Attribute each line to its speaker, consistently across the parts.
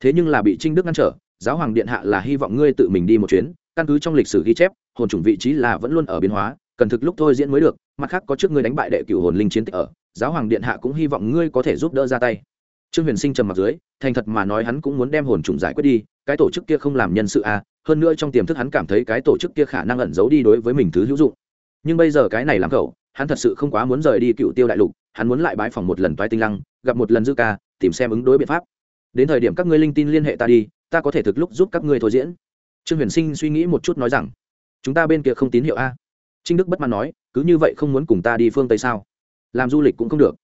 Speaker 1: thế nhưng là bị trinh đức ngăn trở, giáo hoàng điện hạ là hy vọng ngươi tự mình đi một chuyến, căn cứ trong lịch sử ghi chép, hồn chủng vị trí là vẫn luôn ở biến hóa, cần thực lúc thôi diễn mới được, mặt khác có trước ngươi đánh bại đệ cửu hồn linh chiến tích ở, giáo hoàng điện hạ cũng hy vọng ngươi có thể giúp đỡ ra tay. Trương huyền sinh trầm mặt dưới, thành thật mà nói hắn cũng muốn đem hồn trùng giải quyết đi, cái tổ chức kia không làm nhân sự à hơn nữa trong tiềm thức hắn cảm thấy cái tổ chức kia khả năng ẩn giấu đi đối với mình thứ hữu dụng. Nhưng bây giờ cái này làm cậu, hắn thật sự không quá muốn rời đi cựu tiêu đại lục, hắn muốn lại bái phòng một lần toái tinh lăng, gặp một lần dư ca, tìm xem ứng đối biện pháp đến thời điểm các ngươi linh tin liên hệ ta đi, ta có thể thực lúc giúp các ngươi thôi diễn. Trương huyền sinh suy nghĩ một chút nói rằng, chúng ta bên kia không tín hiệu a? Trinh đức bất mãn nói, cứ như vậy không muốn cùng ta đi phương tây sao? Làm du lịch cũng không được.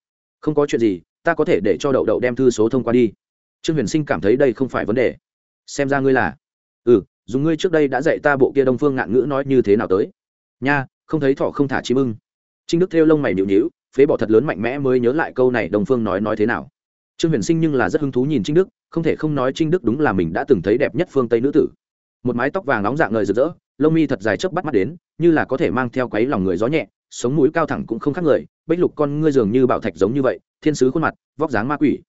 Speaker 1: Không có chuyện gì, ta có thể để cho đậu đậu đem thư số thông qua đi. Trương huyền sinh cảm thấy đây không phải vấn đề. Xem ra ngươi là ừ dùng ngươi trước đây đã dạy ta bộ kia đông phương ngạn ngữ nói như thế nào tới. Nha, không thấy thọ không thả chim ưng. Trinh đức theo lông mày nhịu nhịu phế bỏ thật lớn mạnh mẽ mới nhớ lại câu này đồng phương nói nói thế nào trương huyền sinh nhưng là rất hứng thú nhìn trinh đức, không thể không nói trinh đức đúng là mình đã từng thấy đẹp nhất phương tây nữ tử. Một mái tóc vàng nóng dạng ngời rực rỡ, lông mi thật dài chớp bắt mắt đến, như là có thể mang theo quấy lòng người gió nhẹ, sống mũi cao thẳng cũng không khác người bách lục con ngươi dường như bảo thạch giống như vậy, thiên sứ khuôn mặt, vóc dáng ma quỷ.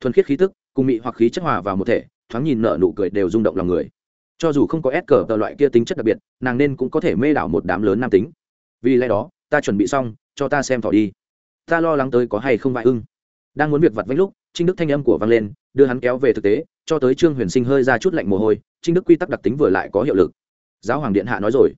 Speaker 1: Thuần khiết khí tức, cùng mị hoặc khí chất hòa vào một thể, thoáng nhìn nợ nụ cười đều rung động lòng người. Cho dù không có ép cờ tờ loại kia tính chất đặc biệt, nàng nên cũng có thể mê đảo một đám lớn nam tính. Vì lẽ đó, ta chuẩn bị xong, cho ta xem thỏ đi. Ta lo lắng tới có hay không vại ưng đang muốn việc vặt vách lúc, trinh đức thanh âm của vang lên, đưa hắn kéo về thực tế, cho tới trương huyền sinh hơi ra chút lạnh mồ hôi, trinh đức quy tắc đặc tính vừa lại có hiệu lực. Giáo hoàng điện hạ nói rồi,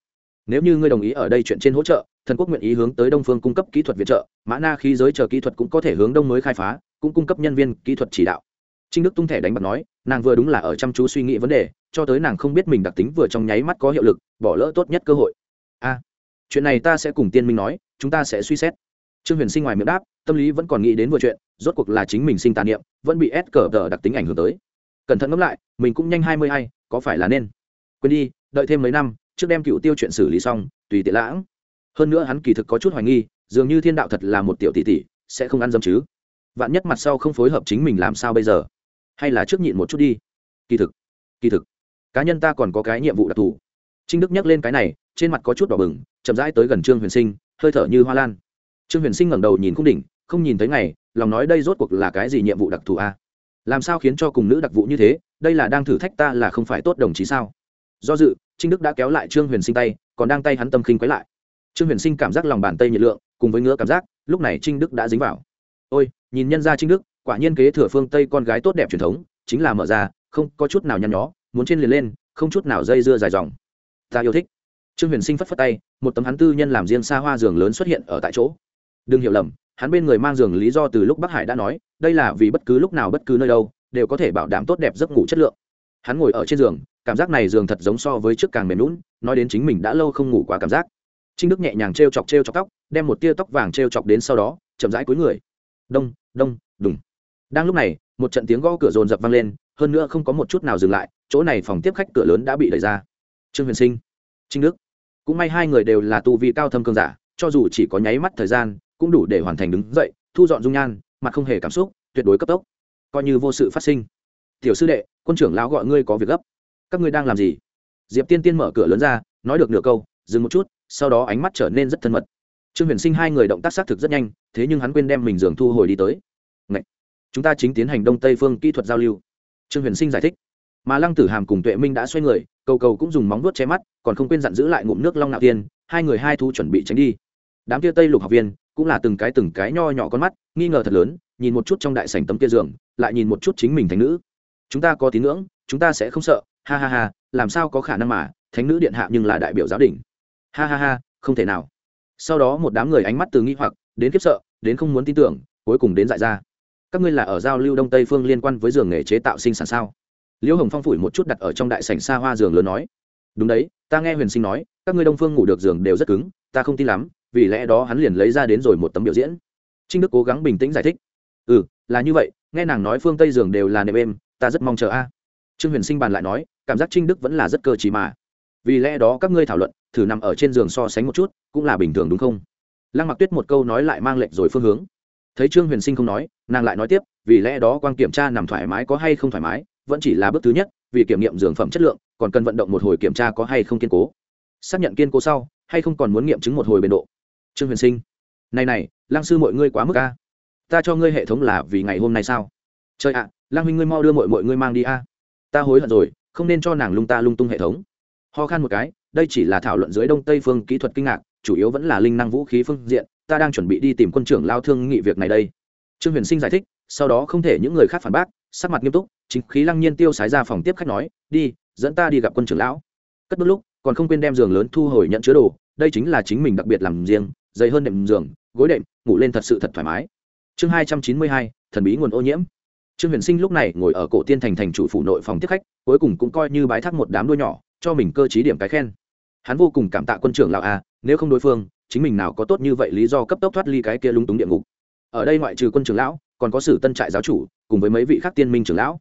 Speaker 1: nếu như ngươi đồng ý ở đây chuyện trên hỗ trợ, thần quốc nguyện ý hướng tới đông phương cung cấp kỹ thuật viện trợ, mã na khí giới chờ kỹ thuật cũng có thể hướng đông mới khai phá, cũng cung cấp nhân viên kỹ thuật chỉ đạo. Trinh đức tung thẻ đánh bật nói, nàng vừa đúng là ở chăm chú suy nghĩ vấn đề, cho tới nàng không biết mình đặc tính vừa trong nháy mắt có hiệu lực, bỏ lỡ tốt nhất cơ hội. A, chuyện này ta sẽ cùng tiên minh nói, chúng ta sẽ suy xét. Trương huyền sinh ngoài miệng đáp tâm lý vẫn còn nghĩ đến vừa chuyện, rốt cuộc là chính mình sinh tà niệm, vẫn bị ép cờ tờ đặc tính ảnh hưởng tới. Cẩn thận ngẫm lại, mình cũng nhanh hai mươi hay có phải là nên? Quên đi, đợi thêm mấy năm, trước đem cựu tiêu chuyện xử lý xong, tùy tiện lãng. Hơn nữa hắn kỳ thực có chút hoài nghi, dường như thiên đạo thật là một tiểu tỷ tỷ, sẽ không ăn dâm chứ. Vạn nhất mặt sau không phối hợp chính mình làm sao bây giờ? Hay là trước nhịn một chút đi? Kỳ thực kỳ thực, cá nhân ta còn có cái nhiệm vụ đặc thù. Trinh đức nhắc lên cái này, trên mặt có chút đỏ bừng, chậm rãi tới gần trương huyền sinh, hơi thở như hoa lan. Trương huyền sinh ngẩng đầu nhìn khung đỉnh không nhìn thấy ngày, lòng nói đây rốt cuộc là cái gì nhiệm vụ đặc thù a? Làm sao khiến cho cùng nữ đặc vụ như thế, đây là đang thử thách ta là không phải tốt đồng chí sao? Do dự, trinh đức đã kéo lại trương huyền sinh tay, còn đang tay hắn tâm khinh quấy lại. Trương huyền sinh cảm giác lòng bàn tay nhiệt lượng, cùng với ngứa cảm giác, lúc này trinh đức đã dính vào. Ôi, nhìn nhân ra trinh đức, quả nhiên kế thừa phương tây con gái tốt đẹp truyền thống, chính là mở ra, không có chút nào nhăn nhó, muốn trên liền lên, không chút nào dây dưa dài dòng. Ta yêu thích. Trương huyền sinh phất phất tay, một tấm hắn tư nhân làm riêng xa hoa giường lớn xuất hiện ở tại chỗ. Đừng hiểu lầm hắn bên người mang giường lý do từ lúc bắc hải đã nói, đây là vì bất cứ lúc nào bất cứ nơi đâu, đều có thể bảo đảm tốt đẹp giấc ngủ chất lượng. Hắn ngồi ở trên giường, cảm giác này giường thật giống so với trước càng mềm lún nói đến chính mình đã lâu không ngủ quá cảm giác. Trinh đức nhẹ nhàng t r e o chọc t r e o chọc tóc, đem một tia tóc vàng t r e o chọc đến sau đó, chậm rãi cuối người. Đông đông, đùng. Đang lúc này, một trận tiếng gõ cửa rồn rập vang lên, hơn nữa không có một chút nào dừng lại, chỗ này phòng tiếp khách cửa lớn đã bị đẩy ra. Trương huyền sinh, trinh đức. Cũng may hai người đều là tu vi cao thâm cương giả, cho dù chỉ có nháy mắt thời gian cũng đủ để hoàn thành đứng dậy, thu dọn dung nhan, mặt không hề cảm xúc, tuyệt đối cấp tốc. Coi như vô sự phát sinh. Tiểu sư đệ, quân trưởng lão gọi ngươi có việc gấp. Các ngươi đang làm gì? Diệp tiên tiên mở cửa lớn ra, nói được nửa câu, dừng một chút, sau đó ánh mắt trở nên rất thân mật. Trương huyền sinh hai người động tác xác thực rất nhanh, thế nhưng hắn quên đem mình giường thu hồi đi tới. Ngậy! chúng ta chính tiến hành đông tây phương kỹ thuật giao lưu. Trương huyền sinh giải thích. Mà lăng tử hàm cùng tuệ minh đã xoay người, cầu cầu cũng dùng móng vuốt che mắt, còn không quên dặn giữ lại ngụm nước long nạo tiên, hai người hai thu chuẩn bị tránh đi. Đám kia tây lục học viên cũng là từng cái từng cái nho nhỏ con mắt, nghi ngờ thật lớn, nhìn một chút trong đại sảnh tấm kia giường, lại nhìn một chút chính mình thánh nữ. Chúng ta có tín ngưỡng, chúng ta sẽ không sợ, ha ha ha, làm sao có khả năng mà, thánh nữ điện hạ nhưng là đại biểu giáo đình. Ha ha ha, không thể nào. Sau đó một đám người ánh mắt từ nghi hoặc, đến khiếp sợ, đến không muốn tin tưởng, cuối cùng đến dại ra. Các ngươi là ở giao lưu đông tây phương liên quan với giường nghề chế tạo sinh sản sao? Liễu hồng phong phủi một chút đặt ở trong đại sảnh xa hoa giường lớn nói. Đúng đấy, ta nghe huyền sinh nói, các ngươi đông phương ngủ được giường đều rất cứng, ta không tin lắm vì lẽ đó hắn liền lấy ra đến rồi một tấm biểu diễn. Trinh đức cố gắng bình tĩnh giải thích. Ừ là như vậy, nghe nàng nói phương tây giường đều là nệm êm, ta rất mong chờ a. Trương huyền sinh bàn lại nói, cảm giác trinh đức vẫn là rất cơ trí mà. Vì lẽ đó các ngươi thảo luận, thử nằm ở trên giường so sánh một chút, cũng là bình thường đúng không? Lăng mặc tuyết một câu nói lại mang lệnh rồi phương hướng. Thấy trương huyền sinh không nói, nàng lại nói tiếp, vì lẽ đó quan kiểm tra nằm thoải mái có hay không thoải mái, vẫn chỉ là bước thứ nhất, vì kiểm nghiệm dường phẩm chất lượng, còn cần vận động một hồi kiểm tra có hay không kiên cố. Xác nhận kiên cố sau, hay không còn muốn nghiệm chứng một hồi bền độ trương huyền sinh này này lăng sư mọi ngươi quá mức a. Ta cho ngươi hệ thống là vì ngày hôm nay sao? Trời ạ à, lăng huynh ngươi mau đưa mọi mọi ngươi mang đi a. Ta hối hận rồi không nên cho nàng lung ta lung tung hệ thống. Ho khan một cái đây chỉ là thảo luận dưới đông tây phương kỹ thuật kinh ngạc chủ yếu vẫn là linh năng vũ khí phương diện ta đang chuẩn bị đi tìm quân trưởng lao thương nghị việc này đây. Trương huyền sinh giải thích sau đó không thể những người khác phản bác sắc mặt nghiêm túc chính khí lăng nhiên tiêu sái ra phòng tiếp khách nói đi dẫn ta đi gặp quân trưởng lão. Cất bước lúc còn không quên đem giường lớn thu hồi nhận chứa đồ đây chính là chính mình đặc biệt làm riêng dày hơn đệm giường, gối đệm, ngủ lên thật sự thật thoải mái. Chương hai trăm chín mươi hai, thần bí nguồn ô nhiễm. Trương huyền sinh lúc này ngồi ở cổ tiên thành thành chủ phủ nội phòng tiếp khách, cuối cùng cũng coi như bái thác một đám đuôi nhỏ, cho mình cơ t điểm cái khen. Hắn vô cùng cảm tạ quân trưởng lão a, nếu không đối phương, chính mình nào có tốt như vậy lý do cấp tốc thoát ly cái kia lung túng địa ngục. Ở đây ngoại trừ quân trưởng lão, còn có sử tân trại giáo chủ, cùng với mấy vị khác tiên minh trưởng lão.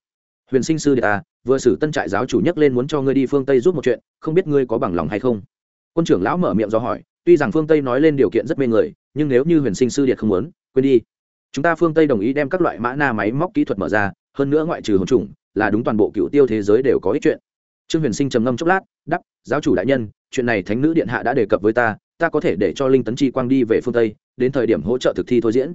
Speaker 1: Huyền sinh sư đệ ta vừa sử tân trại giáo chủ nhắc lên muốn cho ngươi đi phương tây giúp một chuyện, không biết ngươi có bằng lòng hay không? Quân trưởng lão mở miệng do hỏi tuy rằng phương tây nói lên điều kiện rất mê người, nhưng nếu như huyền sinh sư điệt không muốn, quên đi. Chúng ta phương tây đồng ý đem các loại mã na máy móc kỹ thuật mở ra, hơn nữa ngoại trừ hồn trùng, là đúng toàn bộ cựu tiêu thế giới đều có ích chuyện. Trương huyền sinh trầm ngâm chốc lát đắp giáo chủ đại nhân, chuyện này thánh nữ điện hạ đã đề cập với ta ta có thể để cho linh tấn chi quang đi về phương tây, đến thời điểm hỗ trợ thực thi thôi diễn.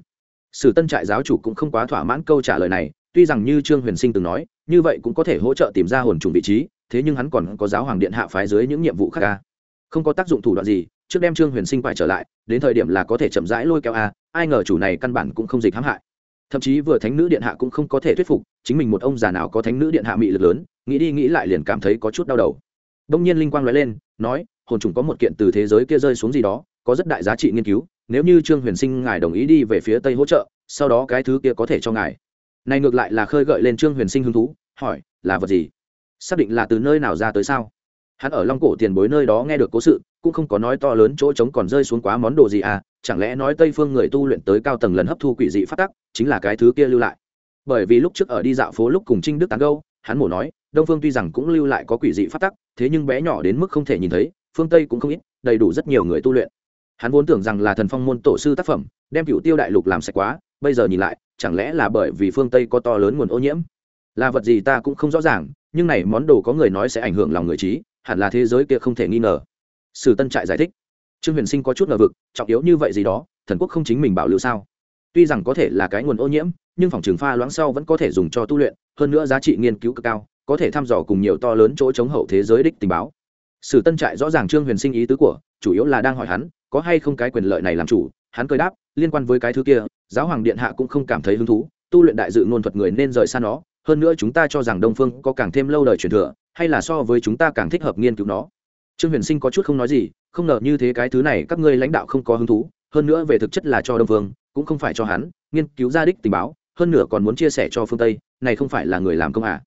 Speaker 1: Sử tân trại giáo chủ cũng không quá thỏa mãn câu trả lời này, tuy rằng như trương huyền sinh từng nói, như vậy cũng có thể hỗ trợ tìm ra hồn trùng vị trí, thế nhưng hắn còn có giáo hoàng điện hạ phái dưới những nhiệm vụ khác ca không có tác dụng thủ đoạn gì trước đem trương huyền sinh quay trở lại, đến thời điểm là có thể chậm rãi lôi kéo a, ai ngờ chủ này căn bản cũng không dịch hãm hại. Thậm chí vừa thánh nữ điện hạ cũng không có thể thuyết phục, chính mình một ông già nào có thánh nữ điện hạ mị lực lớn, nghĩ đi nghĩ lại liền cảm thấy có chút đau đầu. Đông nhiên linh quang nói lên, nói, hồn trùng có một kiện từ thế giới kia rơi xuống gì đó, có rất đại giá trị nghiên cứu, nếu như trương huyền sinh ngài đồng ý đi về phía tây hỗ trợ, sau đó cái thứ kia có thể cho ngài. Này ngược lại là khơi gợi lên trương huyền sinh hứng thú, hỏi, là vật gì? Xác định là từ nơi nào ra tới sao? Hắn ở long cổ tiền bối nơi đó nghe được cố sự cũng không có nói to lớn chỗ trống còn rơi xuống quá món đồ gì à chẳng lẽ nói tây phương người tu luyện tới cao tầng lần hấp thu quỷ dị phát tắc, chính là cái thứ kia lưu lại? Bởi vì lúc trước ở đi dạo phố lúc cùng trinh đức tán gâu hắn mổ nói, đông phương tuy rằng cũng lưu lại có quỷ dị phát tắc, thế nhưng bé nhỏ đến mức không thể nhìn thấy, phương tây cũng không ít, đầy đủ rất nhiều người tu luyện. Hắn vốn tưởng rằng là thần phong môn tổ sư tác phẩm, đem cựu tiêu đại lục làm sạch quá, bây giờ nhìn lại, chẳng lẽ là bởi vì phương tây có to lớn nguồn ô nhiễm? Là vật gì ta cũng không rõ ràng, nhưng này món đồ có người nói sẽ ảnh hưởng lòng người trí, hẳn là thế giới kia không thể nghi ngờ sử tân trại giải thích. Trương huyền sinh có chút ngờ vực, trọng yếu như vậy gì đó, thần quốc không chính mình bảo lưu sao? Tuy rằng có thể là cái nguồn ô nhiễm, nhưng phòng trường pha loãng sau vẫn có thể dùng cho tu luyện, hơn nữa giá trị nghiên cứu cực cao, có thể thăm dò cùng nhiều to lớn chỗ chống hậu thế giới đích tình báo. Sử tân trại rõ ràng trương huyền sinh ý tứ của, chủ yếu là đang hỏi hắn, có hay không cái quyền lợi này làm chủ? Hắn cười đáp, liên quan với cái thứ kia, giáo hoàng điện hạ cũng không cảm thấy hứng thú, tu luyện đại dự ngôn thuật người nên rời xa nó, hơn nữa chúng ta cho rằng đông phương có càng thêm lâu đời truyền thừa, hay là so với chúng ta càng thích hợp nghiên cứu nó trương huyền sinh có chút không nói gì, không ngờ như thế cái thứ này các ngươi lãnh đạo không có hứng thú, hơn nữa về thực chất là cho đông phương cũng không phải cho hắn, nghiên cứu gia đích tình báo, hơn nữa còn muốn chia sẻ cho phương tây, này không phải là người làm công à.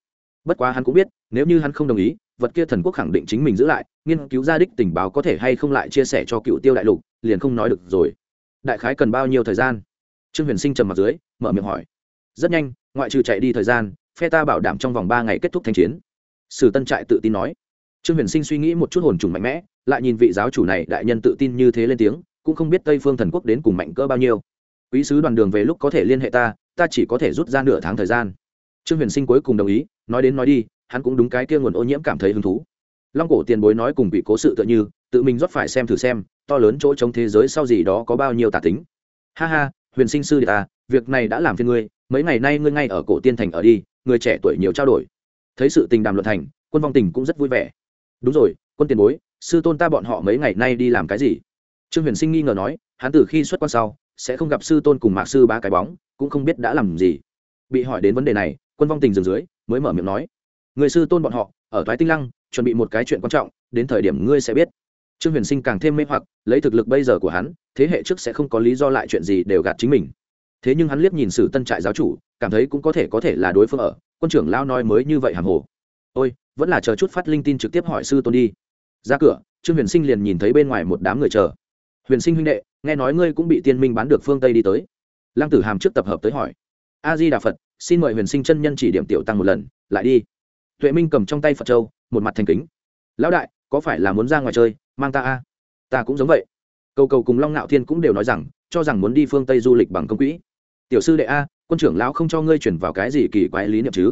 Speaker 1: bất quá hắn cũng biết, nếu như hắn không đồng ý, vật kia thần quốc khẳng định chính mình giữ lại, nghiên cứu gia đích tình báo có thể hay không lại chia sẻ cho cựu tiêu đại lục, liền không nói được rồi. Đại khái cần bao nhiêu thời gian? Trương huyền sinh trầm mặt dưới, mở miệng hỏi. Rất nhanh, ngoại trừ chạy đi thời gian, phe ta bảo đảm trong vòng ba ngày kết thúc thanh chiến. Sử tân trại tự tin nói trương huyền sinh suy nghĩ một chút hồn trùng mạnh mẽ, lại nhìn vị giáo chủ này đại nhân tự tin như thế lên tiếng, cũng không biết tây phương thần quốc đến cùng mạnh cỡ bao nhiêu. Quý sứ đoàn đường về lúc có thể liên hệ ta ta chỉ có thể rút ra nửa tháng thời gian. Trương huyền sinh cuối cùng đồng ý, nói đến nói đi, hắn cũng đúng cái kia nguồn ô nhiễm cảm thấy hứng thú. Long cổ tiền bối nói cùng bị cố sự tựa như, tự mình rót phải xem thử xem, to lớn chỗ trong thế giới sau gì đó có bao nhiêu tả tính. Ha ha, huyền sinh sư đệ ta, việc này đã làm phiên ngươi, mấy ngày nay ngươi ngay ở cổ tiên thành ở đi, người trẻ tuổi nhiều trao đổi. Thấy sự tình đàm luận thành, quân vong tình cũng rất vui vẻ đúng rồi, quân tiền bối, sư tôn ta bọn họ mấy ngày nay đi làm cái gì? Trương huyền sinh nghi ngờ nói, hắn từ khi xuất quan sau, sẽ không gặp sư tôn cùng mạc sư ba cái bóng, cũng không biết đã làm gì. Bị hỏi đến vấn đề này, quân vong tình dừng dưới, mới mở miệng nói, người sư tôn bọn họ, ở thoái tinh lăng, chuẩn bị một cái chuyện quan trọng, đến thời điểm ngươi sẽ biết. Trương huyền sinh càng thêm mê hoặc, lấy thực lực bây giờ của hắn, thế hệ trước sẽ không có lý do lại chuyện gì đều gạt chính mình. Thế nhưng hắn liếc nhìn sử tân trại giáo chủ, cảm thấy cũng có thể có thể là đối phương ở, quân trưởng lao nói mới như vậy hàng hồ ôi, vẫn là chờ chút phát linh tin trực tiếp hỏi sư tôn đi. Ra cửa, trương huyền sinh liền nhìn thấy bên ngoài một đám người chờ. Huyền sinh huynh đệ, nghe nói ngươi cũng bị tiên minh bán được phương tây đi tới. Lăng tử hàm trước tập hợp tới hỏi. A di đà phật, xin mời huyền sinh chân nhân chỉ điểm tiểu tăng một lần, lại đi. Tuệ minh cầm trong tay phật châu, một mặt thành kính. Lão đại, có phải là muốn ra ngoài chơi, mang ta a? Ta cũng giống vậy. Cầu cầu cùng long ngạo thiên cũng đều nói rằng, cho rằng muốn đi phương tây du lịch bằng công quỹ. Tiểu sư đệ a, quân trưởng lão không cho ngươi chuyển vào cái gì kỳ quái lý niệm chứ?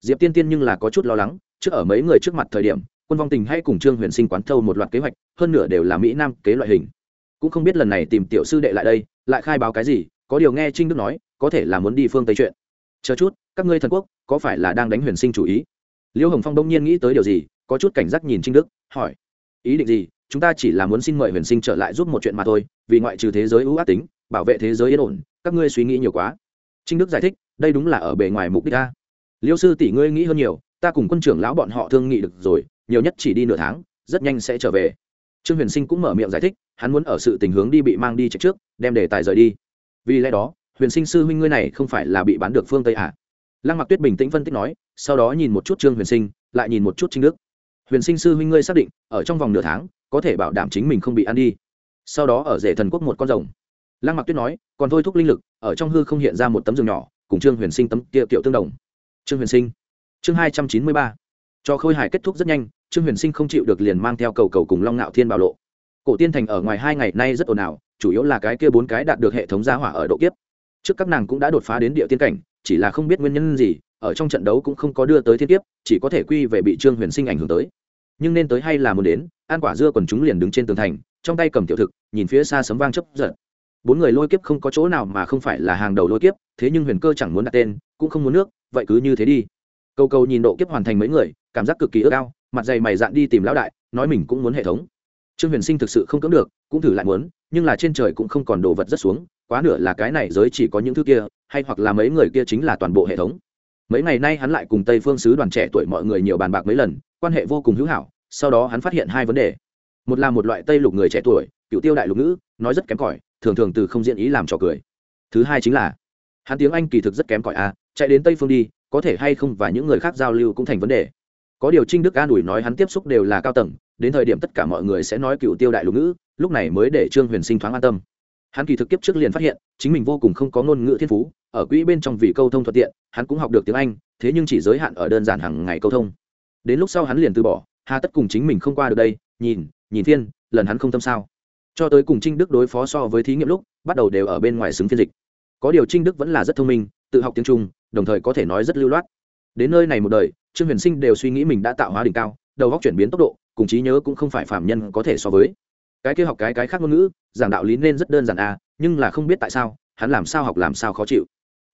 Speaker 1: Diệp tiên tiên nhưng là có chút lo lắng, trước ở mấy người trước mặt thời điểm, quân vong tình hay cùng trương huyền sinh quán thâu một loạt kế hoạch, hơn nửa đều là mỹ nam kế loại hình. Cũng không biết lần này tìm tiểu sư đệ lại đây, lại khai báo cái gì, có điều nghe trinh đức nói, có thể là muốn đi phương tây chuyện. Chờ chút, các ngươi thần quốc, có phải là đang đánh huyền sinh chủ ý? Liêu hồng phong đông nhiên nghĩ tới điều gì, có chút cảnh giác nhìn trinh đức, hỏi. Ý định gì, chúng ta chỉ là muốn xin mời huyền sinh trở lại giúp một chuyện mà thôi, vì ngoại trừ thế giới ưu ác tính, bảo vệ thế giới yên ổn, các ngươi suy nghĩ nhiều quá. Trinh đức giải thích, đây đúng là ở bề ngoài mục đích ta liêu sư tỷ ngươi nghĩ hơn nhiều, ta cùng quân trưởng lão bọn họ thương nghị được rồi, nhiều nhất chỉ đi nửa tháng, rất nhanh sẽ trở về. Trương huyền sinh cũng mở miệng giải thích, hắn muốn ở sự tình hướng đi bị mang đi chạy trước, đem đề tài rời đi. Vì lẽ đó, huyền sinh sư huynh ngươi này không phải là bị bán được phương tây à? lăng mặc tuyết bình tĩnh phân tích nói, sau đó nhìn một chút trương huyền sinh, lại nhìn một chút trinh đức. Huyền sinh sư huynh ngươi xác định, ở trong vòng nửa tháng, có thể bảo đảm chính mình không bị ăn đi. Sau đó ở rể thần quốc một con rồng. Lăng mặc tuyết nói, còn thôi thúc linh lực, ở trong hư không hiện ra một tấm giường nhỏ, cùng trương huyền sinh tấm kia kiệu tương đồng trương huyền sinh. Chương hai trăm chín mươi ba. Cho khôi Hải kết thúc rất nhanh, trương huyền sinh không chịu được liền mang theo cầu cầu cùng long ngạo thiên bảo lộ. Cổ tiên thành ở ngoài hai ngày nay rất ồn ào, chủ yếu là cái kia bốn cái đạt được hệ thống gia hỏa ở độ kiếp. Trước các nàng cũng đã đột phá đến địa tiên cảnh, chỉ là không biết nguyên nhân gì, ở trong trận đấu cũng không có đưa tới thiên kiếp, chỉ có thể quy về bị trương huyền sinh ảnh hưởng tới. Nhưng nên tới hay là muốn đến an quả dưa còn chúng liền đứng trên tường thành, trong tay cầm tiểu thực, nhìn phía xa sấm vang chấp giật bốn người lôi kiếp không có chỗ nào mà không phải là hàng đầu lôi kiếp, thế nhưng huyền cơ chẳng muốn đặt tên, cũng không muốn nước, vậy cứ như thế đi. Câu câu nhìn độ kiếp hoàn thành mấy người, cảm giác cực kỳ ước ao, mặt dày mày dạn đi tìm lão đại, nói mình cũng muốn hệ thống. Trương huyền sinh thực sự không cưỡng được, cũng thử lại muốn, nhưng là trên trời cũng không còn đồ vật rất xuống, quá nửa là cái này giới chỉ có những thứ kia, hay hoặc là mấy người kia chính là toàn bộ hệ thống. Mấy ngày nay hắn lại cùng tây phương sứ đoàn trẻ tuổi mọi người nhiều bàn bạc mấy lần, quan hệ vô cùng hữu hảo, sau đó hắn phát hiện hai vấn đề. Một là một loại tây lục người trẻ tuổi, cựu tiêu đại lục ngữ, nói rất kém cỏi thường thường từ không diễn ý làm trò cười. Thứ hai chính là hắn tiếng anh kỳ thực rất kém cỏi a à, chạy đến tây phương đi có thể hay không và những người khác giao lưu cũng thành vấn đề. Có điều trinh đức an ủi nói hắn tiếp xúc đều là cao tầng đến thời điểm tất cả mọi người sẽ nói cựu tiêu đại lục ngữ lúc này mới để trương huyền sinh thoáng an tâm. Hắn kỳ thực kiếp trước liền phát hiện chính mình vô cùng không có ngôn ngữ thiên phú ở quỹ bên trong vì câu thông thuận tiện hắn cũng học được tiếng anh thế nhưng chỉ giới hạn ở đơn giản hàng ngày câu thông. Đến lúc sau hắn liền từ bỏ hà tất cùng chính mình không qua được đây nhìn nhìn thiên lần hắn không tâm sao cho tới cùng trinh đức đối phó so với thí nghiệm lúc, bắt đầu đều ở bên ngoài xứng phiên dịch. Có điều trinh đức vẫn là rất thông minh, tự học tiếng trung, đồng thời có thể nói rất lưu loát. Đến nơi này một đời, trương huyền sinh đều suy nghĩ mình đã tạo hóa đỉnh cao, đầu góc chuyển biến tốc độ, cùng trí nhớ cũng không phải phạm nhân có thể so với. Cái kia học cái cái khác ngôn ngữ, giảng đạo lý nên rất đơn giản à nhưng là không biết tại sao, hắn làm sao học làm sao khó chịu.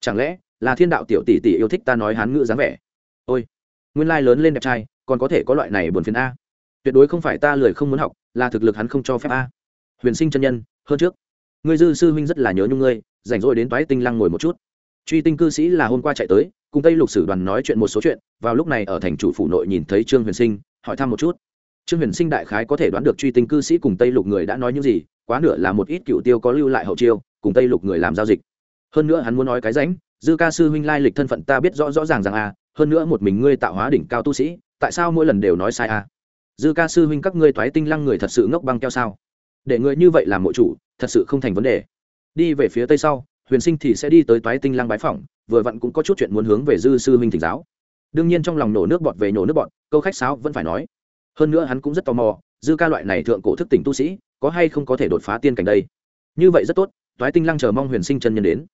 Speaker 1: Chẳng lẽ là thiên đạo tiểu tỷ tỷ yêu thích ta nói hắn ngữ dáng vẻ? Ôi, nguyên lai lớn lên đẹp trai, còn có thể có loại này buồn phiền a. Tuyệt đối không phải ta lười không muốn học, là thực lực hắn không cho phép a huyền sinh chân nhân hơn trước. Ngươi dư sư huynh rất là nhớ nhung ngươi rảnh rỗi đến toái tinh lăng ngồi một chút. Truy tinh cư sĩ là hôm qua chạy tới cùng tây lục sử đoàn nói chuyện một số chuyện vào lúc này ở thành chủ phủ nội nhìn thấy trương huyền sinh hỏi thăm một chút. Trương huyền sinh đại khái có thể đoán được truy tinh cư sĩ cùng tây lục người đã nói những gì quá nửa là một ít cựu tiêu có lưu lại hậu chiêu cùng tây lục người làm giao dịch. Hơn nữa hắn muốn nói cái ránh dư ca sư huynh lai lịch thân phận ta biết rõ rõ ràng rằng a à, hơn nữa một mình ngươi tạo hóa đỉnh cao tu sĩ tại sao mỗi lần đều nói sai a à? dư ca sư huynh các ngươi thoái tinh lăng người thật sự ngốc băng keo sao? Để người như vậy làm mộ chủ, thật sự không thành vấn đề. Đi về phía tây sau, huyền sinh thì sẽ đi tới toái tinh lăng bái phỏng, vừa vặn cũng có chút chuyện muốn hướng về dư sư huynh thỉnh giáo. Đương nhiên trong lòng nổ nước bọt về nổ nước bọt, câu khách sáo vẫn phải nói. Hơn nữa hắn cũng rất tò mò, dư ca loại này thượng cổ thức tỉnh tu sĩ, có hay không có thể đột phá tiên cảnh đây? Như vậy rất tốt, toái tinh lăng chờ mong huyền sinh chân nhân đến.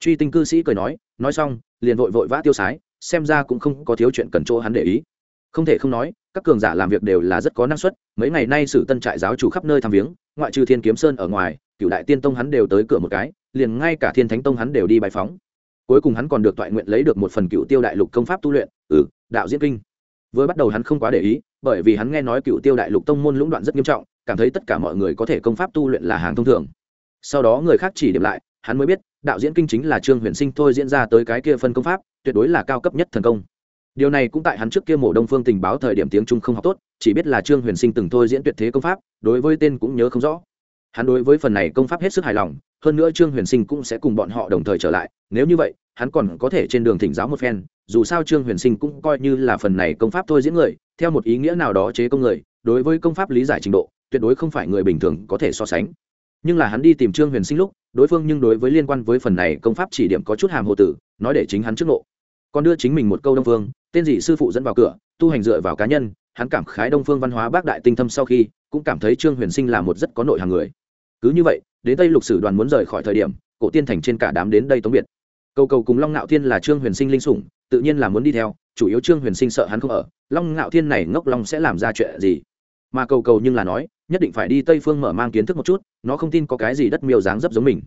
Speaker 1: Truy tinh cư sĩ cười nói nói xong, liền vội vội vã tiêu sái, xem ra cũng không có thiếu chuyện cần chỗ hắn để ý. Không thể không nói, các cường giả làm việc đều là rất có năng suất, mấy ngày nay sử tân trại giáo chủ khắp nơi tham viếng ngoại trừ thiên kiếm sơn ở ngoài cựu đại tiên tông hắn đều tới cửa một cái, liền ngay cả thiên thánh tông hắn đều đi bài phóng cuối cùng hắn còn được toại nguyện lấy được một phần cựu tiêu đại lục công pháp tu luyện. Ừ đạo diễn kinh. Vừa bắt đầu hắn không quá để ý, bởi vì hắn nghe nói cựu tiêu đại lục tông môn lũng đoạn rất nghiêm trọng, cảm thấy tất cả mọi người có thể công pháp tu luyện là hàng thông thường. Sau đó người khác chỉ điểm lại, hắn mới biết, đạo diễn kinh chính là trương huyền sinh thôi diễn ra tới cái kia phân công pháp, tuyệt đối là cao cấp nhất thần công điều này cũng tại hắn trước kia mổ đông phương tình báo thời điểm tiếng trung không học tốt, chỉ biết là trương huyền sinh từng thôi diễn tuyệt thế công pháp, đối với tên cũng nhớ không rõ. Hắn đối với phần này công pháp hết sức hài lòng, hơn nữa trương huyền sinh cũng sẽ cùng bọn họ đồng thời trở lại, nếu như vậy, hắn còn có thể trên đường thỉnh giáo một phen, dù sao trương huyền sinh cũng coi như là phần này công pháp thôi diễn người, theo một ý nghĩa nào đó chế công người, đối với công pháp lý giải trình độ, tuyệt đối không phải người bình thường có thể so sánh. Nhưng là hắn đi tìm trương huyền sinh lúc, đối phương nhưng đối với liên quan với phần này công pháp chỉ điểm có chút hàm hồ tử, nói để chính hắn trước nộ còn đưa chính mình một câu đông phương tên gì sư phụ dẫn vào cửa, tu hành dựa vào cá nhân, hắn cảm khái đông phương văn hóa bác đại tinh thâm sau khi, cũng cảm thấy trương huyền sinh là một rất có nội hàng người. Cứ như vậy, đến tây lục sử đoàn muốn rời khỏi thời điểm, cổ tiên thành trên cả đám đến đây tống biệt. Cầu cầu cùng long ngạo thiên là trương huyền sinh linh sủng, tự nhiên là muốn đi theo, chủ yếu trương huyền sinh sợ hắn không ở, long ngạo thiên này ngốc long sẽ làm ra chuyện gì? Mà cầu cầu nhưng là nói, nhất định phải đi tây phương mở mang kiến thức một chút, nó không tin có cái gì đất miêu dáng dấp giống mình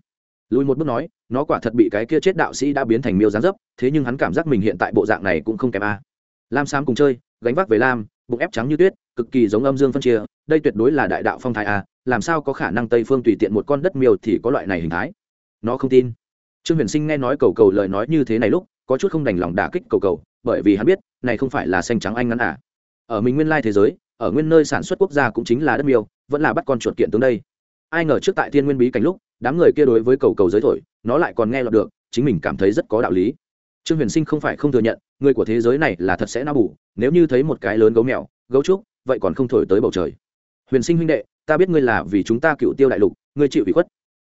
Speaker 1: lùi một bước nói, nó quả thật bị cái kia chết đạo sĩ đã biến thành miêu gián dấp, thế nhưng hắn cảm giác mình hiện tại bộ dạng này cũng không kém a. Lam sam cùng chơi, gánh vác về lam, bụng ép trắng như tuyết, cực kỳ giống âm dương phân chia, đây tuyệt đối là đại đạo phong thái a, làm sao có khả năng tây phương tùy tiện một con đất miêu thì có loại này hình thái? Nó không tin. Trương huyền sinh nghe nói cầu cầu lời nói như thế này lúc, có chút không đành lòng đả kích cầu cầu, bởi vì hắn biết, này không phải là xanh trắng anh ngắn à. Ở mình nguyên lai thế giới, ở nguyên nơi sản xuất quốc gia cũng chính là đất miêu, vẫn là bắt con chuột kiện tướng đây. Ai ngờ trước tại thiên nguyên bí cảnh lúc đám người kia đối với cầu cầu giới thổi, nó lại còn nghe lọt được, chính mình cảm thấy rất có đạo lý. Trương huyền sinh không phải không thừa nhận, người của thế giới này là thật sẽ na bủ nếu như thấy một cái lớn gấu mèo, gấu trúc, vậy còn không thổi tới bầu trời. Huyền sinh huynh đệ, ta biết ngươi là vì chúng ta cựu tiêu đại lục, ngươi chịu ủy khuất.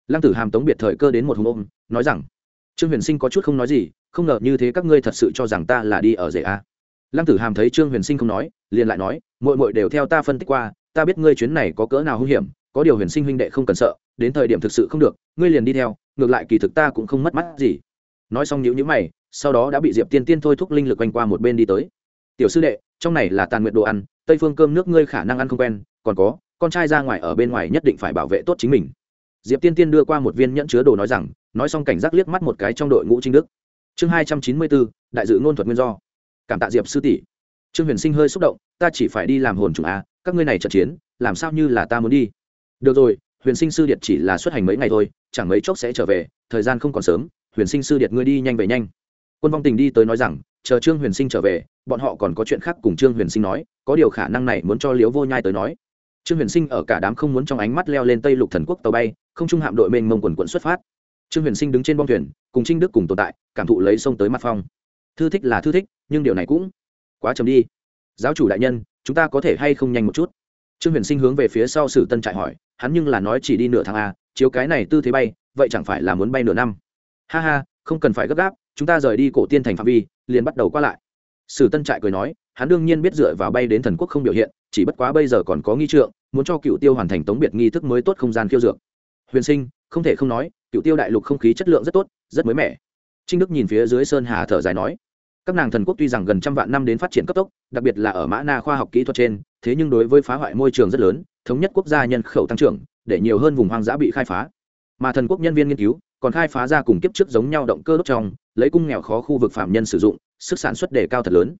Speaker 1: Lăng tử hàm tống biệt thời cơ đến một hùng ôm, nói rằng, trương huyền sinh có chút không nói gì, không ngờ như thế các ngươi thật sự cho rằng ta là đi ở rể a. Lăng tử hàm thấy trương huyền sinh không nói, liền lại nói mội mội đều theo ta phân tích qua, ta biết ngươi chuyến này có cỡ nào hung hiểm, có điều huyền sinh huynh đệ không cần sợ đến thời điểm thực sự không được, ngươi liền đi theo, ngược lại kỳ thực ta cũng không mất mắt gì. Nói xong nhữ nhữ mày, sau đó đã bị diệp tiên tiên thôi thúc linh lực quanh qua một bên đi tới. Tiểu sư đệ, trong này là tàn nguyện đồ ăn, tây phương cơm nước ngươi khả năng ăn không quen, còn có, con trai ra ngoài ở bên ngoài nhất định phải bảo vệ tốt chính mình. Diệp tiên tiên đưa qua một viên nhẫn chứa đồ nói rằng, nói xong cảnh giác liếc mắt một cái trong đội ngũ trinh đức. Chương hai trăm chín mươi bốn đại dự ngôn thuật nguyên do. Cảm tạ diệp sư tỷ. Trương huyền sinh hơi xúc động, ta chỉ phải đi làm hồn chủ a à, các ngươi này trận chiến, làm sao như là ta muốn đi. Được rồi huyền sinh sư điệt chỉ là xuất hành mấy ngày thôi, chẳng mấy chốc sẽ trở về, thời gian không còn sớm, huyền sinh sư điệt ngươi đi nhanh về nhanh. Quân vong tình đi tới nói rằng, chờ trương huyền sinh trở về, bọn họ còn có chuyện khác cùng trương huyền sinh nói, có điều khả năng này muốn cho liếu vô nhai tới nói. Trương huyền sinh ở cả đám không muốn trong ánh mắt leo lên tây lục thần quốc tàu bay, không trung hạm đội mênh mông quần quận xuất phát. Trương huyền sinh đứng trên bong thuyền, cùng trinh đức cùng tồn tại, cảm thụ lấy sông tới mặt phong. Thư thích là thư thích, nhưng điều này cũng quá chấm đi. Giáo chủ đại nhân, chúng ta có thể hay không nhanh một chút? Trương huyền sinh hướng về phía sau sử tân trại hỏi, hắn nhưng là nói chỉ đi nửa tháng a chiếu cái này tư thế bay, vậy chẳng phải là muốn bay nửa năm? Ha ha, không cần phải gấp gáp, chúng ta rời đi cổ tiên thành phạm vi, liền bắt đầu qua lại. Sử tân trại cười nói, hắn đương nhiên biết dựa vào bay đến thần quốc không biểu hiện, chỉ bất quá bây giờ còn có nghi trượng, muốn cho cựu tiêu hoàn thành tống biệt nghi thức mới tốt không gian khiêu dược. Huyền sinh, không thể không nói cựu tiêu đại lục không khí chất lượng rất tốt, rất mới mẻ. Trinh đức nhìn phía dưới sơn hà thở dài nói các nàng thần quốc tuy rằng gần trăm vạn năm đến phát triển cấp tốc, đặc biệt là ở mã na khoa học kỹ thuật trên, thế nhưng đối với phá hoại môi trường rất lớn, thống nhất quốc gia nhân khẩu tăng trưởng, để nhiều hơn vùng hoang dã bị khai phá. Mà thần quốc nhân viên nghiên cứu còn khai phá ra cùng kiếp trước giống nhau động cơ đốt trong, lấy cung nghèo khó khu vực phạm nhân sử dụng, sức sản xuất đề cao thật lớn.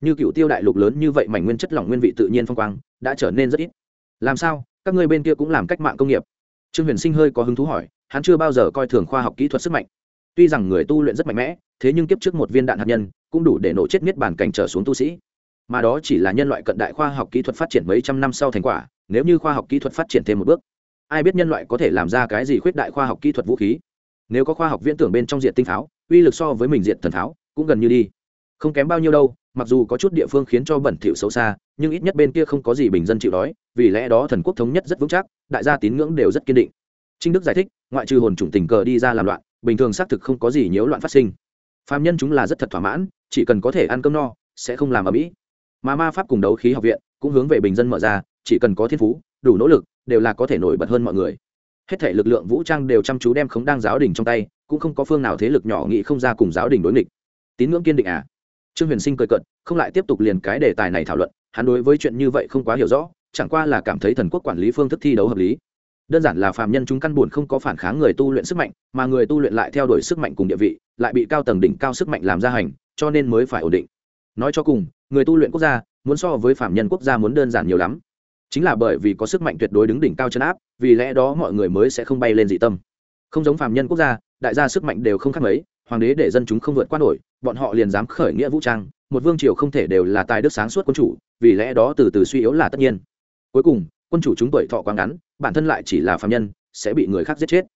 Speaker 1: Như cựu tiêu đại lục lớn như vậy mảnh nguyên chất lỏng nguyên vị tự nhiên phong quang, đã trở nên rất ít. Làm sao? Các ngươi bên kia cũng làm cách mạng công nghiệp. Trương huyền sinh hơi có hứng thú hỏi, hắn chưa bao giờ coi thường khoa học kỹ thuật sức mạnh. Tuy rằng người tu luyện rất mạnh mẽ, thế nhưng kiếp trước một viên đạn hạt nhân cũng đủ để nổ chết miết bản cảnh trở xuống tu sĩ. Mà đó chỉ là nhân loại cận đại khoa học kỹ thuật phát triển mấy trăm năm sau thành quả, nếu như khoa học kỹ thuật phát triển thêm một bước, ai biết nhân loại có thể làm ra cái gì khuyết đại khoa học kỹ thuật vũ khí. Nếu có khoa học viễn tưởng bên trong diện tinh pháo, uy lực so với mình diện thần pháo, cũng gần như đi. Không kém bao nhiêu đâu, mặc dù có chút địa phương khiến cho bẩn thỉu xấu xa, nhưng ít nhất bên kia không có gì bình dân chịu đói, vì lẽ đó thần quốc thống nhất rất vững chắc, đại gia tín ngưỡng đều rất kiên định. Trinh đức giải thích, ngoại trừ hồn chủng tình cờ đi ra làm loạn, bình thường xác thực không có gì nhiễu loạn phát sinh. Phạm nhân chúng là rất thật thỏa mãn chỉ cần có thể ăn cơm no, sẽ không làm ở mỹ mà ma pháp cùng đấu khí học viện cũng hướng về bình dân mở ra, chỉ cần có thiên phú, đủ nỗ lực, đều là có thể nổi bật hơn mọi người. Hết thể lực lượng vũ trang đều chăm chú đem khống đang giáo đình trong tay, cũng không có phương nào thế lực nhỏ nghị không ra cùng giáo đình đối nghịch. Tín ngưỡng kiên định à? Trương huyền sinh cười cận không lại tiếp tục liền cái đề tài này thảo luận, hắn đối với chuyện như vậy không quá hiểu rõ, chẳng qua là cảm thấy thần quốc quản lý phương thức thi đấu hợp lý. Đơn giản là phàm nhân chúng căn buồn không có phản kháng người tu luyện sức mạnh, mà người tu luyện lại theo đuổi sức mạnh cùng địa vị, lại bị cao tầng đỉnh cao sức mạnh làm ra hành cho nên mới phải ổn định. Nói cho cùng, người tu luyện quốc gia, muốn so với phạm nhân quốc gia muốn đơn giản nhiều lắm. Chính là bởi vì có sức mạnh tuyệt đối đứng đỉnh cao chân áp, vì lẽ đó mọi người mới sẽ không bay lên dị tâm. Không giống phạm nhân quốc gia, đại gia sức mạnh đều không khác mấy, hoàng đế để dân chúng không vượt qua nổi, bọn họ liền dám khởi nghĩa vũ trang, một vương triều không thể đều là tài đức sáng suốt quân chủ, vì lẽ đó từ từ suy yếu là tất nhiên. Cuối cùng, quân chủ chúng tuổi thọ quá ngắn, bản thân lại chỉ là phạm nhân, sẽ bị người khác giết chết.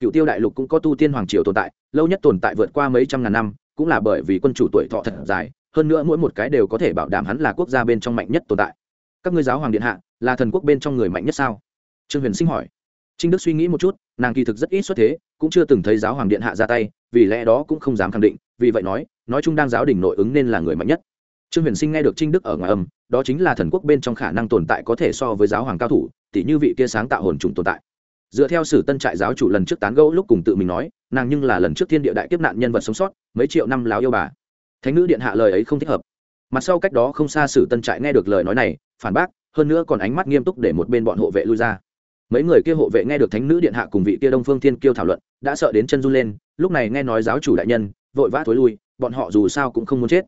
Speaker 1: Cựu tiêu đại lục cũng có tu tiên hoàng triều tồn tại, lâu nhất tồn tại vượt qua mấy trăm ngàn năm cũng là bởi vì quân chủ tuổi thọ thật dài, hơn nữa mỗi một cái đều có thể bảo đảm hắn là quốc gia bên trong mạnh nhất tồn tại. Các ngươi giáo hoàng điện hạ, là thần quốc bên trong người mạnh nhất sao? Trương huyền sinh hỏi. Trinh đức suy nghĩ một chút, nàng kỳ thực rất ít xuất thế, cũng chưa từng thấy giáo hoàng điện hạ ra tay, vì lẽ đó cũng không dám khẳng định, vì vậy nói nói chung đang giáo đình nội ứng nên là người mạnh nhất. Trương huyền sinh nghe được trinh đức ở ngoài âm, đó chính là thần quốc bên trong khả năng tồn tại có thể so với giáo hoàng cao thủ tỷ như vị kia sáng tạo hồn trùng tồn tại dựa theo sử tân trại giáo chủ lần trước tán gẫu lúc cùng tự mình nói, nàng nhưng là lần trước thiên địa đại kiếp nạn nhân vật sống sót, mấy triệu năm láo yêu bà. Thánh nữ điện hạ lời ấy không thích hợp. Mặt sau cách đó không xa sử tân trại nghe được lời nói này, phản bác, hơn nữa còn ánh mắt nghiêm túc để một bên bọn hộ vệ lui ra. Mấy người kia hộ vệ nghe được thánh nữ điện hạ cùng vị kia đông phương thiên kiêu thảo luận, đã sợ đến chân run lên, lúc này nghe nói giáo chủ đại nhân, vội vã thối lui, bọn họ dù sao cũng không muốn chết.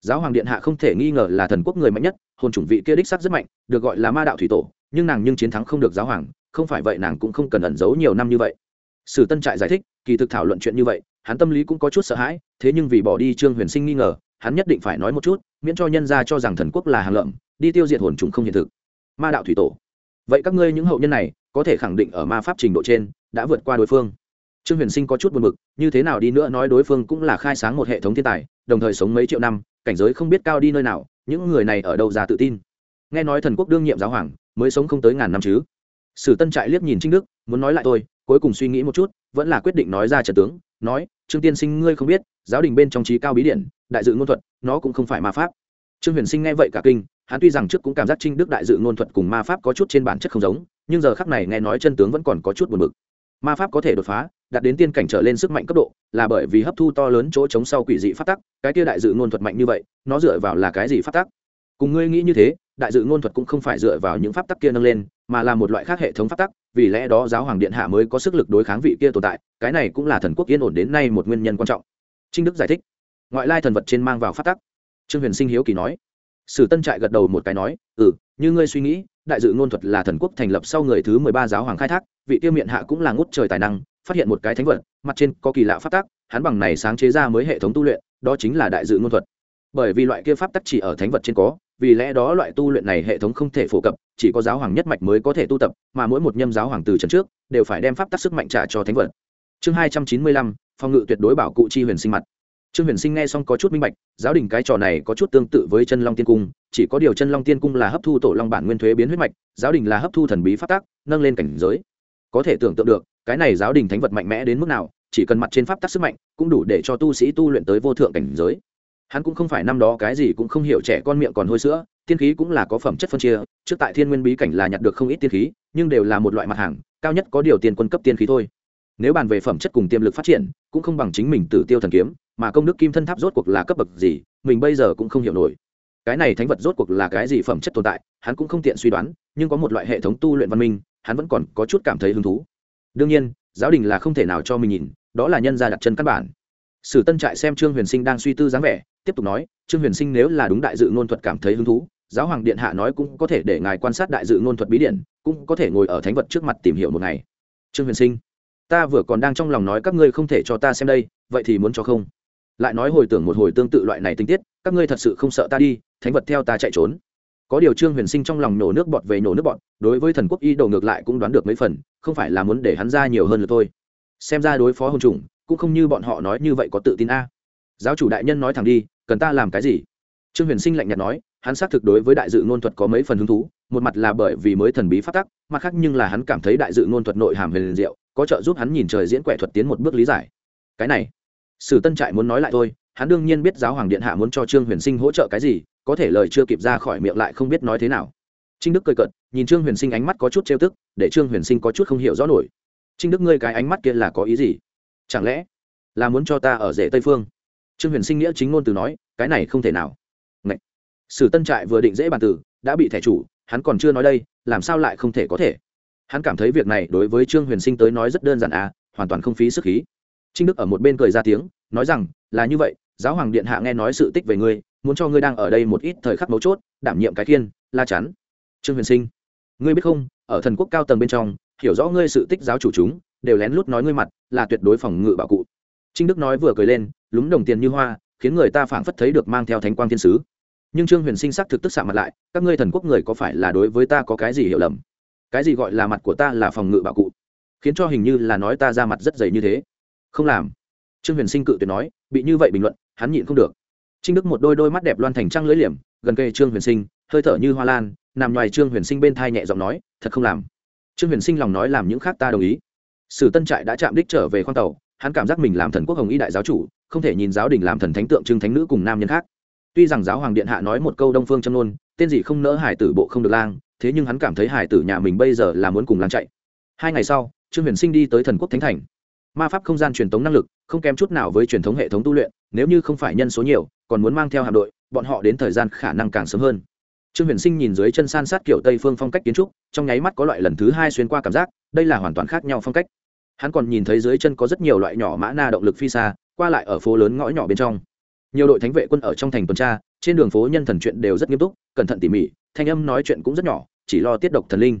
Speaker 1: Giáo hoàng điện hạ không thể nghi ngờ là thần quốc người mạnh nhất, hồn chủng vị kia đích sắc rất mạnh, được gọi là ma đạo thủy tổ, nhưng nàng nhưng chiến thắng không được giáo hoàng không phải vậy nàng cũng không cần ẩn giấu nhiều năm như vậy. Sử tân trại giải thích, kỳ thực thảo luận chuyện như vậy, hắn tâm lý cũng có chút sợ hãi, thế nhưng vì bỏ đi trương huyền sinh nghi ngờ, hắn nhất định phải nói một chút, miễn cho nhân ra cho rằng thần quốc là hàng lợm, đi tiêu diệt hồn trùng không hiện thực. Ma đạo thủy tổ. Vậy các ngươi những hậu nhân này, có thể khẳng định ở ma pháp trình độ trên, đã vượt qua đối phương. Trương huyền sinh có chút buồn b ự c như thế nào đi nữa nói đối phương cũng là khai sáng một hệ thống thiên tài, đồng thời sống mấy triệu năm, cảnh giới không biết cao đi nơi nào, những người này ở đâu ra tự tin? Nghe nói thần quốc đương nhiệm giáo hoàng, mới sống không tới ngàn năm chứ? Sử tân trại liếc nhìn trinh đức, muốn nói lại tôi cuối cùng suy nghĩ một chút, vẫn là quyết định nói ra trận tướng, nói, trương tiên sinh ngươi không biết, giáo đình bên trong trí cao bí điện đại dự ngôn thuật, nó cũng không phải ma pháp. Trương huyền sinh nghe vậy cả kinh, hắn tuy rằng trước cũng cảm giác trinh đức đại dự ngôn thuật cùng ma pháp có chút trên bản chất không giống, nhưng giờ khắc này nghe nói chân tướng vẫn còn có chút buồn bực. Ma pháp có thể đột phá, đạt đến tiên cảnh trở lên sức mạnh cấp độ, là bởi vì hấp thu to lớn chỗ chống sau quỷ dị phát tắc, cái kia đại dự ngôn thuật mạnh như vậy, nó dựa vào là cái gì phát tắc? Cùng ngươi nghĩ như thế đại dự ngôn thuật cũng không phải dựa vào những pháp tắc kia nâng lên, mà là một loại khác hệ thống pháp tắc, vì lẽ đó giáo hoàng điện hạ mới có sức lực đối kháng vị kia tồn tại, cái này cũng là thần quốc yên ổn đến nay một nguyên nhân quan trọng. Trinh đức giải thích. Ngoại lai thần vật trên mang vào pháp tắc. Trương huyền sinh hiếu kỳ nói. Sử tân trại gật đầu một cái nói ừ như ngươi suy nghĩ, đại dự ngôn thuật là thần quốc thành lập sau người thứ mười ba giáo hoàng khai thác, vị tiêu miệng hạ cũng là ngút trời tài năng, phát hiện một cái thánh vật, mặt trên có kỳ lạ pháp tắc, hắn bằng này sáng chế ra mới hệ thống tu luyện, đó chính là đại dự ngôn thuật. Bởi vì loại kia pháp tắc chỉ ở thánh vật trên có vì lẽ đó loại tu luyện này hệ thống không thể phổ cập, chỉ có giáo hoàng nhất mạch mới có thể tu tập, mà mỗi một nhâm giáo hoàng từ trần trước, đều phải đem pháp tắc sức mạnh trả cho thánh vật. Chương hai trăm chín mươi lăm, phòng ngự tuyệt đối bảo cụ chi huyền sinh mặt. Trương huyền sinh nghe xong có chút minh bạch, giáo đình cái trò này có chút tương tự với chân long tiên cung, chỉ có điều chân long tiên cung là hấp thu tổ long bản nguyên thuế biến huyết mạch, giáo đình là hấp thu thần bí pháp tắc, nâng lên cảnh giới. Có thể tưởng tượng được, cái này giáo đình thánh vật mạnh mẽ đến mức nào, chỉ cần mặt trên pháp tắc sức mạnh, cũng đủ để cho tu sĩ tu luyện tới vô thượng cảnh giới hắn cũng không phải năm đó cái gì cũng không hiểu trẻ con miệng còn hôi sữa, tiên khí cũng là có phẩm chất phân chia, trước tại thiên nguyên bí cảnh là nhặt được không ít tiên khí, nhưng đều là một loại mặt hàng, cao nhất có điều tiền quân cấp tiên khí thôi. Nếu bàn về phẩm chất cùng tiềm lực phát triển, cũng không bằng chính mình tử tiêu thần kiếm, mà công đức kim thân tháp rốt cuộc là cấp bậc gì, mình bây giờ cũng không hiểu nổi. Cái này thánh vật rốt cuộc là cái gì phẩm chất tồn tại, hắn cũng không tiện suy đoán, nhưng có một loại hệ thống tu luyện văn minh, hắn vẫn còn có chút cảm thấy hứng thú. Đương nhiên, giáo đình là không thể nào cho mình nhìn, đó là nhân gia đặt chân căn bản sử tân trại xem trương huyền sinh đang suy tư dáng vẻ, tiếp tục nói, trương huyền sinh nếu là đúng đại dự ngôn thuật cảm thấy hứng thú, giáo hoàng điện hạ nói cũng có thể để ngài quan sát đại dự ngôn thuật bí điện cũng có thể ngồi ở thánh vật trước mặt tìm hiểu một ngày. Trương huyền sinh, ta vừa còn đang trong lòng nói các ngươi không thể cho ta xem đây, vậy thì muốn cho không? Lại nói hồi tưởng một hồi tương tự loại này tình tiết, các ngươi thật sự không sợ ta đi, thánh vật theo ta chạy trốn. Có điều trương huyền sinh trong lòng nổ nước bọt về nổ nước bọt, đối với thần quốc y đầu ngược lại cũng đoán được mấy phần, không phải là muốn để hắn ra nhiều hơn là thôi. Xem ra đối phó hôn trùng cũng không như bọn họ nói như vậy có tự tin a. Giáo chủ đại nhân nói thẳng đi, cần ta làm cái gì? Trương huyền sinh lạnh nhạt nói, hắn xác thực đối với đại dự ngôn thuật có mấy phần hứng thú, một mặt là bởi vì mới thần bí phát tắc, mặt khác nhưng là hắn cảm thấy đại dự ngôn thuật nội hàm huyền diệu, có trợ giúp hắn nhìn trời diễn quẻ thuật tiến một bước lý giải. Cái này, sử tân trại muốn nói lại thôi, hắn đương nhiên biết giáo hoàng điện hạ muốn cho trương huyền sinh hỗ trợ cái gì, có thể lời chưa kịp ra khỏi miệng lại không biết nói thế nào. Trinh đức cười cợt, nhìn trương huyền sinh ánh mắt có chút trêu tức, để trương huyền sinh có chút không hiểu rõ nổi. Trinh đức ngươi cái ánh mắt kia là có ý gì? Chẳng lẽ là muốn cho ta ở rể tây phương? Trương huyền sinh nghĩa chính ngôn từ nói, cái này không thể nào. Ngậy. sử tân trại vừa định dễ bàn tử, đã bị thẻ chủ, hắn còn chưa nói đây, làm sao lại không thể có thể? Hắn cảm thấy việc này đối với trương huyền sinh tới nói rất đơn giản à hoàn toàn không phí sức khí. Trinh đức ở một bên cười ra tiếng, nói rằng, là như vậy, giáo hoàng điện hạ nghe nói sự tích về ngươi, muốn cho ngươi đang ở đây một ít thời khắc mấu chốt, đảm nhiệm cái thiên la chắn. Trương huyền sinh. Ngươi biết không, ở thần quốc cao tầng bên trong, hiểu rõ ngươi sự tích giáo chủ chúng đều lén lút nói ngươi mặt, là tuyệt đối phòng ngự bảo cụ. Trinh đức nói vừa cười lên, lúng đồng tiền như hoa, khiến người ta phảng phất thấy được mang theo thánh quang thiên sứ. Nhưng trương huyền sinh sắc thực tức xạ mặt lại, các ngươi thần quốc người có phải là đối với ta có cái gì hiểu lầm? Cái gì gọi là mặt của ta là phòng ngự bảo cụ? Khiến cho hình như là nói ta ra mặt rất dày như thế. Không làm. Trương huyền sinh cự tuyệt nói, bị như vậy bình luận, hắn nhịn không được. Trinh đức một đôi đôi mắt đẹp loan thành trăng lưỡi liềm, gần kề trương huyền sinh, hơi thở như hoa lan, nằm ngoài trương huyền sinh bên thai nhẹ giọng nói, thật không làm. Trương huyền sinh lòng nói làm những khác ta đồng ý sử tân trại đã chạm đích trở về khoang tàu, hắn cảm giác mình làm thần quốc hồng y đại giáo chủ, không thể nhìn giáo đình làm thần thánh tượng trưng thánh nữ cùng nam nhân khác. Tuy rằng giáo hoàng điện hạ nói một câu đông phương châm nôn, tên gì không nỡ hải tử bộ không được lang, thế nhưng hắn cảm thấy hải tử nhà mình bây giờ là muốn cùng lang chạy. Hai ngày sau, trương huyền sinh đi tới thần quốc thánh thành. Ma pháp không gian truyền thống năng lực, không kém chút nào với truyền thống hệ thống tu luyện, nếu như không phải nhân số nhiều, còn muốn mang theo hạm đội, bọn họ đến thời gian khả năng càng sớm hơn. Trương huyền sinh nhìn dưới chân san sát kiểu tây phương phong cách kiến trúc, trong nháy mắt có loại lần thứ hai xuyên qua cảm giác, đây là hoàn toàn khác nhau phong cách hắn còn nhìn thấy dưới chân có rất nhiều loại nhỏ mã na động lực phi xa, qua lại ở phố lớn ngõ nhỏ bên trong. Nhiều đội thánh vệ quân ở trong thành tuần tra, trên đường phố nhân thần chuyện đều rất nghiêm túc, cẩn thận tỉ mỉ, thanh âm nói chuyện cũng rất nhỏ, chỉ lo tiết độc thần linh.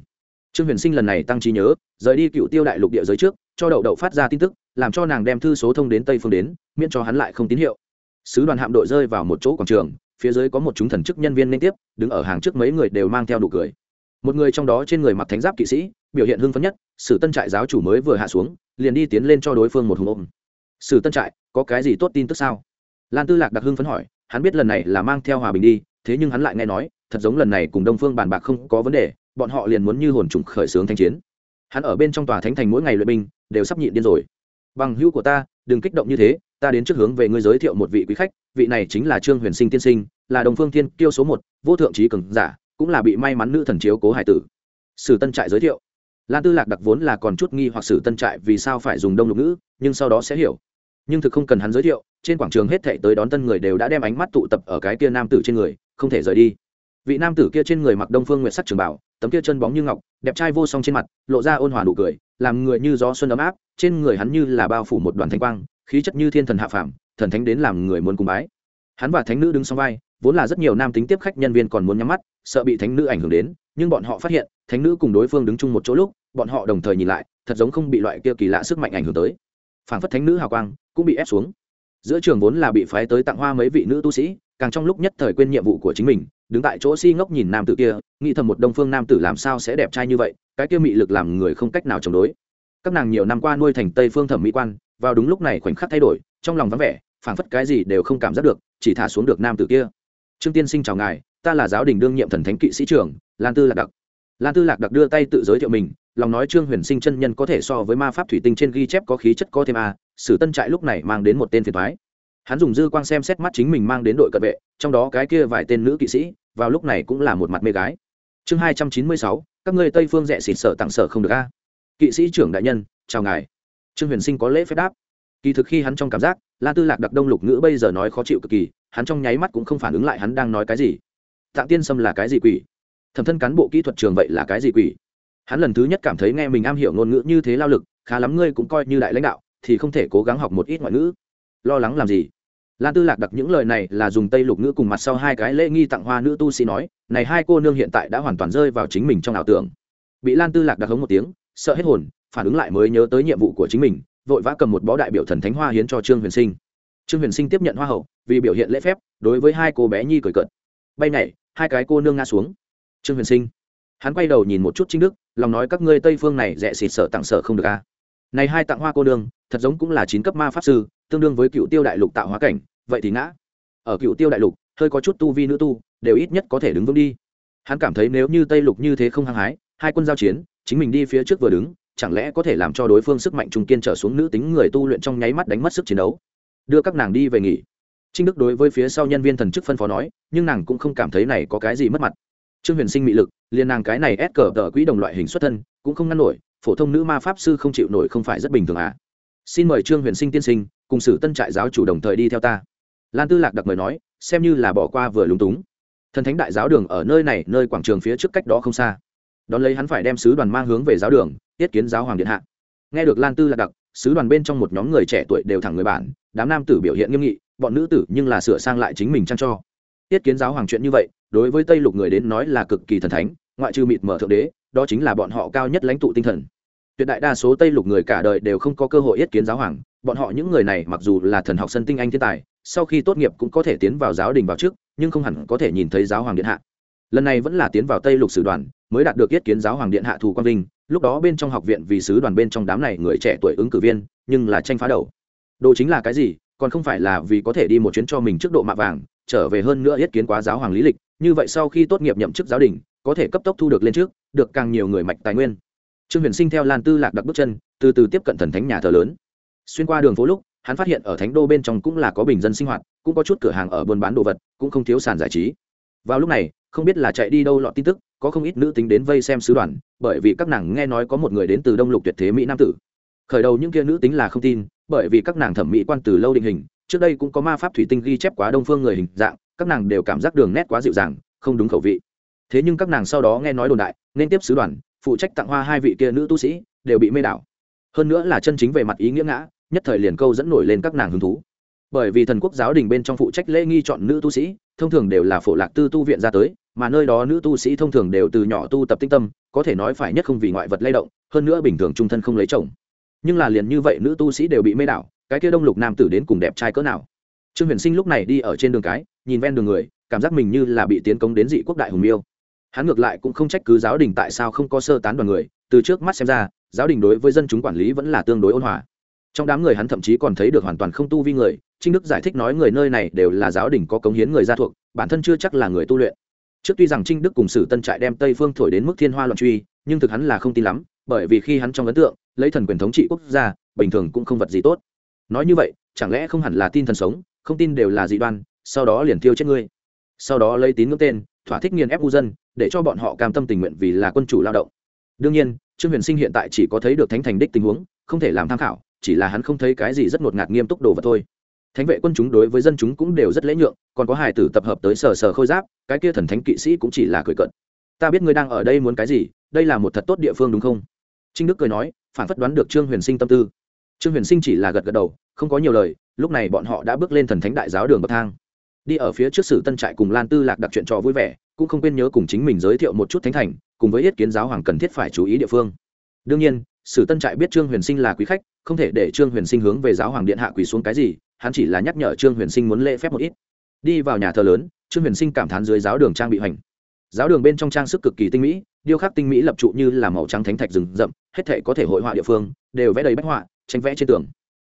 Speaker 1: Trương huyền sinh lần này tăng trí nhớ, rời đi cựu tiêu đại lục địa giới trước, cho đậu đậu phát ra tin tức, làm cho nàng đem thư số thông đến tây phương đến, miễn cho hắn lại không tín hiệu. Sứ đoàn hạm đội rơi vào một chỗ quảng trường, phía dưới có một chúng thần chức nhân viên liên tiếp, đứng ở hàng trước mấy người đều mang theo đủ cười một người trong đó trên người mặc thánh giáp kỵ sĩ, biểu hiện hưng phấn nhất, sử tân trại giáo chủ mới vừa hạ xuống, liền đi tiến lên cho đối phương một hùng ôm. Sử tân trại, có cái gì tốt tin tức sao? Lan tư lạc đặc hưng phấn hỏi, hắn biết lần này là mang theo hòa bình đi, thế nhưng hắn lại nghe nói, thật giống lần này cùng đông phương bàn bạc không có vấn đề, bọn họ liền muốn như hồn trùng khởi xướng thanh chiến. Hắn ở bên trong tòa thánh thành mỗi ngày luyện binh, đều sắp nhịn điên rồi. Bằng hữu của ta, đừng kích động như thế, ta đến trước hướng về ngươi giới thiệu một vị quý khách, vị này chính là trương huyền sinh tiên sinh, là đồng phương thiên kiêu số một, vô thượng trí cường giả cũng là bị may mắn nữ thần chiếu cố hải tử. Sử tân trại giới thiệu. Lan tư lạc đặc vốn là còn chút nghi hoặc sử tân trại vì sao phải dùng đông lục ngữ, nhưng sau đó sẽ hiểu. Nhưng thực không cần hắn giới thiệu, trên quảng trường hết thệ tới đón tân người đều đã đem ánh mắt tụ tập ở cái kia nam tử trên người, không thể rời đi. Vị nam tử kia trên người mặc đông phương nguyệt sắc trường bảo, tấm kia chân bóng như ngọc, đẹp trai vô song trên mặt, lộ ra ôn hòa nụ cười, làm người như gió xuân ấm áp, trên người hắn như là bao phủ một đoàn thanh quang, khí chất như thiên thần hạ phàm, thần thánh đến làm người muốn cung bái. Hắn và thánh nữ đứng sau vai vốn là rất nhiều nam tính tiếp khách nhân viên còn muốn nhắm mắt, sợ bị thánh nữ ảnh hưởng đến, nhưng bọn họ phát hiện, thánh nữ cùng đối phương đứng chung một chỗ lúc, bọn họ đồng thời nhìn lại, thật giống không bị loại kia kỳ lạ sức mạnh ảnh hưởng tới. Phản phất thánh nữ hào quang cũng bị ép xuống. Giữa trường vốn là bị phái tới tặng hoa mấy vị nữ tu sĩ, càng trong lúc nhất thời quên nhiệm vụ của chính mình, đứng tại chỗ si ngốc nhìn nam tử kia, nghĩ thầm một đông phương nam tử làm sao sẽ đẹp trai như vậy, cái kia mị lực làm người không cách nào chống đối. Các nàng nhiều năm qua nuôi thành tây phương thẩm mỹ quan, vào đúng lúc này khoảnh khắc thay đổi, trong lòng vắng vẻ phảng phất cái gì đều không cảm giác được, chỉ thả xuống được nam tử kia trương tiên sinh chào ngài, ta là giáo đình đương nhiệm thần thánh kỵ sĩ trưởng, lan tư lạc đặc. Lan tư lạc đặc đưa tay tự giới thiệu mình, lòng nói trương huyền sinh chân nhân có thể so với ma pháp thủy tinh trên ghi chép có khí chất có thêm a, sử tân trại lúc này mang đến một tên phiền thoái hắn dùng dư quang xem xét mắt chính mình mang đến đội cận vệ, trong đó cái kia vài tên nữ kỵ sĩ, vào lúc này cũng là một mặt mê gái. Chương hai trăm chín mươi sáu, các ngươi tây phương rẽ xịt sở tặng sở không được a. Kỵ sĩ trưởng đại nhân, chào ngài. Trương huyền sinh có lễ phép đáp. Kỳ thực khi hắn trong cảm giác, lan tư lạc đặc đông lục ngữ bây giờ nói khó chịu cực kỳ hắn trong nháy mắt cũng không phản ứng lại hắn đang nói cái gì. Tạng tiên sâm là cái gì quỷ? Thẩm thân cán bộ kỹ thuật trường vậy là cái gì quỷ? Hắn lần thứ nhất cảm thấy nghe mình am hiểu ngôn ngữ như thế lao lực, khá lắm ngươi cũng coi như đại lãnh đạo, thì không thể cố gắng học một ít ngoại ngữ. Lo lắng làm gì? Lan tư lạc đặc những lời này là dùng tây lục ngữ cùng mặt sau hai cái lễ nghi tặng hoa nữ tu sĩ nói, này hai cô nương hiện tại đã hoàn toàn rơi vào chính mình trong ảo tưởng. Bị lan tư lạc đặc hống một tiếng, sợ hết hồn, phản ứng lại mới nhớ tới nhiệm vụ của chính mình, vội vã cầm một bó đại biểu thần thánh hoa hiến cho trương huyền sinh trương huyền sinh tiếp nhận hoa hậu, vì biểu hiện lễ phép, đối với hai cô bé nhi cười cợt. Bay nhảy, hai cái cô nương nga xuống. Trương huyền sinh. Hắn quay đầu nhìn một chút trinh đức, lòng nói các ngươi tây phương này rẻ xịt sợ tặng sợ không được a. À. này hai tặng hoa cô nương, thật giống cũng là chín cấp ma pháp sư, tương đương với cựu tiêu đại lục tạo hóa cảnh, vậy thì ngã. Ở cựu tiêu đại lục, hơi có chút tu vi nữ tu, đều ít nhất có thể đứng vững đi. Hắn cảm thấy nếu như tây lục như thế không hăng hái, hai quân giao chiến, chính mình đi phía trước vừa đứng, chẳng lẽ có thể làm cho đối phương sức mạnh trung kiên trở xuống nữ tính người tu luyện trong nháy mắt đánh mất sức chiến đấu? Đưa các nàng đi về nghỉ. Trinh đức đối với phía sau nhân viên thần chức phân phó nói, nhưng nàng cũng không cảm thấy này có cái gì mất mặt. Trương huyền sinh mị lực, liền nàng cái này ép cờ tờ quỹ đồng loại hình xuất thân, cũng không ngăn nổi, phổ thông nữ ma pháp sư không chịu nổi không phải rất bình thường à. Xin mời trương huyền sinh tiên sinh, cùng sử tân trại giáo chủ đồng thời đi theo ta. Lan tư lạc đặc mời nói, xem như là bỏ qua vừa lúng túng. Thần thánh đại giáo đường ở nơi này, nơi quảng trường phía trước cách đó không xa. Đón lấy hắn phải đem sứ đoàn mang hướng về giáo đường, tiết kiến giáo hoàng điện hạ. Nghe được lan tư lạc đặc sứ đoàn bên trong một nhóm người trẻ tuổi đều thẳng người bản, đám nam tử biểu hiện nghiêm nghị, bọn nữ tử nhưng là sửa sang lại chính mình trang cho. Tiết kiến giáo hoàng chuyện như vậy, đối với tây lục người đến nói là cực kỳ thần thánh, ngoại trừ mịt mở thượng đế, đó chính là bọn họ cao nhất lãnh tụ tinh thần. Tuyệt đại đa số tây lục người cả đời đều không có cơ hội yết kiến giáo hoàng, bọn họ những người này mặc dù là thần học sân tinh anh thiên tài, sau khi tốt nghiệp cũng có thể tiến vào giáo đình vào trước, nhưng không hẳn có thể nhìn thấy giáo hoàng điện hạ. Lần này vẫn là tiến vào tây lục sử đoàn, mới đạt được yết kiến giáo hoàng điện hạ thù quang vinh lúc đó bên trong học viện vì sứ đoàn bên trong đám này người trẻ tuổi ứng cử viên, nhưng là tranh phá đầu. Đồ chính là cái gì, còn không phải là vì có thể đi một chuyến cho mình trước độ mạ vàng, trở về hơn nữa yết kiến quá giáo hoàng lý lịch, như vậy sau khi tốt nghiệp nhậm chức giáo đình, có thể cấp tốc thu được lên trước, được càng nhiều người mạch tài nguyên. Trương huyền sinh theo lan tư lạc đặc bước chân, từ từ tiếp cận thần thánh nhà thờ lớn. Xuyên qua đường phố lúc, hắn phát hiện ở thánh đô bên trong cũng là có bình dân sinh hoạt, cũng có chút cửa hàng ở buôn bán đồ vật, cũng không thiếu sàn giải trí. Vào lúc này không biết là chạy đi đâu lọt tin tức, có không ít nữ tính đến vây xem sứ đoàn, bởi vì các nàng nghe nói có một người đến từ đông lục tuyệt thế mỹ nam tử. Khởi đầu những kia nữ tính là không tin, bởi vì các nàng thẩm mỹ quan từ lâu định hình, trước đây cũng có ma pháp thủy tinh ghi chép quá đông phương người hình dạng, các nàng đều cảm giác đường nét quá dịu dàng, không đúng khẩu vị. Thế nhưng các nàng sau đó nghe nói đồn đại, nên tiếp sứ đoàn, phụ trách tặng hoa hai vị kia nữ tu sĩ, đều bị mê đảo. Hơn nữa là chân chính về mặt ý nghĩa ngã, nhất thời liền câu dẫn nổi lên các nàng hứng thú bởi vì thần quốc giáo đình bên trong phụ trách lễ nghi chọn nữ tu sĩ, thông thường đều là phổ lạc tư tu viện ra tới, mà nơi đó nữ tu sĩ thông thường đều từ nhỏ tu tập tinh tâm, có thể nói phải nhất không vì ngoại vật lay động, hơn nữa bình thường trung thân không lấy chồng. Nhưng là liền như vậy nữ tu sĩ đều bị mê đảo, cái kia đông lục nam tử đến cùng đẹp trai cỡ nào? Trương huyền sinh lúc này đi ở trên đường cái, nhìn ven đường người, cảm giác mình như là bị tiến công đến dị quốc đại hùng miêu. Hắn ngược lại cũng không trách cứ giáo đình tại sao không có sơ tán đoàn người, từ trước mắt xem ra, giáo đình đối với dân chúng quản lý vẫn là tương đối ôn hòa. Trong đám người hắn thậm chí còn thấy được hoàn toàn không tu vi người trinh đức giải thích nói người nơi này đều là giáo đình có cống hiến người gia thuộc, bản thân chưa chắc là người tu luyện. Trước tuy rằng trinh đức cùng sử tân trại đem tây phương thổi đến mức thiên hoa loạn truy, nhưng thực hắn là không tin lắm, bởi vì khi hắn trong ấn tượng, lấy thần quyền thống trị quốc gia, bình thường cũng không vật gì tốt. Nói như vậy, chẳng lẽ không hẳn là tin thần sống, không tin đều là dị đoan, sau đó liền tiêu chết ngươi. Sau đó lấy tín ngưỡng tên, thỏa thích nghiền ép u dân, để cho bọn họ cam tâm tình nguyện vì là quân chủ lao động. Đương nhiên, trương huyền sinh hiện tại chỉ có thấy được thánh thành đích tình huống, không thể làm tham khảo, chỉ là hắn không thấy cái gì rất ngột ngạt nghiêm túc đồ vật thôi thánh vệ quân chúng đối với dân chúng cũng đều rất lễ nhượng, còn có hải tử tập hợp tới sờ sờ khôi giáp, cái kia thần thánh kỵ sĩ cũng chỉ là cười cận ta biết ngươi đang ở đây muốn cái gì, đây là một thật tốt địa phương đúng không? Trinh đức cười nói, phản phất đoán được trương huyền sinh tâm tư. Trương huyền sinh chỉ là gật gật đầu, không có nhiều lời, lúc này bọn họ đã bước lên thần thánh đại giáo đường bậc thang. Đi ở phía trước sử tân trại cùng lan tư lạc đặc chuyện trò vui vẻ, cũng không quên nhớ cùng chính mình giới thiệu một chút thánh thành, cùng với ý kiến giáo hoàng cần thiết phải chú ý địa phương. Đương nhiên, sử tân trại biết trương huyền sinh là quý khách, không thể để trương huyền sinh hướng về giáo hoàng điện hạ quỳ xuống cái gì hắn chỉ là nhắc nhở trương huyền sinh muốn lễ phép một ít. Đi vào nhà thờ lớn, trương huyền sinh cảm thán dưới giáo đường trang bị hoành. Giáo đường bên trong trang sức cực kỳ tinh mỹ, điêu khắc tinh mỹ lập trụ như là màu trắng thánh thạch rừng rậm, hết thể có thể hội họa địa phương, đều vẽ đầy bách họa, tranh vẽ trên tường.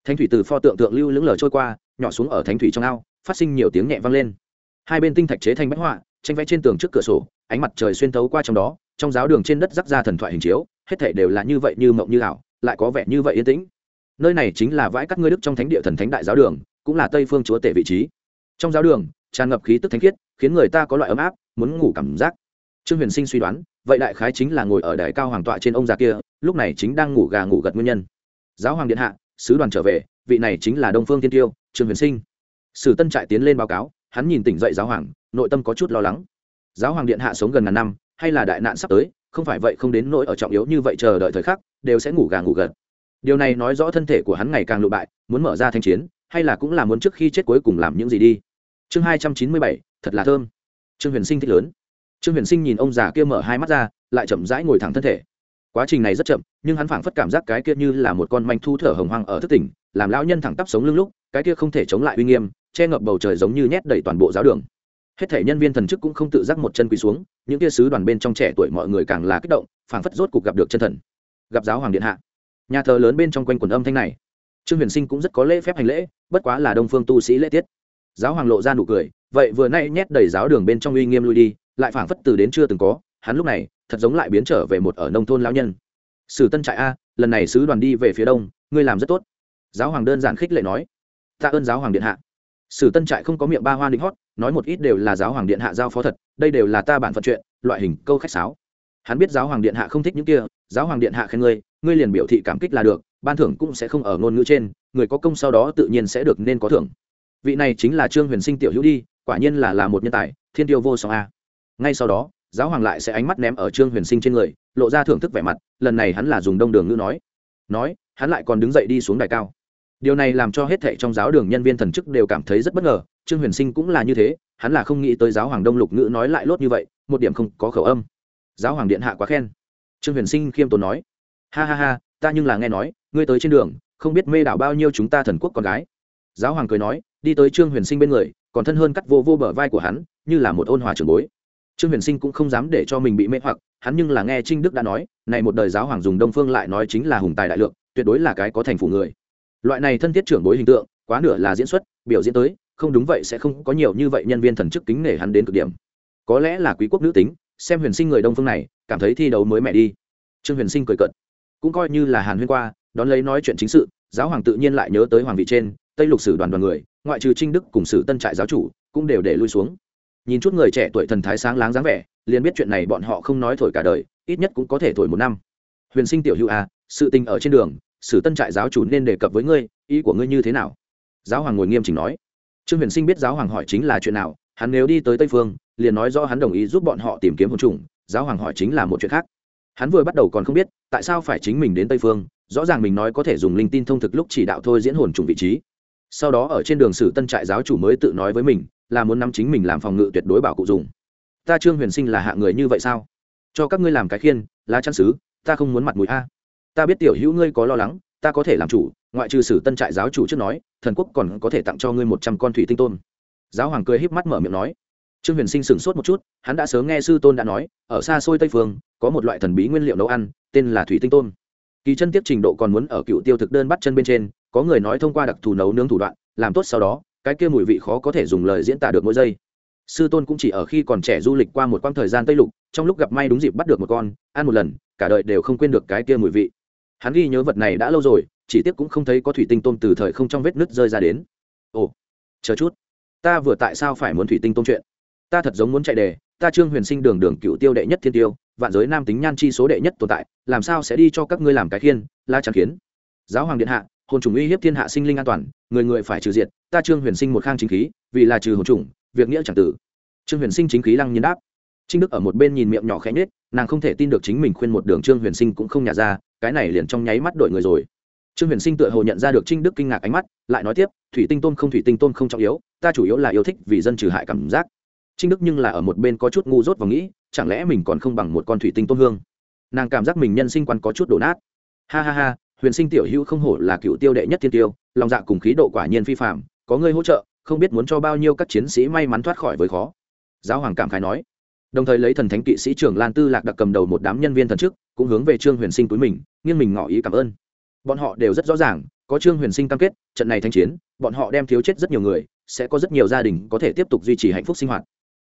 Speaker 1: Thánh thủy từ pho tượng tượng lưu lững lờ trôi qua, nhỏ xuống ở thánh thủy trong ao, phát sinh nhiều tiếng nhẹ vang lên. Hai bên tinh thạch chế thành bách họa, tranh vẽ trên tường trước cửa sổ, ánh mặt trời xuyên thấu qua trong đó, trong giáo đường trên đất rắc ra thần thoại hình chiếu, hết thể đều là như vậy như mộng như ảo, lại có vẻ như vậy yên tĩnh nơi này chính là vãi các ngươi đức trong thánh địa thần thánh đại giáo đường, cũng là tây phương chúa tể vị trí. Trong giáo đường, tràn ngập khí tức thánh khiết, khiến người ta có loại ấm áp, muốn ngủ cảm giác. Trương huyền sinh suy đoán, vậy đại khái chính là ngồi ở đài cao hoàng tọa trên ông già kia, lúc này chính đang ngủ gà ngủ gật nguyên nhân. Giáo hoàng điện hạ, sứ đoàn trở về, vị này chính là đông phương tiên tiêu, trương huyền sinh. Sử tân trại tiến lên báo cáo, hắn nhìn tỉnh dậy giáo hoàng, nội tâm có chút lo lắng. Giáo hoàng điện hạ sống gần ngàn năm, hay là đại nạn sắp tới, không phải vậy không đến nỗi ở trọng yếu như vậy chờ đợi thời khắc, đều sẽ ngủ gà ngủ gật điều này nói rõ thân thể của hắn ngày càng lụ bại, muốn mở ra thanh chiến, hay là cũng là muốn trước khi chết cuối cùng làm những gì đi. Chương hai trăm chín mươi bảy, thật là thơm. Trương huyền sinh thích lớn. Trương huyền sinh nhìn ông già kia mở hai mắt ra, lại chậm rãi ngồi thẳng thân thể. Quá trình này rất chậm, nhưng hắn phảng phất cảm giác cái kia như là một con manh thu thở hồng hoang ở thức tỉnh, làm lão nhân thẳng tắp sống lưng lúc, cái kia không thể chống lại uy nghiêm, che ngập bầu trời giống như nhét đầy toàn bộ giáo đường. Hết thể nhân viên thần chức cũng không tự giác một chân quỳ xuống, những kia sứ đoàn bên trong trẻ tuổi mọi người càng là kích động, phảng phất rốt cục gặp được chân thần. Gặp giáo hoàng điện hạ nhà thờ lớn bên trong quanh quần âm thanh này. Trương huyền sinh cũng rất có lễ phép hành lễ, bất quá là đông phương tu sĩ lễ tiết. Giáo hoàng lộ ra nụ cười, vậy vừa nay nhét đầy giáo đường bên trong uy nghiêm lui đi, lại phảng phất từ đến chưa từng có, hắn lúc này, thật giống lại biến trở về một ở nông thôn lão nhân. Sử tân trại a, lần này sứ đoàn đi về phía đông, ngươi làm rất tốt. Giáo hoàng đơn giản khích lệ nói. Tạ ơn giáo hoàng điện hạ. Sử tân trại không có miệng ba hoa định hót, nói một ít đều là giáo hoàng điện hạ giao phó thật, đây đều là ta bản phận chuyện, loại hình câu khách sáo. Hắn biết giáo hoàng điện hạ không thích những kia, giáo hoàng điện hạ khen ngươi ngươi liền biểu thị cảm kích là được, ban thưởng cũng sẽ không ở ngôn ngữ trên, người có công sau đó tự nhiên sẽ được nên có thưởng. Vị này chính là trương huyền sinh tiểu hữu đi, quả nhiên là là một nhân tài, thiên tiêu vô song a. Ngay sau đó, giáo hoàng lại sẽ ánh mắt ném ở trương huyền sinh trên người, lộ ra thưởng thức vẻ mặt, lần này hắn là dùng đông đường ngữ nói. Nói, hắn lại còn đứng dậy đi xuống đài cao. Điều này làm cho hết thệ trong giáo đường nhân viên thần chức đều cảm thấy rất bất ngờ, trương huyền sinh cũng là như thế, hắn là không nghĩ tới giáo hoàng đông lục ngữ nói lại lốt như vậy, một điểm không có khẩu âm. Giáo hoàng điện hạ quá khen. Trương huyền sinh khiêm tốn nói ha ha ha, ta nhưng là nghe nói, ngươi tới trên đường, không biết mê đảo bao nhiêu chúng ta thần quốc con gái. Giáo hoàng cười nói, đi tới trương huyền sinh bên người, còn thân hơn cắt vô vô bờ vai của hắn, như là một ôn hòa trường bối. Trương huyền sinh cũng không dám để cho mình bị mê hoặc, hắn nhưng là nghe trinh đức đã nói, này một đời giáo hoàng dùng đông phương lại nói chính là hùng tài đại lượng, tuyệt đối là cái có thành phủ người. Loại này thân thiết trưởng bối hình tượng, quá nửa là diễn xuất, biểu diễn tới, không đúng vậy sẽ không có nhiều như vậy nhân viên thần chức kính nể hắn đến cực điểm. Có lẽ là quý quốc nữ tính, xem huyền sinh người đông phương này, cảm thấy thi đấu mới mẹ đi. Trương huyền sinh cười cận cũng coi như là hàn huyên qua đón lấy nói chuyện chính sự giáo hoàng tự nhiên lại nhớ tới hoàng vị trên tây lục sử đoàn đoàn người ngoại trừ trinh đức cùng sử tân trại giáo chủ cũng đều để lui xuống. Nhìn chút người trẻ tuổi thần thái sáng láng dáng vẻ liền biết chuyện này bọn họ không nói thổi cả đời ít nhất cũng có thể thổi một năm. Huyền sinh tiểu hữu a à, sự tình ở trên đường sử tân trại giáo chủ nên đề cập với ngươi ý của ngươi như thế nào? Giáo hoàng ngồi nghiêm chỉnh nói. Trương huyền sinh biết giáo hoàng hỏi chính là chuyện nào hắn nếu đi tới tây phương liền nói do hắn đồng ý giúp bọn họ tìm kiếm hồn trùng giáo hoàng hỏi chính là một chuyện khác hắn vừa bắt đầu còn không biết, tại sao phải chính mình đến tây phương, rõ ràng mình nói có thể dùng linh tin thông thực lúc chỉ đạo thôi diễn hồn trùng vị trí. Sau đó ở trên đường sử tân trại giáo chủ mới tự nói với mình, là muốn nắm chính mình làm phòng ngự tuyệt đối bảo cụ dùng. Ta trương huyền sinh là hạ người như vậy sao? Cho các ngươi làm cái khiên, lá chăn xứ ta không muốn mặt mũi a. Ta biết tiểu hữu ngươi có lo lắng, ta có thể làm chủ, ngoại trừ sử tân trại giáo chủ trước nói, thần quốc còn có thể tặng cho ngươi một trăm con thủy tinh tôn. Giáo hoàng cười híp mắt mở miệng nói. Trương huyền sinh sửng sốt một chút, hắn đã sớm nghe sư tôn đã nói, ở xa xôi tây phương có một loại thần bí nguyên liệu nấu ăn, tên là thủy tinh tôm. Kỳ chân tiếp trình độ còn muốn ở cựu tiêu thực đơn bắt chân bên trên, có người nói thông qua đặc thù nấu nướng thủ đoạn, làm tốt sau đó, cái kia mùi vị khó có thể dùng lời diễn tả được mỗi giây. Sư tôn cũng chỉ ở khi còn trẻ du lịch qua một quãng thời gian tây lục, trong lúc gặp may đúng dịp bắt được một con, ăn một lần, cả đời đều không quên được cái kia mùi vị. Hắn ghi nhớ vật này đã lâu rồi, chỉ tiếc cũng không thấy có thủy tinh tôm từ thời không trong vết nứt rơi ra đến. Ồ, chờ chút. Ta vừa tại sao phải muốn thủy tinh tôm chuyện? Ta thật giống muốn chạy đề ta trương huyền sinh đường đường cựu tiêu đệ nhất thiên tiêu, vạn giới nam tính nhan chi số đệ nhất tồn tại, làm sao sẽ đi cho các ngươi làm cái khiên, la chẳng kiến? Giáo hoàng điện hạ, hồn trùng uy hiếp thiên hạ sinh linh an toàn, người người phải trừ diệt, ta trương huyền sinh một khang chính khí, vì là trừ hồn trùng việc nghĩa chẳng tử. Trương huyền sinh chính khí lăng nhiên đáp. Trinh đức ở một bên nhìn miệng nhỏ khẽ nhết nàng không thể tin được chính mình khuyên một đường trương huyền sinh cũng không nhả ra, cái này liền trong nháy mắt đội người rồi. Trương huyền sinh tựa hồ nhận ra được trinh đức kinh ngạc ánh mắt, lại nói tiếp, thủy tinh tôn không, thủy tinh tôn không trọng yếu, ta chủ yếu là yêu thích vì dân trừ hại cảm giác trinh đức nhưng là ở một bên có chút ngu dốt và nghĩ, chẳng lẽ mình còn không bằng một con thủy tinh tôn hương? Nàng cảm giác mình nhân sinh quan có chút đổ nát. Ha ha ha, huyền sinh tiểu hữu không hổ là cựu tiêu đệ nhất thiên tiêu, lòng dạ cùng khí độ quả nhiên phi phạm có người hỗ trợ, không biết muốn cho bao nhiêu các chiến sĩ may mắn thoát khỏi với khó. Giáo hoàng cảm khái nói. Đồng thời lấy thần thánh kỵ sĩ trưởng lan tư lạc đặc cầm đầu một đám nhân viên thần chức, cũng hướng về trương huyền sinh túi mình, nghiêng mình ngỏ ý cảm ơn. Bọn họ đều rất rõ ràng, có trương huyền sinh cam kết, trận này thanh chiến, bọn họ đem thiếu chết rất nhiều người, sẽ có rất nhiều gia đình có thể tiếp tục duy trì hạnh phúc sinh hoạt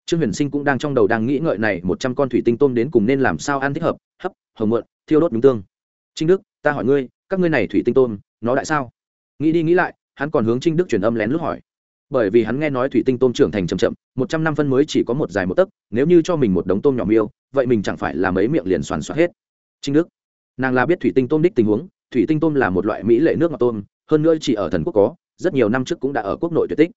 Speaker 1: trương huyền sinh cũng đang trong đầu đang nghĩ ngợi này, một trăm con thủy tinh tôm đến cùng nên làm sao ăn thích hợp? Hấp, hồng mượn, thiêu đốt nhúng tương. Trinh đức, ta hỏi ngươi, các ngươi này thủy tinh tôm, nó đại sao? Nghĩ đi nghĩ lại, hắn còn hướng trinh đức truyền âm lén lút hỏi. Bởi vì hắn nghe nói thủy tinh tôm trưởng thành chậm chậm, một trăm năm phân mới chỉ có một dài một tấc, nếu như cho mình một đống tôm nhỏ miêu, vậy mình chẳng phải là mấy miệng liền soàn xoát hết. Trinh đức, nàng là biết thủy tinh tôm đích tình huống, thủy tinh tôm là một loại mỹ lệ nước ngọt tôm, hơn nữa chỉ ở thần quốc có, rất nhiều năm trước cũng đã ở quốc nội tuyệt tích.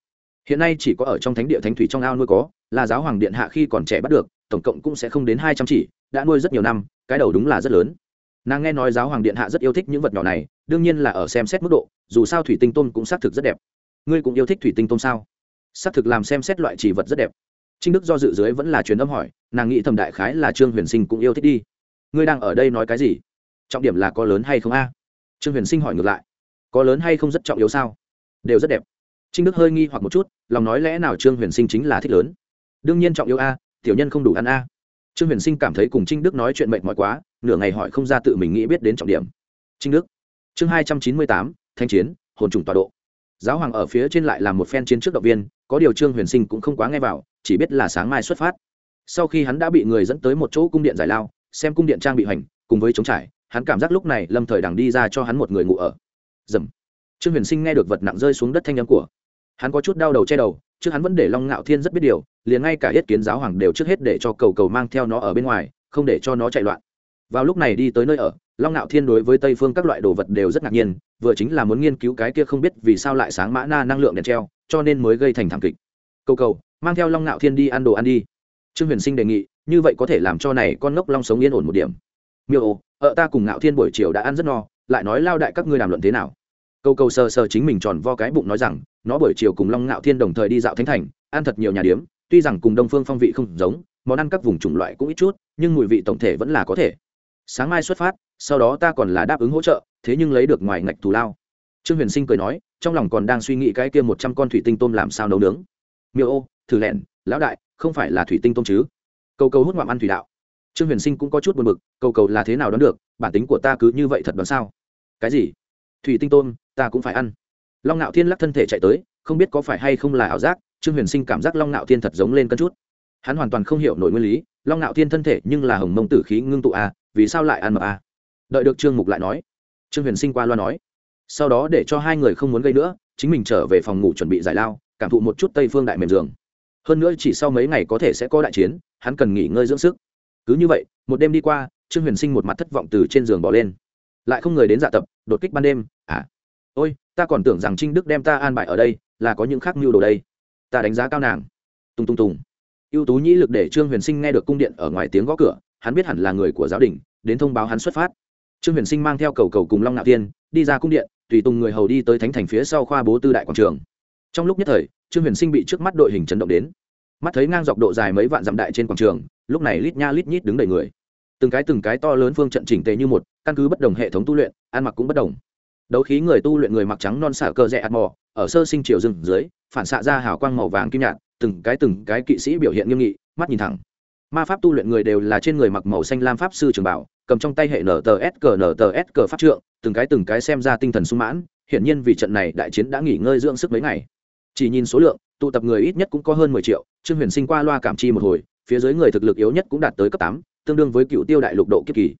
Speaker 1: Hiện nay chỉ có ở trong thánh địa thánh thủy trong ao nuôi có là giáo hoàng điện hạ khi còn trẻ bắt được, tổng cộng cũng sẽ không đến hai trăm chỉ, đã nuôi rất nhiều năm, cái đầu đúng là rất lớn. Nàng nghe nói giáo hoàng điện hạ rất yêu thích những vật nhỏ này, đương nhiên là ở xem xét mức độ, dù sao thủy tinh tôm cũng xác thực rất đẹp. Ngươi cũng yêu thích thủy tinh tôm sao? Xác thực làm xem xét loại chỉ vật rất đẹp. Trinh đức do dự dưới vẫn là truyền âm hỏi, nàng nghĩ thầm đại khái là trương huyền sinh cũng yêu thích đi. Ngươi đang ở đây nói cái gì? Trọng điểm là có lớn hay không a? Trương huyền sinh hỏi ngược lại, có lớn hay không rất trọng yếu sao? Đều rất đẹp. Trinh đức hơi nghi hoặc một chút, lòng nói lẽ nào trương huyền sinh chính là thích lớn? Đương nhiên trọng yếu a, tiểu nhân không đủ ăn a. Trương huyền sinh cảm thấy cùng trinh đức nói chuyện mệt mỏi quá, nửa ngày hỏi không ra tự mình nghĩ biết đến trọng điểm. Trinh đức, chương hai trăm chín mươi tám, thanh chiến, hồn trùng tọa độ. Giáo hoàng ở phía trên lại là một phen chiến trước động viên, có điều trương huyền sinh cũng không quá nghe vào, chỉ biết là sáng mai xuất phát. Sau khi hắn đã bị người dẫn tới một chỗ cung điện giải lao, xem cung điện trang bị hoành, cùng với chống trải, hắn cảm giác lúc này lâm thời đằng đi ra cho hắn một người ngủ ở. Dầm. Trương huyền sinh nghe được vật nặng rơi xuống đất thanh âm của. Hắn có chút đau đầu che đầu, trước hắn vẫn để long ngạo thiên rất biết điều liền ngay cả yết kiến giáo hoàng đều trước hết để cho cầu cầu mang theo nó ở bên ngoài, không để cho nó chạy loạn. Vào lúc này đi tới nơi ở, long ngạo thiên đối với tây phương các loại đồ vật đều rất ngạc nhiên, vừa chính là muốn nghiên cứu cái kia không biết vì sao lại sáng mã na năng lượng đèn treo, cho nên mới gây thành thảm kịch. Cầu cầu, mang theo long ngạo thiên đi ăn đồ ăn đi. Trương huyền sinh đề nghị, như vậy có thể làm cho này con ngốc long sống yên ổn một điểm. Miêu ồ ợ ta cùng ngạo thiên buổi chiều đã ăn rất no, lại nói lao đại các ngươi làm luận thế nào? Cầu cầu sờ sờ chính mình tròn vo cái bụng nói rằng, nó buổi chiều cùng long ngạo thiên đồng thời đi dạo thánh thành, ăn thật nhiều nhà điếm tuy rằng cùng đông phương phong vị không giống, món ăn các vùng chủng loại cũng ít chút, nhưng mùi vị tổng thể vẫn là có thể. Sáng mai xuất phát, sau đó ta còn là đáp ứng hỗ trợ, thế nhưng lấy được ngoài ngạch thù lao. Trương huyền sinh cười nói, trong lòng còn đang suy nghĩ cái kia một trăm con thủy tinh tôm làm sao nấu nướng. Miêu ô, thử lẹn, lão đại, không phải là thủy tinh tôm chứ? Cầu cầu hút ngoạm ăn thủy đạo. Trương huyền sinh cũng có chút buồn b ự c cầu cầu là thế nào đoán được, bản tính của ta cứ như vậy thật đoán sao? Cái gì? Thủy tinh tôm, ta cũng phải ăn. Long ngạo thiên lắc thân thể chạy tới, không biết có phải hay không là ảo giác trương huyền sinh cảm giác long Nạo thiên thật giống lên cân chút. Hắn hoàn toàn không hiểu nổi nguyên lý, long Nạo thiên thân thể nhưng là hồng mông tử khí ngưng tụ a, vì sao lại ăn mập a? Đợi được trương mục lại nói, trương huyền sinh qua loa nói, sau đó để cho hai người không muốn gây nữa, chính mình trở về phòng ngủ chuẩn bị giải lao, cảm thụ một chút tây phương đại mềm giường hơn nữa chỉ sau mấy ngày có thể sẽ có đại chiến, hắn cần nghỉ ngơi dưỡng sức. Cứ như vậy, một đêm đi qua, trương huyền sinh một mặt thất vọng từ trên giường bỏ lên. Lại không người đến dạ tập, đột kích ban đêm à? Ôi, ta còn tưởng rằng trinh đức đem ta an bài ở đây, là có những khác mưu đồ đây ta đánh giá cao nàng. Tung tung tùng. Ưu tú nhĩ lực để trương huyền sinh nghe được cung điện ở ngoài tiếng gõ cửa, hắn biết hẳn là người của giáo đình, đến thông báo hắn xuất phát. Trương huyền sinh mang theo cầu cầu cùng long nạo tiên đi ra cung điện, tùy tùng người hầu đi tới thánh thành phía sau khoa bố tư đại quảng trường. Trong lúc nhất thời, trương huyền sinh bị trước mắt đội hình chấn động đến. Mắt thấy ngang dọc độ dài mấy vạn dặm đại trên quảng trường, lúc này lít nha lít nhít đứng đầy người. Từng cái từng cái to lớn phương trận chỉnh tề như một, căn cứ bất đồng hệ thống tu luyện, ăn mặc cũng bất đồng đấu khí người tu luyện người mặc trắng non xả cơ rẽ ạt mò, ở sơ sinh triều rừng dưới, phản xạ ra hào quang màu vàng kim nhạt, từng cái từng cái kỵ sĩ biểu hiện nghiêm nghị, mắt nhìn thẳng. Ma pháp tu luyện người đều là trên người mặc màu xanh lam pháp sư trường bảo, cầm trong tay hệ nts cờ nts cờ pháp trượng, từng cái từng cái xem ra tinh thần sung mãn, hiển nhiên vì trận này đại chiến đã nghỉ ngơi dưỡng sức mấy ngày. Chỉ nhìn số lượng, tụ tập người ít nhất cũng có hơn mười triệu, trương huyền sinh qua loa cảm chi một hồi, phía dưới người thực lực yếu nhất cũng đạt tới cấp tám, tương đương với cựu tiêu đại lục độ kiếp kỳ.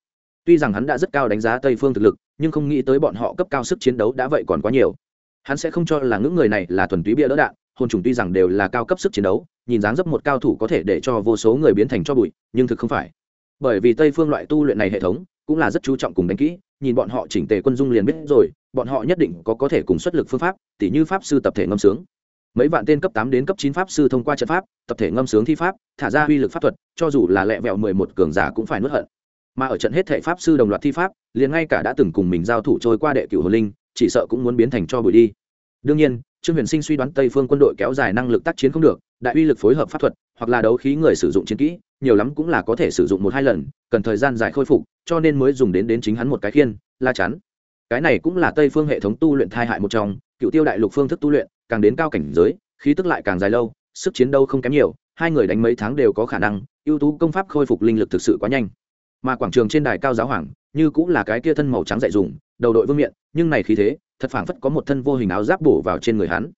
Speaker 1: Tuy rằng hắn đã rất cao đánh giá tây phương thực lực nhưng không nghĩ tới bọn họ cấp cao sức chiến đấu đã vậy còn quá nhiều. Hắn sẽ không cho là những người này là thuần túy bia đỡ đạn, hồn trùng tuy rằng đều là cao cấp sức chiến đấu, nhìn dáng dấp một cao thủ có thể để cho vô số người biến thành cho bụi, nhưng thực không phải. Bởi vì tây phương loại tu luyện này hệ thống cũng là rất chú trọng cùng đánh kỹ, nhìn bọn họ chỉnh tề quân dung liền biết rồi, bọn họ nhất định có có thể cùng xuất lực phương pháp, tỉ như pháp sư tập thể ngâm sướng. Mấy vạn tên cấp tám đến cấp chín pháp sư thông qua trận pháp, tập thể ngâm sướng thi pháp, thả ra uy lực pháp thuật, cho dù là lẹ vẹo mười một cường giả cũng phải nuốt hận mà ở trận hết thể pháp sư đồng loạt thi pháp, liền ngay cả đã từng cùng mình giao thủ trôi qua đệ cửu hồn linh, chỉ sợ cũng muốn biến thành cho bụi đi. Đương nhiên, trương huyền sinh suy đoán tây phương quân đội kéo dài năng lực tác chiến không được, đại uy lực phối hợp pháp thuật, hoặc là đấu khí người sử dụng chiến kỹ, nhiều lắm cũng là có thể sử dụng một hai lần, cần thời gian dài khôi phục, cho nên mới dùng đến đến chính hắn một cái khiên, la chắn. Cái này cũng là tây phương hệ thống tu luyện thai hại một trong, cựu tiêu đại lục phương thức tu luyện, càng đến cao cảnh giới, khí tức lại càng dài lâu, sức chiến đấu không kém nhiều, hai người đánh mấy tháng đều có khả năng, ưu tú công pháp khôi phục linh lực thực sự quá nhanh mà quảng trường trên đài cao giáo hoàng như cũng là cái kia thân màu trắng dạy dùng, đầu đội vương miện, nhưng này khí thế, thật phảng phất có một thân vô hình áo giáp bổ vào trên người hắn.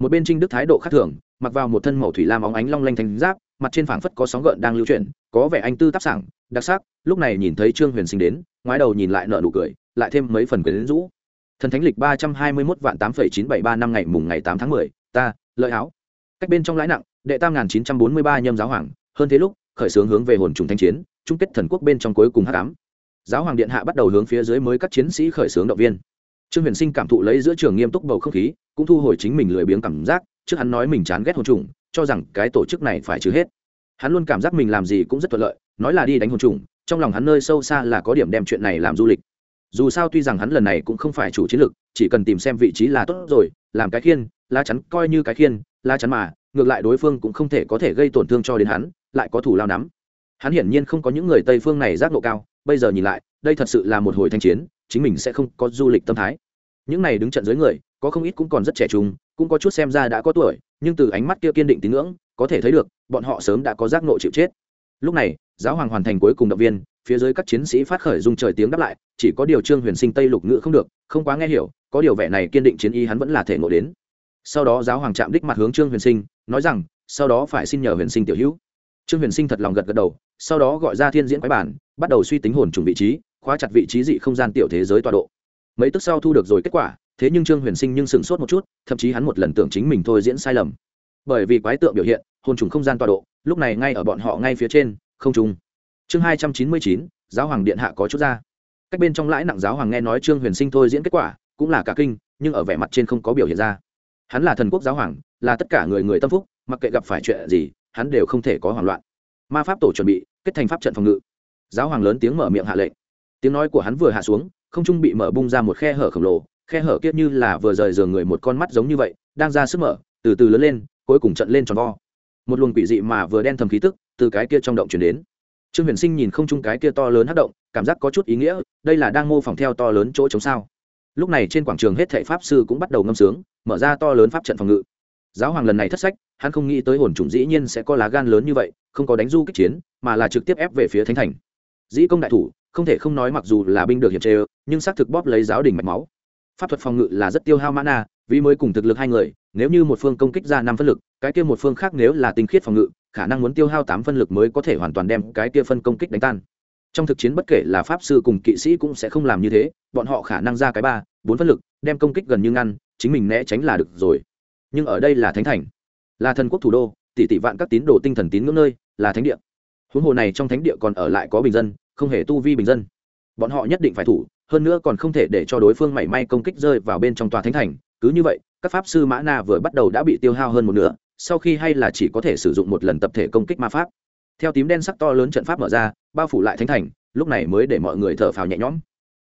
Speaker 1: Một bên trinh đức thái độ khác thường, mặc vào một thân màu thủy lam óng ánh long lanh thành giáp, mặt trên phảng phất có sóng gợn đang lưu chuyển, có vẻ anh tư tác sảng, đặc sắc, lúc này nhìn thấy trương huyền sinh đến, ngoái đầu nhìn lại nợ nụ cười, lại thêm mấy phần quyến rũ. Thần thánh lịch ba trăm hai mươi mốt vạn tám phẩy chín bảy ba năm ngày mùng ngày tám tháng mười, ta, lợi áo cách bên trong lãi nặng, đệ tam nghìn chín trăm bốn mươi ba nhâm giáo hoàng, hơn thế lúc, khởi xướng hướng về hồn trùng thanh chiến chung kết thần quốc bên trong cuối cùng hắc ám giáo hoàng điện hạ bắt đầu hướng phía dưới mới các chiến sĩ khởi xướng động viên. Trương huyền sinh cảm thụ lấy giữa trường nghiêm túc bầu không khí, cũng thu hồi chính mình lười biếng cảm giác, trước hắn nói mình chán ghét hồn trùng, cho rằng cái tổ chức này phải trừ hết. Hắn luôn cảm giác mình làm gì cũng rất thuận lợi, nói là đi đánh hồn trùng, trong lòng hắn nơi sâu xa là có điểm đem chuyện này làm du lịch. Dù sao tuy rằng hắn lần này cũng không phải chủ chiến lược, chỉ cần tìm xem vị trí là tốt rồi, làm cái khiên, lá chắn coi như cái khiên, lá chắn mà, ngược lại đối phương cũng không thể có thể gây tổn thương cho đến hắn, lại có thủ lao nắm hắn hiển nhiên không có những người tây phương này giác độ cao, bây giờ nhìn lại, đây thật sự là một hồi thanh chiến, chính mình sẽ không có du lịch tâm thái. Những này đứng trận dưới người, có không ít cũng còn rất trẻ trung, cũng có chút xem ra đã có tuổi, nhưng từ ánh mắt kia kiên định tín ngưỡng, có thể thấy được, bọn họ sớm đã có giác nộ chịu chết. Lúc này, giáo hoàng hoàn thành cuối cùng động viên, phía dưới các chiến sĩ phát khởi dung trời tiếng đáp lại, chỉ có điều trương huyền sinh tây lục ngữ không được, không quá nghe hiểu, có điều vẻ này kiên định chiến y hắn vẫn là thể ngộ đến. Sau đó giáo hoàng chạm đích mặt hướng trương huyền sinh, nói rằng, sau đó phải xin nhờ huyền sinh tiểu hữu. Trương huyền sinh thật lòng gật gật đầu sau đó gọi ra thiên diễn quái bản, bắt đầu suy tính hồn trùng vị trí, khóa chặt vị trí dị không gian tiểu thế giới tọa độ. Mấy tức sau thu được rồi kết quả, thế nhưng trương huyền sinh nhưng sửng sốt một chút, thậm chí hắn một lần tưởng chính mình thôi diễn sai lầm. Bởi vì quái tượng biểu hiện, hồn trùng không gian tọa độ, lúc này ngay ở bọn họ ngay phía trên, không trùng. Chương hai trăm chín mươi chín, giáo hoàng điện hạ có chút ra. Cách bên trong lãi nặng giáo hoàng nghe nói trương huyền sinh thôi diễn kết quả, cũng là cả kinh, nhưng ở vẻ mặt trên không có biểu hiện ra. Hắn là thần quốc giáo hoàng, là tất cả người người tâm phúc, mặc kệ gặp phải chuyện gì, hắn đều không thể có hoảng loạn ma pháp tổ chuẩn bị, kết thành pháp trận phòng ngự. Giáo hoàng lớn tiếng mở miệng hạ lệnh. Tiếng nói của hắn vừa hạ xuống, không trung bị mở bung ra một khe hở khổng lồ, khe hở kiết như là vừa rời giường người một con mắt giống như vậy, đang ra sức mở, từ từ lớn lên, cuối cùng trận lên tròn vo. Một luồng quỷ dị mà vừa đen thầm khí tức từ cái kia trong động chuyển đến. Trương huyền sinh nhìn không trung cái kia to lớn hất động, cảm giác có chút ý nghĩa, đây là đang mô phỏng theo to lớn chỗ chống sao. Lúc này trên quảng trường hết thệ pháp sư cũng bắt đầu ngâm sướng, mở ra to lớn pháp trận phòng ngự. Giáo hoàng lần này thất sách hắn không nghĩ tới hồn trùng dĩ nhiên sẽ có lá gan lớn như vậy, không có đánh du kích chiến, mà là trực tiếp ép về phía thánh thành. Dĩ công đại thủ, không thể không nói mặc dù là binh được hiệp chế, nhưng xác thực bóp lấy giáo đình mạch máu. Pháp thuật phòng ngự là rất tiêu hao mana, vì mới cùng thực lực hai người, nếu như một phương công kích ra năm phân lực, cái kia một phương khác nếu là tinh khiết phòng ngự, khả năng muốn tiêu hao tám phân lực mới có thể hoàn toàn đem cái kia phân công kích đánh tan. Trong thực chiến bất kể là pháp sư cùng kỵ sĩ cũng sẽ không làm như thế, bọn họ khả năng ra cái ba, bốn phân lực, đem công kích gần như ngăn, chính mình né tránh là được rồi. Nhưng ở đây là thánh thành là thần quốc thủ đô, tỷ tỷ vạn các tín đồ tinh thần tín ngưỡng nơi, là thánh địa. Huống hồ này trong thánh địa còn ở lại có bình dân, không hề tu vi bình dân. Bọn họ nhất định phải thủ, hơn nữa còn không thể để cho đối phương mảy may công kích rơi vào bên trong tòa thánh thành. Cứ như vậy, các pháp sư mã na vừa bắt đầu đã bị tiêu hao hơn một nửa, sau khi hay là chỉ có thể sử dụng một lần tập thể công kích ma pháp. Theo tím đen sắc to lớn trận pháp mở ra, bao phủ lại thánh thành, lúc này mới để mọi người thở phào nhẹ nhõm.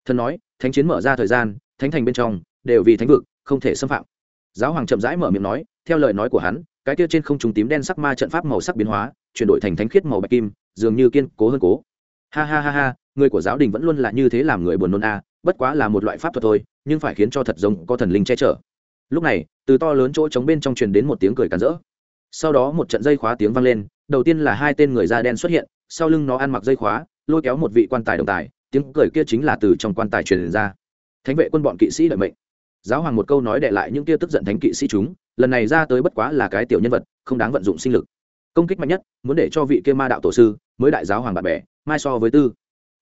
Speaker 1: Thần nói, thánh chiến mở ra thời gian, thánh thành bên trong, đều vì thánh vực, không thể xâm phạm. Giáo hoàng chậm rãi mở miệng nói, theo lời nói của hắn cái kia trên không trùng tím đen sắc ma trận pháp màu sắc biến hóa, chuyển đổi thành thánh khiết màu bạch kim, dường như kiên cố hơn cố. Ha ha ha ha, người của giáo đình vẫn luôn là như thế làm người buồn nôn a, bất quá là một loại pháp thuật thôi, nhưng phải khiến cho thật giống có thần linh che chở. Lúc này, từ to lớn chỗ trống bên trong truyền đến một tiếng cười càn rỡ. Sau đó một trận dây khóa tiếng vang lên, đầu tiên là hai tên người da đen xuất hiện, sau lưng nó ăn mặc dây khóa, lôi kéo một vị quan tài đồng tài, tiếng cười kia chính là từ trong quan tài truyền ra. Thánh vệ quân bọn kỵ sĩ đợi mệnh giáo hoàng một câu nói đệ lại những kia tức giận thánh kỵ sĩ chúng, lần này ra tới bất quá là cái tiểu nhân vật, không đáng vận dụng sinh lực. Công kích mạnh nhất, muốn để cho vị kia ma đạo tổ sư, mới đại giáo hoàng bạn bè, mai so với tư.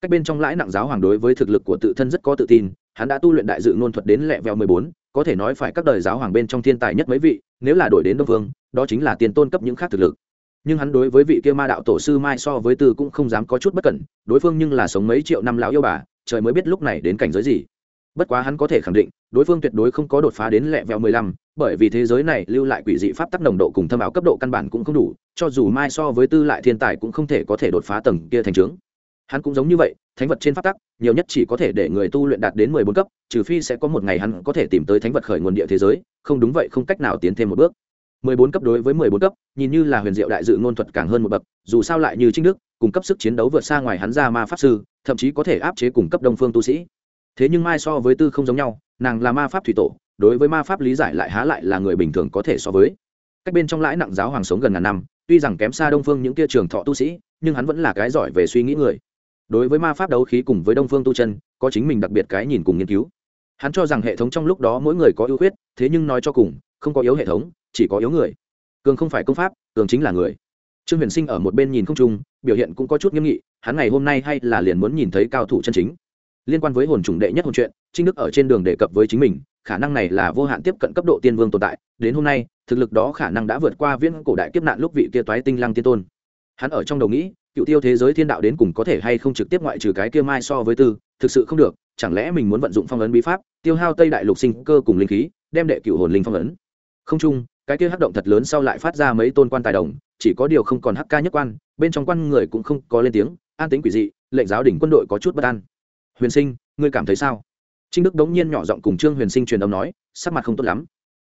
Speaker 1: Cách bên trong lãi nặng giáo hoàng đối với thực lực của tự thân rất có tự tin, hắn đã tu luyện đại dự ngôn thuật đến lẹ vẹo mười bốn, có thể nói phải các đời giáo hoàng bên trong thiên tài nhất mấy vị, nếu là đổi đến đông vương, đó chính là tiền tôn cấp những khác thực lực. Nhưng hắn đối với vị kia ma đạo tổ sư mai so với tư cũng không dám có chút bất cẩn, đối phương nhưng là sống mấy triệu năm lão yêu bà, trời mới biết lúc này đến cảnh giới gì bất quá hắn có thể khẳng định, đối phương tuyệt đối không có đột phá đến lẹ vẹo mười lăm, bởi vì thế giới này lưu lại quỷ dị pháp tắc nồng độ cùng thâm ảo cấp độ căn bản cũng không đủ, cho dù mai so với tư lại thiên tài cũng không thể có thể đột phá tầng kia thành trướng. Hắn cũng giống như vậy, thánh vật trên pháp tắc, nhiều nhất chỉ có thể để người tu luyện đạt đến mười bốn cấp, trừ phi sẽ có một ngày hắn có thể tìm tới thánh vật khởi nguồn địa thế giới, không đúng vậy không cách nào tiến thêm một bước. Mười bốn cấp đối với mười bốn cấp, nhìn như là huyền diệu đại dự ngôn thuật càng hơn một bậc, dù sao lại như trinh đức cung cấp sức chiến đấu vượt xa ngoài hắn ra ma pháp sư, thậm chí có thể áp chế cùng cấp đông phương tu sĩ thế nhưng mai so với tư không giống nhau, nàng là ma pháp thủy tổ, đối với ma pháp lý giải lại há lại là người bình thường có thể so với. Cách bên trong lãi nặng giáo hoàng sống gần ngàn năm, tuy rằng kém xa đông phương những kia trường thọ tu sĩ, nhưng hắn vẫn là cái giỏi về suy nghĩ người. Đối với ma pháp đấu khí cùng với đông phương tu chân, có chính mình đặc biệt cái nhìn cùng nghiên cứu. Hắn cho rằng hệ thống trong lúc đó mỗi người có ưu khuyết, thế nhưng nói cho cùng, không có yếu hệ thống, chỉ có yếu người. Cường không phải công pháp, cường chính là người. Trương huyền sinh ở một bên nhìn không trung, biểu hiện cũng có chút nghiêm nghị, hắn ngày hôm nay hay là liền muốn nhìn thấy cao thủ chân chính liên quan với hồn trùng đệ nhất hồn chuyện trinh đức ở trên đường đề cập với chính mình, khả năng này là vô hạn tiếp cận cấp độ tiên vương tồn tại, đến hôm nay, thực lực đó khả năng đã vượt qua viễn cổ đại kiếp nạn lúc vị kia toái tinh lăng tiên tôn. Hắn ở trong đầu nghĩ, cựu tiêu thế giới thiên đạo đến cùng có thể hay không trực tiếp ngoại trừ cái kia mai so với tư, thực sự không được, chẳng lẽ mình muốn vận dụng phong ấn bí pháp, tiêu hao tây đại lục sinh cơ cùng linh khí, đem đệ cựu hồn linh phong ấn? Không chung, cái kia hắc động thật lớn sau lại phát ra mấy tôn quan tài đồng, chỉ có điều không còn hắc ca nhất quan, bên trong quan người cũng không có lên tiếng, an tính quỷ dị, lệnh giáo đỉnh quân đội có chút bất an huyền sinh, ngươi cảm thấy sao? Trinh đức đống nhiên nhỏ giọng cùng trương huyền sinh truyền âm nói, sắc mặt không tốt lắm.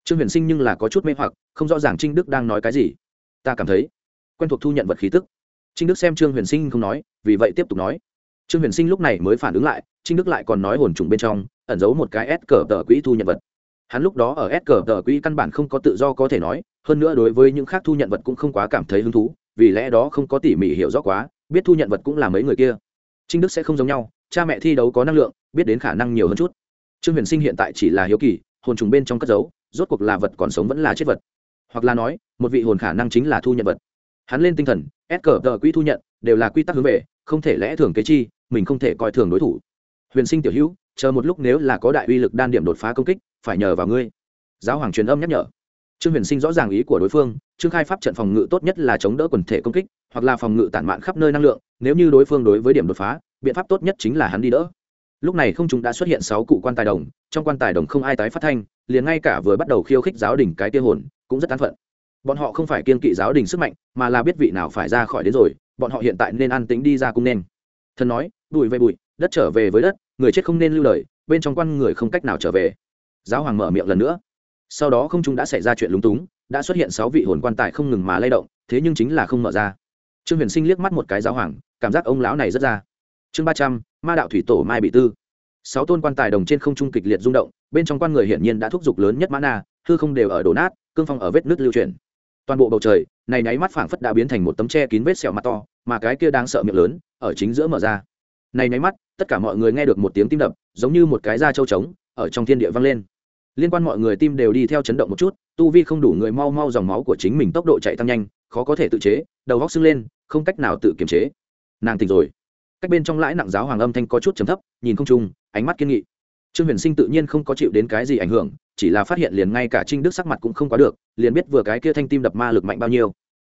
Speaker 1: Trương huyền sinh nhưng là có chút mê hoặc, không rõ ràng trinh đức đang nói cái gì. Ta cảm thấy quen thuộc thu nhận vật khí tức. Trinh đức xem trương huyền sinh không nói, vì vậy tiếp tục nói. Trương huyền sinh lúc này mới phản ứng lại, trinh đức lại còn nói hồn trùng bên trong, ẩn giấu một cái s cờ tờ quỹ thu nhận vật. Hắn lúc đó ở s cờ tờ quỹ căn bản không có tự do có thể nói, hơn nữa đối với những khác thu nhận vật cũng không quá cảm thấy hứng thú, vì lẽ đó không có tỉ mỉ hiểu rõ quá, biết thu nhận vật cũng là mấy người kia. Trinh đức sẽ không giống nhau cha mẹ thi đấu có năng lượng, biết đến khả năng nhiều hơn chút. Trương huyền sinh hiện tại chỉ là hiếu kỳ, hồn trùng bên trong cất giấu, rốt cuộc là vật còn sống vẫn là chết vật. Hoặc là nói, một vị hồn khả năng chính là thu nhận vật. Hắn lên tinh thần ép cờ tờ quỹ thu nhận, đều là quy tắc hướng về, không thể lẽ thường kế chi, mình không thể coi thường đối thủ. Huyền sinh tiểu hữu, chờ một lúc nếu là có đại uy lực đan điểm đột phá công kích, phải nhờ vào ngươi. Giáo hoàng truyền âm nhắc nhở. Trương huyền sinh rõ ràng ý của đối phương, trương khai pháp trận phòng ngự tốt nhất là chống đỡ quần thể công kích, hoặc là phòng ngự tản mạn khắp nơi năng lượng, nếu như đối phương đối với điểm đột phá biện pháp tốt nhất chính là hắn đi đỡ. Lúc này không chúng đã xuất hiện sáu cụ quan tài đồng, trong quan tài đồng không ai tái phát thanh, liền ngay cả vừa bắt đầu khiêu khích giáo đình cái tia hồn, cũng rất tán phận. Bọn họ không phải kiên kỵ giáo đình sức mạnh, mà là biết vị nào phải ra khỏi đến rồi, bọn họ hiện tại nên an tính đi ra cũng nên. Thần nói, bụi về bụi, đất trở về với đất, người chết không nên lưu lời bên trong quan người không cách nào trở về. Giáo hoàng mở miệng lần nữa. Sau đó không chúng đã xảy ra chuyện lúng túng, đã xuất hiện sáu vị hồn quan tài không ngừng mà lay động, thế nhưng chính là không mở ra. Trương huyền sinh liếc mắt một cái giáo hoàng, cảm giác ông lão này rất ra chương ba trăm, ma đạo thủy tổ mai bị tư. Sáu tôn quan tài đồng trên không trung kịch liệt rung động, bên trong quan người hiển nhiên đã thúc giục lớn nhất mã na, hư không đều ở đổ nát, cương phong ở vết nước lưu truyền toàn bộ bầu trời, này nháy mắt phảng phất đã biến thành một tấm tre kín vết sẹo mặt to, mà cái kia đang sợ miệng lớn, ở chính giữa mở ra. Này nháy mắt, tất cả mọi người nghe được một tiếng tim đập, giống như một cái da trâu trống, ở trong thiên địa vang lên. Liên quan mọi người tim đều đi theo chấn động một chút, tu vi không đủ người mau mau dòng máu của chính mình tốc độ chạy tăng nhanh, khó có thể tự chế, đầu góc sưng lên, không cách nào tự kiềm chế. Nàng tỉnh rồi cách bên trong lãi nặng giáo hoàng âm thanh có chút chấm thấp, nhìn không trung, ánh mắt kiên nghị. Trương huyền sinh tự nhiên không có chịu đến cái gì ảnh hưởng, chỉ là phát hiện liền ngay cả trinh đức sắc mặt cũng không quá được, liền biết vừa cái kia thanh tim đập ma lực mạnh bao nhiêu.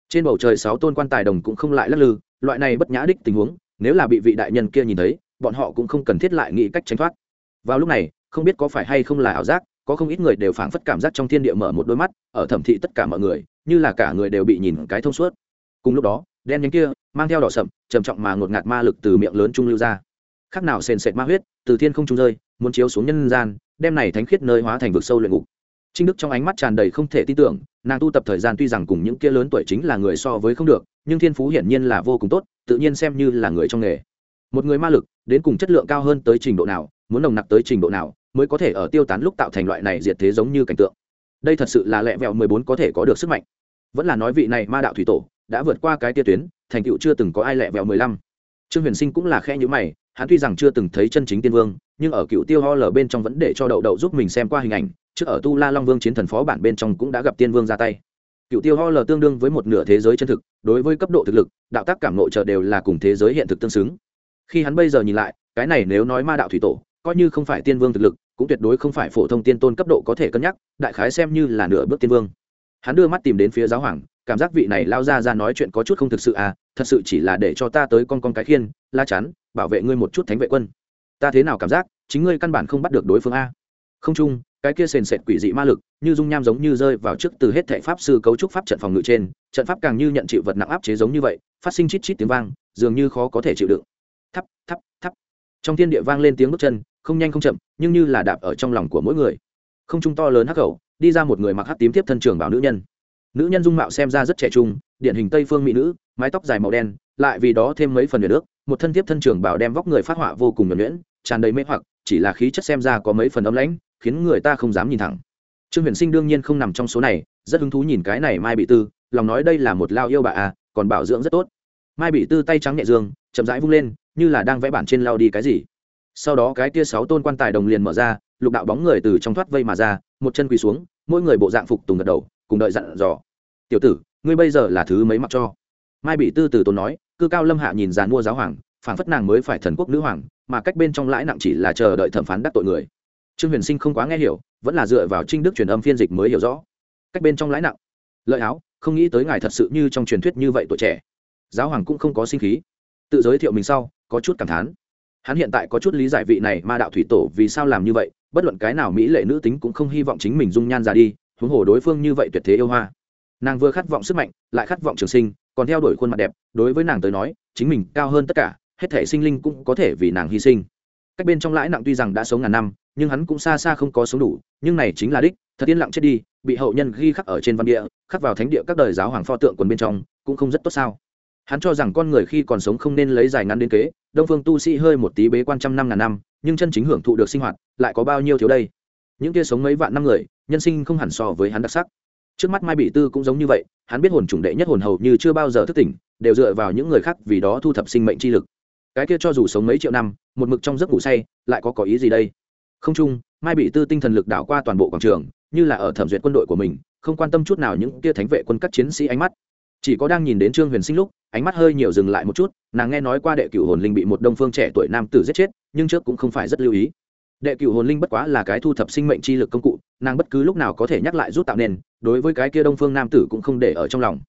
Speaker 1: Trên bầu trời sáu tôn quan tài đồng cũng không lại lắc lư, loại này bất nhã đích tình huống, nếu là bị vị đại nhân kia nhìn thấy, bọn họ cũng không cần thiết lại nghĩ cách tránh thoát. Vào lúc này, không biết có phải hay không là ảo giác, có không ít người đều phảng phất cảm giác trong thiên địa mở một đôi mắt, ở thẩm thị tất cả mọi người, như là cả người đều bị nhìn cái thông suốt. Cùng lúc đó đen nhánh kia, mang theo đỏ sậm, trầm trọng mà ngột ngạt ma lực từ miệng lớn trung lưu ra. Khác nào sền sệt ma huyết, từ thiên không trung rơi, muốn chiếu xuống nhân gian, đem này thánh khiết nơi hóa thành vực sâu luyện ngục. Trinh đức trong ánh mắt tràn đầy không thể tin tưởng, nàng tu tập thời gian tuy rằng cùng những kia lớn tuổi chính là người so với không được, nhưng thiên phú hiển nhiên là vô cùng tốt, tự nhiên xem như là người trong nghề. Một người ma lực, đến cùng chất lượng cao hơn tới trình độ nào, muốn nồng nặc tới trình độ nào, mới có thể ở tiêu tán lúc tạo thành loại này diệt thế giống như cảnh tượng. Đây thật sự là lẹ vẹo mười bốn có thể có được sức mạnh. Vẫn là nói vị này ma đạo thủy tổ đã vượt qua cái tia tuyến, thành tựu chưa từng có ai lẹ vẹo mười lăm. Trương huyền sinh cũng là khe nhữ mày, hắn tuy rằng chưa từng thấy chân chính tiên vương, nhưng ở cựu tiêu ho lở bên trong vẫn để cho đậu đậu giúp mình xem qua hình ảnh, trước ở tu la long vương chiến thần phó bản bên trong cũng đã gặp tiên vương ra tay. Cựu tiêu ho lở tương đương với một nửa thế giới chân thực, đối với cấp độ thực lực, đạo tác cảm nội trợ đều là cùng thế giới hiện thực tương xứng. Khi hắn bây giờ nhìn lại, cái này nếu nói ma đạo thủy tổ, coi như không phải tiên vương thực lực, cũng tuyệt đối không phải phổ thông tiên tôn cấp độ có thể cân nhắc, đại khái xem như là nửa bước tiên vương. Hắn đưa mắt tìm đến phía giáo hoàng cảm giác vị này lao ra ra nói chuyện có chút không thực sự à thật sự chỉ là để cho ta tới con con cái khiên, la chắn, bảo vệ ngươi một chút thánh vệ quân. Ta thế nào cảm giác, chính ngươi căn bản không bắt được đối phương a. Không chung, cái kia sền sệt quỷ dị ma lực, như dung nham giống như rơi vào trước từ hết thệ pháp sư cấu trúc pháp trận phòng ngự trên, trận pháp càng như nhận chịu vật nặng áp chế giống như vậy, phát sinh chít chít tiếng vang, dường như khó có thể chịu đựng. Thắp thắp thắp. Trong thiên địa vang lên tiếng bước chân, không nhanh không chậm, nhưng như là đạp ở trong lòng của mỗi người. Không trung to lớn hắc khẩu đi ra một người mặc hắc tím tiếp thân trường bảo nữ nhân nữ nhân dung mạo xem ra rất trẻ trung, điển hình tây phương mỹ nữ, mái tóc dài màu đen, lại vì đó thêm mấy phần nửa nước một thân tiếp thân trường bảo đem vóc người phát họa vô cùng nhuẩn nhuyễn, tràn đầy mê hoặc, chỉ là khí chất xem ra có mấy phần ấm lãnh, khiến người ta không dám nhìn thẳng. Trương huyền sinh đương nhiên không nằm trong số này, rất hứng thú nhìn cái này mai bị tư, lòng nói đây là một lao yêu bà à còn bảo dưỡng rất tốt. Mai bị tư tay trắng nhẹ dương, chậm rãi vung lên, như là đang vẽ bản trên lao đi cái gì. Sau đó cái tia sáu tôn quan tài đồng liền mở ra, lục đạo bóng người từ trong thoát vây mà ra, một chân quỳ xuống, mỗi người bộ dạng phục tùng gật đầu cùng đợi dặn dò. Tiểu tử, ngươi bây giờ là thứ mấy mặc cho? Mai bị tư từ tốn nói, cư cao lâm hạ nhìn dàn mua giáo hoàng, phản phất nàng mới phải thần quốc nữ hoàng, mà cách bên trong lãi nặng chỉ là chờ đợi thẩm phán đắc tội người. Trương huyền sinh không quá nghe hiểu, vẫn là dựa vào trinh đức truyền âm phiên dịch mới hiểu rõ. Cách bên trong lãi nặng? Lợi áo không nghĩ tới ngài thật sự như trong truyền thuyết như vậy tuổi trẻ. Giáo hoàng cũng không có sinh khí. Tự giới thiệu mình sau, có chút cảm thán. Hắn hiện tại có chút lý giải vị này ma đạo thủy tổ vì sao làm như vậy, bất luận cái nào mỹ lệ nữ tính cũng không hy vọng chính mình dung nhan ra đi huống hồ đối phương như vậy tuyệt thế yêu hoa. Nàng vừa khát vọng sức mạnh, lại khát vọng trường sinh, còn theo đuổi khuôn mặt đẹp, đối với nàng tới nói, chính mình cao hơn tất cả, hết thể sinh linh cũng có thể vì nàng hy sinh. Cách bên trong lãi nặng tuy rằng đã sống ngàn năm, nhưng hắn cũng xa xa không có sống đủ, nhưng này chính là đích, thật yên lặng chết đi, bị hậu nhân ghi khắc ở trên văn địa, khắc vào thánh địa các đời giáo hoàng pho tượng quần bên trong, cũng không rất tốt sao. Hắn cho rằng con người khi còn sống không nên lấy dài ngắn đến kế, đông phương tu sĩ hơi một tí bế quan trăm năm ngàn năm, nhưng chân chính hưởng thụ được sinh hoạt, lại có bao nhiêu thiếu đây? Những kia sống mấy vạn năm người nhân sinh không hẳn so với hắn đặc sắc. Trước mắt mai bị tư cũng giống như vậy, hắn biết hồn chủng đệ nhất hồn hầu như chưa bao giờ thức tỉnh, đều dựa vào những người khác vì đó thu thập sinh mệnh chi lực. Cái kia cho dù sống mấy triệu năm, một mực trong giấc ngủ say, lại có có ý gì đây? Không chung, mai bị tư tinh thần lực đảo qua toàn bộ quảng trường, như là ở thẩm duyệt quân đội của mình, không quan tâm chút nào những kia thánh vệ quân các chiến sĩ ánh mắt. Chỉ có đang nhìn đến trương huyền sinh lúc, ánh mắt hơi nhiều dừng lại một chút, nàng nghe nói qua đệ cựu hồn linh bị một đông phương trẻ tuổi nam tử giết chết, nhưng trước cũng không phải rất lưu ý đệ cựu hồn linh bất quá là cái thu thập sinh mệnh chi lực công cụ, nàng bất cứ lúc nào có thể nhắc lại rút tạo nên đối với cái kia đông phương nam tử cũng không để ở trong lòng.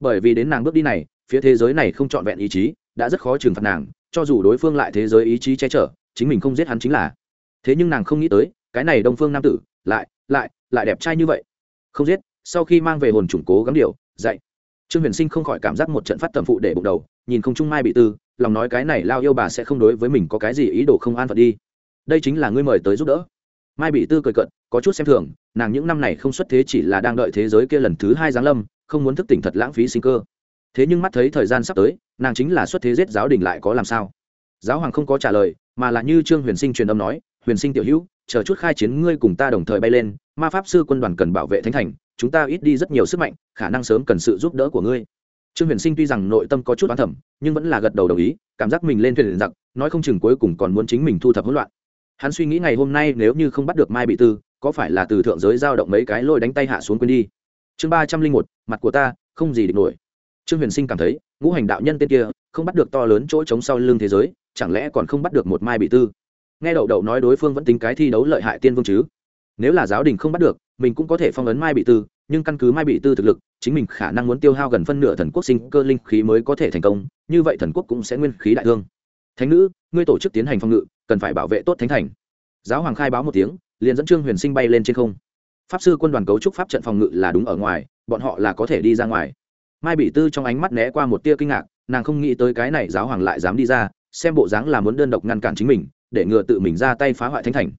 Speaker 1: Bởi vì đến nàng bước đi này, phía thế giới này không trọn vẹn ý chí, đã rất khó trừng phạt nàng, cho dù đối phương lại thế giới ý chí che chở, chính mình không giết hắn chính là. Thế nhưng nàng không nghĩ tới, cái này đông phương nam tử, lại lại lại đẹp trai như vậy. Không giết, sau khi mang về hồn chủng cố gắng điều, dạy. Trương huyền sinh không khỏi cảm giác một trận phát tầm phụ để bụng đầu, nhìn không trung mai bị tư, lòng nói cái này lao yêu bà sẽ không đối với mình có cái gì ý đồ không an phận đi đây chính là ngươi mời tới giúp đỡ. Mai bị tư cười cận có chút xem thường, nàng những năm này không xuất thế chỉ là đang đợi thế giới kia lần thứ hai giáng lâm, không muốn thức tỉnh thật lãng phí sinh cơ. Thế nhưng mắt thấy thời gian sắp tới, nàng chính là xuất thế giết giáo đình lại có làm sao? Giáo hoàng không có trả lời, mà là như trương huyền sinh truyền âm nói, huyền sinh tiểu hữu, chờ chút khai chiến ngươi cùng ta đồng thời bay lên, ma pháp sư quân đoàn cần bảo vệ thánh thành, chúng ta ít đi rất nhiều sức mạnh, khả năng sớm cần sự giúp đỡ của ngươi. Trương huyền sinh tuy rằng nội tâm có chút oán thẩm nhưng vẫn là gật đầu đồng ý, cảm giác mình lên thuyền giặc nói không chừng cuối cùng còn muốn chính mình thu thập hỗn loạn hắn suy nghĩ ngày hôm nay nếu như không bắt được mai bị tư, có phải là từ thượng giới giao động mấy cái lôi đánh tay hạ xuống quên đi? Chương ba trăm linh một, mặt của ta, không gì địch nổi. Trương huyền sinh cảm thấy, ngũ hành đạo nhân tên kia, không bắt được to lớn chỗ trống sau lưng thế giới, chẳng lẽ còn không bắt được một mai bị tư? Nghe đậu đậu nói đối phương vẫn tính cái thi đấu lợi hại tiên vương chứ? Nếu là giáo đình không bắt được, mình cũng có thể phong ấn mai bị tư, nhưng căn cứ mai bị tư thực lực, chính mình khả năng muốn tiêu hao gần phân nửa thần quốc sinh cơ linh khí mới có thể thành công, như vậy thần quốc cũng sẽ nguyên khí đại thương. Thánh nữ, ngươi tổ chức tiến hành phong ngự cần phải bảo vệ tốt thánh thành. Giáo hoàng khai báo một tiếng, liền dẫn trương huyền sinh bay lên trên không. Pháp sư quân đoàn cấu trúc pháp trận phòng ngự là đúng ở ngoài, bọn họ là có thể đi ra ngoài. Mai bị tư trong ánh mắt né qua một tia kinh ngạc, nàng không nghĩ tới cái này giáo hoàng lại dám đi ra, xem bộ dáng là muốn đơn độc ngăn cản chính mình, để ngừa tự mình ra tay phá hoại thánh thành.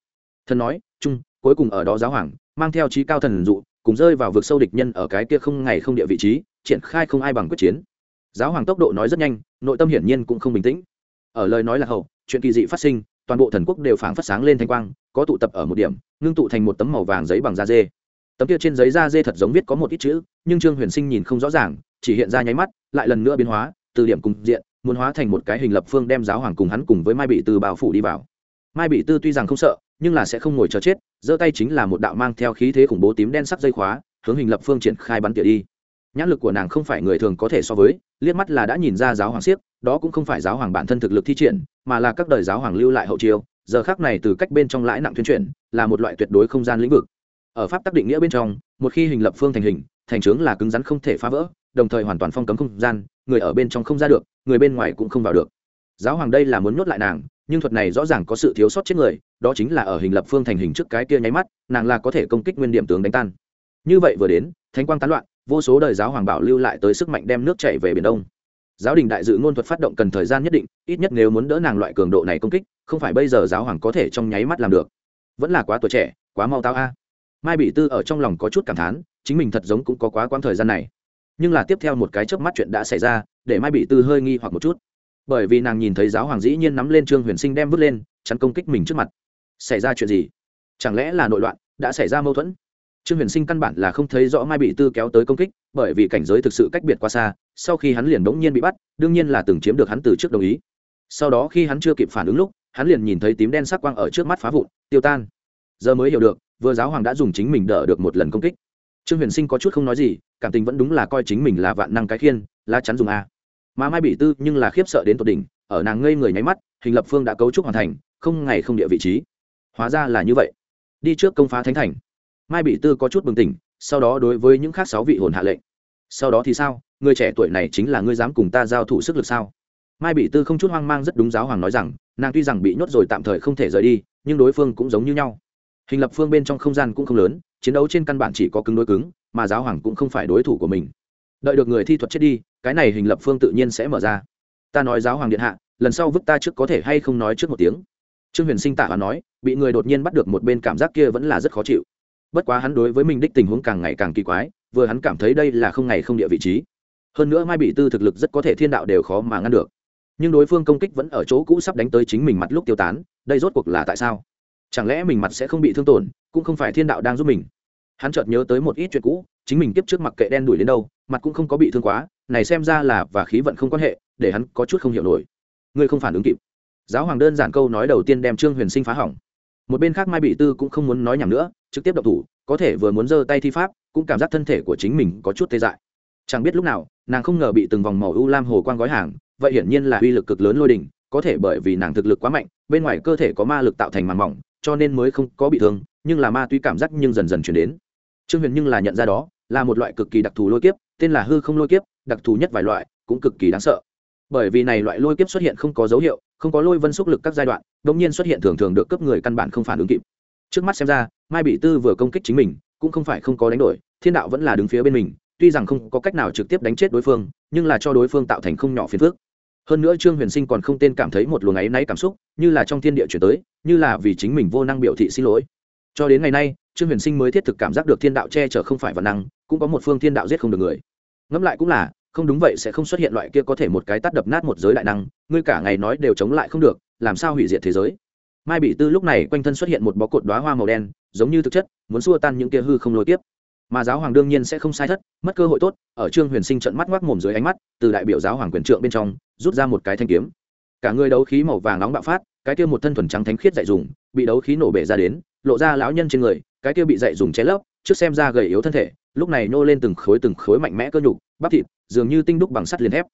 Speaker 1: Thần nói chung cuối cùng ở đó giáo hoàng, mang theo trí cao thần dụ, cùng rơi vào vực sâu địch nhân ở cái kia không ngày không địa vị trí, triển khai không ai bằng quyết chiến. Giáo hoàng tốc độ nói rất nhanh, nội tâm hiển nhiên cũng không bình tĩnh. Ở lời nói là hậu, chuyện kỳ dị phát sinh toàn bộ thần quốc đều phảng phất sáng lên thanh quang, có tụ tập ở một điểm, ngưng tụ thành một tấm màu vàng giấy bằng da dê. Tấm kia trên giấy da dê thật giống viết có một ít chữ, nhưng trương huyền sinh nhìn không rõ ràng, chỉ hiện ra nháy mắt, lại lần nữa biến hóa, từ điểm cùng diện, muốn hóa thành một cái hình lập phương đem giáo hoàng cùng hắn cùng với mai bị tư bao phủ đi vào. Mai bị tư tuy rằng không sợ, nhưng là sẽ không ngồi chờ chết, giơ tay chính là một đạo mang theo khí thế khủng bố tím đen sắc dây khóa, hướng hình lập phương triển khai bắn tỉa đi. Nhãn lực của nàng không phải người thường có thể so với, liếc mắt là đã nhìn ra giáo hoàng siếc, đó cũng không phải giáo hoàng bản thân thực lực thi triển mà là các đời giáo hoàng lưu lại hậu chiêu, giờ khác này từ cách bên trong lãi nặng tuyên truyền là một loại tuyệt đối không gian lĩnh vực. Ở pháp tắc định nghĩa bên trong, một khi hình lập phương thành hình, thành trướng là cứng rắn không thể phá vỡ, đồng thời hoàn toàn phong cấm không gian, người ở bên trong không ra được, người bên ngoài cũng không vào được. Giáo hoàng đây là muốn nhốt lại nàng, nhưng thuật này rõ ràng có sự thiếu sót chết người, đó chính là ở hình lập phương thành hình trước cái kia nháy mắt, nàng là có thể công kích nguyên điểm tướng đánh tan. Như vậy vừa đến, thánh quang tán loạn, vô số đời giáo hoàng bảo lưu lại tới sức mạnh đem nước chảy về biển đông giáo đình đại dự ngôn thuật phát động cần thời gian nhất định, ít nhất nếu muốn đỡ nàng loại cường độ này công kích, không phải bây giờ giáo hoàng có thể trong nháy mắt làm được. Vẫn là quá tuổi trẻ, quá mau tao a. Mai bị tư ở trong lòng có chút cảm thán, chính mình thật giống cũng có quá quãng thời gian này. Nhưng là tiếp theo một cái chớp mắt chuyện đã xảy ra, để mai bị tư hơi nghi hoặc một chút. Bởi vì nàng nhìn thấy giáo hoàng dĩ nhiên nắm lên trương huyền sinh đem vứt lên, chắn công kích mình trước mặt. Xảy ra chuyện gì? Chẳng lẽ là nội loạn, đã xảy ra mâu thuẫn? Trương huyền sinh căn bản là không thấy rõ mai bị tư kéo tới công kích, bởi vì cảnh giới thực sự cách biệt quá xa, sau khi hắn liền bỗng nhiên bị bắt, đương nhiên là từng chiếm được hắn từ trước đồng ý. Sau đó khi hắn chưa kịp phản ứng lúc, hắn liền nhìn thấy tím đen sắc quang ở trước mắt phá vụn, tiêu tan. Giờ mới hiểu được, vừa giáo hoàng đã dùng chính mình đỡ được một lần công kích. Trương huyền sinh có chút không nói gì, cảm tình vẫn đúng là coi chính mình là vạn năng cái khiên, lá chắn dùng a. Mà mai bị tư nhưng là khiếp sợ đến tột đỉnh, ở nàng ngây người nháy mắt, hình lập phương đã cấu trúc hoàn thành, không ngày không địa vị trí. Hóa ra là như vậy. Đi trước công phá thánh thành mai bị tư có chút bừng tỉnh, sau đó đối với những khác sáu vị hồn hạ lệnh. Sau đó thì sao? Người trẻ tuổi này chính là ngươi dám cùng ta giao thủ sức lực sao? Mai bị tư không chút hoang mang rất đúng giáo hoàng nói rằng, nàng tuy rằng bị nhốt rồi tạm thời không thể rời đi, nhưng đối phương cũng giống như nhau. Hình lập phương bên trong không gian cũng không lớn, chiến đấu trên căn bản chỉ có cứng đối cứng, mà giáo hoàng cũng không phải đối thủ của mình. Đợi được người thi thuật chết đi, cái này hình lập phương tự nhiên sẽ mở ra. Ta nói giáo hoàng điện hạ, lần sau vứt ta trước có thể hay không nói trước một tiếng? Trương huyền sinh tả và nói, bị người đột nhiên bắt được một bên cảm giác kia vẫn là rất khó chịu bất quá hắn đối với mình đích tình huống càng ngày càng kỳ quái, vừa hắn cảm thấy đây là không ngày không địa vị trí. Hơn nữa mai bị tư thực lực rất có thể thiên đạo đều khó mà ngăn được. Nhưng đối phương công kích vẫn ở chỗ cũ sắp đánh tới chính mình mặt lúc tiêu tán, đây rốt cuộc là tại sao? Chẳng lẽ mình mặt sẽ không bị thương tổn, cũng không phải thiên đạo đang giúp mình? Hắn chợt nhớ tới một ít chuyện cũ, chính mình tiếp trước mặt kệ đen đuổi đến đâu, mặt cũng không có bị thương quá, này xem ra là và khí vận không quan hệ, để hắn có chút không hiểu nổi. Ngươi không phản ứng kịp. Giáo hoàng đơn giản câu nói đầu tiên đem trương huyền sinh phá hỏng. Một bên khác mai bị tư cũng không muốn nói nhảm nữa trực tiếp động thủ có thể vừa muốn giơ tay thi pháp cũng cảm giác thân thể của chính mình có chút tê dại. Chẳng biết lúc nào nàng không ngờ bị từng vòng màu u lam hồ quang gói hàng vậy hiển nhiên là uy lực cực lớn lôi đỉnh, có thể bởi vì nàng thực lực quá mạnh bên ngoài cơ thể có ma lực tạo thành màn mỏng cho nên mới không có bị thương nhưng là ma tuy cảm giác nhưng dần dần chuyển đến. Trương huyền nhưng là nhận ra đó là một loại cực kỳ đặc thù lôi kiếp tên là hư không lôi kiếp đặc thù nhất vài loại cũng cực kỳ đáng sợ. Bởi vì này loại lôi kiếp xuất hiện không có dấu hiệu không có lôi vân xúc lực các giai đoạn đ ỗ n g nhiên xuất hiện thường thường được cấp người căn bản không phản ứng kịp. Trước mắt xem ra mai bị tư vừa công kích chính mình, cũng không phải không có đánh đổi, thiên đạo vẫn là đứng phía bên mình, tuy rằng không có cách nào trực tiếp đánh chết đối phương, nhưng là cho đối phương tạo thành không nhỏ phiền phước hơn nữa trương huyền sinh còn không tên cảm thấy một luồng áy náy cảm xúc, như là trong thiên địa chuyển tới, như là vì chính mình vô năng biểu thị xin lỗi. Cho đến ngày nay, trương huyền sinh mới thiết thực cảm giác được thiên đạo che chở không phải văn năng, cũng có một phương thiên đạo giết không được người. Ngẫm lại cũng là, không đúng vậy sẽ không xuất hiện loại kia có thể một cái tắt đập nát một giới đại năng, ngươi cả ngày nói đều chống lại không được, làm sao hủy diệt thế giới? Mai bị tư lúc này quanh thân xuất hiện một bó cột đoá hoa màu đen, giống như thực chất, muốn xua tan những kia hư không lôi tiếp mà giáo hoàng đương nhiên sẽ không sai thất, mất cơ hội tốt, ở trương huyền sinh trận mắt ngoác mồm dưới ánh mắt, từ đại biểu giáo hoàng quyền trượng bên trong, rút ra một cái thanh kiếm. Cả người đấu khí màu vàng nóng bạo phát, cái kia một thân thuần trắng thánh khiết dạy dùng, bị đấu khí nổ bể ra đến, lộ ra lão nhân trên người, cái kia bị dạy dùng che lấp, trước xem ra gầy yếu thân thể, lúc này nô lên từng khối từng khối mạnh mẽ cơ nhục, bắp thịt, dường như tinh đúc bằng sắt liền thép.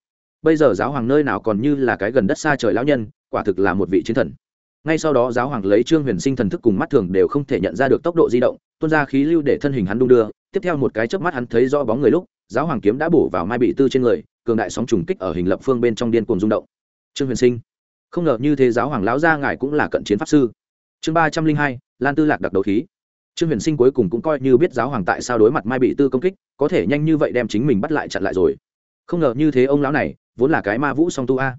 Speaker 1: Bây giờ giáo hoàng nơi nào còn như là cái gần đất xa trời lão nhân, quả thực là một vị chiến thần ngay sau đó giáo hoàng lấy trương huyền sinh thần thức cùng mắt thường đều không thể nhận ra được tốc độ di động, tuôn ra khí lưu để thân hình hắn đung đưa. Tiếp theo một cái chớp mắt hắn thấy rõ bóng người lúc, giáo hoàng kiếm đã bổ vào mai bị tư trên người, cường đại sóng trùng kích ở hình lập phương bên trong điên cuồng rung động. Trương huyền sinh. Không ngờ như thế giáo hoàng lão gia ngài cũng là cận chiến pháp sư. Chương ba trăm linh hai, lan tư lạc đặc đấu khí. Trương huyền sinh cuối cùng cũng coi như biết giáo hoàng tại sao đối mặt mai bị tư công kích, có thể nhanh như vậy đem chính mình bắt lại chặn lại rồi. Không ngờ như thế ông lão này, vốn là cái ma vũ song tu a.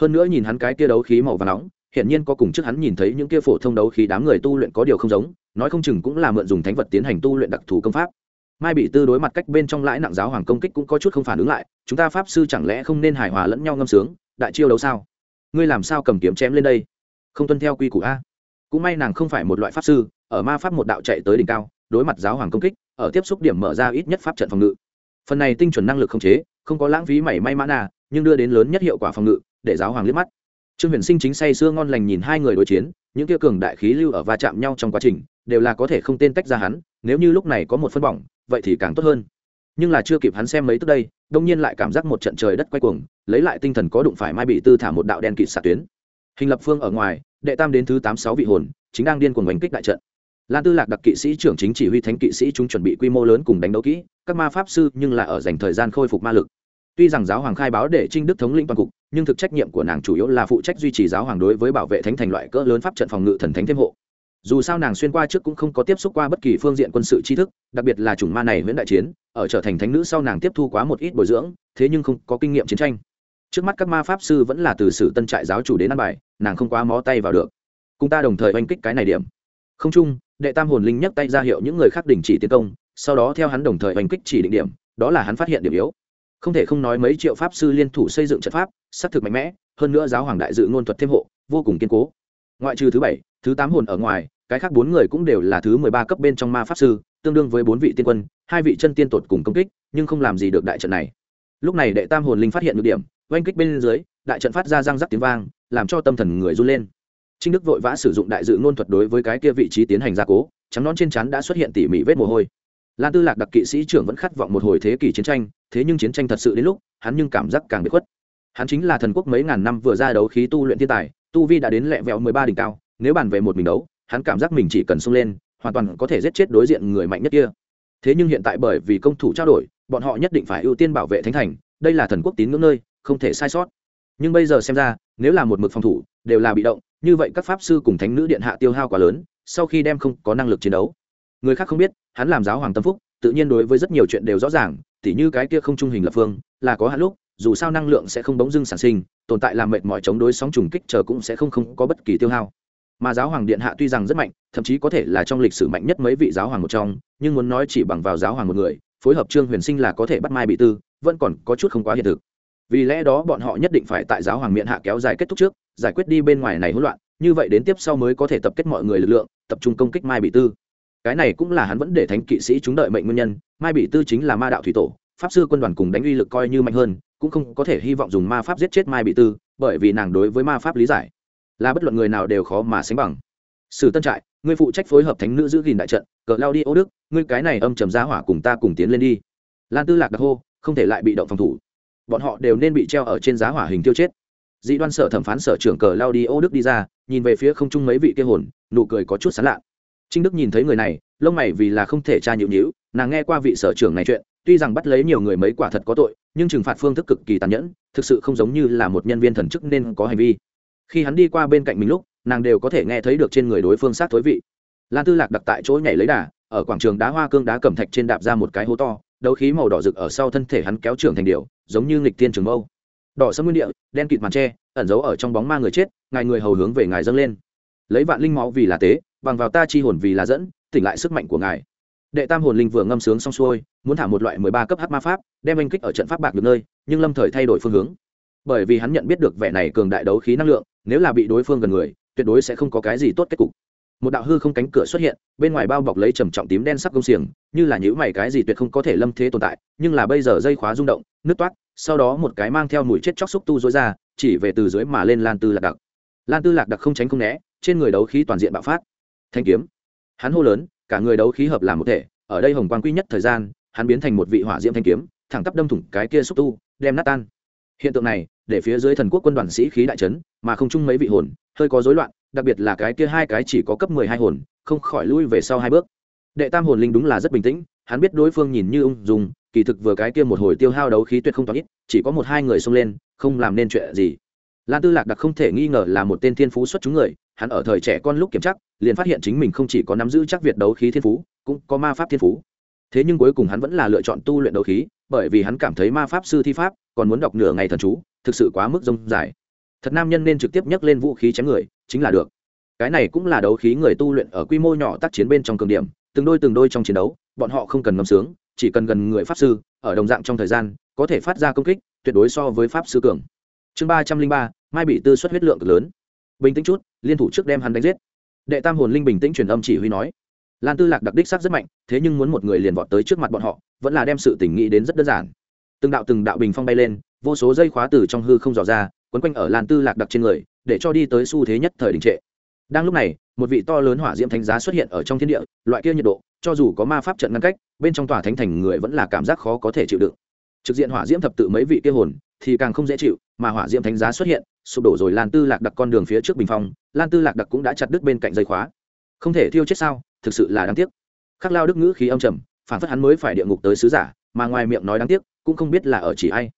Speaker 1: Hơn nữa nhìn hắn cái kia đấu khí màu và nóng hiện nhiên có cùng trước hắn nhìn thấy những kia phổ thông đấu khí đám người tu luyện có điều không giống, nói không chừng cũng là mượn dùng thánh vật tiến hành tu luyện đặc thù công pháp. Mai bị tư đối mặt cách bên trong lãi nặng giáo hoàng công kích cũng có chút không phản ứng lại, chúng ta pháp sư chẳng lẽ không nên hài hòa lẫn nhau ngâm sướng, đại chiêu đấu sao? Ngươi làm sao cầm kiếm chém lên đây? Không tuân theo quy củ a. Cũng may nàng không phải một loại pháp sư, ở ma pháp một đạo chạy tới đỉnh cao, đối mặt giáo hoàng công kích, ở tiếp xúc điểm mở ra ít nhất pháp trận phòng ngự. Phần này tinh chuẩn năng lực không chế, không có lãng phí mảy may mã nào nhưng đưa đến lớn nhất hiệu quả phòng ngự, để giáo hoàng liếc mắt trương huyền sinh chính say sưa ngon lành nhìn hai người đối chiến, những kia cường đại khí lưu ở va chạm nhau trong quá trình, đều là có thể không tên tách ra hắn, nếu như lúc này có một phân bỏng, vậy thì càng tốt hơn. Nhưng là chưa kịp hắn xem mấy tức đây, đông nhiên lại cảm giác một trận trời đất quay cuồng, lấy lại tinh thần có đụng phải mai bị tư thả một đạo đen kịt xạ tuyến. Hình lập phương ở ngoài, đệ tam đến thứ tám sáu vị hồn, chính đang điên cuồng đánh kích đại trận. Lan tư lạc đặc kỵ sĩ trưởng chính chỉ huy thánh kỵ sĩ chúng chuẩn bị quy mô lớn cùng đánh đấu kỹ, các ma pháp sư nhưng là ở dành thời gian khôi phục ma lực tuy rằng giáo hoàng khai báo để trinh đức thống lĩnh toàn cục, nhưng thực trách nhiệm của nàng chủ yếu là phụ trách duy trì giáo hoàng đối với bảo vệ thánh thành loại cỡ lớn pháp trận phòng ngự thần thánh thêm hộ. Dù sao nàng xuyên qua trước cũng không có tiếp xúc qua bất kỳ phương diện quân sự tri thức, đặc biệt là chủng ma này nguyễn đại chiến, ở trở thành thánh nữ sau nàng tiếp thu quá một ít bồi dưỡng, thế nhưng không có kinh nghiệm chiến tranh. Trước mắt các ma pháp sư vẫn là từ sử tân trại giáo chủ đến ăn bài, nàng không quá mó tay vào được. Cùng ta đồng thời oanh kích cái này điểm. Không chung, đệ tam hồn linh nhấc tay ra hiệu những người khác đình chỉ tiến công, sau đó theo hắn đồng thời oanh kích chỉ định điểm, đó là hắn phát hiện điểm yếu không thể không nói mấy triệu pháp sư liên thủ xây dựng trận pháp xác thực mạnh mẽ, hơn nữa giáo hoàng đại dự ngôn thuật thêm hộ, vô cùng kiên cố. Ngoại trừ thứ bảy, thứ tám hồn ở ngoài, cái khác bốn người cũng đều là thứ mười ba cấp bên trong ma pháp sư, tương đương với bốn vị tiên quân, hai vị chân tiên tột cùng công kích, nhưng không làm gì được đại trận này. Lúc này đệ tam hồn linh phát hiện được điểm, oanh kích bên dưới, đại trận phát ra răng rắc tiếng vang, làm cho tâm thần người run lên. Trinh đức vội vã sử dụng đại dự ngôn thuật đối với cái kia vị trí tiến hành gia cố, trắng nón trên chắn đã xuất hiện tỉ mỉ vết mồ hôi. Lan tư lạc đặc kỵ sĩ trưởng vẫn khát vọng một hồi thế kỷ chiến tranh thế nhưng chiến tranh thật sự đến lúc, hắn nhưng cảm giác càng bị khuất. Hắn chính là thần quốc mấy ngàn năm vừa ra đấu khí tu luyện thiên tài, tu vi đã đến lẹ vẹo mười ba đỉnh cao, nếu bàn về một mình đấu, hắn cảm giác mình chỉ cần xông lên, hoàn toàn có thể giết chết đối diện người mạnh nhất kia. Thế nhưng hiện tại bởi vì công thủ trao đổi, bọn họ nhất định phải ưu tiên bảo vệ thánh thành, đây là thần quốc tín ngưỡng nơi, không thể sai sót. Nhưng bây giờ xem ra, nếu là một mực phòng thủ, đều là bị động, như vậy các pháp sư cùng thánh nữ điện hạ tiêu hao quá lớn, sau khi đem không có năng lực chiến đấu. Người khác không biết, hắn làm giáo hoàng tâm phúc, tự nhiên đối với rất nhiều chuyện đều rõ ràng tỉ như cái kia không trung hình lập phương, là có hạn lúc, dù sao năng lượng sẽ không bỗng dưng sản sinh, tồn tại làm mệt mỏi chống đối sóng trùng kích chờ cũng sẽ không không có bất kỳ tiêu hao. Mà giáo hoàng điện hạ tuy rằng rất mạnh, thậm chí có thể là trong lịch sử mạnh nhất mấy vị giáo hoàng một trong, nhưng muốn nói chỉ bằng vào giáo hoàng một người, phối hợp trương huyền sinh là có thể bắt mai bị tư, vẫn còn có chút không quá hiện thực. Vì lẽ đó bọn họ nhất định phải tại giáo hoàng miệng hạ kéo dài kết thúc trước, giải quyết đi bên ngoài này hỗn loạn, như vậy đến tiếp sau mới có thể tập kết mọi người lực lượng, tập trung công kích mai bị tư. Cái này cũng là hắn vẫn để thánh kỵ sĩ chúng đợi mệnh nguyên nhân mai bị tư chính là ma đạo thủy tổ, pháp sư quân đoàn cùng đánh uy lực coi như mạnh hơn, cũng không có thể hy vọng dùng ma pháp giết chết mai bị tư, bởi vì nàng đối với ma pháp lý giải là bất luận người nào đều khó mà sánh bằng. Sử tân trại, ngươi phụ trách phối hợp thánh nữ giữ gìn đại trận, cờ lao đi, ô đức, ngươi cái này âm trầm giá hỏa cùng ta cùng tiến lên đi. Lan tư lạc đặc hô, không thể lại bị động phòng thủ. Bọn họ đều nên bị treo ở trên giá hỏa hình tiêu chết. Dị đoan sở thẩm phán sở trưởng cờ lao đi, ô đức đi ra, nhìn về phía không trung mấy vị kia hồn, nụ cười có chút sán lạ trinh đức nhìn thấy người này, lông mày vì là không thể tra nhịu nhữ, nàng nghe qua vị sở trưởng này chuyện, tuy rằng bắt lấy nhiều người mấy quả thật có tội, nhưng trừng phạt phương thức cực kỳ tàn nhẫn, thực sự không giống như là một nhân viên thần chức nên có hành vi. Khi hắn đi qua bên cạnh mình lúc, nàng đều có thể nghe thấy được trên người đối phương sát thối vị. Lan tư lạc đặt tại chỗ nhảy lấy đà, ở quảng trường đá hoa cương đá cẩm thạch trên đạp ra một cái hố to, đấu khí màu đỏ rực ở sau thân thể hắn kéo trưởng thành điều giống như nghịch tiên trường mâu. Đỏ sâm nguyên địa, đen kịt màn tre, ẩn giấu ở trong bóng ma người chết, ngài người hầu hướng về ngài dâng lên. Lấy vạn linh máu vì là tế bằng vào ta chi hồn vì là dẫn, tỉnh lại sức mạnh của ngài. Đệ tam hồn linh vừa ngâm sướng xong xuôi, muốn thả một loại mười ba cấp hắc ma pháp, đem anh kích ở trận pháp bạc được nơi, nhưng lâm thời thay đổi phương hướng. Bởi vì hắn nhận biết được vẻ này cường đại đấu khí năng lượng, nếu là bị đối phương gần người, tuyệt đối sẽ không có cái gì tốt kết cục. Một đạo hư không cánh cửa xuất hiện, bên ngoài bao bọc lấy trầm trọng tím đen sắc công xiềng, như là nhữ mày cái gì tuyệt không có thể lâm thế tồn tại, nhưng là bây giờ dây khóa rung động, nứt toát, sau đó một cái mang theo mùi chết chóc xúc tu dối ra, chỉ về từ dưới mà lên lan tư lạc đặc. Lan tư lạc đặc không tránh không né, trên người đấu khí toàn diện bạo phát thanh kiếm. Hắn hô lớn, cả người đấu khí hợp làm một thể, ở đây hồng quang quy nhất thời gian, hắn biến thành một vị hỏa diễm thanh kiếm, thẳng tắp đâm thủng cái kia xúc tu, đem nát tan. Hiện tượng này, để phía dưới thần quốc quân đoàn sĩ khí đại trấn mà không chung mấy vị hồn, hơi có rối loạn, đặc biệt là cái kia hai cái chỉ có cấp mười hai hồn, không khỏi lui về sau hai bước. Đệ tam hồn linh đúng là rất bình tĩnh, hắn biết đối phương nhìn như ung dung, kỳ thực vừa cái kia một hồi tiêu hao đấu khí tuyệt không toán ít, chỉ có một hai người xông lên, không làm nên chuyện gì lan tư lạc đặc không thể nghi ngờ là một tên thiên phú xuất chúng người, hắn ở thời trẻ con lúc kiểm chắc liền phát hiện chính mình không chỉ có nắm giữ chắc việt đấu khí thiên phú, cũng có ma pháp thiên phú. Thế nhưng cuối cùng hắn vẫn là lựa chọn tu luyện đấu khí, bởi vì hắn cảm thấy ma pháp sư thi pháp còn muốn đọc nửa ngày thần chú, thực sự quá mức rông dài. Thật nam nhân nên trực tiếp nhấc lên vũ khí chém người, chính là được. Cái này cũng là đấu khí người tu luyện ở quy mô nhỏ tác chiến bên trong cường điểm, từng đôi từng đôi trong chiến đấu, bọn họ không cần ngâm sướng, chỉ cần gần người pháp sư, ở đồng dạng trong thời gian, có thể phát ra công kích, tuyệt đối so với pháp sư cường. Chương ba trăm linh ba mai bị tư xuất huyết lượng cực lớn. Bình tĩnh chút, liên thủ trước đem hắn đánh giết. Đệ tam hồn linh bình tĩnh truyền âm chỉ huy nói. Lan tư lạc đặc đích sắc rất mạnh, thế nhưng muốn một người liền vọt tới trước mặt bọn họ, vẫn là đem sự tình nghĩ đến rất đơn giản. Từng đạo từng đạo bình phong bay lên, vô số dây khóa từ trong hư không dò ra, quấn quanh ở lan tư lạc đặc trên người, để cho đi tới xu thế nhất thời đình trệ. Đang lúc này, một vị to lớn hỏa diễm thánh giá xuất hiện ở trong thiên địa, loại kia nhiệt độ, cho dù có ma pháp trận ngăn cách, bên trong tòa thánh thành người vẫn là cảm giác khó có thể chịu đựng. Trực diện hỏa diễm thập tự mấy vị kia hồn, thì càng không dễ chịu, mà hỏa diễm thánh giá xuất hiện sụp đổ rồi lan tư lạc đặc con đường phía trước bình phong, lan tư lạc đặc cũng đã chặt đứt bên cạnh dây khóa. Không thể thiêu chết sao? Thực sự là đáng tiếc. Khắc lao đức ngữ khí âm trầm, phản phất hắn mới phải địa ngục tới sứ giả, mà ngoài miệng nói đáng tiếc, cũng không biết là ở chỉ ai.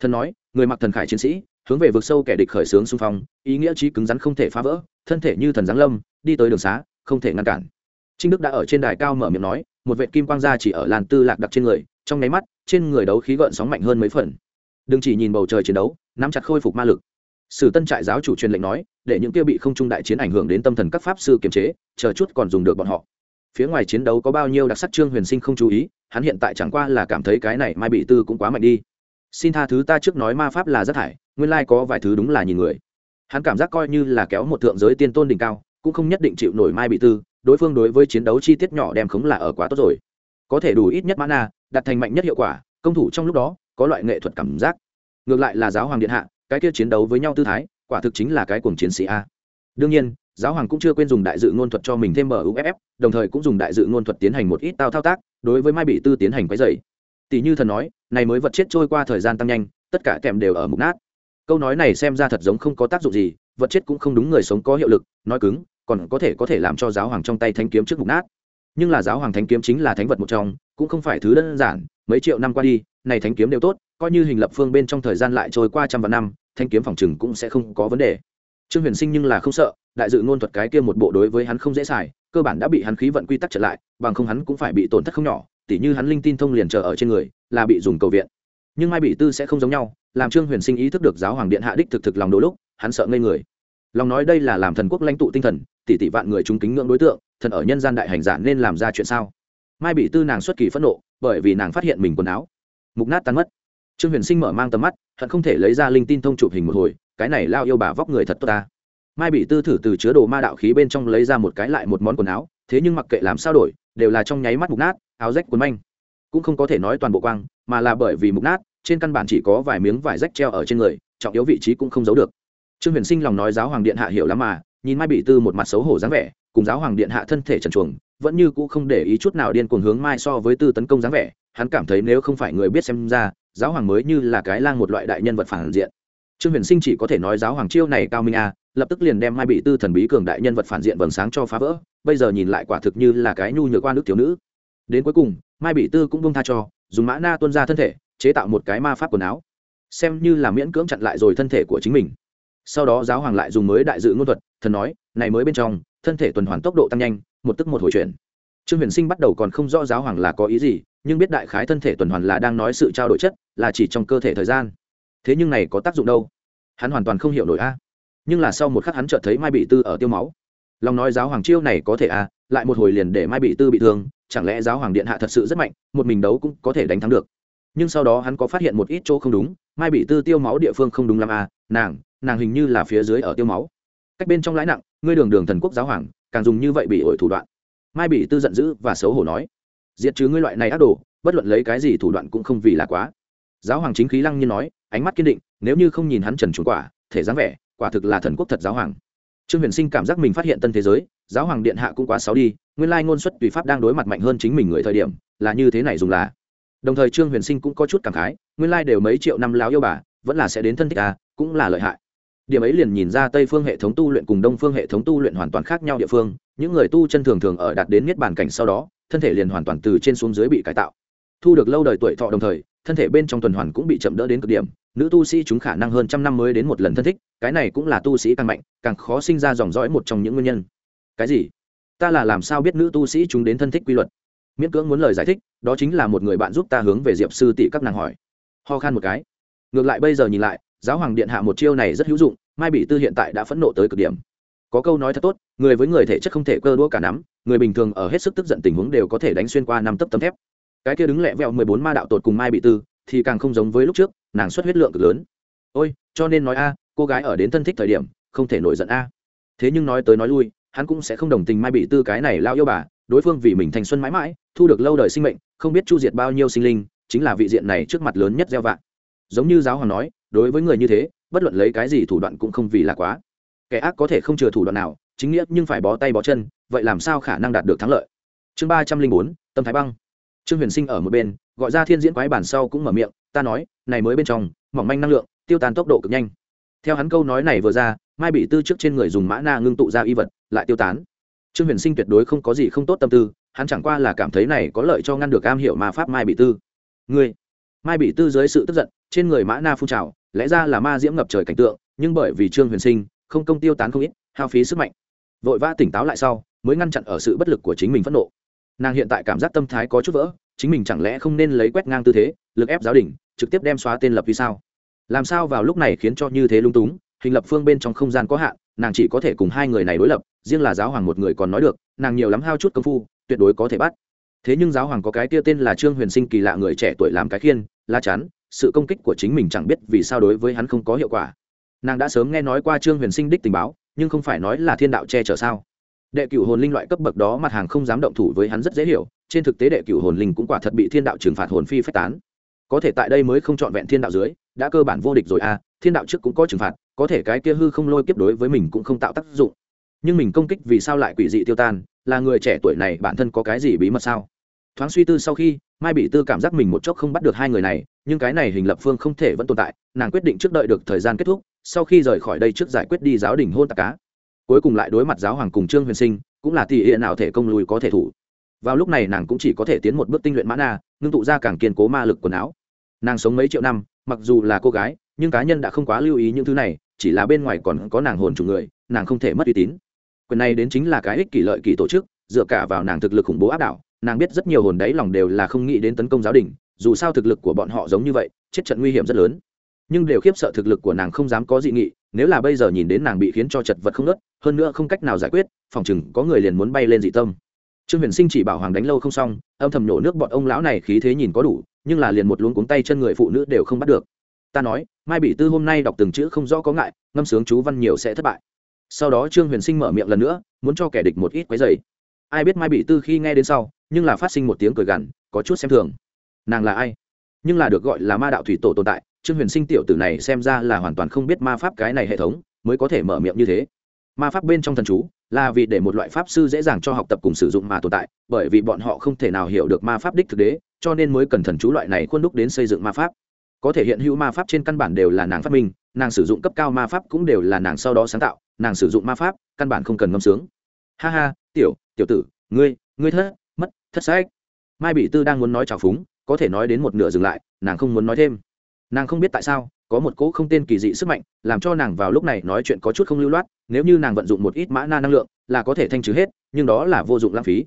Speaker 1: Thần nói, người mặc thần khải chiến sĩ, hướng về vực sâu kẻ địch khởi xướng xung phong, ý nghĩa trí cứng rắn không thể phá vỡ, thân thể như thần giáng lâm, đi tới đường xá, không thể ngăn cản. Trinh đức đã ở trên đài cao mở miệng nói, một vệ kim quang gia chỉ ở làn tư lạc đặc trên người, trong nháy mắt, trên người đấu khí gợn sóng mạnh hơn mấy phần. Đừng chỉ nhìn bầu trời chiến đấu, nắm chặt khôi phục ma lực sử tân trại giáo chủ truyền lệnh nói, để những kia bị không trung đại chiến ảnh hưởng đến tâm thần các pháp sư kiềm chế, chờ chút còn dùng được bọn họ. Phía ngoài chiến đấu có bao nhiêu đặc sắc trương huyền sinh không chú ý, hắn hiện tại chẳng qua là cảm thấy cái này mai bị tư cũng quá mạnh đi. Xin tha thứ ta trước nói ma pháp là rất thải, nguyên lai có vài thứ đúng là nhìn người. Hắn cảm giác coi như là kéo một thượng giới tiên tôn đỉnh cao, cũng không nhất định chịu nổi mai bị tư, đối phương đối với chiến đấu chi tiết nhỏ đem khống là ở quá tốt rồi. Có thể đủ ít nhất mana đặt thành mạnh nhất hiệu quả, công thủ trong lúc đó, có loại nghệ thuật cảm giác. Ngược lại là giáo hoàng điện hạ cái kia chiến đấu với nhau tư thái, quả thực chính là cái cuồng chiến sĩ a. Đương nhiên, giáo hoàng cũng chưa quên dùng đại dự ngôn thuật cho mình thêm mở uff đồng thời cũng dùng đại dự ngôn thuật tiến hành một ít tao thao tác, đối với mai bị tư tiến hành quấy dày tỷ như thần nói, này mới vật chết trôi qua thời gian tăng nhanh, tất cả kèm đều ở mục nát. Câu nói này xem ra thật giống không có tác dụng gì, vật chết cũng không đúng người sống có hiệu lực, nói cứng, còn có thể có thể làm cho giáo hoàng trong tay thanh kiếm trước mục nát. Nhưng là giáo hoàng thánh kiếm chính là thánh vật một trong, cũng không phải thứ đơn giản, mấy triệu năm qua đi này thánh kiếm đều tốt, coi như hình lập phương bên trong thời gian lại trôi qua trăm vạn năm thanh kiếm phòng trừng cũng sẽ không có vấn đề. Trương huyền sinh nhưng là không sợ, đại dự ngôn thuật cái kia một bộ đối với hắn không dễ xài, cơ bản đã bị hắn khí vận quy tắc trở lại, bằng không hắn cũng phải bị tổn thất không nhỏ, tỉ như hắn linh tin thông liền chờ ở trên người, là bị dùng cầu viện. Nhưng mai bị tư sẽ không giống nhau, làm trương huyền sinh ý thức được giáo hoàng điện hạ đích thực thực lòng đôi lúc, hắn sợ ngây người. Lòng nói đây là làm thần quốc lãnh tụ tinh thần tỷ tỷ vạn người chúng kính ngưỡng đối tượng, thần ở nhân gian đại hành giả nên làm ra chuyện sao? Mai bị tư nàng xuất kỳ phẫn nộ, bởi vì nàng phát hiện mình quần áo mục nát tan mất. Trương huyền sinh mở mang tầm mắt, hận không thể lấy ra linh tin thông chụp hình một hồi, cái này lao yêu bà vóc người thật tốt ta. Mai bị tư thử từ chứa đồ ma đạo khí bên trong lấy ra một cái lại một món quần áo, thế nhưng mặc kệ làm sao đổi, đều là trong nháy mắt mục nát, áo rách quần manh. Cũng không có thể nói toàn bộ quang, mà là bởi vì mục nát, trên căn bản chỉ có vài miếng vải rách treo ở trên người, trọng yếu vị trí cũng không giấu được. Trương huyền sinh lòng nói giáo hoàng điện hạ hiểu lắm mà, nhìn mai bị tư một mặt xấu hổ dáng vẻ, cùng giáo hoàng điện hạ thân thể trần chuồng vẫn như cũ không để ý chút nào điên cuồng hướng mai so với tư tấn công dáng vẻ hắn cảm thấy nếu không phải người biết xem ra, giáo hoàng mới như là cái lang một loại đại nhân vật phản diện. Trương huyền sinh chỉ có thể nói giáo hoàng chiêu này cao minh a, lập tức liền đem mai bị tư thần bí cường đại nhân vật phản diện vầng sáng cho phá vỡ, bây giờ nhìn lại quả thực như là cái nhu nhược quan nước thiếu nữ. Đến cuối cùng, mai bị tư cũng bông tha cho, dùng mã na tuân ra thân thể, chế tạo một cái ma pháp quần áo. Xem như là miễn cưỡng chặn lại rồi thân thể của chính mình. Sau đó giáo hoàng lại dùng mới đại dự ngôn thuật, thần nói, này mới bên trong, thân thể tuần hoàn tốc độ tăng nhanh, một tức một hồi chuyển trương huyền sinh bắt đầu còn không rõ giáo hoàng là có ý gì, nhưng biết đại khái thân thể tuần hoàn là đang nói sự trao đổi chất, là chỉ trong cơ thể thời gian. Thế nhưng này có tác dụng đâu? Hắn hoàn toàn không hiểu nổi a. Nhưng là sau một khắc hắn chợt thấy mai bị tư ở tiêu máu. Lòng nói giáo hoàng chiêu này có thể a, lại một hồi liền để mai bị tư bị thương, chẳng lẽ giáo hoàng điện hạ thật sự rất mạnh, một mình đấu cũng có thể đánh thắng được. Nhưng sau đó hắn có phát hiện một ít chỗ không đúng, mai bị tư tiêu máu địa phương không đúng lắm a, nàng nàng hình như là phía dưới ở tiêu máu. Cách bên trong lãi nặng, ngươi đường đường thần quốc giáo hoàng, càng dùng như vậy bị ổi thủ đoạn mai bị tư giận dữ và xấu hổ nói, diệt trừ ngươi loại này ác đồ, bất luận lấy cái gì thủ đoạn cũng không vì là quá. Giáo hoàng chính khí lăng như nói, ánh mắt kiên định, nếu như không nhìn hắn trần trúng quả, thể dáng vẻ, quả thực là thần quốc thật giáo hoàng. Trương huyền sinh cảm giác mình phát hiện tân thế giới, giáo hoàng điện hạ cũng quá xấu đi, nguyên lai ngôn xuất tùy pháp đang đối mặt mạnh hơn chính mình người thời điểm, là như thế này dùng là. Đồng thời trương huyền sinh cũng có chút cảm khái, nguyên lai đều mấy triệu năm láo yêu bà, vẫn là sẽ đến thân thích à cũng là lợi hại điểm ấy liền nhìn ra tây phương hệ thống tu luyện cùng đông phương hệ thống tu luyện hoàn toàn khác nhau địa phương, những người tu chân thường thường ở đạt đến niết bàn cảnh sau đó, thân thể liền hoàn toàn từ trên xuống dưới bị cải tạo. Thu được lâu đời tuổi thọ đồng thời, thân thể bên trong tuần hoàn cũng bị chậm đỡ đến cực điểm, nữ tu sĩ chúng khả năng hơn trăm năm mới đến một lần thân thích, cái này cũng là tu sĩ càng mạnh, càng khó sinh ra dòng dõi một trong những nguyên nhân. Cái gì? Ta là làm sao biết nữ tu sĩ chúng đến thân thích quy luật? Miễn cưỡng muốn lời giải thích, đó chính là một người bạn giúp ta hướng về diệp sư tỷ các nàng hỏi. Ho khan một cái. Ngược lại bây giờ nhìn lại giáo hoàng điện hạ một chiêu này rất hữu dụng, mai bị tư hiện tại đã phẫn nộ tới cực điểm. Có câu nói thật tốt, người với người thể chất không thể cơ đũa cả nắm, người bình thường ở hết sức tức giận tình huống đều có thể đánh xuyên qua năm tấc tấm thép. Cái kia đứng lẹ vẹo mười bốn ma đạo tột cùng mai bị tư thì càng không giống với lúc trước, nàng xuất huyết lượng cực lớn. Ôi, cho nên nói a, cô gái ở đến thân thích thời điểm, không thể nổi giận a. Thế nhưng nói tới nói lui, hắn cũng sẽ không đồng tình mai bị tư cái này lao yêu bà, đối phương vì mình thành xuân mãi mãi, thu được lâu đời sinh mệnh, không biết chu diệt bao nhiêu sinh linh, chính là vị diện này trước mặt lớn nhất gieo vạn giống như giáo hoàng nói đối với người như thế, bất luận lấy cái gì thủ đoạn cũng không vì là quá. Kẻ ác có thể không chừa thủ đoạn nào, chính nghĩa nhưng phải bó tay bó chân, vậy làm sao khả năng đạt được thắng lợi? Chương ba trăm linh bốn, tâm thái băng. Trương huyền sinh ở một bên, gọi ra thiên diễn quái bản sau cũng mở miệng, ta nói, này mới bên trong, mỏng manh năng lượng, tiêu tan tốc độ cực nhanh. Theo hắn câu nói này vừa ra, mai bị tư trước trên người dùng mã na ngưng tụ ra y vật, lại tiêu tán. Trương huyền sinh tuyệt đối không có gì không tốt tâm tư, hắn chẳng qua là cảm thấy này có lợi cho ngăn được am hiểu ma pháp mai bị tư. Ngươi mai bị tư dưới sự tức giận, trên người mã na phun trào, lẽ ra là ma diễm ngập trời cảnh tượng, nhưng bởi vì trương huyền sinh, không công tiêu tán không ít, hao phí sức mạnh. Vội vã tỉnh táo lại sau, mới ngăn chặn ở sự bất lực của chính mình phẫn nộ. Nàng hiện tại cảm giác tâm thái có chút vỡ, chính mình chẳng lẽ không nên lấy quét ngang tư thế, lực ép giáo đình, trực tiếp đem xóa tên lập vì sao? Làm sao vào lúc này khiến cho như thế lung túng, hình lập phương bên trong không gian có hạn, nàng chỉ có thể cùng hai người này đối lập, riêng là giáo hoàng một người còn nói được, nàng nhiều lắm hao chút công phu, tuyệt đối có thể bắt thế nhưng giáo hoàng có cái kia tên là trương huyền sinh kỳ lạ người trẻ tuổi làm cái khiên la chắn, sự công kích của chính mình chẳng biết vì sao đối với hắn không có hiệu quả. Nàng đã sớm nghe nói qua trương huyền sinh đích tình báo, nhưng không phải nói là thiên đạo che chở sao? Đệ cửu hồn linh loại cấp bậc đó mặt hàng không dám động thủ với hắn rất dễ hiểu, trên thực tế đệ cửu hồn linh cũng quả thật bị thiên đạo trừng phạt hồn phi phách tán. Có thể tại đây mới không trọn vẹn thiên đạo dưới, đã cơ bản vô địch rồi à thiên đạo trước cũng có trừng phạt, có thể cái kia hư không lôi kiếp đối với mình cũng không tạo tác dụng. Nhưng mình công kích vì sao lại quỷ dị tiêu tan là người trẻ tuổi này bản thân có cái gì bí mật sao? Thoáng suy tư sau khi, mai bị tư cảm giác mình một chốc không bắt được hai người này, nhưng cái này hình lập phương không thể vẫn tồn tại, nàng quyết định trước đợi được thời gian kết thúc, sau khi rời khỏi đây trước giải quyết đi giáo đình hôn tạc cá. Cuối cùng lại đối mặt giáo hoàng cùng trương huyền sinh, cũng là tỷ hiện nào thể công lùi có thể thủ. Vào lúc này nàng cũng chỉ có thể tiến một bước tinh luyện mã na, ngưng tụ ra càng kiên cố ma lực quần áo. Nàng sống mấy triệu năm, mặc dù là cô gái, nhưng cá nhân đã không quá lưu ý những thứ này, chỉ là bên ngoài còn có nàng hồn chủ người, nàng không thể mất uy tín quyền này đến chính là cái ích kỷ lợi kỷ tổ chức, dựa cả vào nàng thực lực khủng bố áp đảo, nàng biết rất nhiều hồn đáy lòng đều là không nghĩ đến tấn công giáo đình, dù sao thực lực của bọn họ giống như vậy, chết trận nguy hiểm rất lớn. Nhưng đều khiếp sợ thực lực của nàng không dám có dị nghị, nếu là bây giờ nhìn đến nàng bị khiến cho chật vật không nớt hơn nữa không cách nào giải quyết, phòng chừng có người liền muốn bay lên dị tâm. Trương huyền sinh chỉ bảo hoàng đánh lâu không xong, âm thầm nhổ nước bọn ông lão này khí thế nhìn có đủ, nhưng là liền một luống cuống tay chân người phụ nữ đều không bắt được. Ta nói, mai bị tư hôm nay đọc từng chữ không rõ có ngại, ngâm sướng chú văn nhiều sẽ thất bại sau đó trương huyền sinh mở miệng lần nữa, muốn cho kẻ địch một ít quấy dày ai biết mai bị tư khi nghe đến sau, nhưng là phát sinh một tiếng cười gằn, có chút xem thường. Nàng là ai? Nhưng là được gọi là ma đạo thủy tổ tồn tại, trương huyền sinh tiểu tử này xem ra là hoàn toàn không biết ma pháp cái này hệ thống, mới có thể mở miệng như thế. Ma pháp bên trong thần chú là vì để một loại pháp sư dễ dàng cho học tập cùng sử dụng mà tồn tại, bởi vì bọn họ không thể nào hiểu được ma pháp đích thực đế, cho nên mới cần thần chú loại này khuôn đúc đến xây dựng ma pháp. Có thể hiện hữu ma pháp trên căn bản đều là nàng phát minh, nàng sử dụng cấp cao ma pháp cũng đều là nàng sau đó sáng tạo nàng sử dụng ma pháp, căn bản không cần ngâm sướng. Ha ha, tiểu tiểu tử, ngươi ngươi thất, mất, thất sách. Mai bị tư đang muốn nói trào phúng, có thể nói đến một nửa dừng lại, nàng không muốn nói thêm. Nàng không biết tại sao, có một cỗ không tên kỳ dị sức mạnh, làm cho nàng vào lúc này nói chuyện có chút không lưu loát, nếu như nàng vận dụng một ít mã na năng lượng, là có thể thanh trừ hết, nhưng đó là vô dụng lãng phí.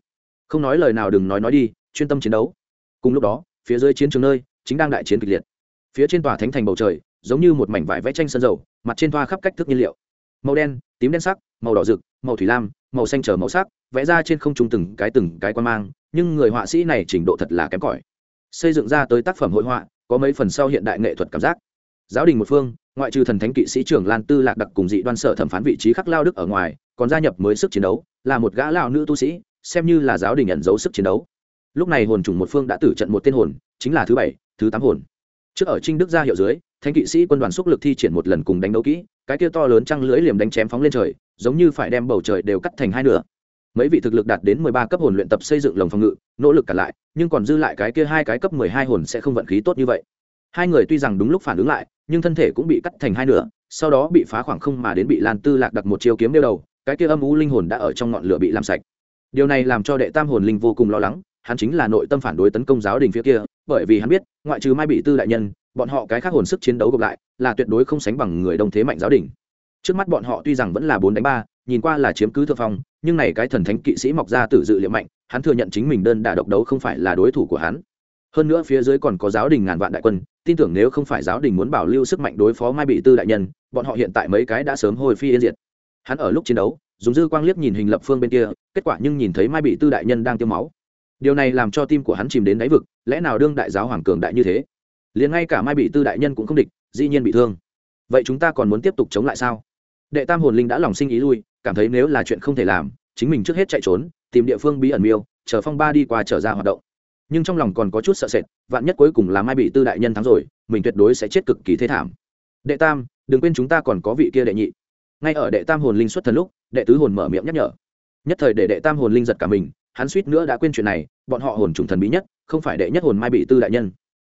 Speaker 1: Không nói lời nào đừng nói nói đi, chuyên tâm chiến đấu. Cùng lúc đó, phía dưới chiến trường nơi, chính đang đại chiến kịch liệt. Phía trên tòa thánh thành bầu trời, giống như một mảnh vải vẽ tranh sơn dầu, mặt trên thoa khắp cách thức nhiên liệu màu đen, tím đen sắc, màu đỏ rực, màu thủy lam, màu xanh trở màu sắc, vẽ ra trên không trung từng cái từng cái quan mang, nhưng người họa sĩ này trình độ thật là kém cỏi. Xây dựng ra tới tác phẩm hội họa, có mấy phần sau hiện đại nghệ thuật cảm giác. Giáo đình một phương, ngoại trừ thần thánh kỵ sĩ trưởng lan tư lạc đặc cùng dị đoan sở thẩm phán vị trí khắc lao đức ở ngoài, còn gia nhập mới sức chiến đấu, là một gã lao nữ tu sĩ, xem như là giáo đình nhận dấu sức chiến đấu. Lúc này hồn trùng một phương đã tử trận một tên hồn, chính là thứ bảy, thứ tám hồn. Trước ở trinh đức gia hiệu dưới thánh kỵ sĩ quân đoàn xúc lực thi triển một lần cùng đánh đấu kỹ, cái kia to lớn trăng lưới liềm đánh chém phóng lên trời, giống như phải đem bầu trời đều cắt thành hai nửa. Mấy vị thực lực đạt đến mười ba cấp hồn luyện tập xây dựng lồng phòng ngự, nỗ lực cả lại, nhưng còn dư lại cái kia hai cái cấp mười hai hồn sẽ không vận khí tốt như vậy. Hai người tuy rằng đúng lúc phản ứng lại, nhưng thân thể cũng bị cắt thành hai nửa, sau đó bị phá khoảng không mà đến bị lan tư lạc đặt một chiêu kiếm đeo đầu, cái kia âm u linh hồn đã ở trong ngọn lửa bị làm sạch. Điều này làm cho đệ tam hồn linh vô cùng lo lắng, hắn chính là nội tâm phản đối tấn công giáo đình phía kia, bởi vì hắn biết, ngoại trừ mai bị tư đại nhân bọn họ cái khác hồn sức chiến đấu gộp lại, là tuyệt đối không sánh bằng người đông thế mạnh giáo đình. Trước mắt bọn họ tuy rằng vẫn là bốn đánh ba, nhìn qua là chiếm cứ thượng phong, nhưng này cái thần thánh kỵ sĩ mọc ra từ dự liệu mạnh, hắn thừa nhận chính mình đơn đả độc đấu không phải là đối thủ của hắn. Hơn nữa phía dưới còn có giáo đình ngàn vạn đại quân, tin tưởng nếu không phải giáo đình muốn bảo lưu sức mạnh đối phó mai bị tư đại nhân, bọn họ hiện tại mấy cái đã sớm hồi phi yên diệt. Hắn ở lúc chiến đấu, dùng dư quang liếc nhìn hình lập phương bên kia, kết quả nhưng nhìn thấy mai bị tư đại nhân đang tiêu máu. Điều này làm cho tim của hắn chìm đến đáy vực, lẽ nào đương đại giáo hoàng cường đại như thế? Liền ngay cả mai bị tư đại nhân cũng không địch, dĩ nhiên bị thương. Vậy chúng ta còn muốn tiếp tục chống lại sao? Đệ tam hồn linh đã lòng sinh ý lui, cảm thấy nếu là chuyện không thể làm, chính mình trước hết chạy trốn, tìm địa phương bí ẩn miêu, chờ phong ba đi qua trở ra hoạt động. Nhưng trong lòng còn có chút sợ sệt, vạn nhất cuối cùng là mai bị tư đại nhân thắng rồi, mình tuyệt đối sẽ chết cực kỳ thế thảm. Đệ tam, đừng quên chúng ta còn có vị kia đệ nhị. Ngay ở đệ tam hồn linh xuất thần lúc, đệ tứ hồn mở miệng nhắc nhở. Nhất thời để đệ tam hồn linh giật cả mình, hắn suýt nữa đã quên chuyện này, bọn họ hồn trùng thần bí nhất, không phải đệ nhất hồn mai bị tư đại nhân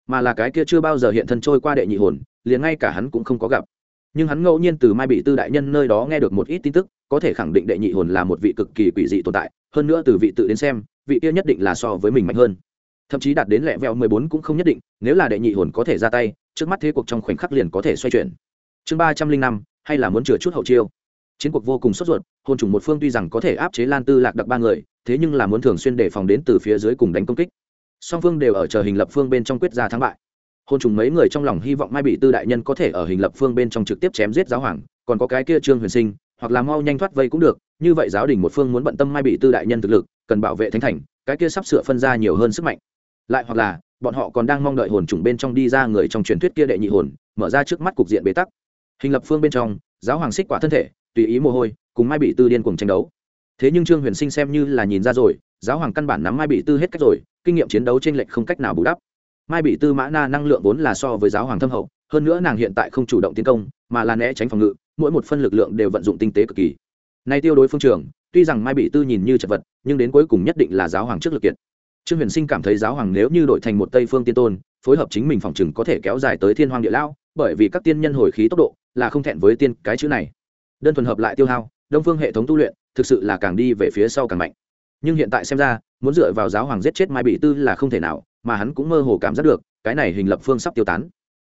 Speaker 1: mà là cái kia chưa bao giờ hiện thân trôi qua đệ nhị hồn, liền ngay cả hắn cũng không có gặp. Nhưng hắn ngẫu nhiên từ mai bị tư đại nhân nơi đó nghe được một ít tin tức, có thể khẳng định đệ nhị hồn là một vị cực kỳ quỷ dị tồn tại, hơn nữa từ vị tự đến xem, vị kia nhất định là so với mình mạnh hơn. Thậm chí đạt đến lẹ vẹo mười bốn cũng không nhất định, nếu là đệ nhị hồn có thể ra tay, trước mắt thế cuộc trong khoảnh khắc liền có thể xoay chuyển. Chương ba trăm linh năm, hay là muốn chừa chút hậu chiêu? Chiến cuộc vô cùng sốt ruột, hồn chủng một phương tuy rằng có thể áp chế lan tư lạc đặc ba người, thế nhưng là muốn thường xuyên đề phòng đến từ phía dưới cùng đánh công kích song phương đều ở chờ hình lập phương bên trong quyết ra thắng bại. Hôn trùng mấy người trong lòng hy vọng mai bị tư đại nhân có thể ở hình lập phương bên trong trực tiếp chém giết giáo hoàng, còn có cái kia trương huyền sinh, hoặc là mau nhanh thoát vây cũng được, như vậy giáo đình một phương muốn bận tâm mai bị tư đại nhân thực lực, cần bảo vệ thánh thành, cái kia sắp sửa phân ra nhiều hơn sức mạnh. Lại hoặc là, bọn họ còn đang mong đợi hồn trùng bên trong đi ra người trong truyền thuyết kia đệ nhị hồn, mở ra trước mắt cục diện bế tắc. Hình lập phương bên trong, giáo hoàng xích quả thân thể, tùy ý mồ hôi, cùng mai bị tư điên cùng tranh đấu. Thế nhưng trương huyền sinh xem như là nhìn ra rồi, giáo hoàng căn bản nắm mai bị tư hết cách rồi kinh nghiệm chiến đấu t r ê n lệch không cách nào bù đắp. Mai bị tư mã na năng lượng vốn là so với giáo hoàng thâm hậu, hơn nữa nàng hiện tại không chủ động tiến công, mà là né tránh phòng ngự, mỗi một phân lực lượng đều vận dụng tinh tế cực kỳ. Nay tiêu đối phương trường, tuy rằng mai bị tư nhìn như chật vật, nhưng đến cuối cùng nhất định là giáo hoàng trước lực kiệt. Trương huyền sinh cảm thấy giáo hoàng nếu như đổi thành một tây phương tiên tôn, phối hợp chính mình phòng chừng có thể kéo dài tới thiên hoàng địa lão, bởi vì các tiên nhân hồi khí tốc độ là không thẹn với tiên cái chữ này. Đơn thuần hợp lại tiêu hao, đông phương hệ thống tu luyện thực sự là càng đi về phía sau càng mạnh nhưng hiện tại xem ra, muốn dựa vào giáo hoàng giết chết mai bị tư là không thể nào, mà hắn cũng mơ hồ cảm giác được, cái này hình lập phương sắp tiêu tán.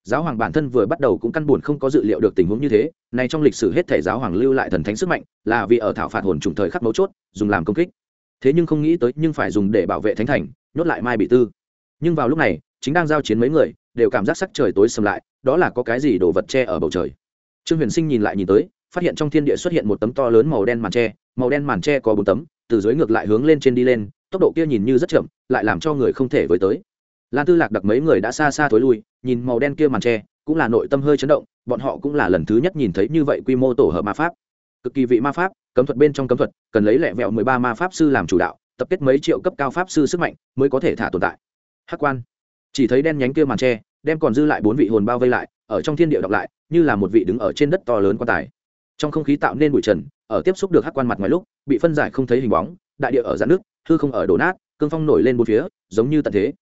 Speaker 1: Giáo hoàng bản thân vừa bắt đầu cũng căn buồn không có dự liệu được tình huống như thế này trong lịch sử hết thể giáo hoàng lưu lại thần thánh sức mạnh, là vì ở thảo phạt hồn trùng thời khắc mấu chốt, dùng làm công kích. Thế nhưng không nghĩ tới, nhưng phải dùng để bảo vệ thánh thành, nhốt lại mai bị tư. Nhưng vào lúc này, chính đang giao chiến mấy người, đều cảm giác sắc trời tối sầm lại, đó là có cái gì đổ vật che ở bầu trời. Trương huyền sinh nhìn lại nhìn tới, phát hiện trong thiên địa xuất hiện một tấm to lớn màu đen màn tre, màu đen màn tre có bốn tấm từ dưới ngược lại hướng lên trên đi lên, tốc độ kia nhìn như rất chậm, lại làm cho người không thể với tới. Lan tư lạc đặc mấy người đã xa xa thối lui, nhìn màu đen kia màn tre, cũng là nội tâm hơi chấn động, bọn họ cũng là lần thứ nhất nhìn thấy như vậy quy mô tổ hợp ma pháp. Cực kỳ vị ma pháp, cấm thuật bên trong cấm thuật, cần lấy lẹ vẹo mười ba ma pháp sư làm chủ đạo, tập kết mấy triệu cấp cao pháp sư sức mạnh mới có thể thả tồn tại. Hắc quan, chỉ thấy đen nhánh kia màn tre, đem còn dư lại bốn vị hồn bao vây lại, ở trong thiên địa đọc lại, như là một vị đứng ở trên đất to lớn quan tài. Trong không khí tạo nên bụi trần ở tiếp xúc được hắc quan mặt ngoài lúc, bị phân giải không thấy hình bóng, đại địa ở dạn nước, hư không ở đổ nát, cương phong nổi lên bốn phía, giống như tận thế.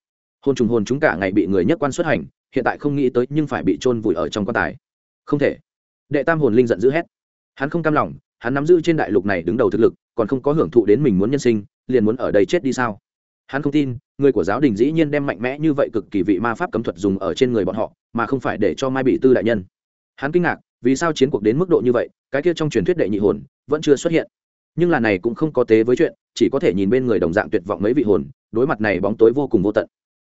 Speaker 1: Hôn trùng hồn chúng cả ngày bị người nhất quan xuất hành, hiện tại không nghĩ tới nhưng phải bị trôn vùi ở trong quan tài. Không thể. Đệ tam hồn linh giận dữ hét. Hắn không cam lòng, hắn nắm giữ trên đại lục này đứng đầu thực lực, còn không có hưởng thụ đến mình muốn nhân sinh, liền muốn ở đây chết đi sao? Hắn không tin, người của giáo đình dĩ nhiên đem mạnh mẽ như vậy cực kỳ vị ma pháp cấm thuật dùng ở trên người bọn họ, mà không phải để cho mai bị tư đại nhân. Hắn kinh ngạc vì sao chiến cuộc đến mức độ như vậy, cái kia trong truyền thuyết đệ nhị hồn vẫn chưa xuất hiện. Nhưng là này cũng không có tế với chuyện, chỉ có thể nhìn bên người đồng dạng tuyệt vọng mấy vị hồn, đối mặt này bóng tối vô cùng vô tận.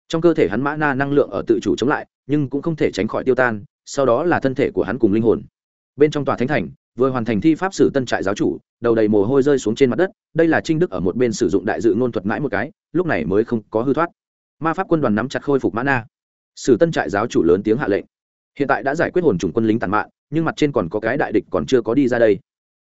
Speaker 1: Trong cơ thể hắn mã na năng lượng ở tự chủ chống lại, nhưng cũng không thể tránh khỏi tiêu tan, sau đó là thân thể của hắn cùng linh hồn. Bên trong tòa thánh thành, vừa hoàn thành thi pháp sử tân trại giáo chủ, đầu đầy mồ hôi rơi xuống trên mặt đất, đây là trinh đức ở một bên sử dụng đại dự ngôn thuật mãi một cái, lúc này mới không có hư thoát. Ma pháp quân đoàn nắm chặt khôi phục mã na. Sử tân trại giáo chủ lớn tiếng hạ lệnh hiện tại đã giải quyết hồn chủng quân lính tàn mạng nhưng mặt trên còn có cái đại địch còn chưa có đi ra đây.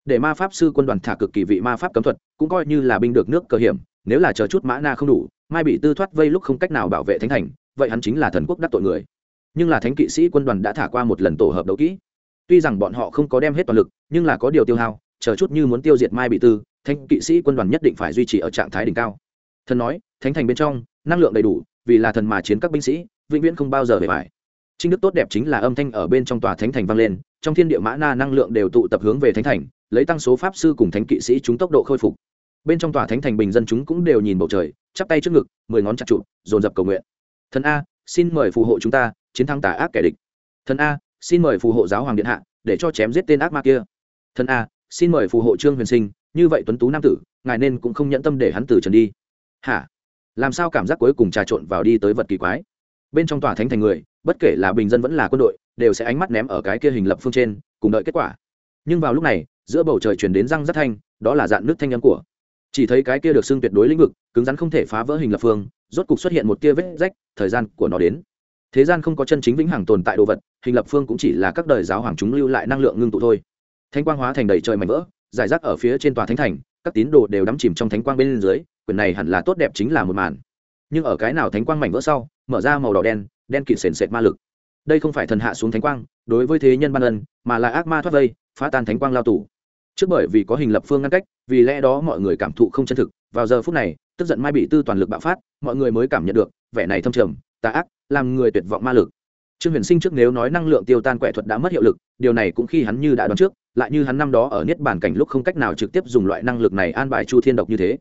Speaker 1: Để ma pháp sư quân đoàn thả cực kỳ vị ma pháp cấm thuật, cũng coi như là binh được nước cờ hiểm, nếu là chờ chút mã na không đủ, mai bị tư thoát vây lúc không cách nào bảo vệ thánh thành, vậy hắn chính là thần quốc đắc tội người. Nhưng là thánh kỵ sĩ quân đoàn đã thả qua một lần tổ hợp đấu kỹ. Tuy rằng bọn họ không có đem hết toàn lực, nhưng là có điều tiêu hao, chờ chút như muốn tiêu diệt mai bị tư, thánh kỵ sĩ quân đoàn nhất định phải duy trì ở trạng thái đỉnh cao. Thần nói, thánh thành bên trong, năng lượng đầy đủ, vì là thần mà chiến các binh sĩ, vĩnh viễn không bao giờ về phải trinh đức tốt đẹp chính là âm thanh ở bên trong tòa thánh thành vang lên, trong thiên địa mã na năng lượng đều tụ tập hướng về thánh thành, lấy tăng số pháp sư cùng thánh kỵ sĩ chúng tốc độ khôi phục. Bên trong tòa thánh thành bình dân chúng cũng đều nhìn bầu trời, chắp tay trước ngực, mười ngón chặt trụ dồn dập cầu nguyện. Thần a, xin mời phù hộ chúng ta, chiến thắng tà ác kẻ địch. Thần a, xin mời phù hộ giáo hoàng điện hạ, để cho chém giết tên ác ma kia. Thần a, xin mời phù hộ trương huyền sinh, như vậy tuấn tú nam tử, ngài nên cũng không nhẫn tâm để hắn tử trần đi. Hả? Làm sao cảm giác cuối cùng trà trộn vào đi tới vật kỳ quái? Bên trong tòa thánh thành người bất kể là bình dân vẫn là quân đội, đều sẽ ánh mắt ném ở cái kia hình lập phương trên, cùng đợi kết quả. Nhưng vào lúc này, giữa bầu trời chuyển đến răng rất thanh, đó là dạn nước thanh âm của. Chỉ thấy cái kia được xưng tuyệt đối lĩnh vực, cứng rắn không thể phá vỡ hình lập phương, rốt cục xuất hiện một tia vết rách, thời gian của nó đến. Thế gian không có chân chính vĩnh hằng tồn tại đồ vật, hình lập phương cũng chỉ là các đời giáo hoàng chúng lưu lại năng lượng ngưng tụ thôi. Thanh quang hóa thành đầy trời mảnh vỡ, giải rác ở phía trên tòa thánh thành, các tín đồ đều đắm chìm trong thánh quang bên dưới, quyền này hẳn là tốt đẹp chính là một màn. Nhưng ở cái nào thánh quang mảnh vỡ sau, mở ra màu đỏ đen đen kịt sền sệt ma lực. Đây không phải thần hạ xuống thánh quang, đối với thế nhân ban ân, mà là ác ma thoát vây, phá tan thánh quang lao tù. Trước bởi vì có hình lập phương ngăn cách, vì lẽ đó mọi người cảm thụ không chân thực, vào giờ phút này, tức giận mai bị tư toàn lực bạo phát, mọi người mới cảm nhận được, vẻ này thâm trầm, tà ác, làm người tuyệt vọng ma lực. Trương huyền sinh trước nếu nói năng lượng tiêu tan quẻ thuật đã mất hiệu lực, điều này cũng khi hắn như đã đoán trước, lại như hắn năm đó ở niết bản cảnh lúc không cách nào trực tiếp dùng loại năng lực này an bài chu thiên độc như thế.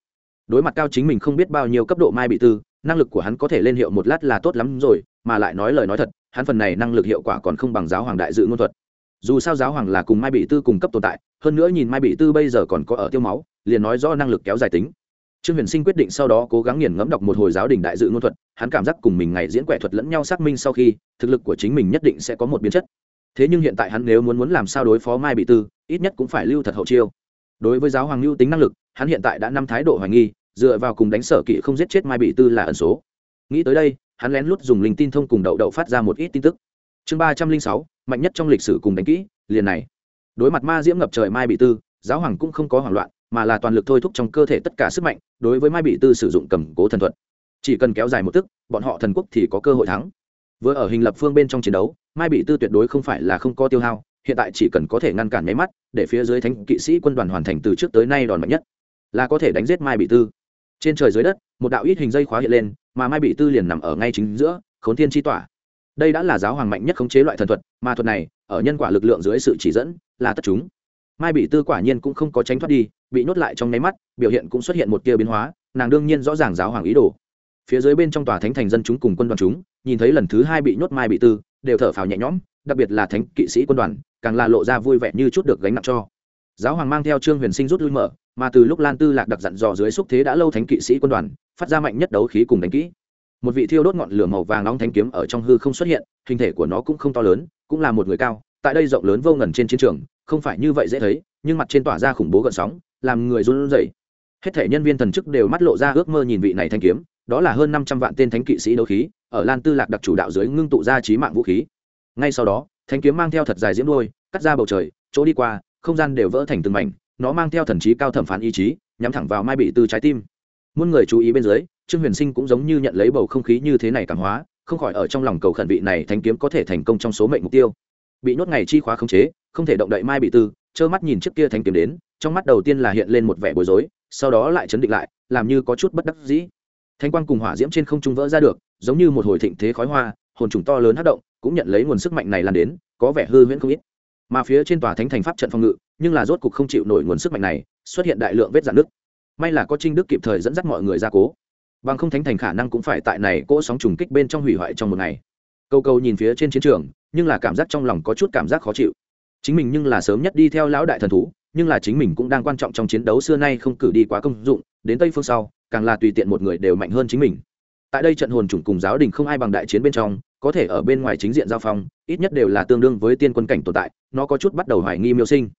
Speaker 1: Đối mặt cao chính mình không biết bao nhiêu cấp độ mai bị tư, năng lực của hắn có thể lên hiệu một lát là tốt lắm rồi mà lại nói lời nói thật, hắn phần này năng lực hiệu quả còn không bằng giáo hoàng đại dự ngôn thuật. Dù sao giáo hoàng là cùng mai bị tư cùng cấp tồn tại, hơn nữa nhìn mai bị tư bây giờ còn có ở tiêu máu, liền nói rõ năng lực kéo dài tính. Trương huyền sinh quyết định sau đó cố gắng nghiền ngẫm đọc một hồi giáo đình đại dự ngôn thuật, hắn cảm giác cùng mình ngày diễn quẻ thuật lẫn nhau xác minh sau khi, thực lực của chính mình nhất định sẽ có một biến chất. Thế nhưng hiện tại hắn nếu muốn muốn làm sao đối phó mai bị tư, ít nhất cũng phải lưu thật hậu chiêu. Đối với giáo hoàng lưu tính năng lực, hắn hiện tại đã năm thái độ hoài nghi, dựa vào cùng đánh sở kỵ không giết chết mai bị tư là ẩn số. Nghĩ tới đây hắn lén lút dùng linh tin thông cùng đậu đậu phát ra một ít tin tức. Chương ba trăm linh sáu, mạnh nhất trong lịch sử cùng đánh kỹ, liền này. Đối mặt ma diễm ngập trời mai bị tư, giáo hoàng cũng không có hoảng loạn, mà là toàn lực thôi thúc trong cơ thể tất cả sức mạnh, đối với mai bị tư sử dụng cầm cố thần thuật. Chỉ cần kéo dài một tức, bọn họ thần quốc thì có cơ hội thắng. Vừa ở hình lập phương bên trong chiến đấu, mai bị tư tuyệt đối không phải là không có tiêu hao, hiện tại chỉ cần có thể ngăn cản nháy mắt, để phía dưới thánh kỵ sĩ quân đoàn hoàn thành từ trước tới nay đòn mạnh nhất, là có thể đánh giết mai bị tư trên trời dưới đất, một đạo ít hình dây khóa hiện lên, mà mai bị tư liền nằm ở ngay chính giữa, khốn thiên chi tỏa. Đây đã là giáo hoàng mạnh nhất khống chế loại thần thuật, mà thuật này, ở nhân quả lực lượng dưới sự chỉ dẫn, là tất chúng. Mai bị tư quả nhiên cũng không có tránh thoát đi, bị nhốt lại trong nháy mắt, biểu hiện cũng xuất hiện một tia biến hóa, nàng đương nhiên rõ ràng giáo hoàng ý đồ. Phía dưới bên trong tòa thánh thành dân chúng cùng quân đoàn chúng, nhìn thấy lần thứ hai bị nhốt mai bị tư, đều thở phào nhẹ nhõm, đặc biệt là thánh kỵ sĩ quân đoàn, càng là lộ ra vui vẻ như chút được gánh nặng cho giáo hoàng mang theo trương huyền sinh rút lui mở, mà từ lúc lan tư lạc đặc dặn dò dưới xúc thế đã lâu thánh kỵ sĩ quân đoàn, phát ra mạnh nhất đấu khí cùng đánh kỹ. Một vị thiêu đốt ngọn lửa màu vàng nóng thanh kiếm ở trong hư không xuất hiện, hình thể của nó cũng không to lớn, cũng là một người cao, tại đây rộng lớn vô ngần trên chiến trường, không phải như vậy dễ thấy, nhưng mặt trên tỏa ra khủng bố gợn sóng, làm người run rẩy. Hết thể nhân viên thần chức đều mắt lộ ra ước mơ nhìn vị này thanh kiếm, đó là hơn năm trăm vạn tên thánh kỵ sĩ đấu khí, ở lan tư lạc đặc chủ đạo dưới ngưng tụ ra trí mạng vũ khí. Ngay sau đó thanh kiếm mang theo thật dài diễm đôi, cắt ra bầu trời, chỗ đi qua không gian đều vỡ thành từng mảnh, nó mang theo thần trí cao thẩm phán ý chí, nhắm thẳng vào mai bị từ trái tim. Muôn người chú ý bên dưới, trương huyền sinh cũng giống như nhận lấy bầu không khí như thế này cảm hóa, không khỏi ở trong lòng cầu khẩn vị này thanh kiếm có thể thành công trong số mệnh mục tiêu. Bị nhốt ngày chi khóa khống chế, không thể động đậy mai bị tư trơ mắt nhìn trước kia thanh kiếm đến, trong mắt đầu tiên là hiện lên một vẻ bối rối, sau đó lại chấn định lại, làm như có chút bất đắc dĩ. Thanh quang cùng hỏa diễm trên không trung vỡ ra được, giống như một hồi thịnh thế khói hoa, hồn trùng to lớn hát động, cũng nhận lấy nguồn sức mạnh này lan đến, có vẻ hư huyễn không ít mà phía trên tòa thánh thành pháp trận phòng ngự, nhưng là rốt cục không chịu nổi nguồn sức mạnh này, xuất hiện đại lượng vết dạn nước may là có trinh đức kịp thời dẫn dắt mọi người ra cố. Bằng không thánh thành khả năng cũng phải tại này cỗ sóng trùng kích bên trong hủy hoại trong một ngày. Câu câu nhìn phía trên chiến trường, nhưng là cảm giác trong lòng có chút cảm giác khó chịu. Chính mình nhưng là sớm nhất đi theo lão đại thần thú, nhưng là chính mình cũng đang quan trọng trong chiến đấu xưa nay không cử đi quá công dụng, đến tây phương sau, càng là tùy tiện một người đều mạnh hơn chính mình. Tại đây trận hồn chủng cùng giáo đình không ai bằng đại chiến bên trong có thể ở bên ngoài chính diện giao phong, ít nhất đều là tương đương với tiên quân cảnh tồn tại, nó có chút bắt đầu hoài nghi miêu sinh.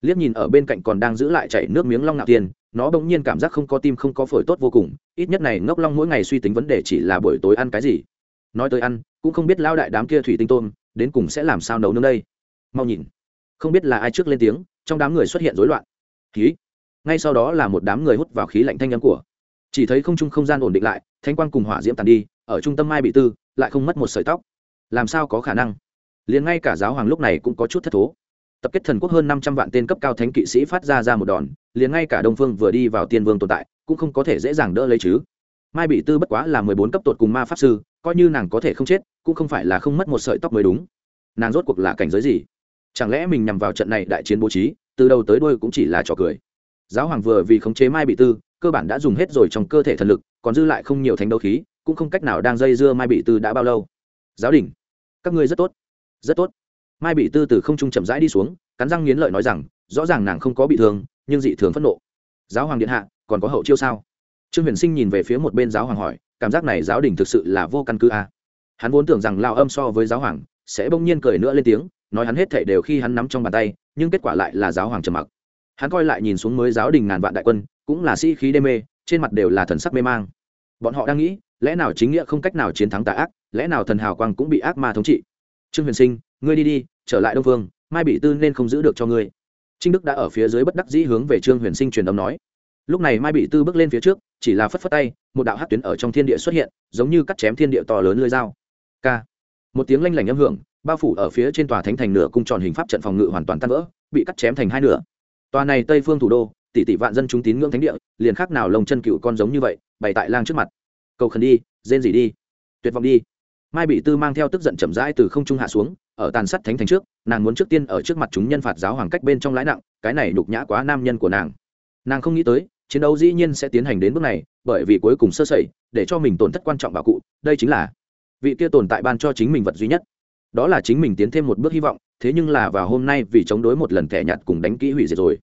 Speaker 1: Liếc nhìn ở bên cạnh còn đang giữ lại chảy nước miếng long nạp tiên nó bỗng nhiên cảm giác không có tim không có phổi tốt vô cùng, ít nhất này ngốc long mỗi ngày suy tính vấn đề chỉ là buổi tối ăn cái gì. Nói tới ăn, cũng không biết lao đại đám kia thủy tinh tôm, đến cùng sẽ làm sao nấu nướng đây. Mau nhìn. Không biết là ai trước lên tiếng, trong đám người xuất hiện rối loạn. Khí ngay sau đó là một đám người hút vào khí lạnh thanh âm của. Chỉ thấy không trung không gian ổn định lại thanh quang cùng hỏa diễm tàn đi, ở trung tâm mai bị tư lại không mất một sợi tóc. Làm sao có khả năng? Liền ngay cả giáo hoàng lúc này cũng có chút thất thố. Tập kết thần quốc hơn năm trăm vạn tên cấp cao thánh kỵ sĩ phát ra ra một đòn, liền ngay cả đông phương vừa đi vào tiên vương tồn tại, cũng không có thể dễ dàng đỡ lấy chứ. Mai bị tư bất quá là mười bốn cấp tột cùng ma pháp sư, coi như nàng có thể không chết, cũng không phải là không mất một sợi tóc mới đúng. Nàng rốt cuộc là cảnh giới gì? Chẳng lẽ mình nhằm vào trận này đại chiến bố trí, từ đầu tới đuôi cũng chỉ là trò cười? Giáo hoàng vừa vì khống chế mai bị tư, cơ bản đã dùng hết rồi trong cơ thể thần lực, còn dư lại không nhiều thánh đấu khí cũng không cách nào đang dây dưa mai bị tư đã bao lâu. Giáo đình, các ngươi rất tốt rất tốt. Mai bị tư từ không trung chậm rãi đi xuống, cắn răng nghiến lợi nói rằng, rõ ràng nàng không có bị thương, nhưng dị thường phẫn nộ. Giáo hoàng điện hạ, còn có hậu chiêu sao? Trương huyền sinh nhìn về phía một bên giáo hoàng hỏi, cảm giác này giáo đình thực sự là vô căn cứ à. hắn vốn tưởng rằng lao âm so với giáo hoàng, sẽ bỗng nhiên cười nữa lên tiếng, nói hắn hết thảy đều khi hắn nắm trong bàn tay, nhưng kết quả lại là giáo hoàng trầm mặc. Hắn coi lại nhìn xuống mới giáo đình ngàn vạn đại quân, cũng là sĩ khí đê mê, trên mặt đều là thần sắc mê mang. Bọn họ đang nghĩ lẽ nào chính nghĩa không cách nào chiến thắng tà ác, lẽ nào thần hào quang cũng bị ác ma thống trị? Trương huyền sinh, ngươi đi đi, trở lại đông vương, mai bị tư nên không giữ được cho ngươi. Trinh đức đã ở phía dưới bất đắc dĩ hướng về trương huyền sinh truyền âm nói. Lúc này mai bị tư bước lên phía trước, chỉ là phất phất tay, một đạo hát tuyến ở trong thiên địa xuất hiện, giống như cắt chém thiên địa to lớn lưới dao. K một tiếng lanh lảnh âm hưởng, bao phủ ở phía trên tòa thánh thành nửa cung tròn hình pháp trận phòng ngự hoàn toàn tan vỡ, bị cắt chém thành hai nửa. Tòa này tây phương thủ đô, tỷ tỷ vạn dân chúng tín ngưỡng thánh địa, liền khác nào lồng chân cựu con giống như vậy, bày tại lang trước mặt cầu khẩn đi, rên gì đi, tuyệt vọng đi. Mai bị tư mang theo tức giận chậm rãi từ không trung hạ xuống, ở tàn sát thánh thành trước, nàng muốn trước tiên ở trước mặt chúng nhân phạt giáo hoàng cách bên trong lãi nặng, cái này nhục nhã quá nam nhân của nàng. Nàng không nghĩ tới, chiến đấu dĩ nhiên sẽ tiến hành đến bước này, bởi vì cuối cùng sơ sẩy, để cho mình tổn thất quan trọng bảo cụ, đây chính là vị kia tồn tại ban cho chính mình vật duy nhất. Đó là chính mình tiến thêm một bước hy vọng, thế nhưng là vào hôm nay vì chống đối một lần thẻ nhặt cùng đánh kỹ hủy diệt rồi.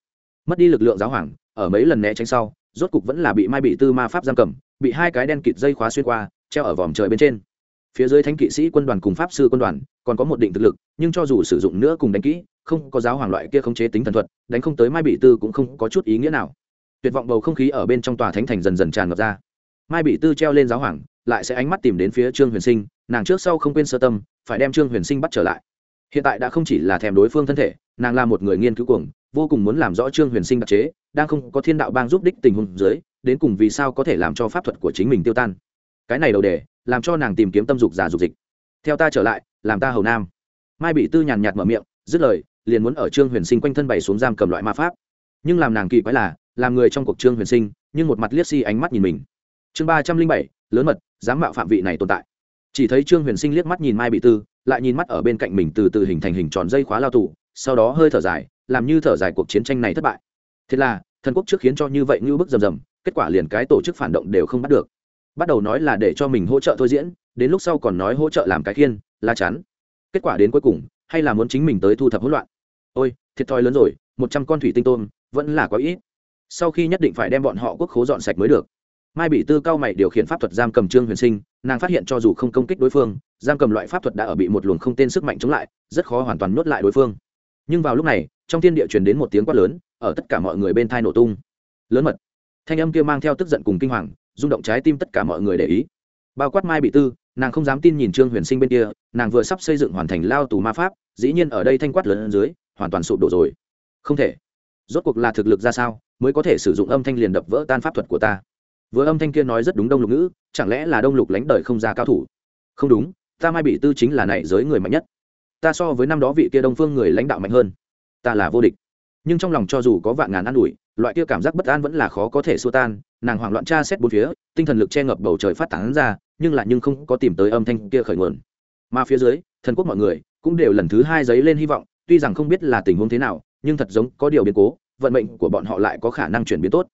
Speaker 1: Mất đi lực lượng giáo hoàng, ở mấy lần né tránh sau, rốt cục vẫn là bị mai bị tư ma pháp giam cầm bị hai cái đen kịt dây khóa xuyên qua, treo ở vòm trời bên trên. Phía dưới thánh kỵ sĩ quân đoàn cùng pháp sư quân đoàn còn có một định thực lực, nhưng cho dù sử dụng nữa cùng đánh kỹ, không có giáo hoàng loại kia không chế tính thần thuật, đánh không tới mai bị tư cũng không có chút ý nghĩa nào. Tuyệt vọng bầu không khí ở bên trong tòa thánh thành dần dần tràn ngập ra. Mai bị tư treo lên giáo hoàng, lại sẽ ánh mắt tìm đến phía trương huyền sinh, nàng trước sau không quên sơ tâm, phải đem trương huyền sinh bắt trở lại. Hiện tại đã không chỉ là thèm đối phương thân thể, nàng là một người nghiên cứu cuồng, vô cùng muốn làm rõ trương huyền sinh đặc chế, đang không có thiên đạo bang giúp đích tình huống dưới đến cùng vì sao có thể làm cho pháp thuật của chính mình tiêu tan? Cái này đầu đề, làm cho nàng tìm kiếm tâm dục giả dục dịch. Theo ta trở lại, làm ta hầu nam. Mai bị tư nhàn nhạt mở miệng, dứt lời, liền muốn ở trương huyền sinh quanh thân bày xuống giam cầm loại ma pháp. Nhưng làm nàng kỳ quái là, làm người trong cuộc trương huyền sinh, nhưng một mặt liếc si ánh mắt nhìn mình. Chương ba trăm linh bảy, lớn mật, dám mạo phạm vị này tồn tại. Chỉ thấy trương huyền sinh liếc mắt nhìn mai bị tư, lại nhìn mắt ở bên cạnh mình từ từ hình thành hình tròn dây khóa lao tù, sau đó hơi thở dài, làm như thở dài cuộc chiến tranh này thất bại. Thế là, thần quốc trước khiến cho như vậy như bức rầm rầm kết quả liền cái tổ chức phản động đều không bắt được. Bắt đầu nói là để cho mình hỗ trợ thôi diễn, đến lúc sau còn nói hỗ trợ làm cái khiên, la chắn. Kết quả đến cuối cùng, hay là muốn chính mình tới thu thập hỗn loạn. Ôi, thiệt thòi lớn rồi, một trăm con thủy tinh tôm, vẫn là quá ít. Sau khi nhất định phải đem bọn họ quốc khố dọn sạch mới được. Mai bị tư cao mày điều khiển pháp thuật giam cầm trương huyền sinh, nàng phát hiện cho dù không công kích đối phương, giam cầm loại pháp thuật đã ở bị một luồng không tên sức mạnh chống lại, rất khó hoàn toàn nuốt lại đối phương. Nhưng vào lúc này, trong thiên địa truyền đến một tiếng quát lớn, ở tất cả mọi người bên thai nổ tung. Lớn mật thanh âm kia mang theo tức giận cùng kinh hoàng, rung động trái tim tất cả mọi người để ý. Bao quát mai bị tư, nàng không dám tin nhìn trương huyền sinh bên kia, nàng vừa sắp xây dựng hoàn thành lao tù ma pháp, dĩ nhiên ở đây thanh quát lớn dưới, hoàn toàn sụp đổ rồi. Không thể. Rốt cuộc là thực lực ra sao, mới có thể sử dụng âm thanh liền đập vỡ tan pháp thuật của ta. Vừa âm thanh kia nói rất đúng đông lục ngữ, chẳng lẽ là đông lục lánh đời không ra cao thủ? Không đúng, ta mai bị tư chính là này giới người mạnh nhất. Ta so với năm đó vị kia đông phương người lãnh đạo mạnh hơn. Ta là vô địch nhưng trong lòng cho dù có vạn ngàn an ủi, loại kia cảm giác bất an vẫn là khó có thể xua tan. Nàng hoảng loạn tra xét bốn phía, tinh thần lực che ngập bầu trời phát tán ra, nhưng lại nhưng không có tìm tới âm thanh kia khởi nguồn. Mà phía dưới, thần quốc mọi người cũng đều lần thứ hai giấy lên hy vọng, tuy rằng không biết là tình huống thế nào, nhưng thật giống có điều biến cố, vận mệnh của bọn họ lại có khả năng chuyển biến tốt.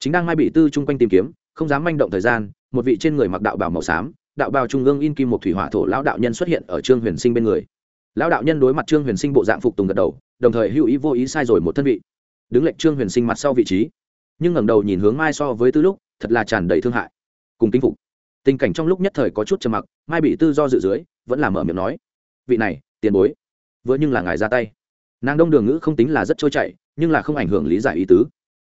Speaker 1: Chính đang mai bị tư chung quanh tìm kiếm, không dám manh động thời gian, một vị trên người mặc đạo bào màu xám, đạo bào trung ương in kim một thủy hỏa thổ lão đạo nhân xuất hiện ở trương huyền sinh bên người. Lão đạo nhân đối mặt trương huyền sinh bộ dạng phục tùng gật đầu đồng thời hữu ý vô ý sai rồi một thân vị. Đứng lệnh trương huyền sinh mặt sau vị trí. Nhưng ngẩng đầu nhìn hướng mai so với tư lúc thật là tràn đầy thương hại. Cùng kinh phục. Tình cảnh trong lúc nhất thời có chút trầm mặc, mai bị tư do dự dưới, vẫn là mở miệng nói. Vị này, tiền bối. Vừa nhưng là ngài ra tay. Nàng đông đường ngữ không tính là rất trôi chảy, nhưng là không ảnh hưởng lý giải ý tứ.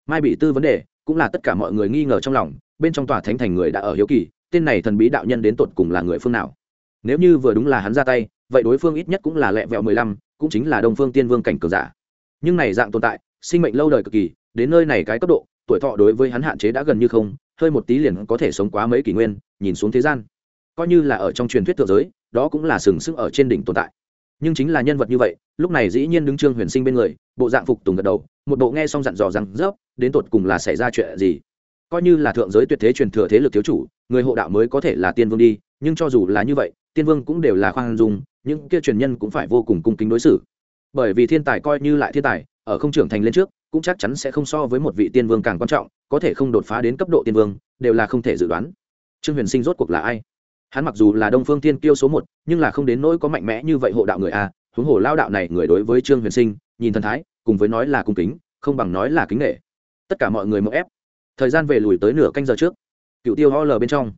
Speaker 1: Mai bị tư vấn đề, cũng là tất cả mọi người nghi ngờ trong lòng, bên trong tòa thánh thành người đã ở hiếu kỳ, tên này thần bí đạo nhân đến tột cùng là người phương nào? Nếu như vừa đúng là hắn ra tay, vậy đối phương ít nhất cũng là lẹ vẹo mười lăm cũng chính là đông phương tiên vương cảnh cường giả. Nhưng này dạng tồn tại, sinh mệnh lâu đời cực kỳ, đến nơi này cái cấp độ, tuổi thọ đối với hắn hạn chế đã gần như không, hơi một tí liền có thể sống quá mấy kỷ nguyên, nhìn xuống thế gian. Coi như là ở trong truyền thuyết thượng giới, đó cũng là sừng sững ở trên đỉnh tồn tại. Nhưng chính là nhân vật như vậy, lúc này dĩ nhiên đứng trương huyền sinh bên người, bộ dạng phục tùng gật đầu, một bộ nghe xong dặn dò rằng rớp đến tột cùng là xảy ra chuyện gì? Coi như là thượng giới tuyệt thế truyền thừa thế lực thiếu chủ, người hộ đạo mới có thể là tiên vương đi, nhưng cho dù là như vậy, tiên vương cũng đều là khoan dung những kia truyền nhân cũng phải vô cùng cung kính đối xử. Bởi vì thiên tài coi như lại thiên tài, ở không trưởng thành lên trước, cũng chắc chắn sẽ không so với một vị tiên vương càng quan trọng, có thể không đột phá đến cấp độ tiên vương, đều là không thể dự đoán. Trương huyền sinh rốt cuộc là ai? Hắn mặc dù là đông phương tiên kiêu số một, nhưng là không đến nỗi có mạnh mẽ như vậy hộ đạo người a, huống hồ lao đạo này người đối với trương huyền sinh, nhìn thần thái, cùng với nói là cung kính, không bằng nói là kính nghệ tất cả mọi người mậu ép. Thời gian về lùi tới nửa canh giờ trước cựu tiêu ho lờ bên trong,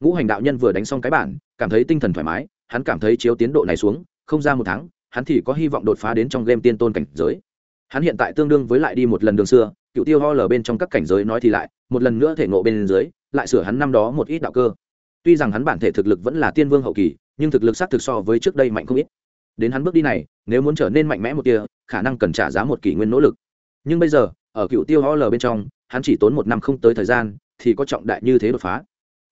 Speaker 1: ngũ hành đạo nhân vừa đánh xong cái bản, cảm thấy tinh thần thoải mái hắn cảm thấy chiếu tiến độ này xuống, không ra một tháng, hắn thì có hy vọng đột phá đến trong game tiên tôn cảnh giới. Hắn hiện tại tương đương với lại đi một lần đường xưa, cựu tiêu ho lờ bên trong các cảnh giới nói thì lại, một lần nữa thể ngộ bên dưới, lại sửa hắn năm đó một ít đạo cơ. Tuy rằng hắn bản thể thực lực vẫn là tiên vương hậu kỳ, nhưng thực lực xác thực so với trước đây mạnh không ít. Đến hắn bước đi này, nếu muốn trở nên mạnh mẽ một tia, khả năng cần trả giá một kỷ nguyên nỗ lực. Nhưng bây giờ, ở cựu tiêu ho lờ bên trong, hắn chỉ tốn một năm không tới thời gian, thì có trọng đại như thế đột phá.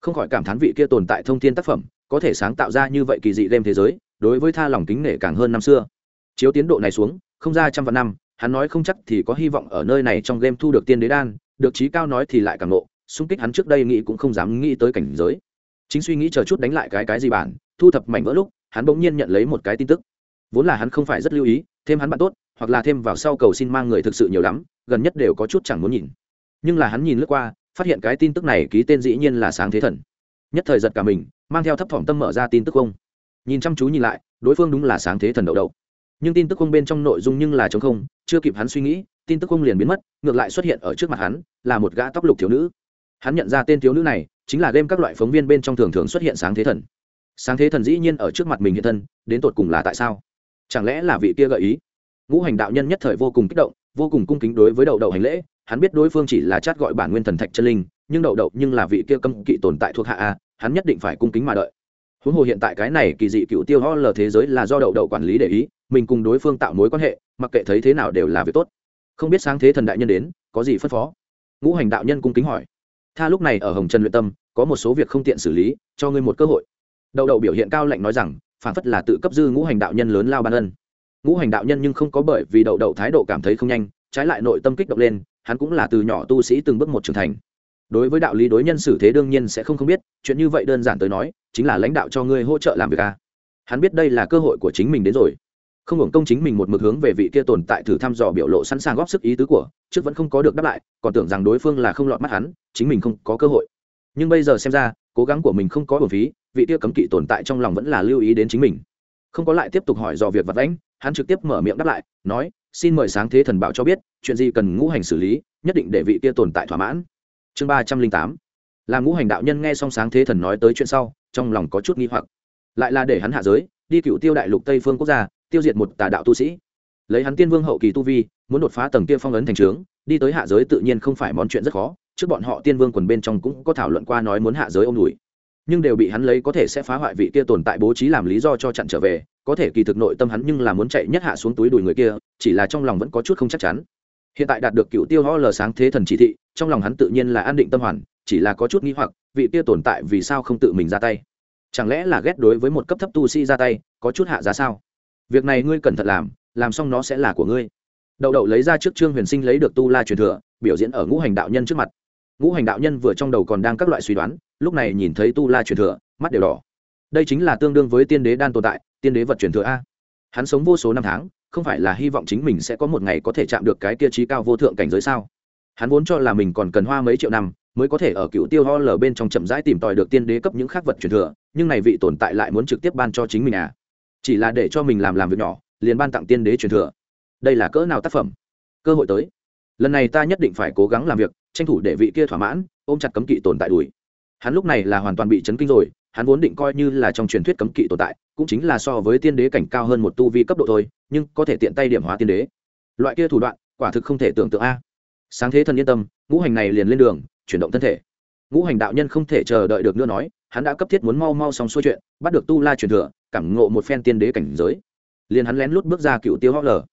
Speaker 1: Không khỏi cảm thán vị kia tồn tại thông thiên tác phẩm có thể sáng tạo ra như vậy kỳ dị game thế giới, đối với tha lòng kính nể càng hơn năm xưa. Chiếu tiến độ này xuống, không ra trăm vạn năm, hắn nói không chắc thì có hy vọng ở nơi này trong game thu được tiên đế đan, được trí cao nói thì lại càng nộ xung kích hắn trước đây nghĩ cũng không dám nghĩ tới cảnh giới. Chính suy nghĩ chờ chút đánh lại cái cái gì bản, thu thập mảnh vỡ lúc, hắn bỗng nhiên nhận lấy một cái tin tức. Vốn là hắn không phải rất lưu ý, thêm hắn bạn tốt, hoặc là thêm vào sau cầu xin mang người thực sự nhiều lắm, gần nhất đều có chút chẳng muốn nhìn. Nhưng là hắn nhìn lướt qua, phát hiện cái tin tức này ký tên dĩ nhiên là sáng thế thần. Nhất thời giật cả mình mang theo thấp thỏm tâm mở ra tin tức không. Nhìn chăm chú nhìn lại, đối phương đúng là sáng thế thần đậu đậu. Nhưng tin tức không bên trong nội dung nhưng là chống không, chưa kịp hắn suy nghĩ, tin tức không liền biến mất, ngược lại xuất hiện ở trước mặt hắn, là một gã tóc lục thiếu nữ. Hắn nhận ra tên thiếu nữ này, chính là game các loại phóng viên bên trong thường thường xuất hiện sáng thế thần. Sáng thế thần dĩ nhiên ở trước mặt mình hiện thân, đến tột cùng là tại sao? Chẳng lẽ là vị kia gợi ý? Ngũ hành đạo nhân nhất thời vô cùng kích động, vô cùng cung kính đối với đậu đậu hành lễ. Hắn biết đối phương chỉ là chát gọi bản nguyên thần thạch chân linh, nhưng đậu đậu nhưng là vị kia cấm kỵ tồn tại thuộc hạ a hắn nhất định phải cung kính mà đợi. Huống hồ hiện tại cái này kỳ dị cựu tiêu ho lờ thế giới là do đậu đậu quản lý để ý, mình cùng đối phương tạo mối quan hệ, mặc kệ thấy thế nào đều là việc tốt. Không biết sáng thế thần đại nhân đến, có gì phân phó? Ngũ hành đạo nhân cung kính hỏi. Tha lúc này ở hồng trần luyện tâm, có một số việc không tiện xử lý, cho ngươi một cơ hội. Đậu đậu biểu hiện cao lạnh nói rằng, phản phất là tự cấp dư ngũ hành đạo nhân lớn lao ban ân. Ngũ hành đạo nhân nhưng không có bởi vì đậu đậu thái độ cảm thấy không nhanh, trái lại nội tâm kích động lên, hắn cũng là từ nhỏ tu sĩ từng bước một trưởng thành đối với đạo lý đối nhân xử thế đương nhiên sẽ không không biết, chuyện như vậy đơn giản tới nói, chính là lãnh đạo cho ngươi hỗ trợ làm việc a hắn biết đây là cơ hội của chính mình đến rồi. Không hưởng công chính mình một mực hướng về vị kia tồn tại thử thăm dò biểu lộ sẵn sàng góp sức ý tứ của, trước vẫn không có được đáp lại, còn tưởng rằng đối phương là không lọt mắt hắn, chính mình không có cơ hội. Nhưng bây giờ xem ra, cố gắng của mình không có bổn phí, vị kia cấm kỵ tồn tại trong lòng vẫn là lưu ý đến chính mình. Không có lại tiếp tục hỏi dò việc vật lãnh hắn trực tiếp mở miệng đáp lại, nói, xin mời sáng thế thần bảo cho biết, chuyện gì cần ngũ hành xử lý, nhất định để vị kia tồn tại thỏa mãn chương ba trăm linh tám. Là ngũ hành đạo nhân nghe xong sáng thế thần nói tới chuyện sau, trong lòng có chút nghi hoặc. Lại là để hắn hạ giới, đi cựu tiêu đại lục tây phương quốc gia, tiêu diệt một tà đạo tu sĩ. Lấy hắn tiên vương hậu kỳ tu vi, muốn đột phá tầng kia phong ấn thành trướng, đi tới hạ giới tự nhiên không phải món chuyện rất khó, trước bọn họ tiên vương quần bên trong cũng có thảo luận qua nói muốn hạ giới ôm đùi. Nhưng đều bị hắn lấy có thể sẽ phá hoại vị kia tồn tại bố trí làm lý do cho chặn trở về, có thể kỳ thực nội tâm hắn nhưng là muốn chạy nhất hạ xuống túi đùi người kia, chỉ là trong lòng vẫn có chút không chắc chắn hiện tại đạt được cựu tiêu ho lờ sáng thế thần chỉ thị, trong lòng hắn tự nhiên là an định tâm hoàn, chỉ là có chút nghĩ hoặc, vị kia tồn tại vì sao không tự mình ra tay? Chẳng lẽ là ghét đối với một cấp thấp tu sĩ ra tay, có chút hạ giá sao? Việc này ngươi cẩn thận làm làm xong nó sẽ là của ngươi. Đậu đậu lấy ra trước trương huyền sinh lấy được tu la truyền thừa, biểu diễn ở ngũ hành đạo nhân trước mặt. Ngũ hành đạo nhân vừa trong đầu còn đang các loại suy đoán, lúc này nhìn thấy tu la truyền thừa, mắt đều đỏ. Đây chính là tương đương với tiên đế đan tồn tại, tiên đế vật truyền thừa a. Hắn sống vô số năm tháng không phải là hy vọng chính mình sẽ có một ngày có thể chạm được cái kia trí cao vô thượng cảnh giới sao? Hắn vốn cho là mình còn cần hoa mấy triệu năm mới có thể ở cựu tiêu ho lở bên trong chậm rãi tìm tòi được tiên đế cấp những khác vật truyền thừa, nhưng này vị tồn tại lại muốn trực tiếp ban cho chính mình à? Chỉ là để cho mình làm làm việc nhỏ, liền ban tặng tiên đế truyền thừa. Đây là cỡ nào tác phẩm? Cơ hội tới. Lần này ta nhất định phải cố gắng làm việc, tranh thủ để vị kia thỏa mãn, ôm chặt cấm kỵ tồn tại đuổi. Hắn lúc này là hoàn toàn bị chấn kinh rồi hắn vốn định coi như là trong truyền thuyết cấm kỵ tồn tại, cũng chính là so với tiên đế cảnh cao hơn một tu vi cấp độ thôi, nhưng có thể tiện tay điểm hóa tiên đế. Loại kia thủ đoạn, quả thực không thể tưởng tượng a. Sáng thế thần yên tâm, ngũ hành này liền lên đường, chuyển động thân thể. Ngũ hành đạo nhân không thể chờ đợi được nữa nói, hắn đã cấp thiết muốn mau mau xong xuôi chuyện, bắt được tu la truyền thừa, cảm ngộ một phen tiên đế cảnh giới. Liền hắn lén lút bước ra cựu tiêu hót lờ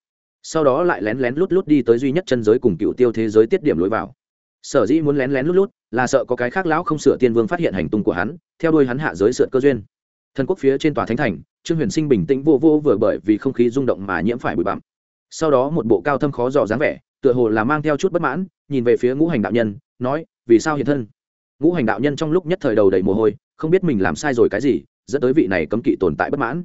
Speaker 1: sau đó lại lén lén lút lút đi tới duy nhất chân giới cùng cựu tiêu thế giới tiết điểm lối vào. Sở dĩ muốn lén lén lút lút là sợ có cái khác lão không sửa tiên vương phát hiện hành tung của hắn, theo đuôi hắn hạ giới sượt cơ duyên. Thần quốc phía trên tòa thánh thành, trương huyền sinh bình tĩnh vô vô vừa bởi vì không khí rung động mà nhiễm phải bụi bặm. Sau đó một bộ cao thâm khó dò dáng vẻ, tựa hồ là mang theo chút bất mãn, nhìn về phía ngũ hành đạo nhân, nói, vì sao hiện thân? Ngũ hành đạo nhân trong lúc nhất thời đầu đầy mồ hôi, không biết mình làm sai rồi cái gì, dẫn tới vị này cấm kỵ tồn tại bất mãn.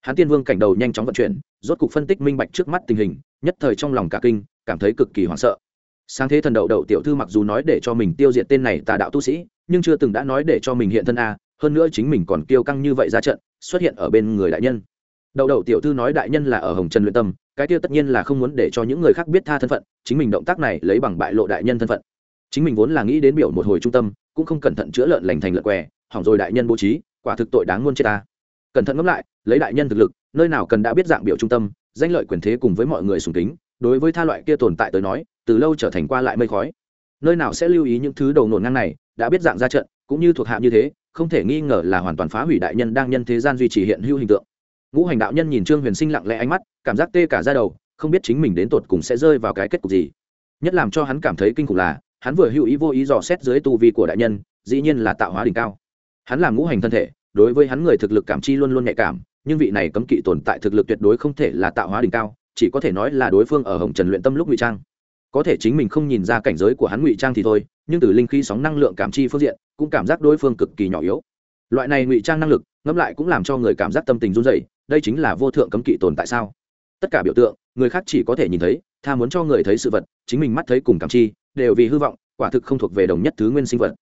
Speaker 1: Hắn tiên vương cảnh đầu nhanh chóng vận chuyển, rốt cục phân tích minh bạch trước mắt tình hình, nhất thời trong lòng cả kinh, cảm thấy cực kỳ hoảng sợ sáng thế thần đậu đậu tiểu thư mặc dù nói để cho mình tiêu diệt tên này tà đạo tu sĩ, nhưng chưa từng đã nói để cho mình hiện thân a, hơn nữa chính mình còn kiêu căng như vậy ra trận, xuất hiện ở bên người đại nhân. Đậu đậu tiểu thư nói đại nhân là ở hồng trần luyện tâm, cái tiêu tất nhiên là không muốn để cho những người khác biết tha thân phận, chính mình động tác này lấy bằng bại lộ đại nhân thân phận. Chính mình vốn là nghĩ đến biểu một hồi trung tâm, cũng không cẩn thận chữa lợn lành thành lợn què, hỏng rồi đại nhân bố trí, quả thực tội đáng muôn chết ta. Cẩn thận ngẫm lại, lấy đại nhân thực lực, nơi nào cần đã biết dạng biểu trung tâm, danh lợi quyền thế cùng với mọi người sùng kính, đối với tha loại kia tồn tại tới nói từ lâu trở thành qua lại mây khói. Nơi nào sẽ lưu ý những thứ đầu nổn ngang này, đã biết dạng ra trận, cũng như thuộc hạ như thế, không thể nghi ngờ là hoàn toàn phá hủy đại nhân đang nhân thế gian duy trì hiện hữu hình tượng. Ngũ hành đạo nhân nhìn trương huyền sinh lặng lẽ ánh mắt, cảm giác tê cả ra đầu, không biết chính mình đến tột cùng sẽ rơi vào cái kết cục gì. Nhất làm cho hắn cảm thấy kinh khủng là, hắn vừa hữu ý vô ý dò xét dưới tu vi của đại nhân, dĩ nhiên là tạo hóa đỉnh cao. Hắn làm ngũ hành thân thể, đối với hắn người thực lực cảm chi luôn luôn nhạy cảm, nhưng vị này cấm kỵ tồn tại thực lực tuyệt đối không thể là tạo hóa đỉnh cao, chỉ có thể nói là đối phương ở hồng trần luyện tâm lúc ngụy trang có thể chính mình không nhìn ra cảnh giới của hắn ngụy trang thì thôi, nhưng từ linh khí sóng năng lượng cảm chi phương diện, cũng cảm giác đối phương cực kỳ nhỏ yếu. Loại này ngụy trang năng lực, ngẫm lại cũng làm cho người cảm giác tâm tình run dày đây chính là vô thượng cấm kỵ tồn tại sao? Tất cả biểu tượng, người khác chỉ có thể nhìn thấy, tha muốn cho người thấy sự vật, chính mình mắt thấy cùng cảm chi, đều vì hư vọng, quả thực không thuộc về đồng nhất thứ nguyên sinh vật.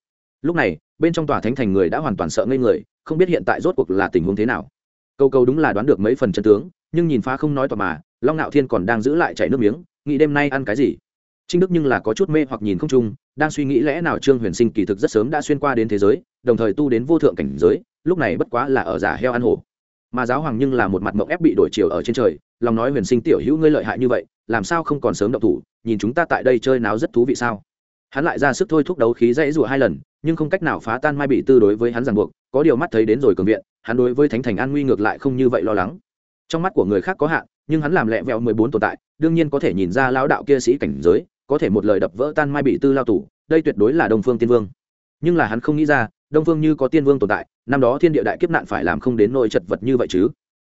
Speaker 1: Lúc này, bên trong tòa thánh thành người đã hoàn toàn sợ ngây người, không biết hiện tại rốt cuộc là tình huống thế nào. Câu câu đúng là đoán được mấy phần chân tướng, nhưng nhìn phá không nói tòa mà, long ngạo thiên còn đang giữ lại chảy nước miếng, nghĩ đêm nay ăn cái gì? Trinh đức nhưng là có chút mê hoặc nhìn không chung đang suy nghĩ lẽ nào trương huyền sinh kỳ thực rất sớm đã xuyên qua đến thế giới, đồng thời tu đến vô thượng cảnh giới, lúc này bất quá là ở giả heo ăn hổ. Mà giáo hoàng nhưng là một mặt mộng ép bị đổi chiều ở trên trời, lòng nói huyền sinh tiểu hữu ngươi lợi hại như vậy, làm sao không còn sớm động thủ, nhìn chúng ta tại đây chơi náo rất thú vị sao? Hắn lại ra sức thôi thúc đấu khí dãy rủa hai lần, nhưng không cách nào phá tan mai bị tư đối với hắn ràng buộc, có điều mắt thấy đến rồi cường viện, hắn đối với thánh thành an nguy ngược lại không như vậy lo lắng. Trong mắt của người khác có hạn, nhưng hắn làm lẹ vẹo mười bốn tồn tại, đương nhiên có thể nhìn ra lão đạo kia sĩ cảnh giới có thể một lời đập vỡ tan mai bị tư lao tủ đây tuyệt đối là đông phương tiên vương. Nhưng là hắn không nghĩ ra, đông phương như có tiên vương tồn tại, năm đó thiên địa đại kiếp nạn phải làm không đến nỗi chật vật như vậy chứ.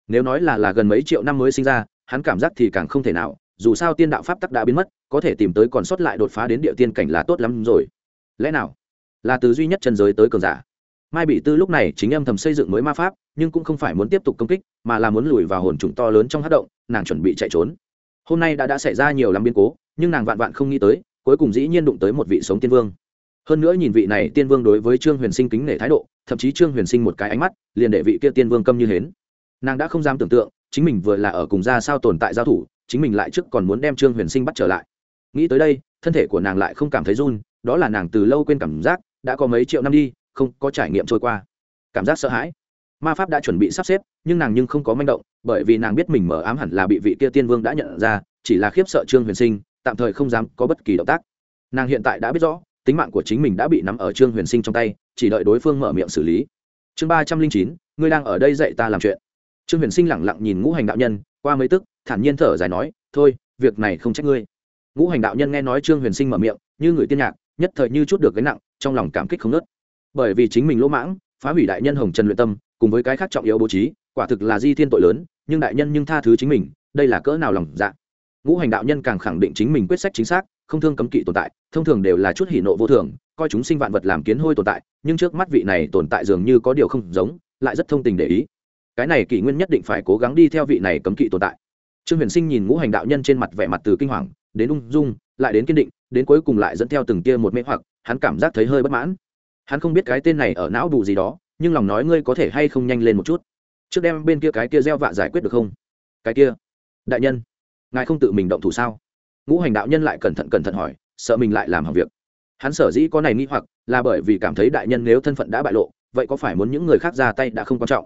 Speaker 1: Nếu nói là là gần mấy triệu năm mới sinh ra, hắn cảm giác thì càng không thể nào, dù sao tiên đạo pháp tắc đã biến mất, có thể tìm tới còn sót lại đột phá đến địa tiên cảnh là tốt lắm rồi. Lẽ nào? Là từ duy nhất chân giới tới cường giả. Mai bị tư lúc này chính âm thầm xây dựng mới ma pháp, nhưng cũng không phải muốn tiếp tục công kích, mà là muốn lùi vào hồn trùng to lớn trong hát động, nàng chuẩn bị chạy trốn. Hôm nay đã đã xảy ra nhiều lắm biến cố nhưng nàng vạn vạn không nghĩ tới, cuối cùng dĩ nhiên đụng tới một vị sống tiên vương. Hơn nữa nhìn vị này tiên vương đối với trương huyền sinh kính nể thái độ, thậm chí trương huyền sinh một cái ánh mắt, liền để vị kia tiên vương câm như hến. Nàng đã không dám tưởng tượng, chính mình vừa là ở cùng ra sao tồn tại giao thủ, chính mình lại trước còn muốn đem trương huyền sinh bắt trở lại. Nghĩ tới đây, thân thể của nàng lại không cảm thấy run, đó là nàng từ lâu quên cảm giác, đã có mấy triệu năm đi, không có trải nghiệm trôi qua. Cảm giác sợ hãi. Ma pháp đã chuẩn bị sắp xếp, nhưng nàng nhưng không có manh động, bởi vì nàng biết mình mở ám hẳn là bị vị kia tiên vương đã nhận ra, chỉ là khiếp sợ trương huyền sinh tạm thời không dám có bất kỳ động tác. Nàng hiện tại đã biết rõ, tính mạng của chính mình đã bị nắm ở trương huyền sinh trong tay, chỉ đợi đối phương mở miệng xử lý. Chương ba trăm linh chín, ngươi đang ở đây dạy ta làm chuyện. Trương huyền sinh lẳng lặng nhìn ngũ hành đạo nhân, qua mấy tức, thản nhiên thở dài nói, thôi, việc này không trách ngươi. Ngũ hành đạo nhân nghe nói trương huyền sinh mở miệng, như người tiên nhạc, nhất thời như chút được gánh nặng, trong lòng cảm kích không nớt bởi vì chính mình lỗ mãng, phá hủy đại nhân hồng trần luyện tâm, cùng với cái khác trọng yếu bố trí, quả thực là di thiên tội lớn, nhưng đại nhân nhưng tha thứ chính mình, đây là cỡ nào lòng dạ? Ngũ hành đạo nhân càng khẳng định chính mình quyết sách chính xác, không thương cấm kỵ tồn tại, thông thường đều là chút hỉ nộ vô thường, coi chúng sinh vạn vật làm kiến hôi tồn tại, nhưng trước mắt vị này tồn tại dường như có điều không giống, lại rất thông tình để ý. Cái này kỷ nguyên nhất định phải cố gắng đi theo vị này cấm kỵ tồn tại. Trương huyền sinh nhìn ngũ hành đạo nhân trên mặt vẻ mặt từ kinh hoàng, đến ung dung, lại đến kiên định, đến cuối cùng lại dẫn theo từng tia một mê hoặc, hắn cảm giác thấy hơi bất mãn. Hắn không biết cái tên này ở não bù gì đó, nhưng lòng nói ngươi có thể hay không nhanh lên một chút. Trước đem bên kia cái kia gieo vạ giải quyết được không? Cái kia, đại nhân ngài không tự mình động thủ sao? Ngũ hành đạo nhân lại cẩn thận cẩn thận hỏi, sợ mình lại làm hỏng việc. Hắn sở dĩ có này nghi hoặc là bởi vì cảm thấy đại nhân nếu thân phận đã bại lộ, vậy có phải muốn những người khác ra tay đã không quan trọng?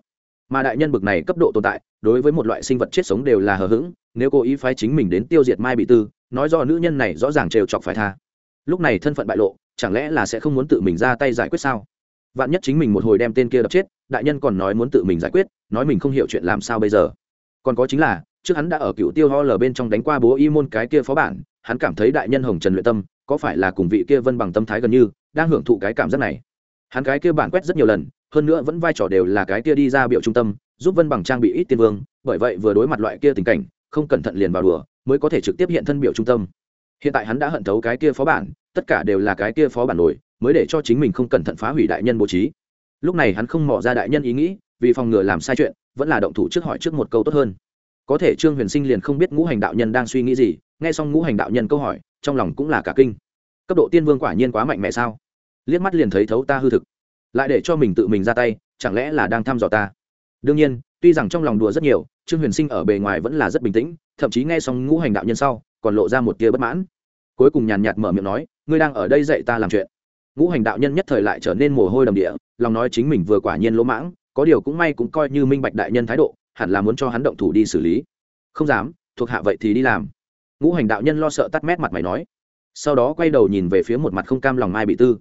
Speaker 1: Mà đại nhân bực này cấp độ tồn tại, đối với một loại sinh vật chết sống đều là hờ hững, nếu cố ý phái chính mình đến tiêu diệt mai bị tư, nói do nữ nhân này rõ ràng trêu chọc phải tha. Lúc này thân phận bại lộ, chẳng lẽ là sẽ không muốn tự mình ra tay giải quyết sao? Vạn nhất chính mình một hồi đem tên kia đập chết, đại nhân còn nói muốn tự mình giải quyết, nói mình không hiểu chuyện làm sao bây giờ. Còn có chính là trước hắn đã ở cựu tiêu ho lờ bên trong đánh qua bố y môn cái kia phó bản, hắn cảm thấy đại nhân hồng trần luyện tâm, có phải là cùng vị kia vân bằng tâm thái gần như, đang hưởng thụ cái cảm giác này. Hắn cái kia bản quét rất nhiều lần, hơn nữa vẫn vai trò đều là cái kia đi ra biểu trung tâm, giúp vân bằng trang bị ít tiên vương, bởi vậy vừa đối mặt loại kia tình cảnh, không cẩn thận liền vào đùa, mới có thể trực tiếp hiện thân biểu trung tâm. Hiện tại hắn đã hận thấu cái kia phó bản, tất cả đều là cái kia phó bản nổi, mới để cho chính mình không cẩn thận phá hủy đại nhân bố trí. Lúc này hắn không mỏ ra đại nhân ý nghĩ, vì phòng ngừa làm sai chuyện, vẫn là động thủ trước hỏi trước một câu tốt hơn có thể trương huyền sinh liền không biết ngũ hành đạo nhân đang suy nghĩ gì, nghe xong ngũ hành đạo nhân câu hỏi, trong lòng cũng là cả kinh. Cấp độ tiên vương quả nhiên quá mạnh mẽ sao? Liếc mắt liền thấy thấu ta hư thực. Lại để cho mình tự mình ra tay, chẳng lẽ là đang thăm dò ta? Đương nhiên, tuy rằng trong lòng đùa rất nhiều, trương huyền sinh ở bề ngoài vẫn là rất bình tĩnh, thậm chí nghe xong ngũ hành đạo nhân sau, còn lộ ra một tia bất mãn. Cuối cùng nhàn nhạt mở miệng nói, ngươi đang ở đây dạy ta làm chuyện. Ngũ hành đạo nhân nhất thời lại trở nên mồ hôi đầm địa, lòng nói chính mình vừa quả nhiên lỗ mãng, có điều cũng may cũng coi như minh bạch đại nhân thái độ hẳn là muốn cho hắn động thủ đi xử lý. Không dám, thuộc hạ vậy thì đi làm. Ngũ hành đạo nhân lo sợ tắt mét mặt mày nói. Sau đó quay đầu nhìn về phía một mặt không cam lòng mai bị tư.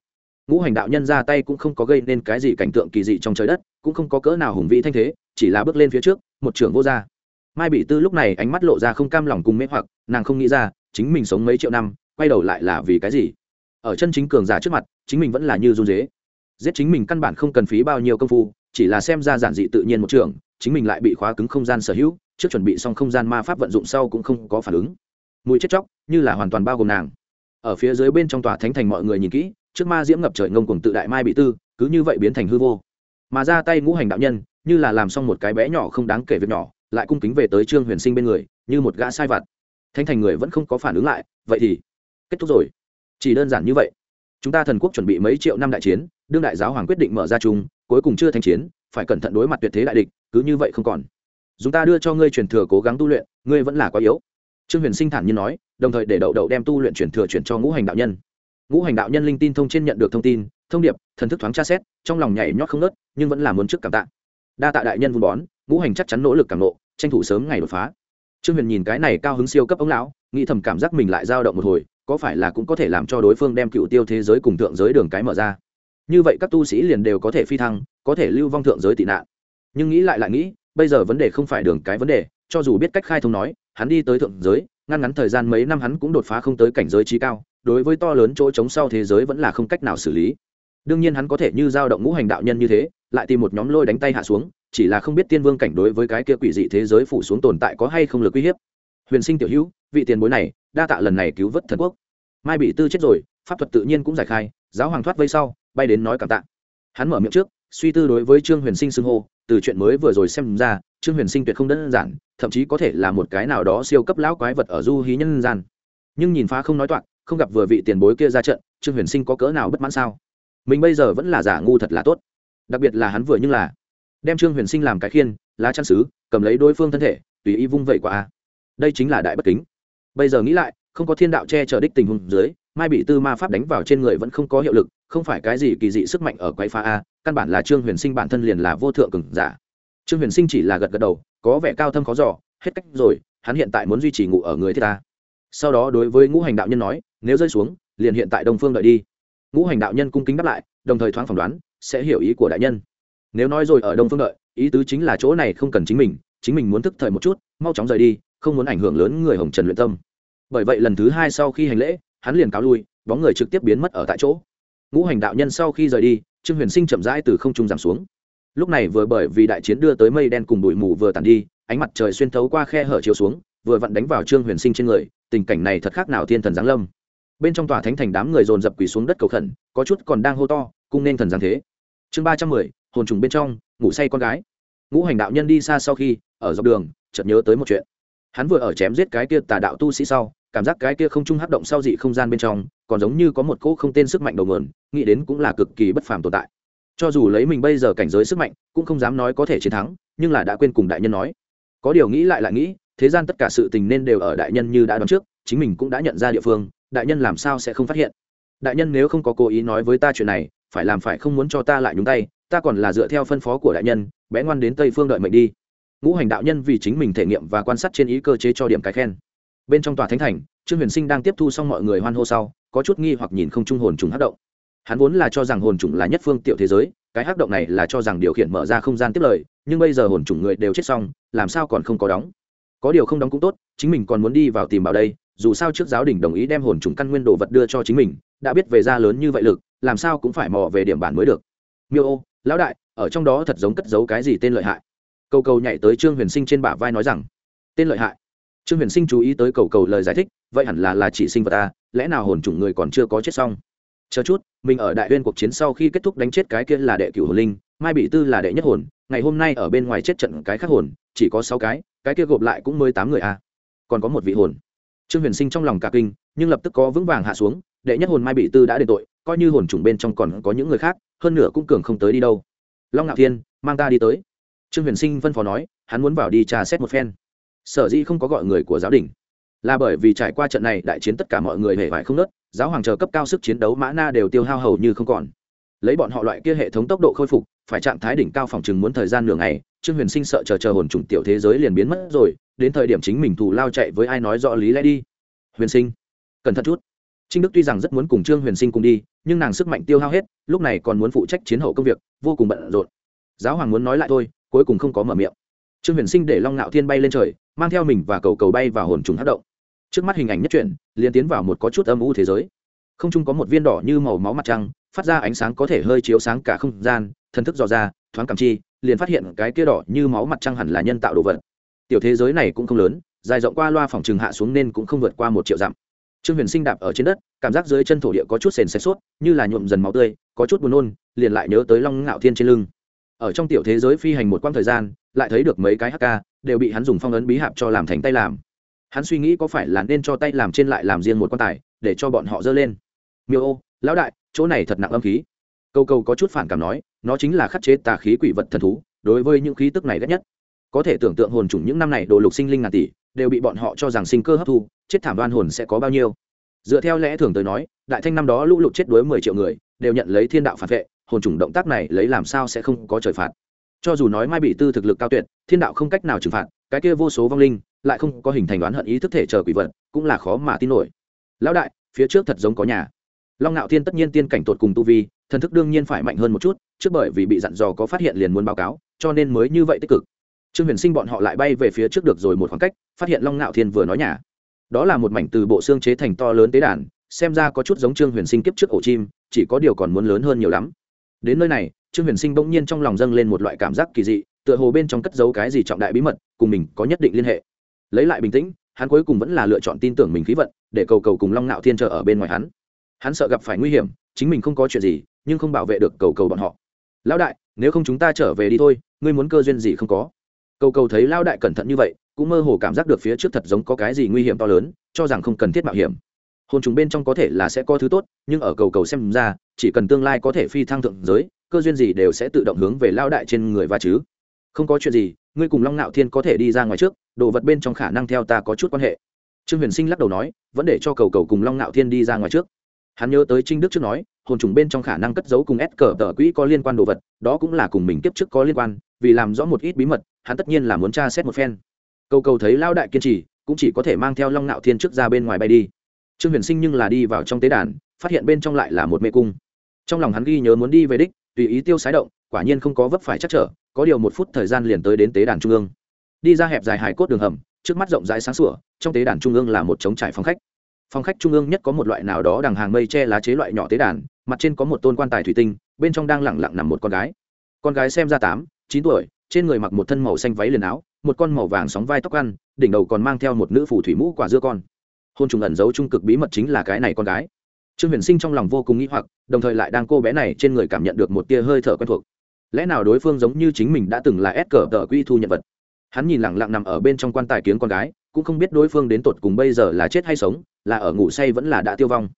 Speaker 1: Ngũ hành đạo nhân ra tay cũng không có gây nên cái gì cảnh tượng kỳ dị trong trời đất, cũng không có cỡ nào hùng vĩ thanh thế, chỉ là bước lên phía trước, một trưởng vô r mai bị tư lúc này ánh mắt lộ ra không cam lòng cùng mê hoặc, nàng không nghĩ ra, chính mình sống mấy triệu năm, quay đầu lại là vì cái gì? Ở chân chính cường giả trước mặt, chính mình vẫn là như run dế. Giết chính mình căn bản không cần phí bao nhiêu công phu, chỉ là xem ra giản dị tự nhiên một trường chính mình lại bị khóa cứng không gian sở hữu, trước chuẩn bị xong không gian ma pháp vận dụng sau cũng không có phản ứng. Mùi chết chóc, như là hoàn toàn bao gồm nàng. Ở phía dưới bên trong tòa thánh thành mọi người nhìn kỹ, trước ma diễm ngập trời ngông cùng tự đại mai bị tư, cứ như vậy biến thành hư vô. Mà ra tay ngũ hành đạo nhân, như là làm xong một cái bé nhỏ không đáng kể việc nhỏ, lại cung kính về tới trương huyền sinh bên người, như một gã sai vặt. Thánh thành người vẫn không có phản ứng lại, vậy thì kết thúc rồi. Chỉ đơn giản như vậy. Chúng ta thần quốc chuẩn bị mấy triệu năm đại chiến, đương đại giáo hoàng quyết định mở ra chung, cuối cùng chưa thành chiến phải cẩn thận đối mặt tuyệt thế đại địch, cứ như vậy không còn. Chúng ta đưa cho ngươi truyền thừa cố gắng tu luyện, ngươi vẫn là quá yếu. Trương huyền sinh thản nhiên nói, đồng thời để đậu đậu đem tu luyện truyền thừa chuyển cho ngũ hành đạo nhân. Ngũ hành đạo nhân linh tin thông trên nhận được thông tin, thông điệp, thần thức thoáng tra xét, trong lòng nhảy nhót không nớt nhưng vẫn là muốn trước cảm tạ. Đa tạ đại nhân vun bón, ngũ hành chắc chắn nỗ lực cảm nộ tranh thủ sớm ngày đột phá. Trương huyền nhìn cái này cao hứng siêu cấp ông lão, nghĩ thầm cảm giác mình lại dao động một hồi, có phải là cũng có thể làm cho đối phương đem cựu tiêu thế giới cùng thượng giới đường cái mở ra. Như vậy các tu sĩ liền đều có thể phi thăng có thể lưu vong thượng giới tị nạn. Nhưng nghĩ lại lại nghĩ, bây giờ vấn đề không phải đường cái vấn đề, cho dù biết cách khai thông nói, hắn đi tới thượng giới, ngăn ngắn thời gian mấy năm hắn cũng đột phá không tới cảnh giới trí cao, đối với to lớn chỗ trống sau thế giới vẫn là không cách nào xử lý. Đương nhiên hắn có thể như dao động ngũ hành đạo nhân như thế, lại tìm một nhóm lôi đánh tay hạ xuống, chỉ là không biết tiên vương cảnh đối với cái kia quỷ dị thế giới phủ xuống tồn tại có hay không lực uy hiếp. Huyền sinh tiểu hữu, vị tiền bối này, đa tạ lần này cứu vớt thần quốc. Mai bị tư chết rồi, pháp thuật tự nhiên cũng giải khai, giáo hoàng thoát vây sau, bay đến nói cảm tạ. Hắn mở miệng trước suy tư đối với trương huyền sinh xưng hô, từ chuyện mới vừa rồi xem ra, trương huyền sinh tuyệt không đơn giản, thậm chí có thể là một cái nào đó siêu cấp lão quái vật ở du hí nhân gian. Nhưng nhìn phá không nói toạc, không gặp vừa vị tiền bối kia ra trận, trương huyền sinh có cỡ nào bất mãn sao? Mình bây giờ vẫn là giả ngu thật là tốt. Đặc biệt là hắn vừa như là đem trương huyền sinh làm cái khiên, lá chăn xứ, cầm lấy đối phương thân thể, tùy ý vung vẩy quả a. Đây chính là đại bất kính. Bây giờ nghĩ lại, không có thiên đạo che chở đích tình huống dưới mai bị tư ma pháp đánh vào trên người vẫn không có hiệu lực, không phải cái gì kỳ dị sức mạnh ở quay pha a, căn bản là trương huyền sinh bản thân liền là vô thượng cường giả. Trương huyền sinh chỉ là gật gật đầu, có vẻ cao thâm khó giỏ hết cách rồi, hắn hiện tại muốn duy trì ngủ ở người thiết ta sau đó đối với ngũ hành đạo nhân nói, nếu rơi xuống, liền hiện tại đông phương đợi đi. Ngũ hành đạo nhân cung kính đáp lại, đồng thời thoáng phỏng đoán, sẽ hiểu ý của đại nhân. Nếu nói rồi ở đông phương đợi, ý tứ chính là chỗ này không cần chính mình chính mình muốn thức thời một chút, mau chóng rời đi, không muốn ảnh hưởng lớn người hồng trần luyện tâm. Bởi vậy lần thứ hai sau khi hành lễ hắn liền cáo lui, bóng người trực tiếp biến mất ở tại chỗ. Ngũ hành đạo nhân sau khi rời đi, trương huyền sinh chậm rãi từ không trung giảm xuống. Lúc này vừa bởi vì đại chiến đưa tới mây đen cùng bụi mù vừa tàn đi, ánh mặt trời xuyên thấu qua khe hở chiếu xuống, vừa vặn đánh vào trương huyền sinh trên người, tình cảnh này thật khác nào thiên thần giáng lâm. Bên trong tòa thánh thành đám người dồn dập quỳ xuống đất cầu khẩn, có chút còn đang hô to, cung nên thần giáng thế. Chương ba trăm mười, hồn trùng bên trong, ngủ say con gái. Ngũ hành đạo nhân đi xa sau khi, ở dọc đường, chợt nhớ tới một chuyện hắn vừa ở chém giết cái kia tà đạo tu sĩ sau, cảm giác cái kia không trung hấp động sau dị không gian bên trong, còn giống như có một cỗ không tên sức mạnh đầu nguồn, nghĩ đến cũng là cực kỳ bất phàm tồn tại. Cho dù lấy mình bây giờ cảnh giới sức mạnh, cũng không dám nói có thể chiến thắng, nhưng là đã quên cùng đại nhân nói. Có điều nghĩ lại lại nghĩ, thế gian tất cả sự tình nên đều ở đại nhân như đã đoán trước, chính mình cũng đã nhận ra địa phương, đại nhân làm sao sẽ không phát hiện? Đại nhân nếu không có cố ý nói với ta chuyện này, phải làm phải không muốn cho ta lại nhúng tay, ta còn là dựa theo phân phó của đại nhân, bé ngoan đến tây phương đợi mệnh đi ngũ hành đạo nhân vì chính mình thể nghiệm và quan sát trên ý cơ chế cho điểm cái khen. Bên trong tòa thánh thành, trương huyền sinh đang tiếp thu xong mọi người hoan hô sau, có chút nghi hoặc nhìn không trung hồn trùng hát động. Hắn vốn là cho rằng hồn trùng là nhất phương tiểu thế giới, cái hát động này là cho rằng điều khiển mở ra không gian tiếp lời, nhưng bây giờ hồn trùng người đều chết xong, làm sao còn không có đóng? Có điều không đóng cũng tốt, chính mình còn muốn đi vào tìm vào đây, dù sao trước giáo đình đồng ý đem hồn trùng căn nguyên đồ vật đưa cho chính mình, đã biết về ra lớn như vậy lực, làm sao cũng phải mò về điểm bản mới được. Miêu ô, lão đại, ở trong đó thật giống cất giấu cái gì tên lợi hại? Cầu cầu nhảy tới trương huyền sinh trên bả vai nói rằng, tên lợi hại. Trương huyền sinh chú ý tới cầu cầu lời giải thích, vậy hẳn là là chỉ sinh vật ta, lẽ nào hồn chủng người còn chưa có chết xong? Chờ chút, mình ở đại uyên cuộc chiến sau khi kết thúc đánh chết cái kia là đệ cửu hồn linh, mai bị tư là đệ nhất hồn, ngày hôm nay ở bên ngoài chết trận cái khác hồn, chỉ có sáu cái cái kia gộp lại cũng mới tám người a à. còn có một vị hồn. Trương huyền sinh trong lòng cả kinh, nhưng lập tức có vững vàng hạ xuống, đệ nhất hồn mai bị tư đã đền tội, coi như hồn chủng bên trong còn có những người khác, hơn nửa cũng cường không tới đi đâu. Long ngạo thiên, mang ta đi tới trương huyền sinh phân phó nói, hắn muốn vào đi trà xét một phen. Sở dĩ không có gọi người của giáo đình, là bởi vì trải qua trận này đại chiến tất cả mọi người hề vải không nớt, giáo hoàng chờ cấp cao sức chiến đấu mã na đều tiêu hao hầu như không còn. Lấy bọn họ loại kia hệ thống tốc độ khôi phục, phải trạng thái đỉnh cao phòng chừng muốn thời gian nửa ngày, trương huyền sinh sợ chờ chờ hồn trùng tiểu thế giới liền biến mất rồi, đến thời điểm chính mình thù lao chạy với ai nói rõ lý lẽ đi. Huyền sinh, cẩn thận chút. Trinh đức tuy rằng rất muốn cùng trương huyền sinh cùng đi, nhưng nàng sức mạnh tiêu hao hết, lúc này còn muốn phụ trách chiến hậu công việc, vô cùng bận rộn. Giáo hoàng muốn nói lại thôi cuối cùng không có mở miệng. Trương huyền sinh để long ngạo thiên bay lên trời mang theo mình và cầu cầu bay vào hồn trùng hát động. Trước mắt hình ảnh nhất chuyển, liền tiến vào một có chút âm u thế giới. Không chung có một viên đỏ như màu máu mặt trăng phát ra ánh sáng có thể hơi chiếu sáng cả không gian thân thức dò ra thoáng cảm chi liền phát hiện cái kia đỏ như máu mặt trăng hẳn là nhân tạo đồ vật. Tiểu thế giới này cũng không lớn dài rộng qua loa phòng trường hạ xuống nên cũng không vượt qua một triệu dặm. Trương huyền sinh đạp ở trên đất cảm giác dưới chân thổ địa có chút sền sệt suốt, như là nhuộm dần máu tươi có chút buồn nôn liền lại nhớ tới long ngạo thiên trên lưng ở trong tiểu thế giới phi hành một quãng thời gian, lại thấy được mấy cái hk đều bị hắn dùng phong ấn bí hạp cho làm thành tay làm. Hắn suy nghĩ có phải là nên cho tay làm trên lại làm riêng một quan tài, để cho bọn họ dơ lên. Miêu ô, lão đại, chỗ này thật nặng âm khí. Câu câu có chút phản cảm nói, nó chính là khắc chế tà khí quỷ vật thần thú, đối với những khí tức này ghét nhất. Có thể tưởng tượng hồn chủng những năm này đồ lục sinh linh ngàn tỷ, đều bị bọn họ cho rằng sinh cơ hấp thu, chết thảm đoan hồn sẽ có bao nhiêu. Dựa theo lẽ thường tới nói, đại thanh năm đó lũ lụt chết đuối mười triệu người, đều nhận lấy thiên đạo phản vệ hồn chủng động tác này lấy làm sao sẽ không có trời phạt. Cho dù nói mai bị tư thực lực cao tuyệt, thiên đạo không cách nào trừng phạt, cái kia vô số vong linh lại không có hình thành đoán hận ý thức thể chờ quỷ vật, cũng là khó mà tin nổi. Lão đại, phía trước thật giống có nhà. Long ngạo thiên tất nhiên tiên cảnh tột cùng tu vi, thần thức đương nhiên phải mạnh hơn một chút, trước bởi vì bị dặn dò có phát hiện liền muốn báo cáo, cho nên mới như vậy tích cực. Trương huyền sinh bọn họ lại bay về phía trước được rồi một khoảng cách, phát hiện long ngạo thiên vừa nói nhà. Đó là một mảnh từ bộ xương chế thành to lớn tế đàn, xem ra có chút giống trương huyền sinh kiếp trước ổ chim, chỉ có điều còn muốn lớn hơn nhiều lắm đến nơi này, trương huyền sinh bỗng nhiên trong lòng dâng lên một loại cảm giác kỳ dị, tựa hồ bên trong cất giấu cái gì trọng đại bí mật, cùng mình có nhất định liên hệ. Lấy lại bình tĩnh, hắn cuối cùng vẫn là lựa chọn tin tưởng mình khí vận, để cầu cầu cùng long nạo thiên chờ ở bên ngoài hắn. Hắn sợ gặp phải nguy hiểm, chính mình không có chuyện gì, nhưng không bảo vệ được cầu cầu bọn họ. Lão đại, nếu không chúng ta trở về đi thôi, ngươi muốn cơ duyên gì không có? Cầu cầu thấy lão đại cẩn thận như vậy, cũng mơ hồ cảm giác được phía trước thật giống có cái gì nguy hiểm to lớn, cho rằng không cần thiết mạo hiểm hồn trùng bên trong có thể là sẽ có thứ tốt, nhưng ở cầu cầu xem ra, chỉ cần tương lai có thể phi thăng thượng giới, cơ duyên gì đều sẽ tự động hướng về lao đại trên người và chứ. Không có chuyện gì, ngươi cùng long nạo thiên có thể đi ra ngoài trước, đồ vật bên trong khả năng theo ta có chút quan hệ. Trương huyền sinh lắc đầu nói, vẫn để cho cầu cầu cùng long nạo thiên đi ra ngoài trước. Hắn nhớ tới trinh đức trước nói, hồn trùng bên trong khả năng cất giấu cùng ép cờ tờ quỹ có liên quan đồ vật, đó cũng là cùng mình kiếp trước có liên quan, vì làm rõ một ít bí mật, hắn tất nhiên là muốn tra xét một phen. Cầu cầu thấy lao đại kiên trì, cũng chỉ có thể mang theo long nạo thiên trước ra bên ngoài bay đi trương huyền sinh nhưng là đi vào trong tế đàn, phát hiện bên trong lại là một mê cung. Trong lòng hắn ghi nhớ muốn đi về đích, tùy ý tiêu sái động, quả nhiên không có vấp phải chắc trở, có điều một phút thời gian liền tới đến tế đàn trung ương. Đi ra hẹp dài hài cốt đường hầm, trước mắt rộng rãi sáng sủa, trong tế đàn trung ương là một trống trải phòng khách. Phòng khách trung ương nhất có một loại nào đó đằng hàng mây che lá chế loại nhỏ tế đàn, mặt trên có một tôn quan tài thủy tinh, bên trong đang lẳng lặng nằm một con gái. Con gái xem ra tám, chín tuổi, trên người mặc một thân màu xanh váy liền áo, một con màu vàng sóng vai tóc ăn, đỉnh đầu còn mang theo một nữ phủ thủy mũ quả dưa con hôn trùng ẩn giấu trung cực bí mật chính là cái này con gái. Trương huyền sinh trong lòng vô cùng nghĩ hoặc, đồng thời lại đang cô bé này trên người cảm nhận được một tia hơi thở quen thuộc. Lẽ nào đối phương giống như chính mình đã từng là ép cờ tờ quy thu nhận vật? Hắn nhìn lẳng lặng nằm ở bên trong quan tài kiếng con gái, cũng không biết đối phương đến tột cùng bây giờ là chết hay sống, là ở ngủ say vẫn là đã tiêu vong.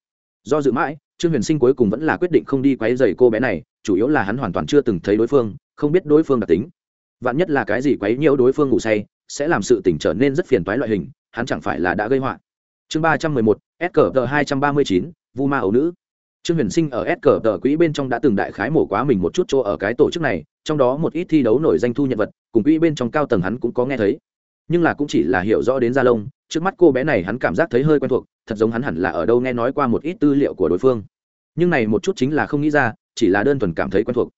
Speaker 1: Do dự mãi, trương huyền sinh cuối cùng vẫn là quyết định không đi quấy dày cô bé này, chủ yếu là hắn hoàn toàn chưa từng thấy đối phương, không biết đối phương đặc tính. Vạn nhất là cái gì quấy nhiễu đối phương ngủ say, sẽ làm sự tỉnh trở nên rất phiền toái loại hình, hắn chẳng phải là đã gây họa chương ba trăm mười một, s cờ tờ hai trăm ba mươi chín, vu ma ấu nữ. Trương huyền sinh ở s cờ tờ quỹ bên trong đã từng đại khái mổ quá mình một chút chỗ ở cái tổ chức này, trong đó một ít thi đấu nổi danh thu nhận vật, cùng quỹ bên trong cao tầng hắn cũng có nghe thấy. Nhưng là cũng chỉ là hiểu rõ đến gia lông, trước mắt cô bé này hắn cảm giác thấy hơi quen thuộc, thật giống hắn hẳn là ở đâu nghe nói qua một ít tư liệu của đối phương. Nhưng này một chút chính là không nghĩ ra, chỉ là đơn thuần cảm thấy quen thuộc.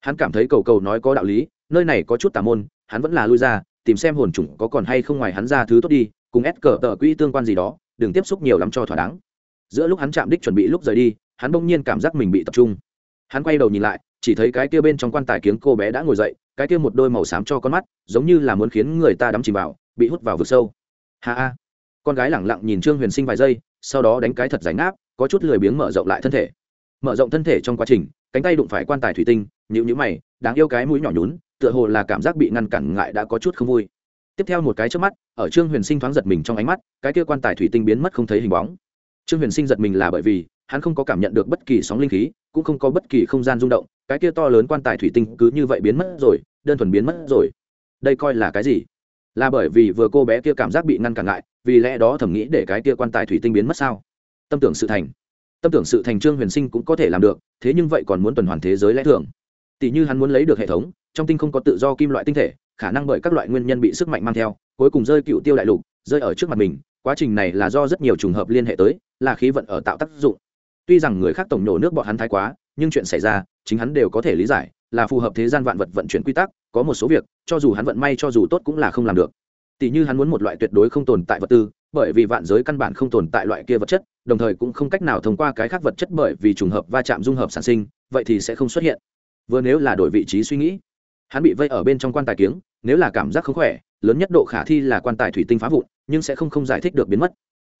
Speaker 1: Hắn cảm thấy cầu cầu nói có đạo lý, nơi này có chút tà môn, hắn vẫn là lui ra, tìm xem hồn chủng có còn hay không ngoài hắn ra thứ tốt đi, cùng ép cờ tờ quỹ tương quan gì đó đừng tiếp xúc nhiều lắm cho thỏa đáng. Giữa lúc hắn chạm đích chuẩn bị lúc rời đi, hắn bỗng nhiên cảm giác mình bị tập trung. Hắn quay đầu nhìn lại, chỉ thấy cái kia bên trong quan tài kiếng cô bé đã ngồi dậy, cái kia một đôi màu xám cho con mắt, giống như là muốn khiến người ta đắm chìm vào, bị hút vào vực sâu. Ha ha. Con gái lẳng lặng nhìn trương huyền sinh vài giây, sau đó đánh cái thật ránh áp có chút lười biếng mở rộng lại thân thể. Mở rộng thân thể trong quá trình, cánh tay đụng phải quan tài thủy tinh nhịu nhữ mày, đáng yêu cái mũi nhỏ nhún, tựa hồ là cảm giác bị ngăn cản ngại đã có chút không vui tiếp theo một cái trước mắt, ở trương huyền sinh thoáng giật mình trong ánh mắt, cái kia quan tài thủy tinh biến mất không thấy hình bóng. Trương huyền sinh giật mình là bởi vì, hắn không có cảm nhận được bất kỳ sóng linh khí, cũng không có bất kỳ không gian rung động, cái kia to lớn quan tài thủy tinh cứ như vậy biến mất rồi, đơn thuần biến mất rồi. Đây coi là cái gì? Là bởi vì vừa cô bé kia cảm giác bị ngăn cản lại, vì lẽ đó thầm nghĩ để cái kia quan tài thủy tinh biến mất sao? Tâm tưởng sự thành. Tâm tưởng sự thành trương huyền sinh cũng có thể làm được, thế nhưng vậy còn muốn tuần hoàn thế giới lẽ thường. Tỷ như hắn muốn lấy được hệ thống, trong tinh không có tự do kim loại tinh thể khả năng bởi các loại nguyên nhân bị sức mạnh mang theo, cuối cùng rơi cựu tiêu đại lục, rơi ở trước mặt mình. Quá trình này là do rất nhiều trùng hợp liên hệ tới, là khí vận ở tạo tác dụng. Tuy rằng người khác tổng nổ nước bọn hắn thái quá, nhưng chuyện xảy ra, chính hắn đều có thể lý giải, là phù hợp thế gian vạn vật vận chuyển quy tắc, có một số việc, cho dù hắn vận may cho dù tốt cũng là không làm được. Tỷ như hắn muốn một loại tuyệt đối không tồn tại vật tư, bởi vì vạn giới căn bản không tồn tại loại kia vật chất, đồng thời cũng không cách nào thông qua cái khác vật chất bởi vì trùng hợp va chạm dung hợp sản sinh, vậy thì sẽ không xuất hiện. Vừa nếu là đổi vị trí suy nghĩ, hắn bị vây ở bên trong quan tài kiếng nếu là cảm giác không khỏe, lớn nhất độ khả thi là quan tài thủy tinh phá vụn, nhưng sẽ không không giải thích được biến mất.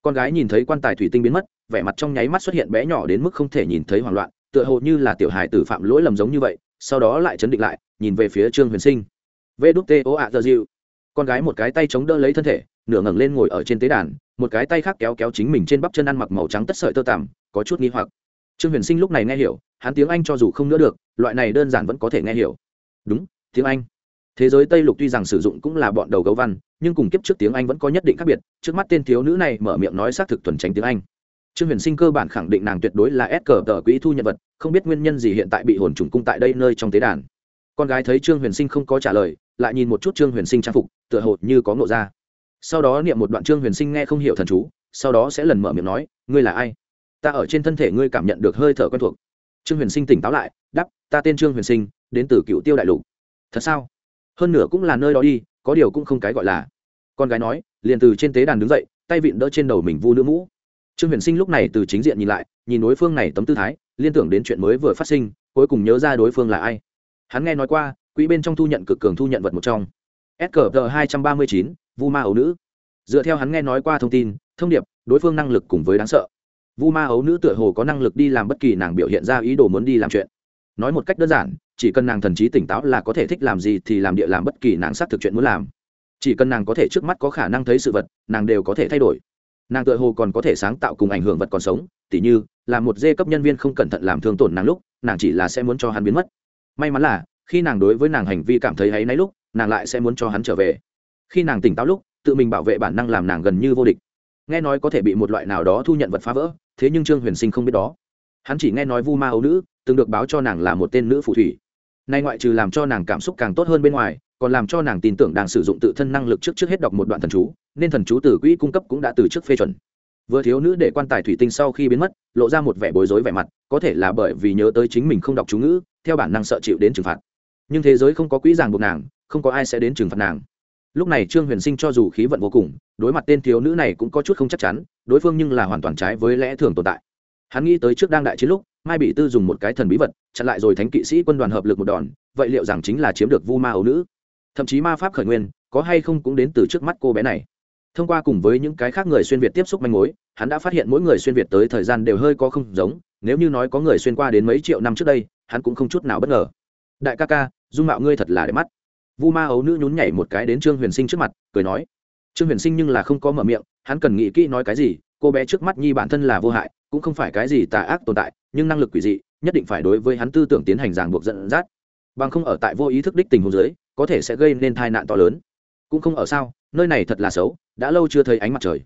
Speaker 1: Con gái nhìn thấy quan tài thủy tinh biến mất, vẻ mặt trong nháy mắt xuất hiện bé nhỏ đến mức không thể nhìn thấy hoảng loạn, tựa hồ như là tiểu hài tử phạm lỗi lầm giống như vậy, sau đó lại chấn định lại, nhìn về phía trương huyền sinh. Vê đúc tê ô ạ tờ dịu. Con gái một cái tay chống đỡ lấy thân thể, nửa ngẩng lên ngồi ở trên tế đàn, một cái tay khác kéo kéo chính mình trên bắp chân ăn mặc màu trắng tất sợi tơ tằm, có chút nghi hoặc. Trương huyền sinh lúc này nghe hiểu, hắn tiếng anh cho dù không nữa được, loại này đơn giản vẫn có thể nghe hiểu. Đúng, tiếng anh thế giới tây lục tuy rằng sử dụng cũng là bọn đầu gấu văn, nhưng cùng kiếp trước tiếng anh vẫn có nhất định khác biệt. Trước mắt tên thiếu nữ này mở miệng nói xác thực thuần tránh tiếng anh. Trương huyền sinh cơ bản khẳng định nàng tuyệt đối là ép cờ tờ quỹ thu nhận vật, không biết nguyên nhân gì hiện tại bị hồn trùng cung tại đây nơi trong tế đàn. Con gái thấy trương huyền sinh không có trả lời, lại nhìn một chút trương huyền sinh trang phục, tựa hồ như có ngộ ra. Sau đó niệm một đoạn trương huyền sinh nghe không hiểu thần chú, sau đó sẽ lần mở miệng nói, ngươi là ai? Ta ở trên thân thể ngươi cảm nhận được hơi thở quen thuộc. Trương huyền sinh tỉnh táo lại đắp ta tên trương huyền sinh, đến từ cựu tiêu đại lục. Thật sao? Hơn nửa cũng là nơi đó đi, có điều cũng không cái gọi là. Con gái nói, liền từ trên tế đàn đứng dậy, tay vịn đỡ trên đầu mình vu nữ mũ. Trương huyền sinh lúc này từ chính diện nhìn lại, nhìn đối phương này tấm tư thái, liên tưởng đến chuyện mới vừa phát sinh, cuối cùng nhớ ra đối phương là ai. Hắn nghe nói qua, quỹ bên trong thu nhận cực cường thu nhận vật một trong. Skg hai trăm ba mươi chín, vu ma ấu nữ. Dựa theo hắn nghe nói qua thông tin, thông điệp, đối phương năng lực cùng với đáng sợ. Vu ma ấu nữ tựa hồ có năng lực đi làm bất kỳ nàng biểu hiện ra ý đồ muốn đi làm chuyện. Nói một cách đơn giản chỉ cần nàng thần trí tỉnh táo là có thể thích làm gì thì làm địa làm bất kỳ nàng xác thực chuyện muốn làm. Chỉ cần nàng có thể trước mắt có khả năng thấy sự vật, nàng đều có thể thay đổi. Nàng tựa hồ còn có thể sáng tạo cùng ảnh hưởng vật còn sống, tỉ như, là một dê cấp nhân viên không cẩn thận làm thương tổn nàng lúc, nàng chỉ là sẽ muốn cho hắn biến mất. May mắn là, khi nàng đối với nàng hành vi cảm thấy hay náy lúc, nàng lại sẽ muốn cho hắn trở về. Khi nàng tỉnh táo lúc, tự mình bảo vệ bản năng làm nàng gần như vô địch. Nghe nói có thể bị một loại nào đó thu nhận vật phá vỡ, thế nhưng trương huyền sinh không biết đó. Hắn chỉ nghe nói vu ma ấu nữ, từng được báo cho nàng là một tên nữ phù thủy nay ngoại trừ làm cho nàng cảm xúc càng tốt hơn bên ngoài, còn làm cho nàng tin tưởng đang sử dụng tự thân năng lực trước trước hết đọc một đoạn thần chú, nên thần chú từ quỹ cung cấp cũng đã từ trước phê chuẩn. Vừa thiếu nữ để quan tài thủy tinh sau khi biến mất, lộ ra một vẻ bối rối vẻ mặt, có thể là bởi vì nhớ tới chính mình không đọc chú ngữ, theo bản năng sợ chịu đến trừng phạt. Nhưng thế giới không có quỹ ràng buộc nàng, không có ai sẽ đến trừng phạt nàng. Lúc này trương huyền sinh cho dù khí vận vô cùng, đối mặt tên thiếu nữ này cũng có chút không chắc chắn, đối phương nhưng là hoàn toàn trái với lẽ thường tồn tại. Hắn nghĩ tới trước đang đại chiến lúc mai bị tư dùng một cái thần bí vật, chặn lại rồi thánh kỵ sĩ quân đoàn hợp lực một đòn, vậy liệu rằng chính là chiếm được vu ma ấu nữ? Thậm chí ma pháp khởi nguyên, có hay không cũng đến từ trước mắt cô bé này. Thông qua cùng với những cái khác người xuyên việt tiếp xúc manh mối, hắn đã phát hiện mỗi người xuyên việt tới thời gian đều hơi có không giống, nếu như nói có người xuyên qua đến mấy triệu năm trước đây, hắn cũng không chút nào bất ngờ. Đại ca ca, dung mạo ngươi thật là đẹp mắt. Vu ma ấu nữ nhún nhảy một cái đến trương huyền sinh trước mặt, cười nói. Trương huyền sinh nhưng là không có mở miệng, hắn cần nghĩ kỹ nói cái gì, cô bé trước mắt nhi bản thân là vô hại, cũng không phải cái gì tà ác tồn tại nhưng năng lực quỷ dị, nhất định phải đối với hắn tư tưởng tiến hành ràng buộc dẫn dắt. Bằng không ở tại vô ý thức đích tình hồ dưới, có thể sẽ gây nên tai nạn to lớn. Cũng không ở sao, nơi này thật là xấu, đã lâu chưa thấy ánh mặt trời.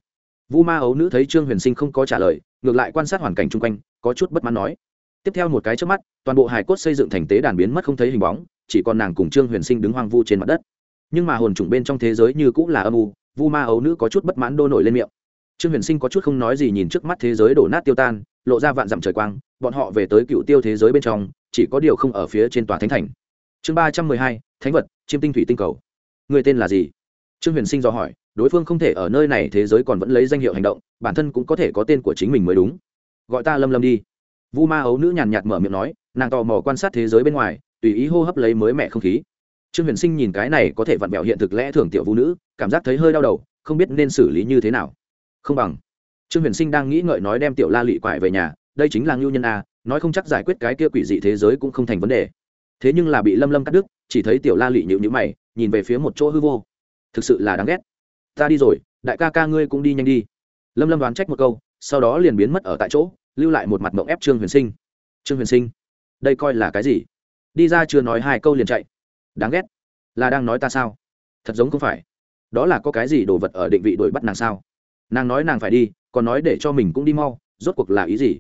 Speaker 1: Vu ma ấu nữ thấy trương huyền sinh không có trả lời, ngược lại quan sát hoàn cảnh chung quanh, có chút bất mãn nói. Tiếp theo một cái trước mắt, toàn bộ hải cốt xây dựng thành tế đàn biến mất không thấy hình bóng, chỉ còn nàng cùng trương huyền sinh đứng hoang vu trên mặt đất. Nhưng mà hồn trùng bên trong thế giới như cũng là âm u, vu ma ấu nữ có chút bất mãn đô nổi lên miệng. Trương huyền sinh có chút không nói gì nhìn trước mắt thế giới đổ nát tiêu tan lộ ra vạn dặm trời quang, bọn họ về tới cựu tiêu thế giới bên trong, chỉ có điều không ở phía trên tòa thánh thành. Chương ba trăm mười hai, thánh vật, chiêm tinh thủy tinh cầu. Người tên là gì? Trương huyền sinh do hỏi, đối phương không thể ở nơi này thế giới còn vẫn lấy danh hiệu hành động, bản thân cũng có thể có tên của chính mình mới đúng. Gọi ta lâm lâm đi. Vu ma ấu nữ nhàn nhạt mở miệng nói, nàng tò mò quan sát thế giới bên ngoài, tùy ý hô hấp lấy mới mẻ không khí. Trương huyền sinh nhìn cái này có thể vặn vẹo hiện thực lẽ thường tiểu vũ nữ, cảm giác thấy hơi đau đầu, không biết nên xử lý như thế nào. Không bằng trương huyền sinh đang nghĩ ngợi nói đem tiểu la lị quải về nhà, đây chính là ngưu nhân a, nói không chắc giải quyết cái kia quỷ dị thế giới cũng không thành vấn đề. Thế nhưng là bị lâm lâm cắt đứt, chỉ thấy tiểu la lị nhịu nhữ mày, nhìn về phía một chỗ hư vô. Thực sự là đáng ghét. Ta đi rồi, đại ca ca ngươi cũng đi nhanh đi. Lâm lâm đoán trách một câu, sau đó liền biến mất ở tại chỗ, lưu lại một mặt mộng ép trương huyền sinh. Trương huyền sinh, đây coi là cái gì? Đi ra chưa nói hai câu liền chạy. Đáng ghét. Là đang nói ta sao? Thật giống không phải. Đó là có cái gì đồ vật ở định vị đuổi bắt nàng sao? Nàng nói nàng phải đi còn nói để cho mình cũng đi mau, rốt cuộc là ý gì?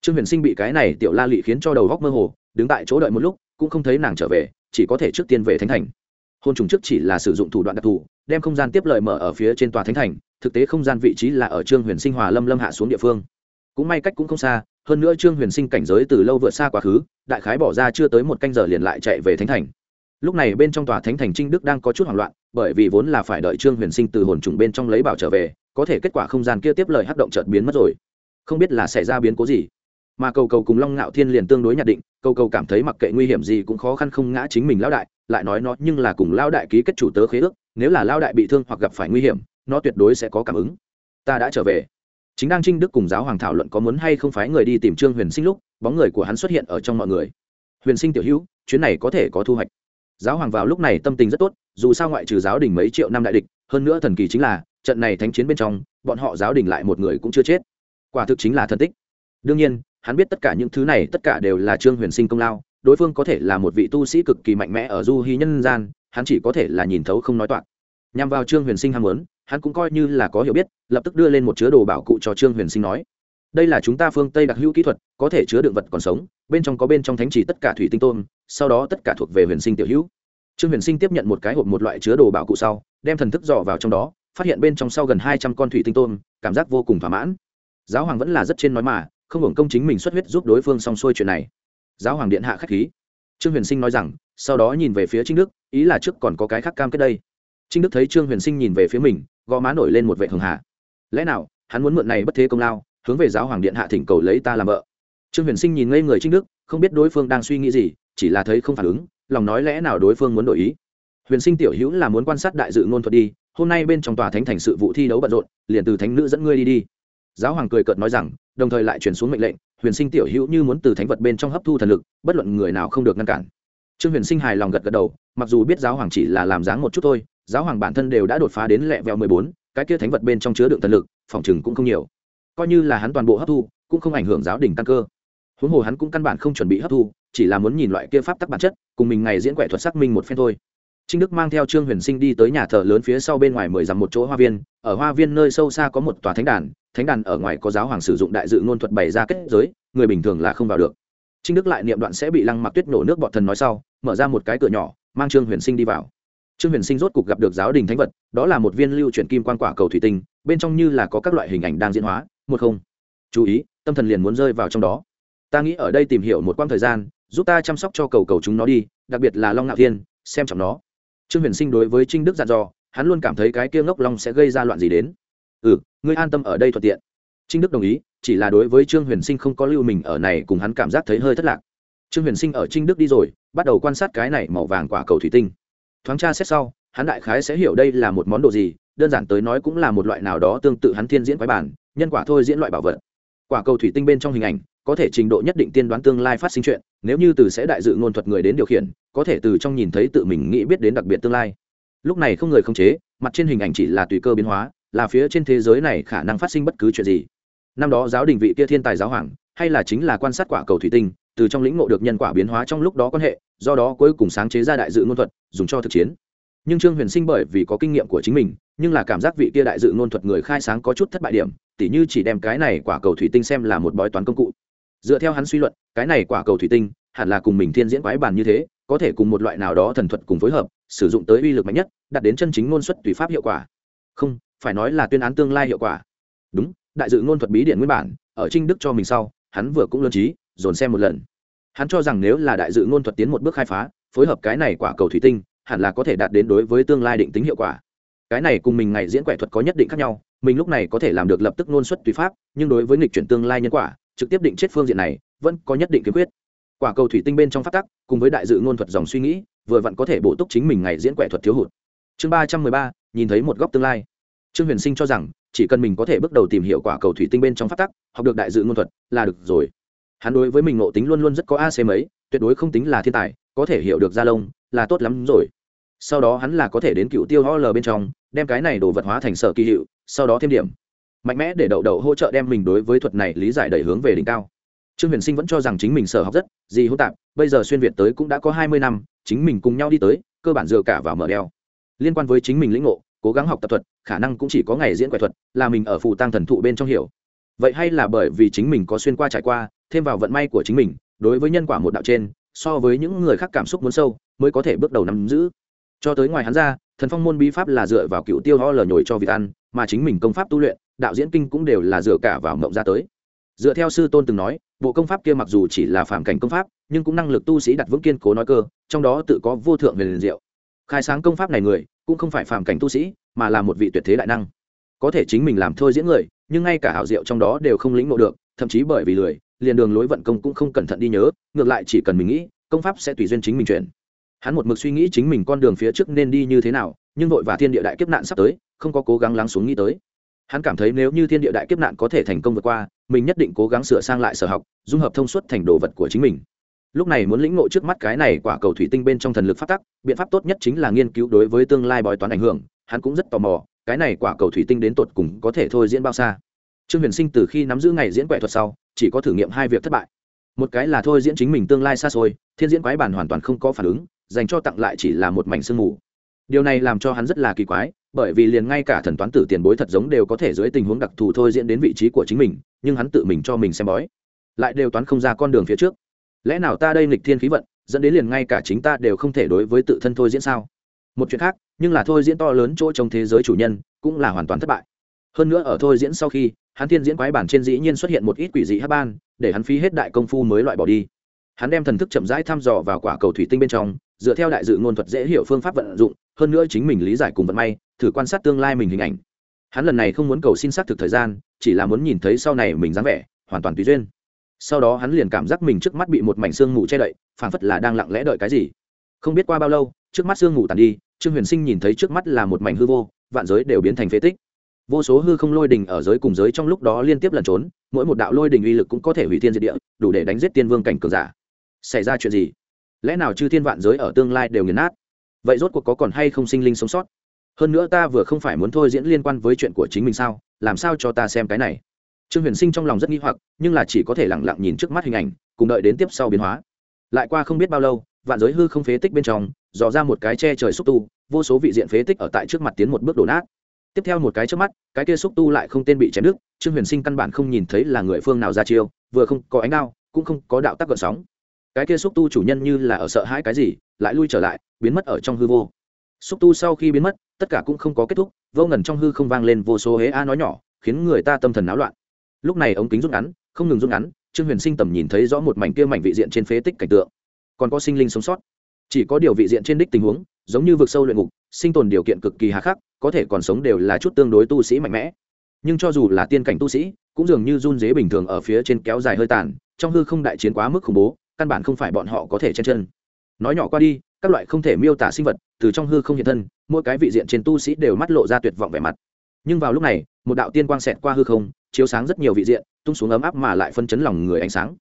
Speaker 1: Trương huyền sinh bị cái này tiểu la lị khiến cho đầu góc mơ hồ, đứng tại chỗ đợi một lúc, cũng không thấy nàng trở về, chỉ có thể trước tiên về thánh thành. Hôn trùng trước chỉ là sử dụng thủ đoạn đặc thù, đem không gian tiếp lợi mở ở phía trên tòa thánh thành, thực tế không gian vị trí là ở trương huyền sinh hòa lâm lâm hạ xuống địa phương. Cũng may cách cũng không xa, hơn nữa trương huyền sinh cảnh giới từ lâu vượt xa quá khứ, đại khái bỏ ra chưa tới một canh giờ liền lại chạy về thánh thành. Lúc này bên trong tòa thánh thành trinh đức đang có chút hoảng loạn bởi vì vốn là phải đợi trương huyền sinh từ hồn trùng bên trong lấy bảo trở về, có thể kết quả không gian kia tiếp lời hắc động chợt biến mất rồi. Không biết là xảy ra biến cố gì. Mà cầu cầu cùng long ngạo thiên liền tương đối nhận định, cầu cầu cảm thấy mặc kệ nguy hiểm gì cũng khó khăn không ngã chính mình lão đại, lại nói nó nhưng là cùng lão đại ký kết chủ tớ khế ước, nếu là lão đại bị thương hoặc gặp phải nguy hiểm, nó tuyệt đối sẽ có cảm ứng. Ta đã trở về. Chính đang trinh đức cùng giáo hoàng thảo luận có muốn hay không phái người đi tìm trương huyền sinh lúc, bóng người của hắn xuất hiện ở trong mọi người. Huyền sinh tiểu hữu, chuyến này có thể có thu hoạch giáo hoàng vào lúc này tâm tình rất tốt, dù sao ngoại trừ giáo đình mấy triệu năm đại địch, hơn nữa thần kỳ chính là, trận này thánh chiến bên trong, bọn họ giáo đình lại một người cũng chưa chết. Quả thực chính là thần tích. Đương nhiên, hắn biết tất cả những thứ này, tất cả đều là trương huyền sinh công lao, đối phương có thể là một vị tu sĩ cực kỳ mạnh mẽ ở du hy nhân gian, hắn chỉ có thể là nhìn thấu không nói toạc. Nhằm vào trương huyền sinh ham muốn, hắn cũng coi như là có hiểu biết, lập tức đưa lên một chứa đồ bảo cụ cho trương huyền sinh nói. Đây là chúng ta phương tây đặc hữu kỹ thuật, có thể chứa đựng vật còn sống bên trong có bên trong thánh chỉ tất cả thủy tinh tôm, sau đó tất cả thuộc về huyền sinh tiểu hữu. Trương huyền sinh tiếp nhận một cái hộp một loại chứa đồ bảo cụ sau, đem thần thức dò vào trong đó, phát hiện bên trong sau gần hai trăm con thủy tinh tôm, cảm giác vô cùng thỏa mãn. Giáo hoàng vẫn là rất trên nói mà, không hưởng công chính mình xuất huyết giúp đối phương xong xuôi chuyện này. Giáo hoàng điện hạ k h á c h khí. Trương huyền sinh nói rằng, sau đó nhìn về phía trinh đức, ý là trước còn có cái khác cam kết đây. Trinh đức thấy trương huyền sinh nhìn về phía mình, gò má nổi lên một vệ hường hạ lẽ nào, hắn muốn mượn này bất thế công lao, hướng về giáo hoàng điện hạ thỉnh cầu lấy ta làm vợ? Trương huyền sinh nhìn ngây người trinh đức, không biết đối phương đang suy nghĩ gì, chỉ là thấy không phản ứng, lòng nói lẽ nào đối phương muốn đổi ý. Huyền sinh tiểu hữu là muốn quan sát đại dự ngôn thuật đi, hôm nay bên trong tòa thánh thành sự vụ thi đấu bận rộn, liền từ thánh nữ dẫn ngươi đi đi. Giáo hoàng cười cợt nói rằng, đồng thời lại chuyển xuống mệnh lệnh, huyền sinh tiểu hữu như muốn từ thánh vật bên trong hấp thu thần lực, bất luận người nào không được ngăn cản. Trương huyền sinh hài lòng gật gật đầu, mặc dù biết giáo hoàng chỉ là làm dáng một chút thôi, giáo hoàng bản thân đều đã đột phá đến lẹ vẹo mười bốn, cái kia thánh vật bên trong chứa đựng thần lực, phòng chừng cũng không nhiều. Coi như là hắn toàn bộ hấp thu, cũng không ảnh hưởng giáo đình Tăng cơ huống hồ hắn cũng căn bản không chuẩn bị hấp thu, chỉ là muốn nhìn loại kia pháp tắc bản chất, cùng mình ngày diễn quẻ thuật xác minh một phen thôi. Trinh đức mang theo trương huyền sinh đi tới nhà thờ lớn phía sau bên ngoài mười dặm một chỗ hoa viên. Ở hoa viên nơi sâu xa có một tòa thánh đàn thánh đàn ở ngoài có giáo hoàng sử dụng đại dự ngôn thuật bày ra kết giới, người bình thường là không vào được. Trinh đức lại niệm đoạn sẽ bị lăng mặc tuyết nổ nước bọt thần nói sau, mở ra một cái cửa nhỏ, mang trương huyền sinh đi vào. Trương huyền sinh rốt cục gặp được giáo đình thánh vật, đó là một viên lưu chuyển kim quan quả cầu thủy tinh, bên trong như là có các loại hình ảnh đang diễn hóa, một không. Chú ý, tâm thần liền muốn rơi vào trong đó ta nghĩ ở đây tìm hiểu một quãng thời gian, giúp ta chăm sóc cho cầu cầu chúng nó đi, đặc biệt là long ngạo thiên, xem trọng nó. Trương huyền sinh đối với trinh đức dặn dò, hắn luôn cảm thấy cái kia ngốc long sẽ gây ra loạn gì đến. Ừ ngươi an tâm ở đây thuận tiện. Trinh đức đồng ý, chỉ là đối với trương huyền sinh không có lưu mình ở này cùng hắn cảm giác thấy hơi thất lạc. Trương huyền sinh ở trinh đức đi rồi, bắt đầu quan sát cái này màu vàng quả cầu thủy tinh. Thoáng tra xét sau, hắn đại khái sẽ hiểu đây là một món đồ gì, đơn giản tới nói cũng là một loại nào đó tương tự hắn thiên diễn quái bản, nhân quả thôi diễn loại bảo vật. Quả cầu thủy tinh bên trong hình ảnh có thể trình độ nhất định tiên đoán tương lai phát sinh chuyện, nếu như từ sẽ đại dự ngôn thuật người đến điều khiển, có thể từ trong nhìn thấy tự mình nghĩ biết đến đặc biệt tương lai. Lúc này không người không chế, mặt trên hình ảnh chỉ là tùy cơ biến hóa, là phía trên thế giới này khả năng phát sinh bất cứ chuyện gì. Năm đó giáo đình vị kia thiên tài giáo hoàng, hay là chính là quan sát quả cầu thủy tinh, từ trong lĩnh ngộ được nhân quả biến hóa trong lúc đó quan hệ, do đó cuối cùng sáng chế ra đại dự ngôn thuật, dùng cho thực chiến. Nhưng trương huyền sinh bởi vì có kinh nghiệm của chính mình, nhưng là cảm giác vị kia đại dự ngôn thuật người khai sáng có chút thất bại điểm, tỉ như chỉ đem cái này quả cầu thủy tinh xem là một bói toán công cụ dựa theo hắn suy luận, cái này quả cầu thủy tinh, hẳn là cùng mình thiên diễn quái bàn như thế, có thể cùng một loại nào đó thần thuật cùng phối hợp, sử dụng tới uy lực mạnh nhất, đạt đến chân chính ngôn xuất tùy pháp hiệu quả. Không, phải nói là tuyên án tương lai hiệu quả. Đúng, đại dự ngôn thuật bí điện nguyên bản, ở trinh đức cho mình sau, hắn vừa cũng lân trí, dồn xem một lần. Hắn cho rằng nếu là đại dự ngôn thuật tiến một bước khai phá, phối hợp cái này quả cầu thủy tinh, hẳn là có thể đạt đến đối với tương lai định tính hiệu quả. Cái này cùng mình ngày diễn quẻ thuật có nhất định khác nhau, mình lúc này có thể làm được lập tức ngôn xuất tùy pháp, nhưng đối với nghịch chuyển tương lai nhân quả trực tiếp định chết phương diện này, vẫn có nhất định kiếm quyết quả cầu thủy tinh bên trong phát tắc, cùng với đại dự ngôn thuật dòng suy nghĩ, vừa vặn có thể bổ túc chính mình ngày diễn quẻ thuật thiếu hụt. Chương ba trăm mười ba, nhìn thấy một góc tương lai. Trương huyền sinh cho rằng, chỉ cần mình có thể bước đầu tìm hiểu quả cầu thủy tinh bên trong phát tắc, học được đại dự ngôn thuật là được rồi. Hắn đối với mình nộ tính luôn luôn rất có ac mấy tuyệt đối không tính là thiên tài, có thể hiểu được gia lông, là tốt lắm rồi. Sau đó hắn là có thể đến cựu tiêu ho l bên trong, đem cái này đồ vật hóa thành sở kỳ hiệu, sau đó thêm điểm mạnh mẽ để đậu đậu hỗ trợ đem mình đối với thuật này lý giải đẩy hướng về đỉnh cao. Trương huyền sinh vẫn cho rằng chính mình sở học rất gì hỗn tạp, bây giờ xuyên việt tới cũng đã có hai mươi năm, chính mình cùng nhau đi tới, cơ bản dựa cả vào mở đeo liên quan với chính mình lĩnh ngộ, cố gắng học tập thuật, khả năng cũng chỉ có ngày diễn quẻ thuật, là mình ở phù tăng thần thụ bên trong hiểu. Vậy hay là bởi vì chính mình có xuyên qua trải qua, thêm vào vận may của chính mình, đối với nhân quả một đạo trên, so với những người khác cảm xúc muốn sâu, mới có thể bước đầu nắm giữ. Cho tới ngoài hắn ra, thần phong môn bí pháp là dựa vào cựu tiêu ho lờ nhồi cho vịt ăn, mà chính mình công pháp tu luyện đạo diễn kinh cũng đều là dựa cả vào mộng ra tới. Dựa theo sư tôn từng nói, bộ công pháp kia mặc dù chỉ là phạm cảnh công pháp, nhưng cũng năng lực tu sĩ đặt vững kiên cố nói cơ, trong đó tự có vô thượng về liền diệu. Khai sáng công pháp này người, cũng không phải phạm cảnh tu sĩ, mà là một vị tuyệt thế đại năng. Có thể chính mình làm thôi diễn người, nhưng ngay cả hảo diệu trong đó đều không lĩnh ngộ được, thậm chí bởi vì lười, liền đường lối vận công cũng không cẩn thận đi nhớ, ngược lại chỉ cần mình nghĩ, công pháp sẽ tùy duyên chính mình chuyển. Hắn một mực suy nghĩ chính mình con đường phía trước nên đi như thế nào, nhưng vội và thiên địa đại kiếp nạn sắp tới, không có cố gắng lắng xuống nghĩ tới hắn cảm thấy nếu như thiên địa đại kiếp nạn có thể thành công vượt qua, mình nhất định cố gắng sửa sang lại sở học, dung hợp thông suốt thành đồ vật của chính mình. Lúc này muốn lĩnh ngộ trước mắt cái này quả cầu thủy tinh bên trong thần lực phát tắc, biện pháp tốt nhất chính là nghiên cứu đối với tương lai bói toán ảnh hưởng, hắn cũng rất tò mò, cái này quả cầu thủy tinh đến tột cùng có thể thôi diễn bao xa. Trương huyền sinh từ khi nắm giữ ngày diễn quẻ thuật sau, chỉ có thử nghiệm hai việc thất bại. Một cái là thôi diễn chính mình tương lai xa xôi, thiên diễn quái bản hoàn toàn không có phản ứng, dành cho tặng lại chỉ là một mảnh sương mù. Điều này làm cho hắn rất là kỳ quái bởi vì liền ngay cả thần toán tử tiền bối thật giống đều có thể dưới tình huống đặc thù thôi diễn đến vị trí của chính mình, nhưng hắn tự mình cho mình xem bói. Lại đều toán không ra con đường phía trước. Lẽ nào ta đây nghịch thiên khí vận, dẫn đến liền ngay cả chính ta đều không thể đối với tự thân thôi diễn sao? Một chuyện khác, nhưng là thôi diễn to lớn chỗ trong thế giới chủ nhân, cũng là hoàn toàn thất bại. Hơn nữa ở thôi diễn sau khi, hắn thiên diễn quái bản trên dĩ nhiên xuất hiện một ít quỷ dị hát ban, để hắn phí hết đại công phu mới loại bỏ đi. Hắn đem thần thức chậm rãi thăm dò vào quả cầu thủy tinh bên trong, dựa theo đại dự ngôn thuật dễ hiểu phương pháp vận dụng, hơn nữa chính mình lý giải cùng vận may thử quan sát tương lai mình hình ảnh. Hắn lần này không muốn cầu xin xác thực thời gian, chỉ là muốn nhìn thấy sau này mình dáng vẻ, hoàn toàn tùy duyên. Sau đó hắn liền cảm giác mình trước mắt bị một mảnh xương mù che đậy, phảng phất là đang lặng lẽ đợi cái gì. Không biết qua bao lâu, trước mắt xương mù tàn đi, trương huyền sinh nhìn thấy trước mắt là một mảnh hư vô, vạn giới đều biến thành phế tích. Vô số hư không lôi đình ở giới cùng giới trong lúc đó liên tiếp lẩn trốn, mỗi một đạo lôi đình uy lực cũng có thể hủy thiên diệt địa, đủ để đánh giết tiên vương cảnh cường giả. Xảy ra chuyện gì? Lẽ nào chư thiên vạn giới ở tương lai đều nghiền nát? Vậy rốt cuộc có còn hay không sinh linh sống sót? Hơn nữa ta vừa không phải muốn thôi diễn liên quan với chuyện của chính mình sao? Làm sao cho ta xem cái này? Trương huyền sinh trong lòng rất nghi hoặc, nhưng là chỉ có thể lẳng lặng nhìn trước mắt hình ảnh, cùng đợi đến tiếp sau biến hóa. Lại qua không biết bao lâu, vạn giới hư không phế tích bên trong, dò ra một cái che trời xúc tu, vô số vị diện phế tích ở tại trước mặt tiến một bước đổ nát. Tiếp theo một cái trước mắt, cái kia xúc tu lại không tên bị chém đứt, trương huyền sinh căn bản không nhìn thấy là người phương nào ra chiêu, vừa không có ánh đao, cũng không có đạo tắc gợn sóng. Cái kia xúc tu chủ nhân như là ở sợ hãi cái gì, lại lui trở lại, biến mất ở trong hư vô. Xúc tu sau khi biến mất tất cả cũng không có kết thúc, vô ngần trong hư không vang lên vô số hế a nói nhỏ, khiến người ta tâm thần náo loạn. Lúc này ống kính rút ngắn, không ngừng rút ngắn, trương huyền sinh tầm nhìn thấy rõ một mảnh kia mảnh vị diện trên phế tích cảnh tượng. Còn có sinh linh sống sót. Chỉ có điều vị diện trên đích tình huống, giống như vực sâu luyện ngục, sinh tồn điều kiện cực kỳ hà khắc, có thể còn sống đều là chút tương đối tu sĩ mạnh mẽ. Nhưng cho dù là tiên cảnh tu sĩ, cũng dường như run dế bình thường ở phía trên kéo dài hơi tàn, trong hư không đại chiến quá mức khủng bố, căn bản không phải bọn họ có thể chen chân. Nói nhỏ qua đi các loại không thể miêu tả sinh vật từ trong hư không hiện thân, mỗi cái vị diện trên tu sĩ đều mắt lộ ra tuyệt vọng vẻ mặt. Nhưng vào lúc này, một đạo tiên quang xẹt qua hư không, chiếu sáng rất nhiều vị diện, tung xuống ấm áp mà lại phân chấn lòng người ánh sáng.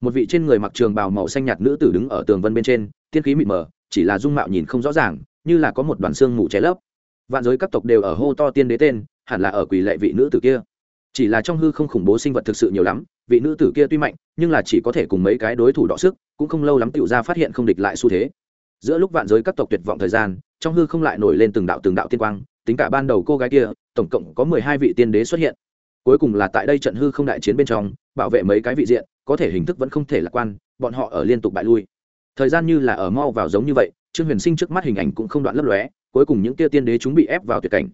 Speaker 1: Một vị trên người mặc trường bào màu xanh nhạt nữ tử đứng ở tường vân bên trên, tiên khí mịt mờ, chỉ là dung mạo nhìn không rõ ràng, như là có một đoàn xương mù cháy lấp. Vạn giới các tộc đều ở hô to tiên đế tên, hẳn là ở quỳ lệ vị nữ tử kia. Chỉ là trong hư không khủng bố sinh vật thực sự nhiều lắm, vị nữ tử kia tuy mạnh, nhưng là chỉ có thể cùng mấy cái đối thủ đọ sức, cũng không lâu lắm tựu ra phát hiện không địch lại xu thế giữa lúc vạn giới các tộc tuyệt vọng thời gian, trong hư không lại nổi lên từng đạo từng đạo tiên quang, tính cả ban đầu cô gái kia, tổng cộng có mười hai vị tiên đế xuất hiện. Cuối cùng là tại đây trận hư không đại chiến bên trong, bảo vệ mấy cái vị diện, có thể hình thức vẫn không thể lạc quan, bọn họ ở liên tục bại lui. Thời gian như là ở mau vào giống như vậy, trương huyền sinh trước mắt hình ảnh cũng không đoạn lấp lóe, cuối cùng những kia tiên đế chúng bị ép vào tuyệt cảnh.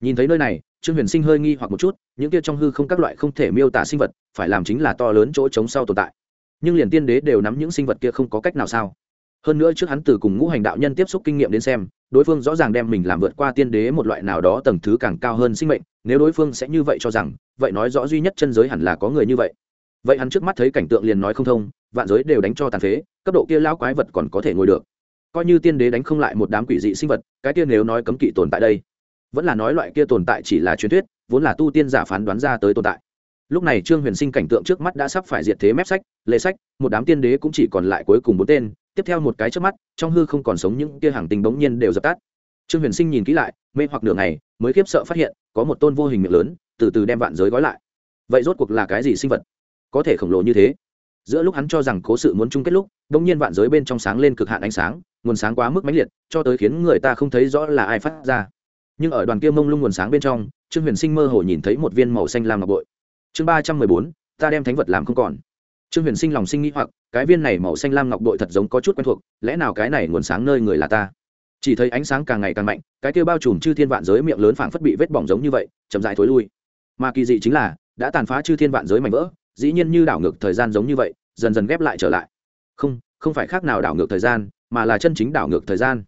Speaker 1: Nhìn thấy nơi này, trương huyền sinh hơi nghi hoặc một chút, những kia trong hư không các loại không thể miêu tả sinh vật, phải làm chính là to lớn chỗ trống sau tồn tại. Nhưng liền tiên đế đều nắm những sinh vật kia không có cách nào sao? Hơn nữa trước hắn từ cùng ngũ hành đạo nhân tiếp xúc kinh nghiệm đến xem, đối phương rõ ràng đem mình làm vượt qua tiên đế một loại nào đó tầng thứ càng cao hơn sinh mệnh, nếu đối phương sẽ như vậy cho rằng, vậy nói rõ duy nhất chân giới hẳn là có người như vậy. Vậy hắn trước mắt thấy cảnh tượng liền nói không thông, vạn giới đều đánh cho tàn phế, cấp độ kia lão quái vật còn có thể ngồi được. Coi như tiên đế đánh không lại một đám quỷ dị sinh vật, cái kia nếu nói cấm kỵ tồn tại đây, vẫn là nói loại kia tồn tại chỉ là truyền thuyết, vốn là tu tiên giả phán đoán ra tới tồn tại. Lúc này trương huyền sinh cảnh tượng trước mắt đã sắp phải diệt thế mép sách, lệ sách, một đám tiên đế cũng chỉ còn lại cuối cùng bốn tên tiếp theo một cái trước mắt, trong hư không còn sống những kia hàng tình bỗng nhiên đều dập tắt. Trương huyền sinh nhìn kỹ lại, mê hoặc nửa ngày, mới khiếp sợ phát hiện, có một tôn vô hình miệng lớn, từ từ đem vạn giới gói lại. Vậy rốt cuộc là cái gì sinh vật? Có thể khổng lồ như thế? Giữa lúc hắn cho rằng cố sự muốn chung kết lúc đông nhiên vạn giới bên trong sáng lên cực hạn ánh sáng, nguồn sáng quá mức mãnh liệt, cho tới khiến người ta không thấy rõ là ai phát ra. Nhưng ở đoàn kia mông lung nguồn sáng bên trong, trương huyền sinh mơ hồ nhìn thấy một viên màu xanh lam ngọc bội. Chương ba trăm mười bốn, ta đem thánh vật làm không còn trương huyền sinh lòng sinh nghĩ hoặc, cái viên này màu xanh lam ngọc bội thật giống có chút quen thuộc, lẽ nào cái này nguồn sáng nơi người là ta? Chỉ thấy ánh sáng càng ngày càng mạnh, cái kêu bao trùm chư thiên vạn giới miệng lớn phảng phất bị vết bỏng giống như vậy, chậm dại thối lui. Mà kỳ dị chính là, đã tàn phá chư thiên vạn giới mạnh vỡ, dĩ nhiên như đảo ngược thời gian giống như vậy, dần dần ghép lại trở lại. Không không phải khác nào đảo ngược thời gian, mà là chân chính đảo ngược thời gian.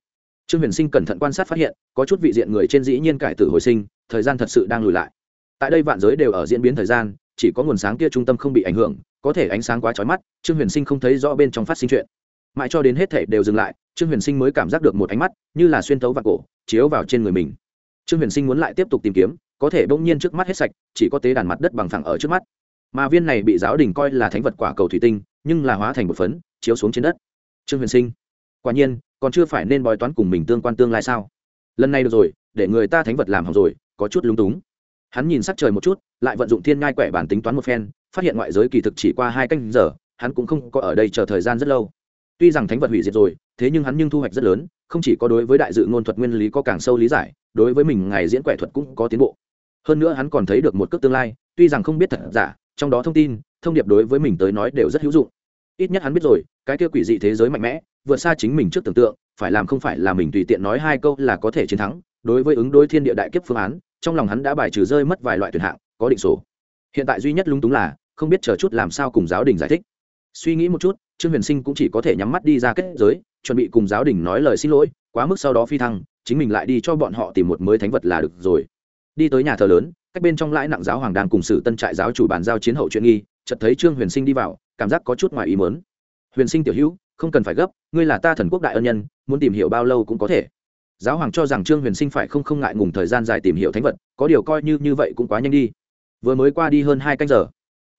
Speaker 1: Trương huyền sinh cẩn thận quan sát phát hiện, có chút vị diện người trên dĩ nhiên cải tử hồi sinh, thời gian thật sự đang lùi lại. Tại đây vạn giới đều ở diễn biến thời gian, chỉ có nguồn sáng kia trung tâm không bị ảnh hưởng có thể ánh sáng quá trói mắt, trương huyền sinh không thấy rõ bên trong phát sinh chuyện. Mãi cho đến hết thể đều dừng lại, trương huyền sinh mới cảm giác được một ánh mắt, như là xuyên tấu vào cổ, chiếu vào trên người mình. Trương huyền sinh muốn lại tiếp tục tìm kiếm, có thể bỗng nhiên trước mắt hết sạch, chỉ có tế đàn mặt đất bằng phẳng ở trước mắt. Mà viên này bị giáo đình coi là thánh vật quả cầu thủy tinh, nhưng là hóa thành một phấn, chiếu xuống trên đất. Trương huyền sinh, quả nhiên, còn chưa phải nên bói toán cùng mình tương quan tương lai sao? Lần này được rồi, để người ta thánh vật làm hỏng rồi, có chút lúng túng hắn nhìn sắc trời một chút, lại vận dụng thiên ngai quẻ bản tính toán một phen, phát hiện ngoại giới kỳ thực chỉ qua hai canh giờ, hắn cũng không có ở đây chờ thời gian rất lâu. Tuy rằng thánh vật hủy diệt rồi, thế nhưng hắn nhưng thu hoạch rất lớn, không chỉ có đối với đại dự ngôn thuật nguyên lý có càng sâu lý giải, đối với mình ngày diễn quẻ thuật cũng có tiến bộ. Hơn nữa hắn còn thấy được một cước tương lai, tuy rằng không biết thật giả, trong đó thông tin, thông điệp đối với mình tới nói đều rất hữu dụng. Ít nhất hắn biết rồi, cái kia quỷ dị thế giới mạnh mẽ, vượt xa chính mình trước tưởng tượng, phải làm không phải là mình tùy tiện nói hai câu là có thể chiến thắng, đối với ứng đối thiên địa đại kiếp phương án trong lòng hắn đã bài trừ rơi mất vài loại tuyển hạng, có định số. Hiện tại duy nhất lung túng là, không biết chờ chút làm sao cùng giáo đình giải thích. Suy nghĩ một chút, trương huyền sinh cũng chỉ có thể nhắm mắt đi ra kết giới, chuẩn bị cùng giáo đình nói lời xin lỗi, quá mức sau đó phi thăng, chính mình lại đi cho bọn họ tìm một mới thánh vật là được rồi. Đi tới nhà thờ lớn, cách bên trong lãi nặng giáo hoàng đang cùng sự tân trại giáo chủ bàn giao chiến hậu chuyện nghi, chợt thấy trương huyền sinh đi vào, cảm giác có chút ngoài ý mớn huyền sinh tiểu hữu, không cần phải gấp, ngươi là ta thần quốc đại ân nhân, muốn tìm hiểu bao lâu cũng có thể giáo hoàng cho rằng trương huyền sinh phải không không ngại ngùng thời gian dài tìm hiểu thánh vật, có điều coi như như vậy cũng quá nhanh đi. Vừa mới qua đi hơn hai canh giờ,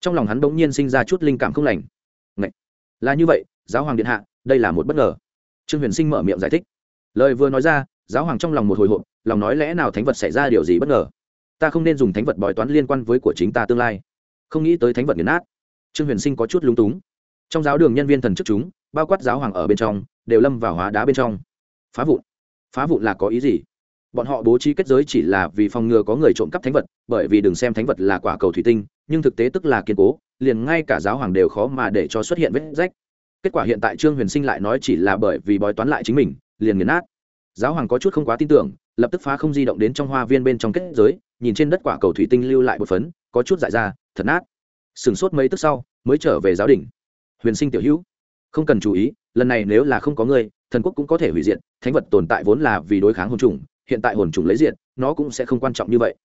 Speaker 1: trong lòng hắn bỗng nhiên sinh ra chút linh cảm không lành. Ngậy! là như vậy, giáo hoàng điện hạ, đây là một bất ngờ. Trương huyền sinh mở miệng giải thích. Lời vừa nói ra, giáo hoàng trong lòng một hồi hộp, lòng nói lẽ nào thánh vật xảy ra điều gì bất ngờ? Ta không nên dùng thánh vật bói toán liên quan với của chính ta tương lai. Không nghĩ tới thánh vật nghiền nát. Trương huyền sinh có chút lúng túng. Trong giáo đường nhân viên thần chức chúng, bao quát giáo hoàng ở bên trong, đều lâm vào hóa đá bên trong. Phá vụn phá vụn là có ý gì? Bọn họ bố trí kết giới chỉ là vì phòng ngừa có người trộm cắp thánh vật, bởi vì đừng xem thánh vật là quả cầu thủy tinh, nhưng thực tế tức là kiên cố, liền ngay cả giáo hoàng đều khó mà để cho xuất hiện vết rách. Kết quả hiện tại trương huyền sinh lại nói chỉ là bởi vì bói toán lại chính mình, liền nghiền nát. Giáo hoàng có chút không quá tin tưởng, lập tức phá không di động đến trong hoa viên bên trong kết giới, nhìn trên đất quả cầu thủy tinh lưu lại một phấn, có chút dại ra, thật nát. Sửng sốt mấy tức sau, mới trở về giáo đình. Huyền sinh tiểu hữu, không cần chú ý, lần này nếu là không có ngươi thần quốc cũng có thể hủy diệt, thánh vật tồn tại vốn là vì đối kháng hồn trùng, hiện tại hồn trùng lấy diện nó cũng sẽ không quan trọng như vậy.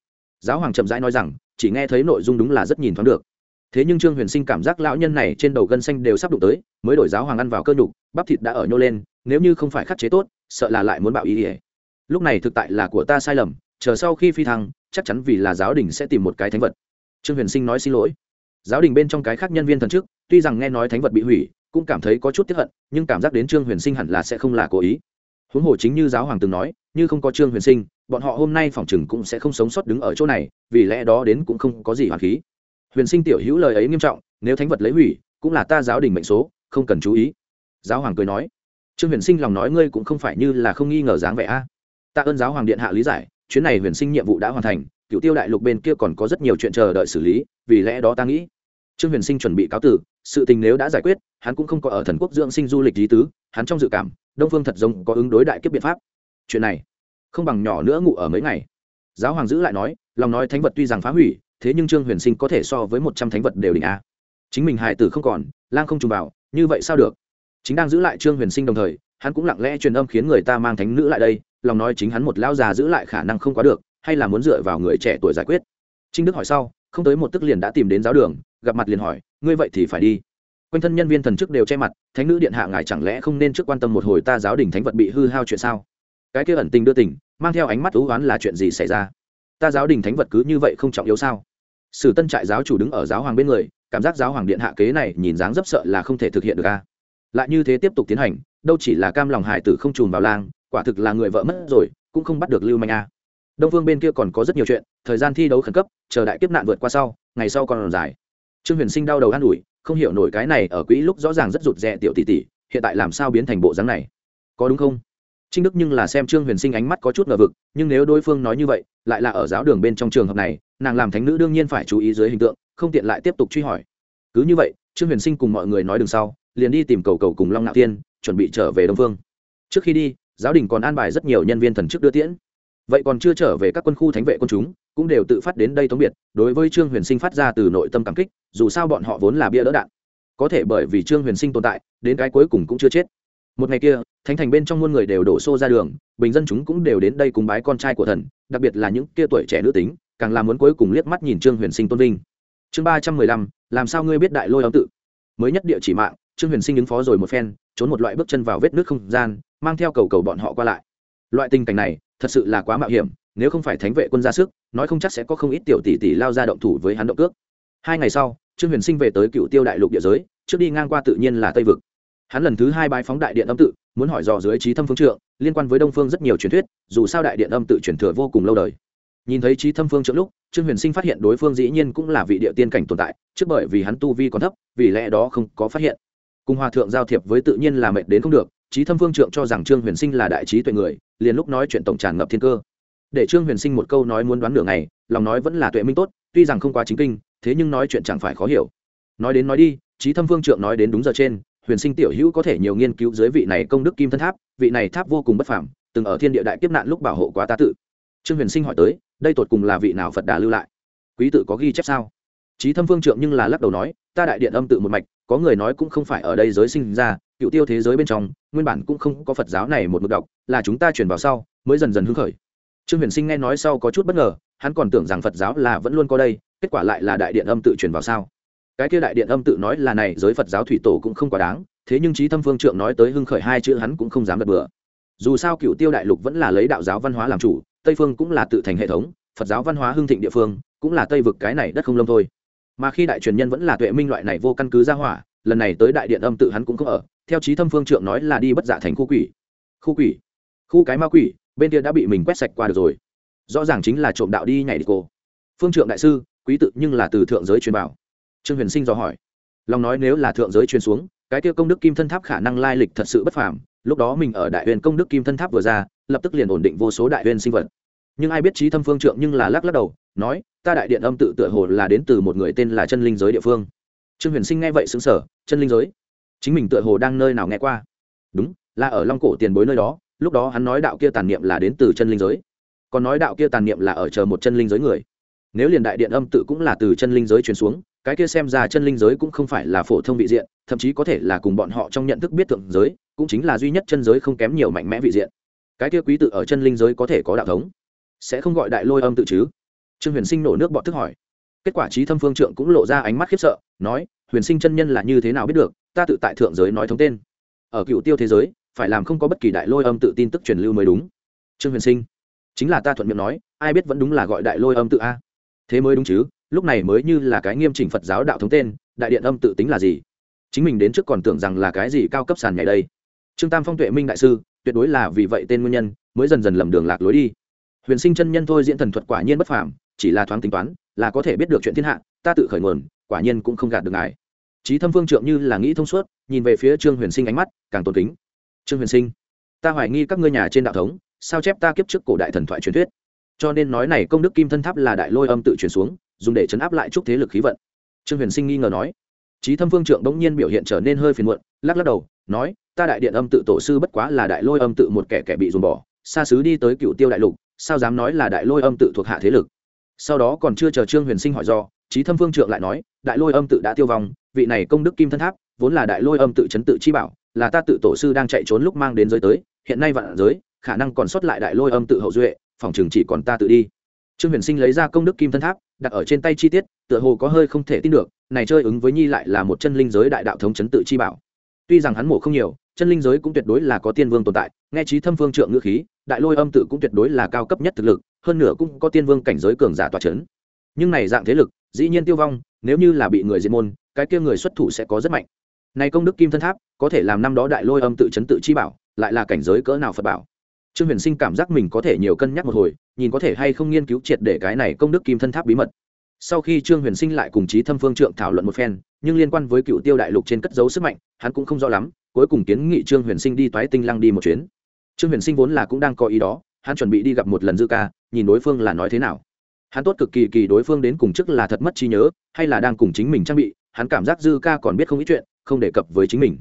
Speaker 1: Giáo hoàng chậm rãi nói rằng, chỉ nghe thấy nội dung đúng là rất nhìn thoáng được. Thế nhưng trương huyền sinh cảm giác lão nhân này trên đầu gân xanh đều sắp đụng tới, mới đổi giáo hoàng ăn vào cơ nhục, bắp thịt đã ở nhô lên, nếu như không phải khắc chế tốt, sợ là lại muốn bạo ý ỉa lúc này thực tại là của ta sai lầm, chờ sau khi phi thăng, chắc chắn vì là giáo đình sẽ tìm một cái thánh vật. Trương huyền sinh nói xin lỗi. Giáo đình bên trong cái khác nhân viên thần chức, tuy rằng nghe nói thánh vật bị hủy cũng cảm thấy có chút tiếp hận, nhưng cảm giác đến trương huyền sinh hẳn là sẽ không là cố ý. Huống hồ chính như giáo hoàng từng nói, như không có trương huyền sinh, bọn họ hôm nay phòng chừng cũng sẽ không sống sót đứng ở chỗ này, vì lẽ đó đến cũng không có gì hoàn khí. Huyền sinh tiểu hữu lời ấy nghiêm trọng, nếu thánh vật lấy hủy, cũng là ta giáo đình mệnh số, không cần chú ý. Giáo hoàng cười nói, trương huyền sinh lòng nói ngươi cũng không phải như là không nghi ngờ dáng vẻ a. Tạ ơn giáo hoàng điện hạ lý giải, chuyến này huyền sinh nhiệm vụ đã hoàn thành cựu tiêu đại lục bên kia còn có rất nhiều chuyện chờ đợi xử lý, vì lẽ đó ta nghĩ trương huyền sinh chuẩn bị cáo tử sự tình nếu đã giải quyết, hắn cũng không có ở thần quốc dưỡng sinh du lịch lý tứ, hắn trong dự cảm, đông phương thật giống có ứng đối đại kiếp biện pháp. Chuyện này, không bằng nhỏ nữa ngủ ở mấy ngày. Giáo hoàng giữ lại nói, lòng nói thánh vật tuy rằng phá hủy, thế nhưng trương huyền sinh có thể so với một trăm thánh vật đều đỉnh a. Chính mình hài tử không còn, lang không trùng vào, như vậy sao được? Chính đang giữ lại trương huyền sinh đồng thời, hắn cũng lặng lẽ truyền âm khiến người ta mang thánh nữ lại đây, lòng nói chính hắn một lão già giữ lại khả năng không quá được, hay là muốn dựa vào người trẻ tuổi giải quyết. Trinh đức hỏi sau không tới một tức liền đã tìm đến giáo đường, gặp mặt liền hỏi, ngươi vậy thì phải đi. Quanh thân nhân viên thần chức đều che mặt, thánh nữ điện hạ ngài chẳng lẽ không nên trước quan tâm một hồi ta giáo đình thánh vật bị hư hao chuyện sao? Cái kia ẩn tình đưa tình, mang theo ánh mắt thú oán là chuyện gì xảy ra? Ta giáo đình thánh vật cứ như vậy không trọng yếu sao? Sử tân trại giáo chủ đứng ở giáo hoàng bên người, cảm giác giáo hoàng điện hạ kế này nhìn dáng dấp sợ là không thể thực hiện được a. Lại như thế tiếp tục tiến hành, đâu chỉ là cam lòng hải tử không trùm vào lang, quả thực là người vợ mất rồi, cũng không bắt được lưu manh a đông phương bên kia còn có rất nhiều chuyện, thời gian thi đấu khẩn cấp, chờ đại kiếp nạn vượt qua sau, ngày sau còn dài. Trương huyền sinh đau đầu an ủi, không hiểu nổi cái này ở quỹ lúc rõ ràng rất rụt rè tiểu tỷ tỷ, hiện tại làm sao biến thành bộ dáng này? Có đúng không? Trinh đức nhưng là xem trương huyền sinh ánh mắt có chút ngờ vực, nhưng nếu đối phương nói như vậy, lại là ở giáo đường bên trong trường hợp này, nàng làm thánh nữ đương nhiên phải chú ý dưới hình tượng, không tiện lại tiếp tục truy hỏi. Cứ như vậy, trương huyền sinh cùng mọi người nói đường sau, liền đi tìm cầu cầu cùng long ngạo tiên chuẩn bị trở về đông phương. Trước khi đi, giáo đình còn an bài rất nhiều nhân viên thần chức đưa tiễn vậy còn chưa trở về các quân khu thánh vệ quân chúng, cũng đều tự phát đến đây tống biệt, đối với trương huyền sinh phát ra từ nội tâm cảm kích, dù sao bọn họ vốn là bia đỡ đạn. Có thể bởi vì trương huyền sinh tồn tại, đến cái cuối cùng cũng chưa chết. Một ngày kia, thánh thành bên trong muôn người đều đổ xô ra đường, bình dân chúng cũng đều đến đây cùng bái con trai của thần, đặc biệt là những kia tuổi trẻ nữ tính, càng làm muốn cuối cùng liếc mắt nhìn trương huyền sinh tôn vinh. Chương ba trăm mười lăm, làm sao ngươi biết đại lôi âm tự? Mới nhất địa chỉ mạng, trương huyền sinh ứng phó rồi một phen, trốn một loại bước chân vào vết nước không gian, mang theo cầu cầu bọn họ qua lại. Loại tình cảnh này thật sự là quá mạo hiểm, nếu không phải thánh vệ quân ra sức, nói không chắc sẽ có không ít tiểu tỷ tỷ lao ra động thủ với hắn động cước. Hai ngày sau, trương huyền sinh về tới cựu tiêu đại lục địa giới, trước đi ngang qua tự nhiên là tây vực. Hắn lần thứ hai bái phóng đại điện âm tự, muốn hỏi dò dưới trí thâm phương trượng, liên quan với đông phương rất nhiều truyền thuyết, dù sao đại điện âm tự truyền thừa vô cùng lâu đời. Nhìn thấy trí thâm phương trượng lúc, trương huyền sinh phát hiện đối phương dĩ nhiên cũng là vị địa tiên cảnh tồn tại, trước bởi vì hắn tu vi còn thấp, vì lẽ đó không có phát hiện. Cùng hòa thượng giao thiệp với tự nhiên là mệt đến không được, trí thâm phương trượng cho rằng trương huyền sinh là đại trí tuệ người liền lúc nói chuyện tổng tràn ngập thiên cơ. Để trương huyền sinh một câu nói muốn đoán nửa ngày, lòng nói vẫn là tuệ minh tốt, tuy rằng không quá chính kinh, thế nhưng nói chuyện chẳng phải khó hiểu. Nói đến nói đi trí thâm phương trượng nói đến đúng giờ trên, huyền sinh tiểu hữu có thể nhiều nghiên cứu dưới vị này công đức kim thân tháp, vị này tháp vô cùng bất phàm, từng ở thiên địa đại kiếp nạn lúc bảo hộ quá ta tự. Trương huyền sinh hỏi tới, đây tột cùng là vị nào phật đà lưu lại? Quý tự có ghi chép sao? Trí thâm phương trượng nhưng là lắc đầu nói, ta đại điện âm tự một mạch, có người nói cũng không phải ở đây giới sinh ra cựu tiêu thế giới bên trong, nguyên bản cũng không có phật giáo này một mực đọc, là chúng ta chuyển vào sau, mới dần dần hứng khởi. Trương huyền sinh nghe nói sau có chút bất ngờ, hắn còn tưởng rằng phật giáo là vẫn luôn có đây, kết quả lại là đại điện âm tự truyền vào sao? Cái kia đại điện âm tự nói là này, giới phật giáo thủy tổ cũng không quá đáng, thế nhưng trí thâm phương trượng nói tới hưng khởi hai chữ hắn cũng không dám đặt bừa. Dù sao cựu tiêu đại lục vẫn là lấy đạo giáo văn hóa làm chủ, tây phương cũng là tự thành hệ thống, phật giáo văn hóa hưng thịnh địa phương, cũng là tây vực cái này đất không lông thôi. Mà khi đại truyền nhân vẫn là tuệ minh loại này vô căn cứ ra hỏa lần này tới đại điện âm tự hắn cũng không ở, theo trí thâm phương trượng nói là đi bất dạ thành khu quỷ. Khu quỷ? Khu cái ma quỷ, bên kia đã bị mình quét sạch qua được rồi. Rõ ràng chính là trộm đạo đi nhảy đi cô. Phương trượng đại sư, quý tự nhưng là từ thượng giới truyền vào trương huyền sinh dò hỏi. Lòng nói nếu là thượng giới truyền xuống, cái kia công đức kim thân tháp khả năng lai lịch thật sự bất phàm. Lúc đó mình ở đại huyền công đức kim thân tháp vừa ra, lập tức liền ổn định vô số đại huyền sinh vật. Nhưng ai biết trí thâm phương trượng nhưng là lắc lắc đầu, nói, ta đại điện âm tự tựa hồ là đến từ một người tên là chân linh giới địa phương trương huyền sinh nghe vậy xứng sở chân linh giới, chính mình tựa hồ đang nơi nào nghe qua? Đúng, là ở long cổ tiền bối nơi đó, lúc đó hắn nói đạo kia tàn niệm là đến từ chân linh giới, còn nói đạo kia tàn niệm là ở chờ một chân linh giới người. Nếu liền đại điện âm tự cũng là từ chân linh giới truyền xuống, cái kia xem ra chân linh giới cũng không phải là phổ thông vị diện, thậm chí có thể là cùng bọn họ trong nhận thức biết thượng giới, cũng chính là duy nhất chân giới không kém nhiều mạnh mẽ vị diện. Cái kia quý tự ở chân linh giới có thể có đạo thống, sẽ không gọi đại lôi âm tự chứ? Trương huyền sinh nổ nước bọt thức hỏi kết quả trí thâm phương trượng cũng lộ ra ánh mắt khiếp sợ, nói, huyền sinh chân nhân là như thế nào biết được, ta tự tại thượng giới nói thống tên. Ở cựu tiêu thế giới, phải làm không có bất kỳ đại lôi âm tự tin tức truyền lưu mới đúng. Trương huyền sinh, chính là ta thuận miệng nói, ai biết vẫn đúng là gọi đại lôi âm tự a. Thế mới đúng chứ, lúc này mới như là cái nghiêm chỉnh phật giáo đạo thống tên, đại điện âm tự tính là gì? Chính mình đến trước còn tưởng rằng là cái gì cao cấp sàn nhảy đây. Trương tam phong tuệ minh đại sư, tuyệt đối là vì vậy tên nguyên nhân, mới dần dần lầm đường lạc lối đi. Huyền sinh chân nhân thôi diễn thần thuật quả nhiên bất phàm, chỉ là thoáng tính toán là có thể biết được chuyện thiên hạ, ta tự khởi nguồn, quả nhiên cũng không gạt được ngài. Trí thâm phương trượng như là nghĩ thông suốt, nhìn về phía trương huyền sinh ánh mắt càng tôn kính. Trương huyền sinh, ta hoài nghi các ngươi nhà trên đạo thống, sao chép ta kiếp trước cổ đại thần thoại truyền thuyết? Cho nên nói này công đức kim thân tháp là đại lôi âm tự truyền xuống, dùng để chấn áp lại chút thế lực khí vận. Trương huyền sinh nghi ngờ nói. Trí thâm phương trượng bỗng nhiên biểu hiện trở nên hơi phiền muộn, lắc lắc đầu, nói, ta đại điện âm tự tổ sư bất quá là đại lôi âm tự một kẻ kẻ bị dùng bỏ, xa xứ đi tới cựu tiêu đại lục, sao dám nói là đại lôi âm tự thuộc hạ thế lực? Sau đó còn chưa chờ trương huyền sinh hỏi do trí thâm phương trượng lại nói, đại lôi âm tự đã tiêu vong, vị này công đức kim thân tháp, vốn là đại lôi âm tự chấn tự chi bảo, là ta tự tổ sư đang chạy trốn lúc mang đến giới tới, hiện nay vạn giới, khả năng còn sót lại đại lôi âm tự hậu duệ, phòng trường chỉ còn ta tự đi. Trương huyền sinh lấy ra công đức kim thân tháp, đặt ở trên tay chi tiết, tựa hồ có hơi không thể tin được, này chơi ứng với nhi lại là một chân linh giới đại đạo thống chấn tự chi bảo. Tuy rằng hắn mổ không nhiều chân linh giới cũng tuyệt đối là có tiên vương tồn tại, nghe trí thâm phương trượng ngữ khí, đại lôi âm tự cũng tuyệt đối là cao cấp nhất thực lực, hơn nữa cũng có tiên vương cảnh giới cường giả tòa c h ấ n nhưng này dạng thế lực, dĩ nhiên tiêu vong, nếu như là bị người diệt môn, cái kia người xuất thủ sẽ có rất mạnh. Này công đức kim thân tháp, có thể làm năm đó đại lôi âm tự chấn tự chi bảo, lại là cảnh giới cỡ nào phật bảo? Trương huyền sinh cảm giác mình có thể nhiều cân nhắc một hồi, nhìn có thể hay không nghiên cứu triệt để cái này công đức kim thân tháp bí mật. Sau khi trương huyền sinh lại cùng chí thâm phương trượng thảo luận một phen, nhưng liên quan với cựu tiêu đại lục trên cất dấu sức mạnh, hắn cũng không rõ lắm cuối cùng kiến nghị trương huyền sinh đi toái tinh lăng đi một chuyến. Trương huyền sinh vốn là cũng đang có ý đó, hắn chuẩn bị đi gặp một lần dư ca, nhìn đối phương là nói thế nào. Hắn tốt cực kỳ kỳ đối phương đến cùng chức là thật mất trí nhớ, hay là đang cùng chính mình trang bị, hắn cảm giác dư ca còn biết không ít chuyện, không đề cập với chính mình.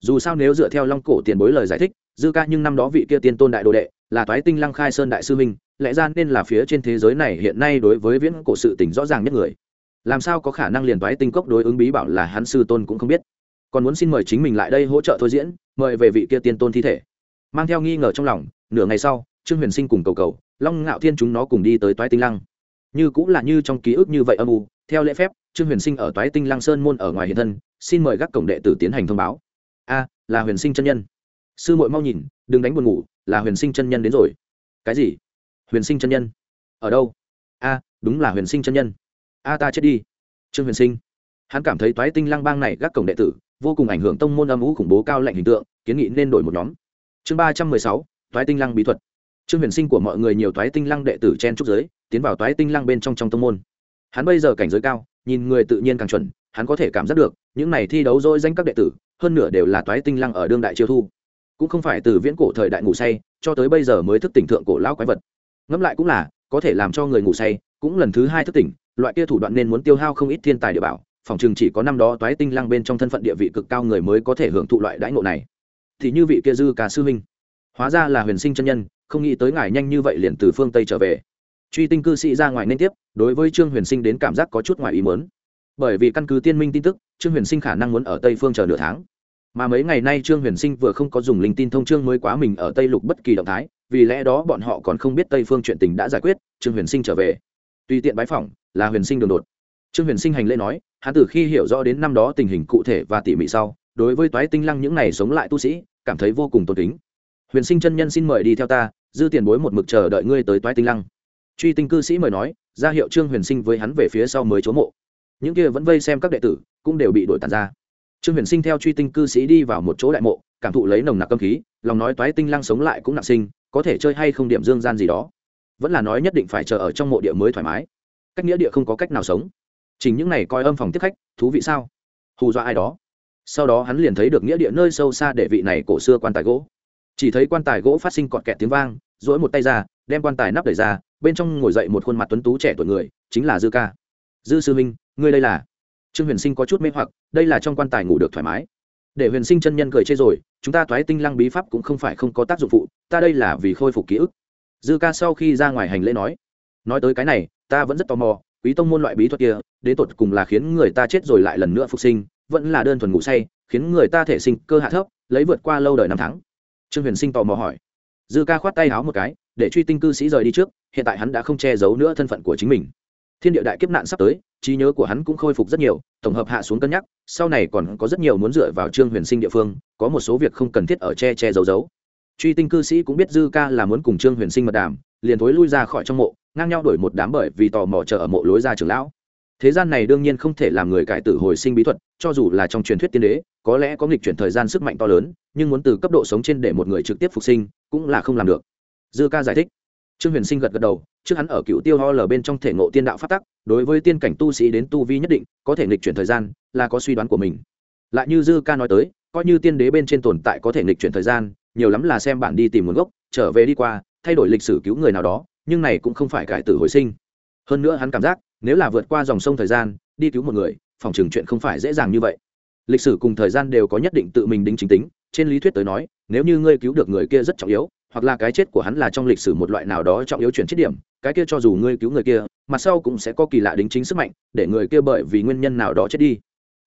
Speaker 1: Dù sao nếu dựa theo long cổ tiền bối lời giải thích, dư ca nhưng năm đó vị kia tiên tôn đại đồ đệ, là toái tinh lăng khai sơn đại sư minh, lẽ ra nên là phía trên thế giới này hiện nay đối với viễn cổ sự tỉnh rõ ràng nhất người. Làm sao có khả năng liền toái tinh cốc đối ứng bí bảo là hắn sư tôn cũng không biết còn muốn xin mời chính mình lại đây hỗ trợ thôi diễn, mời về vị kia tiên tôn thi thể. Mang theo nghi ngờ trong lòng, nửa ngày sau, trương huyền sinh cùng cầu cầu, long ngạo thiên chúng nó cùng đi tới toái tinh lăng. Như cũng là như trong ký ức như vậy âm u, theo lễ phép, trương huyền sinh ở toái tinh lăng sơn môn ở ngoài hiện thân, xin mời các cổng đệ tử tiến hành thông báo. A, là huyền sinh chân nhân. Sư muội mau nhìn, đừng đánh buồn ngủ, là huyền sinh chân nhân đến rồi. Cái gì? Huyền sinh chân nhân? Ở đâu? A, đúng là huyền sinh chân nhân. A, ta chết đi. Trương huyền sinh. Hắn cảm thấy toái tinh lăng bang này gác cổng đệ tử vô cùng ảnh hưởng tông môn âm ngũ khủng bố cao lạnh hình tượng, kiến nghị nên đổi một nhóm. Chương ba trăm mười sáu, toái tinh lăng bí thuật. Trương huyền sinh của mọi người nhiều toái tinh lăng đệ tử chen trúc giới, tiến vào toái tinh lăng bên trong trong tông môn. Hắn bây giờ cảnh giới cao, nhìn người tự nhiên càng chuẩn, hắn có thể cảm giác được, những này thi đấu dỗi danh các đệ tử, hơn nửa đều là toái tinh lăng ở đương đại chiêu thu. Cũng không phải từ viễn cổ thời đại ngủ say, cho tới bây giờ mới thức tỉnh thượng cổ lão quái vật. Ngẫm lại cũng là, có thể làm cho người ngủ say, cũng lần thứ hai thức tỉnh, loại kia thủ đoạn nên muốn tiêu hao không ít thiên tài địa bảo phòng trường chỉ có năm đó toái tinh lăng bên trong thân phận địa vị cực cao người mới có thể hưởng thụ loại đãi ngộ này. Thì như vị kia dư ca sư huynh. Hóa ra là huyền sinh chân nhân, không nghĩ tới ngài nhanh như vậy liền từ phương tây trở về. Truy tinh cư sĩ ra ngoài nên tiếp, đối với trương huyền sinh đến cảm giác có chút ngoài ý mớn bởi vì căn cứ tiên minh tin tức, trương huyền sinh khả năng muốn ở tây phương chờ nửa tháng. Mà mấy ngày nay trương huyền sinh vừa không có dùng linh tin thông trương mới quá mình ở tây lục bất kỳ động thái, vì lẽ đó bọn họ còn không biết tây phương chuyện tình đã giải quyết, trương huyền sinh trở về. Tùy tiện bái phỏng, là huyền sinh đường đột trương huyền sinh hành lễ nói, hắn từ khi hiểu rõ đến năm đó tình hình cụ thể và tỉ mỉ sau, đối với toái tinh lăng những này sống lại tu sĩ, cảm thấy vô cùng tôn kính. Huyền sinh chân nhân xin mời đi theo ta, dư tiền bối một mực chờ đợi ngươi tới toái tinh lăng. Truy tinh cư sĩ mời nói, ra hiệu trương huyền sinh với hắn về phía sau mới chố mộ. Những kia vẫn vây xem các đệ tử, cũng đều bị đổi tàn ra. Trương huyền sinh theo truy tinh cư sĩ đi vào một chỗ đại mộ, cảm thụ lấy nồng nặc âm khí, lòng nói toái tinh lăng sống lại cũng nặng sinh, có thể chơi hay không điểm dương gian gì đó. Vẫn là nói nhất định phải chờ ở trong mộ địa mới thoải mái. Cách nghĩa địa không có cách nào sống chính những này coi âm phòng tiếp khách, thú vị sao? Hù dọa ai đó? Sau đó hắn liền thấy được nghĩa địa nơi sâu xa để vị này cổ xưa quan tài gỗ. Chỉ thấy quan tài gỗ phát sinh cọt kẹt tiếng vang dỗi một tay ra, đem quan tài nắp đẩy ra, bên trong ngồi dậy một khuôn mặt tuấn tú trẻ tuổi người, chính là dư ca. Dư sư minh ngươi đây là? Trương huyền sinh có chút mê hoặc, đây là trong quan tài ngủ được thoải mái. Để huyền sinh chân nhân cười chê rồi, chúng ta thoái tinh lăng bí pháp cũng không phải không có tác dụng phụ, ta đây là vì khôi phục ký ức. Dư ca sau khi ra ngoài hành lễ nói nói tới cái này, ta vẫn rất tò mò, quý tông môn loại bí thuật kia đến tột cùng là khiến người ta chết rồi lại lần nữa phục sinh, vẫn là đơn thuần ngủ say, khiến người ta thể sinh cơ hạ thấp, lấy vượt qua lâu đời năm tháng. Trương huyền sinh tò mò hỏi. Dư ca khoát tay háo một cái, để truy tinh cư sĩ rời đi trước, hiện tại hắn đã không che giấu nữa thân phận của chính mình. Thiên địa đại kiếp nạn sắp tới, trí nhớ của hắn cũng khôi phục rất nhiều, tổng hợp hạ xuống cân nhắc, sau này còn có rất nhiều muốn dựa vào trương huyền sinh địa phương, có một số việc không cần thiết ở che che giấu giấu. Truy tinh cư sĩ cũng biết dư ca là muốn cùng trương huyền sinh mật đàm, liền thối lui ra khỏi trong mộ, ngang nhau đổi một đám bởi vì tò mò chờ ở mộ lối ra trường lão thế gian này đương nhiên không thể làm người cải tử hồi sinh bí thuật, cho dù là trong truyền thuyết tiên đế, có lẽ có nghịch chuyển thời gian sức mạnh to lớn, nhưng muốn từ cấp độ sống trên để một người trực tiếp phục sinh, cũng là không làm được. Dư ca giải thích. Trương huyền sinh gật gật đầu, trước hắn ở cựu tiêu ho lờ bên trong thể ngộ tiên đạo phát tắc, đối với tiên cảnh tu sĩ đến tu vi nhất định, có thể nghịch chuyển thời gian, là có suy đoán của mình. Lại như dư ca nói tới, coi như tiên đế bên trên tồn tại có thể nghịch chuyển thời gian, nhiều lắm là xem bạn đi tìm nguồn gốc, trở về đi qua, thay đổi lịch sử cứu người nào đó, nhưng này cũng không phải cải tử hồi sinh. Hơn nữa hắn cảm giác nếu là vượt qua dòng sông thời gian, đi cứu một người, phòng trường chuyện không phải dễ dàng như vậy. Lịch sử cùng thời gian đều có nhất định tự mình đính chính tính, trên lý thuyết tới nói, nếu như ngươi cứu được người kia rất trọng yếu, hoặc là cái chết của hắn là trong lịch sử một loại nào đó trọng yếu chuyển chết điểm, cái kia cho dù ngươi cứu người kia, mặt sau cũng sẽ có kỳ lạ đính chính sức mạnh, để người kia bởi vì nguyên nhân nào đó chết đi.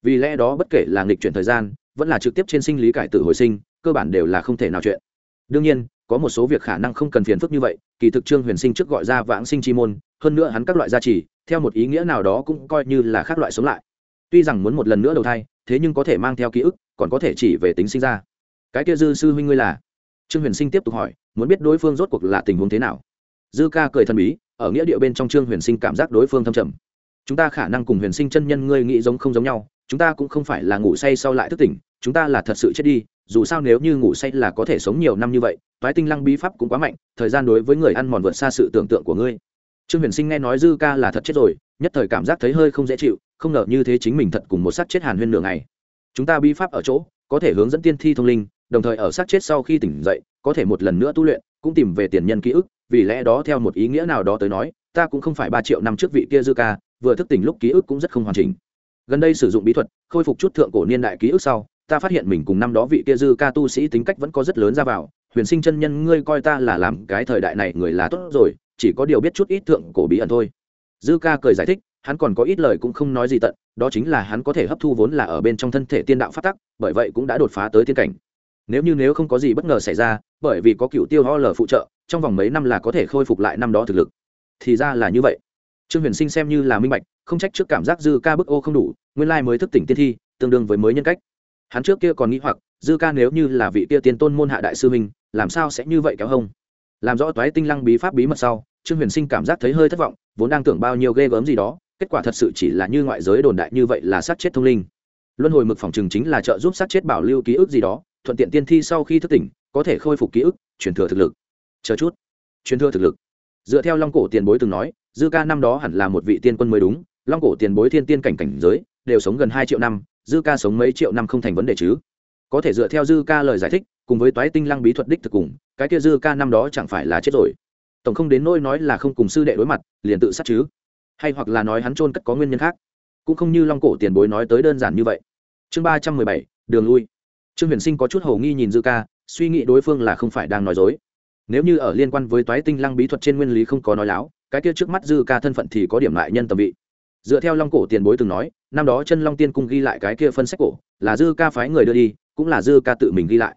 Speaker 1: Vì lẽ đó bất kể là nghịch chuyển thời gian, vẫn là trực tiếp trên sinh lý cải tử hồi sinh, cơ bản đều là không thể nào chuyện. Đương nhiên, có một số việc khả năng không cần phiền phức như vậy, kỳ thực trương huyền sinh trước gọi ra vãng sinh chi môn, hơn nữa hắn các loại gia trì theo một ý nghĩa nào đó cũng coi như là khác loại sống lại. Tuy rằng muốn một lần nữa đầu thai, thế nhưng có thể mang theo ký ức, còn có thể chỉ về tính sinh ra. Cái kia dư sư huynh ngươi là? Trương huyền sinh tiếp tục hỏi, muốn biết đối phương rốt cuộc là tình huống thế nào. Dư ca cười thần bí, ở nghĩa địa bên trong trương huyền sinh cảm giác đối phương thâm trầm. Chúng ta khả năng cùng huyền sinh chân nhân ngươi nghĩ giống không giống nhau, chúng ta cũng không phải là ngủ say sau lại thức tỉnh, chúng ta là thật sự chết đi, dù sao nếu như ngủ say là có thể sống nhiều năm như vậy, toái tinh lăng bí pháp cũng quá mạnh, thời gian đối với người ăn mòn vượt xa sự tưởng tượng của ngươi trương huyền sinh nghe nói dư ca là thật chết rồi, nhất thời cảm giác thấy hơi không dễ chịu, không ngờ như thế chính mình thật cùng một sát chết hàn huyên nửa ngày. Chúng ta bi pháp ở chỗ, có thể hướng dẫn tiên thi thông linh, đồng thời ở sát chết sau khi tỉnh dậy, có thể một lần nữa tu luyện, cũng tìm về tiền nhân ký ức, vì lẽ đó theo một ý nghĩa nào đó tới nói, ta cũng không phải ba triệu năm trước vị kia dư ca, vừa thức tỉnh lúc ký ức cũng rất không hoàn chỉnh. Gần đây sử dụng bí thuật, khôi phục chút thượng cổ niên đại ký ức sau, ta phát hiện mình cùng năm đó vị kia dư ca tu sĩ tính cách vẫn có rất lớn ra vào, huyền sinh chân nhân ngươi coi ta là làm cái thời đại này người là tốt rồi chỉ có điều biết chút ít thượng cổ bí ẩn thôi. Dư ca cười giải thích, hắn còn có ít lời cũng không nói gì tận, đó chính là hắn có thể hấp thu vốn là ở bên trong thân thể tiên đạo phát tắc, bởi vậy cũng đã đột phá tới tiên cảnh. Nếu như nếu không có gì bất ngờ xảy ra, bởi vì có cựu tiêu ho lờ phụ trợ, trong vòng mấy năm là có thể khôi phục lại năm đó thực lực. Thì ra là như vậy. Trương huyền sinh xem như là minh bạch, không trách trước cảm giác dư ca bức ô không đủ, nguyên lai mới thức tỉnh tiên thi, tương đương với mới nhân cách. Hắn trước kia còn nghĩ hoặc, dư ca nếu như là vị kia tiên tôn môn hạ đại sư minh làm sao sẽ như vậy kéo hông? Làm rõ toái tinh lăng bí pháp bí mật sau, trương huyền sinh cảm giác thấy hơi thất vọng, vốn đang tưởng bao nhiêu ghê gớm gì đó, kết quả thật sự chỉ là như ngoại giới đồn đại như vậy là sát chết thông linh. Luân hồi mực phòng trừng chính là trợ giúp sát chết bảo lưu ký ức gì đó, thuận tiện tiên thi sau khi thức tỉnh, có thể khôi phục ký ức, truyền thừa thực lực. Chờ chút. Truyền thừa thực lực. Dựa theo long cổ tiền bối từng nói, dư ca năm đó hẳn là một vị tiên quân mới đúng, long cổ tiền bối thiên tiên cảnh cảnh giới, đều sống gần hai triệu năm, dư ca sống mấy triệu năm không thành vấn đề chứ. Có thể dựa theo dư ca lời giải thích cùng với toái tinh lăng bí thuật đích thực cùng, cái kia dư ca năm đó chẳng phải là chết rồi. Tổng không đến nỗi nói là không cùng sư đệ đối mặt, liền tự sát chứ. Hay hoặc là nói hắn trôn cất có nguyên nhân khác. Cũng không như long cổ tiền bối nói tới đơn giản như vậy. Chương ba trăm mười bảy, đường lui. Trương huyền sinh có chút hầu nghi nhìn dư ca, suy nghĩ đối phương là không phải đang nói dối. Nếu như ở liên quan với toái tinh lăng bí thuật trên nguyên lý không có nói láo, cái kia trước mắt dư ca thân phận thì có điểm lại nhân tầm vị. Dựa theo long cổ tiền bối từng nói, năm đó chân long tiên cung ghi lại cái kia phân sách cổ, là dư ca phái người đưa đi, cũng là dư ca tự mình ghi lại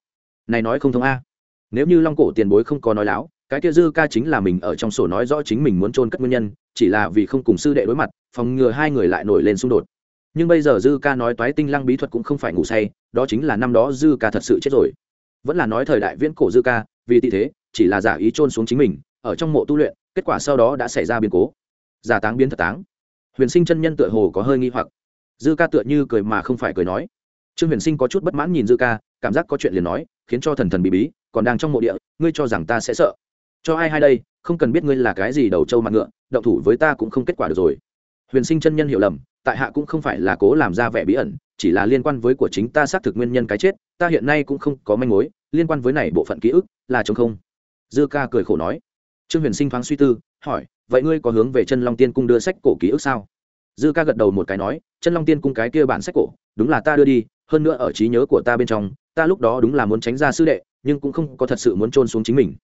Speaker 1: này nói không thông a. Nếu như long cổ tiền bối không có nói láo, cái kia dư ca chính là mình ở trong sổ nói rõ chính mình muốn trôn cất nguyên nhân, chỉ là vì không cùng sư đệ đối mặt, phòng ngừa hai người lại nổi lên xung đột. Nhưng bây giờ dư ca nói toái tinh lăng bí thuật cũng không phải ngủ say, đó chính là năm đó dư ca thật sự chết rồi. Vẫn là nói thời đại viễn cổ dư ca, vì tị thế, chỉ là giả ý trôn xuống chính mình, ở trong mộ tu luyện, kết quả sau đó đã xảy ra biến cố. Giả táng biến thật táng. Huyền sinh chân nhân tựa hồ có hơi nghi hoặc. Dư ca tựa như cười mà không phải cười nói trương huyền sinh có chút bất mãn nhìn dư ca, cảm giác có chuyện liền nói, khiến cho thần thần bí bí, còn đang trong mộ địa, ngươi cho rằng ta sẽ sợ. Cho ai hay đây, không cần biết ngươi là cái gì đầu trâu mặt ngựa, động thủ với ta cũng không kết quả được rồi. Huyền sinh chân nhân hiểu lầm, tại hạ cũng không phải là cố làm ra vẻ bí ẩn, chỉ là liên quan với của chính ta xác thực nguyên nhân cái chết, ta hiện nay cũng không có manh mối, liên quan với này bộ phận ký ức, là chống không. Dư ca cười khổ nói. Trương huyền sinh thoáng suy tư, hỏi, vậy ngươi có hướng về chân long tiên cung đưa sách cổ ký ức sao? Dư ca gật đầu một cái nói, chân long tiên cung cái kia bản sách cổ, đúng là ta đưa đi hơn nữa ở trí nhớ của ta bên trong, ta lúc đó đúng là muốn tránh ra sư đệ, nhưng cũng không có thật sự muốn trôn xuống chính mình.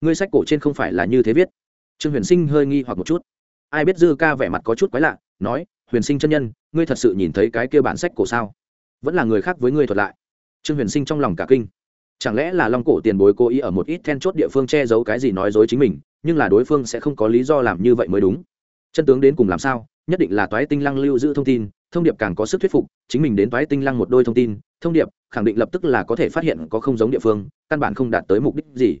Speaker 1: Ngươi sách cổ trên không phải là như thế viết. Trương huyền sinh hơi nghi hoặc một chút. Ai biết dư ca vẻ mặt có chút quái lạ, nói, huyền sinh chân nhân, ngươi thật sự nhìn thấy cái kia bản sách cổ sao? Vẫn là người khác với ngươi thuật lại. Trương huyền sinh trong lòng cả kinh. Chẳng lẽ là long cổ tiền bối cố ý ở một ít then chốt địa phương che giấu cái gì nói dối chính mình, nhưng là đối phương sẽ không có lý do làm như vậy mới đúng. Chân tướng đến cùng làm sao? Nhất định là toái tinh lăng lưu giữ thông tin thông điệp càng có sức thuyết phục, chính mình đến thoái tinh lăng một đôi thông tin, thông điệp khẳng định lập tức là có thể phát hiện có không giống địa phương, căn bản không đạt tới mục đích gì.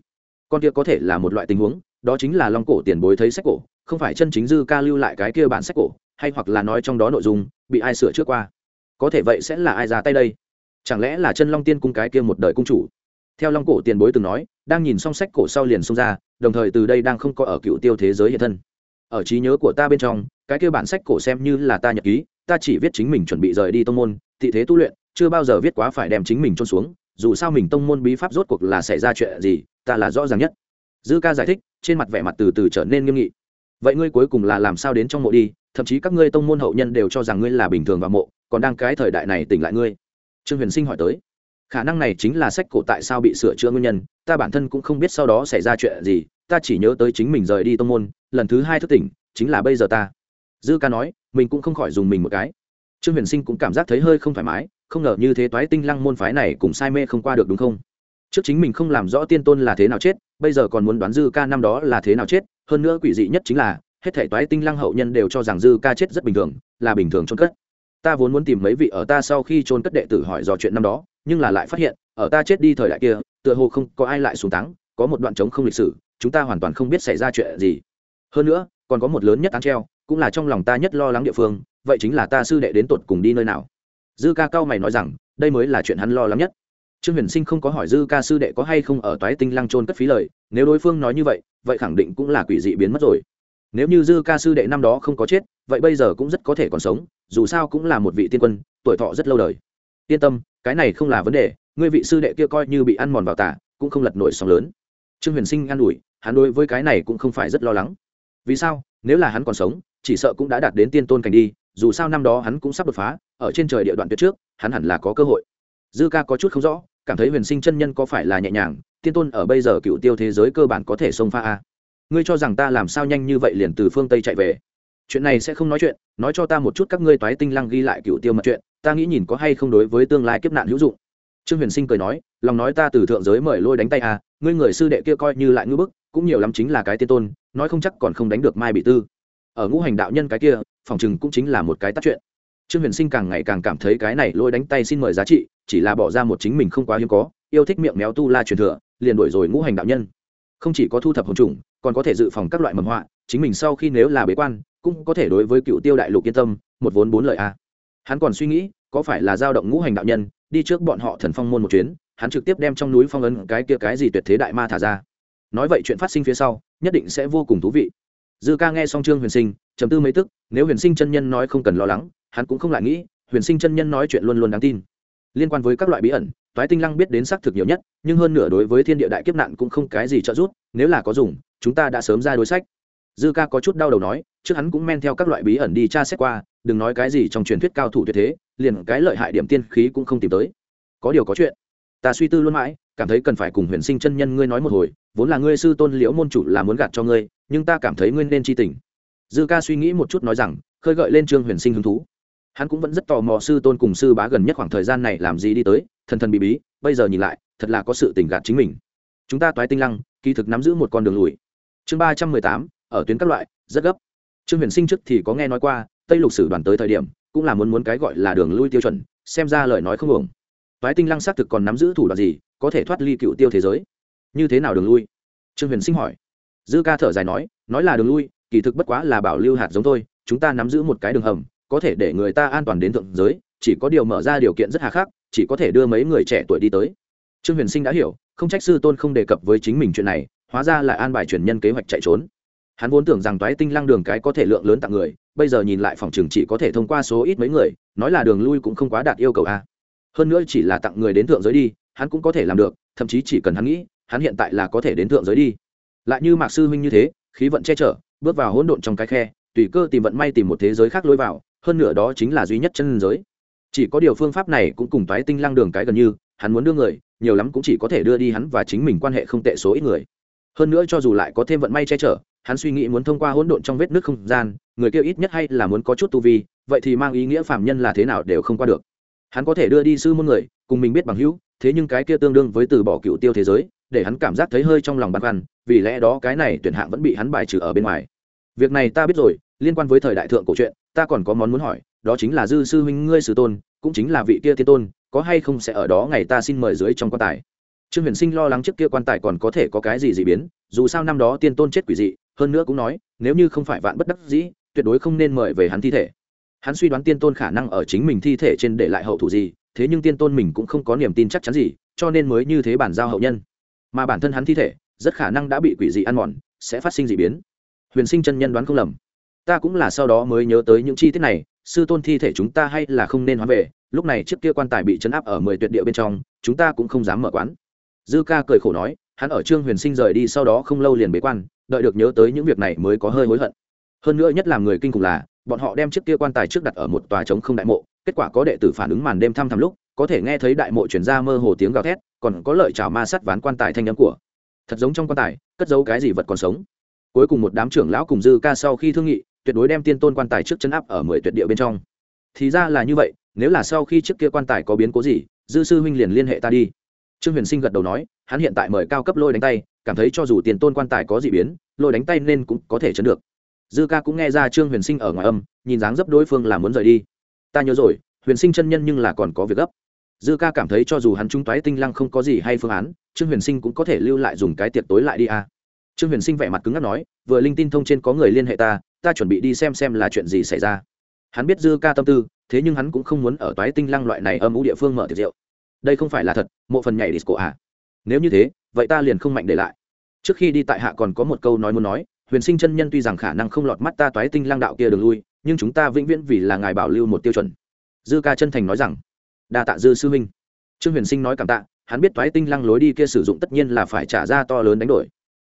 Speaker 1: Con kia có thể là một loại tình huống, đó chính là long cổ tiền bối thấy sách cổ, không phải chân chính dư ca lưu lại cái kia bản sách cổ, hay hoặc là nói trong đó nội dung, bị ai sửa trước qua. Có thể vậy sẽ là ai ra tay đây? Chẳng lẽ là chân long tiên cung cái kia một đời cung chủ? Theo long cổ tiền bối từng nói, đang nhìn xong sách cổ sau liền xông ra, đồng thời từ đây đang không có ở cựu tiêu thế giới hiện thân. Ở trí nhớ của ta bên trong, cái kia bản sách cổ xem như là ta nhật ký ta chỉ viết chính mình chuẩn bị rời đi tông môn thị thế tu luyện, chưa bao giờ viết quá phải đem chính mình trôn xuống, dù sao mình tông môn bí pháp rốt cuộc là xảy ra chuyện gì, ta là rõ ràng nhất. Dư ca giải thích, trên mặt vẻ mặt từ từ trở nên nghiêm nghị. Vậy ngươi cuối cùng là làm sao đến trong mộ đi, thậm chí các ngươi tông môn hậu nhân đều cho rằng ngươi là bình thường vào mộ, còn đang cái thời đại này tỉnh lại ngươi. Trương huyền sinh hỏi tới. Khả năng này chính là sách cổ tại sao bị sửa chữa nguyên nhân, ta bản thân cũng không biết sau đó xảy ra chuyện gì, ta chỉ nhớ tới chính mình rời đi tông môn, lần thứ hai thức tỉnh, chính là bây giờ ta dư ca nói, mình cũng không khỏi dùng mình một cái. Trương huyền sinh cũng cảm giác thấy hơi không thoải mái, không ngờ như thế toái tinh lăng môn phái này cùng sai mê không qua được đúng không? Trước chính mình không làm rõ tiên tôn là thế nào chết, bây giờ còn muốn đoán dư ca năm đó là thế nào chết, hơn nữa quỷ dị nhất chính là, hết thể toái tinh lăng hậu nhân đều cho rằng dư ca chết rất bình thường, là bình thường trôn cất. Ta vốn muốn tìm mấy vị ở ta sau khi trôn cất đệ tử hỏi dò chuyện năm đó, nhưng là lại phát hiện, ở ta chết đi thời đại kia, tựa hồ không có ai lại xuống táng, có một đoạn trống không lịch sử, chúng ta hoàn toàn không biết xảy ra chuyện gì. Hơn nữa, còn có một lớn nhất án treo cũng là trong lòng ta nhất lo lắng địa phương, vậy chính là ta sư đệ đến tột cùng đi nơi nào? Dư ca cao mày nói rằng, đây mới là chuyện hắn lo lắng nhất. Trương huyền sinh không có hỏi dư ca sư đệ có hay không ở toái tinh lăng trôn cất phí lời, nếu đối phương nói như vậy vậy khẳng định cũng là quỷ dị biến mất rồi. Nếu như dư ca sư đệ năm đó không có chết, vậy bây giờ cũng rất có thể còn sống, dù sao cũng là một vị tiên quân, tuổi thọ rất lâu đời. Yên tâm, cái này không là vấn đề, ngươi vị sư đệ kia coi như bị ăn mòn vào tả cũng không lật nổi sóng lớn. Trương huyền sinh an ủi, hắn đối với cái này cũng không phải rất lo lắng. Vì sao? Nếu là hắn còn sống chỉ sợ cũng đã đạt đến tiên tôn cảnh đi, dù sao năm đó hắn cũng sắp đột phá, ở trên trời địa đoạn tuyệt trước, hắn hẳn là có cơ hội. Dư ca có chút không rõ, cảm thấy huyền sinh chân nhân có phải là nhẹ nhàng, tiên tôn ở bây giờ cựu tiêu thế giới cơ bản có thể xông pha a. Ngươi cho rằng ta làm sao nhanh như vậy liền từ phương tây chạy về? Chuyện này sẽ không nói chuyện, nói cho ta một chút các ngươi toái tinh lăng ghi lại cựu tiêu mật chuyện, ta nghĩ nhìn có hay không đối với tương lai kiếp nạn hữu dụng. Trương huyền sinh cười nói, lòng nói ta từ thượng giới mời lôi đánh tay à ngươi người sư đệ kia coi như lại ngư bức, cũng nhiều lắm chính là cái tiên tôn, nói không chắc còn không đánh được mai bị tư ở ngũ hành đạo nhân cái kia, phòng chừng cũng chính là một cái tác chuyện. Trương huyền sinh càng ngày càng cảm thấy cái này lôi đánh tay xin mời giá trị, chỉ là bỏ ra một chính mình không quá hiếm có, yêu thích miệng méo tu la truyền thừa, liền đổi rồi ngũ hành đạo nhân. Không chỉ có thu thập hồn trùng, còn có thể dự phòng các loại mầm họa, chính mình sau khi nếu là bế quan, cũng có thể đối với cựu tiêu đại lục yên tâm, một vốn bốn lợi a. Hắn còn suy nghĩ, có phải là giao động ngũ hành đạo nhân, đi trước bọn họ thần phong môn một chuyến, hắn trực tiếp đem trong núi phong ấn cái kia cái gì tuyệt thế đại ma thả ra. Nói vậy chuyện phát sinh phía sau, nhất định sẽ vô cùng thú vị dư ca nghe xong trương huyền sinh chấm tư mấy tức, nếu huyền sinh chân nhân nói không cần lo lắng, hắn cũng không lại nghĩ, huyền sinh chân nhân nói chuyện luôn luôn đáng tin. Liên quan với các loại bí ẩn, toái tinh lăng biết đến xác thực nhiều nhất, nhưng hơn nửa đối với thiên địa đại kiếp nạn cũng không cái gì trợ giúp, nếu là có dùng, chúng ta đã sớm ra đối sách. Dư ca có chút đau đầu nói, trước hắn cũng men theo các loại bí ẩn đi tra xét qua, đừng nói cái gì trong truyền thuyết cao thủ tuyệt thế, liền cái lợi hại điểm tiên khí cũng không tìm tới. Có điều có chuyện, ta suy tư luôn mãi, cảm thấy cần phải cùng huyền sinh chân nhân ngươi nói một hồi, vốn là ngươi sư tôn liễu môn chủ là muốn gạt cho ngươi nhưng ta cảm thấy ngươi nên tri tình. Dư ca suy nghĩ một chút nói rằng, khơi gợi lên trương huyền sinh hứng thú. Hắn cũng vẫn rất tò mò sư tôn cùng sư bá gần nhất khoảng thời gian này làm gì đi tới, thần thần bí bí, bây giờ nhìn lại, thật là có sự tình gạt chính mình. Chúng ta toái tinh lăng, kỳ thực nắm giữ một con đường lùi. Chương ba trăm mười tám, ở tuyến các loại, rất gấp. Trương huyền sinh trước thì có nghe nói qua, tây lục sử đoàn tới thời điểm, cũng là muốn muốn cái gọi là đường lui tiêu chuẩn, xem ra lời nói không ổng toái tinh lăng xác thực còn nắm giữ thủ đoạn gì, có thể thoát ly cựu tiêu thế giới? Như thế nào đường lui? Trương huyền sinh hỏi dư ca thở dài nói nói là đường lui, kỳ thực bất quá là bảo lưu hạt giống thôi, chúng ta nắm giữ một cái đường hầm, có thể để người ta an toàn đến thượng giới, chỉ có điều mở ra điều kiện rất hà khắc, chỉ có thể đưa mấy người trẻ tuổi đi tới. Trương huyền sinh đã hiểu, không trách sư tôn không đề cập với chính mình chuyện này, hóa ra là an bài truyền nhân kế hoạch chạy trốn. Hắn vốn tưởng rằng toái tinh lăng đường cái có thể lượng lớn tặng người, bây giờ nhìn lại phòng trường chỉ có thể thông qua số ít mấy người, nói là đường lui cũng không quá đạt yêu cầu a. Hơn nữa chỉ là tặng người đến thượng giới đi, hắn cũng có thể làm được, thậm chí chỉ cần hắn nghĩ, hắn hiện tại là có thể đến thượng giới đi lại như mạc sư huynh như thế, khí vận che chở, bước vào hỗn độn trong cái khe, tùy cơ tìm vận may tìm một thế giới khác lối vào, hơn nữa đó chính là duy nhất chân giới. Chỉ có điều phương pháp này cũng cùng toái tinh lăng đường cái gần như, hắn muốn đưa người, nhiều lắm cũng chỉ có thể đưa đi hắn và chính mình quan hệ không tệ số ít người. Hơn nữa cho dù lại có thêm vận may che chở, hắn suy nghĩ muốn thông qua hỗn độn trong vết nước không gian, người kia ít nhất hay là muốn có chút tu vi, vậy thì mang ý nghĩa phạm nhân là thế nào đều không qua được. Hắn có thể đưa đi sư môn người, cùng mình biết bằng hữu thế nhưng cái kia tương đương với từ bỏ cựu tiêu thế giới, để hắn cảm giác thấy hơi trong lòng băn khoăn, vì lẽ đó cái này tuyển hạng vẫn bị hắn bài trừ ở bên ngoài. Việc này ta biết rồi, liên quan với thời đại thượng cổ truyện ta còn có món muốn hỏi, đó chính là dư sư huynh ngươi sư tôn, cũng chính là vị kia thiên tôn, có hay không sẽ ở đó ngày ta xin mời dưới trong quan tài? Trương huyền sinh lo lắng trước kia quan tài còn có thể có cái gì dị biến, dù sao năm đó tiên tôn chết quỷ dị, hơn nữa cũng nói, nếu như không phải vạn bất đắc dĩ, tuyệt đối không nên mời về hắn thi thể. Hắn suy đoán tiên tôn khả năng ở chính mình thi thể trên để lại hậu thủ gì thế nhưng tiên tôn mình cũng không có niềm tin chắc chắn gì, cho nên mới như thế bản giao hậu nhân. Mà bản thân hắn thi thể, rất khả năng đã bị quỷ dị ăn mòn, sẽ phát sinh d ị biến. Huyền sinh chân nhân đoán không lầm. Ta cũng là sau đó mới nhớ tới những chi tiết này, sư tôn thi thể chúng ta hay là không nên hóa về, lúc này trước kia quan tài bị chấn áp ở mười tuyệt địa bên trong, chúng ta cũng không dám mở quán. Dư ca cười khổ nói, hắn ở trương huyền sinh rời đi sau đó không lâu liền bế quan, đợi được nhớ tới những việc này mới có hơi hối hận. Hơn nữa nhất là người kinh khủng là, bọn họ đem chiếc kia quan tài trước đặt ở một tòa trống không đại mộ kết quả có đệ tử phản ứng màn đêm thăm thăm lúc, có thể nghe thấy đại mộ chuyển ra mơ hồ tiếng gào thét, còn có lợi chảo ma sắt ván quan tài thanh nhắm của. Thật giống trong quan tài, cất giấu cái gì vật còn sống. Cuối cùng một đám trưởng lão cùng dư ca sau khi thương nghị, tuyệt đối đem tiên tôn quan tài trước chân áp ở mười tuyệt địa bên trong. Thì ra là như vậy, nếu là sau khi trước kia quan tài có biến cố gì, dư sư huynh liền liên hệ ta đi. Trương huyền sinh gật đầu nói, hắn hiện tại mời cao cấp lôi đánh tay, cảm thấy cho dù tiền tôn quan tài có gì biến, lôi đánh tay nên cũng có thể chấn được. Dư ca cũng nghe ra trương huyền sinh ở ngoài âm, nhìn dáng dấp đối phương là muốn rời đi ta nhớ rồi, huyền sinh chân nhân nhưng là còn có việc gấp. Dư ca cảm thấy cho dù hắn trung toái tinh lăng không có gì hay phương án, trương huyền sinh cũng có thể lưu lại dùng cái tiệc tối lại đi à. trương huyền sinh vẻ mặt cứng ngắc nói, vừa linh tin thông trên có người liên hệ ta ta chuẩn bị đi xem xem là chuyện gì xảy ra. Hắn biết dư ca tâm tư, thế nhưng hắn cũng không muốn ở toái tinh lăng loại này âm ủ địa phương mở tiệc rượu. Đây không phải là thật, mộ phần nhảy disco à. Nếu như thế, vậy ta liền không mạnh để lại. Trước khi đi tại hạ còn có một câu nói muốn nói, huyền sinh chân nhân tuy rằng khả năng không lọt mắt ta toái tinh lăng đạo kia đường lui nhưng chúng ta vĩnh viễn vì là ngài bảo lưu một tiêu chuẩn. Dư ca chân thành nói rằng, đa tạ dư sư minh. Trương huyền sinh nói cảm tạ, hắn biết toái tinh lăng lối đi kia sử dụng tất nhiên là phải trả ra to lớn đánh đổi.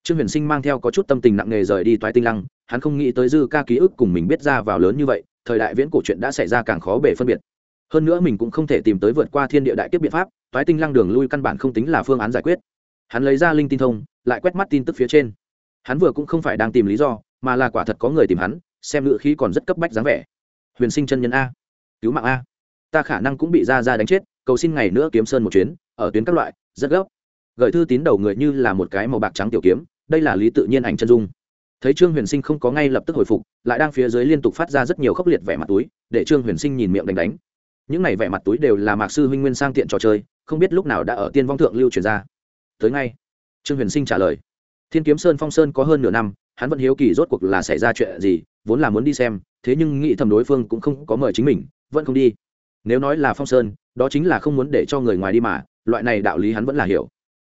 Speaker 1: Trương huyền sinh mang theo có chút tâm tình nặng nề rời đi toái tinh lăng, hắn không nghĩ tới dư ca ký ức cùng mình biết ra vào lớn như vậy, thời đại viễn cổ chuyện đã xảy ra càng khó bể phân biệt. Hơn nữa mình cũng không thể tìm tới vượt qua thiên địa đại kiếp biện pháp, toái tinh lăng đường lui căn bản không tính là phương án giải quyết. Hắn lấy ra linh tin thông, lại quét mắt tin tức phía trên. Hắn vừa cũng không phải đang tìm lý do, mà là quả thật có người tìm hắn xem ngự khí còn rất cấp bách dáng vẻ. Huyền sinh chân nhân a. Cứu mạng a. Ta khả năng cũng bị ra ra đánh chết, cầu xin ngày nữa kiếm sơn một chuyến, ở tuyến các loại, rất gấp. Gợi thư tín đầu người như là một cái màu bạc trắng tiểu kiếm, đây là lý tự nhiên ảnh chân dung. Thấy trương huyền sinh không có ngay lập tức hồi phục, lại đang phía dưới liên tục phát ra rất nhiều khốc liệt vẻ mặt túi, để trương huyền sinh nhìn miệng đánh đánh. Những này vẻ mặt túi đều là mạc sư huynh nguyên sang tiện trò chơi, không biết lúc nào đã ở tiên vong thượng lưu truyền ra. Tới ngay. Trương huyền sinh trả lời. Thiên kiếm sơn phong sơn có hơn nửa năm, hắn vẫn hiếu kỳ rốt cuộc là xảy ra chuyện gì vốn là muốn đi xem, thế nhưng nghĩ thầm đối phương cũng không có mời chính mình, vẫn không đi. Nếu nói là phong sơn, đó chính là không muốn để cho người ngoài đi mà, loại này đạo lý hắn vẫn là hiểu.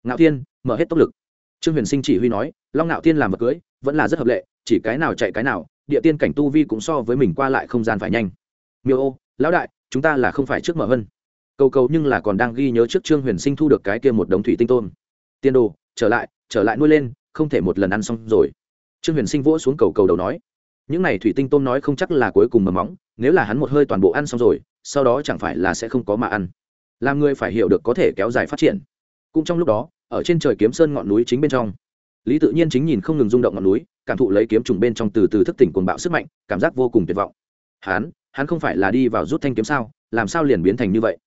Speaker 1: Ngạo thiên, mở hết tốc lực. Trương huyền sinh chỉ huy nói, long ngạo thiên làm vật cưới, vẫn là rất hợp lệ, chỉ cái nào chạy cái nào, địa tiên cảnh tu vi cũng so với mình qua lại không gian phải nhanh. Miêu ô, lão đại, chúng ta là không phải trước mở hơn cầu cầu nhưng là còn đang ghi nhớ trước trương huyền sinh thu được cái kia một đống thủy tinh tôn tiên đồ, trở lại trở lại nuôi lên, không thể một lần ăn xong rồi. Trương huyền sinh vỗ xuống cầu cầu đầu nói những này thủy tinh tôm nói không chắc là cuối cùng mầm móng, nếu là hắn một hơi toàn bộ ăn xong rồi, sau đó chẳng phải là sẽ không có mà ăn. Làm người phải hiểu được có thể kéo dài phát triển. Cũng trong lúc đó, ở trên trời kiếm sơn ngọn núi chính bên trong, lý tự nhiên chính nhìn không ngừng rung động ngọn núi, cảm thụ lấy kiếm trùng bên trong từ từ thức tỉnh cuồng bạo sức mạnh, cảm giác vô cùng tuyệt vọng. Hắn hắn không phải là đi vào rút thanh kiếm sao, làm sao liền biến thành như vậy?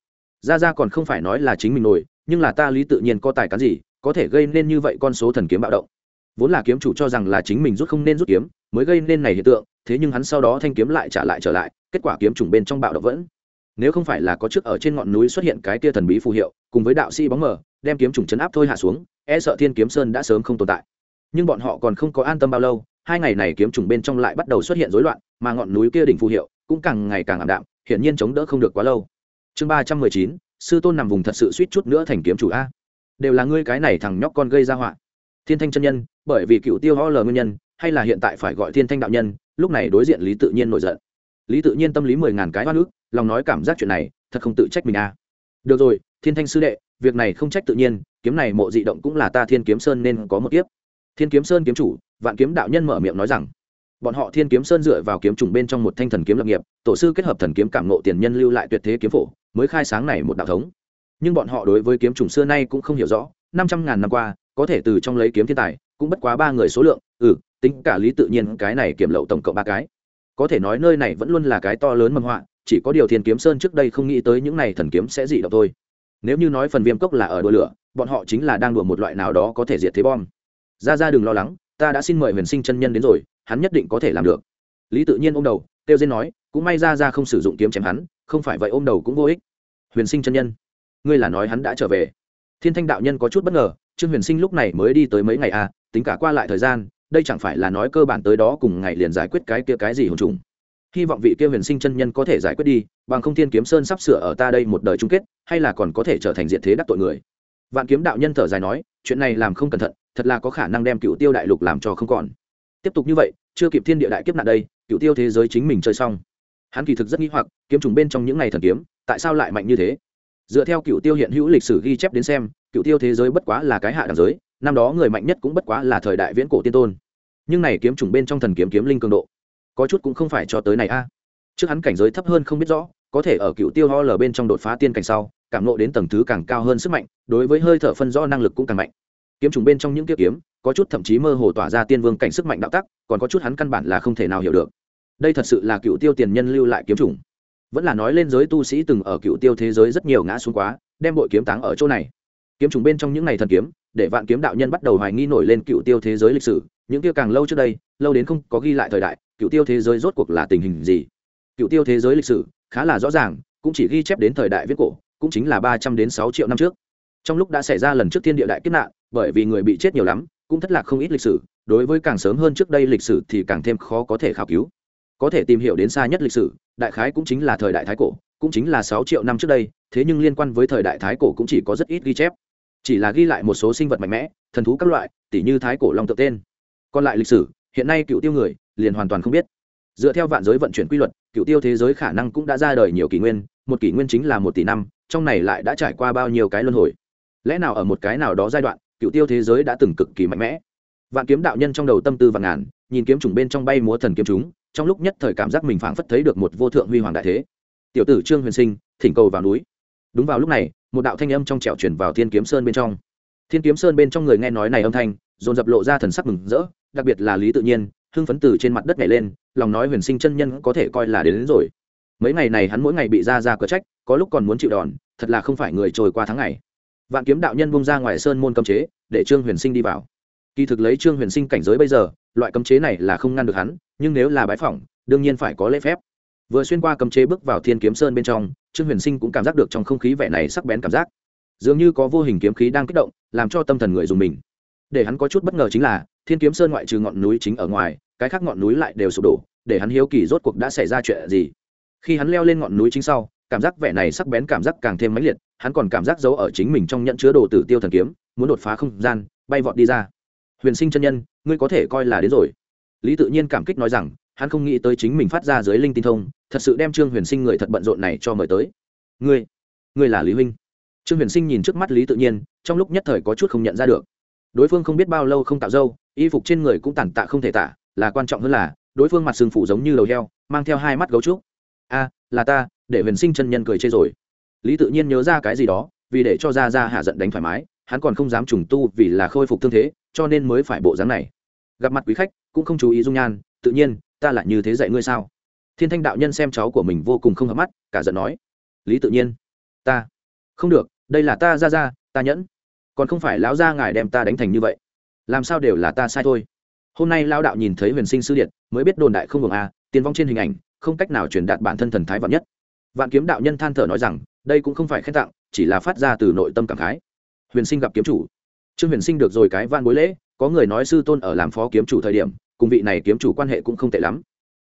Speaker 1: Ra ra còn không phải nói là chính mình nổi, nhưng là ta lý tự nhiên có tài cán gì, có thể gây nên như vậy con số thần kiếm bạo động? Vốn là kiếm chủ cho rằng là chính mình rút không nên rút kiếm mới gây nên này hiện tượng, thế nhưng hắn sau đó thanh kiếm lại trả lại trở lại, kết quả kiếm trùng bên trong bạo động vẫn. Nếu không phải là có trước ở trên ngọn núi xuất hiện cái kia thần bí phù hiệu, cùng với đạo sĩ bóng mờ, đem kiếm trùng chấn áp thôi hạ xuống e sợ thiên kiếm sơn đã sớm không tồn tại. Nhưng bọn họ còn không có an tâm bao lâu, hai ngày này kiếm trùng bên trong lại bắt đầu xuất hiện rối loạn, mà ngọn núi kia đỉnh phù hiệu cũng càng ngày càng ảm đạm, hiển nhiên chống đỡ không được quá lâu. Chương ba trăm mười chín, sư tôn nằm vùng thật sự suýt chút nữa thành kiếm chủ a. Đều là ngươi cái này thằng nhóc con gây ra họa. Thiên thanh chân nhân, bởi vì cựu tiêu ho lờ nguyên nhân hay là hiện tại phải gọi thiên thanh đạo nhân, lúc này đối diện lý tự nhiên nổi giận. Lý tự nhiên tâm lý mười ngàn cái hoa nước lòng nói cảm giác chuyện này, thật không tự trách mình a được rồi, thiên thanh sư đệ, việc này không trách tự nhiên, kiếm này mộ dị động cũng là ta thiên kiếm sơn nên có một kiếp. Thiên kiếm sơn kiếm chủ, vạn kiếm đạo nhân mở miệng nói rằng, bọn họ thiên kiếm sơn dựa vào kiếm trùng bên trong một thanh thần kiếm lập nghiệp, tổ sư kết hợp thần kiếm cảm nộ tiền nhân lưu lại tuyệt thế kiếm phổ, mới khai sáng này một đạo thống. Nhưng bọn họ đối với kiếm trùng xưa nay cũng không hiểu rõ, năm trăm ngàn năm qua, có thể từ trong lấy kiếm thiên tài, cũng bất quá ba người số lượng ừ tính cả lý tự nhiên cái này kiểm lậu tổng cộng ba cái. Có thể nói nơi này vẫn luôn là cái to lớn mầm họa, chỉ có điều thiên kiếm sơn trước đây không nghĩ tới những này thần kiếm sẽ dị động thôi. Nếu như nói phần viêm cốc là ở đùa lửa, bọn họ chính là đang đùa một loại nào đó có thể diệt thế bom. Ra ra đừng lo lắng, ta đã xin mời huyền sinh chân nhân đến rồi, hắn nhất định có thể làm được. Lý tự nhiên ôm đầu, kêu dên nói, cũng may ra ra không sử dụng kiếm chém hắn, không phải vậy ôm đầu cũng vô ích. Huyền sinh chân nhân, ngươi là nói hắn đã trở về. Thiên thanh đạo nhân có chút bất ngờ, trương huyền sinh lúc này mới đi tới mấy ngày à tính cả qua lại thời gian đây chẳng phải là nói cơ bản tới đó cùng ngày liền giải quyết cái kia cái gì hồn trùng. Hy vọng vị kia huyền sinh chân nhân có thể giải quyết đi, bằng không thiên kiếm sơn sắp sửa ở ta đây một đời chung kết, hay là còn có thể trở thành diện thế đắc tội người. Vạn kiếm đạo nhân thở dài nói, chuyện này làm không cẩn thận, thật là có khả năng đem cựu tiêu đại lục làm cho không còn. Tiếp tục như vậy, chưa kịp thiên địa đại kiếp nạn đây cựu tiêu thế giới chính mình chơi xong. Hắn kỳ thực rất nghĩ hoặc, kiếm trùng bên trong những ngày thần kiếm, tại sao lại mạnh như thế? Dựa theo cựu tiêu hiện hữu lịch sử ghi chép đến xem cựu tiêu thế giới bất quá là cái hạ đẳng giới năm đó người mạnh nhất cũng bất quá là thời đại viễn cổ tiên tôn. Nhưng này kiếm trùng bên trong thần kiếm kiếm linh cường độ, có chút cũng không phải cho tới này a. Trước hắn cảnh giới thấp hơn không biết rõ, có thể ở cựu tiêu ho lờ bên trong đột phá tiên cảnh sau, cảm nộ đến tầng thứ càng cao hơn sức mạnh, đối với hơi thở phân rõ năng lực cũng càng mạnh. Kiếm trùng bên trong những kiếp kiếm, có chút thậm chí mơ hồ tỏa ra tiên vương cảnh sức mạnh đạo tắc, còn có chút hắn căn bản là không thể nào hiểu được. Đây thật sự là cựu tiêu tiền nhân lưu lại kiếm trùng vẫn là nói lên giới tu sĩ từng ở cựu tiêu thế giới rất nhiều ngã xuống quá, đem bội kiếm táng ở chỗ này kiếm trùng bên trong những ngày thần kiếm, để vạn kiếm đạo nhân bắt đầu hoài nghi nổi lên cựu tiêu thế giới lịch sử. Những kia càng lâu trước đây, lâu đến không có ghi lại thời đại, cựu tiêu thế giới rốt cuộc là tình hình gì? Cựu tiêu thế giới lịch sử, khá là rõ ràng, cũng chỉ ghi chép đến thời đại viết cổ, cũng chính là ba trăm đến sáu triệu năm trước. Trong lúc đã xảy ra lần trước thiên địa đại kiếp nạn, bởi vì người bị chết nhiều lắm, cũng thất lạc không ít lịch sử, đối với càng sớm hơn trước đây lịch sử thì càng thêm khó có thể khảo cứu. Có thể tìm hiểu đến xa nhất lịch sử, đại khái cũng chính là thời đại thái cổ, cũng chính là sáu triệu năm trước đây, thế nhưng liên quan với thời đại thái cổ cũng chỉ có rất ít ghi chép chỉ là ghi lại một số sinh vật mạnh mẽ, thần thú các loại, tỉ như thái cổ long tự tên. Còn lại lịch sử, hiện nay cựu tiêu người, liền hoàn toàn không biết. Dựa theo vạn giới vận chuyển quy luật, cựu tiêu thế giới khả năng cũng đã ra đời nhiều kỷ nguyên, một kỷ nguyên chính là một tỷ năm, trong này lại đã trải qua bao nhiêu cái luân hồi? Lẽ nào ở một cái nào đó giai đoạn, cựu tiêu thế giới đã từng cực kỳ mạnh mẽ? Vạn kiếm đạo nhân trong đầu tâm tư và ngàn, nhìn kiếm trùng bên trong bay múa thần kiếm chúng, trong lúc nhất thời cảm giác mình phảng phất thấy được một vô thượng huy hoàng đại thế. Tiểu tử trương huyền sinh, thỉnh cầu vào núi. Đúng vào lúc này một đạo thanh âm trong trẻo truyền vào thiên kiếm sơn bên trong. Thiên kiếm sơn bên trong người nghe nói này âm thanh dồn dập lộ ra thần sắc mừng rỡ đặc biệt là lý tự nhiên hưng phấn từ trên mặt đất nhảy lên lòng nói huyền sinh chân nhân có thể coi là đến, đến rồi. Mấy ngày này hắn mỗi ngày bị ra ra cửa trách có lúc còn muốn chịu đòn thật là không phải người trôi qua tháng ngày. Vạn kiếm đạo nhân bung ra ngoài sơn môn cấm chế để trương huyền sinh đi vào. Kỳ thực lấy trương huyền sinh cảnh giới bây giờ loại cấm chế này là không ngăn được hắn nhưng nếu là bãi phỏng đương nhiên phải có lễ phép vừa xuyên qua cấm chế bước vào thiên kiếm sơn bên trong, trương huyền sinh cũng cảm giác được trong không khí vẻ này sắc bén cảm giác. Dường như có vô hình kiếm khí đang kích động, làm cho tâm thần người dùng mình. Để hắn có chút bất ngờ chính là, thiên kiếm sơn ngoại trừ ngọn núi chính ở ngoài, cái khác ngọn núi lại đều sụp đổ, để hắn hiếu kỳ rốt cuộc đã xảy ra chuyện gì. Khi hắn leo lên ngọn núi chính sau, cảm giác vẻ này sắc bén cảm giác càng thêm mãnh liệt, hắn còn cảm giác giấu ở chính mình trong nhận chứa đồ tử tiêu thần kiếm, muốn đột phá không gian, bay vọt đi ra. Huyền sinh chân nhân, ngươi có thể coi là đến rồi lý tự nhiên cảm kích nói rằng, hắn không nghĩ tới chính mình phát ra dưới linh tinh thông, thật sự đem trương huyền sinh người thật bận rộn này cho mời tới. Ngươi ngươi là lý huynh. Trương huyền sinh nhìn trước mắt lý tự nhiên, trong lúc nhất thời có chút không nhận ra được. Đối phương không biết bao lâu không tạo dâu, y phục trên người cũng tàn tạ không thể tả, là quan trọng hơn là, đối phương mặt sừng phụ giống như đầu heo, mang theo hai mắt gấu trúc. A, là ta, để huyền sinh chân nhân cười chê rồi. Lý tự nhiên nhớ ra cái gì đó, vì để cho ra ra hạ giận đánh thoải mái, hắn còn không dám trùng tu vì là khôi phục thương thế, cho nên mới phải bộ dáng này. Gặp mặt quý khách cũng không chú ý dung nhan tự nhiên ta lại như thế dạy ngươi sao? Thiên thanh đạo nhân xem cháu của mình vô cùng không hợp mắt cả giận nói. Lý tự nhiên. Ta. Không được đây là ta ra ra ta nhẫn. Còn không phải lão gia ngài đem ta đánh thành như vậy. Làm sao đều là ta sai thôi. Hôm nay lao đạo nhìn thấy huyền sinh sư điện mới biết đồn đại không ngừng a à, tiên vong trên hình ảnh không cách nào truyền đạt bản thân thần thái vạn nhất. Vạn kiếm đạo nhân than thở nói rằng đây cũng không phải khen tặng chỉ là phát ra từ nội tâm cảm khái. Huyền sinh gặp kiếm chủ. Trương huyền sinh được rồi cái van bối lễ có người nói sư tôn ở làm phó kiếm chủ thời điểm cùng vị này kiếm chủ quan hệ cũng không tệ lắm.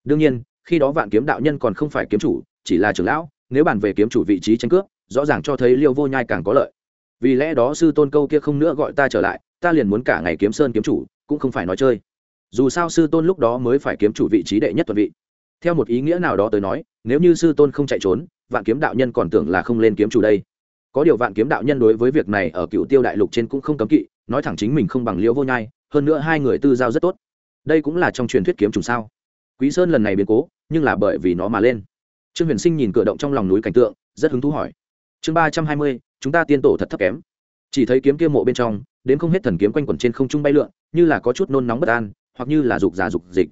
Speaker 1: Đương nhiên, khi đó vạn kiếm đạo nhân còn không phải kiếm chủ, chỉ là trưởng lão, nếu bàn về kiếm chủ vị trí tranh cướp, rõ ràng cho thấy liêu vô nhai càng có lợi. Vì lẽ đó sư tôn câu kia không nữa gọi ta trở lại, ta liền muốn cả ngày kiếm sơn kiếm chủ, cũng không phải nói chơi. Dù sao sư tôn lúc đó mới phải kiếm chủ vị trí đệ nhất tuần vị. Theo một ý nghĩa nào đó tới nói, nếu như sư tôn không chạy trốn, vạn kiếm đạo nhân còn tưởng là không lên kiếm chủ đây. Có điều vạn kiếm đạo nhân đối với việc này ở cựu tiêu đại lục trên cũng không cấm kỵ, nói thẳng chính mình không bằng liễu vô nhai, hơn nữa hai người tư giao rất tốt đây cũng là trong truyền thuyết kiếm trùng sao? Quý sơn lần này biến cố, nhưng là bởi vì nó mà lên. Trương huyền sinh nhìn cửa động trong lòng núi cảnh tượng, rất hứng thú hỏi. Chương ba trăm hai mươi, chúng ta tiên tổ thật thấp kém. Chỉ thấy kiếm kia mộ bên trong, đến không hết thần kiếm quanh quẩn trên không trung bay lượn, như là có chút nôn nóng bất an, hoặc như là dục già dục dịch.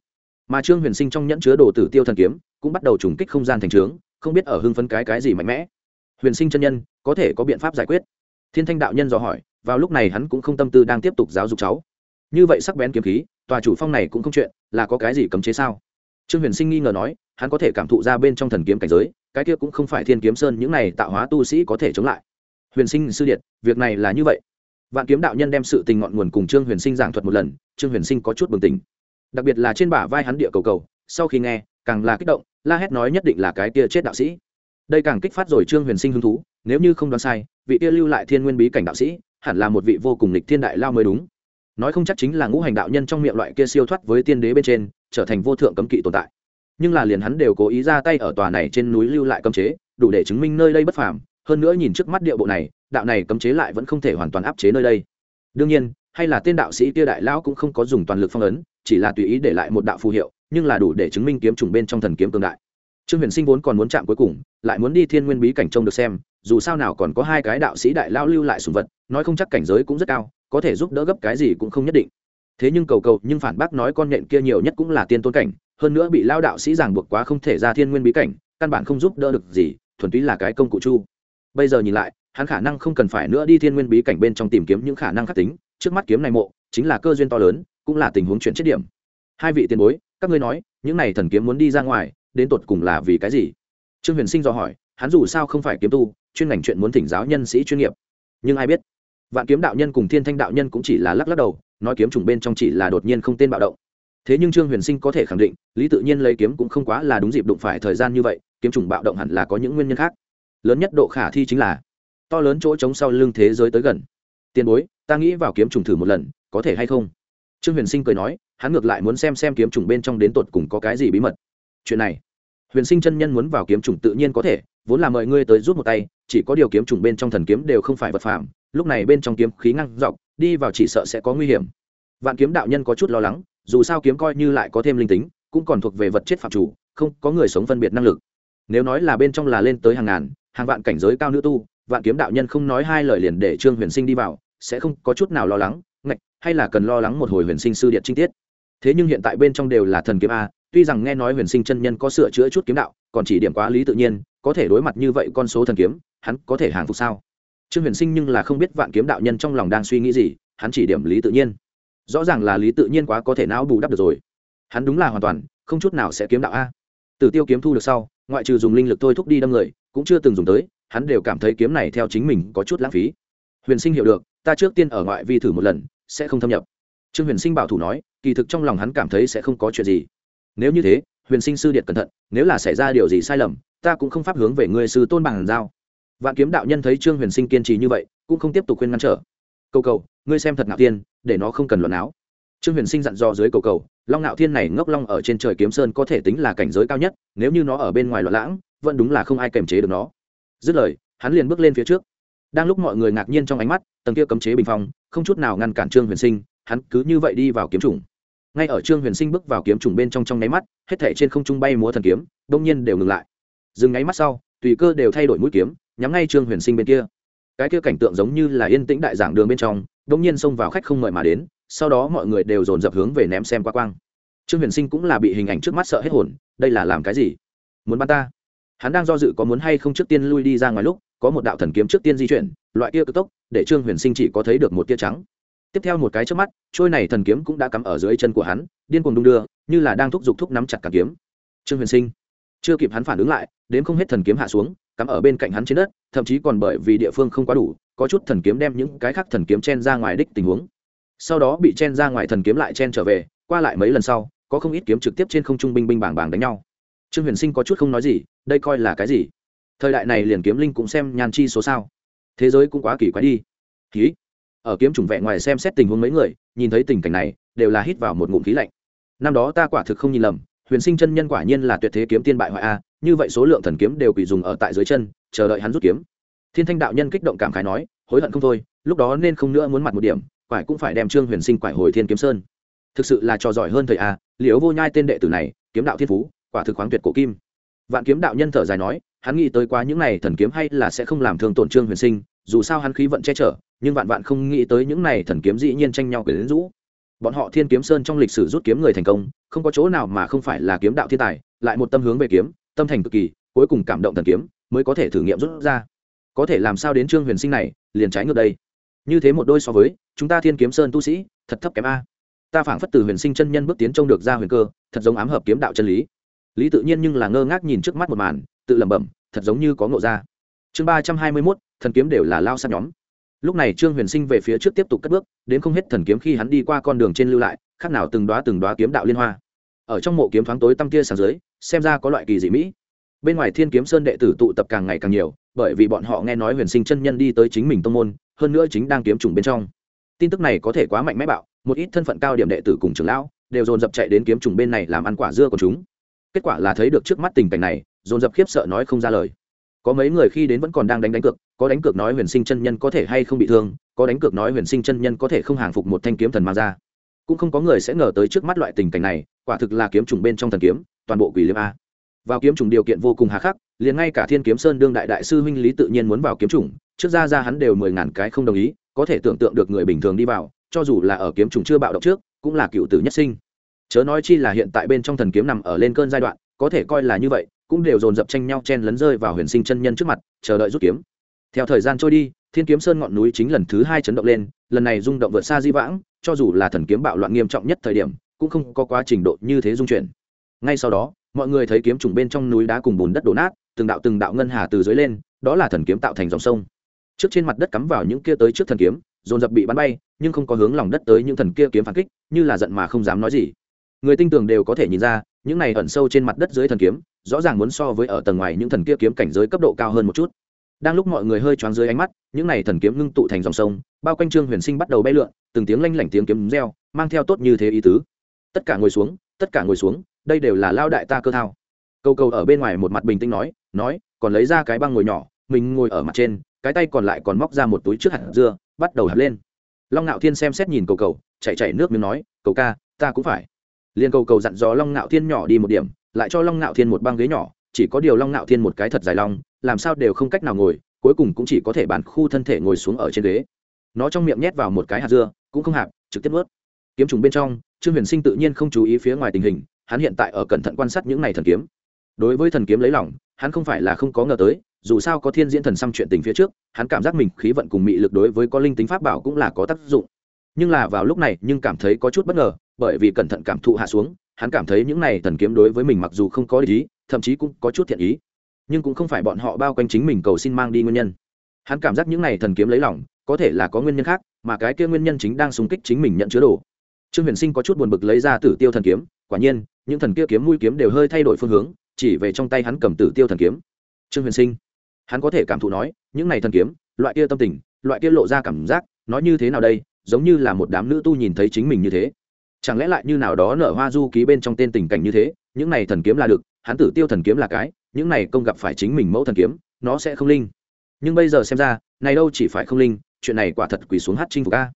Speaker 1: Mà trương huyền sinh trong nhẫn chứa đồ tử tiêu thần kiếm, cũng bắt đầu trùng kích không gian thành trướng, không biết ở hưng phấn cái cái gì mạnh mẽ. Huyền sinh chân nhân, có thể có biện pháp giải quyết? Thiên thanh đạo nhân dò hỏi, vào lúc này hắn cũng không tâm tư đang tiếp tục giáo dục cháu. Như vậy sắc bén kiếm khí tòa chủ phong này cũng không chuyện, là có cái gì cấm chế sao? Trương huyền sinh nghi ngờ nói, hắn có thể cảm thụ ra bên trong thần kiếm cảnh giới, cái kia cũng không phải thiên kiếm sơn, những này tạo hóa tu sĩ có thể chống lại. Huyền sinh sư điện việc này là như vậy. Vạn kiếm đạo nhân đem sự tình ngọn nguồn cùng trương huyền sinh giảng thuật một lần, trương huyền sinh có chút bừng tỉnh. Đặc biệt là trên bả vai hắn địa cầu cầu, sau khi nghe, càng là kích động, la hét nói nhất định là cái kia chết đạo sĩ. Đây càng kích phát rồi trương huyền sinh hứng thú, nếu như không đoán sai, vị kia lưu lại thiên nguyên bí cảnh đạo sĩ, hẳn là một vị vô cùng lịch thiên đại lao mới đúng nói không chắc chính là ngũ hành đạo nhân trong miệng loại kia siêu thoát với tiên đế bên trên, trở thành vô thượng cấm kỵ tồn tại. Nhưng là liền hắn đều cố ý ra tay ở tòa này trên núi lưu lại cấm chế, đủ để chứng minh nơi đây bất phàm. Hơn nữa nhìn trước mắt địa bộ này, đạo này cấm chế lại vẫn không thể hoàn toàn áp chế nơi đây. Đương nhiên, hay là tên đạo sĩ kia đại lão cũng không có dùng toàn lực phong ấn, chỉ là tùy ý để lại một đạo phù hiệu, nhưng là đủ để chứng minh kiếm trùng bên trong thần kiếm cường đại. Trương huyền sinh vốn còn muốn chạm cuối cùng, lại muốn đi thiên nguyên bí cảnh trông được xem, dù sao nào còn có hai cái đạo sĩ đại lao lưu lại sùng vật, nói không chắc cảnh giới cũng rất cao có thể giúp đỡ gấp cái gì cũng không nhất định. Thế nhưng cầu cầu, nhưng phản bác nói con nện kia nhiều nhất cũng là tiên tôn cảnh, hơn nữa bị lao đạo sĩ giảng buộc quá không thể ra thiên nguyên bí cảnh, căn bản không giúp đỡ được gì, thuần túy là cái công cụ chu. Bây giờ nhìn lại, hắn khả năng không cần phải nữa đi thiên nguyên bí cảnh bên trong tìm kiếm những khả năng khắc tính, trước mắt kiếm này mộ, chính là cơ duyên to lớn, cũng là tình huống chuyển chết điểm. Hai vị tiền bối, các ngươi nói, những này thần kiếm muốn đi ra ngoài, đến tột cùng là vì cái gì? Trương huyền sinh dò hỏi, hắn dù sao không phải kiếm tu, chuyên ngành chuyện muốn thỉnh giáo nhân sĩ chuyên nghiệp. Nhưng ai biết? Vạn kiếm đạo nhân cùng thiên thanh đạo nhân cũng chỉ là lắc lắc đầu, nói kiếm trùng bên trong chỉ là đột nhiên không tên bạo động. Thế nhưng trương huyền sinh có thể khẳng định, lý tự nhiên lấy kiếm cũng không quá là đúng dịp đụng phải thời gian như vậy, kiếm trùng bạo động hẳn là có những nguyên nhân khác. Lớn nhất độ khả thi chính là, to lớn chỗ trống sau lưng thế giới tới gần. Tiền bối, ta nghĩ vào kiếm trùng thử một lần, có thể hay không? Trương huyền sinh cười nói, hắn ngược lại muốn xem xem kiếm trùng bên trong đến tột cùng có cái gì bí mật. Chuyện này, huyền sinh chân nhân muốn vào kiếm trùng tự nhiên có thể, vốn là mời ngươi tới rút một tay, chỉ có điều kiếm trùng bên trong thần kiếm đều không phải vật phạm lúc này bên trong kiếm khí ngăn dọc, đi vào chỉ sợ sẽ có nguy hiểm. Vạn kiếm đạo nhân có chút lo lắng, dù sao kiếm coi như lại có thêm linh tính, cũng còn thuộc về vật chất phạm chủ, không có người sống phân biệt năng lực. Nếu nói là bên trong là lên tới hàng ngàn, hàng vạn cảnh giới cao nữ tu, vạn kiếm đạo nhân không nói hai lời liền để trương huyền sinh đi vào, sẽ không có chút nào lo lắng, ngạch, hay là cần lo lắng một hồi huyền sinh sư điện chi tiết. Thế nhưng hiện tại bên trong đều là thần kiếm a, tuy rằng nghe nói huyền sinh chân nhân có sửa chữa chút kiếm đạo, còn chỉ điểm quá lý tự nhiên, có thể đối mặt như vậy con số thần kiếm, hắn có thể hàng phục sao? Trương huyền sinh nhưng là không biết vạn kiếm đạo nhân trong lòng đang suy nghĩ gì, hắn chỉ điểm lý tự nhiên. Rõ ràng là lý tự nhiên quá có thể não bù đắp được rồi. Hắn đúng là hoàn toàn, không chút nào sẽ kiếm đạo a. Tử tiêu kiếm thu được sau, ngoại trừ dùng linh lực thôi thúc đi đâm người, cũng chưa từng dùng tới, hắn đều cảm thấy kiếm này theo chính mình có chút lãng phí. Huyền sinh hiểu được, ta trước tiên ở ngoại vi thử một lần, sẽ không thâm nhập. Trương huyền sinh bảo thủ nói, kỳ thực trong lòng hắn cảm thấy sẽ không có chuyện gì. Nếu như thế, huyền sinh sư điện cẩn thận, nếu là xảy ra điều gì sai lầm, ta cũng không pháp hướng về người sư tôn bằng giao vạn kiếm đạo nhân thấy trương huyền sinh kiên trì như vậy, cũng không tiếp tục khuyên ngăn trở. Cầu cầu, ngươi xem thật ngạo tiên để nó không cần luận áo. Trương huyền sinh dặn dò dưới cầu cầu, long ngạo thiên này ngốc long ở trên trời kiếm sơn có thể tính là cảnh giới cao nhất, nếu như nó ở bên ngoài loạn lãng, vẫn đúng là không ai kềm chế được nó. Dứt lời, hắn liền bước lên phía trước. Đang lúc mọi người ngạc nhiên trong ánh mắt, tầng kia cấm chế bình phong, không chút nào ngăn cản trương huyền sinh, hắn cứ như vậy đi vào kiếm trùng. Ngay ở trương huyền sinh bước vào kiếm trùng bên trong trong nháy mắt, hết thể trên không trung bay múa thần kiếm, đông nhiên đều ngừng lại. Dừng nháy mắt sau, tùy cơ đều thay đổi mũi kiếm nhắm ngay trương huyền sinh bên kia. Cái kia cảnh tượng giống như là yên tĩnh đại giảng đường bên trong đông nhiên xông vào khách không mời mà đến, sau đó mọi người đều dồn dập hướng về ném xem qua quang. Trương huyền sinh cũng là bị hình ảnh trước mắt sợ hết hồn, đây là làm cái gì? Muốn bắn ta? Hắn đang do dự có muốn hay không trước tiên lui đi ra ngoài lúc, có một đạo thần kiếm trước tiên di chuyển, loại kia cực tốc, để trương huyền sinh chỉ có thấy được một tia trắng. Tiếp theo một cái trước mắt, trôi này thần kiếm cũng đã cắm ở dưới chân của hắn, điên cuồng đung đưa, như là đang thúc giục thúc nắm chặt cả kiếm. Trương huyền sinh chưa kịp hắn phản ứng lại đến không hết thần kiếm hạ xuống, cắm ở bên cạnh hắn trên đất, thậm chí còn bởi vì địa phương không quá đủ, có chút thần kiếm đem những cái khác thần kiếm chen ra ngoài đích tình huống. Sau đó bị chen ra ngoài thần kiếm lại chen trở về, qua lại mấy lần sau, có không ít kiếm trực tiếp trên không trung binh binh bảng bảng đánh nhau. Trương huyền sinh có chút không nói gì, đây coi là cái gì? Thời đại này liền kiếm linh cũng xem nhàn chi số sao. Thế giới cũng quá kỳ quái đi. Ký ở kiếm chủng vẹn ngoài xem xét tình huống mấy người, nhìn thấy tình cảnh này, đều là hít vào một ngụm khí lạnh. Năm đó ta quả thực không nhìn lầm huyền sinh chân nhân quả nhiên là tuyệt thế kiếm tiên bại hoại a, như vậy số lượng thần kiếm đều bị dùng ở tại dưới chân, chờ đợi hắn rút kiếm. Thiên thanh đạo nhân kích động cảm khái nói, hối hận không thôi, lúc đó nên không nữa muốn mặt một điểm, quải cũng phải đem trương huyền sinh quải hồi thiên kiếm sơn. Thực sự là trò giỏi hơn thầy a, liễu vô nhai tên đệ tử này, kiếm đạo thiên phú, quả thực khoáng tuyệt cổ kim. Vạn kiếm đạo nhân thở dài nói, hắn nghĩ tới quá những này thần kiếm hay là sẽ không làm thương tổn trương huyền sinh, dù sao hắn khí vận che chở, nhưng vạn vạn không nghĩ tới những này thần kiếm dĩ nhiên tranh nhau quyển rũ bọn họ thiên kiếm sơn trong lịch sử rút kiếm người thành công, không có chỗ nào mà không phải là kiếm đạo thiên tài, lại một tâm hướng về kiếm, tâm thành cực kỳ, cuối cùng cảm động thần kiếm mới có thể thử nghiệm rút ra. Có thể làm sao đến trương huyền sinh này, liền trái ngược đây. Như thế một đôi so với, chúng ta thiên kiếm sơn tu sĩ, thật thấp kém a. Ta phảng phất từ huyền sinh chân nhân bước tiến trông được ra huyền cơ, thật giống ám hợp kiếm đạo chân lý. Lý tự nhiên nhưng là ngơ ngác nhìn trước mắt một màn, tự lẩm bẩm, thật giống như có ngộ ra. Chương ba trăm hai mươi mốt, thần kiếm đều là lao sát nhóm lúc này trương huyền sinh về phía trước tiếp tục cất bước, đến không hết thần kiếm khi hắn đi qua con đường trên lưu lại, khác nào từng đoá từng đoá kiếm đạo liên hoa. Ở trong mộ kiếm thoáng tối tăm tia sáng dưới, xem ra có loại kỳ dị mỹ. Bên ngoài thiên kiếm sơn đệ tử tụ tập càng ngày càng nhiều, bởi vì bọn họ nghe nói huyền sinh chân nhân đi tới chính mình tông môn, hơn nữa chính đang kiếm trùng bên trong. Tin tức này có thể quá mạnh mẽ bạo, một ít thân phận cao điểm đệ tử cùng trưởng lão đều dồn dập chạy đến kiếm trùng bên này làm ăn quả dưa của chúng. Kết quả là thấy được trước mắt tình cảnh này, dồn dập khiếp sợ nói không ra lời. Có mấy người khi đến vẫn còn đang đánh đánh cược có đánh cược nói huyền sinh chân nhân có thể hay không bị thương, có đánh cược nói huyền sinh chân nhân có thể không hàng phục một thanh kiếm thần mang ra. Cũng không có người sẽ ngờ tới trước mắt loại tình cảnh này, quả thực là kiếm trùng bên trong thần kiếm, toàn bộ quỷ liêm a. Vào kiếm trùng điều kiện vô cùng hà khắc, liền ngay cả thiên kiếm sơn đương đại đại sư huynh lý tự nhiên muốn vào kiếm trùng, trước ra ra hắn đều mười ngàn cái không đồng ý, có thể tưởng tượng được người bình thường đi vào, cho dù là ở kiếm trùng chưa bạo động trước, cũng là cựu tử nhất sinh. Chớ nói chi là hiện tại bên trong thần kiếm nằm ở lên cơn giai đoạn, có thể coi là như vậy, cũng đều dồn dập tranh nhau chen lấn rơi vào huyền sinh chân nhân trước mặt, chờ đợi rút kiếm theo thời gian trôi đi, thiên kiếm sơn ngọn núi chính lần thứ hai chấn động lên, lần này rung động vượt xa di vãng, cho dù là thần kiếm bạo loạn nghiêm trọng nhất thời điểm, cũng không có quá trình độ như thế dung chuyển. Ngay sau đó, mọi người thấy kiếm trùng bên trong núi đá cùng bùn đất đổ nát, từng đạo từng đạo ngân hà từ dưới lên, đó là thần kiếm tạo thành dòng sông. Trước trên mặt đất cắm vào những kia tới trước thần kiếm, dồn dập bị bắn bay, nhưng không có hướng lòng đất tới những thần kia kiếm phản kích, như là giận mà không dám nói gì. Người tinh tường đều có thể nhìn ra, những này ẩn sâu trên mặt đất dưới thần kiếm, rõ ràng muốn so với ở tầng ngoài những thần kia kiếm cảnh giới cấp độ cao hơn một chút đang lúc mọi người hơi choáng dưới ánh mắt, những này thần kiếm ngưng tụ thành dòng sông, bao quanh trương huyền sinh bắt đầu bay lượn, từng tiếng lanh lảnh tiếng kiếm reo, mang theo tốt như thế ý tứ. Tất cả ngồi xuống, tất cả ngồi xuống, đây đều là lao đại ta cơ thao. Câu câu ở bên ngoài một mặt bình tĩnh nói nói, còn lấy ra cái băng ngồi nhỏ, mình ngồi ở mặt trên, cái tay còn lại còn móc ra một túi trước hạt dưa, bắt đầu hạt lên. Long ngạo thiên xem xét nhìn cầu cầu, chạy chạy nước miếng nói, cầu ca, ta cũng phải. Liên cầu cầu dặn dò long ngạo thiên nhỏ đi một điểm, lại cho long ngạo thiên một băng ghế nhỏ, chỉ có điều long ngạo thiên một cái thật dài long làm sao đều không cách nào ngồi cuối cùng cũng chỉ có thể bàn khu thân thể ngồi xuống ở trên ghế. Nó trong miệng nhét vào một cái hạt dưa cũng không hạp trực tiếp ướt kiếm trùng bên trong trương huyền sinh tự nhiên không chú ý phía ngoài tình hình hắn hiện tại ở cẩn thận quan sát những này thần kiếm. Đối với thần kiếm lấy lỏng, hắn không phải là không có ngờ tới dù sao có thiên diễn thần xăm chuyện tình phía trước hắn cảm giác mình khí vận cùng mị lực đối với có linh tính pháp bảo cũng là có tác dụng. Nhưng là vào lúc này nhưng cảm thấy có chút bất ngờ bởi vì cẩn thận cảm thụ hạ xuống hắn cảm thấy những này thần kiếm đối với mình mặc dù không có ý thậm chí cũng có chút thiện ý nhưng cũng không phải bọn họ bao quanh chính mình cầu xin mang đi nguyên nhân. Hắn cảm giác những này thần kiếm lấy lòng, có thể là có nguyên nhân khác, mà cái kia nguyên nhân chính đang xung kích chính mình nhận chứa đồ. Trương huyền sinh có chút buồn bực lấy ra tử tiêu thần kiếm, quả nhiên, những thần kia kiếm mũi kiếm đều hơi thay đổi phương hướng, chỉ về trong tay hắn cầm tử tiêu thần kiếm. Trương huyền sinh, hắn có thể cảm thụ nói, những này thần kiếm, loại kia tâm tình, loại kia lộ ra cảm giác, nói như thế nào đây, giống như là một đám nữ tu nhìn thấy chính mình như thế. Chẳng lẽ lại như nào đó nở hoa du ký bên trong tên tình cảnh như thế, những này thần kiếm là được, hắn tử tiêu thần kiếm là cái những này công gặp phải chính mình mẫu thần kiếm, nó sẽ không linh. Nhưng bây giờ xem ra, này đâu chỉ phải không linh, chuyện này quả thật quỳ xuống hát chinh phục ca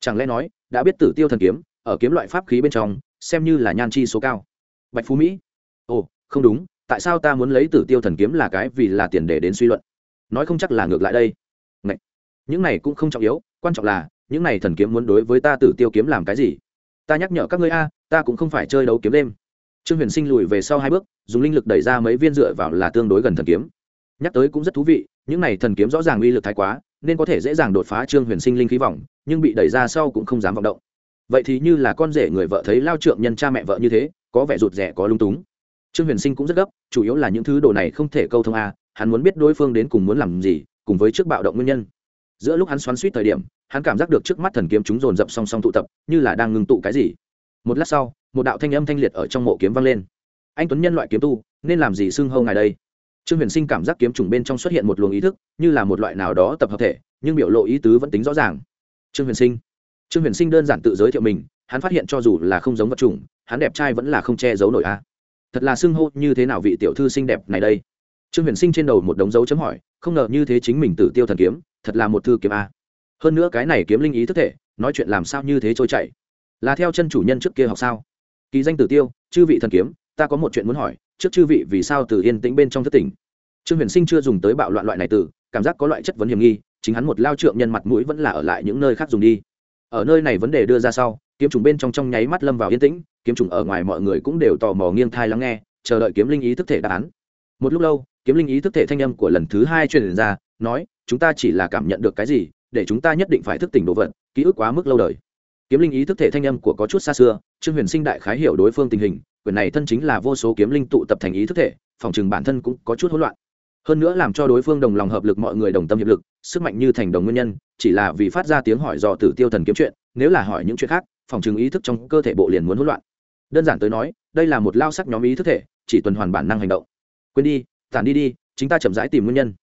Speaker 1: chẳng lẽ nói, đã biết tử tiêu thần kiếm, ở kiếm loại pháp khí bên trong, xem như là nhan chi số cao. Bạch phú mỹ. Ồ, không đúng, tại sao ta muốn lấy tử tiêu thần kiếm là cái vì là tiền để đến suy luận? Nói không chắc là ngược lại đây. Ngậy! những này cũng không trọng yếu, quan trọng là, những này thần kiếm muốn đối với ta tử tiêu kiếm làm cái gì? Ta nhắc nhở các ngươi a, ta cũng không phải chơi đấu kiếm đêm trương huyền sinh lùi về sau hai bước, dùng linh lực đẩy ra mấy viên dựa vào là tương đối gần thần kiếm. Nhắc tới cũng rất thú vị, những này thần kiếm rõ ràng uy lực thái quá, nên có thể dễ dàng đột phá trương huyền sinh linh khí vòng, nhưng bị đẩy ra sau cũng không dám vọng động. Vậy thì như là con rể người vợ thấy lao trượng nhân cha mẹ vợ như thế, có vẻ rụt rẻ có lung túng. Trương huyền sinh cũng rất gấp, chủ yếu là những thứ đồ này không thể câu thông a, hắn muốn biết đối phương đến cùng muốn làm gì, cùng với trước bạo động nguyên nhân. Giữa lúc hắn xoắn suýt thời điểm, hắn cảm giác được trước mắt thần kiếm chúng dồn dập song song tụ tập, như là đang ngưng tụ cái gì. Một lát sau một đạo thanh âm thanh liệt ở trong mộ kiếm vang lên. Anh tuấn nhân loại kiếm tu, nên làm gì xưng hâu ngài đây? Trương huyền sinh cảm giác kiếm trùng bên trong xuất hiện một luồng ý thức, như là một loại nào đó tập hợp thể, nhưng biểu lộ ý tứ vẫn tính rõ ràng. Trương huyền sinh. Trương huyền sinh đơn giản tự giới thiệu mình, hắn phát hiện cho dù là không giống vật chủng hắn đẹp trai vẫn là không che giấu nổi a. Thật là xưng hô như thế nào vị tiểu thư xinh đẹp này đây? Trương huyền sinh trên đầu một đống dấu chấm hỏi, không ngờ như thế chính mình tử tiêu thần kiếm, thật là một thư kiếm a. Hơn nữa cái này kiếm linh ý thức thể, nói chuyện làm sao như thế trôi chảy? Là theo chân chủ nhân trước kia học sao? Kỳ danh tử tiêu, chư vị thần kiếm, ta có một chuyện muốn hỏi, trước chư vị vì sao từ yên tĩnh bên trong thất tỉnh? Trương huyền sinh chưa dùng tới bạo loạn loại này từ, cảm giác có loại chất vấn hiểm nghi, chính hắn một lao trượng nhân mặt mũi vẫn là ở lại những nơi khác dùng đi. Ở nơi này vấn đề đưa ra sau, kiếm trùng bên trong trong nháy mắt lâm vào yên tĩnh, kiếm trùng ở ngoài mọi người cũng đều tò mò nghiêng thai lắng nghe, chờ đợi kiếm linh ý thức thể đáp án. Một lúc lâu, kiếm linh ý thức thể thanh âm của lần thứ hai truyền ra, nói, chúng ta chỉ là cảm nhận được cái gì, để chúng ta nhất định phải thức tỉnh đồ vật, ký ức quá mức lâu đời kiếm linh ý thức thể thanh âm của có chút xa xưa, trương huyền sinh đại khái hiểu đối phương tình hình, quyền này thân chính là vô số kiếm linh tụ tập thành ý thức thể, phòng chừng bản thân cũng có chút hỗn loạn. Hơn nữa làm cho đối phương đồng lòng hợp lực mọi người đồng tâm hiệp lực, sức mạnh như thành đồng nguyên nhân, chỉ là vì phát ra tiếng hỏi dò tử tiêu thần kiếm chuyện, nếu là hỏi những chuyện khác, phòng chừng ý thức trong cơ thể bộ liền muốn hỗn loạn. Đơn giản tới nói, đây là một lao sắc nhóm ý thức thể, chỉ tuần hoàn bản năng hành động. Quên đi, tản đi đi chúng ta chậm rãi tìm nguyên nhân.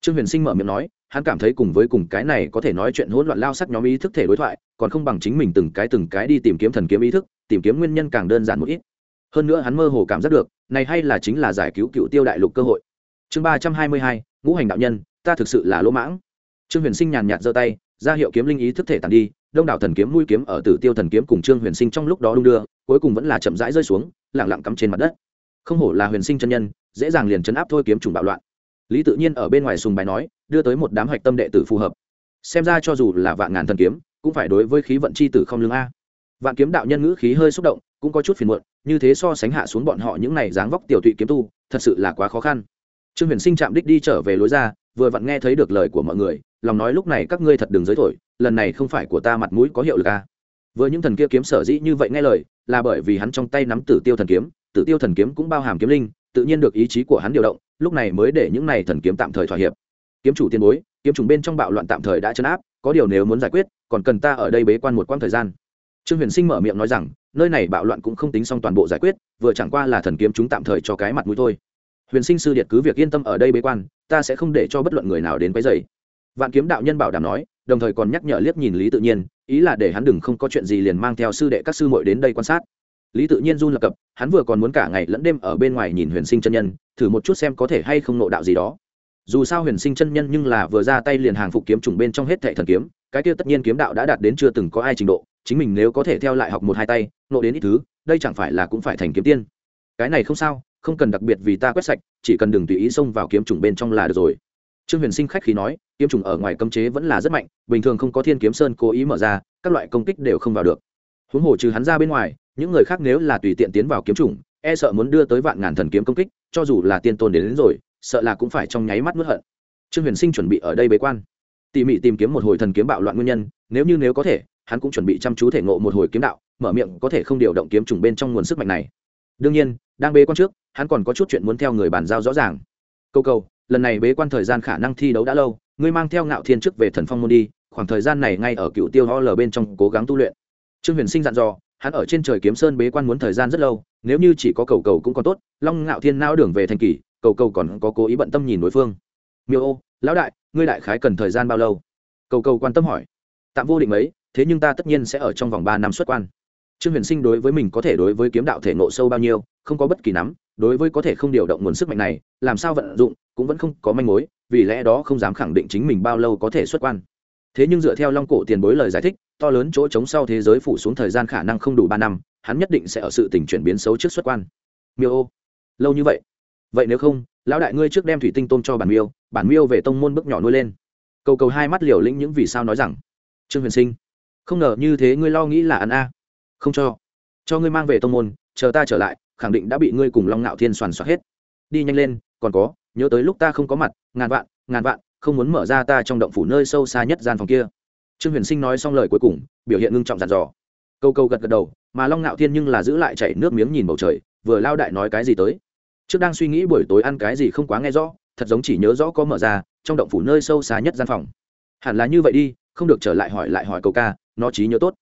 Speaker 1: Trương huyền sinh mở miệng nói hắn cảm thấy cùng với cùng cái này có thể nói chuyện hỗn loạn lao sắc nhóm ý thức thể đối thoại, còn không bằng chính mình từng cái từng cái đi tìm kiếm thần kiếm ý thức, tìm kiếm nguyên nhân càng đơn giản một ít. Hơn nữa hắn mơ hồ cảm giác được, này hay là chính là giải cứu cựu tiêu đại lục cơ hội. Chương ba trăm hai mươi hai, ngũ hành đạo nhân, ta thực sự là lỗ mãng. Trương huyền sinh nhàn nhạt giơ tay, ra hiệu kiếm linh ý thức thể tàn đi, đông đảo thần kiếm mũi kiếm ở tử tiêu thần kiếm cùng trương huyền sinh trong lúc đó đung đưa, cuối cùng vẫn là chậm rãi rơi xuống lẳng lặng cắm trên mặt đất. Không hổ là huyền sinh chân nhân, dễ dàng liền chấn áp thôi kiếm trùng bạo loạn lý tự nhiên ở bên ngoài sùng bài nói, đưa tới một đám hạch tâm đệ tử phù hợp. Xem ra cho dù là vạn ngàn thần kiếm, cũng phải đối với khí vận c h i tử không lương a. Vạn kiếm đạo nhân ngữ khí hơi xúc động, cũng có chút phiền muộn, như thế so sánh hạ xuống bọn họ những này dáng vóc tiểu tụy kiếm tu, thật sự là quá khó khăn. Trương huyền sinh chạm đích đi trở về lối ra, vừa vặn nghe thấy được lời của mọi người, lòng nói lúc này các ngươi thật đừng giới thổi, lần này không phải của ta mặt mũi có hiệu lực a. Với những thần kia kiếm sở dĩ như vậy nghe lời, là bởi vì hắn trong tay nắm tử tiêu thần kiếm, tử tiêu thần kiếm cũng bao hàm kiếm linh, tự nhiên được ý chí của hắn điều động lúc này mới để những này thần kiếm tạm thời thỏa hiệp. Kiếm chủ tiền bối, kiếm trùng bên trong bạo loạn tạm thời đã chấn áp, có điều nếu muốn giải quyết, còn cần ta ở đây bế quan một quãng thời gian. Trương huyền sinh mở miệng nói rằng, nơi này bạo loạn cũng không tính xong toàn bộ giải quyết, vừa chẳng qua là thần kiếm chúng tạm thời cho cái mặt mũi thôi. Huyền sinh sư điệt cứ việc yên tâm ở đây bế quan, ta sẽ không để cho bất luận người nào đến quấy dày vạn kiếm đạo nhân bảo đảm nói, đồng thời còn nhắc nhở liếc nhìn lý tự nhiên, ý là để hắn đừng không có chuyện gì liền mang theo sư đệ các sư muội đến đây quan sát lý tự nhiên run lập cập, hắn vừa còn muốn cả ngày lẫn đêm ở bên ngoài nhìn huyền sinh chân nhân, thử một chút xem có thể hay không nộ đạo gì đó. Dù sao huyền sinh chân nhân nhưng là vừa ra tay liền hàng phục kiếm trùng bên trong hết thệ thần kiếm, cái kia tất nhiên kiếm đạo đã đạt đến chưa từng có ai trình độ, chính mình nếu có thể theo lại học một hai tay, nộ đến ít thứ, đây chẳng phải là cũng phải thành kiếm tiên. Cái này không sao, không cần đặc biệt vì ta quét sạch, chỉ cần đừng tùy ý xông vào kiếm trùng bên trong là được rồi. Trương huyền sinh khách khí nói, kiếm trùng ở ngoài cấm chế vẫn là rất mạnh, bình thường không có thiên kiếm sơn cố ý mở ra, các loại công kích đều không vào được. Huống hồ trừ hắn ra bên ngoài những người khác nếu là tùy tiện tiến vào kiếm trùng e sợ muốn đưa tới vạn ngàn thần kiếm công kích cho dù là tiên tôn đến, đến rồi sợ là cũng phải trong nháy mắt nuốt hận. Trương huyền sinh chuẩn bị ở đây bế quan. Tỉ mỉ tìm kiếm một hồi thần kiếm bạo loạn nguyên nhân nếu như nếu có thể hắn cũng chuẩn bị chăm chú thể ngộ một hồi kiếm đạo mở miệng có thể không điều động kiếm trùng bên trong nguồn sức mạnh này. Đương nhiên đang bế quan trước hắn còn có chút chuyện muốn theo người bàn giao rõ ràng. Câu cầu lần này bế quan thời gian khả năng thi đấu đã lâu ngươi mang theo ngạo thiên trước về thần phong môn đi khoảng thời gian này ngay ở cựu tiêu ho lờ bên trong cố gắng tu luyện. Trương huyền sinh dặn dò hắn ở trên trời kiếm sơn bế quan muốn thời gian rất lâu, nếu như chỉ có cầu cầu cũng còn tốt, long ngạo thiên nao đường về thành kỳ cầu cầu còn có cố ý bận tâm nhìn đối phương. Miêu ô, lão đại, ngươi đại khái cần thời gian bao lâu? Cầu cầu quan tâm hỏi. Tạm vô định mấy thế nhưng ta tất nhiên sẽ ở trong vòng ba năm xuất quan. Trương huyền sinh đối với mình có thể đối với kiếm đạo thể nộ sâu bao nhiêu, không có bất kỳ nắm, đối với có thể không điều động nguồn sức mạnh này, làm sao vận dụng, cũng vẫn không có manh mối, vì lẽ đó không dám khẳng định chính mình bao lâu có thể xuất quan. Thế nhưng dựa theo long cổ tiền bối lời giải thích to lớn chỗ trống sau thế giới phủ xuống thời gian khả năng không đủ ba năm, hắn nhất định sẽ ở sự tình chuyển biến xấu trước xuất quan. Miêu ô. Lâu như vậy. Vậy nếu không, lão đại ngươi trước đem thủy tinh tôm cho bản miêu bản miêu về tông môn bước nhỏ nuôi lên. Cầu cầu hai mắt liều lĩnh những vì sao nói rằng, trương huyền sinh, không ngờ như thế ngươi lo nghĩ là ăn a. Không cho. Cho ngươi mang về tông môn, chờ ta trở lại, khẳng định đã bị ngươi cùng long ngạo thiên soàn soát hết. Đi nhanh lên, còn có, nhớ tới lúc ta không có mặt, ngàn vạn ngàn vạn, không muốn mở ra ta trong động phủ nơi sâu xa nhất gian phòng kia trương huyền sinh nói xong lời cuối cùng, biểu hiện ngưng trọng dàn dò. Câu câu gật gật đầu, mà long ngạo thiên nhưng là giữ lại chảy nước miếng nhìn bầu trời, vừa lao đại nói cái gì tới. Trước đang suy nghĩ buổi tối ăn cái gì không quá nghe rõ, thật giống chỉ nhớ rõ có mở ra, trong động phủ nơi sâu xa nhất gian phòng. Hẳn là như vậy đi, không được trở lại hỏi lại hỏi câu ca, nó trí nhớ tốt.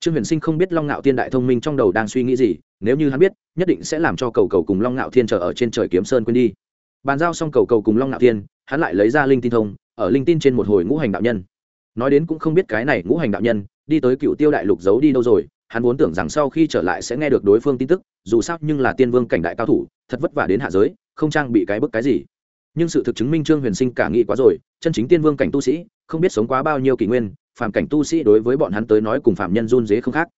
Speaker 1: Trương huyền sinh không biết long ngạo thiên đại thông minh trong đầu đang suy nghĩ gì, nếu như hắn biết, nhất định sẽ làm cho cầu cầu cùng long ngạo thiên chờ ở trên trời kiếm sơn quên đi. Bàn giao xong cầu cầu cùng long ngạo thiên, hắn lại lấy ra linh tin thông, ở linh tin trên một hồi ngũ hành đạo nhân nói đến cũng không biết cái này ngũ hành đạo nhân, đi tới cựu tiêu đại lục giấu đi đâu rồi, hắn vốn tưởng rằng sau khi trở lại sẽ nghe được đối phương tin tức, dù sao nhưng là tiên vương cảnh đại cao thủ, thật vất vả đến hạ giới, không trang bị cái bức cái gì. Nhưng sự thực chứng minh trương huyền sinh cả nghĩ quá rồi, chân chính tiên vương cảnh tu sĩ, không biết sống quá bao nhiêu kỷ nguyên, phàm cảnh tu sĩ đối với bọn hắn tới nói cùng phạm nhân run dế không khác.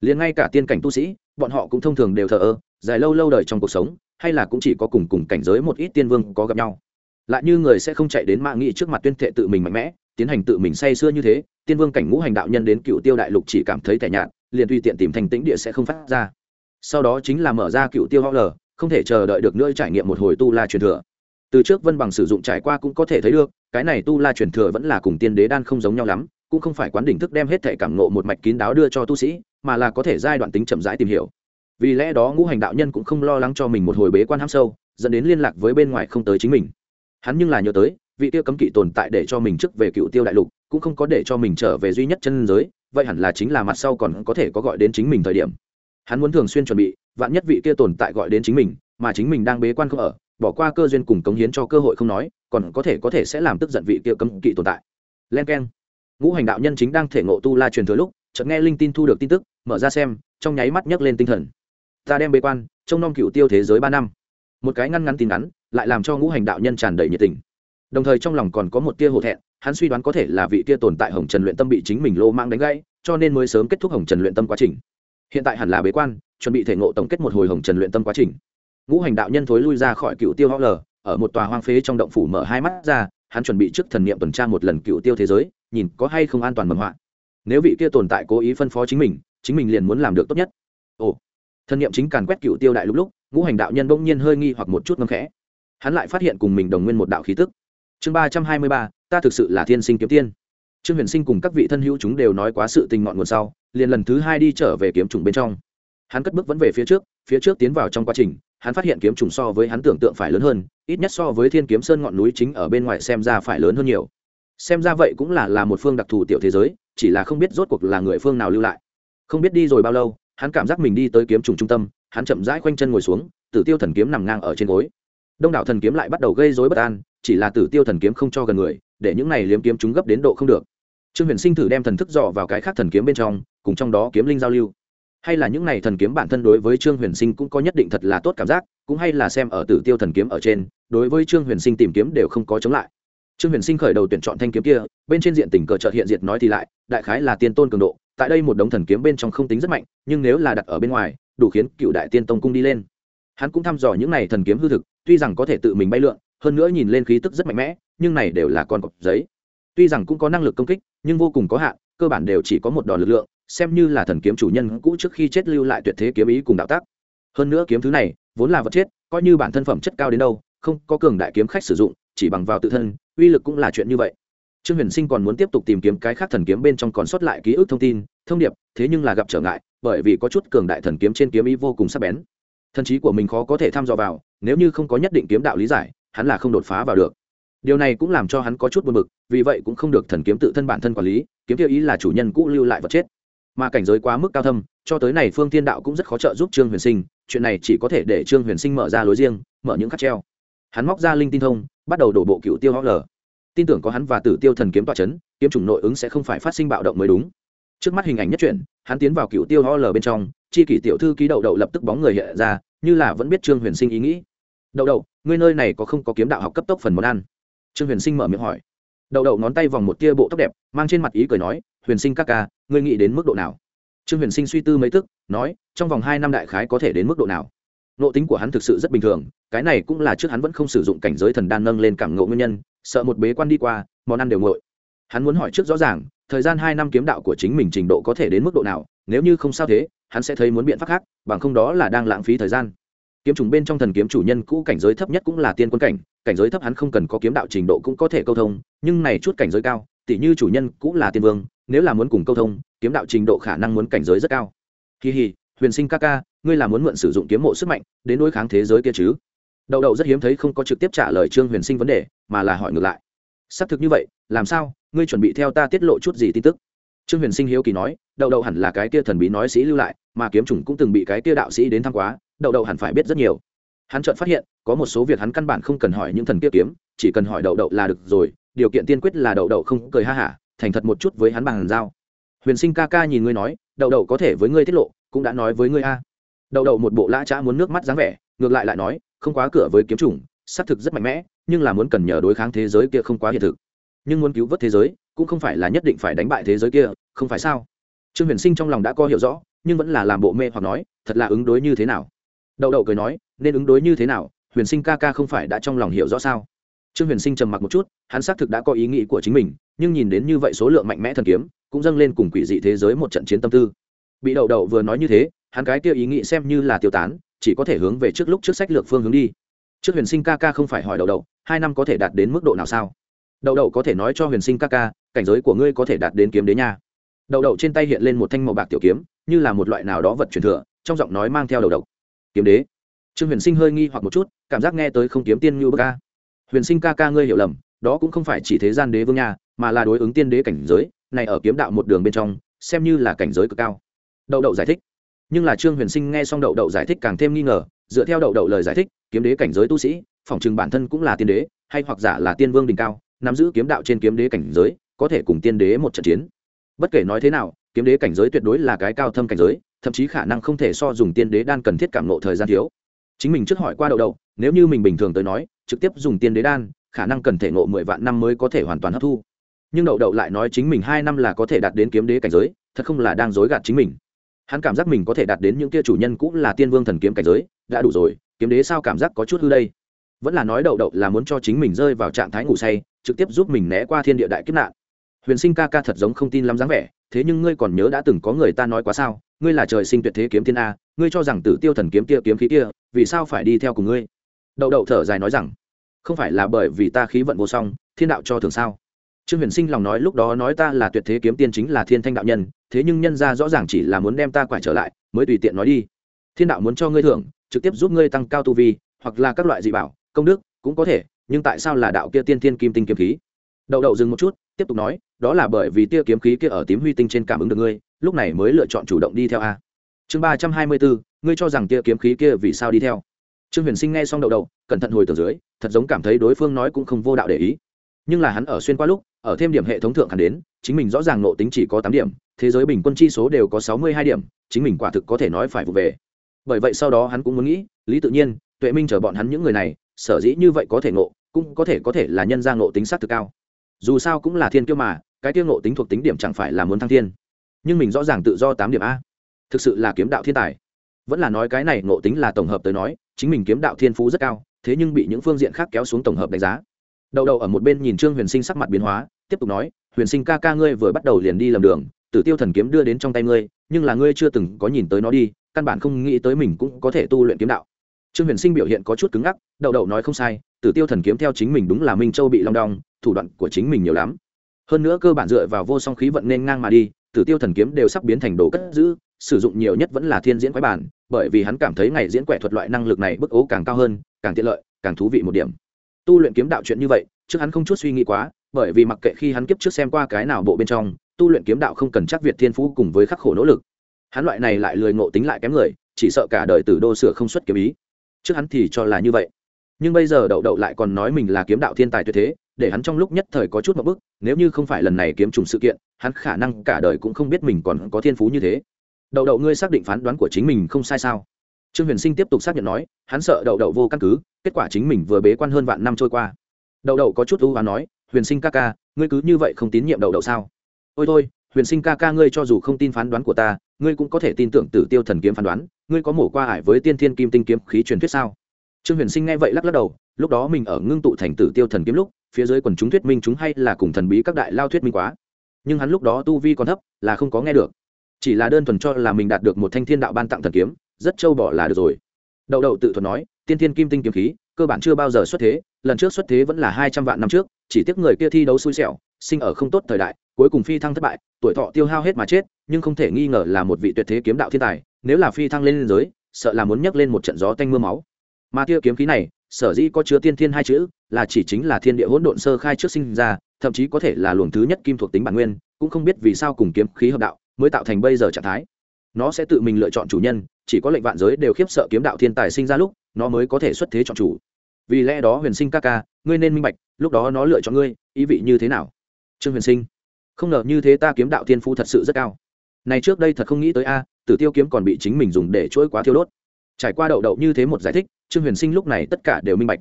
Speaker 1: Liền ngay cả tiên cảnh tu sĩ, bọn họ cũng thông thường đều thờ ơ, dài lâu lâu đời trong cuộc sống, hay là cũng chỉ có cùng cùng cảnh giới một ít tiên vương có gặp nhau. Lại như người sẽ không chạy đến mạng nghị trước mặt tuyên thệ tự mình mạnh mẽ tiến hành tự mình say xưa như thế, tiên vương cảnh ngũ hành đạo nhân đến cựu tiêu đại lục chỉ cảm thấy tẻ nhạt, liền tùy tiện tìm thành tĩnh địa sẽ không phát ra. Sau đó chính là mở ra cựu tiêu ho lờ không thể chờ đợi được nữa trải nghiệm một hồi tu la truyền thừa. Từ trước vân bằng sử dụng trải qua cũng có thể thấy được, cái này tu la truyền thừa vẫn là cùng tiên đế đan không giống nhau lắm, cũng không phải quán đỉnh thức đem hết thể cảm nộ một mạch kín đáo đưa cho tu sĩ, mà là có thể giai đoạn tính chậm rãi tìm hiểu. Vì lẽ đó ngũ hành đạo nhân cũng không lo lắng cho mình một hồi bế quan hám sâu, dẫn đến liên lạc với bên ngoài không tới chính mình. Hắn nhưng là nhớ tới vị tiêu cấm kỵ tồn tại để cho mình trước về cựu tiêu đại lục, cũng không có để cho mình trở về duy nhất chân giới, vậy hẳn là chính là mặt sau còn có thể có gọi đến chính mình thời điểm. Hắn muốn thường xuyên chuẩn bị, vạn nhất vị kia tồn tại gọi đến chính mình, mà chính mình đang bế quan không ở, bỏ qua cơ duyên cùng cống hiến cho cơ hội không nói, còn có thể có thể sẽ làm tức giận vị kia cấm kỵ tồn tại. Len k e n ngũ hành đạo nhân chính đang thể ngộ tu la truyền thừa lúc, chợt nghe linh tin thu được tin tức, mở ra xem, trong nháy mắt nhấc lên tinh thần. Ta đem bế quan, trông nom cựu tiêu thế giới ba năm. Một cái ngăn ngắn tin ngắn, lại làm cho ngũ hành đạo nhân tràn đầy nhiệt tình đồng thời trong lòng còn có một tia hổ thẹn, hắn suy đoán có thể là vị tia tồn tại hồng trần luyện tâm bị chính mình lô mang đánh gãy, cho nên mới sớm kết thúc hồng trần luyện tâm quá trình. Hiện tại hẳn là bế quan, chuẩn bị thể ngộ tổng kết một hồi hồng trần luyện tâm quá trình. Ngũ hành đạo nhân thối lui ra khỏi cựu tiêu ho lờ ở một tòa hoang phế trong động phủ mở hai mắt ra, hắn chuẩn bị trước thần niệm tuần tra một lần cựu tiêu thế giới, nhìn có hay không an toàn mầm họa nếu vị kia tồn tại cố ý phân phó chính mình chính mình liền muốn làm được tốt nhất. Ồ, thần niệm chính càn quét cựu tiêu đại lúc lúc, ngũ hành đạo nhân bỗng nhiên hơi nghi hoặc một chút ngâm khẽ. Hắn lại phát hiện cùng mình đồng nguyên một đạo khí tức chương ba trăm hai mươi ba, ta thực sự là thiên sinh kiếm tiên. Trương huyền sinh cùng các vị thân hữu chúng đều nói quá sự tình ngọn nguồn sau, liền lần thứ hai đi trở về kiếm trùng bên trong. Hắn cất bước vẫn về phía trước phía trước tiến vào trong quá trình, hắn phát hiện kiếm trùng so với hắn tưởng tượng phải lớn hơn, ít nhất so với thiên kiếm sơn ngọn núi chính ở bên ngoài xem ra phải lớn hơn nhiều. Xem ra vậy cũng là là một phương đặc thù tiểu thế giới, chỉ là không biết rốt cuộc là người phương nào lưu lại. Không biết đi rồi bao lâu, hắn cảm giác mình đi tới kiếm trùng trung tâm, hắn chậm rãi khoanh chân ngồi xuống, tử tiêu thần kiếm nằm ngang ở trên gối. Đông đảo thần kiếm lại bắt đầu gây rối bất an chỉ là tử tiêu thần kiếm không cho gần người, để những này liếm kiếm chúng gấp đến độ không được. Trương huyền sinh thử đem thần thức dọ vào cái khác thần kiếm bên trong, cùng trong đó kiếm linh giao lưu. Hay là những này thần kiếm bản thân đối với trương huyền sinh cũng có nhất định thật là tốt cảm giác, cũng hay là xem ở tử tiêu thần kiếm ở trên, đối với trương huyền sinh tìm kiếm đều không có chống lại. Trương huyền sinh khởi đầu tuyển chọn thanh kiếm kia, bên trên diện tình cờ trợt hiện diệt nói thì lại, đại khái là tiên tôn cường độ, tại đây một đống thần kiếm bên trong không tính rất mạnh, nhưng nếu là đặt ở bên ngoài, đủ khiến cựu đại tiên tông cung đi lên. Hắn cũng thăm dò những này thần kiếm hư thực, tuy rằng có thể tự mình bay lượn hơn nữa nhìn lên khí tức rất mạnh mẽ, nhưng này đều là con cọp giấy. Tuy rằng cũng có năng lực công kích, nhưng vô cùng có hạn, cơ bản đều chỉ có một đòn lực lượng, xem như là thần kiếm chủ nhân cũ trước khi chết lưu lại tuyệt thế kiếm ý cùng đạo tác. Hơn nữa kiếm thứ này, vốn là vật chết, coi như bản thân phẩm chất cao đến đâu, không có cường đại kiếm khách sử dụng, chỉ bằng vào tự thân, uy lực cũng là chuyện như vậy. Trương huyền sinh còn muốn tiếp tục tìm kiếm cái khác thần kiếm bên trong còn sót lại ký ức thông tin, thông điệp, thế nhưng là gặp trở ngại, bởi vì có chút cường đại thần kiếm trên kiếm ý vô cùng sắc bén thần trí của mình khó có thể thăm dò vào, nếu như không có nhất định kiếm đạo lý giải, hắn là không đột phá vào được. Điều này cũng làm cho hắn có chút buồn bực, vì vậy cũng không được thần kiếm tự thân bản thân quản lý, kiếm tiêu ý là chủ nhân cũ lưu lại vật chết. Mà cảnh giới quá mức cao thâm, cho tới này phương thiên đạo cũng rất khó trợ giúp trương huyền sinh, chuyện này chỉ có thể để trương huyền sinh mở ra lối riêng, mở những khắc treo. Hắn móc ra linh tin thông, bắt đầu đổ bộ cựu tiêu ho lờ tin tưởng có hắn và tử tiêu thần kiếm tọa c h ấ n kiếm chủng nội ứng sẽ không phải phát sinh bạo động mới đúng trước mắt hình ảnh nhất truyện, hắn tiến vào cựu tiêu ho lờ bên trong, chi kỷ tiểu thư ký đậu đậu lập tức bóng người hiện ra, như là vẫn biết trương huyền sinh ý nghĩ. Đậu đậu, ngươi nơi này có không có kiếm đạo học cấp tốc phần món ăn? Trương huyền sinh mở miệng hỏi. Đậu đậu ngón tay vòng một tia bộ tóc đẹp, mang trên mặt ý cười nói, huyền sinh các ca, ngươi nghĩ đến mức độ nào? Trương huyền sinh suy tư mấy tức, nói, trong vòng hai năm đại khái có thể đến mức độ nào? Nộ tính của hắn thực sự rất bình thường, cái này cũng là trước hắn vẫn không sử dụng cảnh giới thần đan nâng lên cảm ngộ nguyên nhân, sợ một bế quan đi qua, món ăn đều ngội hắn muốn hỏi trước rõ ràng thời gian hai năm kiếm đạo của chính mình trình độ có thể đến mức độ nào, nếu như không sao thế, hắn sẽ thấy muốn biện pháp khác, bằng không đó là đang lãng phí thời gian. Kiếm trùng bên trong thần kiếm chủ nhân cũ cảnh giới thấp nhất cũng là tiên quân cảnh cảnh giới thấp hắn không cần có kiếm đạo trình độ cũng có thể câu thông, nhưng này chút cảnh giới cao, tỉ như chủ nhân cũng là tiên vương, nếu là muốn cùng câu thông, kiếm đạo trình độ khả năng muốn cảnh giới rất cao. Kỳ hì huyền sinh ca ca, ngươi là muốn mượn sử dụng kiếm mộ sức mạnh đến đối kháng thế giới kia chứ? Đậu đậu rất hiếm thấy không có trực tiếp trả lời trương huyền sinh vấn đề, mà là hỏi ngược lại xác thực như vậy, làm sao? Ngươi chuẩn bị theo ta tiết lộ chút gì tin tức? Trương huyền sinh hiếu kỳ nói, đậu đậu hẳn là cái kia thần bí nói sĩ lưu lại, mà kiếm trùng cũng từng bị cái kia đạo sĩ đến thăm quá, đậu đậu hẳn phải biết rất nhiều. Hắn chợt phát hiện, có một số việc hắn căn bản không cần hỏi những thần kia kiếm, chỉ cần hỏi đậu đậu là được rồi, điều kiện tiên quyết là đậu đậu không cười ha hả, thành thật một chút với hắn bằng giao. Huyền sinh ca ca nhìn ngươi nói, đậu đậu có thể với ngươi tiết lộ, cũng đã nói với ngươi a. Đậu đậu một bộ lã trá muốn nước mắt dáng vẻ, ngược lại lại nói, không quá cửa với kiếm chủng, xác thực rất mạnh mẽ nhưng là muốn cần nhờ đối kháng thế giới kia không quá hiện thực. Nhưng muốn cứu vớt thế giới, cũng không phải là nhất định phải đánh bại thế giới kia, không phải sao? Trương huyền sinh trong lòng đã có hiểu rõ, nhưng vẫn là làm bộ mê hoặc nói, thật là ứng đối như thế nào? Đậu đậu cười nói, nên ứng đối như thế nào? Huyền sinh ca ca không phải đã trong lòng hiểu rõ sao? Trương huyền sinh trầm mặc một chút, hắn xác thực đã có ý nghĩ của chính mình, nhưng nhìn đến như vậy số lượng mạnh mẽ thần kiếm, cũng dâng lên cùng quỷ dị thế giới một trận chiến tâm tư. Bị đậu đậu vừa nói như thế, hắn cái kia ý nghĩ xem như là tiêu tán, chỉ có thể hướng về trước lúc trước sách lược phương hướng đi trước huyền sinh ca ca không phải hỏi đậu đậu, hai năm có thể đạt đến mức độ nào sao? Đậu đậu có thể nói cho huyền sinh ca ca, cảnh giới của ngươi có thể đạt đến kiếm đế nha. Đậu đậu trên tay hiện lên một thanh màu bạc tiểu kiếm, như là một loại nào đó vật truyền thừa, trong giọng nói mang theo đầu độc kiếm đế. Trương huyền sinh hơi nghi hoặc một chút, cảm giác nghe tới không kiếm tiên như bơ ca huyền sinh ca ca ngươi hiểu lầm, đó cũng không phải chỉ thế gian đế vương nha, mà là đối ứng tiên đế cảnh giới, này ở kiếm đạo một đường bên trong, xem như là cảnh giới cực cao. Đậu đậu giải thích. Nhưng là trương huyền sinh nghe xong đậu đậu giải thích càng thêm nghi ngờ dựa theo đậu đậu lời giải thích, kiếm đế cảnh giới tu sĩ phỏng chừng bản thân cũng là tiên đế, hay hoặc giả là tiên vương đỉnh cao, nắm giữ kiếm đạo trên kiếm đế cảnh giới, có thể cùng tiên đế một trận chiến. Bất kể nói thế nào, kiếm đế cảnh giới tuyệt đối là cái cao thâm cảnh giới, thậm chí khả năng không thể so dùng tiên đế đan cần thiết cảm nộ thời gian thiếu. Chính mình trước hỏi qua đậu đậu, nếu như mình bình thường tới nói, trực tiếp dùng tiên đế đan, khả năng cần thể ngộ mười vạn năm mới có thể hoàn toàn hấp thu. Nhưng đậu đậu lại nói chính mình hai năm là có thể đạt đến kiếm đế cảnh giới, thật không là đang dối gạt chính mình hắn cảm giác mình có thể đạt đến những kia chủ nhân cũng là tiên vương thần kiếm cảnh giới, đã đủ rồi, kiếm đế sao cảm giác có chút hư đây? Vẫn là nói đậu đậu là muốn cho chính mình rơi vào trạng thái ngủ say, trực tiếp giúp mình né qua thiên địa đại kiếp nạn. Huyền sinh ca ca thật giống không tin lắm dáng vẻ, thế nhưng ngươi còn nhớ đã từng có người ta nói quá sao, ngươi là trời sinh tuyệt thế kiếm thiên a, ngươi cho rằng tử tiêu thần kiếm kia kiếm khí kia, vì sao phải đi theo cùng ngươi? Đậu đậu thở dài nói rằng, không phải là bởi vì ta khí vận vô song, thiên đạo cho thường sao? Trương huyền sinh lòng nói lúc đó nói ta là tuyệt thế kiếm tiên chính là thiên thanh đạo nhân, thế nhưng nhân ra rõ ràng chỉ là muốn đem ta quải trở lại, mới tùy tiện nói đi. Thiên đạo muốn cho ngươi thưởng, trực tiếp giúp ngươi tăng cao tu vi, hoặc là các loại dị bảo, công đức, cũng có thể, nhưng tại sao là đạo kia tiên thiên kim tinh kiếm khí? Đậu đậu dừng một chút, tiếp tục nói, đó là bởi vì tia kiếm khí kia ở tím huy tinh trên cảm ứng được ngươi, lúc này mới lựa chọn chủ động đi theo a. Chương ba trăm hai mươi bốn, ngươi cho rằng tia kiếm khí kia vì sao đi theo? Trương huyền sinh nghe xong đậu đậu, cẩn thận hồi từ dưới, thật giống cảm thấy đối phương nói cũng không vô đạo để ý. Nhưng là hắn ở xuyên qua lúc ở thêm điểm hệ thống thượng hẳn đến chính mình rõ ràng nộ tính chỉ có tám điểm thế giới bình quân chi số đều có sáu mươi hai điểm chính mình quả thực có thể nói phải vụ về. Bởi vậy sau đó hắn cũng muốn nghĩ lý tự nhiên tuệ minh chờ bọn hắn những người này sở dĩ như vậy có thể nộ, cũng có thể có thể là nhân ra nộ tính sát thực cao. Dù sao cũng là thiên kiêu mà cái tiêu nộ tính thuộc tính điểm chẳng phải là muốn thăng thiên. Nhưng mình rõ ràng tự do tám điểm a. Thực sự là kiếm đạo thiên tài. Vẫn là nói cái này nộ tính là tổng hợp tới nói chính mình kiếm đạo thiên phú rất cao thế nhưng bị những phương diện khác kéo xuống tổng hợp đánh giá đậu đậu ở một bên nhìn trương huyền sinh sắc mặt biến hóa, tiếp tục nói, huyền sinh ca ca ngươi vừa bắt đầu liền đi lầm đường, tử tiêu thần kiếm đưa đến trong tay ngươi, nhưng là ngươi chưa từng có nhìn tới nó đi, căn bản không nghĩ tới mình cũng có thể tu luyện kiếm đạo. Trương huyền sinh biểu hiện có chút cứng ngắc, đậu đậu nói không sai, tử tiêu thần kiếm theo chính mình đúng là minh châu bị long đong, thủ đoạn của chính mình nhiều lắm. Hơn nữa cơ bản dựa vào vô song khí vận nên ngang mà đi, tử tiêu thần kiếm đều sắp biến thành đồ cất giữ, sử dụng nhiều nhất vẫn là thiên diễn quái bản, bởi vì hắn cảm thấy ngày diễn quẻ thuật loại năng lực này bức ố càng cao hơn, càng tiện lợi, càng thú vị một điểm tu luyện kiếm đạo chuyện như vậy, trước hắn không chút suy nghĩ quá, bởi vì mặc kệ khi hắn kiếp trước xem qua cái nào bộ bên trong, tu luyện kiếm đạo không cần chắc việt thiên phú cùng với khắc khổ nỗ lực. Hắn loại này lại lười ngộ tính lại kém người, chỉ sợ cả đời tử đô sửa không xuất kiếm ý. Trước hắn thì cho là như vậy. Nhưng bây giờ đậu đậu lại còn nói mình là kiếm đạo thiên tài tuyệt thế, để hắn trong lúc nhất thời có chút một bức, nếu như không phải lần này kiếm trùng sự kiện, hắn khả năng cả đời cũng không biết mình còn có thiên phú như thế. Đậu đậu ngươi xác định phán đoán của chính mình không sai sao? Trương huyền sinh tiếp tục xác nhận nói, hắn sợ đậu đậu vô căn cứ kết quả chính mình vừa bế quan hơn vạn năm trôi qua. Đậu đậu có chút ưu và nói, huyền sinh ca ca, ngươi cứ như vậy không tín nhiệm đậu đậu sao? Ôi thôi, huyền sinh ca ca ngươi cho dù không tin phán đoán của ta, ngươi cũng có thể tin tưởng tử tiêu thần kiếm phán đoán, ngươi có mổ qua ải với tiên thiên kim tinh kiếm khí truyền thuyết sao? Trương huyền sinh nghe vậy lắc lắc đầu, lúc đó mình ở ngưng tụ thành tử tiêu thần kiếm lúc, phía dưới quần chúng thuyết minh chúng hay là cùng thần bí các đại lao thuyết minh quá. Nhưng hắn lúc đó tu vi còn thấp, là không có nghe được. Chỉ là đơn thuần cho là mình đạt được một thanh thiên đạo ban tặng thần kiếm, rất trâu bỏ là được rồi. Đậu đậu tự thuật nói tiên thiên kim tinh kiếm khí, cơ bản chưa bao giờ xuất thế, lần trước xuất thế vẫn là hai trăm vạn năm trước, chỉ tiếc người kia thi đấu xui xẻo, sinh ở không tốt thời đại, cuối cùng phi thăng thất bại, tuổi thọ tiêu hao hết mà chết, nhưng không thể nghi ngờ là một vị tuyệt thế kiếm đạo thiên tài, nếu là phi thăng lên liên giới, sợ là muốn nhấc lên một trận gió tanh mưa máu. Mà tia kiếm khí này, sở dĩ có chứa tiên thiên hai chữ, là chỉ chính là thiên địa hỗn độn sơ khai trước sinh ra, thậm chí có thể là luồng thứ nhất kim thuộc tính bản nguyên, cũng không biết vì sao cùng kiếm khí hợp đạo, mới tạo thành bây giờ trạng thái. Nó sẽ tự mình lựa chọn chủ nhân, chỉ có lệnh vạn giới đều khiếp sợ kiếm đạo thiên tài sinh ra lúc nó mới có thể xuất thế chọn chủ. Vì lẽ đó huyền sinh ca ca, ngươi nên minh bạch, lúc đó nó lựa chọn ngươi, ý vị như thế nào. Trương huyền sinh, không ngờ như thế ta kiếm đạo thiên phú thật sự rất cao. Này trước đây thật không nghĩ tới a, tử tiêu kiếm còn bị chính mình dùng để chuỗi quá thiêu đốt. Trải qua đậu đậu như thế một giải thích, trương huyền sinh lúc này tất cả đều minh bạch.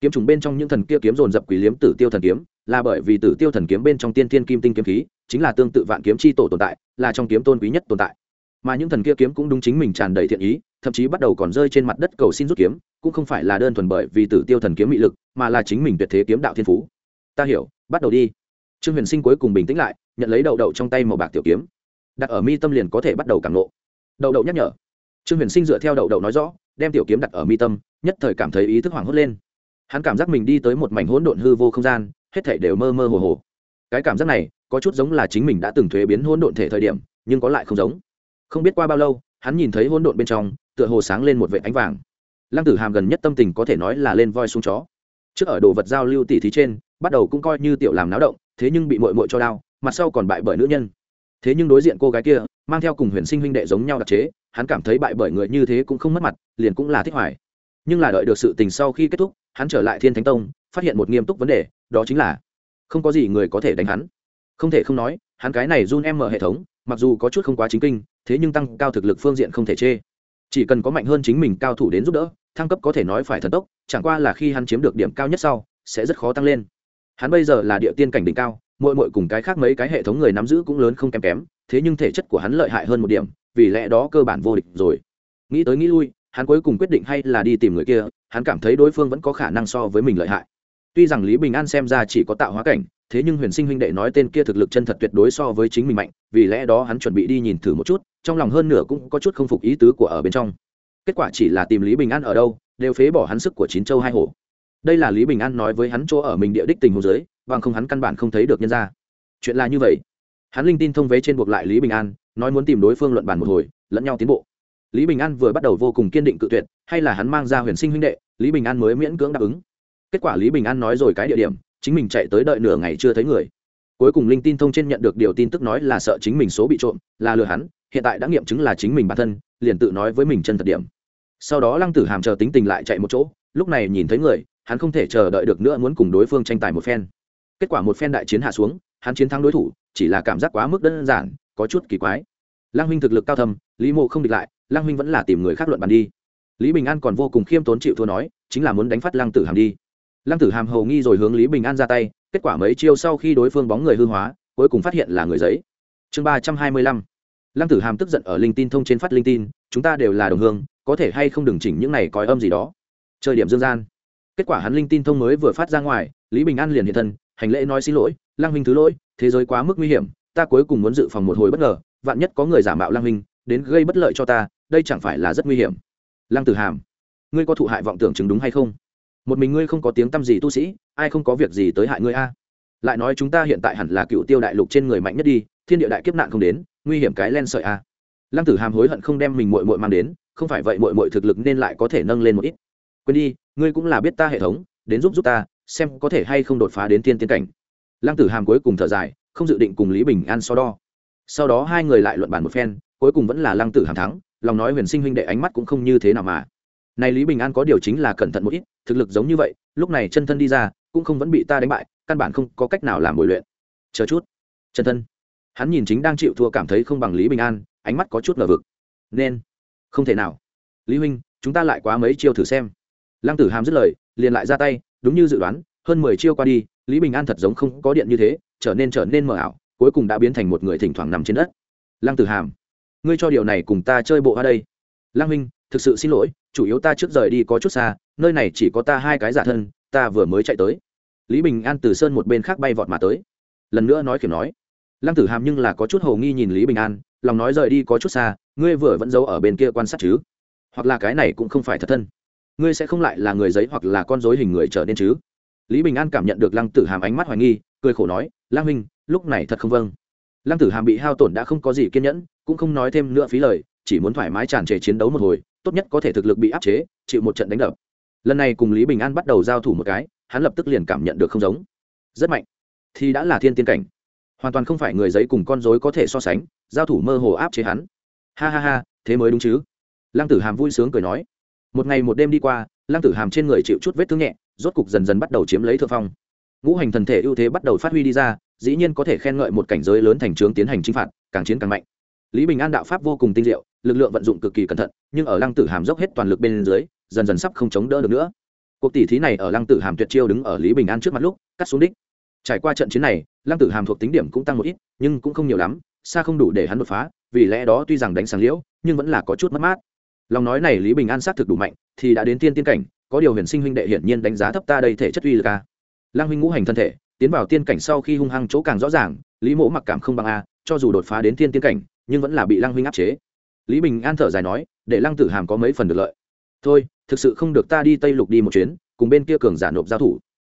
Speaker 1: Kiếm trùng bên trong những thần kia kiếm dồn dập quỷ liếm tử tiêu thần kiếm, là bởi vì tử tiêu thần kiếm bên trong tiên thiên kim tinh kiếm khí, chính là tương tự vạn kiếm chi tổ tồn tại, là trong kiếm tôn quý nhất tồn tại. Mà những thần kia kiếm cũng đúng chính mình tràn đầy thiện ý thậm chí bắt đầu còn rơi trên mặt đất cầu xin rút kiếm, cũng không phải là đơn thuần bởi vì tử tiêu thần kiếm mị lực, mà là chính mình tuyệt thế kiếm đạo thiên phú. Ta hiểu, bắt đầu đi. Trương huyền sinh cuối cùng bình tĩnh lại, nhận lấy đậu đậu trong tay màu bạc tiểu kiếm. Đặt ở mi tâm liền có thể bắt đầu cảm nộ đậu đậu nhắc nhở. Trương huyền sinh dựa theo đậu đậu nói rõ, đem tiểu kiếm đặt ở mi tâm, nhất thời cảm thấy ý thức hoảng hốt lên. Hắn cảm giác mình đi tới một mảnh hỗn độn hư vô không gian, hết thể đều mơ mơ hồ hồ. Cái cảm giác này, có chút giống là chính mình đã từng thuế biến hỗn độn thể thời điểm, nhưng có lại không giống. Không biết qua bao lâu hắn nhìn thấy hỗn độn bên trong, tựa hồ sáng lên một vệ ánh vàng. Lăng tử hàm gần nhất tâm tình có thể nói là lên voi xuống chó. Trước ở đồ vật giao lưu tỷ thí trên, bắt đầu cũng coi như tiểu làm náo động, thế nhưng bị mội mội cho đau, mặt sau còn bại bởi nữ nhân. Thế nhưng đối diện cô gái kia, mang theo cùng huyền sinh huynh đệ giống nhau đặc chế, hắn cảm thấy bại bởi người như thế cũng không mất mặt, liền cũng là thích hoài. Nhưng là đợi được sự tình sau khi kết thúc, hắn trở lại thiên thánh tông, phát hiện một nghiêm túc vấn đề, đó chính là không có gì người có thể đánh hắn. Không thể không nói, hắn cái này run em mở hệ thống mặc dù có chút không quá chính kinh, thế nhưng tăng cao thực lực phương diện không thể chê. Chỉ cần có mạnh hơn chính mình cao thủ đến giúp đỡ, thăng cấp có thể nói phải thần tốc, chẳng qua là khi hắn chiếm được điểm cao nhất sau, sẽ rất khó tăng lên. Hắn bây giờ là địa tiên cảnh đỉnh cao mỗi mỗi cùng cái khác mấy cái hệ thống người nắm giữ cũng lớn không kém kém, thế nhưng thể chất của hắn lợi hại hơn một điểm, vì lẽ đó cơ bản vô địch rồi. Nghĩ tới nghĩ lui, hắn cuối cùng quyết định hay là đi tìm người kia, hắn cảm thấy đối phương vẫn có khả năng so với mình lợi hại. Tuy rằng lý bình an xem ra chỉ có tạo hóa cảnh thế nhưng huyền sinh huynh đệ nói tên kia thực lực chân thật tuyệt đối so với chính mình mạnh, vì lẽ đó hắn chuẩn bị đi nhìn thử một chút, trong lòng hơn nửa cũng có chút không phục ý tứ của ở bên trong. Kết quả chỉ là tìm lý bình an ở đâu, đều phế bỏ hắn sức của chín châu hai hổ. Đây là lý bình an nói với hắn chỗ ở mình địa đích tình hồ dưới bằng không hắn căn bản không thấy được nhân ra chuyện là như vậy. Hắn linh tin thông vế trên buộc lại lý bình an, nói muốn tìm đối phương luận bàn một hồi, lẫn nhau tiến bộ. Lý bình an vừa bắt đầu vô cùng kiên định cự tuyệt, hay là hắn mang ra huyền sinh huynh đệ, lý bình an mới miễn cưỡng đáp ứng. Kết quả lý bình an nói rồi cái địa điểm chính mình chạy tới đợi nửa ngày chưa thấy người. Cuối cùng linh tin thông trên nhận được điều tin tức nói là sợ chính mình số bị trộm, là lừa hắn, hiện tại đã nghiệm chứng là chính mình bản thân, liền tự nói với mình chân thật điểm. Sau đó lăng tử hàm chờ tính tình lại chạy một chỗ, lúc này nhìn thấy người, hắn không thể chờ đợi được nữa muốn cùng đối phương tranh tài một phen. Kết quả một phen đại chiến hạ xuống, hắn chiến thắng đối thủ, chỉ là cảm giác quá mức đơn giản, có chút kỳ quái. Lăng huynh thực lực cao thầm lý mộ không địch lại, lăng huynh vẫn là tìm người khác luận bàn đi. Lý bình an còn vô cùng khiêm tốn chịu thua nói, chính là muốn đánh phát lăng tử hàm đi lăng tử hàm hầu nghi rồi hướng lý bình an ra tay, kết quả mấy chiêu sau khi đối phương bóng người hư hóa, cuối cùng phát hiện là người giấy. Chương ba trăm hai mươi lăm. Lăng tử hàm tức giận ở linh tin thông trên phát linh tin, chúng ta đều là đồng hương, có thể hay không đừng chỉnh những này coi âm gì đó. Chơi điểm dương gian. Kết quả hắn linh tin thông mới vừa phát ra ngoài, lý bình an liền hiện thân, hành lễ nói xin lỗi lang huynh thứ lỗi, thế giới quá mức nguy hiểm, ta cuối cùng muốn dự phòng một hồi bất ngờ, vạn nhất có người giả mạo lang huynh, đến gây bất lợi cho ta, đây chẳng phải là rất nguy hiểm. Lăng tử hàm, ngươi có thụ hại vọng tưởng chứng đúng hay không? Một mình ngươi không có tiếng tăm gì tu sĩ, ai không có việc gì tới hại ngươi a? Lại nói chúng ta hiện tại hẳn là cựu tiêu đại lục trên người mạnh nhất đi, thiên địa đại kiếp nạn không đến, nguy hiểm cái len sợi a. Lăng tử hàm hối hận không đem mình mội mội mang đến, không phải vậy mội mội thực lực nên lại có thể nâng lên một ít. Quên đi, ngươi cũng là biết ta hệ thống, đến giúp giúp ta, xem có thể hay không đột phá đến tiên tiến cảnh. Lăng tử hàm cuối cùng thở dài, không dự định cùng lý bình an so đo. Sau đó hai người lại luận bàn một phen, cuối cùng vẫn là lăng tử hàm thắng, lòng nói huyền sinh huynh đệ ánh mắt cũng không như thế nào mà. Này lý bình an có điều chính là cẩn thận một ít thực lực giống như vậy, lúc này chân thân đi ra, cũng không vẫn bị ta đánh bại, căn bản không có cách nào làm bồi luyện. Chờ chút. Chân thân. Hắn nhìn chính đang chịu thua cảm thấy không bằng lý bình an, ánh mắt có chút ngờ vực. Nên. Không thể nào. Lý huynh, chúng ta lại quá mấy chiêu thử xem. Lăng tử hàm dứt lời, liền lại ra tay, đúng như dự đoán, hơn mười chiêu qua đi, lý bình an thật giống không có điện như thế, trở nên trở nên mờ ảo, cuối cùng đã biến thành một người thỉnh thoảng nằm trên đất. Lăng tử hàm, ngươi cho điều này cùng ta chơi bộ ở đây. Lăng huynh thực sự xin lỗi, chủ yếu ta trước rời đi có chút xa, nơi này chỉ có ta hai cái giả thân, ta vừa mới chạy tới. Lý bình an từ sơn một bên khác bay vọt mà tới. Lần nữa nói kiểu nói. Lăng tử hàm nhưng là có chút hồ nghi nhìn lý bình an, lòng nói rời đi có chút xa, ngươi vừa vẫn giấu ở bên kia quan sát chứ? Hoặc là cái này cũng không phải thật thân. Ngươi sẽ không lại là người giấy hoặc là con dối hình người trở nên chứ? Lý bình an cảm nhận được lăng tử hàm ánh mắt hoài nghi, cười khổ nói lang huynh, lúc này thật không vâng. Lăng tử hàm bị hao tổn đã không có gì kiên nhẫn, cũng không nói thêm nữa phí lời, chỉ muốn thoải mái tràn trề chiến đấu một hồi tốt nhất có thể thực lực bị áp chế, chịu một trận đánh đập. Lần này cùng lý bình an bắt đầu giao thủ một cái, hắn lập tức liền cảm nhận được không giống. Rất mạnh. Thì đã là thiên tiên cảnh. Hoàn toàn không phải người giấy cùng con dối có thể so sánh, giao thủ mơ hồ áp chế hắn. Ha ha ha, thế mới đúng chứ? Lăng tử hàm vui sướng cười nói. Một ngày một đêm đi qua, lăng tử hàm trên người chịu chút vết thương nhẹ, rốt cục dần dần bắt đầu chiếm lấy thượng phong. Ngũ hành thần thể ưu thế bắt đầu phát huy đi ra, dĩ nhiên có thể khen ngợi một cảnh giới lớn thành trướng tiến hành chinh phạt, càng chiến càng mạnh. Lý bình an đạo pháp vô cùng tinh diệu lực lượng vận dụng cực kỳ cẩn thận, nhưng ở lăng tử hàm dốc hết toàn lực bên dưới, dần dần sắp không chống đỡ được nữa. Cuộc tỷ thí này ở lăng tử hàm tuyệt chiêu đứng ở lý bình an trước mặt lúc, cắt xuống đích. Trải qua trận chiến này, lăng tử hàm thuộc tính điểm cũng tăng một ít, nhưng cũng không nhiều lắm, xa không đủ để hắn đột phá, vì lẽ đó tuy rằng đánh sáng liễu, nhưng vẫn là có chút mất mát. Lòng nói này lý bình an xác thực đủ mạnh, thì đã đến tiên tiên cảnh, có điều huyền sinh huynh đệ hiển nhiên đánh giá thấp ta đây thể chất uy lực a. Lăng huynh ngũ hành thân thể, tiến vào tiên cảnh sau khi hung hăng chỗ càng rõ ràng, lý mỗ mặc cảm không bằng a, cho dù đột phá đến tiên tiên cảnh, nhưng vẫn là bị lăng huynh áp chế lý bình an thở dài nói, để lăng tử hàm có mấy phần được lợi. Thôi, thực sự không được ta đi tây lục đi một chuyến, cùng bên kia cường giả nộp giao thủ.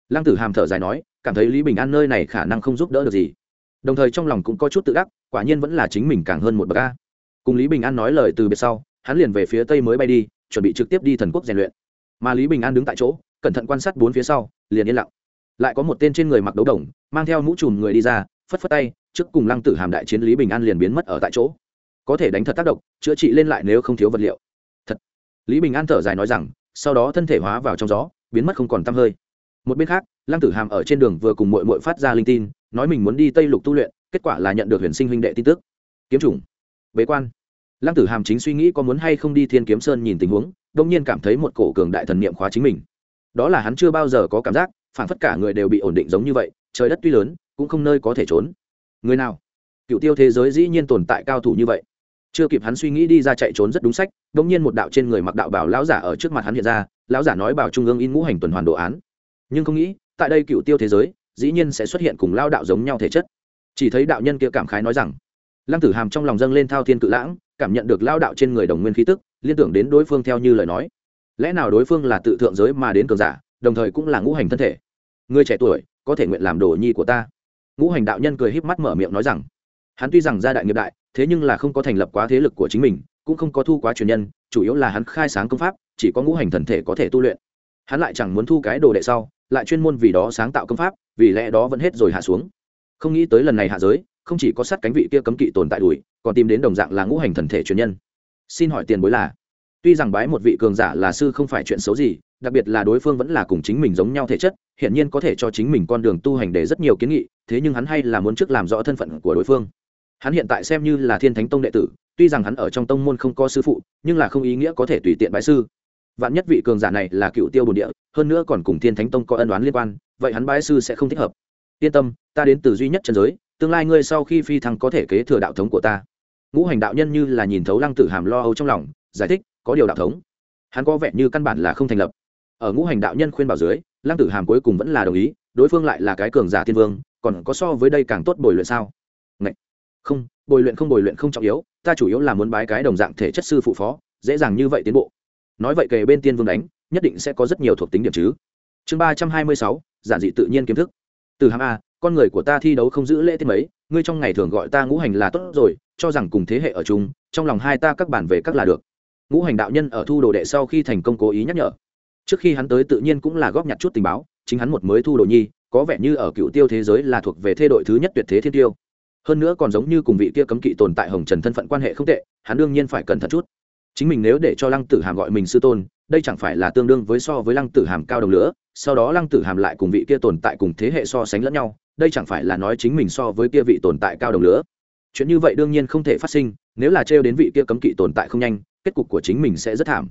Speaker 1: Lăng tử hàm thở dài nói, cảm thấy lý bình an nơi này khả năng không giúp đỡ được gì. Đồng thời trong lòng cũng có chút tự đắc, quả nhiên vẫn là chính mình càng hơn một bậc a. Cùng lý bình an nói lời từ biệt sau, hắn liền về phía tây mới bay đi, chuẩn bị trực tiếp đi thần quốc rèn luyện. Mà lý bình an đứng tại chỗ, cẩn thận quan sát bốn phía sau, liền yên lặng. Lại có một tên trên người mặc đấu đồng, mang theo mũ trùm người đi ra, phất phất tay, trước cùng lăng tử hàm đại chiến lý bình an liền biến mất ở tại chỗ có thể đánh thật tác động, chữa trị lên lại nếu không thiếu vật liệu. Thật. Lý bình an thở dài nói rằng, sau đó thân thể hóa vào trong gió, biến mất không còn tăm hơi. Một bên khác, lăng tử hàm ở trên đường vừa cùng mội mội phát ra linh tin, nói mình muốn đi tây lục tu luyện, kết quả là nhận được huyền sinh huynh đệ tin tức. Kiếm chủng. Bế quan. Lăng tử hàm chính suy nghĩ có muốn hay không đi thiên kiếm sơn nhìn tình huống đông nhiên cảm thấy một cổ cường đại thần niệm khóa chính mình. Đó là hắn chưa bao giờ có cảm giác phản phất cả người đều bị ổn định giống như vậy, trời đất tuy lớn, cũng không nơi có thể trốn. Người nào? Cựu tiêu thế giới dĩ nhiên tồn tại cao thủ như vậy chưa kịp hắn suy nghĩ đi ra chạy trốn rất đúng sách đông nhiên một đạo trên người mặc đạo bảo lão giả ở trước mặt hắn hiện ra, lão giả nói bảo trung ương in ngũ hành tuần hoàn đồ án. Nhưng không nghĩ, tại đây cựu tiêu thế giới, dĩ nhiên sẽ xuất hiện cùng lao đạo giống nhau thể chất. Chỉ thấy đạo nhân kia cảm khái nói rằng, lăng tử hàm trong lòng dâng lên thao thiên cự lãng, cảm nhận được lao đạo trên người đồng nguyên khí tức, liên tưởng đến đối phương theo như lời nói. Lẽ nào đối phương là tự thượng giới mà đến cường giả, đồng thời cũng là ngũ hành thân thể? Người trẻ tuổi, có thể nguyện làm đồ nhi của ta. Ngũ hành đạo nhân cười híp mắt mở miệng nói rằng hắn tuy rằng gia đại nghiệp đại, thế nhưng là không có thành lập quá thế lực của chính mình, cũng không có thu quá truyền nhân, chủ yếu là hắn khai sáng công pháp, chỉ có ngũ hành thần thể có thể tu luyện. Hắn lại chẳng muốn thu cái đồ đệ sau, lại chuyên môn vì đó sáng tạo công pháp, vì lẽ đó vẫn hết rồi hạ xuống. Không nghĩ tới lần này hạ giới, không chỉ có sát cánh vị kia cấm kỵ tồn tại đùi còn tìm đến đồng dạng là ngũ hành thần thể truyền nhân. Xin hỏi tiền bối là? Tuy rằng bái một vị cường giả là sư không phải chuyện xấu gì, đặc biệt là đối phương vẫn là cùng chính mình giống nhau thể chất hiện nhiên có thể cho chính mình con đường tu hành để rất nhiều kiến nghị, thế nhưng hắn hay là muốn trước làm rõ thân phận của đối phương hắn hiện tại xem như là thiên thánh tông đệ tử, tuy rằng hắn ở trong tông môn không có sư phụ, nhưng là không ý nghĩa có thể tùy tiện bái sư. Vạn nhất vị cường giả này là cựu tiêu bồn địa, hơn nữa còn cùng thiên thánh tông có ân đoán liên quan, vậy hắn bái sư sẽ không thích hợp. Yên tâm, ta đến từ duy nhất trần giới, tương lai ngươi sau khi phi thăng có thể kế thừa đạo thống của ta. Ngũ hành đạo nhân như là nhìn thấu lăng tử hàm lo âu trong lòng, giải thích, có điều đạo thống, hắn có vẻ như căn bản là không thành lập. Ở ngũ hành đạo nhân khuyên bảo dưới, lăng tử hàm cuối cùng vẫn là đồng ý, đối phương lại là cái cường giả thiên vương, còn có so với đây càng tốt bồi luyện sao? Không, bồi luyện không bồi luyện không trọng yếu, ta chủ yếu là muốn bái cái đồng dạng thể chất sư phụ phó, dễ dàng như vậy tiến bộ. Nói vậy kề bên tiên vương đánh, nhất định sẽ có rất nhiều thuộc tính điểm chứ. Chương ba trăm hai mươi sáu, giản dị tự nhiên kiến thức. Từ hàm a, con người của ta thi đấu không giữ lễ tiết mấy, ngươi trong ngày thường gọi ta ngũ hành là tốt rồi, cho rằng cùng thế hệ ở chung, trong lòng hai ta các bản về các là được. Ngũ hành đạo nhân ở thu đồ đệ sau khi thành công cố ý nhắc nhở. Trước khi hắn tới tự nhiên cũng là góp nhặt chút tình báo, chính hắn một mới thu đồ nhi, có vẻ như ở cựu tiêu thế giới là thuộc về thê đội thứ nhất tuyệt thế thiên tiêu hơn nữa còn giống như cùng vị kia cấm kỵ tồn tại hồng trần thân phận quan hệ không tệ, hắn đương nhiên phải cẩn thận chút. Chính mình nếu để cho lăng tử hàm gọi mình sư tôn, đây chẳng phải là tương đương với so với lăng tử hàm cao đồng lửa, sau đó lăng tử hàm lại cùng vị kia tồn tại cùng thế hệ so sánh lẫn nhau, đây chẳng phải là nói chính mình so với kia vị tồn tại cao đồng lửa. Chuyện như vậy đương nhiên không thể phát sinh, nếu là trêu đến vị kia cấm kỵ tồn tại không nhanh, kết cục của chính mình sẽ rất thảm.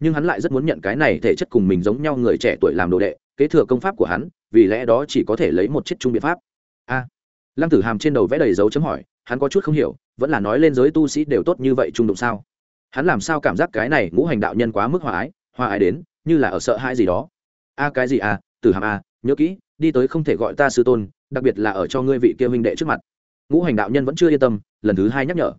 Speaker 1: Nhưng hắn lại rất muốn nhận cái này thể chất cùng mình giống nhau người trẻ tuổi làm đồ đệ, kế thừa công pháp của hắn, vì lẽ đó chỉ có thể lấy một chiếc chung biện pháp lăng tử hàm trên đầu vẽ đầy dấu chấm hỏi, hắn có chút không hiểu, vẫn là nói lên giới tu sĩ đều tốt như vậy trung đụng sao? Hắn làm sao cảm giác cái này ngũ hành đạo nhân quá mức hòa ái hòa ái đến, như là ở sợ hãi gì đó. A, cái gì à tử hàm a, nhớ kỹ, đi tới không thể gọi ta sư tôn, đặc biệt là ở cho ngươi vị kia minh đệ trước mặt. Ngũ hành đạo nhân vẫn chưa yên tâm, lần thứ hai nhắc nhở.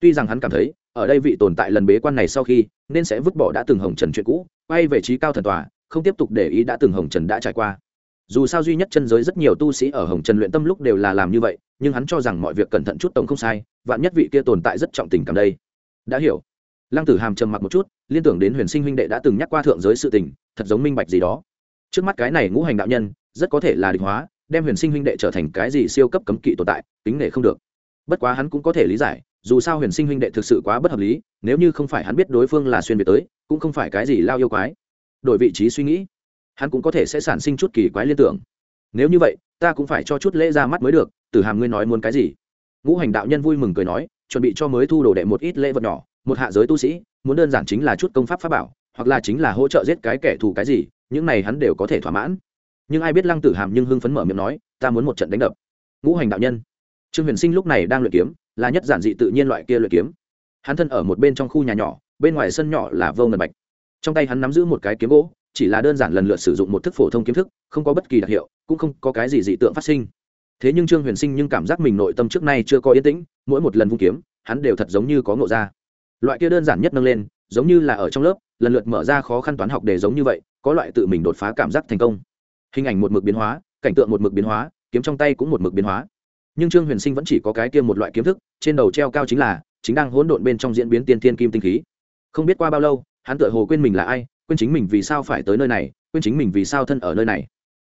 Speaker 1: Tuy rằng hắn cảm thấy, ở đây vị tồn tại lần bế quan này sau khi, nên sẽ vứt bỏ đã từng hồng trần chuyện cũ, quay về trí cao thần tòa, không tiếp tục để ý đã từng hồng trần đã trải qua dù sao duy nhất chân giới rất nhiều tu sĩ ở hồng trần luyện tâm lúc đều là làm như vậy, nhưng hắn cho rằng mọi việc cẩn thận chút tổng không sai, vạn nhất vị kia tồn tại rất trọng tình cảm đây. Đã hiểu. Lăng tử hàm trầm mặc một chút, liên tưởng đến huyền sinh huynh đệ đã từng nhắc qua thượng giới sự tình, thật giống minh bạch gì đó. Trước mắt cái này ngũ hành đạo nhân, rất có thể là địch hóa, đem huyền sinh huynh đệ trở thành cái gì siêu cấp cấm kỵ tồn tại tính nể không được. Bất quá hắn cũng có thể lý giải, dù sao huyền sinh huynh đệ thực sự quá bất hợp lý, nếu như không phải hắn biết đối phương là xuyên việt tới, cũng không phải cái gì lao yêu quái. Đổi vị trí suy nghĩ hắn cũng có thể sẽ sản sinh chút kỳ quái liên tưởng. Nếu như vậy, ta cũng phải cho chút lễ ra mắt mới được, tử hàm ngươi nói muốn cái gì? Ngũ hành đạo nhân vui mừng cười nói, chuẩn bị cho mới thu đồ đệ một ít lễ vật nhỏ, một hạ giới tu sĩ, muốn đơn giản chính là chút công pháp pháp bảo, hoặc là chính là hỗ trợ giết cái kẻ thù cái gì, những này hắn đều có thể thỏa mãn. Nhưng ai biết lăng tử hàm nhưng hưng phấn mở miệng nói, ta muốn một trận đánh đập. Ngũ hành đạo nhân. Trương huyền sinh lúc này đang luyện kiếm, là nhất giản dị tự nhiên loại kia luyện kiếm. Hắn thân ở một bên trong khu nhà nhỏ, bên ngoài sân nhỏ là vô ngần bạch. Trong tay hắn nắm giữ một cái kiếm gỗ chỉ là đơn giản lần lượt sử dụng một thức phổ thông kiếm thức, không có bất kỳ đặc hiệu, cũng không có cái gì dị tượng phát sinh. Thế nhưng trương huyền sinh nhưng cảm giác mình nội tâm trước nay chưa có yên tĩnh, mỗi một lần vung kiếm, hắn đều thật giống như có ngộ ra. Loại kia đơn giản nhất nâng lên, giống như là ở trong lớp, lần lượt mở ra khó khăn toán học để giống như vậy, có loại tự mình đột phá cảm giác thành công. Hình ảnh một mực biến hóa, cảnh tượng một mực biến hóa, kiếm trong tay cũng một mực biến hóa. Nhưng trương huyền sinh vẫn chỉ có cái kia một loại kiếm thức, trên đầu treo cao chính là, chính đang hỗn độn bên trong diễn biến tiên thiên kim tinh khí. Không biết qua bao lâu, hắn tựa hồ quên mình là ai quên chính mình vì sao phải tới nơi này, quên chính mình vì sao thân ở nơi này.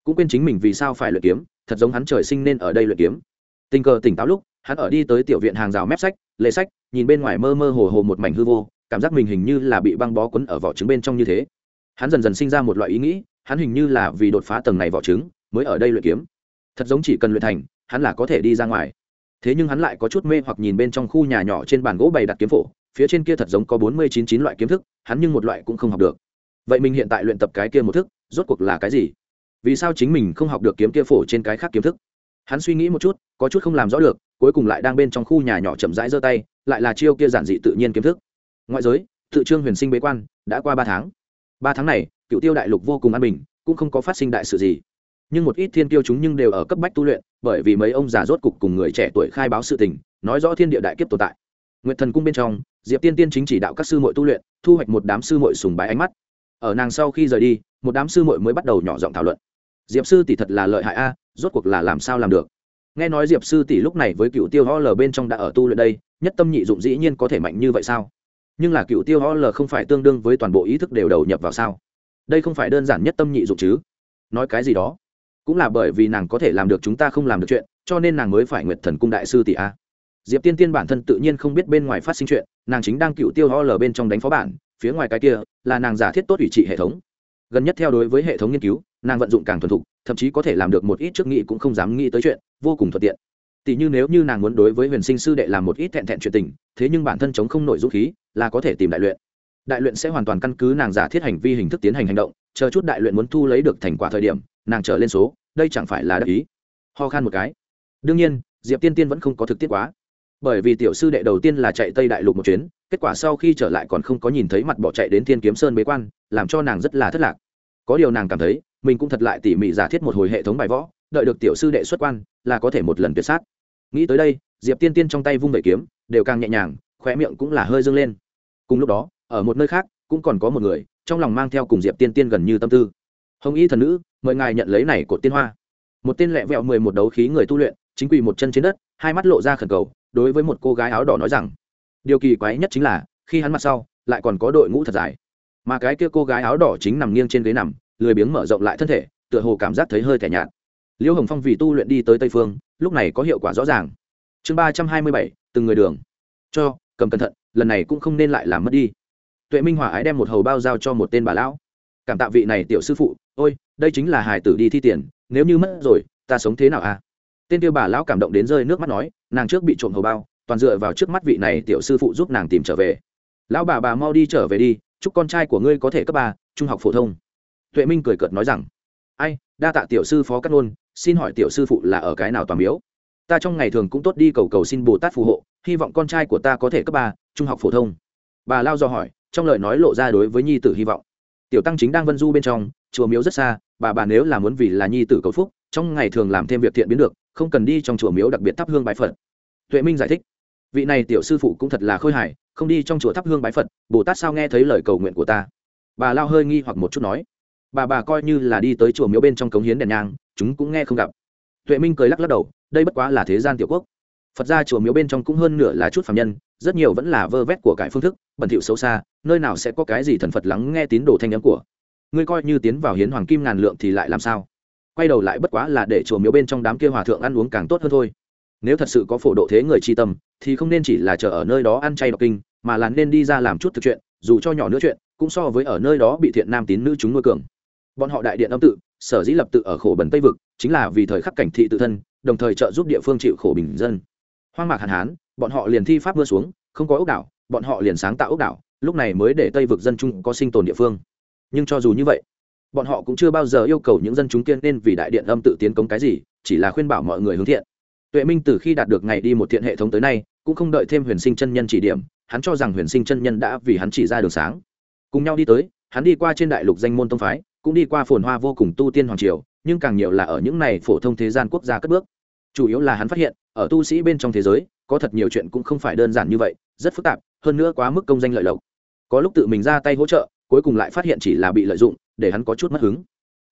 Speaker 1: Cũng quên chính mình vì sao phải luyện kiếm, thật giống hắn trời sinh nên ở đây luyện kiếm. Tình cờ tỉnh táo lúc, hắn ở đi tới tiểu viện hàng rào mép sách lệ sách, nhìn bên ngoài mơ mơ hồ hồ một mảnh hư vô, cảm giác mình hình như là bị băng bó quấn ở vỏ trứng bên trong như thế. Hắn dần dần sinh ra một loại ý nghĩ, hắn hình như là vì đột phá tầng này vỏ trứng, mới ở đây luyện kiếm. Thật giống chỉ cần luyện thành, hắn là có thể đi ra ngoài. Thế nhưng hắn lại có chút mê hoặc nhìn bên trong khu nhà nhỏ trên bàn gỗ bày đặt kiếm phổ, phía trên kia thật giống có bốn mươi chín chín loại kiếm thức, hắn nhưng một loại cũng không học được vậy mình hiện tại luyện tập cái kia một thức, rốt cuộc là cái gì? Vì sao chính mình không học được kiếm kia phổ trên cái khác kiếm thức? Hắn suy nghĩ một chút, có chút không làm rõ được, cuối cùng lại đang bên trong khu nhà nhỏ chậm rãi giơ tay, lại là chiêu kia giản dị tự nhiên kiếm thức. Ngoại giới, tự trương huyền sinh bế quan, đã qua ba tháng. Ba tháng này, cựu tiêu đại lục vô cùng an bình, cũng không có phát sinh đại sự gì. Nhưng một ít thiên tiêu chúng nhưng đều ở cấp bách tu luyện, bởi vì mấy ông già rốt cục cùng người trẻ tuổi khai báo sự tình, nói rõ thiên địa đại kiếp tồn tại. Nguyệt thần cung bên trong, diệp tiên tiên chính chỉ đạo các sư muội tu luyện, thu hoạch một đám sư muội sùng bái ánh mắt ở nàng sau khi rời đi, một đám sư muội mới bắt đầu nhỏ giọng thảo luận. Diệp sư tỷ thật là lợi hại a, rốt cuộc là làm sao làm được? Nghe nói diệp sư tỷ lúc này với cựu tiêu ho l bên trong đã ở tu luyện đây, nhất tâm nhị dụng dĩ nhiên có thể mạnh như vậy sao? Nhưng là cựu tiêu ho l không phải tương đương với toàn bộ ý thức đều đầu nhập vào sao? Đây không phải đơn giản nhất tâm nhị dụng chứ? Nói cái gì đó? Cũng là bởi vì nàng có thể làm được chúng ta không làm được chuyện, cho nên nàng mới phải nguyệt thần cung đại sư tỷ a. Diệp tiên tiên bản thân tự nhiên không biết bên ngoài phát sinh chuyện, nàng chính đang cựu tiêu ho l bên trong đánh phó bản phía ngoài cái kia là nàng giả thiết tốt ủy trị hệ thống. Gần nhất theo đối với hệ thống nghiên cứu, nàng vận dụng càng thuần thục, thậm chí có thể làm được một ít trước nghị cũng không dám nghĩ tới chuyện, vô cùng thuận tiện. Tỷ như nếu như nàng muốn đối với huyền sinh sư đệ làm một ít thẹn thẹn chuyện tình, thế nhưng bản thân chống không nội dũng khí, là có thể tìm đại luyện. Đại luyện sẽ hoàn toàn căn cứ nàng giả thiết hành vi hình thức tiến hành hành động, chờ chút đại luyện muốn thu lấy được thành quả thời điểm, nàng trở lên số, đây chẳng phải là đắc ý. Ho khan một cái. Đương nhiên, diệp tiên tiên vẫn không có thực tiết quá bởi vì tiểu sư đệ đầu tiên là chạy tây đại lục một chuyến, kết quả sau khi trở lại còn không có nhìn thấy mặt bỏ chạy đến thiên kiếm sơn bế quan, làm cho nàng rất là thất lạc. Có điều nàng cảm thấy, mình cũng thật lại tỉ mỉ giả thiết một hồi hệ thống bài võ, đợi được tiểu sư đệ xuất quan, là có thể một lần tuyệt sát. Nghĩ tới đây, diệp tiên tiên trong tay vung bậy kiếm, đều càng nhẹ nhàng, khóe miệng cũng là hơi dâng lên. Cùng lúc đó, ở một nơi khác, cũng còn có một người, trong lòng mang theo cùng diệp tiên tiên gần như tâm tư. Hồng y thần nữ, mời ngài nhận lấy này của tiên hoa. Một tên lẹ vẹo mười một đấu khí người tu luyện, chính quỳ một chân trên đất, hai mắt lộ ra khẩn cầu đối với một cô gái áo đỏ nói rằng, điều kỳ quái nhất chính là, khi hắn mặt sau, lại còn có đội ngũ thật dài. Mà cái kia cô gái áo đỏ chính nằm nghiêng trên ghế nằm, lười biếng mở rộng lại thân thể, tựa hồ cảm giác thấy hơi thẻ nhạt. Liêu hồng phong vì tu luyện đi tới tây phương, lúc này có hiệu quả rõ ràng. Chương ba trăm hai mươi bảy, từng người đường. Cho, cầm cẩn thận, lần này cũng không nên lại làm mất đi. Tuệ minh hòa ái đem một hầu bao giao cho một tên bà lão. Cảm tạ vị này tiểu sư phụ, ôi, đây chính là hài tử đi thi tiền, nếu như mất rồi, ta sống thế nào à? Tên tiêu bà lão cảm động đến rơi nước mắt nói, nàng trước bị trộm hầu bao, toàn dựa vào trước mắt vị này tiểu sư phụ giúp nàng tìm trở về. Lão bà bà mau đi trở về đi, chúc con trai của ngươi có thể cấp ba, trung học phổ thông. Tuệ minh cười cợt nói rằng, ai, đa tạ tiểu sư phó cắt ngôn xin hỏi tiểu sư phụ là ở cái nào toàn miếu? Ta trong ngày thường cũng tốt đi cầu cầu xin bồ tát phù hộ, hy vọng con trai của ta có thể cấp ba, trung học phổ thông. Bà lao do hỏi, trong lời nói lộ ra đối với nhi tử hy vọng. Tiểu tăng chính đang vân du bên trong, chùa miếu rất xa, bà bà nếu là muốn vì là nhi tử cầu phúc, trong ngày thường làm thêm việc thiện biến được không cần đi trong chùa miếu đặc biệt thắp hương bái phật. Tuệ minh giải thích, vị này tiểu sư phụ cũng thật là khôi hài, không đi trong chùa thắp hương bái phật, bồ tát sao nghe thấy lời cầu nguyện của ta? Bà lao hơi nghi hoặc một chút nói, bà bà coi như là đi tới chùa miếu bên trong cống hiến đèn nhang, chúng cũng nghe không gặp. Tuệ minh cười lắc lắc đầu, đây bất quá là thế gian tiểu quốc. Phật ra chùa miếu bên trong cũng hơn nửa là chút phạm nhân, rất nhiều vẫn là vơ vét của cải phương thức, bẩn thỉu xấu xa, nơi nào sẽ có cái gì thần phật lắng nghe tín đồ thanh nhắm của. Ngươi coi như tiến vào hiến hoàng kim ngàn lượng thì lại làm sao? Quay đầu lại bất quá là để chùa miếu bên trong đám kia hòa thượng ăn uống càng tốt hơn thôi. Nếu thật sự có phổ độ thế người tri tâm, thì không nên chỉ là chờ ở nơi đó ăn chay đọc kinh, mà là nên đi ra làm chút thực chuyện, dù cho nhỏ nữa chuyện, cũng so với ở nơi đó bị thiện nam tín nữ chúng nuôi cường. Bọn họ đại điện âm tự, sở dĩ lập tự ở khổ bần tây vực, chính là vì thời khắc cảnh thị tự thân, đồng thời trợ giúp địa phương chịu khổ bình dân. Hoang mạc hạn hán, bọn họ liền thi pháp mưa xuống, không có ốc đảo, bọn họ liền sáng tạo ốc đảo, lúc này mới để tây vực dân chúng có sinh tồn địa phương. Nhưng cho dù như vậy bọn họ cũng chưa bao giờ yêu cầu những dân chúng kiên nên vì đại điện âm tự tiến công cái gì, chỉ là khuyên bảo mọi người hướng thiện. Tuệ minh từ khi đạt được ngày đi một thiện hệ thống tới nay, cũng không đợi thêm huyền sinh chân nhân chỉ điểm, hắn cho rằng huyền sinh chân nhân đã vì hắn chỉ ra đường sáng. Cùng nhau đi tới, hắn đi qua trên đại lục danh môn tông phái, cũng đi qua phồn hoa vô cùng tu tiên hoàng triều, nhưng càng nhiều là ở những này phổ thông thế gian quốc gia cất bước. Chủ yếu là hắn phát hiện, ở tu sĩ bên trong thế giới, có thật nhiều chuyện cũng không phải đơn giản như vậy, rất phức tạp, hơn nữa quá mức công danh lợi lộc. Có lúc tự mình ra tay hỗ trợ, cuối cùng lại phát hiện chỉ là bị lợi dụng để hắn có chút mất hứng.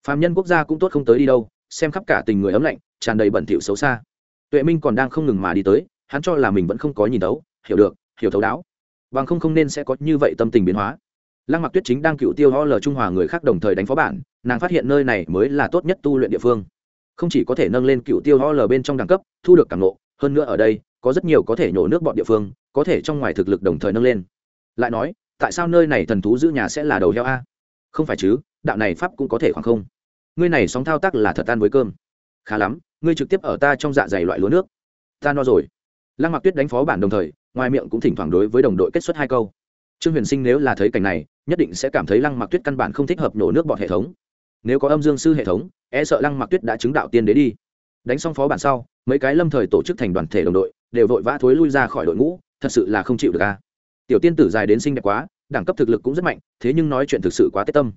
Speaker 1: Phạm nhân quốc gia cũng tốt không tới đi đâu, xem khắp cả tình người ấm lạnh, tràn đầy bẩn thỉu xấu xa. Tuệ minh còn đang không ngừng mà đi tới, hắn cho là mình vẫn không có nhìn thấu, hiểu được, hiểu thấu đáo. Bằng không không nên sẽ có như vậy tâm tình biến hóa. Lăng mặc tuyết chính đang cựu tiêu ho lờ trung hòa người khác đồng thời đánh phó bản, nàng phát hiện nơi này mới là tốt nhất tu luyện địa phương. Không chỉ có thể nâng lên cựu tiêu ho lờ bên trong đẳng cấp, thu được càng lộ, hơn nữa ở đây, có rất nhiều có thể nhổ nước bọn địa phương, có thể trong ngoài thực lực đồng thời nâng lên. Lại nói, tại sao nơi này thần thú giữ nhà sẽ là đầu heo a? Không phải chứ? Đạo này pháp cũng có thể khoảng không. Ngươi này sóng thao tác là thật tan với cơm. Khá lắm, ngươi trực tiếp ở ta trong dạ dày loại lúa nước. Ta no rồi. Lăng mặc tuyết đánh phó bản đồng thời, ngoài miệng cũng thỉnh thoảng đối với đồng đội kết xuất hai câu. Trương huyền sinh nếu là thấy cảnh này, nhất định sẽ cảm thấy lăng mặc tuyết căn bản không thích hợp nổ nước bọt hệ thống. Nếu có âm dương sư hệ thống e sợ lăng mặc tuyết đã chứng đạo tiên đế đi. Đánh xong phó bản sau, mấy cái lâm thời tổ chức thành đoàn thể đồng đội đều vội vã thối lui ra khỏi đội ngũ, thật sự là không chịu được a. Tiểu tiên tử dài đến xinh đẹp quá, đẳng cấp thực lực cũng rất mạnh, thế nhưng nói chuyện thực sự quá tết tâm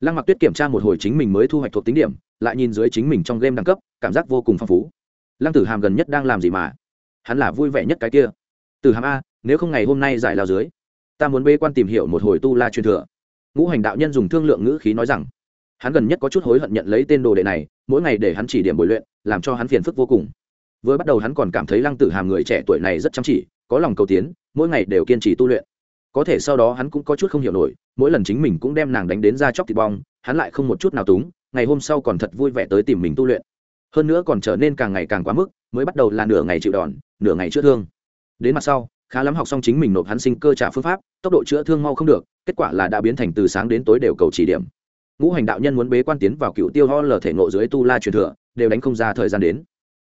Speaker 1: lăng mặc tuyết kiểm tra một hồi chính mình mới thu hoạch thuộc tính điểm, lại nhìn dưới chính mình trong game đẳng cấp, cảm giác vô cùng phong phú. Lăng tử hàm gần nhất đang làm gì mà? Hắn là vui vẻ nhất cái kia. Tử hàm a, nếu không ngày hôm nay giải lao dưới, ta muốn bê quan tìm hiểu một hồi tu la truyền thừa. Ngũ hành đạo nhân dùng thương lượng ngữ khí nói rằng, hắn gần nhất có chút hối hận nhận lấy tên đồ đệ này, mỗi ngày để hắn chỉ điểm bồi luyện, làm cho hắn phiền phức vô cùng. Vừa bắt đầu hắn còn cảm thấy lăng tử hàm người trẻ tuổi này rất chăm chỉ, có lòng cầu tiến, mỗi ngày đều kiên trì tu luyện có thể sau đó hắn cũng có chút không hiểu nổi, mỗi lần chính mình cũng đem nàng đánh đến ra chóc thịt bong, hắn lại không một chút nào túng, ngày hôm sau còn thật vui vẻ tới tìm mình tu luyện. Hơn nữa còn trở nên càng ngày càng quá mức, mới bắt đầu là nửa ngày chịu đòn, nửa ngày chữa thương. Đến mặt sau, khá lắm học xong chính mình nộp hắn sinh cơ trả phương pháp, tốc độ chữa thương mau không được, kết quả là đã biến thành từ sáng đến tối đều cầu chỉ điểm. Ngũ hành đạo nhân muốn bế quan tiến vào cựu tiêu ho lờ thể ngộ dưới tu la truyền thừa, đều đánh không ra thời gian đến.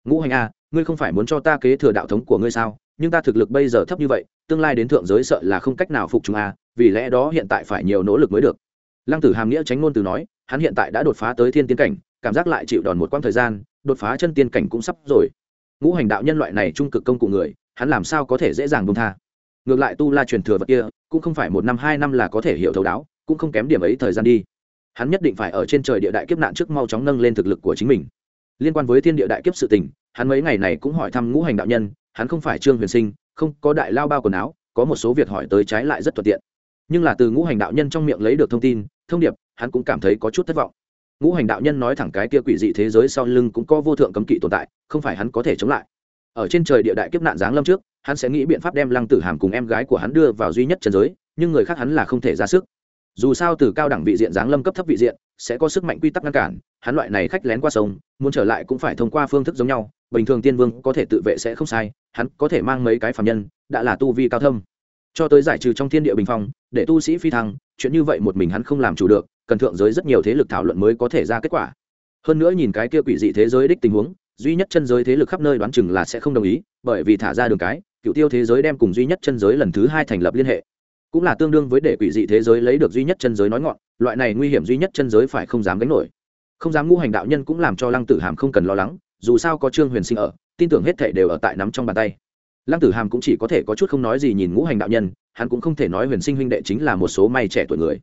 Speaker 1: Ngũ hành a ngươi không phải muốn cho ta kế thừa đạo thống của ngươi sao? Nhưng ta thực lực bây giờ thấp như vậy, tương lai đến thượng giới sợ là không cách nào phục chúng a, vì lẽ đó hiện tại phải nhiều nỗ lực mới được. Lăng tử hàm nghĩa tránh ngôn từ nói, hắn hiện tại đã đột phá tới thiên tiến cảnh, cảm giác lại chịu đòn một quãng thời gian, đột phá chân tiên cảnh cũng sắp rồi. Ngũ hành đạo nhân loại này trung cực công cụ người, hắn làm sao có thể dễ dàng buông tha? Ngược lại tu la truyền thừa vật kia, cũng không phải một năm hai năm là có thể hiểu thấu đáo, cũng không kém điểm ấy thời gian đi. Hắn nhất định phải ở trên trời địa đại kiếp nạn trước mau chóng nâng lên thực lực của chính mình. Liên quan với thiên địa đại kiếp sự tình, hắn mấy ngày này cũng hỏi thăm ngũ hành đạo nhân hắn không phải trương huyền sinh, không có đại lao bao quần áo, có một số việc hỏi tới trái lại rất thuận tiện. Nhưng là từ ngũ hành đạo nhân trong miệng lấy được thông tin, thông điệp, hắn cũng cảm thấy có chút thất vọng. Ngũ hành đạo nhân nói thẳng cái kia quỷ dị thế giới sau lưng cũng có vô thượng cấm kỵ tồn tại, không phải hắn có thể chống lại. Ở trên trời địa đại kiếp nạn giáng lâm trước, hắn sẽ nghĩ biện pháp đem lăng tử hàm cùng em gái của hắn đưa vào duy nhất trần giới, nhưng người khác hắn là không thể ra sức. Dù sao từ cao đẳng vị diện giáng lâm cấp thấp vị diện, sẽ có sức mạnh quy tắc ngăn cản, hắn loại này khách lén qua sông, muốn trở lại cũng phải thông qua phương thức giống nhau bình thường tiên vương có thể tự vệ sẽ không sai, hắn có thể mang mấy cái phạm nhân, đã là tu vi cao thâm. Cho tới giải trừ trong thiên địa bình phong, để tu sĩ phi thăng, chuyện như vậy một mình hắn không làm chủ được, cần thượng giới rất nhiều thế lực thảo luận mới có thể ra kết quả. Hơn nữa nhìn cái kia quỷ dị thế giới đích tình huống, duy nhất chân giới thế lực khắp nơi đoán chừng là sẽ không đồng ý, bởi vì thả ra đường cái, cựu tiêu thế giới đem cùng duy nhất chân giới lần thứ hai thành lập liên hệ. Cũng là tương đương với để quỷ dị thế giới lấy được duy nhất chân giới nói ngọn, loại này nguy hiểm duy nhất chân giới phải không dám gánh nổi. Không dám ngũ hành đạo nhân cũng làm cho lăng tử hàm không cần lo lắng dù sao có trương huyền sinh ở, tin tưởng hết thể đều ở tại nắm trong bàn tay. Lăng tử hàm cũng chỉ có thể có chút không nói gì nhìn ngũ hành đạo nhân, hắn cũng không thể nói huyền sinh huynh đệ chính là một số may trẻ tuổi người.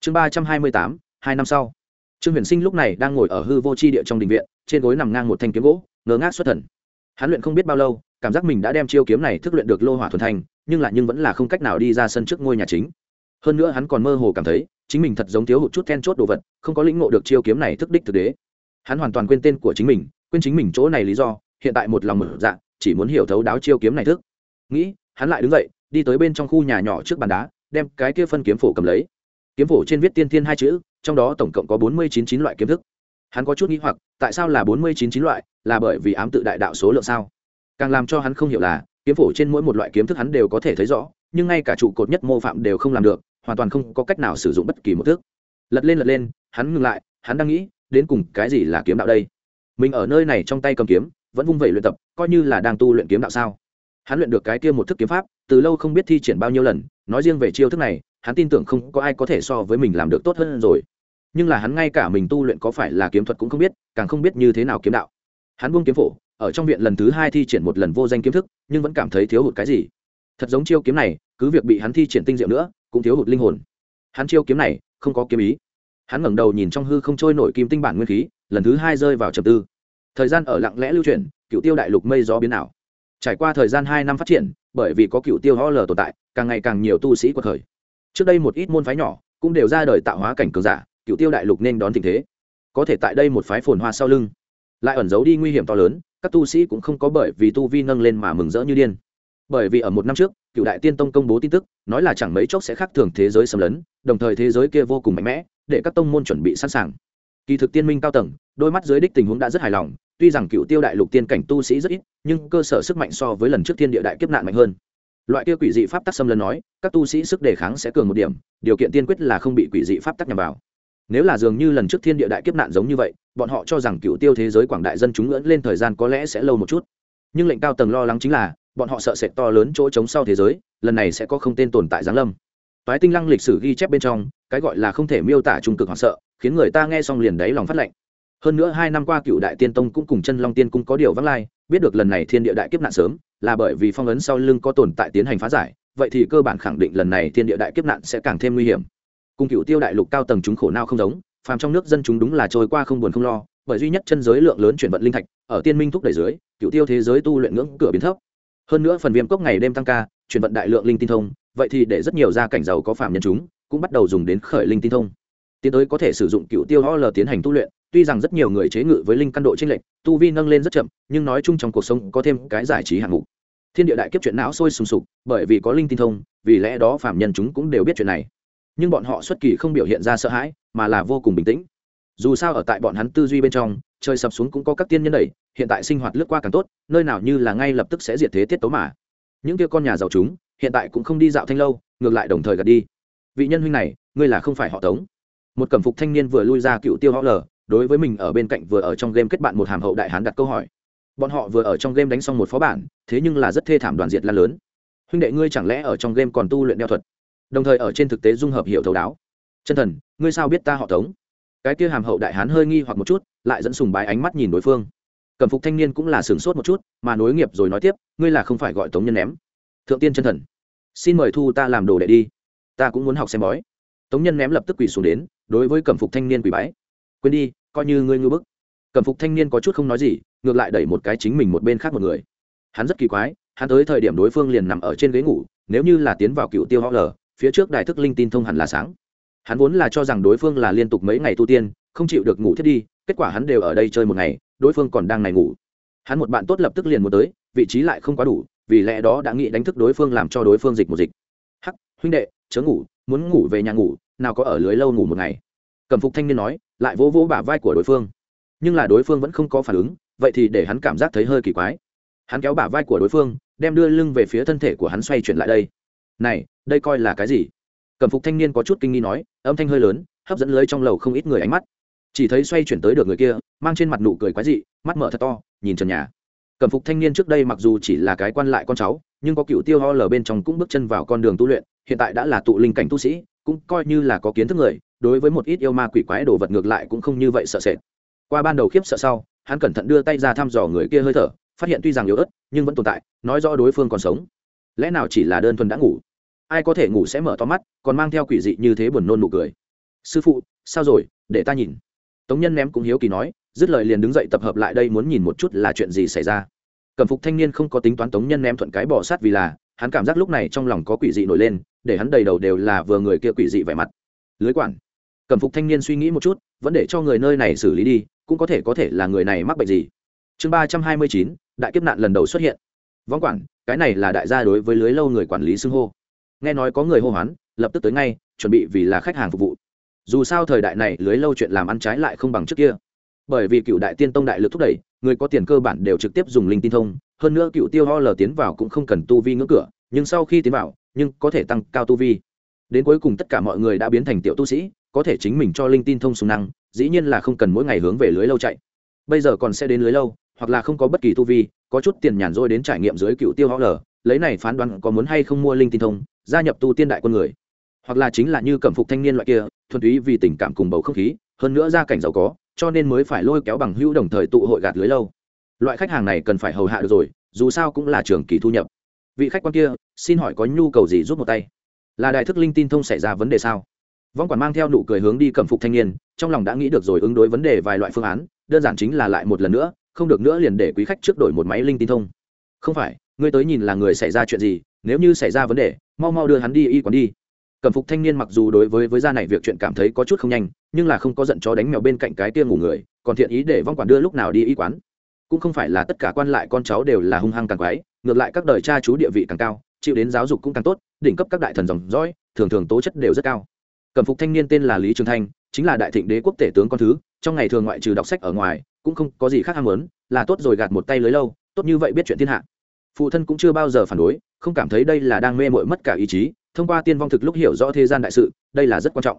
Speaker 1: Chương ba trăm hai mươi tám, hai năm sau. Trương huyền sinh lúc này đang ngồi ở hư vô c h i địa trong đình viện, trên gối nằm ngang một thanh kiếm gỗ ngớ ngác xuất thần. Hắn luyện không biết bao lâu, cảm giác mình đã đem chiêu kiếm này thức luyện được lô hỏa thuần thành, nhưng lại nhưng vẫn là không cách nào đi ra sân trước ngôi nhà chính. Hơn nữa hắn còn mơ hồ cảm thấy, chính mình thật giống thiếu hụt chút then chốt đồ vật, không có lĩnh ngộ được chiêu kiếm này thức đích thực đế. Hắn hoàn toàn quên tên của chính mình quên chính mình chỗ này lý do, hiện tại một lòng mở dạ chỉ muốn hiểu thấu đáo chiêu kiếm này thức. Nghĩ, hắn lại đứng dậy, đi tới bên trong khu nhà nhỏ trước bàn đá, đem cái kia phân kiếm phổ cầm lấy. Kiếm phổ trên viết tiên thiên hai chữ, trong đó tổng cộng có bốn mươi chín chín loại kiếm thức. Hắn có chút nghĩ hoặc, tại sao là bốn mươi chín chín loại, là bởi vì ám tự đại đạo số lượng sao? Càng làm cho hắn không hiểu là, kiếm phổ trên mỗi một loại kiếm thức hắn đều có thể thấy rõ, nhưng ngay cả trụ cột nhất mô phạm đều không làm được, hoàn toàn không có cách nào sử dụng bất kỳ một thước lật lên lật lên, hắn ngừng lại, hắn đang nghĩ, đến cùng cái gì là kiếm đạo đây? Mình ở nơi này trong tay cầm kiếm, vẫn vung vẩy luyện tập, coi như là đang tu luyện kiếm đạo sao. Hắn luyện được cái kia một thức kiếm pháp, từ lâu không biết thi triển bao nhiêu lần, nói riêng về chiêu thức này, hắn tin tưởng không có ai có thể so với mình làm được tốt hơn rồi. Nhưng là hắn ngay cả mình tu luyện có phải là kiếm thuật cũng không biết, càng không biết như thế nào kiếm đạo. Hắn buông kiếm phổ, ở trong viện lần thứ hai thi triển một lần vô danh kiếm thức, nhưng vẫn cảm thấy thiếu hụt cái gì. Thật giống chiêu kiếm này, cứ việc bị hắn thi triển tinh diệu nữa, cũng thiếu hụt linh hồn. Hắn chiêu kiếm này, không có kiếm ý. Hắn ngẩng đầu nhìn trong hư không trôi nổi kim tinh bản nguyên khí lần thứ hai rơi vào trầm tư. Thời gian ở lặng lẽ lưu chuyển, cựu tiêu đại lục mây gió biến ảo. Trải qua thời gian hai năm phát triển, bởi vì có cựu tiêu ho lờ tồn tại, càng ngày càng nhiều tu sĩ cuộc thời trước đây một ít môn phái nhỏ cũng đều ra đời tạo hóa cảnh cường giả, cựu tiêu đại lục nên đón tình thế. Có thể tại đây một phái phồn hoa sau lưng, lại ẩn giấu đi nguy hiểm to lớn, các tu sĩ cũng không có bởi vì tu vi nâng lên mà mừng rỡ như điên. Bởi vì ở một năm trước, cựu đại tiên tông công bố tin tức, nói là chẳng mấy chốc sẽ khác thường thế giới xâm lấn, đồng thời thế giới kia vô cùng mạnh mẽ, để các tông môn chuẩn bị sẵn sàng kỳ thực tiên minh cao tầng, đôi mắt dưới đích tình huống đã rất hài lòng, tuy rằng cựu tiêu đại lục tiên cảnh tu sĩ rất ít, nhưng cơ sở sức mạnh so với lần trước thiên địa đại kiếp nạn mạnh hơn. Loại kia quỷ dị pháp tắc xâm lấn nói, các tu sĩ sức đề kháng sẽ cường một điểm, điều kiện tiên quyết là không bị quỷ dị pháp tắc nhằm vào. Nếu là dường như lần trước thiên địa đại kiếp nạn giống như vậy, bọn họ cho rằng cựu tiêu thế giới quảng đại dân chúng ngưỡng lên thời gian có lẽ sẽ lâu một chút. Nhưng lệnh cao tầng lo lắng chính là, bọn họ sợ sệt to lớn chỗ trống sau thế giới, lần này sẽ có không tên tồn tại giáng lâm. Toái tinh lăng lịch sử ghi chép bên trong, cái gọi là không thể miêu tả trung cực hoảng sợ khiến người ta nghe xong liền đáy lòng phát lệnh hơn nữa hai năm qua cựu đại tiên tông cũng cùng chân long tiên cung có điều vắng lai, biết được lần này thiên địa đại kiếp nạn sớm, là bởi vì phong ấn sau lưng có tồn tại tiến hành phá giải, vậy thì cơ bản khẳng định lần này thiên địa đại kiếp nạn sẽ càng thêm nguy hiểm. Cùng cựu tiêu đại lục cao tầng chúng khổ nào không giống, phàm trong nước dân chúng đúng là trôi qua không buồn không lo, bởi duy nhất chân giới lượng lớn chuyển vận linh thạch, ở tiên minh thúc đẩy dưới, cựu tiêu thế giới tu luyện ngưỡng cửa biến thấp. Hơn nữa phần viêm cốc ngày đêm tăng ca, chuyển vận đại lượng linh tinh thông, vậy thì để rất nhiều gia cảnh giàu có phạm nhân chúng cũng bắt đầu dùng đến khởi linh tinh thông tiến tới có thể sử dụng cựu tiêu ho l tiến hành tu luyện. Tuy rằng rất nhiều người chế ngự với linh căn độ tranh lệch, tu vi nâng lên rất chậm, nhưng nói chung trong cuộc sống có thêm cái giải trí hạng mục. Thiên địa đại kiếp chuyện não sôi sùng sục, bởi vì có linh tinh thông, vì lẽ đó phạm nhân chúng cũng đều biết chuyện này. Nhưng bọn họ xuất kỳ không biểu hiện ra sợ hãi, mà là vô cùng bình tĩnh. Dù sao ở tại bọn hắn tư duy bên trong, trời sập xuống cũng có các tiên nhân đẩy, hiện tại sinh hoạt lướt qua càng tốt, nơi nào như là ngay lập tức sẽ diệt thế tiết tấu mà. Những kia con nhà giàu chúng, hiện tại cũng không đi dạo thanh lâu, ngược lại đồng thời gạt đi. Vị nhân huynh này, ngươi là không phải họ tống một cẩm phục thanh niên vừa lui ra cựu tiêu họ lờ, đối với mình ở bên cạnh vừa ở trong game kết bạn một hàm hậu đại hán đặt câu hỏi. Bọn họ vừa ở trong game đánh xong một phó bản, thế nhưng là rất thê thảm đoàn diệt lan lớn. Huynh đệ ngươi chẳng lẽ ở trong game còn tu luyện đeo thuật? Đồng thời ở trên thực tế dung hợp hiểu thấu đáo. Chân thần, ngươi sao biết ta họ tống? Cái kia hàm hậu đại hán hơi nghi hoặc một chút, lại dẫn sùng bái ánh mắt nhìn đối phương. Cẩm phục thanh niên cũng là sửng sốt một chút, mà nối nghiệp rồi nói tiếp, ngươi là không phải gọi tống nhân ném. Thượng tiên chân thần, xin mời thu ta làm đồ đệ đi. Ta cũng muốn học xem bói. Tống nhân ném lập tức quỳ xuống đến đối với cẩm phục thanh niên quỷ bái. Quên đi, coi như ngươi ngư bức. Cẩm phục thanh niên có chút không nói gì, ngược lại đẩy một cái chính mình một bên khác một người. Hắn rất kỳ quái, hắn tới thời điểm đối phương liền nằm ở trên ghế ngủ, nếu như là tiến vào cựu tiêu ho lờ phía trước đài thức linh tin thông hẳn là sáng. Hắn vốn là cho rằng đối phương là liên tục mấy ngày tu tiên, không chịu được ngủ thiết đi, kết quả hắn đều ở đây chơi một ngày, đối phương còn đang này ngủ. Hắn một bạn tốt lập tức liền muốn tới, vị trí lại không quá đủ, vì lẽ đó đã nghĩ đánh thức đối phương làm cho đối phương dịch một dịch. Hắc, huynh đệ, chớ ngủ, muốn ngủ về nhà ngủ nào có ở lưới lâu ngủ một ngày. Cẩm phục thanh niên nói, lại vỗ vỗ bả vai của đối phương. Nhưng là đối phương vẫn không có phản ứng, vậy thì để hắn cảm giác thấy hơi kỳ quái. Hắn kéo bả vai của đối phương, đem đưa lưng về phía thân thể của hắn xoay chuyển lại đây. Này, đây coi là cái gì? Cẩm phục thanh niên có chút kinh nghi nói, âm thanh hơi lớn, hấp dẫn lưới trong lầu không ít người ánh mắt. Chỉ thấy xoay chuyển tới được người kia, mang trên mặt nụ cười quái dị, mắt mở thật to, nhìn trần nhà. Cẩm phục thanh niên trước đây mặc dù chỉ là cái quan lại con cháu, nhưng có cựu tiêu ho lờ bên trong cũng bước chân vào con đường tu luyện, hiện tại đã là tụ linh cảnh tu sĩ cũng coi như là có kiến thức người, đối với một ít yêu ma quỷ quái đồ vật ngược lại cũng không như vậy sợ sệt. Qua ban đầu khiếp sợ sau, hắn cẩn thận đưa tay ra thăm dò người kia hơi thở, phát hiện tuy rằng yếu ớt, nhưng vẫn tồn tại, nói rõ đối phương còn sống. Lẽ nào chỉ là đơn thuần đã ngủ? Ai có thể ngủ sẽ mở to mắt, còn mang theo quỷ dị như thế buồn nôn nụ cười. Sư phụ, sao rồi? Để ta nhìn. Tống nhân ném cũng hiếu kỳ nói, dứt lời liền đứng dậy tập hợp lại đây muốn nhìn một chút là chuyện gì xảy ra. Cẩm phục thanh niên không có tính toán tống nhân ném thuận cái bỏ sát vì là hắn cảm giác lúc này trong lòng có quỷ dị nổi lên, để hắn đầy đầu đều là vừa người kia quỷ dị vẻ mặt. Lưới quản, cẩm phục thanh niên suy nghĩ một chút, vẫn để cho người nơi này xử lý đi, cũng có thể có thể là người này mắc bệnh gì. Chương ba trăm hai mươi chín, đại kiếp nạn lần đầu xuất hiện. Võng quản, cái này là đại gia đối với lưới lâu người quản lý xưng hô. Nghe nói có người hô hoán, lập tức tới ngay, chuẩn bị vì là khách hàng phục vụ. Dù sao thời đại này, lưới lâu chuyện làm ăn trái lại không bằng trước kia. Bởi vì cựu đại tiên tông đại lực thúc đẩy, người có tiền cơ bản đều trực tiếp dùng linh tin thông hơn nữa cựu tiêu ho lờ tiến vào cũng không cần tu vi ngưỡng cửa, nhưng sau khi tiến vào, nhưng có thể tăng cao tu vi. Đến cuối cùng tất cả mọi người đã biến thành tiểu tu sĩ, có thể chính mình cho linh tin thông súng năng, dĩ nhiên là không cần mỗi ngày hướng về lưới lâu chạy. Bây giờ còn sẽ đến lưới lâu, hoặc là không có bất kỳ tu vi, có chút tiền nhàn rỗi đến trải nghiệm dưới cựu tiêu ho lờ, lấy này phán đoán có muốn hay không mua linh tin thông, gia nhập tu tiên đại quân người. Hoặc là chính là như cẩm phục thanh niên loại kia, thuần túy vì tình cảm cùng bầu không khí, hơn nữa gia cảnh giàu có, cho nên mới phải lôi kéo bằng hữu đồng thời tụ hội gạt lưới lâu loại khách hàng này cần phải hầu hạ được rồi, dù sao cũng là trường kỳ thu nhập. Vị khách quan kia, xin hỏi có nhu cầu gì giúp một tay? Là đại thức linh tin thông xảy ra vấn đề sao? Vong quản mang theo nụ cười hướng đi cẩm phục thanh niên, trong lòng đã nghĩ được rồi ứng đối vấn đề vài loại phương án, đơn giản chính là lại một lần nữa, không được nữa liền để quý khách trước đổi một máy linh tin thông. Không phải, ngươi tới nhìn là người xảy ra chuyện gì, nếu như xảy ra vấn đề, mau mau đưa hắn đi y quán đi. Cẩm phục thanh niên mặc dù đối với với gia này việc chuyện cảm thấy có chút không nhanh, nhưng là không có giận chó đánh mèo bên cạnh cái kia ngủ người, còn thiện ý để vong quản đưa lúc nào đi y quán cũng không phải là tất cả quan lại con cháu đều là hung hăng càng quái, ngược lại các đời cha chú địa vị càng cao, chịu đến giáo dục cũng càng tốt, đỉnh cấp các đại thần dòng dõi, thường thường tố chất đều rất cao. Cẩm phục thanh niên tên là lý trường thanh, chính là đại thịnh đế quốc tể tướng con thứ, trong ngày thường ngoại trừ đọc sách ở ngoài, cũng không có gì khác ham muốn, là tốt rồi gạt một tay lưới lâu, tốt như vậy biết chuyện thiên hạ. Phụ thân cũng chưa bao giờ phản đối, không cảm thấy đây là đang mê mội mất cả ý chí, thông qua tiên vong thực lúc hiểu rõ thế gian đại sự, đây là rất quan trọng.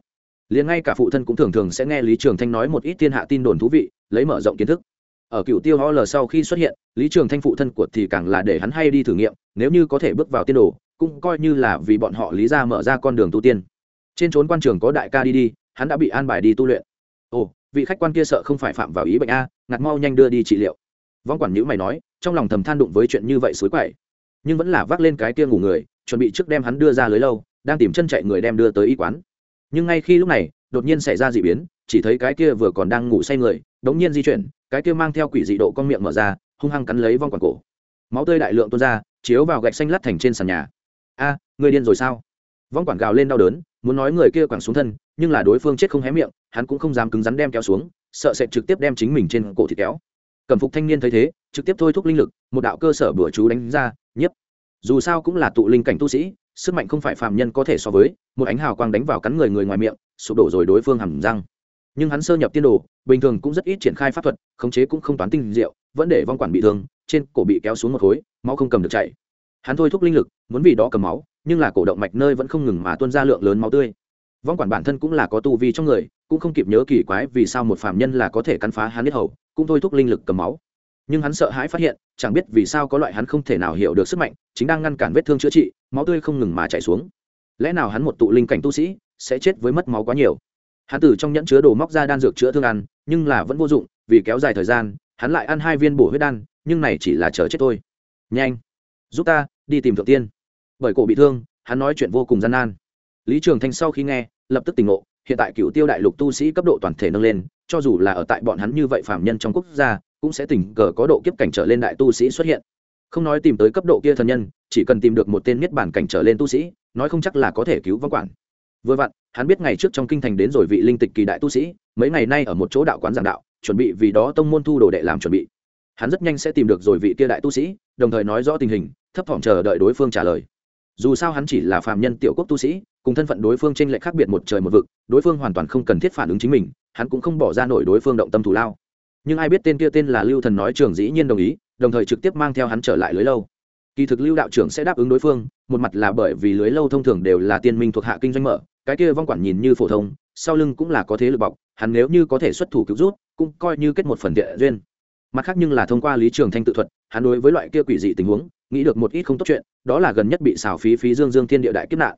Speaker 1: Liền ngay cả phụ thân cũng thường thường sẽ nghe lý trường thanh nói một ít thiên hạ tin đồn thú vị, lấy mở rộng kiến thức ở cựu tiêu ho l sau khi xuất hiện, lý trường thanh phụ thân của thì càng là để hắn hay đi thử nghiệm, nếu như có thể bước vào tiên đồ, cũng coi như là vì bọn họ lý ra mở ra con đường tu tiên. Trên trốn quan trường có đại ca đi đi, hắn đã bị an bài đi tu luyện. Ồ, vị khách quan kia sợ không phải phạm vào ý bệnh a, ngặt mau nhanh đưa đi trị liệu. Vong quản nhữ mày nói, trong lòng thầm than đụng với chuyện như vậy suối quậy. Nhưng vẫn là vác lên cái kia ngủ người, chuẩn bị trước đem hắn đưa ra lưới lâu, đang tìm chân chạy người đem đưa tới y quán. Nhưng ngay khi lúc này, đột nhiên xảy ra d ị biến, chỉ thấy cái kia vừa còn đang ngủ say người, đống nhiên di chuyển cái kia mang theo quỷ dị độ con miệng mở ra, hung hăng cắn lấy vong quản cổ. Máu tươi đại lượng tuôn ra, chiếu vào gạch xanh lát thành trên sàn nhà. A, người điên rồi sao? Vong quản gào lên đau đớn, muốn nói người kia quẳng xuống thân, nhưng là đối phương chết không hé miệng, hắn cũng không dám cứng rắn đem kéo xuống, sợ sẽ trực tiếp đem chính mình trên cổ thịt kéo. Cẩm phục thanh niên thấy thế, trực tiếp thôi thúc linh lực, một đạo cơ sở bữa chú đánh ra, nhiếp. Dù sao cũng là tụ linh cảnh tu sĩ, sức mạnh không phải phạm nhân có thể so với, một ánh hào quang đánh vào cắn người người ngoài miệng, sụp đổ rồi đối phương hầm răng nhưng hắn sơ nhập tiên đồ, bình thường cũng rất ít triển khai pháp thuật, khống chế cũng không toán tinh diệu, vẫn để vong quản bị thương, trên cổ bị kéo xuống một khối, máu không cầm được chảy. hắn thôi thúc linh lực, muốn vì đó cầm máu, nhưng là cổ động mạch nơi vẫn không ngừng mà tuôn ra lượng lớn máu tươi. Vong quản bản thân cũng là có tu vi trong người, cũng không kịp nhớ kỳ quái vì sao một phạm nhân là có thể cắn phá hắn biết hầu, cũng thôi thúc linh lực cầm máu. Nhưng hắn sợ hãi phát hiện, chẳng biết vì sao có loại hắn không thể nào hiểu được sức mạnh, chính đang ngăn cản vết thương chữa trị, máu tươi không ngừng mà chảy xuống. Lẽ nào hắn một tụ linh cảnh tu sĩ, sẽ chết với mất máu quá nhiều? Hắn từ trong nhẫn chứa đồ móc ra đan dược chữa thương ăn, nhưng là vẫn vô dụng, vì kéo dài thời gian, hắn lại ăn hai viên bổ huyết đan, nhưng này chỉ là chờ chết thôi. Nhanh, giúp ta, đi tìm thượng tiên. Bởi cổ bị thương, hắn nói chuyện vô cùng gian nan. Lý trường thanh sau khi nghe, lập tức tỉnh ngộ, hiện tại cựu tiêu đại lục tu sĩ cấp độ toàn thể nâng lên, cho dù là ở tại bọn hắn như vậy phạm nhân trong quốc gia, cũng sẽ tình cờ có độ kiếp cảnh trở lên đại tu sĩ xuất hiện. Không nói tìm tới cấp độ kia thần nhân, chỉ cần tìm được một tên niết bản cảnh trở lên tu sĩ, nói không chắc là có thể cứu vong quản vừa vặn, hắn biết ngày trước trong kinh thành đến rồi vị linh tịch kỳ đại tu sĩ, mấy ngày nay ở một chỗ đạo quán giảng đạo, chuẩn bị vì đó tông môn thu đồ đệ làm chuẩn bị. Hắn rất nhanh sẽ tìm được rồi vị kia đại tu sĩ, đồng thời nói rõ tình hình, thấp thỏm chờ đợi đối phương trả lời. Dù sao hắn chỉ là phàm nhân tiểu quốc tu sĩ, cùng thân phận đối phương t r ê n lệch khác biệt một trời một vực, đối phương hoàn toàn không cần thiết phản ứng chính mình, hắn cũng không bỏ ra nổi đối phương động tâm thủ lao. Nhưng ai biết tên kia tên là lưu thần nói trường dĩ nhiên đồng ý, đồng thời trực tiếp mang theo hắn trở lại lưới lâu. Kỳ thực lưu đạo trưởng sẽ đáp ứng đối phương, một mặt là bởi vì lưới lâu thông thường đều là tiên minh thuộc hạ kinh doanh mở cái kia vong quản nhìn như phổ thông, sau lưng cũng là có thế lực bọc, hắn nếu như có thể xuất thủ cứu rút, cũng coi như kết một phần địa duyên. Mặt khác nhưng là thông qua lý trường thanh tự thuật, hắn đối với loại kia quỷ dị tình huống, nghĩ được một ít không tốt chuyện, đó là gần nhất bị xào phí phí dương dương thiên địa đại kiếp nạn.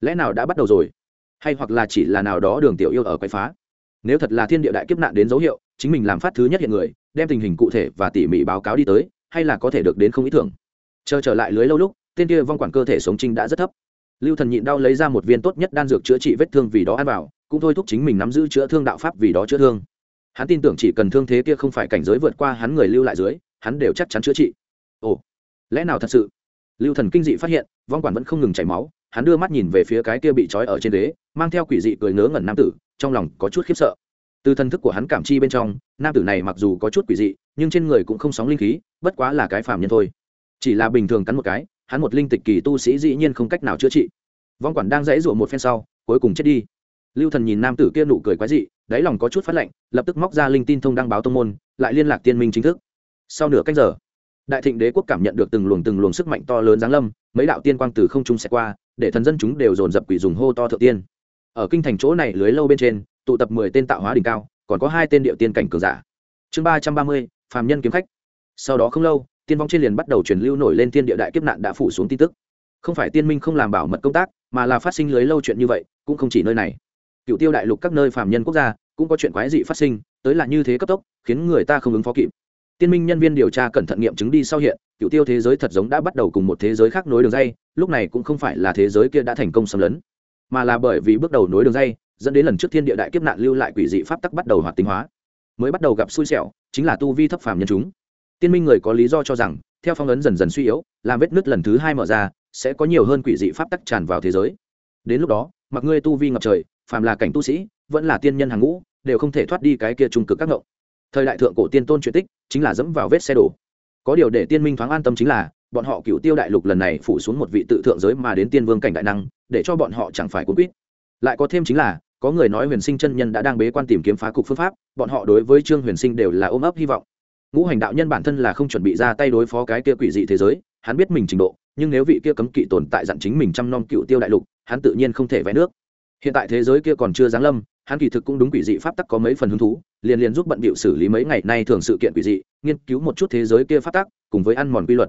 Speaker 1: Lẽ nào đã bắt đầu rồi? Hay hoặc là chỉ là nào đó đường tiểu yêu ở quậy phá? Nếu thật là thiên địa đại kiếp nạn đến dấu hiệu, chính mình làm phát thứ nhất hiện người, đem tình hình cụ thể và tỉ mỉ báo cáo đi tới, hay là có thể được đến không ý tưởng? Chờ trở lại lưới lâu lúc, tên kia vong quản cơ thể sống trinh đã rất thấp lưu thần nhịn đau lấy ra một viên tốt nhất đan dược chữa trị vết thương vì đó ăn vào, cũng thôi thúc chính mình nắm giữ chữa thương đạo pháp vì đó chữa thương. Hắn tin tưởng chỉ cần thương thế kia không phải cảnh giới vượt qua hắn người lưu lại dưới, hắn đều chắc chắn chữa trị. Ồ, lẽ nào thật sự? Lưu thần kinh dị phát hiện, vong quản vẫn không ngừng chảy máu, hắn đưa mắt nhìn về phía cái kia bị trói ở trên ghế, mang theo quỷ dị cười ngớ ngẩn nam tử, trong lòng có chút khiếp sợ. Từ thần thức của hắn cảm chi bên trong, nam tử này mặc dù có chút quỷ dị, nhưng trên người cũng không sóng linh khí, bất quá là cái phàm nhân thôi. Chỉ là bình thường cắn một cái hắn một linh tịch kỳ tu sĩ dĩ nhiên không cách nào chữa trị. Vong quản đang dãy rụa một phen sau, cuối cùng chết đi. Lưu thần nhìn nam tử kia nụ cười quái dị, đáy lòng có chút phát lệnh lập tức móc ra linh tin thông đăng báo tông môn, lại liên lạc tiên minh chính thức. Sau nửa cách giờ, đại thịnh đế quốc cảm nhận được từng luồng từng luồng sức mạnh to lớn giáng lâm, mấy đạo tiên quang từ không trung sẽ qua, để thần dân chúng đều dồn dập quỷ dùng hô to thượng tiên. Ở kinh thành chỗ này lưới lâu bên trên, tụ tập mười tên tạo hóa đỉnh cao, còn có hai tên điệu tiên cảnh cường giả. Chương ba trăm ba mươi, phàm nhân kiếm khách. Sau đó không lâu tiên vong trên liền bắt đầu truyền lưu nổi lên tiên địa đại kiếp nạn đã phủ xuống tin tức. Không phải tiên minh không làm bảo mật công tác, mà là phát sinh lưới lâu chuyện như vậy, cũng không chỉ nơi này. Cựu tiêu đại lục các nơi phàm nhân quốc gia, cũng có chuyện quái dị phát sinh, tới là như thế cấp tốc, khiến người ta không ứng phó kịp. Tiên minh nhân viên điều tra cẩn thận nghiệm chứng đi sau hiện, cựu tiêu thế giới thật giống đã bắt đầu cùng một thế giới khác nối đường dây, lúc này cũng không phải là thế giới kia đã thành công xâm lấn, mà là bởi vì bước đầu nối đường dây, dẫn đến lần trước thiên địa đại kiếp nạn lưu lại quỷ dị pháp tắc bắt đầu hoạt tính hóa. Mới bắt đầu gặp xui xẻo, chính là tu vi thấp phàm nhân chúng tiên minh người có lý do cho rằng, theo phong ấn dần dần suy yếu, làm vết nứt lần thứ hai mở ra, sẽ có nhiều hơn quỷ dị pháp tắc tràn vào thế giới. Đến lúc đó, mặc ngươi tu vi ngập trời, phàm là cảnh tu sĩ, vẫn là tiên nhân hàng ngũ, đều không thể thoát đi cái kia trung cực các ngộng. Thời đại thượng cổ tiên tôn truyện tích, chính là dẫm vào vết xe đổ. Có điều để tiên minh thoáng an tâm chính là, bọn họ cựu tiêu đại lục lần này phủ xuống một vị tự thượng giới mà đến tiên vương cảnh đại năng, để cho bọn họ chẳng phải cuốn quýt. Lại có thêm chính là, có người nói huyền sinh chân nhân đã đang bế quan tìm kiếm phá cục phương pháp, bọn họ đối với trương huyền sinh đều là ôm ấp hy vọng ngũ hành đạo nhân bản thân là không chuẩn bị ra tay đối phó cái kia quỷ dị thế giới, hắn biết mình trình độ, nhưng nếu vị kia cấm kỵ tồn tại dặn chính mình chăm nom cựu tiêu đại lục, hắn tự nhiên không thể vẽ nước. Hiện tại thế giới kia còn chưa giáng lâm, hắn kỳ thực cũng đúng quỷ dị pháp tắc có mấy phần hứng thú, liền liền giúp bận bịu xử lý mấy ngày nay thường sự kiện quỷ dị, nghiên cứu một chút thế giới kia pháp tắc, cùng với ăn mòn quy luật.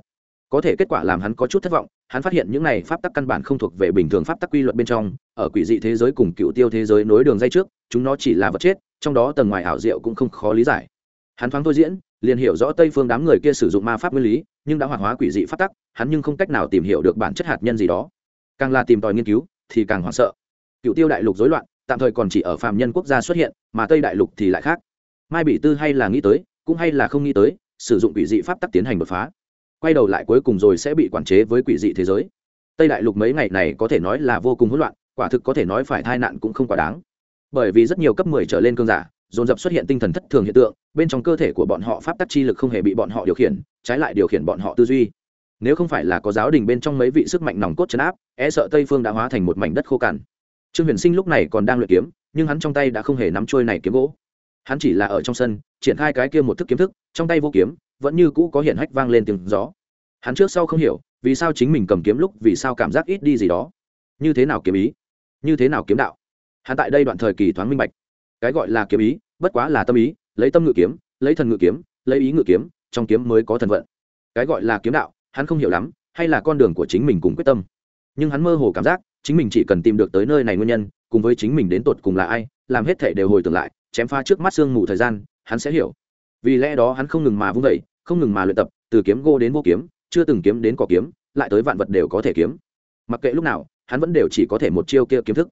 Speaker 1: Có thể kết quả làm hắn có chút thất vọng, hắn phát hiện những này pháp tắc căn bản không thuộc về bình thường pháp tắc quy luật bên trong, ở quỷ dị thế giới cùng cựu tiêu thế giới nối đường dây trước, chúng nó chỉ là vật chết, trong đó tầng ngoài ảo diệu cũng không khó lý giải. Hắn thoáng thôi diễn liền hiểu rõ tây phương đám người kia sử dụng ma pháp nguyên lý, nhưng đã hoạt hóa quỷ dị pháp tắc, hắn nhưng không cách nào tìm hiểu được bản chất hạt nhân gì đó. Càng là tìm tòi nghiên cứu, thì càng hoảng sợ. Cựu tiêu đại lục rối loạn, tạm thời còn chỉ ở phàm nhân quốc gia xuất hiện, mà tây đại lục thì lại khác. Mai bị tư hay là nghĩ tới, cũng hay là không nghĩ tới, sử dụng quỷ dị pháp tắc tiến hành đột phá. Quay đầu lại cuối cùng rồi sẽ bị quản chế với quỷ dị thế giới. Tây đại lục mấy ngày này có thể nói là vô cùng hỗn loạn, quả thực có thể nói phải tai nạn cũng không quá đáng. Bởi vì rất nhiều cấp mười trở lên cương giả dồn dập xuất hiện tinh thần thất thường hiện tượng, bên trong cơ thể của bọn họ pháp tắc chi lực không hề bị bọn họ điều khiển, trái lại điều khiển bọn họ tư duy. Nếu không phải là có giáo đình bên trong mấy vị sức mạnh nòng cốt chấn áp e sợ tây phương đã hóa thành một mảnh đất khô cằn. Trương huyền sinh lúc này còn đang luyện kiếm, nhưng hắn trong tay đã không hề nắm trôi này kiếm gỗ. Hắn chỉ là ở trong sân, triển khai cái kia một thức kiếm thức, trong tay vô kiếm, vẫn như cũ có hiện hách vang lên tiếng gió. Hắn trước sau không hiểu, vì sao chính mình cầm kiếm lúc vì sao cảm giác ít đi gì đó. Như thế nào kiếm ý? Như thế nào kiếm đạo? Hắn tại đây đoạn thời kỳ thoáng minh bạch cái gọi là kiếm ý, bất quá là tâm ý, lấy tâm ngự kiếm, lấy thần ngự kiếm, lấy ý ngự kiếm, trong kiếm mới có thần vận. Cái gọi là kiếm đạo, hắn không hiểu lắm, hay là con đường của chính mình cùng quyết tâm. Nhưng hắn mơ hồ cảm giác, chính mình chỉ cần tìm được tới nơi này nguyên nhân, cùng với chính mình đến tột cùng là ai, làm hết thể đều hồi tưởng lại, chém pha trước mắt sương mù thời gian, hắn sẽ hiểu. Vì lẽ đó hắn không ngừng mà vung vẩy không ngừng mà luyện tập, từ kiếm gô đến vô kiếm, chưa từng kiếm đến cỏ kiếm, lại tới vạn vật đều có thể kiếm. Mặc kệ lúc nào, hắn vẫn đều chỉ có thể một chiêu kia kiếm thức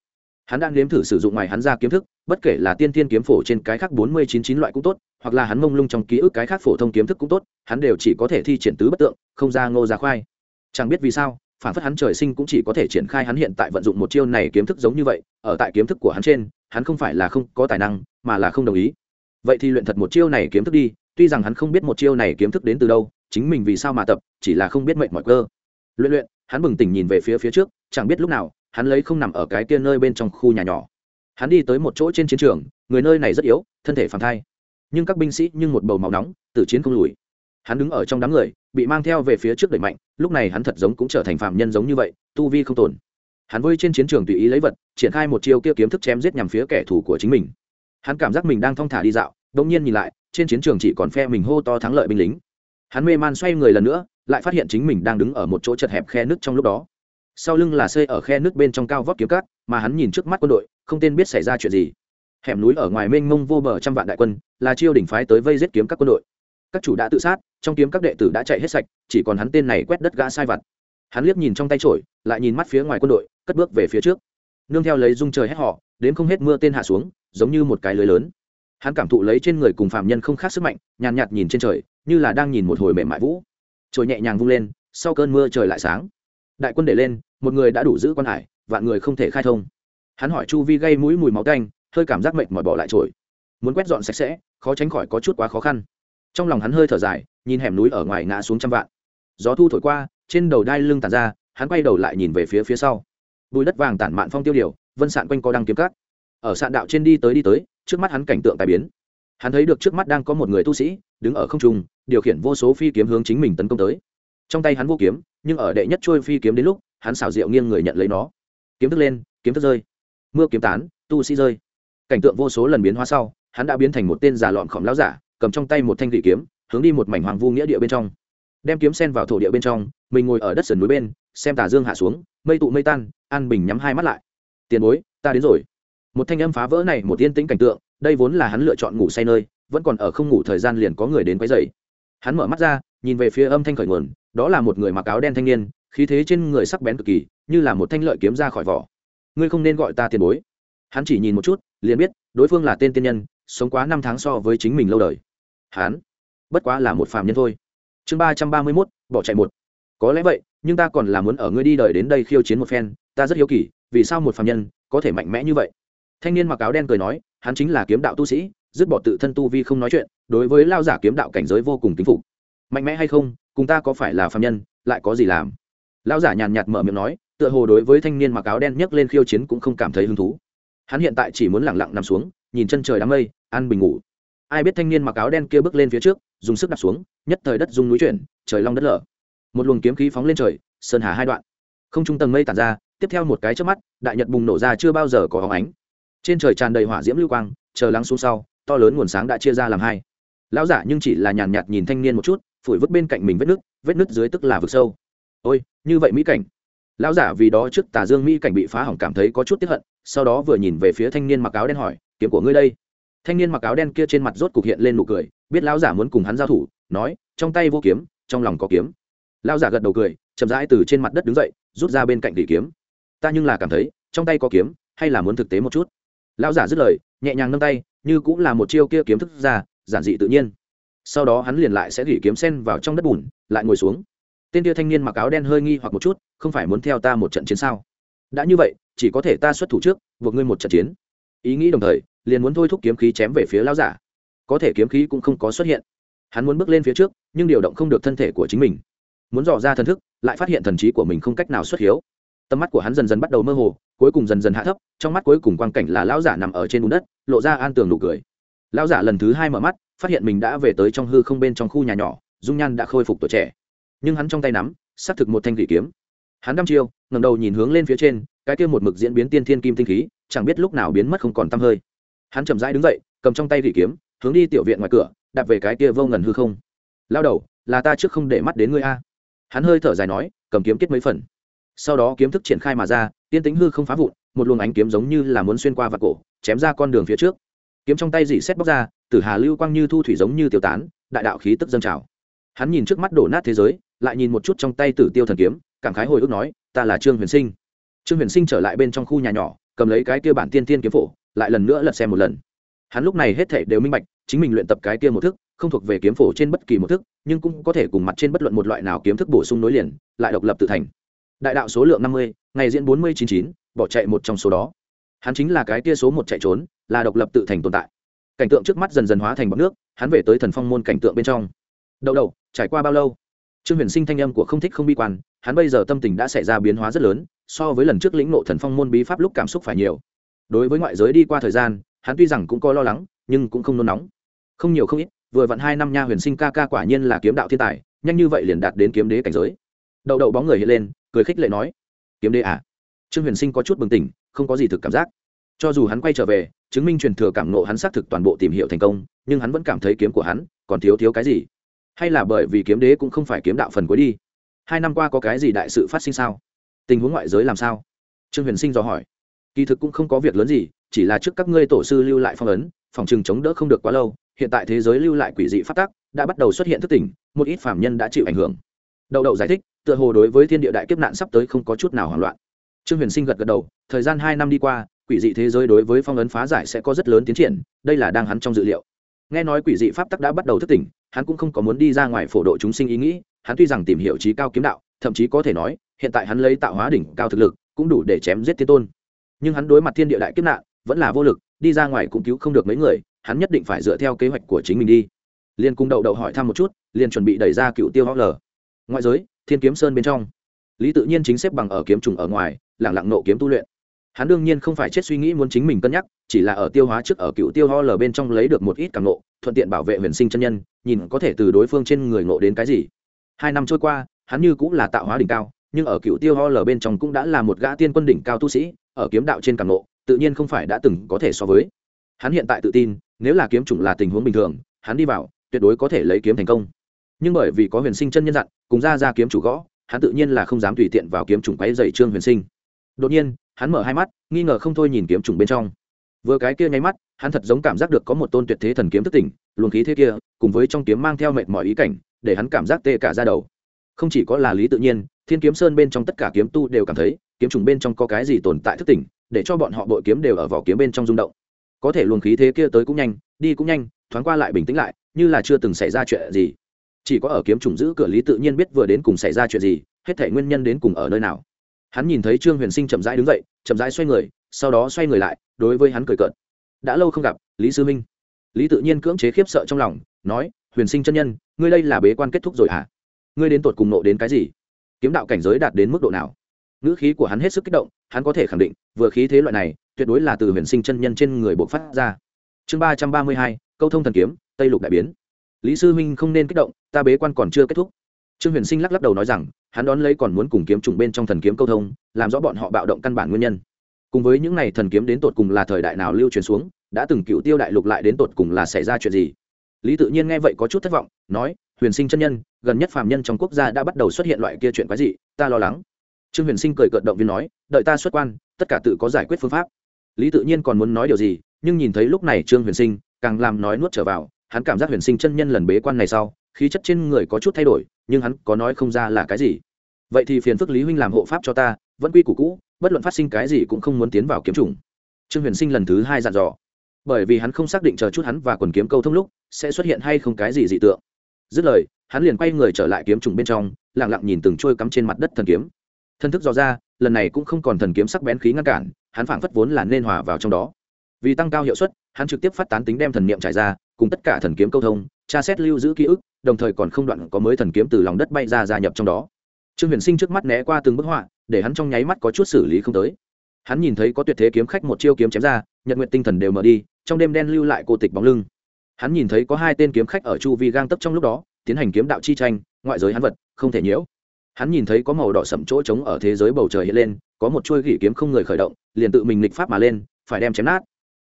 Speaker 1: hắn đang nếm thử sử dụng ngoài hắn ra kiếm thức, bất kể là tiên tiên kiếm phổ trên cái khác bốn mươi chín chín loại cũng tốt, hoặc là hắn mông lung trong ký ức cái khác phổ thông kiếm thức cũng tốt, hắn đều chỉ có thể thi triển tứ bất tượng, không ra ngô ra khoai. Chẳng biết vì sao, phản phất hắn trời sinh cũng chỉ có thể triển khai hắn hiện tại vận dụng một chiêu này kiếm thức giống như vậy, ở tại kiếm thức của hắn trên, hắn không phải là không có tài năng, mà là không đồng ý. Vậy thì luyện thật một chiêu này kiếm thức đi, tuy rằng hắn không biết một chiêu này kiếm thức đến từ đâu, chính mình vì sao mà tập, chỉ là không biết mệnh mọi cơ. Luyện luyện, hắn bừng tỉnh nhìn về phía phía trước, chẳng biết lúc nào hắn lấy không nằm ở cái kia nơi bên trong khu nhà nhỏ. Hắn đi tới một chỗ trên chiến trường, người nơi này rất yếu, thân thể phản thai. Nhưng các binh sĩ nhưng một bầu máu nóng, tử chiến không lùi. Hắn đứng ở trong đám người, bị mang theo về phía trước đẩy mạnh, lúc này hắn thật giống cũng trở thành phạm nhân giống như vậy, tu vi không tồn. Hắn vơi trên chiến trường tùy ý lấy vật, triển khai một chiêu kia kiếm thức chém giết nhằm phía kẻ thù của chính mình. Hắn cảm giác mình đang thong thả đi dạo đông nhiên nhìn lại, trên chiến trường chỉ còn phe mình hô to thắng lợi binh lính. Hắn mê man xoay người lần nữa, lại phát hiện chính mình đang đứng ở một chỗ chật hẹp khe nước trong lúc đó sau lưng là xây ở khe nước bên trong cao vóc kiếm cát mà hắn nhìn trước mắt quân đội không tên biết xảy ra chuyện gì. Hẻm núi ở ngoài mênh mông vô bờ trăm vạn đại quân là chiêu đỉnh phái tới vây giết kiếm các quân đội. Các chủ đã tự sát trong kiếm các đệ tử đã chạy hết sạch chỉ còn hắn tên này quét đất gã sai vặt. Hắn liếc nhìn trong tay trổi lại nhìn mắt phía ngoài quân đội cất bước về phía trước. Nương theo lấy dung trời hét họ đến không hết mưa tên hạ xuống giống như một cái lưới lớn. Hắn cảm thụ lấy trên người cùng phạm nhân không khác sức mạnh nhàn nhạt, nhạt nhìn trên trời như là đang nhìn một hồi mềm mại vũ. Trồi nhẹ nhàng vung lên sau cơn mưa trời lại sáng đại quân để lên, một người đã đủ giữ quan hải, vạn người không thể khai thông. Hắn hỏi chu vi gây mũi mùi máu canh hơi cảm giác mệt mỏi bỏ lại trổi muốn quét dọn sạch sẽ, khó tránh khỏi có chút quá khó khăn. Trong lòng hắn hơi thở dài, nhìn hẻm núi ở ngoài ngã xuống trăm vạn. Gió thu thổi qua, trên đầu đai lưng tàn ra, hắn quay đầu lại nhìn về phía phía sau. Bùi đất vàng tản mạn phong tiêu điều, vân sạn quanh co đang kiếm cát. Ở sạn đạo trên đi tới đi tới, trước mắt hắn cảnh tượng tài biến. Hắn thấy được trước mắt đang có một người tu sĩ, đứng ở không trung, điều khiển vô số phi kiếm hướng chính mình tấn công tới trong tay hắn vô kiếm, nhưng ở đệ nhất trôi phi kiếm đến lúc, hắn xảo diệu nghiêng người nhận lấy nó. Kiếm thức lên, kiếm thức rơi. Mưa kiếm tán, tu sĩ rơi. Cảnh tượng vô số lần biến hóa sau, hắn đã biến thành một tên già lọn khỏm láo giả, cầm trong tay một thanh gỉ kiếm, hướng đi một mảnh hoàng vu nghĩa địa bên trong. Đem kiếm sen vào thổ địa bên trong, mình ngồi ở đất sườn núi bên, xem tà dương hạ xuống, mây tụ mây tan, an bình nhắm hai mắt lại. Tiền bối, ta đến rồi. Một thanh âm phá vỡ này một yên tĩnh cảnh tượng, đây vốn là hắn lựa chọn ngủ say nơi, vẫn còn ở không ngủ thời gian liền có người đến quấy dậy hắn mở mắt ra, nhìn về phía âm thanh khởi nguồn đó là một người mặc áo đen thanh niên, khí thế trên người sắc bén cực kỳ, như là một thanh lợi kiếm ra khỏi vỏ. Ngươi không nên gọi ta tiền bối. Hắn chỉ nhìn một chút, liền biết, đối phương là tên tiên nhân, sống quá năm tháng so với chính mình lâu đời. Hắn, bất quá là một phàm nhân thôi. Chương ba trăm ba mươi mốt, bỏ chạy một. Có lẽ vậy, nhưng ta còn là muốn ở ngươi đi đời đến đây khiêu chiến một phen, ta rất hiếu kỳ, vì sao một phàm nhân có thể mạnh mẽ như vậy? Thanh niên mặc áo đen cười nói, hắn chính là kiếm đạo tu sĩ, dứt bỏ tự thân tu vi không nói chuyện, đối với lao giả kiếm đạo cảnh giới vô cùng kính phục. Mạnh mẽ hay không cùng ta có phải là phạm nhân, lại có gì làm? Lão giả nhàn nhạt mở miệng nói, tựa hồ đối với thanh niên mặc áo đen nhấc lên khiêu chiến cũng không cảm thấy hứng thú. Hắn hiện tại chỉ muốn lẳng lặng nằm xuống, nhìn chân trời đám mây ăn bình ngủ. Ai biết thanh niên mặc áo đen kia bước lên phía trước, dùng sức đặt xuống, nhất thời đất dung núi chuyển, trời long đất lở. Một luồng kiếm khí phóng lên trời, sơn hà hai đoạn. Không trung tầng mây tàn ra, tiếp theo một cái trước mắt, đại nhật bùng nổ ra chưa bao giờ có hóng ánh. Trên trời tràn đầy hỏa diễm lưu quang, chờ lắng xuống sau, to lớn nguồn sáng đã chia ra làm hai. Lão giả nhưng chỉ là nhàn nhạt nhìn thanh niên một chút phủi vứt bên cạnh mình vết nước vết nước dưới tức là vực sâu. Ôi, như vậy mỹ cảnh. Lão giả vì đó trước tà dương mỹ cảnh bị phá hỏng cảm thấy có chút tiếp hận, sau đó vừa nhìn về phía thanh niên mặc áo đen hỏi, kiếm của ngươi đây? Thanh niên mặc áo đen kia trên mặt rốt cục hiện lên nụ cười, biết lão giả muốn cùng hắn giao thủ, nói, trong tay vô kiếm, trong lòng có kiếm. Lão giả gật đầu cười, chậm rãi từ trên mặt đất đứng dậy, rút ra bên cạnh gỉ kiếm. Ta nhưng là cảm thấy, trong tay có kiếm, hay là muốn thực tế một chút? Lão giả dứt lời, nhẹ nhàng nâng tay, như cũng là một chiêu kia kiếm thức ra, giản dị tự nhiên sau đó hắn liền lại sẽ gỉ kiếm sen vào trong đất bùn, lại ngồi xuống. Tên tia thanh niên mặc áo đen hơi nghi hoặc một chút, không phải muốn theo ta một trận chiến sao? Đã như vậy, chỉ có thể ta xuất thủ trước, buộc ngươi một trận chiến. Ý nghĩ đồng thời, liền muốn thôi thúc kiếm khí chém về phía lão giả. Có thể kiếm khí cũng không có xuất hiện. Hắn muốn bước lên phía trước, nhưng điều động không được thân thể của chính mình. Muốn dò ra thần thức, lại phát hiện thần trí của mình không cách nào xuất hiếu. Tầm mắt của hắn dần dần bắt đầu mơ hồ, cuối cùng dần dần hạ thấp, trong mắt cuối cùng quang cảnh là lão giả nằm ở trên bùn đất, lộ ra an tường nụ cười. Lão giả lần thứ hai mở mắt phát hiện mình đã về tới trong hư không bên trong khu nhà nhỏ, dung nhan đã khôi phục tuổi trẻ. Nhưng hắn trong tay nắm, xác thực một thanh thủy kiếm. Hắn đăm chiêu ngầm đầu nhìn hướng lên phía trên, cái kia một mực diễn biến tiên thiên kim tinh khí, chẳng biết lúc nào biến mất không còn t hơi. Hắn chậm rãi đứng dậy, cầm trong tay thủy kiếm, hướng đi tiểu viện ngoài cửa, đạp về cái kia vô ngần hư không. Lao đầu, là ta trước không để mắt đến ngươi a. Hắn hơi thở dài nói, cầm kiếm kết mấy phần. Sau đó kiếm thức triển khai mà ra, tiên tính hư không phá vụn, một luồng ánh kiếm giống như là muốn xuyên qua vạt cổ, chém ra con đường phía trước kiếm trong tay dị xét bóc ra, tử hà lưu quang như thu thủy giống như tiêu tán, đại đạo khí tức dâng trào. Hắn nhìn trước mắt đổ nát thế giới, lại nhìn một chút trong tay tử tiêu thần kiếm, cảm khái hồi ức nói, ta là trương huyền sinh. Trương huyền sinh trở lại bên trong khu nhà nhỏ, cầm lấy cái kia bản tiên tiên kiếm phổ, lại lần nữa lật xem một lần. Hắn lúc này hết thể đều minh bạch, chính mình luyện tập cái kia một thức, không thuộc về kiếm phổ trên bất kỳ một thức, nhưng cũng có thể cùng mặt trên bất luận một loại nào kiếm thức bổ sung nối liền, lại độc lập tự thành. Đại đạo số lượng năm mươi, ngày diễn bốn mươi chín chín, bỏ chạy một trong số đó hắn chính là cái kia số một chạy trốn, là độc lập tự thành tồn tại. Cảnh tượng trước mắt dần dần hóa thành bọc nước, hắn về tới thần phong môn cảnh tượng bên trong. Đậu đậu, trải qua bao lâu? Trương huyền sinh thanh âm của không thích không bi quan, hắn bây giờ tâm tình đã xảy ra biến hóa rất lớn, so với lần trước lĩnh nộ thần phong môn bí pháp lúc cảm xúc phải nhiều. Đối với ngoại giới đi qua thời gian, hắn tuy rằng cũng có lo lắng, nhưng cũng không nôn nóng. Không nhiều không ít, vừa vặn hai năm nha huyền sinh ca ca quả nhiên là kiếm đạo thiên tài, nhanh như vậy liền đạt đến kiếm đế cảnh giới. Đậu đậu bóng người hiện lên, cười khích lệ nói, kiếm đế à? Trương huyền sinh có chút bừng tỉnh không có gì thực cảm giác. Cho dù hắn quay trở về, chứng minh truyền thừa cảm nộ hắn xác thực toàn bộ tìm hiểu thành công, nhưng hắn vẫn cảm thấy kiếm của hắn còn thiếu thiếu cái gì? Hay là bởi vì kiếm đế cũng không phải kiếm đạo phần cuối đi? Hai năm qua có cái gì đại sự phát sinh sao? Tình huống ngoại giới làm sao? Trương huyền sinh dò hỏi. Kỳ thực cũng không có việc lớn gì, chỉ là trước các ngươi tổ sư lưu lại phong ấn, phòng chừng chống đỡ không được quá lâu, hiện tại thế giới lưu lại quỷ dị phát tác đã bắt đầu xuất hiện thức tỉnh một ít phạm nhân đã chịu ảnh hưởng. Đậu đậu giải thích, tựa hồ đối với thiên địa đại kiếp nạn sắp tới không có chút nào hoảng loạn trương huyền sinh gật gật đầu, thời gian hai năm đi qua, quỷ dị thế giới đối với phong ấn phá giải sẽ có rất lớn tiến triển, đây là đang hắn trong dự liệu. Nghe nói quỷ dị pháp tắc đã bắt đầu thức tỉnh, hắn cũng không có muốn đi ra ngoài phổ độ chúng sinh ý nghĩ, hắn tuy rằng tìm hiểu trí cao kiếm đạo, thậm chí có thể nói, hiện tại hắn lấy tạo hóa đỉnh cao thực lực, cũng đủ để chém giết thiên tôn. Nhưng hắn đối mặt thiên địa đại kiếp nạn, vẫn là vô lực, đi ra ngoài cũng cứu không được mấy người, hắn nhất định phải dựa theo kế hoạch của chính mình đi. Liên cung đậu đậu hỏi thăm một chút, liền chuẩn bị đẩy ra cựu tiêu hóc lờ ngoại giới, thiên kiếm sơn bên trong. Lý tự nhiên chính xếp bằng ở kiếm trùng ở ngoài lẳng lặng nộ kiếm tu luyện. Hắn đương nhiên không phải chết suy nghĩ muốn chính mình cân nhắc, chỉ là ở tiêu hóa trước ở cựu tiêu ho lờ bên trong lấy được một ít càng nộ, thuận tiện bảo vệ huyền sinh chân nhân, nhìn có thể từ đối phương trên người nộ đến cái gì. Hai năm trôi qua, hắn như cũng là tạo hóa đỉnh cao, nhưng ở cựu tiêu ho lờ bên trong cũng đã là một gã tiên quân đỉnh cao tu sĩ, ở kiếm đạo trên càng nộ, tự nhiên không phải đã từng có thể so với. Hắn hiện tại tự tin, nếu là kiếm chủng là tình huống bình thường, hắn đi vào, tuyệt đối có thể lấy kiếm thành công. Nhưng bởi vì có huyền sinh chân nhân dặn, cùng ra ra kiếm chủ gõ, hắn tự nhiên là không dám tùy tiện vào kiếm chủng quấy dậy trương huyền sinh đột nhiên, hắn mở hai mắt, nghi ngờ không thôi nhìn kiếm trùng bên trong. Vừa cái kia nháy mắt, hắn thật giống cảm giác được có một tôn tuyệt thế thần kiếm thức tỉnh, luồng khí thế kia, cùng với trong kiếm mang theo mệt mỏi ý cảnh, để hắn cảm giác tê cả ra đầu. Không chỉ có là lý tự nhiên, thiên kiếm sơn bên trong tất cả kiếm tu đều cảm thấy, kiếm trùng bên trong có cái gì tồn tại thức tỉnh, để cho bọn họ bội kiếm đều ở vỏ kiếm bên trong rung động. Có thể luồng khí thế kia tới cũng nhanh, đi cũng nhanh, thoáng qua lại bình tĩnh lại, như là chưa từng xảy ra chuyện gì. Chỉ có ở kiếm trùng giữ cửa lý tự nhiên biết vừa đến cùng xảy ra chuyện gì, hết thể nguyên nhân đến cùng ở nơi nào hắn nhìn thấy trương huyền sinh chậm rãi đứng dậy, chậm rãi xoay người, sau đó xoay người lại, đối với hắn cười cợt. Đã lâu không gặp, lý sư minh. Lý tự nhiên cưỡng chế khiếp sợ trong lòng, nói, huyền sinh chân nhân, ngươi đây là bế quan kết thúc rồi hả? Ngươi đến tột cùng nộ đến cái gì? Kiếm đạo cảnh giới đạt đến mức độ nào? Ngữ khí của hắn hết sức kích động, hắn có thể khẳng định, vừa khí thế loại này, tuyệt đối là từ huyền sinh chân nhân trên người buộc phát ra. Chương ba trăm ba mươi hai, câu thông thần kiếm, tây lục đại biến. Lý sư minh không nên kích động, ta bế quan còn chưa kết thúc. Trương huyền sinh lắc lắc đầu nói rằng hắn đón lấy còn muốn cùng kiếm trùng bên trong thần kiếm câu thông, làm rõ bọn họ bạo động căn bản nguyên nhân. Cùng với những n à y thần kiếm đến tột cùng là thời đại nào lưu truyền xuống, đã từng cựu tiêu đại lục lại đến tột cùng là xảy ra chuyện gì? Lý tự nhiên nghe vậy có chút thất vọng, nói, huyền sinh chân nhân, gần nhất phạm nhân trong quốc gia đã bắt đầu xuất hiện loại kia chuyện quái dị, ta lo lắng. Trương huyền sinh cười cợt động viên nói, đợi ta xuất quan, tất cả tự có giải quyết phương pháp. Lý tự nhiên còn muốn nói điều gì, nhưng nhìn thấy lúc này trương huyền sinh, càng làm nói nuốt trở vào, hắn cảm giác huyền sinh chân nhân lần bế quan này sau, khí chất trên người có chút thay đổi nhưng hắn có nói không ra là cái gì. Vậy thì phiền phức lý huynh làm hộ pháp cho ta, vẫn quy củ cũ, bất luận phát sinh cái gì cũng không muốn tiến vào kiếm trùng trương huyền sinh lần thứ hai dặn dò. Bởi vì hắn không xác định chờ chút hắn và quần kiếm câu thông lúc, sẽ xuất hiện hay không cái gì dị tượng. Dứt lời, hắn liền quay người trở lại kiếm trùng bên trong lẳng lặng nhìn từng trôi cắm trên mặt đất thần kiếm. Thân thức dò ra, lần này cũng không còn thần kiếm sắc bén khí ngăn cản, hắn phảng phất vốn là nên hòa vào trong đó. Vì tăng cao hiệu suất, hắn trực tiếp phát tán tính đem thần niệm trải ra cùng tất cả thần kiếm câu thông, tra xét lưu giữ ký ức, đồng thời còn không đoạn có mới thần kiếm từ lòng đất bay ra gia nhập trong đó. Trương huyền sinh trước mắt né qua từng bức họa, để hắn trong nháy mắt có chút xử lý không tới. Hắn nhìn thấy có tuyệt thế kiếm khách một chiêu kiếm chém ra, nhật nguyện tinh thần đều mở đi, trong đêm đen lưu lại cô tịch bóng lưng. Hắn nhìn thấy có hai tên kiếm khách ở chu vi gang tấp trong lúc đó, tiến hành kiếm đạo chi tranh, ngoại giới hắn vật, không thể nhiễu. Hắn nhìn thấy có màu đỏ sậm chỗ trống ở thế giới bầu trời hiện lên, có một chuôi gỉ kiếm không người khởi động, liền tự mình lịch pháp mà lên, phải đem chém nát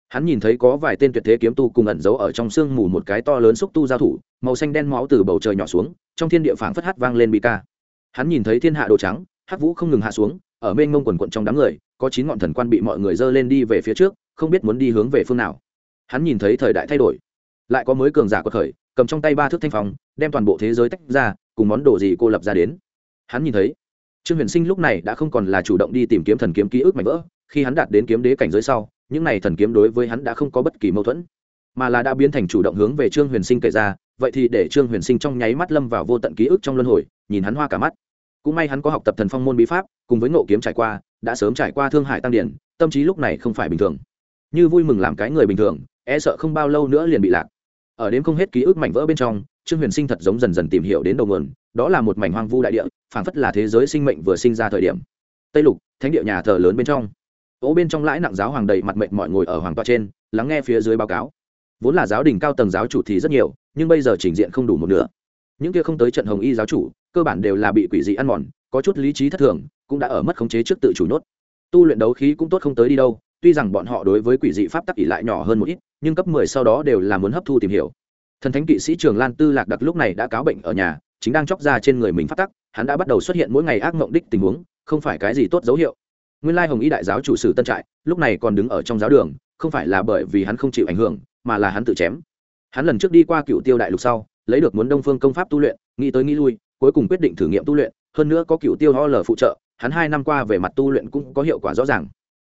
Speaker 1: hắn nhìn thấy có vài tên tuyệt thế kiếm tu cùng ẩn giấu ở trong sương mù một cái to lớn xúc tu giao thủ, màu xanh đen máu từ bầu trời nhỏ xuống, trong thiên địa phảng phất hát vang lên bị ca. Hắn nhìn thấy thiên hạ đồ trắng hát vũ không ngừng hạ xuống, ở mênh mông quần quận trong đám người, có chín ngọn thần quan bị mọi người dơ lên đi về phía trước, không biết muốn đi hướng về phương nào. Hắn nhìn thấy thời đại thay đổi, lại có mới cường giả quật khởi, cầm trong tay ba thước thanh phong, đem toàn bộ thế giới tách ra, cùng món đồ gì cô lập ra đến. Hắn nhìn thấy, trương huyền sinh lúc này đã không còn là chủ động đi tìm kiếm thần kiếm ký ức mạnh vỡ, khi hắn đạt đến kiếm đế cảnh giới sau những này thần kiếm đối với hắn đã không có bất kỳ mâu thuẫn, mà là đã biến thành chủ động hướng về trương huyền sinh kể ra, vậy thì để trương huyền sinh trong nháy mắt lâm vào vô tận ký ức trong luân hồi, nhìn hắn hoa cả mắt. Cũng may hắn có học tập thần phong môn bí pháp, cùng với ngộ kiếm trải qua, đã sớm trải qua thương hại tăng điển, tâm trí lúc này không phải bình thường. Như vui mừng làm cái người bình thường e sợ không bao lâu nữa liền bị lạc. Ở đếm không hết ký ức mảnh vỡ bên trong, trương huyền sinh thật giống dần dần tìm hiểu đến đầu nguồn, đó là một mảnh hoang vu đại địa, phảng phất là thế giới sinh mệnh vừa sinh ra thời điểm. Tây lục, thánh địa nhà thờ lớn bên trong ố bên trong lãi nặng giáo hoàng đầy mặt mệnh mọi ngồi ở hoàng tọa trên, lắng nghe phía dưới báo cáo. Vốn là giáo đình cao tầng giáo chủ thì rất nhiều, nhưng bây giờ trình diện không đủ một nửa. Những kia không tới trận hồng y giáo chủ, cơ bản đều là bị quỷ dị ăn mòn, có chút lý trí thất thường, cũng đã ở mất khống chế trước tự chủ nhốt. Tu luyện đấu khí cũng tốt không tới đi đâu, tuy rằng bọn họ đối với quỷ dị pháp tắc ỷ lại nhỏ hơn một ít, nhưng cấp mười sau đó đều là muốn hấp thu tìm hiểu. Thần thánh kỵ sĩ trường lan tư lạc đặc lúc này đã cáo bệnh ở nhà, chính đang chóc ra trên người mình phát tắc, hắn đã bắt đầu xuất hiện mỗi ngày ác mộng đích tình huống, không phải cái gì tốt dấu hiệu nguyên lai hồng y đại giáo chủ sử tân trại, lúc này còn đứng ở trong giáo đường, không phải là bởi vì hắn không chịu ảnh hưởng, mà là hắn tự chém. Hắn lần trước đi qua cựu tiêu đại lục sau, lấy được muốn đông phương công pháp tu luyện, nghĩ tới nghĩ lui, cuối cùng quyết định thử nghiệm tu luyện, hơn nữa có cựu tiêu ho lờ phụ trợ, hắn hai năm qua về mặt tu luyện cũng có hiệu quả rõ ràng.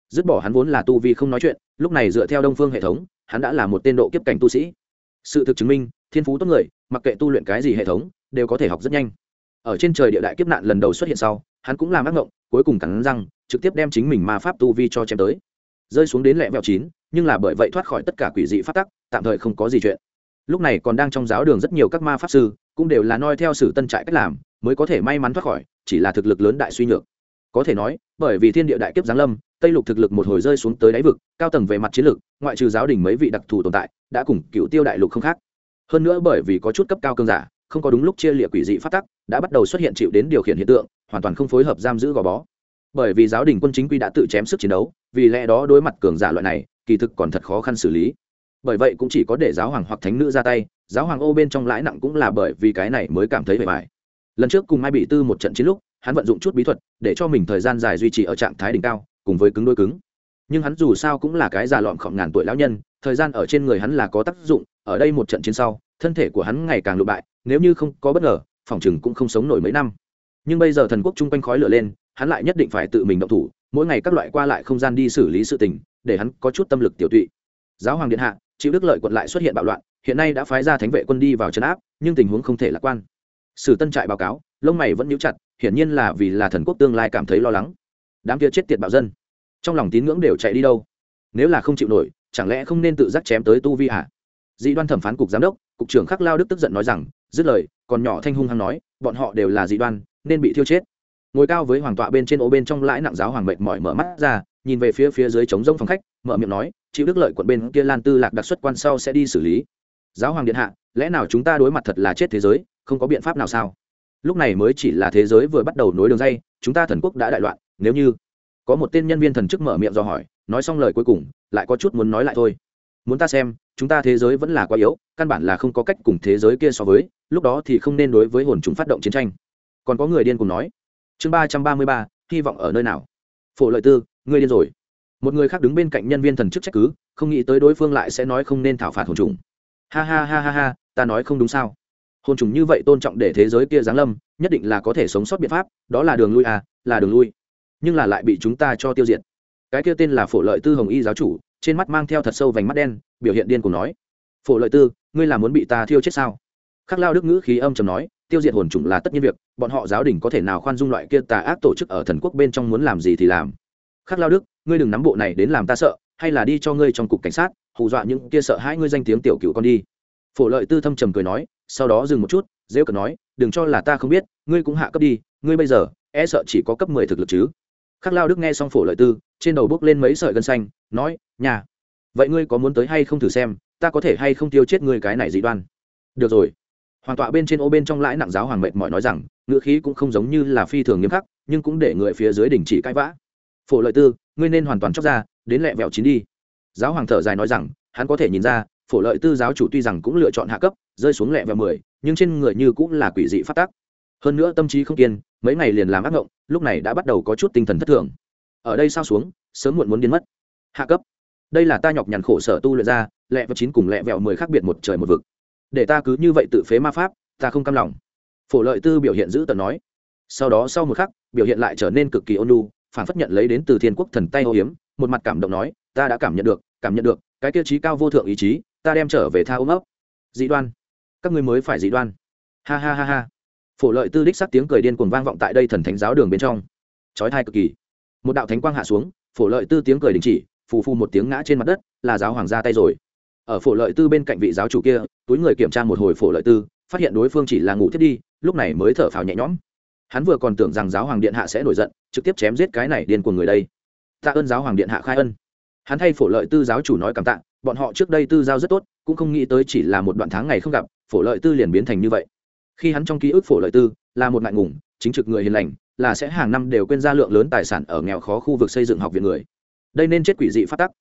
Speaker 1: Dứt bỏ hắn vốn là tu vi không nói chuyện, lúc này dựa theo đông phương hệ thống, hắn đã là một tên độ kiếp cảnh tu sĩ. Sự thực chứng minh, thiên phú tốt người, mặc kệ tu luyện cái gì hệ thống, đều có thể học rất nhanh. Ở trên trời địa đại kiếp nạn lần đầu xuất hiện sau, hắn cũng làm ác ngộng cuối cùng cắn răng, trực tiếp đem chính mình ma pháp tu vi cho chém tới. Rơi xuống đến lẹ vẹo chín, nhưng là bởi vậy thoát khỏi tất cả quỷ dị phát tắc, tạm thời không có gì chuyện. Lúc này còn đang trong giáo đường rất nhiều các ma pháp sư, cũng đều là noi theo sử tân trại cách làm, mới có thể may mắn thoát khỏi, chỉ là thực lực lớn đại suy nhược. Có thể nói, bởi vì thiên địa đại kiếp giáng lâm, tây lục thực lực một hồi rơi xuống tới đáy vực, cao tầng về mặt chiến lược, ngoại trừ giáo đình mấy vị đặc thù tồn tại, đã cùng cựu tiêu đại lục không khác. Hơn nữa bởi vì có chút cấp cao cơn giả, không có đúng lúc chia lịa quỷ dị phát tắc, đã bắt đầu xuất hiện chịu đến điều khiển hiện tượng hoàn toàn không phối hợp giam giữ gò bó. Bởi vì giáo đình quân chính quy đã tự chém sức chiến đấu, vì lẽ đó đối mặt cường giả loại này, kỳ thực còn thật khó khăn xử lý. Bởi vậy cũng chỉ có để giáo hoàng hoặc thánh nữ ra tay, giáo hoàng ô bên trong lãi nặng cũng là bởi vì cái này mới cảm thấy bề bài lần trước cùng mai bị tư một trận chiến lúc, hắn vận dụng chút bí thuật, để cho mình thời gian dài duy trì ở trạng thái đỉnh cao, cùng với cứng đôi cứng. Nhưng hắn dù sao cũng là cái già lọn khỏng ngàn tuổi lão nhân, thời gian ở trên người hắn là có tác dụng, ở đây một trận chiến sau, thân thể của hắn ngày càng lụ bại, nếu như không có bất ngờ, phòng chừng cũng không sống nổi mấy năm nhưng bây giờ thần quốc chung quanh khói lửa lên, hắn lại nhất định phải tự mình động thủ, mỗi ngày các loại qua lại không gian đi xử lý sự tình, để hắn có chút tâm lực tiểu tụy. Giáo hoàng điện hạ, chịu đức lợi quận lại xuất hiện bạo loạn, hiện nay đã phái ra thánh vệ quân đi vào trấn áp, nhưng tình huống không thể lạc quan. Sử tân trại báo cáo, lông mày vẫn nhíu chặt, hiển nhiên là vì là thần quốc tương lai cảm thấy lo lắng. Đám kia chết tiệt bạo dân, trong lòng tín ngưỡng đều chạy đi đâu? Nếu là không chịu nổi, chẳng lẽ không nên tự giác chém tới tu vi hả? Dị đoan thẩm phán cục giám đốc, cục trưởng khắc lao đức tức giận nói rằng, dứt lời, còn nhỏ thanh hung hăng nói, bọn họ đều là dị đoan nên bị thiêu chết. Ngồi cao với hoàng tọa bên trên ô bên trong lãi nặng giáo hoàng mệt mỏi mở mắt ra, nhìn về phía phía dưới trống rông phòng khách, mở miệng nói, chịu đức lợi quận bên kia lan tư lạc đặc xuất quan sau sẽ đi xử lý. Giáo hoàng điện hạ, lẽ nào chúng ta đối mặt thật là chết thế giới, không có biện pháp nào sao? Lúc này mới chỉ là thế giới vừa bắt đầu nối đường dây, chúng ta thần quốc đã đại loạn, nếu như có một tên nhân viên thần chức mở miệng do hỏi, nói xong lời cuối cùng, lại có chút muốn nói lại thôi. Muốn ta xem, chúng ta thế giới vẫn là quá yếu, căn bản là không có cách cùng thế giới kia so với, lúc đó thì không nên đối với hồn chúng phát động chiến tranh còn có người điên cùng nói, chương ba trăm ba mươi ba, hy vọng ở nơi nào? Phổ lợi tư, ngươi điên rồi. Một người khác đứng bên cạnh nhân viên thần chức trách cứ, không nghĩ tới đối phương lại sẽ nói không nên thảo phạt hồn trùng. Ha ha ha ha ha, ta nói không đúng sao? Hồn trùng như vậy tôn trọng để thế giới kia giáng lâm, nhất định là có thể sống sót biện pháp, đó là đường lui à là đường lui. Nhưng là lại bị chúng ta cho tiêu diệt. Cái kia tên là phổ lợi tư hồng y giáo chủ, trên mắt mang theo thật sâu vành mắt đen, biểu hiện điên cùng nói. Phổ lợi tư, ngươi là muốn bị ta thiêu chết sao? Khắc lao đức ngữ khí âm chầm nói tiêu diệt hồn trùng là tất nhiên việc, bọn họ giáo đình có thể nào khoan dung loại kia tà ác tổ chức ở thần quốc bên trong muốn làm gì thì làm. Khắc lao đức, ngươi đừng nắm bộ này đến làm ta sợ, hay là đi cho ngươi trong cục cảnh sát, hù dọa những kia sợ hai ngươi danh tiếng tiểu cựu con đi. Phổ lợi tư thâm trầm cười nói, sau đó dừng một chút dễ cờ nói, đừng cho là ta không biết, ngươi cũng hạ cấp đi, ngươi bây giờ e sợ chỉ có cấp mười thực lực chứ. Khắc lao đức nghe xong phổ lợi tư, trên đầu bước lên mấy sợi gân xanh, nói, nhà, vậy ngươi có muốn tới hay không thử xem, ta có thể hay không tiêu chết ngươi cái này dị đoan. Được rồi hoàng tọa bên trên ô bên trong lãi nặng giáo hoàng mệt mỏi nói rằng ngựa khí cũng không giống như là phi thường nghiêm khắc, nhưng cũng để người phía dưới đình chỉ cãi vã. Phổ lợi tư, ngươi nên hoàn toàn chóc ra, đến lẹ vẹo chín đi. Giáo hoàng thở dài nói rằng, hắn có thể nhìn ra, phổ lợi tư giáo chủ tuy rằng cũng lựa chọn hạ cấp, rơi xuống lẹ vẹo mười, nhưng trên người như cũng là quỷ dị phát tác. Hơn nữa tâm trí không kiên, mấy ngày liền làm ác ngộng, lúc này đã bắt đầu có chút tinh thần thất thường. Ở đây sao xuống, sớm muộn muốn điên mất. Hạ cấp. Đây là ta nhọc nhằn khổ sở tu luyện ra, lẹ vẹo chín cùng lẹ vẹo mười khác biệt một trời một vực để ta cứ như vậy tự phế ma pháp, ta không cam lòng. Phổ lợi tư biểu hiện giữ tần nói. Sau đó sau một khắc, biểu hiện lại trở nên cực kỳ ôn lu phản phất nhận lấy đến từ thiên quốc thần tay ô hiếm, một mặt cảm động nói, ta đã cảm nhận được, cảm nhận được, cái tiêu chí cao vô thượng ý chí, ta đem trở về tha ôm ấp. Dị đoan. Các ngươi mới phải dị đoan. Ha ha ha ha. Phổ lợi tư đích sắc tiếng cười điên cuồng vang vọng tại đây thần thánh giáo đường bên trong. Chói thai cực kỳ. Một đạo thánh quang hạ xuống, phổ lợi tư tiếng cười đình chỉ, phù phù một tiếng ngã trên mặt đất, là giáo hoàng ra tay rồi ở phổ lợi tư bên cạnh vị giáo chủ kia, túi người kiểm tra một hồi phổ lợi tư, phát hiện đối phương chỉ là ngủ thiết đi, lúc này mới thở phào nhẹ nhõm. Hắn vừa còn tưởng rằng giáo hoàng điện hạ sẽ nổi giận, trực tiếp chém giết cái này điên của người đây. Tạ ơn giáo hoàng điện hạ khai ân. Hắn thay phổ lợi tư giáo chủ nói cảm tạ, bọn họ trước đây tư giao rất tốt, cũng không nghĩ tới chỉ là một đoạn tháng ngày không gặp, phổ lợi tư liền biến thành như vậy. Khi hắn trong ký ức phổ lợi tư, là một ngại ngùng, chính trực người hiền lành, là sẽ hàng năm đều quên ra lượng lớn tài sản ở nghèo khó khu vực xây dựng học viện người. Đây nên chết quỷ dị phát tắc.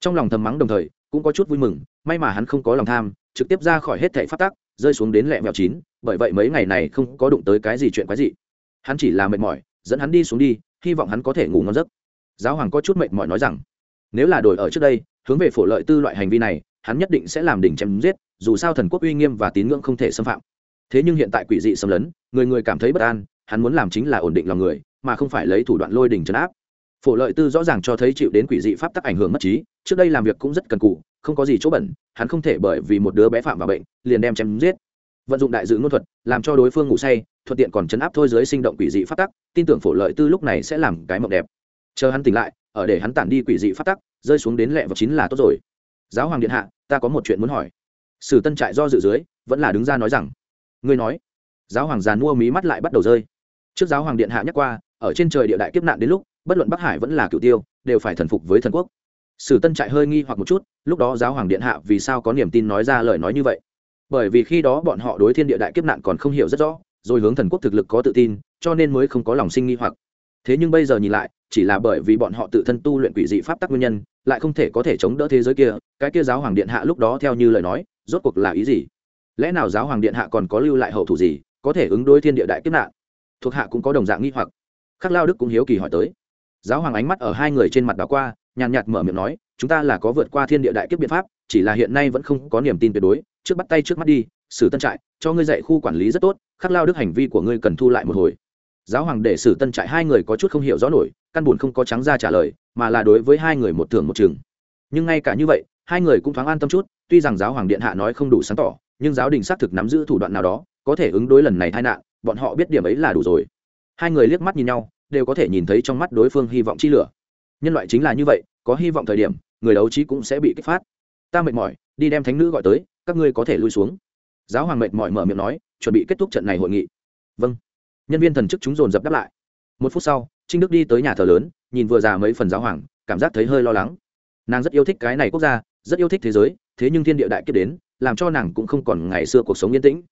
Speaker 1: Trong lòng thầm mắng đồng thời cũng có chút vui mừng, may mà hắn không có lòng tham, trực tiếp ra khỏi hết thẻ phát tắc, rơi xuống đến lẹ mèo chín, bởi vậy mấy ngày này không có đụng tới cái gì chuyện quái dị. Hắn chỉ là mệt mỏi, dẫn hắn đi xuống đi, hy vọng hắn có thể ngủ ngon giấc. Giáo hoàng có chút mệt mỏi nói rằng, nếu là đổi ở trước đây, hướng về phổ lợi tư loại hành vi này, hắn nhất định sẽ làm đỉnh chém giết, dù sao thần quốc uy nghiêm và tín ngưỡng không thể xâm phạm. Thế nhưng hiện tại quỷ dị xâm lấn, người người cảm thấy bất an, hắn muốn làm chính là ổn định lòng người, mà không phải lấy thủ đoạn lôi đỉnh trấn áp phổ lợi tư rõ ràng cho thấy chịu đến quỷ dị pháp tắc ảnh hưởng mất trí, trước đây làm việc cũng rất cần cụ không có gì chỗ bẩn, hắn không thể bởi vì một đứa bé phạm vào bệnh, liền đem chém giết. Vận dụng đại dự ngôn thuật, làm cho đối phương ngủ say, thuận tiện còn chấn áp thôi dưới sinh động quỷ dị pháp tắc, tin tưởng phổ lợi tư lúc này sẽ làm cái mộng đẹp. Chờ hắn tỉnh lại, ở để hắn tản đi quỷ dị pháp tắc, rơi xuống đến lẹ vào chín là tốt rồi. Giáo hoàng điện hạ, ta có một chuyện muốn hỏi. Sử tân trại do dự dưới, vẫn là đứng ra nói rằng, ngươi nói. Giáo hoàng già mua mí mắt lại bắt đầu rơi. Trước giáo hoàng điện hạ nhắc qua, ở trên trời địa đại kiếp nạn đến lúc bất luận bắc hải vẫn là cựu tiêu, đều phải thần phục với thần quốc. Sử tân trại hơi nghi hoặc một chút, lúc đó giáo hoàng điện hạ vì sao có niềm tin nói ra lời nói như vậy? Bởi vì khi đó bọn họ đối thiên địa đại kiếp nạn còn không hiểu rất rõ, rồi hướng thần quốc thực lực có tự tin, cho nên mới không có lòng sinh nghi hoặc. Thế nhưng bây giờ nhìn lại, chỉ là bởi vì bọn họ tự thân tu luyện quỷ dị pháp tắc nguyên nhân, lại không thể có thể chống đỡ thế giới kia, cái kia giáo hoàng điện hạ lúc đó theo như lời nói, rốt cuộc là ý gì? Lẽ nào giáo hoàng điện hạ còn có lưu lại hậu thủ gì, có thể ứng đối thiên địa đại kiếp nạn? Thuộc hạ cũng có đồng dạng nghi hoặc. Khắc lao đức cũng hiếu kỳ hỏi tới giáo hoàng ánh mắt ở hai người trên mặt đảo qua, nhàn nhạt mở miệng nói, chúng ta là có vượt qua thiên địa đại kiếp biện pháp, chỉ là hiện nay vẫn không có niềm tin tuyệt đối. Trước bắt tay trước mắt đi, sử tân trại, cho ngươi dạy khu quản lý rất tốt, khắc lao đức hành vi của ngươi cần thu lại một hồi. Giáo hoàng để sử tân trại hai người có chút không hiểu rõ nổi, căn buồn không có trắng ra trả lời, mà là đối với hai người một thưởng một chừng. Nhưng ngay cả như vậy, hai người cũng thoáng an tâm chút, tuy rằng giáo hoàng điện hạ nói không đủ sáng tỏ, nhưng giáo đình xác thực nắm giữ thủ đoạn nào đó, có thể ứng đối lần này tai nạn, bọn họ biết điểm ấy là đủ rồi. Hai người liếc mắt nhìn nhau đều có thể nhìn thấy trong mắt đối phương hy vọng chi lửa. Nhân loại chính là như vậy, có hy vọng thời điểm, người đấu trí cũng sẽ bị kích phát. Ta mệt mỏi, đi đem thánh nữ gọi tới, các ngươi có thể lui xuống. Giáo hoàng mệt mỏi mở miệng nói, chuẩn bị kết thúc trận này hội nghị. Vâng. Nhân viên thần chức chúng dồn dập đáp lại. Một phút sau, trinh đức đi tới nhà thờ lớn, nhìn vừa già mấy phần giáo hoàng, cảm giác thấy hơi lo lắng. Nàng rất yêu thích cái này quốc gia, rất yêu thích thế giới, thế nhưng thiên địa đại kiếp đến, làm cho nàng cũng không còn ngày xưa cuộc sống yên tĩnh.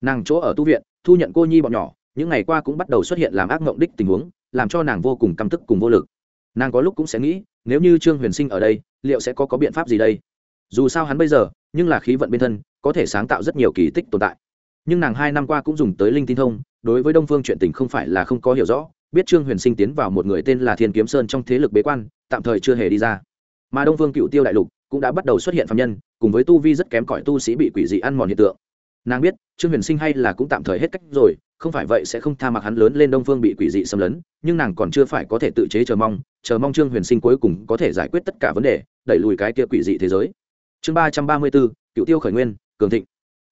Speaker 1: Nàng chỗ ở tu viện, thu nhận cô nhi bọn nhỏ, những ngày qua cũng bắt đầu xuất hiện làm ác mộng đích tình huống làm cho nàng vô cùng căm tức cùng vô lực. Nàng có lúc cũng sẽ nghĩ, nếu như trương huyền sinh ở đây, liệu sẽ có có biện pháp gì đây? Dù sao hắn bây giờ, nhưng là khí vận bên thân, có thể sáng tạo rất nhiều kỳ tích tồn tại. Nhưng nàng hai năm qua cũng dùng tới linh tin thông, đối với đông phương chuyện tình không phải là không có hiểu rõ, biết trương huyền sinh tiến vào một người tên là thiên kiếm sơn trong thế lực bế quan, tạm thời chưa hề đi ra. Mà đông phương cựu tiêu đại lục cũng đã bắt đầu xuất hiện phạm nhân, cùng với tu vi rất kém cỏi tu sĩ bị quỷ dị ăn mòn hiện tượng. Nàng biết, trương huyền sinh hay là cũng tạm thời hết cách rồi không phải vậy sẽ không tha mặc hắn lớn lên đông phương bị quỷ dị xâm lấn, nhưng nàng còn chưa phải có thể tự chế chờ mong chờ mong trương huyền sinh cuối cùng có thể giải quyết tất cả vấn đề, đẩy lùi cái kia quỷ dị thế giới. Chương ba trăm ba mươi bốn, cựu tiêu khởi nguyên, cường thịnh.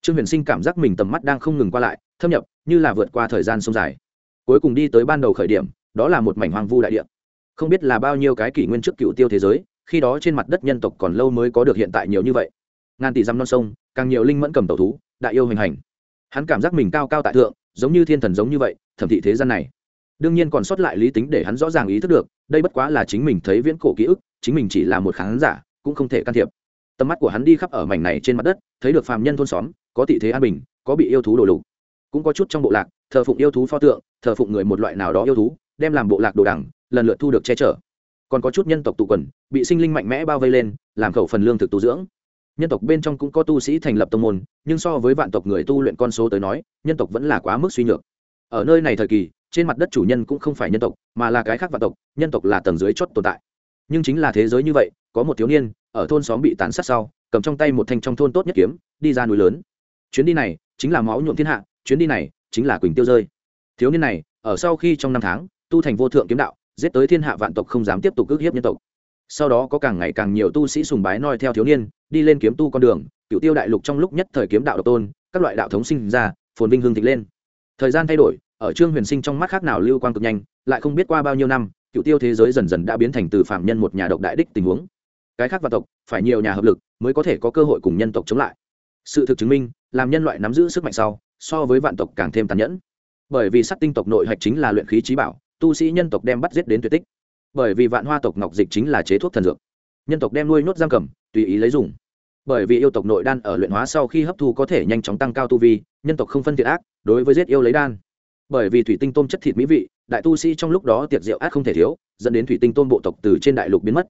Speaker 1: Trương huyền sinh cảm giác mình tầm mắt đang không ngừng qua lại, thâm nhập, như là vượt qua thời gian sông dài. Cuối cùng đi tới ban đầu khởi điểm, đó là một mảnh hoang vu đại địa. Không biết là bao nhiêu cái kỷ nguyên trước cựu tiêu thế giới, khi đó trên mặt đất nhân tộc còn lâu mới có được hiện tại nhiều như vậy. Ngàn tỷ dăm non sông, càng nhiều linh mẫn cầm tàu thú, đại yêu hình hành. Hắn cảm giác mình cao cao tại thượng giống như thiên thần giống như vậy, thẩm thị thế gian này. Đương nhiên còn sót lại lý tính để hắn rõ ràng ý thức được, đây bất quá là chính mình thấy viễn cổ ký ức, chính mình chỉ là một khán giả, cũng không thể can thiệp. Tầm mắt của hắn đi khắp ở mảnh này trên mặt đất, thấy được phàm nhân thôn xóm, có tị thế an bình, có bị yêu thú đổ lục. Cũng có chút trong bộ lạc, thờ phụng yêu thú pho tượng, thờ phụng người một loại nào đó yêu thú, đem làm bộ lạc đồ đẳng lần lượt thu được che chở. Còn có chút nhân tộc tụ quần, bị sinh linh mạnh mẽ bao vây lên, làm khẩu phần lương thực tu dưỡng nhân tộc bên trong cũng có tu sĩ thành lập tông môn, nhưng so với vạn tộc người tu luyện con số tới nói, nhân tộc vẫn là quá mức suy nhược. Ở nơi này thời kỳ, trên mặt đất chủ nhân cũng không phải nhân tộc, mà là cái khác vạn tộc, nhân tộc là tầng dưới chót tồn tại. Nhưng chính là thế giới như vậy, có một thiếu niên, ở thôn xóm bị tàn sát sau, cầm trong tay một thanh trong thôn tốt nhất kiếm, đi ra núi lớn. Chuyến đi này, chính là máu nhuộm thiên hạ, chuyến đi này, chính là quỳnh tiêu rơi. Thiếu niên này, ở sau khi trong năm tháng, tu thành vô thượng kiếm đạo, giết tới thiên hạ vạn tộc không dám tiếp tục ước hiếp nhân tộc. Sau đó có càng ngày càng nhiều tu sĩ sùng bái noi theo thiếu niên đi lên kiếm tu con đường cựu tiêu đại lục trong lúc nhất thời kiếm đạo độc tôn, các loại đạo thống sinh ra, phồn vinh hương thịnh lên. Thời gian thay đổi, ở trương huyền sinh trong mắt khác nào lưu quang cực nhanh, lại không biết qua bao nhiêu năm cựu tiêu thế giới dần dần đã biến thành từ phạm nhân một nhà độc đại đích tình huống. Cái khác và tộc, phải nhiều nhà hợp lực mới có thể có cơ hội cùng nhân tộc chống lại. Sự thực chứng minh, làm nhân loại nắm giữ sức mạnh sau, so với vạn tộc càng thêm tàn nhẫn. Bởi vì sắc tinh tộc nội hạch chính là luyện khí trí bảo, tu sĩ nhân tộc đem bắt giết đến tuyệt tích. Bởi vì vạn hoa tộc ngọc dịch chính là chế thuốc thần dược. Nhân tộc đem nuôi nhốt giam cầm tùy ý lấy dùng. Bởi vì yêu tộc nội đan ở luyện hóa sau khi hấp thu có thể nhanh chóng tăng cao tu vi, nhân tộc không phân thiệt ác, đối với giết yêu lấy đan. Bởi vì thủy tinh tôm chất thịt mỹ vị, đại tu sĩ trong lúc đó tiệc rượu ác không thể thiếu, dẫn đến thủy tinh tôm bộ tộc từ trên đại lục biến mất.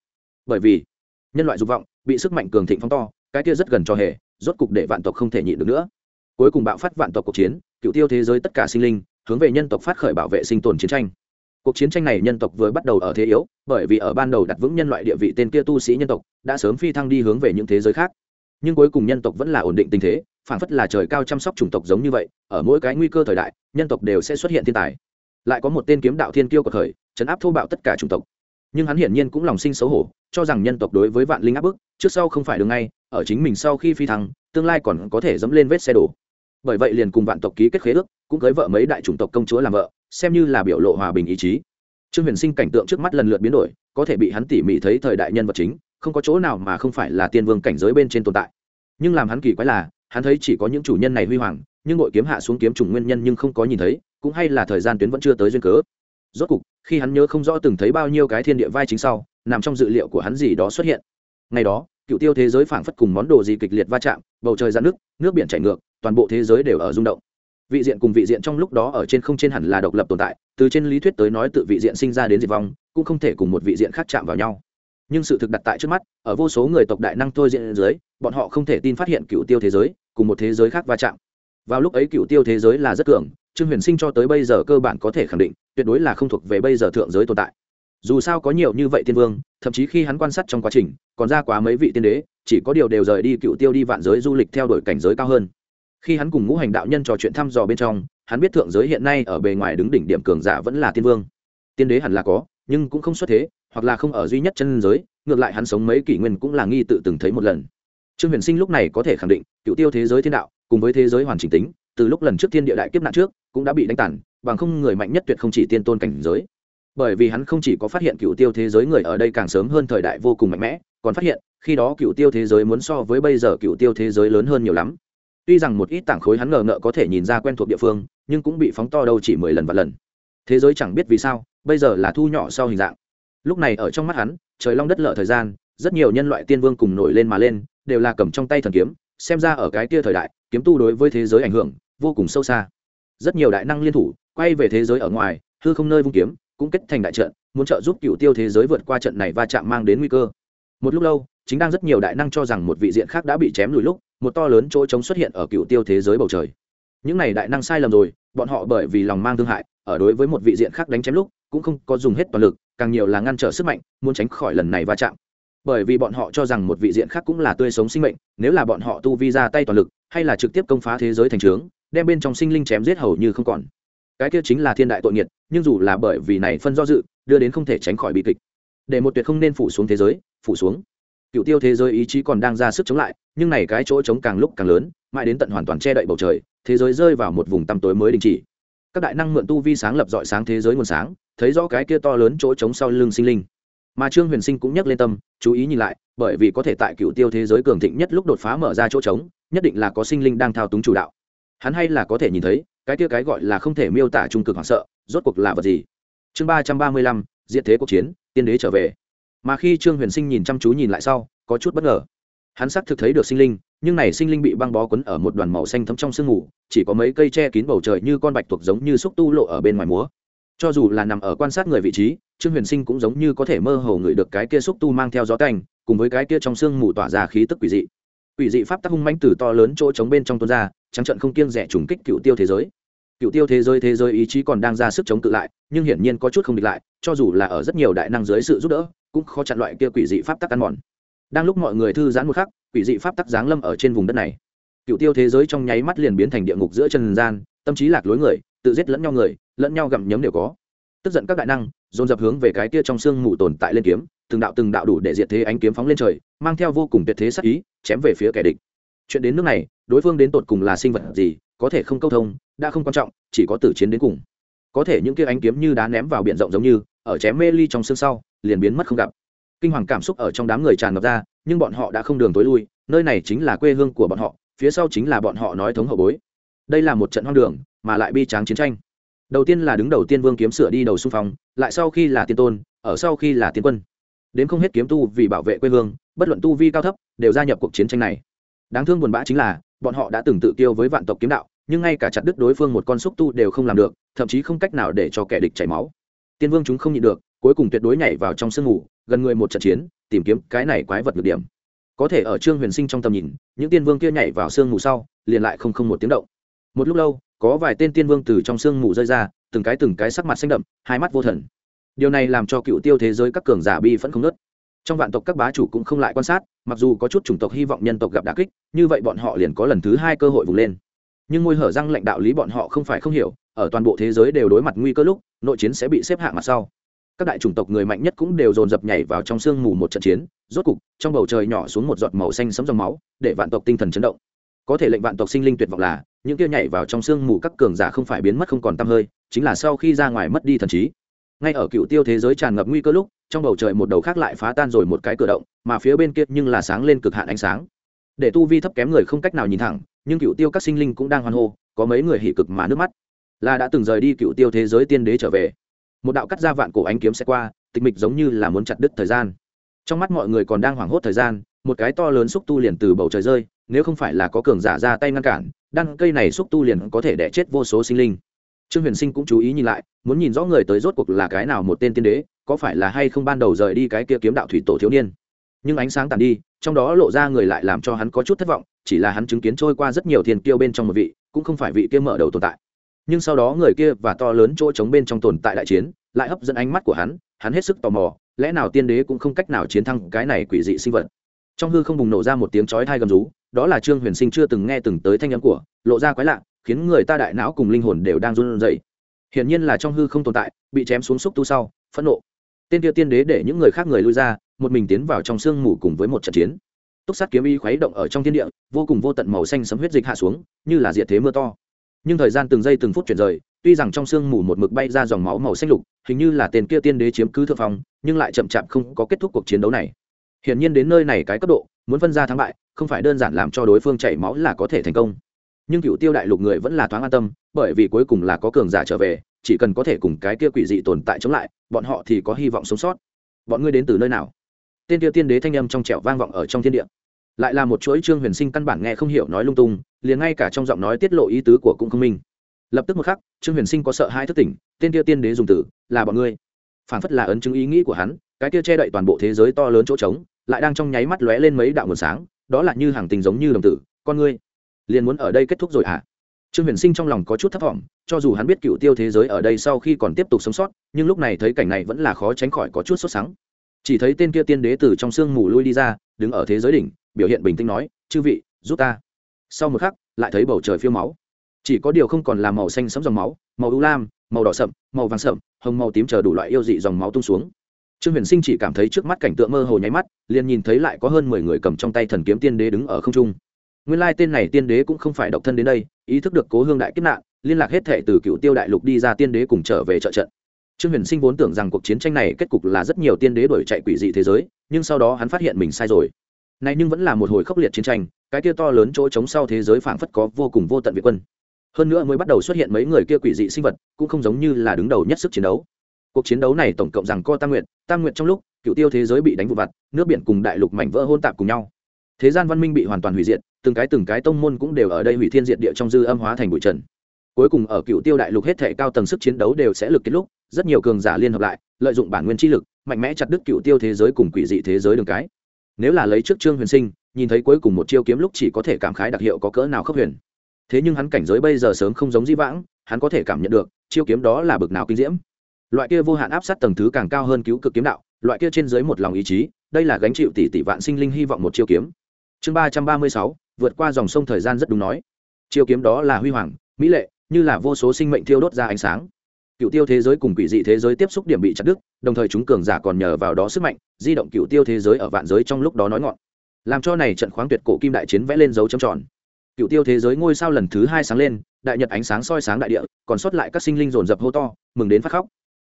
Speaker 1: Bởi vì, nhân loại dục vọng, bị sức mạnh cường thịnh phóng to, cái kia rất gần cho hề, rốt cục để vạn tộc không thể nhịn được nữa. Cuối cùng bạo phát vạn tộc cuộc chiến, cựu tiêu thế giới tất cả sinh linh, hướng về nhân tộc phát khởi bảo vệ sinh tồn chiến tranh cuộc chiến tranh này nhân tộc vừa bắt đầu ở thế yếu, bởi vì ở ban đầu đặt vững nhân loại địa vị tên kia tu sĩ nhân tộc, đã sớm phi thăng đi hướng về những thế giới khác. Nhưng cuối cùng nhân tộc vẫn là ổn định tình thế phản phất là trời cao chăm sóc chủng tộc giống như vậy, ở mỗi cái nguy cơ thời đại, nhân tộc đều sẽ xuất hiện thiên tài. Lại có một tên kiếm đạo thiên kiêu của thời chấn áp thô bạo tất cả chủng tộc. Nhưng hắn hiển nhiên cũng lòng sinh xấu hổ, cho rằng nhân tộc đối với vạn linh áp bức, trước sau không phải đường ngay, ở chính mình sau khi phi thăng, tương lai còn có thể dẫm lên vết xe đổ. Bởi vậy liền cùng vạn tộc ký kết khế ước cũng cưới vợ mấy đại chủng tộc công chúa làm vợ, xem như là biểu lộ hòa bình ý chí. Trương huyền sinh cảnh tượng trước mắt lần lượt biến đổi, có thể bị hắn tỉ mỉ thấy thời đại nhân vật chính, không có chỗ nào mà không phải là tiên vương cảnh giới bên trên tồn tại. Nhưng làm hắn kỳ quái là, hắn thấy chỉ có những chủ nhân này huy hoàng, nhưng nội kiếm hạ xuống kiếm trùng nguyên nhân nhưng không có nhìn thấy, cũng hay là thời gian tuyến vẫn chưa tới duyên cớ. Rốt cục, khi hắn nhớ không rõ từng thấy bao nhiêu cái thiên địa vai chính sau, nằm trong dự liệu của hắn gì đó xuất hiện. Ngày đó, cựu tiêu thế giới phảng phất cùng món đồ gì kịch liệt va chạm, bầu trời ra nước nước biển chảy ngược, toàn bộ thế giới đều ở rung động vị diện cùng vị diện trong lúc đó ở trên không trên hẳn là độc lập tồn tại, từ trên lý thuyết tới nói tự vị diện sinh ra đến diệt vong, cũng không thể cùng một vị diện khác chạm vào nhau. Nhưng sự thực đặt tại trước mắt, ở vô số người tộc đại năng thôi diện dưới, bọn họ không thể tin phát hiện cựu tiêu thế giới, cùng một thế giới khác va chạm. Vào lúc ấy cựu tiêu thế giới là rất cường, trương huyền sinh cho tới bây giờ cơ bản có thể khẳng định, tuyệt đối là không thuộc về bây giờ thượng giới tồn tại. Dù sao có nhiều như vậy tiên vương, thậm chí khi hắn quan sát trong quá trình, còn ra quá mấy vị tiên đế, chỉ có điều đều rời đi cựu tiêu đi vạn giới du lịch theo đuổi cảnh giới cao hơn khi hắn cùng ngũ hành đạo nhân trò chuyện thăm dò bên trong, hắn biết thượng giới hiện nay ở bề ngoài đứng đỉnh điểm cường giả vẫn là tiên vương. Tiên đế hẳn là có, nhưng cũng không xuất thế, hoặc là không ở duy nhất chân giới, ngược lại hắn sống mấy kỷ nguyên cũng là nghi tự từng thấy một lần. Trương huyền sinh lúc này có thể khẳng định, cựu tiêu thế giới thiên đạo, cùng với thế giới hoàn chỉnh tính, từ lúc lần trước thiên địa đại kiếp nạn trước, cũng đã bị đánh tản bằng không người mạnh nhất tuyệt không chỉ tiên tôn cảnh giới. Bởi vì hắn không chỉ có phát hiện cựu tiêu thế giới người ở đây càng sớm hơn thời đại vô cùng mạnh mẽ, còn phát hiện, khi đó cựu tiêu thế giới muốn so với bây giờ cựu tiêu thế giới lớn hơn nhiều lắm tuy rằng một ít tảng khối hắn ngờ ngợ có thể nhìn ra quen thuộc địa phương, nhưng cũng bị phóng to đâu chỉ mười lần và lần. Thế giới chẳng biết vì sao, bây giờ là thu nhỏ sau hình dạng. Lúc này ở trong mắt hắn, trời long đất lợ thời gian, rất nhiều nhân loại tiên vương cùng nổi lên mà lên, đều là cầm trong tay thần kiếm, xem ra ở cái kia thời đại, kiếm tu đối với thế giới ảnh hưởng vô cùng sâu xa. Rất nhiều đại năng liên thủ, quay về thế giới ở ngoài, hư không nơi vung kiếm, cũng kết thành đại trận, muốn trợ giúp cựu tiêu thế giới vượt qua trận này va chạm mang đến nguy cơ. Một lúc lâu, chính đang rất nhiều đại năng cho rằng một vị diện khác đã bị chém lùi lúc một to lớn chỗ trống xuất hiện ở cựu tiêu thế giới bầu trời. Những này đại năng sai lầm rồi, bọn họ bởi vì lòng mang thương hại, ở đối với một vị diện khác đánh chém lúc, cũng không có dùng hết toàn lực, càng nhiều là ngăn trở sức mạnh, muốn tránh khỏi lần này va chạm. Bởi vì bọn họ cho rằng một vị diện khác cũng là tươi sống sinh mệnh, nếu là bọn họ tu vi ra tay toàn lực, hay là trực tiếp công phá thế giới thành trướng, đem bên trong sinh linh chém giết hầu như không còn. Cái kia chính là thiên đại tội nghiệt, nhưng dù là bởi vì này phân do dự, đưa đến không thể tránh khỏi bi kịch. Để một tuyệt không nên phủ xuống thế giới, phủ xuống. Cựu tiêu thế giới ý chí còn đang ra sức chống lại nhưng này cái chỗ trống càng lúc càng lớn, mãi đến tận hoàn toàn che đậy bầu trời, thế giới rơi vào một vùng tăm tối mới đình chỉ. Các đại năng mượn tu vi sáng lập dọi sáng thế giới nguồn sáng, thấy rõ cái kia to lớn chỗ trống sau lưng sinh linh. Mà trương huyền sinh cũng nhắc lên tâm, chú ý nhìn lại, bởi vì có thể tại cựu tiêu thế giới cường thịnh nhất lúc đột phá mở ra chỗ trống, nhất định là có sinh linh đang thao túng chủ đạo. Hắn hay là có thể nhìn thấy, cái kia cái gọi là không thể miêu tả trung cực hoảng sợ, rốt cuộc là vật gì? Chương ba trăm ba mươi lăm diện thế cuộc chiến, tiên đế trở về. Mà khi trương huyền sinh nhìn chăm chú nhìn lại sau, có chút bất ngờ hắn xác thực thấy được sinh linh, nhưng này sinh linh bị băng bó quấn ở một đoàn màu xanh thấm trong sương mù, chỉ có mấy cây che kín bầu trời như con bạch tuộc giống như xúc tu lộ ở bên ngoài múa. Cho dù là nằm ở quan sát người vị trí, trương huyền sinh cũng giống như có thể mơ hồ ngửi được cái kia xúc tu mang theo gió cành cùng với cái kia trong sương mù tỏa ra khí tức quỷ dị. Quỷ dị pháp tắc hung mãnh từ to lớn chỗ trống bên trong tuôn ra, trắng trận không kiêng rẻ trùng kích cựu tiêu thế giới. Cựu tiêu thế giới thế giới ý chí còn đang ra sức chống cự lại, nhưng hiển nhiên có chút không địch lại, cho dù là ở rất nhiều đại năng dưới sự giúp đỡ, cũng khó chặn loại kia quỷ dị pháp tắc ăn mòn đang lúc mọi người thư giãn một khắc, quỷ dị pháp tắc giáng lâm ở trên vùng đất này. Cựu tiêu thế giới trong nháy mắt liền biến thành địa ngục giữa trần gian, tâm trí lạc lối người, tự giết lẫn nhau người, lẫn nhau gặm nhấm đều có. Tức giận các đại năng, dồn dập hướng về cái kia trong xương mù tồn tại lên kiếm, từng đạo từng đạo đủ để diệt thế ánh kiếm phóng lên trời, mang theo vô cùng tuyệt thế sắc ý, chém về phía kẻ địch. Chuyện đến nước này, đối phương đến tột cùng là sinh vật gì, có thể không câu thông, đã không quan trọng, chỉ có tử chiến đến cùng. Có thể những kia ánh kiếm như đá ném vào biển rộng giống như, ở chém mê ly trong xương sau, liền biến mất không gặp kinh hoàng cảm xúc ở trong đám người tràn ngập ra, nhưng bọn họ đã không đường tối lui, nơi này chính là quê hương của bọn họ, phía sau chính là bọn họ nói thống hậu bối. Đây là một trận hoang đường, mà lại bi tráng chiến tranh. Đầu tiên là đứng đầu tiên vương kiếm sửa đi đầu xung phong, lại sau khi là tiên tôn, ở sau khi là tiên quân. Đến không hết kiếm tu vì bảo vệ quê hương, bất luận tu vi cao thấp, đều gia nhập cuộc chiến tranh này. Đáng thương buồn bã chính là, bọn họ đã từng tự tiêu với vạn tộc kiếm đạo, nhưng ngay cả chặt đứt đối phương một con xúc tu đều không làm được, thậm chí không cách nào để cho kẻ địch chảy máu. Tiên vương chúng không nhịn được, cuối cùng tuyệt đối nhảy vào trong sương ngủ gần người một trận chiến, tìm kiếm cái này quái vật ngược điểm. Có thể ở trương huyền sinh trong tầm nhìn, những tiên vương kia nhảy vào sương mù sau, liền lại không không một tiếng động. Một lúc lâu, có vài tên tiên vương từ trong sương mù rơi ra, từng cái từng cái sắc mặt xanh đậm, hai mắt vô thần. Điều này làm cho cựu tiêu thế giới các cường giả bi vẫn không nớt trong vạn tộc các bá chủ cũng không lại quan sát, mặc dù có chút chủng tộc hy vọng nhân tộc gặp đà kích, như vậy bọn họ liền có lần thứ hai cơ hội vùng lên. Nhưng môi hở răng lãnh đạo lý bọn họ không phải không hiểu, ở toàn bộ thế giới đều đối mặt nguy cơ lúc, nội chiến sẽ bị xếp hạng mặt sau các đại chủng tộc người mạnh nhất cũng đều dồn dập nhảy vào trong sương mù một trận chiến, rốt cục, trong bầu trời nhỏ xuống một giọt màu xanh sấm dòng máu, để vạn tộc tinh thần chấn động. Có thể lệnh vạn tộc sinh linh tuyệt vọng là, những kia nhảy vào trong sương mù các cường giả không phải biến mất không còn tăm hơi, chính là sau khi ra ngoài mất đi thần trí. Ngay ở cựu tiêu thế giới tràn ngập nguy cơ lúc, trong bầu trời một đầu khác lại phá tan rồi một cái cửa động, mà phía bên kia nhưng là sáng lên cực hạn ánh sáng. Để tu vi thấp kém người không cách nào nhìn thẳng, nhưng cựu tiêu các sinh linh cũng đang hoan hô, có mấy người hỉ cực mà nước mắt. Là đã từng rời đi cựu tiêu thế giới tiên đế trở về một đạo cắt ra vạn cổ ánh kiếm sẽ qua, tịch mịch giống như là muốn chặt đứt thời gian. Trong mắt mọi người còn đang hoảng hốt thời gian, một cái to lớn xúc tu liền từ bầu trời rơi, nếu không phải là có cường giả ra tay ngăn cản đăng cây này xúc tu liền có thể đẻ chết vô số sinh linh. Trương huyền sinh cũng chú ý nhìn lại, muốn nhìn rõ người tới rốt cuộc là cái nào một tên tiên đế, có phải là hay không ban đầu rời đi cái kia kiếm đạo thủy tổ thiếu niên. Nhưng ánh sáng tàn đi, trong đó lộ ra người lại làm cho hắn có chút thất vọng, chỉ là hắn chứng kiến trôi qua rất nhiều thiên kiêu bên trong một vị, cũng không phải vị kia mở đầu tồn tại nhưng sau đó người kia và to lớn chỗ trống bên trong tồn tại đại chiến, lại hấp dẫn ánh mắt của hắn hắn hết sức tò mò, lẽ nào tiên đế cũng không cách nào chiến thắng cái này quỷ dị sinh vật. Trong hư không bùng nổ ra một tiếng chói thai gầm rú, đó là trương huyền sinh chưa từng nghe từng tới thanh âm của, lộ ra quái lạ, khiến người ta đại não cùng linh hồn đều đang run rẩy. Hiển nhiên là trong hư không tồn tại, bị chém xuống xúc tu sau, phẫn nộ. Tên kia tiên đế để những người khác người lui ra, một mình tiến vào trong sương mù cùng với một trận chiến. Túc sát kiếm y khuấy động ở trong thiên địa, vô cùng vô tận màu xanh sấm huyết dịch hạ xuống, như là diệt thế mưa to nhưng thời gian từng giây từng phút chuyển rời, tuy rằng trong sương mù một mực bay ra dòng máu màu xanh lục, hình như là tên kia tiên đế chiếm cứ thượng phong, nhưng lại chậm chạp không có kết thúc cuộc chiến đấu này. Hiển nhiên đến nơi này cái cấp độ, muốn phân ra thắng bại, không phải đơn giản làm cho đối phương chảy máu là có thể thành công. Nhưng cựu tiêu đại lục người vẫn là thoáng an tâm, bởi vì cuối cùng là có cường giả trở về, chỉ cần có thể cùng cái kia quỷ dị tồn tại chống lại, bọn họ thì có hy vọng sống sót. Bọn ngươi đến từ nơi nào? Tên kia tiên đế thanh âm trong trẻo vang vọng ở trong thiên địa. Lại là một chuỗi trương huyền sinh căn bản nghe không hiểu nói lung tung liền ngay cả trong giọng nói tiết lộ ý tứ của cũng không minh. Lập tức một khắc, trương huyền sinh có sợ hai thức tỉnh, tên kia tiên đế dùng tử là bọn ngươi. Phản phất là ấn chứng ý nghĩ của hắn, cái kia che đậy toàn bộ thế giới to lớn chỗ trống, lại đang trong nháy mắt lóe lên mấy đạo nguồn sáng, đó là như hàng tình giống như đồng tử, con ngươi. Liền muốn ở đây kết thúc rồi hả? À? trương huyền sinh trong lòng có chút thất vọng cho dù hắn biết cựu tiêu thế giới ở đây sau khi còn tiếp tục sống sót, nhưng lúc này thấy cảnh này vẫn là khó tránh khỏi có chút sốt sắng. Chỉ thấy tên kia tiên đế từ trong sương mù lui đi ra, đứng ở thế giới đỉnh, biểu hiện bình tĩnh nói, chư vị, giúp ta sau một khắc, lại thấy bầu trời phiêu máu. Chỉ có điều không còn là màu xanh sẫm dòng máu, màu ưu lam, màu đỏ sậm, màu vàng sậm, hồng màu tím chờ đủ loại yêu dị dòng máu tung xuống. Trương huyền sinh chỉ cảm thấy trước mắt cảnh tượng mơ hồ nháy mắt, liền nhìn thấy lại có hơn mười người cầm trong tay thần kiếm tiên đế đứng ở không trung. Nguyên lai tên này tiên đế cũng không phải độc thân đến đây, ý thức được cố hương đại kiếp nạn, liên lạc hết thệ từ cựu tiêu đại lục đi ra tiên đế cùng trở về trợ trận. Trương huyền sinh vốn tưởng rằng cuộc chiến tranh này kết cục là rất nhiều tiên đế đuổi chạy quỷ dị thế giới, nhưng sau đó hắn phát hiện mình sai rồi. Này nhưng vẫn là một hồi khốc liệt chiến tranh cái kia to lớn chỗ trống sau thế giới phảng phất có vô cùng vô tận việt quân. Hơn nữa mới bắt đầu xuất hiện mấy người kia quỷ dị sinh vật, cũng không giống như là đứng đầu nhất sức chiến đấu. Cuộc chiến đấu này tổng cộng rằng co tam nguyện tam nguyện trong lúc, cựu tiêu thế giới bị đánh vụ vặt, nước biển cùng đại lục mảnh vỡ hôn tạp cùng nhau. Thế gian văn minh bị hoàn toàn hủy diệt, từng cái từng cái tông môn cũng đều ở đây hủy thiên diệt địa trong dư âm hóa thành bụi trần. Cuối cùng ở cựu tiêu đại lục hết thể cao tầng sức chiến đấu đều sẽ lực kết lúc, rất nhiều cường giả liên hợp lại, lợi dụng bản nguyên chi lực, mạnh mẽ chặt đứt cựu tiêu thế giới cùng quỷ dị thế giới đường cái. Nếu là lấy trước trương huyền sinh nhìn thấy cuối cùng một chiêu kiếm lúc chỉ có thể cảm khái đặc hiệu có cỡ nào khốc huyền. Thế nhưng hắn cảnh giới bây giờ sớm không giống dĩ vãng, hắn có thể cảm nhận được, chiêu kiếm đó là bực nào kinh diễm. Loại kia vô hạn áp sát tầng thứ càng cao hơn cứu cực kiếm đạo, loại kia trên dưới một lòng ý chí, đây là gánh chịu tỷ tỷ vạn sinh linh hy vọng một chiêu kiếm. Chương ba trăm ba mươi sáu, vượt qua dòng sông thời gian rất đúng nói. Chiêu kiếm đó là huy hoàng, mỹ lệ, như là vô số sinh mệnh thiêu đốt ra ánh sáng. Cựu tiêu thế giới cùng quỷ dị thế giới tiếp xúc điểm bị chặt đứt, đồng thời chúng cường giả còn nhờ vào đó sức mạnh, di động cựu tiêu thế giới ở vạn giới trong lúc đó nói ngọn làm cho này trận khoáng tuyệt cổ kim đại chiến vẽ lên dấu chấm tròn. Cựu tiêu thế giới ngôi sao lần thứ hai sáng lên, đại nhật ánh sáng soi sáng đại địa, còn sót lại các sinh linh dồn dập hô to, mừng đến phát khóc.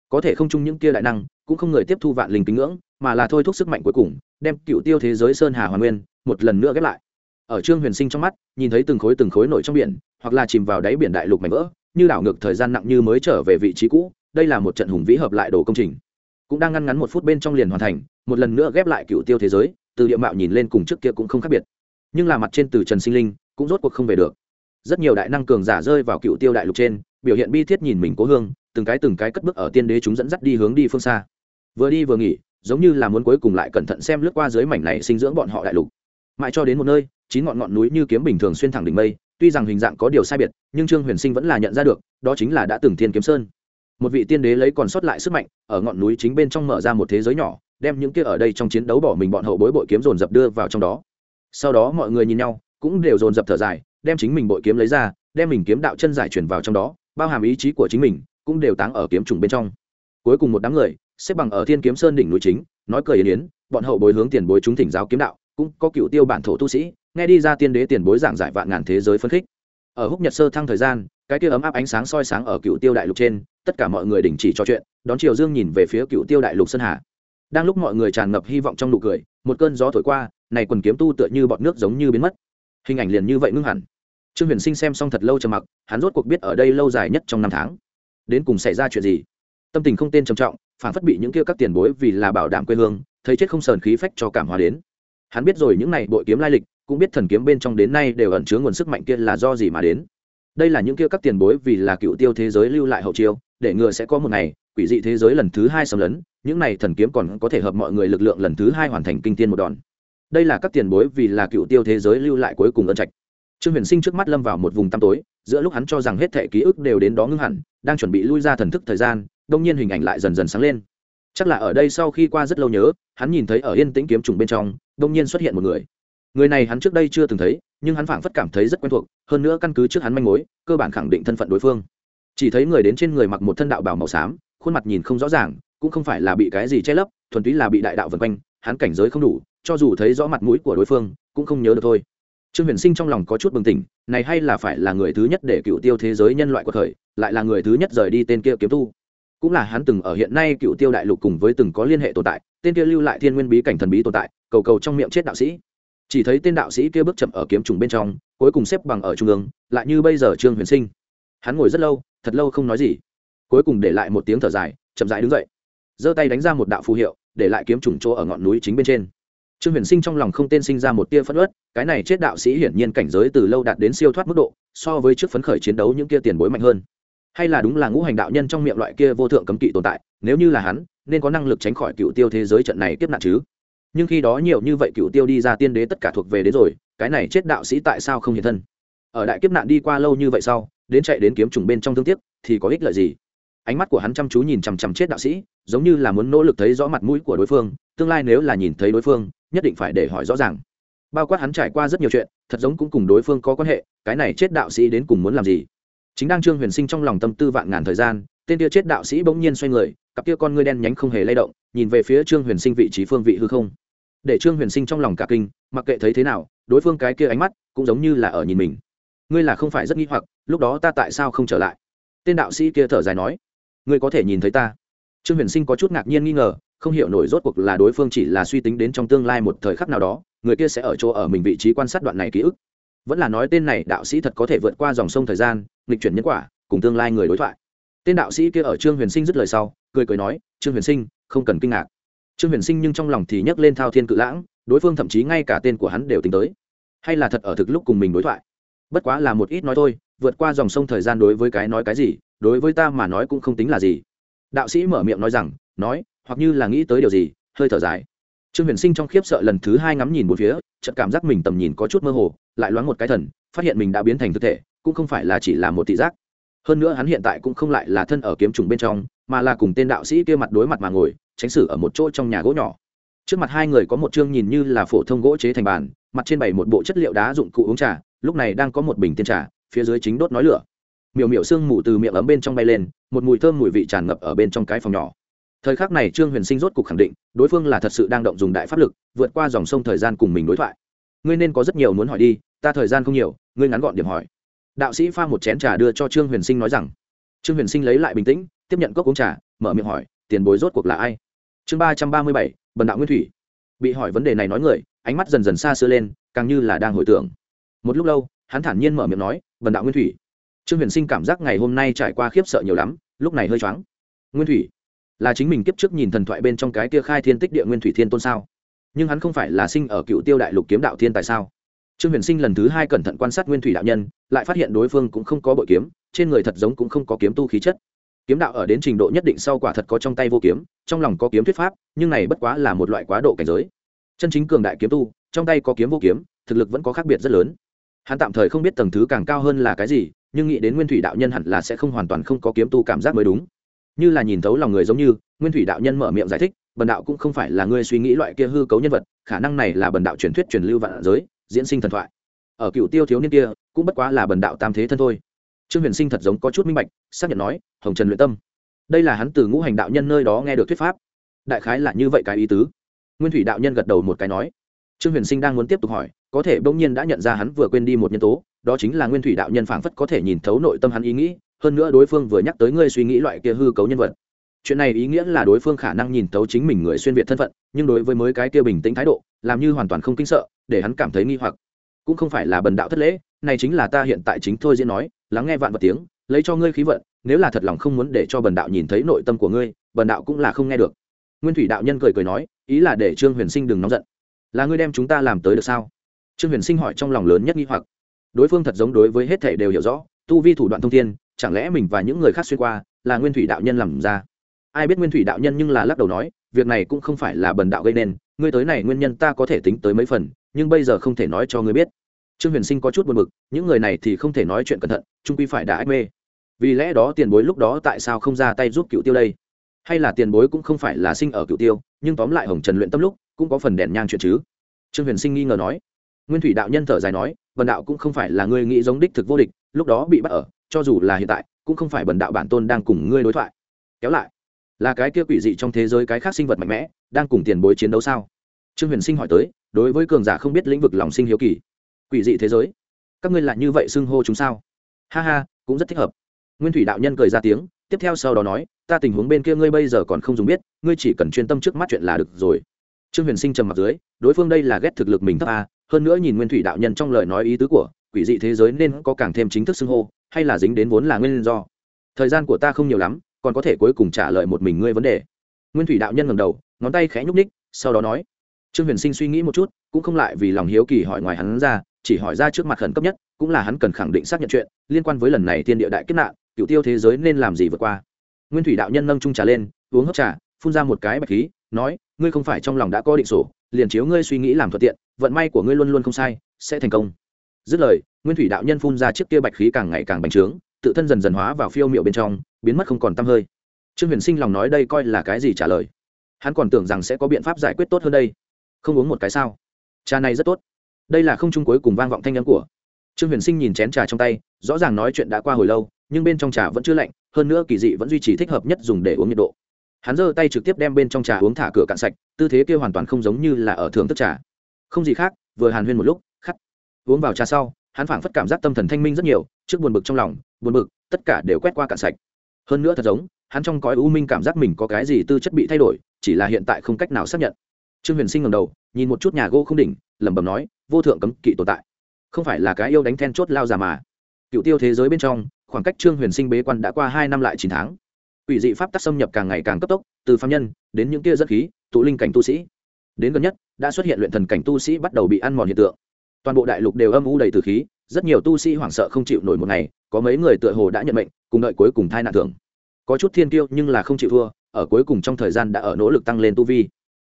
Speaker 1: Có thể không chung những kia đại năng, cũng không người tiếp thu vạn linh kính ngưỡng, mà là thôi thúc sức mạnh cuối cùng, đem cựu tiêu thế giới sơn hà hoàn nguyên, một lần nữa ghép lại. Ở trương huyền sinh trong mắt, nhìn thấy từng khối từng khối nổi trong biển, hoặc là chìm vào đáy biển đại lục mảnh vỡ, như đảo ngược thời gian nặng như mới trở về vị trí cũ, đây là một trận hùng vĩ hợp lại đồ công trình. Cũng đang ngăn ngắn một phút bên trong liền hoàn thành, một lần nữa ghép lại cựu tiêu thế giới từ địa mạo nhìn lên cùng trước kia cũng không khác biệt. Nhưng là mặt trên từ trần sinh linh, cũng rốt cuộc không về được. Rất nhiều đại năng cường giả rơi vào cựu tiêu đại lục trên, biểu hiện bi thiết nhìn mình cố hương, từng cái từng cái cất bước ở tiên đế chúng dẫn dắt đi hướng đi phương xa. Vừa đi vừa nghỉ, giống như là muốn cuối cùng lại cẩn thận xem lướt qua dưới mảnh này sinh dưỡng bọn họ đại lục. Mãi cho đến một nơi, chín ngọn ngọn núi như kiếm bình thường xuyên thẳng đỉnh mây, tuy rằng hình dạng có điều sai biệt, nhưng trương huyền sinh vẫn là nhận ra được, đó chính là đã từng thiên kiếm sơn. Một vị tiên đế lấy còn sót lại sức mạnh, ở ngọn núi chính bên trong mở ra một thế giới nhỏ đem những kia ở đây trong chiến đấu bỏ mình bọn hậu bối bội kiếm dồn dập đưa vào trong đó. Sau đó mọi người nhìn nhau, cũng đều dồn dập thở dài, đem chính mình bội kiếm lấy ra, đem mình kiếm đạo chân giải chuyển vào trong đó, bao hàm ý chí của chính mình, cũng đều táng ở kiếm trùng bên trong. Cuối cùng một đám người, xếp bằng ở thiên kiếm sơn đỉnh núi chính, nói cười yến yến, bọn hậu bối hướng tiền bối chúng thỉnh giáo kiếm đạo, cũng có cựu tiêu bản thổ tu sĩ, nghe đi ra tiên đế tiền bối giảng giải vạn ngàn thế giới phân khích. Ở húc nhật sơ thăng thời gian, cái kia ấm áp ánh sáng soi sáng ở cựu tiêu đại lục trên, tất cả mọi người đình chỉ trò chuyện, đón triều dương nhìn về phía cựu tiêu đại lục sơn hà đang lúc mọi người tràn ngập hy vọng trong nụ cười, một cơn gió thổi qua, này quần kiếm tu tựa như bọt nước giống như biến mất. Hình ảnh liền như vậy ngưng hẳn. Trương huyền sinh xem xong thật lâu trầm mặc, hắn rốt cuộc biết ở đây lâu dài nhất trong năm tháng, đến cùng xảy ra chuyện gì. Tâm tình không tên trầm trọng, phản phất bị những kia các tiền bối vì là bảo đảm quê hương, thấy chết không sờn khí phách cho cảm hóa đến. Hắn biết rồi những này bội kiếm lai lịch, cũng biết thần kiếm bên trong đến nay đều ẩn chứa nguồn sức mạnh kia là do gì mà đến. Đây là những kia các tiền bối vì là cựu tiêu thế giới lưu lại hậu chiêu, để ngừa sẽ có một ngày quỷ dị thế giới lần thứ hai xâm lấn, những này thần kiếm còn có thể hợp mọi người lực lượng lần thứ hai hoàn thành kinh tiên một đòn. Đây là các tiền bối vì là cựu tiêu thế giới lưu lại cuối cùng ân trạch. Trương huyền sinh trước mắt lâm vào một vùng tăm tối, giữa lúc hắn cho rằng hết thệ ký ức đều đến đó ngưng hẳn, đang chuẩn bị lui ra thần thức thời gian, đông nhiên hình ảnh lại dần dần sáng lên. Chắc là ở đây sau khi qua rất lâu nhớ, hắn nhìn thấy ở yên tĩnh kiếm trùng bên trong, đông nhiên xuất hiện một người. Người này hắn trước đây chưa từng thấy, nhưng hắn phảng phất cảm thấy rất quen thuộc, hơn nữa căn cứ trước hắn manh mối, cơ bản khẳng định thân phận đối phương. Chỉ thấy người đến trên người mặc một thân đạo bảo màu xám khuôn mặt nhìn không rõ ràng, cũng không phải là bị cái gì che lấp, thuần túy là bị đại đạo vần quanh, hắn cảnh giới không đủ, cho dù thấy rõ mặt mũi của đối phương, cũng không nhớ được thôi. Trương huyền sinh trong lòng có chút bừng tỉnh, này hay là phải là người thứ nhất để cựu tiêu thế giới nhân loại của thời lại là người thứ nhất rời đi tên kia kiếm tu. Cũng là hắn từng ở hiện nay cựu tiêu đại lục cùng với từng có liên hệ tồn tại, tên kia lưu lại thiên nguyên bí cảnh thần bí tồn tại, cầu cầu trong miệng chết đạo sĩ. Chỉ thấy tên đạo sĩ kia bước chậm ở kiếm trùng bên trong, cuối cùng xếp bằng ở trung ương, lại như bây giờ trương huyền sinh. Hắn ngồi rất lâu, thật lâu không nói gì cuối cùng để lại một tiếng thở dài, chậm rãi đứng dậy. Giơ tay đánh ra một đạo phù hiệu, để lại kiếm trùng chỗ ở ngọn núi chính bên trên. Trương huyền sinh trong lòng không tên sinh ra một tia phất ớt cái này chết đạo sĩ hiển nhiên cảnh giới từ lâu đạt đến siêu thoát mức độ, so với trước phấn khởi chiến đấu những kia tiền bối mạnh hơn. Hay là đúng là ngũ hành đạo nhân trong miệng loại kia vô thượng cấm kỵ tồn tại, nếu như là hắn, nên có năng lực tránh khỏi cựu tiêu thế giới trận này tiếp nạn chứ? Nhưng khi đó nhiều như vậy cựu tiêu đi ra tiên đế tất cả thuộc về đến rồi, cái này chết đạo sĩ tại sao không hiện thân? Ở đại kiếp nạn đi qua lâu như vậy sau, đến chạy đến kiếm trùng bên trong thương tiếc, thì có ích lợi gì? Ánh mắt của hắn chăm chú nhìn chằm chằm chết đạo sĩ, giống như là muốn nỗ lực thấy rõ mặt mũi của đối phương, tương lai nếu là nhìn thấy đối phương, nhất định phải để hỏi rõ ràng. Bao quát hắn trải qua rất nhiều chuyện, thật giống cũng cùng đối phương có quan hệ, cái này chết đạo sĩ đến cùng muốn làm gì? Chính đang trương huyền sinh trong lòng tâm tư vạn ngàn thời gian, tên kia chết đạo sĩ bỗng nhiên xoay người, cặp kia con ngươi đen nhánh không hề lay động, nhìn về phía trương huyền sinh vị trí phương vị hư không. Để trương huyền sinh trong lòng cả kinh, mặc kệ thấy thế nào, đối phương cái kia ánh mắt cũng giống như là ở nhìn mình. Ngươi là không phải rất nghi hoặc, lúc đó ta tại sao không trở lại? Tên đạo sĩ kia thở dài nói ngươi có thể nhìn thấy ta. Trương huyền sinh có chút ngạc nhiên nghi ngờ, không hiểu nổi rốt cuộc là đối phương chỉ là suy tính đến trong tương lai một thời khắc nào đó, người kia sẽ ở chỗ ở mình vị trí quan sát đoạn này ký ức. Vẫn là nói tên này đạo sĩ thật có thể vượt qua dòng sông thời gian, nghịch chuyển nhân quả, cùng tương lai người đối thoại. Tên đạo sĩ kia ở trương huyền sinh dứt lời sau, cười cười nói, trương huyền sinh, không cần kinh ngạc. Trương huyền sinh nhưng trong lòng thì nhấc lên thao thiên cự lãng, đối phương thậm chí ngay cả tên của hắn đều tính tới. Hay là thật ở thực lúc cùng mình đối thoại? Bất quá là một ít nói thôi, vượt qua dòng sông thời gian đối với cái nói cái gì đối với ta mà nói cũng không tính là gì. Đạo sĩ mở miệng nói rằng, nói, hoặc như là nghĩ tới điều gì, hơi thở dài. Trương huyền sinh trong khiếp sợ lần thứ hai ngắm nhìn một phía, chợt cảm giác mình tầm nhìn có chút mơ hồ, lại loáng một cái thần, phát hiện mình đã biến thành thực thể, cũng không phải là chỉ là một thị giác. Hơn nữa hắn hiện tại cũng không lại là thân ở kiếm trùng bên trong, mà là cùng tên đạo sĩ kia mặt đối mặt mà ngồi, tránh xử ở một chỗ trong nhà gỗ nhỏ. Trước mặt hai người có một chương nhìn như là phổ thông gỗ chế thành bàn, mặt trên bày một bộ chất liệu đá dụng cụ uống trà, lúc này đang có một bình tiên trà, phía dưới chính đốt nói lửa miểu miểu sương mù từ miệng ấm bên trong bay lên, một mùi thơm mùi vị tràn ngập ở bên trong cái phòng nhỏ. Thời khắc này trương huyền sinh rốt cuộc khẳng định, đối phương là thật sự đang động dùng đại pháp lực, vượt qua dòng sông thời gian cùng mình đối thoại. Ngươi nên có rất nhiều muốn hỏi đi, ta thời gian không nhiều, ngươi ngắn gọn điểm hỏi. Đạo sĩ pha một chén trà đưa cho trương huyền sinh nói rằng. Trương huyền sinh lấy lại bình tĩnh, tiếp nhận cốc uống trà, mở miệng hỏi, tiền bối rốt cuộc là ai? Chương ba trăm ba mươi bảy, bần đạo nguyên thủy. Bị hỏi vấn đề này nói người, ánh mắt dần dần xa xưa lên, càng như là đang hồi tưởng. Một lúc lâu, hắn thản nhiên mở miệng nói, bần đạo nguyên thủy trương huyền sinh cảm giác ngày hôm nay trải qua khiếp sợ nhiều lắm, lúc này hơi choáng. Nguyên thủy, là chính mình kiếp trước nhìn thần thoại bên trong cái kia khai thiên tích địa nguyên thủy thiên tôn sao? Nhưng hắn không phải là sinh ở cựu tiêu đại lục kiếm đạo thiên tại sao? Trương huyền sinh lần thứ hai cẩn thận quan sát nguyên thủy đạo nhân, lại phát hiện đối phương cũng không có bội kiếm, trên người thật giống cũng không có kiếm tu khí chất. Kiếm đạo ở đến trình độ nhất định sau quả thật có trong tay vô kiếm, trong lòng có kiếm thuyết pháp, nhưng này bất quá là một loại quá độ cảnh giới. Chân chính cường đại kiếm tu, trong tay có kiếm vô kiếm, thực lực vẫn có khác biệt rất lớn. Hắn tạm thời không biết tầng thứ càng cao hơn là cái gì nhưng nghĩ đến nguyên thủy đạo nhân hẳn là sẽ không hoàn toàn không có kiếm tu cảm giác mới đúng. Như là nhìn thấu lòng người giống như, nguyên thủy đạo nhân mở miệng giải thích, bần đạo cũng không phải là ngươi suy nghĩ loại kia hư cấu nhân vật, khả năng này là bần đạo truyền thuyết truyền lưu vạn giới, diễn sinh thần thoại. Ở cựu tiêu thiếu niên kia, cũng bất quá là bần đạo tam thế thân thôi. Trương huyền sinh thật giống có chút minh bạch, xác nhận nói, hồng trần luyện tâm. Đây là hắn từ ngũ hành đạo nhân nơi đó nghe được thuyết pháp. Đại khái là như vậy cái ý tứ. Nguyên thủy đạo nhân gật đầu một cái nói. Trương huyền sinh đang muốn tiếp tục hỏi, có thể bỗng nhiên đã nhận ra hắn vừa quên đi một nhân tố đó chính là nguyên thủy đạo nhân phảng phất có thể nhìn thấu nội tâm hắn ý nghĩ, hơn nữa đối phương vừa nhắc tới ngươi suy nghĩ loại kia hư cấu nhân vật. Chuyện này ý nghĩa là đối phương khả năng nhìn thấu chính mình người xuyên việt thân phận, nhưng đối với mới cái kia bình tĩnh thái độ, làm như hoàn toàn không kinh sợ, để hắn cảm thấy nghi hoặc. Cũng không phải là bần đạo thất lễ, này chính là ta hiện tại chính thôi diễn nói, lắng nghe vạn vật tiếng, lấy cho ngươi khí vận, nếu là thật lòng không muốn để cho bần đạo nhìn thấy nội tâm của ngươi, bần đạo cũng là không nghe được. Nguyên thủy đạo nhân cười cười nói, ý là để trương huyền sinh đừng nóng giận. Là ngươi đem chúng ta làm tới được sao? Trương huyền sinh hỏi trong lòng lớn nhất nghi hoặc đối phương thật giống đối với hết thể đều hiểu rõ, tu vi thủ đoạn thông thiên, chẳng lẽ mình và những người khác xuyên qua là nguyên thủy đạo nhân làm ra? Ai biết nguyên thủy đạo nhân nhưng là lắc đầu nói, việc này cũng không phải là bần đạo gây nên, ngươi tới này nguyên nhân ta có thể tính tới mấy phần, nhưng bây giờ không thể nói cho ngươi biết. Trương huyền sinh có chút buồn bực, những người này thì không thể nói chuyện cẩn thận trung quy phải đã ách mê. Vì lẽ đó tiền bối lúc đó tại sao không ra tay giúp cựu tiêu đây? Hay là tiền bối cũng không phải là sinh ở cựu tiêu, nhưng tóm lại hồng trần luyện tâm lúc, cũng có phần đèn nhang chuyện chứ? Trương huyền sinh nghi ngờ nói nguyên thủy đạo nhân thở dài nói vần đạo cũng không phải là ngươi nghĩ giống đích thực vô địch, lúc đó bị bắt ở, cho dù là hiện tại, cũng không phải bần đạo bản tôn đang cùng ngươi đối thoại. Kéo lại, là cái kia quỷ dị trong thế giới cái khác sinh vật mạnh mẽ, đang cùng tiền bối chiến đấu sao? Trương huyền sinh hỏi tới, đối với cường giả không biết lĩnh vực lòng sinh hiếu kỳ, quỷ dị thế giới, các ngươi lại như vậy xưng hô chúng sao? Ha ha, cũng rất thích hợp. Nguyên thủy đạo nhân cười ra tiếng, tiếp theo sau đó nói, ta tình huống bên kia ngươi bây giờ còn không dùng biết, ngươi chỉ cần chuyên tâm trước mắt chuyện là được rồi. Trương huyền sinh trầm mặt dưới, đối phương đây là ghét thực lực mình thấp à? Hơn nữa nhìn nguyên thủy đạo nhân trong lời nói ý tứ của quỷ dị thế giới nên có càng thêm chính thức xưng hô, hay là dính đến vốn là nguyên do. Thời gian của ta không nhiều lắm, còn có thể cuối cùng trả lời một mình ngươi vấn đề. Nguyên thủy đạo nhân ngầm đầu, ngón tay khẽ nhúc ních sau đó nói, trương huyền sinh suy nghĩ một chút, cũng không lại vì lòng hiếu kỳ hỏi ngoài hắn ra, chỉ hỏi ra trước mặt khẩn cấp nhất, cũng là hắn cần khẳng định xác nhận chuyện liên quan với lần này thiên địa đại kết nạn cựu tiêu thế giới nên làm gì vượt qua. Nguyên thủy đạo nhân nâng trung trà lên, uống hấp trà, phun ra một cái bạch khí, nói, ngươi không phải trong lòng đã có định sổ liền chiếu ngươi suy nghĩ làm thuận tiện, vận may của ngươi luôn luôn không sai, sẽ thành công. Dứt lời, nguyên thủy đạo nhân phun ra chiếc kia bạch khí càng ngày càng bành trướng, tự thân dần dần hóa vào phiêu miệu bên trong, biến mất không còn tăm hơi. Trương huyền sinh lòng nói đây coi là cái gì trả lời? Hắn còn tưởng rằng sẽ có biện pháp giải quyết tốt hơn đây. Không uống một cái sao? Trà này rất tốt. Đây là không chung cuối cùng vang vọng thanh âm của. Trương huyền sinh nhìn chén trà trong tay, rõ ràng nói chuyện đã qua hồi lâu, nhưng bên trong trà vẫn chưa lạnh, hơn nữa kỳ dị vẫn duy trì thích hợp nhất dùng để uống nhiệt độ hắn giơ tay trực tiếp đem bên trong trà uống thả cửa cạn sạch, tư thế kia hoàn toàn không giống như là ở thưởng thức trà. Không gì khác, vừa hàn huyên một lúc khắt uống vào trà sau, hắn phảng phất cảm giác tâm thần thanh minh rất nhiều, trước buồn bực trong lòng, buồn bực, tất cả đều quét qua cạn sạch. Hơn nữa thật giống, hắn trong cõi u minh cảm giác mình có cái gì tư chất bị thay đổi, chỉ là hiện tại không cách nào xác nhận. Trương huyền sinh ngầm đầu, nhìn một chút nhà gỗ không đỉnh, lẩm bẩm nói, vô thượng cấm kỵ tồn tại. Không phải là cái yêu đánh then chốt lao già mà. Cựu tiêu thế giới bên trong, khoảng cách trương huyền sinh bế quan đã qua hai năm lại chín tháng quỷ dị pháp tắc xâm nhập càng ngày càng cấp tốc, từ phạm nhân đến những kia dẫn khí, tụ linh cảnh tu sĩ. Đến gần nhất, đã xuất hiện luyện thần cảnh tu sĩ bắt đầu bị ăn mòn hiện tượng. Toàn bộ đại lục đều âm u đầy từ khí, rất nhiều tu sĩ hoảng sợ không chịu nổi một ngày, có mấy người tựa hồ đã nhận mệnh, cùng đợi cuối cùng thai nạn thường có chút thiên tiêu nhưng là không chịu thua, ở cuối cùng trong thời gian đã ở nỗ lực tăng lên tu vi.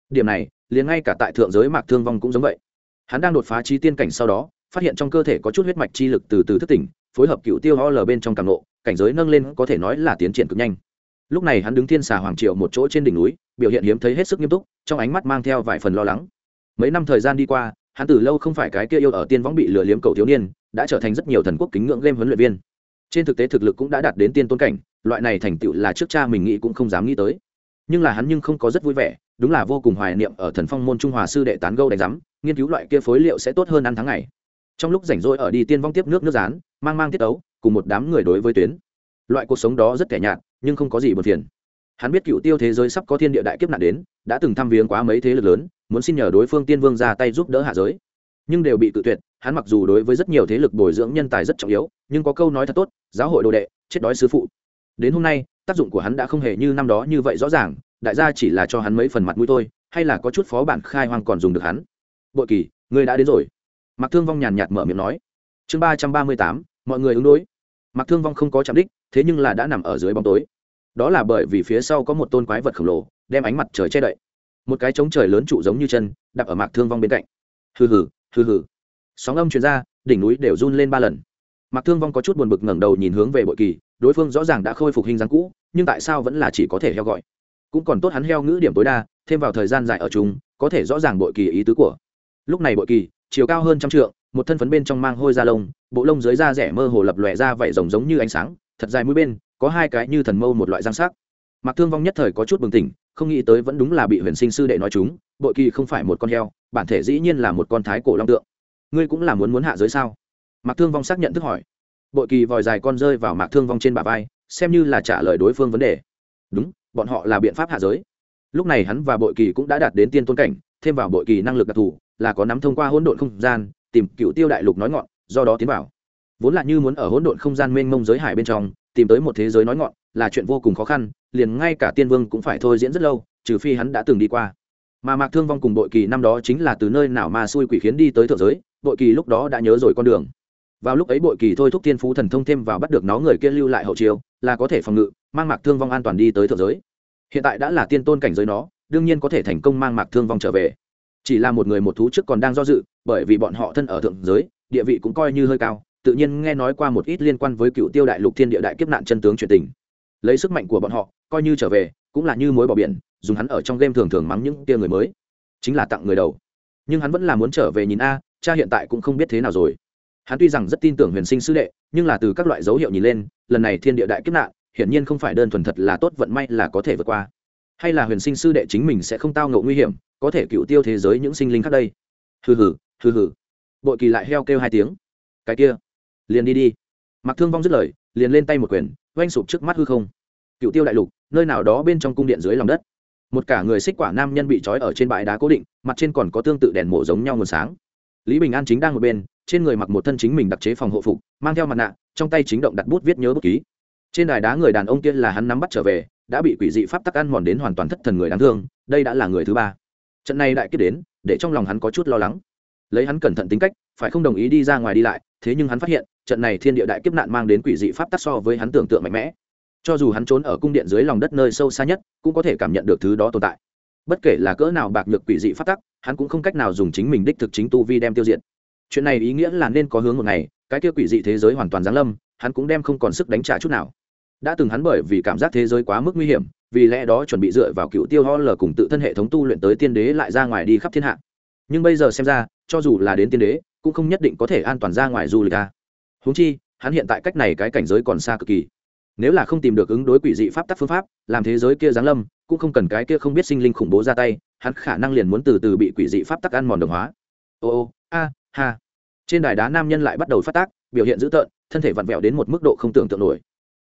Speaker 1: Điểm này, liền ngay cả tại thượng giới mạc thương vong cũng giống vậy. Hắn đang đột phá chi tiên cảnh sau đó, phát hiện trong cơ thể có chút huyết mạch chi lực từ từ thức tỉnh, phối hợp cựu tiêu ho lờ bên trong càng nộ cảnh giới nâng lên có thể nói là tiến triển cực nhanh lúc này hắn đứng thiên xà hoàng triệu một chỗ trên đỉnh núi, biểu hiện hiếm thấy hết sức nghiêm túc, trong ánh mắt mang theo vài phần lo lắng. Mấy năm thời gian đi qua, hắn từ lâu không phải cái kia yêu ở tiên võng bị lừa liếm cầu thiếu niên, đã trở thành rất nhiều thần quốc kính ngưỡng game huấn luyện viên. Trên thực tế thực lực cũng đã đạt đến tiên tôn cảnh, loại này thành tựu là trước cha mình nghĩ cũng không dám nghĩ tới. Nhưng là hắn nhưng không có rất vui vẻ, đúng là vô cùng hoài niệm ở thần phong môn trung hòa sư đệ tán gâu đánh giám, nghiên cứu loại kia phối liệu sẽ tốt hơn ăn tháng ngày. Trong lúc rảnh rỗi ở đi tiên vong tiếp nước nước rán, mang mang tiết ấu cùng một đám người đối với tuyến loại cuộc sống đó rất kẻ nhạt, nhưng không có gì buồn phiền. Hắn biết cựu tiêu thế giới sắp có thiên địa đại kiếp nạn đến, đã từng thăm viếng quá mấy thế lực lớn, muốn xin nhờ đối phương tiên vương ra tay giúp đỡ hạ giới. Nhưng đều bị tự tuyệt, hắn mặc dù đối với rất nhiều thế lực bồi dưỡng nhân tài rất trọng yếu, nhưng có câu nói thật tốt, giáo hội đồ đệ, chết đói sứ phụ. Đến hôm nay, tác dụng của hắn đã không hề như năm đó như vậy rõ ràng, đại gia chỉ là cho hắn mấy phần mặt mũi thôi, hay là có chút phó bản khai hoang còn dùng được hắn. Bội kỳ, người đã đến rồi. Mặc thương vong nhàn nhạt mở miệng nói. Chương ba trăm ba mươi tám, mọi người ứng đối. Mặc thương vong không có chạm đích thế nhưng là đã nằm ở dưới bóng tối. Đó là bởi vì phía sau có một tôn quái vật khổng lồ, đem ánh mặt trời che đậy. Một cái trống trời lớn trụ giống như chân đập ở mạc thương vong bên cạnh. Hừ hừ hừ hừ. Sóng âm chuyển ra, đỉnh núi đều run lên ba lần. Mạc thương vong có chút buồn bực ngẩng đầu nhìn hướng về bội kỳ, đối phương rõ ràng đã khôi phục hình dáng cũ, nhưng tại sao vẫn là chỉ có thể heo gọi? Cũng còn tốt hắn heo ngữ điểm tối đa, thêm vào thời gian dài ở chúng có thể rõ ràng bội kỳ ý tứ của. Lúc này bội kỳ, chiều cao hơn trăm trượng, một thân phấn bên trong mang hôi da lông, bộ lông dưới da rẻ mơ hồ lập lòe ra vảy rồng giống như ánh sáng thật dài mũi bên, có hai cái như thần mâu một loại giang sắc. Mặc thương vong nhất thời có chút bừng tỉnh, không nghĩ tới vẫn đúng là bị huyền sinh sư đệ nói chúng, bội kỳ không phải một con heo, bản thể dĩ nhiên là một con thái cổ long tượng. Ngươi cũng là muốn muốn hạ giới sao? Mặc thương vong xác nhận thức hỏi. Bội kỳ vòi dài con rơi vào mạc thương vong trên bả vai, xem như là trả lời đối phương vấn đề. Đúng, bọn họ là biện pháp hạ giới. Lúc này hắn và bội kỳ cũng đã đạt đến tiên tôn cảnh, thêm vào bội kỳ năng lực đặc thù, là có nắm thông qua hỗn độn không gian, tìm cựu tiêu đại lục nói ngọn, do đó tiến vào vốn là như muốn ở hỗn độn không gian mênh mông giới hải bên trong, tìm tới một thế giới nói ngọn, là chuyện vô cùng khó khăn, liền ngay cả tiên vương cũng phải thôi diễn rất lâu, trừ phi hắn đã từng đi qua. Mà mạc thương vong cùng bội kỳ năm đó chính là từ nơi nào mà xui quỷ khiến đi tới thượng giới, bội kỳ lúc đó đã nhớ rồi con đường. Vào lúc ấy bội kỳ thôi thúc tiên phú thần thông thêm vào bắt được nó người kia lưu lại hậu chiêu, là có thể phòng ngự, mang mạc thương vong an toàn đi tới thượng giới. Hiện tại đã là tiên tôn cảnh giới nó, đương nhiên có thể thành công mang mạc thương vong trở về. Chỉ là một người một thú trước còn đang do dự, bởi vì bọn họ thân ở thượng giới, địa vị cũng coi như hơi cao tự nhiên nghe nói qua một ít liên quan với cựu tiêu đại lục thiên địa đại kiếp nạn chân tướng truyền tình. Lấy sức mạnh của bọn họ, coi như trở về, cũng là như mối bỏ biển, dùng hắn ở trong game thường thường mắng những tia người mới. Chính là tặng người đầu. Nhưng hắn vẫn là muốn trở về nhìn a, cha hiện tại cũng không biết thế nào rồi. Hắn tuy rằng rất tin tưởng huyền sinh sư đệ, nhưng là từ các loại dấu hiệu nhìn lên, lần này thiên địa đại kiếp nạn, hiển nhiên không phải đơn thuần thật là tốt vận may là có thể vượt qua. Hay là huyền sinh sư đệ chính mình sẽ không tao ngộ nguy hiểm, có thể cựu tiêu thế giới những sinh linh khác đây. Hừ hừ hừ hừ. Bội kỳ lại heo kêu hai tiếng. Cái kia liền đi đi. Mặc thương vong dứt lời, liền lên tay một quyền, oanh sụp trước mắt hư không. Cựu tiêu đại lục, nơi nào đó bên trong cung điện dưới lòng đất. Một cả người xích quả nam nhân bị trói ở trên bãi đá cố định, mặt trên còn có tương tự đèn mổ giống nhau nguồn sáng. Lý bình an chính đang một bên, trên người mặc một thân chính mình đặc chế phòng hộ phục, mang theo mặt nạ, trong tay chính động đặt bút viết nhớ bút ký. Trên đài đá người đàn ông kia là hắn nắm bắt trở về, đã bị quỷ dị pháp tắc ăn mòn đến hoàn toàn thất thần người đáng thương, đây đã là người thứ ba. Trận này đại kết đến, để trong lòng hắn có chút lo lắng. Lấy hắn cẩn thận tính cách, phải không đồng ý đi ra ngoài đi lại thế nhưng hắn phát hiện, trận này thiên địa đại kiếp nạn mang đến quỷ dị pháp tắc so với hắn tưởng tượng mạnh mẽ. Cho dù hắn trốn ở cung điện dưới lòng đất nơi sâu xa nhất, cũng có thể cảm nhận được thứ đó tồn tại. Bất kể là cỡ nào bạc nhược quỷ dị pháp tắc, hắn cũng không cách nào dùng chính mình đích thực chính tu vi đem tiêu diệt. Chuyện này ý nghĩa là nên có hướng một ngày, cái kia quỷ dị thế giới hoàn toàn giáng lâm, hắn cũng đem không còn sức đánh trả chút nào. Đã từng hắn bởi vì cảm giác thế giới quá mức nguy hiểm, vì lẽ đó chuẩn bị dựa vào cựu tiêu ho lờ cùng tự thân hệ thống tu luyện tới tiên đế lại ra ngoài đi khắp thiên hạ. Nhưng bây giờ xem ra, cho dù là đến tiên đế cũng không nhất định có thể an toàn ra ngoài du lịch à. ta húng chi, hắn hiện tại cách này cái cảnh giới còn xa cực kỳ. Nếu là không tìm được ứng đối quỷ dị pháp tắc phương pháp, làm thế giới kia giáng lâm, cũng không cần cái kia không biết sinh linh khủng bố ra tay, hắn khả năng liền muốn từ từ bị quỷ dị pháp tắc ăn mòn đồng hóa. Ô ô, a, ha. Trên đài đá nam nhân lại bắt đầu phát tác, biểu hiện dữ tợn, thân thể vặn vẹo đến một mức độ không tưởng tượng nổi.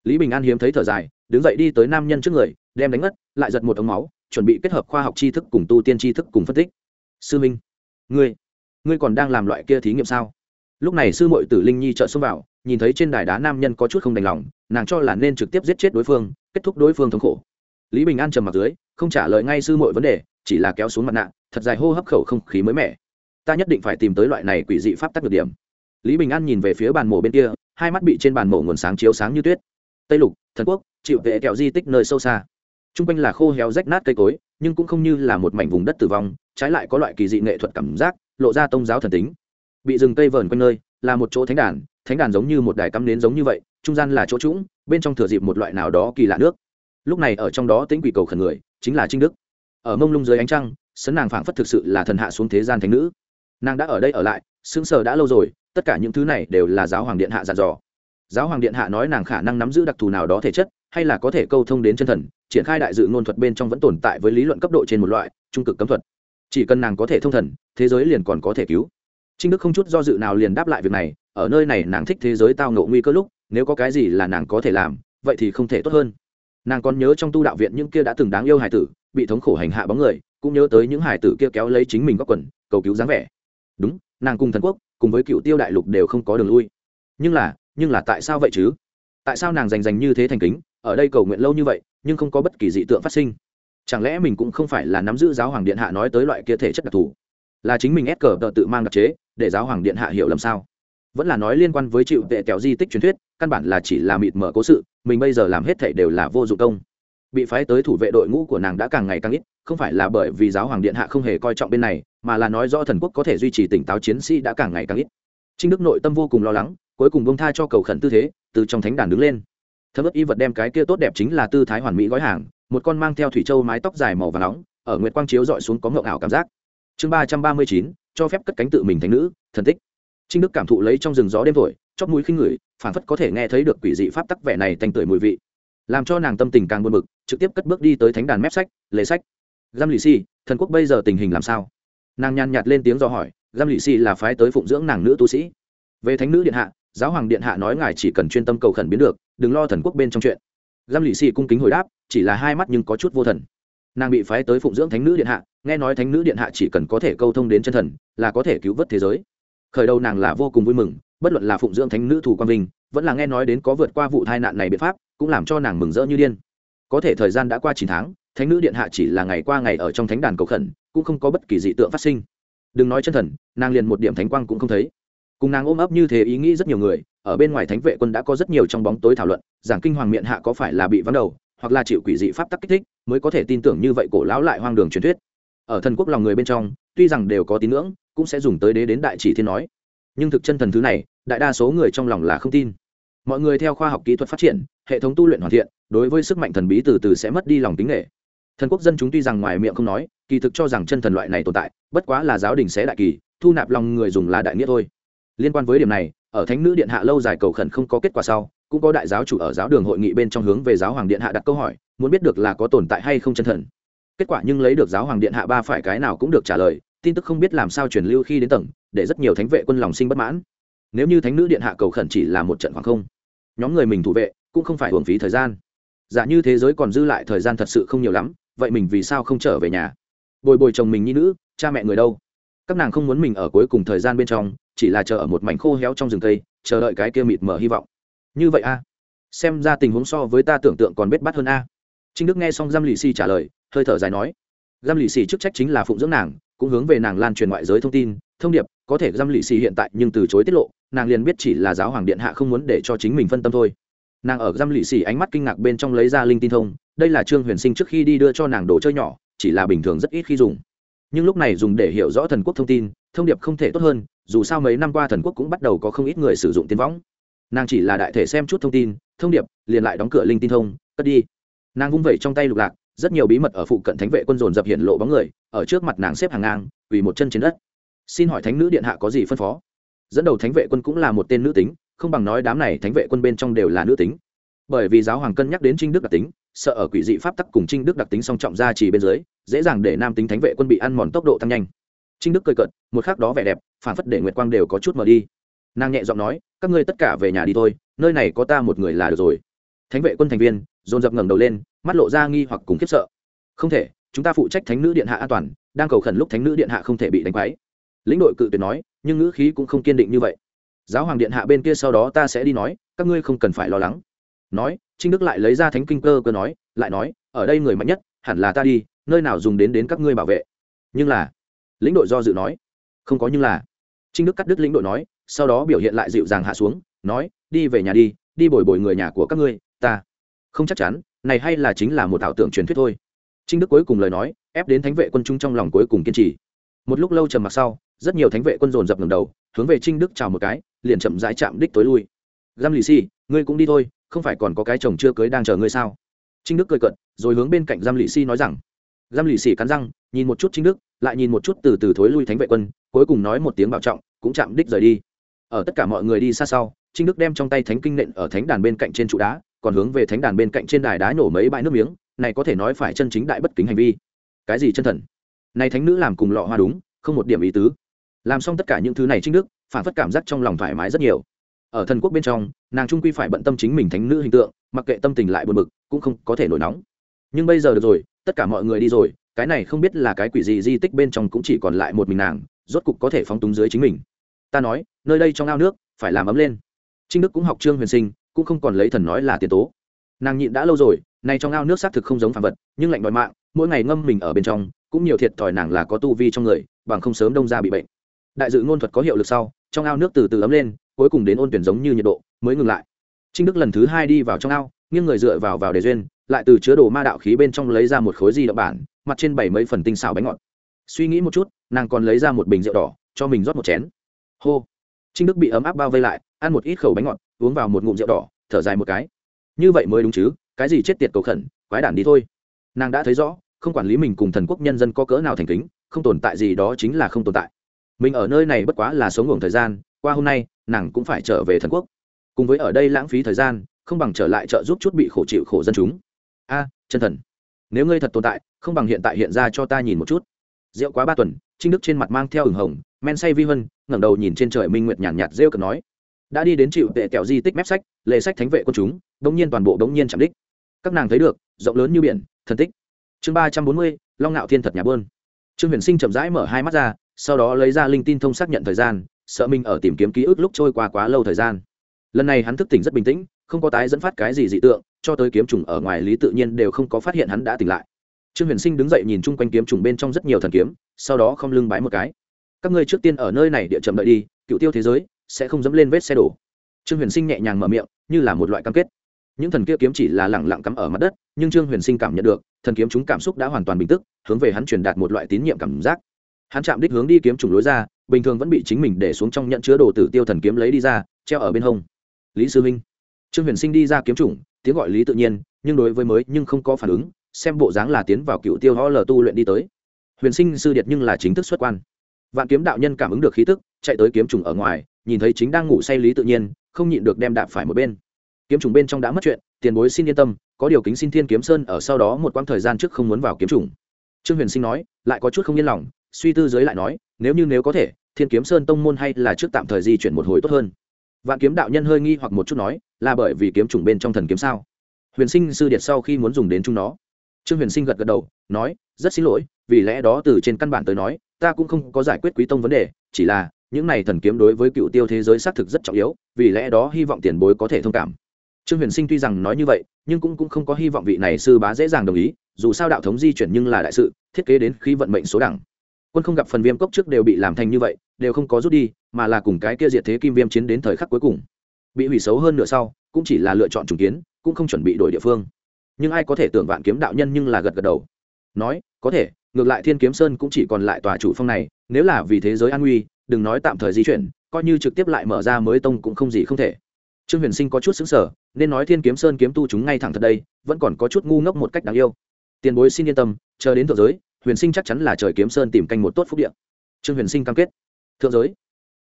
Speaker 1: Lý bình an hiếm thấy thở dài, đứng dậy đi tới nam nhân trước người, đem đánh ngất, lại giật một ống máu, chuẩn bị kết hợp khoa học tri thức cùng tu tiên tri thức cùng phân tích. Sư minh, ngươi ngươi còn đang làm loại kia thí nghiệm sao? Lúc này sư mội tử linh nhi trợ xông vào, nhìn thấy trên đài đá nam nhân có chút không đành lòng, nàng cho là nên trực tiếp giết chết đối phương, kết thúc đối phương thống khổ. Lý bình an trầm mặt dưới, không trả lời ngay sư mội vấn đề, chỉ là kéo xuống mặt nạ, thật dài hô hấp khẩu không khí mới mẻ. Ta nhất định phải tìm tới loại này quỷ dị pháp tắc được điểm. Lý bình an nhìn về phía bàn mổ bên kia, hai mắt bị trên bàn mổ nguồn sáng chiếu sáng như tuyết. Tây lục, thần quốc, chịu vệ kẹo di tích nơi sâu xa. T r u n g quanh là khô héo rách nát cây cối, nhưng cũng không như là một mảnh vùng đất tử vong, trái lại có loại kỳ dị nghệ thuật cảm giác lộ ra tôn giáo thần tính. Bị rừng cây vờn quanh nơi, là một chỗ thánh đàn thánh đàn giống như một đài cắm nến giống như vậy, trung gian là chỗ trũng, bên trong thừa dịp một loại nào đó kỳ lạ nước. Lúc này ở trong đó tính quỷ cầu khẩn người, chính là trinh đức. Ở mông lung dưới ánh trăng, sấn nàng phảng phất thực sự là thần hạ xuống thế gian thánh nữ. Nàng đã ở đây ở lại, sững sờ đã lâu rồi, tất cả những thứ này đều là giáo hoàng điện hạ dặn dò. Giáo hoàng điện hạ nói nàng khả năng nắm giữ đặc thù nào đó thể chất, hay là có thể câu thông đến chân thần, triển khai đại dự ngôn thuật bên trong vẫn tồn tại với lý luận cấp độ trên một loại, trung cực cấm thuật chỉ cần nàng có thể thông thần, thế giới liền còn có thể cứu. Trinh đức không chút do dự nào liền đáp lại việc này, ở nơi này nàng thích thế giới tao ngộ nguy cơ lúc, nếu có cái gì là nàng có thể làm, vậy thì không thể tốt hơn. Nàng còn nhớ trong tu đạo viện những kia đã từng đáng yêu hải tử, bị thống khổ hành hạ bóng người, cũng nhớ tới những hải tử kia kéo lấy chính mình góc quần, cầu cứu dáng vẻ. Đúng, nàng cùng thần quốc, cùng với cựu tiêu đại lục đều không có đường lui. Nhưng là nhưng là tại sao vậy chứ? Tại sao nàng rành rành như thế thành kính, ở đây cầu nguyện lâu như vậy, nhưng không có bất kỳ dị tượng phát sinh? Chẳng lẽ mình cũng không phải là nắm giữ giáo hoàng điện hạ nói tới loại kia thể chất đặc thù? Là chính mình ép cờ tự mang đặc chế, để giáo hoàng điện hạ hiểu lầm sao? Vẫn là nói liên quan với chịu tệ kẹo di tích truyền thuyết, căn bản là chỉ là mịt mở cố sự, mình bây giờ làm hết thảy đều là vô dụng công. Bị phái tới thủ vệ đội ngũ của nàng đã càng ngày càng ít, không phải là bởi vì giáo hoàng điện hạ không hề coi trọng bên này, mà là nói do thần quốc có thể duy trì tỉnh táo chiến sĩ đã càng ngày càng ít. Trinh đức nội tâm vô cùng lo lắng, cuối cùng bông tha cho cầu khẩn tư thế, từ trong thánh đàn đứng lên. Thấm ức y vật đem cái kia tốt đẹp chính là tư thái hoàn mỹ gói hàng một con mang theo thủy châu mái tóc dài màu và nóng, ở nguyệt quang chiếu dọi xuống có ngậu ảo cảm giác. Chương ba trăm ba mươi chín, cho phép cất cánh tự mình thành nữ, thần tích. Trinh đức cảm thụ lấy trong rừng gió đêm thổi, chóp mũi khinh ngửi phản phất có thể nghe thấy được quỷ dị pháp tắc vẻ này tanh tưởi mùi vị. Làm cho nàng tâm tình càng buồn bực, trực tiếp cất bước đi tới thánh đàn mép sách, lề sách. Giam lì xì thần quốc bây giờ tình hình làm sao? Nàng nhàn nhạt lên tiếng do hỏi giam lì xì là phái tới phụng dưỡng nàng nữ tu sĩ. Về thánh nữ điện hạ, giáo hoàng điện hạ nói ngài chỉ cần chuyên tâm cầu khẩn biến được, đừng lo thần quốc bên trong chuyện. Giam lì xì cung kính hồi đáp chỉ là hai mắt nhưng có chút vô thần. Nàng bị phái tới phụng dưỡng thánh nữ điện hạ, nghe nói thánh nữ điện hạ chỉ cần có thể câu thông đến chân thần, là có thể cứu vớt thế giới. Khởi đầu nàng là vô cùng vui mừng, bất luận là phụng dưỡng thánh nữ thủ quang vinh, vẫn là nghe nói đến có vượt qua vụ tai nạn này biện pháp, cũng làm cho nàng mừng rỡ như điên. Có thể thời gian đã qua chín tháng, thánh nữ điện hạ chỉ là ngày qua ngày ở trong thánh đàn cầu khẩn, cũng không có bất kỳ dị tượng phát sinh. Đừng nói chân thần, nàng liền một điểm thánh quang cũng không thấy. Cùng nàng ôm ấp như thế ý nghĩ rất nhiều người, ở bên ngoài thánh vệ quân đã có rất nhiều trong bóng tối thảo luận, giảng kinh hoàng miệng hạ có phải là bị vắng đầu hoặc là chịu quỷ dị pháp tắc kích thích, mới có thể tin tưởng như vậy cổ lão lại hoang đường truyền thuyết. Ở thần quốc lòng người bên trong, tuy rằng đều có tín ngưỡng, cũng sẽ dùng tới đế đến đại chỉ thiên nói. Nhưng thực chân thần thứ này, đại đa số người trong lòng là không tin. Mọi người theo khoa học kỹ thuật phát triển, hệ thống tu luyện hoàn thiện, đối với sức mạnh thần bí từ từ sẽ mất đi lòng tính nghệ thần quốc dân chúng tuy rằng ngoài miệng không nói, kỳ thực cho rằng chân thần loại này tồn tại, bất quá là giáo đình sẽ đại kỳ, thu nạp lòng người dùng là đại nghĩa thôi. Liên quan với điểm này, ở thánh nữ điện hạ lâu dài cầu khẩn không có kết quả sau cũng có đại giáo chủ ở giáo đường hội nghị bên trong hướng về giáo hoàng điện hạ đặt câu hỏi, muốn biết được là có tồn tại hay không chân thần. Kết quả nhưng lấy được giáo hoàng điện hạ ba phải cái nào cũng được trả lời, tin tức không biết làm sao truyền lưu khi đến tầng, để rất nhiều thánh vệ quân lòng sinh bất mãn. Nếu như thánh nữ điện hạ cầu khẩn chỉ là một trận khoảng không, nhóm người mình thủ vệ cũng không phải hưởng phí thời gian. Giả như thế giới còn dư lại thời gian thật sự không nhiều lắm, vậy mình vì sao không trở về nhà? Bồi bồi chồng mình như nữ, cha mẹ người đâu? Các nàng không muốn mình ở cuối cùng thời gian bên trong, chỉ là chờ ở một mảnh khô héo trong rừng cây, chờ đợi cái kia mịt mờ hy vọng như vậy a? Xem ra tình huống so với ta tưởng tượng còn bết bắt hơn a. Trinh đức nghe xong giam lì xì trả lời, hơi thở dài nói, giam lì xì chức trách chính là phụng dưỡng nàng, cũng hướng về nàng lan truyền ngoại giới thông tin, thông điệp, có thể giam lì xì hiện tại nhưng từ chối tiết lộ, nàng liền biết chỉ là giáo hoàng điện hạ không muốn để cho chính mình phân tâm thôi. Nàng ở giam lì xì ánh mắt kinh ngạc bên trong lấy ra linh tin thông, đây là trương huyền sinh trước khi đi đưa cho nàng đồ chơi nhỏ, chỉ là bình thường rất ít khi dùng. Nhưng lúc này dùng để hiểu rõ thần quốc thông tin, thông điệp không thể tốt hơn, dù sao mấy năm qua thần quốc cũng bắt đầu có không ít người sử dụng tiên võng nàng chỉ là đại thể xem chút thông tin, thông điệp, liền lại đóng cửa linh tin thông, cất đi. Nàng vung vẩy trong tay lục lạc, rất nhiều bí mật ở phụ cận thánh vệ quân dồn dập hiện lộ bóng người, ở trước mặt nàng xếp hàng ngang vì một chân trên đất. Xin hỏi thánh nữ điện hạ có gì phân phó? Dẫn đầu thánh vệ quân cũng là một tên nữ tính, không bằng nói đám này thánh vệ quân bên trong đều là nữ tính. Bởi vì giáo hoàng cân nhắc đến trinh đức đặc tính, sợ ở quỷ dị pháp tắc cùng trinh đức đặc tính song trọng ra chỉ bên dưới, dễ dàng để nam tính thánh vệ quân bị ăn mòn tốc độ tăng nhanh. Trinh đức cười cận một khác đó vẻ đẹp, phản phất để nguyệt quang đều có chút mờ đi nàng nhẹ giọng nói, các ngươi tất cả về nhà đi thôi, nơi này có ta một người là được rồi. Thánh vệ quân thành viên, dồn dập ngẩng đầu lên, mắt lộ ra nghi hoặc cùng khiếp sợ. Không thể, chúng ta phụ trách thánh nữ điện hạ an toàn, đang cầu khẩn lúc thánh nữ điện hạ không thể bị đánh quáy lĩnh đội cự tuyệt nói, nhưng ngữ khí cũng không kiên định như vậy. Giáo hoàng điện hạ bên kia sau đó ta sẽ đi nói, các ngươi không cần phải lo lắng. Nói, trinh đức lại lấy ra thánh kinh cơ cơ nói, lại nói, ở đây người mạnh nhất, hẳn là ta đi, nơi nào dùng đến đến các ngươi bảo vệ. Nhưng là, lĩnh đội do dự nói, không có nhưng là. Trinh đức cắt đứt lĩnh đội nói sau đó biểu hiện lại dịu dàng hạ xuống, nói, đi về nhà đi đi bồi bồi người nhà của các ngươi, ta. Không chắc chắn, này hay là chính là một ảo tưởng truyền thuyết thôi. Trinh đức cuối cùng lời nói, ép đến thánh vệ quân trung trong lòng cuối cùng kiên trì. Một lúc lâu trầm mặc sau, rất nhiều thánh vệ quân dồn dập ngầm đầu, hướng về trinh đức chào một cái, liền chậm rãi chạm đích tối lui. Găm lì xì ngươi cũng đi thôi, không phải còn có cái chồng chưa cưới đang chờ ngươi sao? Trinh đức cười cận rồi hướng bên cạnh giam lì xì nói rằng giam lì xì cắn răng, nhìn một chút trinh đức, lại nhìn một chút từ từ thối lui thánh vệ quân, cuối cùng nói một tiếng bảo trọng, cũng chạm đích rời đi ở tất cả mọi người đi xa sau, trinh đức đem trong tay thánh kinh nện ở thánh đàn bên cạnh trên trụ đá, còn hướng về thánh đàn bên cạnh trên đài đá nổ mấy bãi nước miếng, này có thể nói phải chân chính đại bất kính hành vi. Cái gì chân thần? Này thánh nữ làm cùng lọ hoa đúng, không một điểm ý tứ. Làm xong tất cả những thứ này trinh đức, phản phất cảm giác trong lòng thoải mái rất nhiều. Ở thần quốc bên trong, nàng trung quy phải bận tâm chính mình thánh nữ hình tượng, mặc kệ tâm tình lại buồn bực, cũng không có thể nổi nóng. Nhưng bây giờ được rồi, tất cả mọi người đi rồi, cái này không biết là cái quỷ gì di tích bên trong cũng chỉ còn lại một mình nàng, rốt cục có thể phóng túng dưới chính mình ta nói, nơi đây trong ao nước, phải làm ấm lên. Trinh đức cũng học trương huyền sinh, cũng không còn lấy thần nói là tiền tố. Nàng nhịn đã lâu rồi, nay trong ao nước xác thực không giống phàm vật, nhưng lạnh đòi mạng, mỗi ngày ngâm mình ở bên trong, cũng nhiều thiệt thòi nàng là có tu vi trong người, bằng không sớm đông ra bị bệnh. Đại dự ngôn thuật có hiệu lực sau, trong ao nước từ từ ấm lên, cuối cùng đến ôn tuyển giống như nhiệt độ, mới ngừng lại. Trinh đức lần thứ hai đi vào trong ao, nghiêng người dựa vào vào đề duyên, lại từ chứa đồ ma đạo khí bên trong lấy ra một khối di động bản, mặt trên bảy mấy phần tinh xào bánh ngọt. Suy nghĩ một chút, nàng còn lấy ra một bình rượu đỏ, cho mình rót một chén hô. Trinh đức bị ấm áp bao vây lại, ăn một ít khẩu bánh ngọt, uống vào một ngụm rượu đỏ, thở dài một cái. Như vậy mới đúng chứ, cái gì chết tiệt cầu khẩn, quái đản đi thôi. Nàng đã thấy rõ, không quản lý mình cùng thần quốc nhân dân có cỡ nào thành kính, không tồn tại gì đó chính là không tồn tại. Mình ở nơi này bất quá là sống ngủ thời gian, qua hôm nay, nàng cũng phải trở về thần quốc. Cùng với ở đây lãng phí thời gian, không bằng trở lại trợ giúp chút bị khổ chịu khổ dân chúng. A, chân thần, nếu ngươi thật tồn tại, không bằng hiện tại hiện ra cho ta nhìn một chút. Rượu quá ba tuần trinh đức trên mặt mang theo hừng hồng men say vi vân ngẩng đầu nhìn trên trời minh nguyệt nhàn nhạt, nhạt rêu cực nói đã đi đến chịu tệ kẹo di tích mép sách lề sách thánh vệ quân chúng đống nhiên toàn bộ đống nhiên chạm đích. Các nàng thấy được rộng lớn như biển thần tích. Chương ba trăm bốn mươi long ngạo thiên thật nhà bơn trương huyền sinh chậm rãi mở hai mắt ra sau đó lấy ra linh tin thông xác nhận thời gian sợ mình ở tìm kiếm ký ức lúc trôi qua quá lâu thời gian. Lần này hắn thức tỉnh rất bình tĩnh không có tái dẫn phát cái gì dị tượng cho tới kiếm trùng ở ngoài lý tự nhiên đều không có phát hiện hắn đã tỉnh lại trương huyền sinh đứng dậy nhìn chung quanh kiếm trùng bên trong rất nhiều thần kiếm sau đó không lưng bái một cái. Các ngươi trước tiên ở nơi này địa chậm đợi đi cựu tiêu thế giới sẽ không dẫm lên vết xe đổ. Trương huyền sinh nhẹ nhàng mở miệng như là một loại cam kết. Những thần kia kiếm chỉ là lẳng lặng cắm ở mặt đất nhưng trương huyền sinh cảm nhận được thần kiếm chúng cảm xúc đã hoàn toàn bình tức hướng về hắn truyền đạt một loại tín nhiệm cảm giác. Hắn chạm đích hướng đi kiếm trùng lối ra bình thường vẫn bị chính mình để xuống trong nhận chứa đồ tử tiêu thần kiếm lấy đi ra treo ở bên hông. Lý sư huynh trương huyền sinh đi ra kiếm trùng, tiếng gọi lý tự nhiên nhưng đối với mới nhưng không có phản ứng xem bộ dáng là tiến vào cựu tiêu ho lờ tu luyện đi tới. Huyền sinh sư điệt nhưng là chính thức xuất quan. Vạn kiếm đạo nhân cảm ứng được khí tức, chạy tới kiếm trùng ở ngoài, nhìn thấy chính đang ngủ say lý tự nhiên, không nhịn được đem đạp phải một bên. Kiếm trùng bên trong đã mất chuyện, tiền bối xin yên tâm, có điều kính xin thiên kiếm sơn ở sau đó một quãng thời gian trước không muốn vào kiếm trùng. Trương huyền sinh nói, lại có chút không yên lòng, suy tư giới lại nói, nếu như nếu có thể, thiên kiếm sơn tông môn hay là trước tạm thời di chuyển một hồi tốt hơn. Vạn kiếm đạo nhân hơi nghi hoặc một chút nói, là bởi vì kiếm trùng bên trong thần kiếm sao? Huyền sinh sư điệt sau khi muốn dùng đến chúng nó trương huyền sinh gật gật đầu nói rất xin lỗi vì lẽ đó từ trên căn bản tới nói ta cũng không có giải quyết quý tông vấn đề chỉ là những này thần kiếm đối với cựu tiêu thế giới xác thực rất trọng yếu vì lẽ đó hy vọng tiền bối có thể thông cảm. Trương huyền sinh tuy rằng nói như vậy nhưng cũng, cũng không có hy vọng vị này sư bá dễ dàng đồng ý dù sao đạo thống di chuyển nhưng là đại sự thiết kế đến khi vận mệnh số đẳng. Quân không gặp phần viêm cốc trước đều bị làm thành như vậy đều không có rút đi mà là cùng cái kia diệt thế kim viêm chiến đến thời khắc cuối cùng. Bị hủy xấu hơn nửa sau cũng chỉ là lựa chọn trùng kiến cũng không chuẩn bị đổi địa phương nhưng ai có thể tưởng vạn kiếm đạo nhân nhưng là gật gật đầu. Nói, có thể, ngược lại thiên kiếm sơn cũng chỉ còn lại tòa chủ phong này, nếu là vì thế giới an nguy, đừng nói tạm thời di chuyển, coi như trực tiếp lại mở ra mới tông cũng không gì không thể. Trương huyền sinh có chút xứng sở nên nói thiên kiếm sơn kiếm tu chúng ngay thẳng thật đây, vẫn còn có chút ngu ngốc một cách đáng yêu. Tiền bối xin yên tâm, chờ đến thượng giới, huyền sinh chắc chắn là trời kiếm sơn tìm canh một tốt phúc điện trương huyền sinh cam kết. Thượng giới,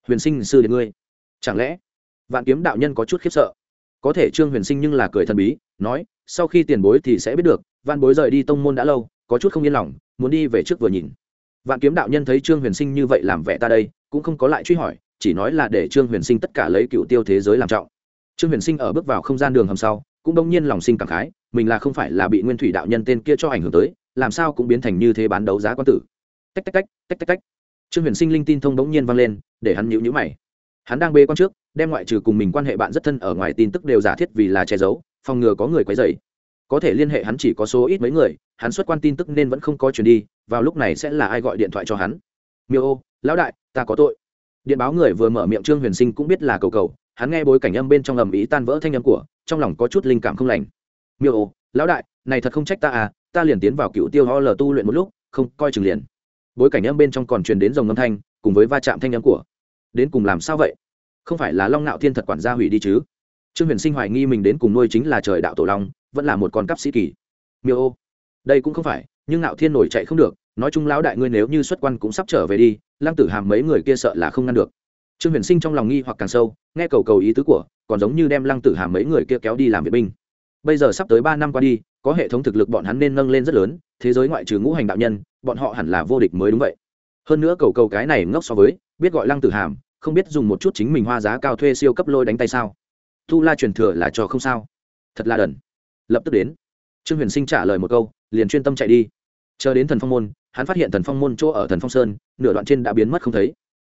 Speaker 1: huyền sinh sư đến ngươi. Chẳng lẽ, vạn kiếm đạo nhân có chút khiếp sợ? Có thể trương huyền sinh nhưng là cười thần bí, nói, sau khi tiền bối thì sẽ biết được, vạn bối rời đi tông môn đã lâu, có chút không yên lòng, muốn đi về trước vừa nhìn. Vạn kiếm đạo nhân thấy trương huyền sinh như vậy làm vẻ ta đây, cũng không có lại truy hỏi, chỉ nói là để trương huyền sinh tất cả lấy cựu tiêu thế giới làm trọng. Trương huyền sinh ở bước vào không gian đường hầm sau, cũng đông nhiên lòng sinh cảm khái, mình là không phải là bị nguyên thủy đạo nhân tên kia cho ảnh hưởng tới, làm sao cũng biến thành như thế bán đấu giá quan tử. Tách tách tách tách tách tách. Trương huyền sinh linh tin thông đống nhiên vang lên, để hắn nhíu nhữ mày. Hắn đang bê quan trước đem ngoại trừ cùng mình quan hệ bạn rất thân ở ngoài tin tức đều giả thiết vì là che giấu, phòng ngừa có người quấy rầy. Có thể liên hệ hắn chỉ có số ít mấy người, hắn xuất quan tin tức nên vẫn không có chuyển đi, vào lúc này sẽ là ai gọi điện thoại cho hắn. Miêu ô, lão đại, ta có tội. Điện báo người vừa mở miệng trương huyền sinh cũng biết là cầu cầu, hắn nghe bối cảnh âm bên trong ầm ý tan vỡ thanh âm của, trong lòng có chút linh cảm không lành. Miêu ô, lão đại, này thật không trách ta à ta liền tiến vào cựu tiêu ho lờ tu luyện một lúc, không, coi chừng liền. Bối cảnh âm bên trong còn truyền đến dòng âm thanh, cùng với va chạm thanh âm của. Đến cùng làm sao vậy? Không phải là long nạo thiên thật quản gia hủy đi chứ? Trương huyền sinh hoài nghi mình đến cùng nuôi chính là trời đạo tổ long, vẫn là một con cắp sĩ kỳ. Miêu ô, đây cũng không phải, nhưng nạo thiên nổi chạy không được, nói chung lão đại ngươi nếu như xuất quan cũng sắp trở về đi, lăng tử hàm mấy người kia sợ là không ngăn được. Trương huyền sinh trong lòng nghi hoặc càng sâu, nghe cầu cầu ý tứ của, còn giống như đem lăng tử hàm mấy người kia kéo đi làm vệ binh. Bây giờ sắp tới ba năm qua đi, có hệ thống thực lực bọn hắn nên nâng lên rất lớn, thế giới ngoại trừ ngũ hành đạo nhân, bọn họ hẳn là vô địch mới đúng vậy. Hơn nữa cầu cầu cái này ngốc so với, biết gọi lăng tử hàm không biết dùng một chút chính mình hoa giá cao thuê siêu cấp lôi đánh tay sao? Tu la truyền thừa là cho không sao. Thật là đần. Lập tức đến. Trương huyền sinh trả lời một câu, liền chuyên tâm chạy đi. Chờ đến thần phong môn, hắn phát hiện thần phong môn chỗ ở thần phong sơn, nửa đoạn trên đã biến mất không thấy.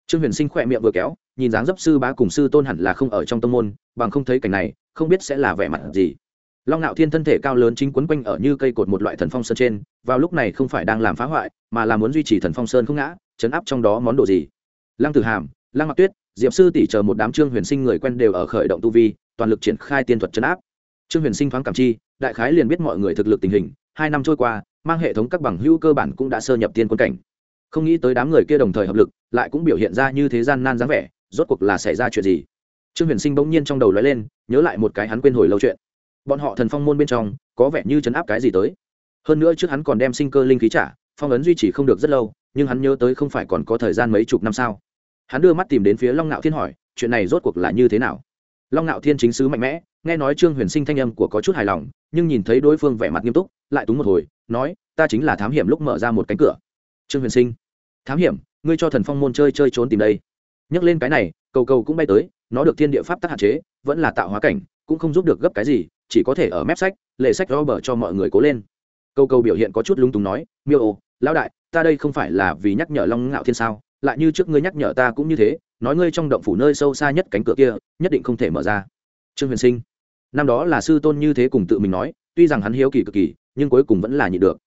Speaker 1: Trương huyền sinh khỏe miệng vừa kéo, nhìn dáng dấp sư bá cùng sư tôn hẳn là không ở trong tông môn, bằng không thấy cảnh này, không biết sẽ là vẻ mặt gì. Long ngạo thiên thân thể cao lớn chính quấn quanh ở như cây cột một loại thần phong sơn trên, vào lúc này không phải đang làm phá hoại, mà là muốn duy trì thần phong sơn không ngã, chấn áp trong đó món đồ gì? Lăng tử hàm lăng mặc tuyết, diệp sư tỷ chờ một đám trương huyền sinh người quen đều ở khởi động tu vi, toàn lực triển khai tiên thuật chấn áp. Trương huyền sinh thoáng cảm chi, đại khái liền biết mọi người thực lực tình hình, hai năm trôi qua, mang hệ thống các bằng hữu cơ bản cũng đã sơ nhập tiên quân cảnh. Không nghĩ tới đám người kia đồng thời hợp lực, lại cũng biểu hiện ra như thế gian nan dáng vẻ, rốt cuộc là xảy ra chuyện gì? Trương huyền sinh bỗng nhiên trong đầu lóe lên, nhớ lại một cái hắn quên hồi lâu chuyện. Bọn họ thần phong môn bên trong, có vẻ như chấn áp cái gì tới. Hơn nữa trước hắn còn đem sinh cơ linh khí trả, phong ấn duy trì không được rất lâu, nhưng hắn nhớ tới không phải còn có thời gian mấy chục năm sao? Hắn đưa mắt tìm đến phía long ngạo thiên hỏi, chuyện này rốt cuộc là như thế nào? Long ngạo thiên chính sứ mạnh mẽ, nghe nói trương huyền sinh thanh âm của có chút hài lòng, nhưng nhìn thấy đối phương vẻ mặt nghiêm túc, lại túng một hồi, nói, ta chính là thám hiểm lúc mở ra một cánh cửa. Trương huyền sinh, thám hiểm, ngươi cho thần phong môn chơi chơi trốn tìm đây. Nhắc lên cái này, cầu cầu cũng bay tới, nó được thiên địa pháp tắc hạn chế, vẫn là tạo hóa cảnh, cũng không giúp được gấp cái gì, chỉ có thể ở mép sách lệ sách robert cho mọi người cố lên. Cầu cầu biểu hiện có chút lúng túng nói, miêu ô, lão đại, ta đây không phải là vì nhắc nhở long ngạo thiên sao? Lại như trước ngươi nhắc nhở ta cũng như thế, nói ngươi trong động phủ nơi sâu xa nhất cánh cửa kia, nhất định không thể mở ra. Trương huyền sinh, năm đó là sư tôn như thế cùng tự mình nói, tuy rằng hắn hiếu kỳ cực kỳ, nhưng cuối cùng vẫn là nhịn được.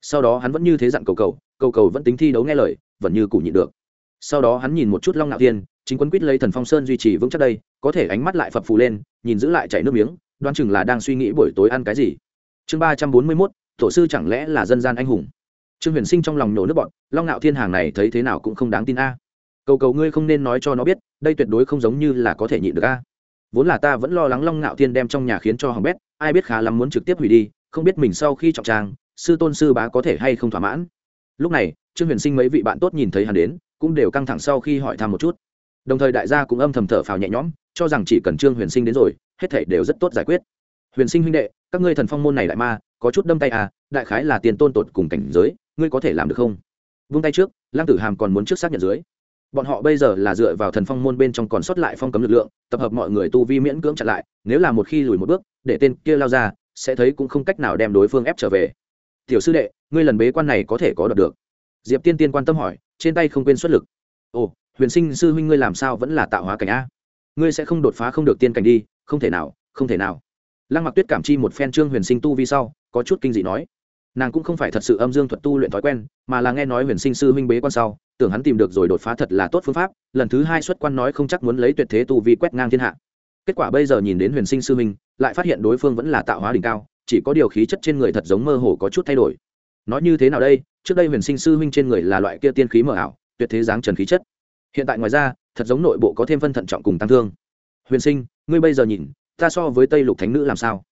Speaker 1: Sau đó hắn vẫn như thế dặn cầu cầu cầu cầu vẫn tính thi đấu nghe lời, vẫn như củ nhịn được. Sau đó hắn nhìn một chút long ngạo thiên, chính quân quýt lấy thần phong sơn duy trì vững chắc đây, có thể ánh mắt lại phập phù lên, nhìn giữ lại chảy nước miếng đoan chừng là đang suy nghĩ buổi tối ăn cái gì. Chương ba trăm bốn mươi mốt, tổ sư chẳng lẽ là dân gian anh hùng? Trương huyền sinh trong lòng nhổ nước bọn long ngạo thiên hàng này thấy thế nào cũng không đáng tin a. Cầu cầu ngươi không nên nói cho nó biết, đây tuyệt đối không giống như là có thể nhịn được a. Vốn là ta vẫn lo lắng long ngạo thiên đem trong nhà khiến cho hỏng bét, ai biết khá lắm muốn trực tiếp hủy đi, không biết mình sau khi trọng trang sư tôn sư bá có thể hay không thỏa mãn. Lúc này, trương huyền sinh mấy vị bạn tốt nhìn thấy hắn đến, cũng đều căng thẳng sau khi hỏi thăm một chút. Đồng thời đại gia cũng âm thầm thở phào nhẹ nhõm, cho rằng chỉ cần trương huyền sinh đến rồi, hết thể đều rất tốt giải quyết. Huyền sinh huynh đệ, các ngươi thần phong môn này đại ma, có chút đâm tay à đại khái là tiền tôn tột cùng cảnh giới ngươi có thể làm được không? Vung tay trước, lăng tử hàm còn muốn trước xác nhận dưới. Bọn họ bây giờ là dựa vào thần phong môn bên trong còn sót lại phong cấm lực lượng, tập hợp mọi người tu vi miễn cưỡng chặn lại, nếu là một khi lùi một bước, để tên kia lao ra, sẽ thấy cũng không cách nào đem đối phương ép trở về. Tiểu sư đệ, ngươi lần bế quan này có thể có đọc được? Diệp tiên tiên quan tâm hỏi, trên tay không quên xuất lực. Ồ, huyền sinh sư huynh ngươi làm sao vẫn là tạo hóa cảnh a? Ngươi sẽ không đột phá không được tiên cảnh đi, không thể nào, không thể nào. Lăng mặc tuyết cảm chi một phen trương huyền sinh tu vi sau, có chút kinh dị nói nàng cũng không phải thật sự âm dương thuật tu luyện thói quen, mà là nghe nói huyền sinh sư huynh bế quan sau, tưởng hắn tìm được rồi đột phá thật là tốt phương pháp, lần thứ hai xuất quan nói không chắc muốn lấy tuyệt thế tu vi quét ngang thiên hạ. Kết quả bây giờ nhìn đến huyền sinh sư huynh, lại phát hiện đối phương vẫn là tạo hóa đỉnh cao, chỉ có điều khí chất trên người thật giống mơ hồ có chút thay đổi. Nói như thế nào đây? Trước đây huyền sinh sư huynh trên người là loại kia tiên khí mờ ảo, tuyệt thế dáng trần khí chất. Hiện tại ngoài ra, thật giống nội bộ có thêm phân thận trọng cùng tăng thương. Huyền sinh, ngươi bây giờ nhìn, ta so với tây lục thánh nữ làm sao?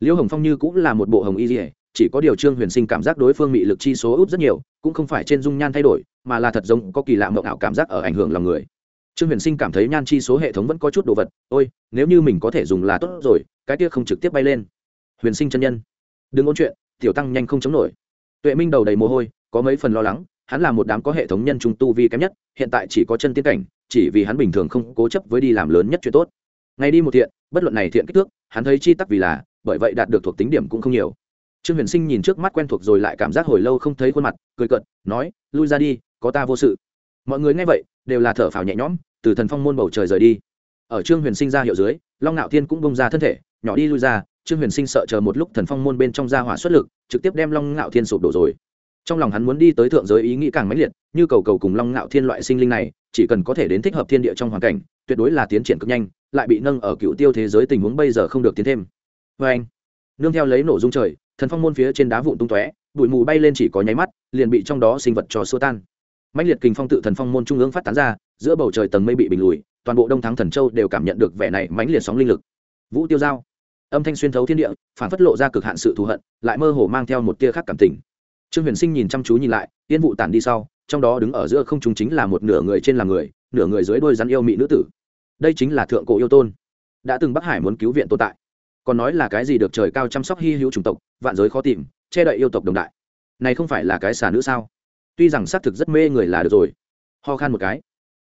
Speaker 1: Liễu hồng phong như cũng là một bộ hồng y dỉa chỉ có điều trương huyền sinh cảm giác đối phương bị lực chi số út rất nhiều, cũng không phải trên dung nhan thay đổi, mà là thật giống có kỳ lạ mộng ảo cảm giác ở ảnh hưởng lòng người. Trương huyền sinh cảm thấy nhan chi số hệ thống vẫn có chút đồ vật, ôi, nếu như mình có thể dùng là tốt rồi, cái kia không trực tiếp bay lên. Huyền sinh chân nhân, đừng ôn chuyện, tiểu tăng nhanh không chống nổi. Tuệ minh đầu đầy mồ hôi, có mấy phần lo lắng, hắn là một đám có hệ thống nhân trung tu vi kém nhất, hiện tại chỉ có chân tiến cảnh, chỉ vì hắn bình thường không cố chấp với đi làm lớn nhất chuyện tốt. Ngay đi một thiện, bất luận này thiện kích thước, hắn thấy chi tắc vì là, bởi vậy đạt được thuộc tính điểm cũng không nhiều trương huyền sinh nhìn trước mắt quen thuộc rồi lại cảm giác hồi lâu không thấy khuôn mặt, cười cợt, nói, lui ra đi, có ta vô sự. Mọi người nghe vậy, đều là thở phào nhẹ nhõm, từ thần phong môn bầu trời rời đi. Ở trương huyền sinh ra hiệu dưới, long ngạo thiên cũng bông ra thân thể, nhỏ đi lui ra, trương huyền sinh sợ chờ một lúc thần phong môn bên trong ra hỏa xuất lực, trực tiếp đem long ngạo thiên sụp đổ rồi. Trong lòng hắn muốn đi tới thượng giới ý nghĩ càng mãnh liệt, như cầu cầu cùng long ngạo thiên loại sinh linh này, chỉ cần có thể đến thích hợp thiên địa trong hoàn cảnh, tuyệt đối là tiến triển cực nhanh, lại bị nâng ở cựu tiêu thế giới tình huống bây giờ không được tiến thêm. Vê anh nương theo lấy nổ dung trời thần phong môn phía trên đá vụn tung tóe, bụi mù bay lên chỉ có nháy mắt, liền bị trong đó sinh vật trò xua tan. Mạnh liệt kình phong tự thần phong môn trung ương phát tán ra, giữa bầu trời tầng mây bị bình lùi, toàn bộ đông thắng thần châu đều cảm nhận được vẻ này mãnh liệt sóng linh lực. Vũ tiêu giao. Âm thanh xuyên thấu thiên địa, phản phất lộ ra cực hạn sự thù hận, lại mơ hồ mang theo một tia khác cảm tình. Trương huyền sinh nhìn chăm chú nhìn lại tiên vụ tản đi sau, trong đó đứng ở giữa không chúng chính là một nửa người trên là người, nửa người dưới đôi rắn yêu mỹ nữ tử. Đây chính là thượng cổ yêu tôn, đã từng bắc hải muốn cứu viện tồn tại còn nói là cái gì được trời cao chăm sóc hy hữu chủng tộc, vạn giới khó tìm, che đậy yêu tộc đồng đại. Này không phải là cái xà nữ sao? Tuy rằng xác thực rất mê người là được rồi. Ho khan một cái.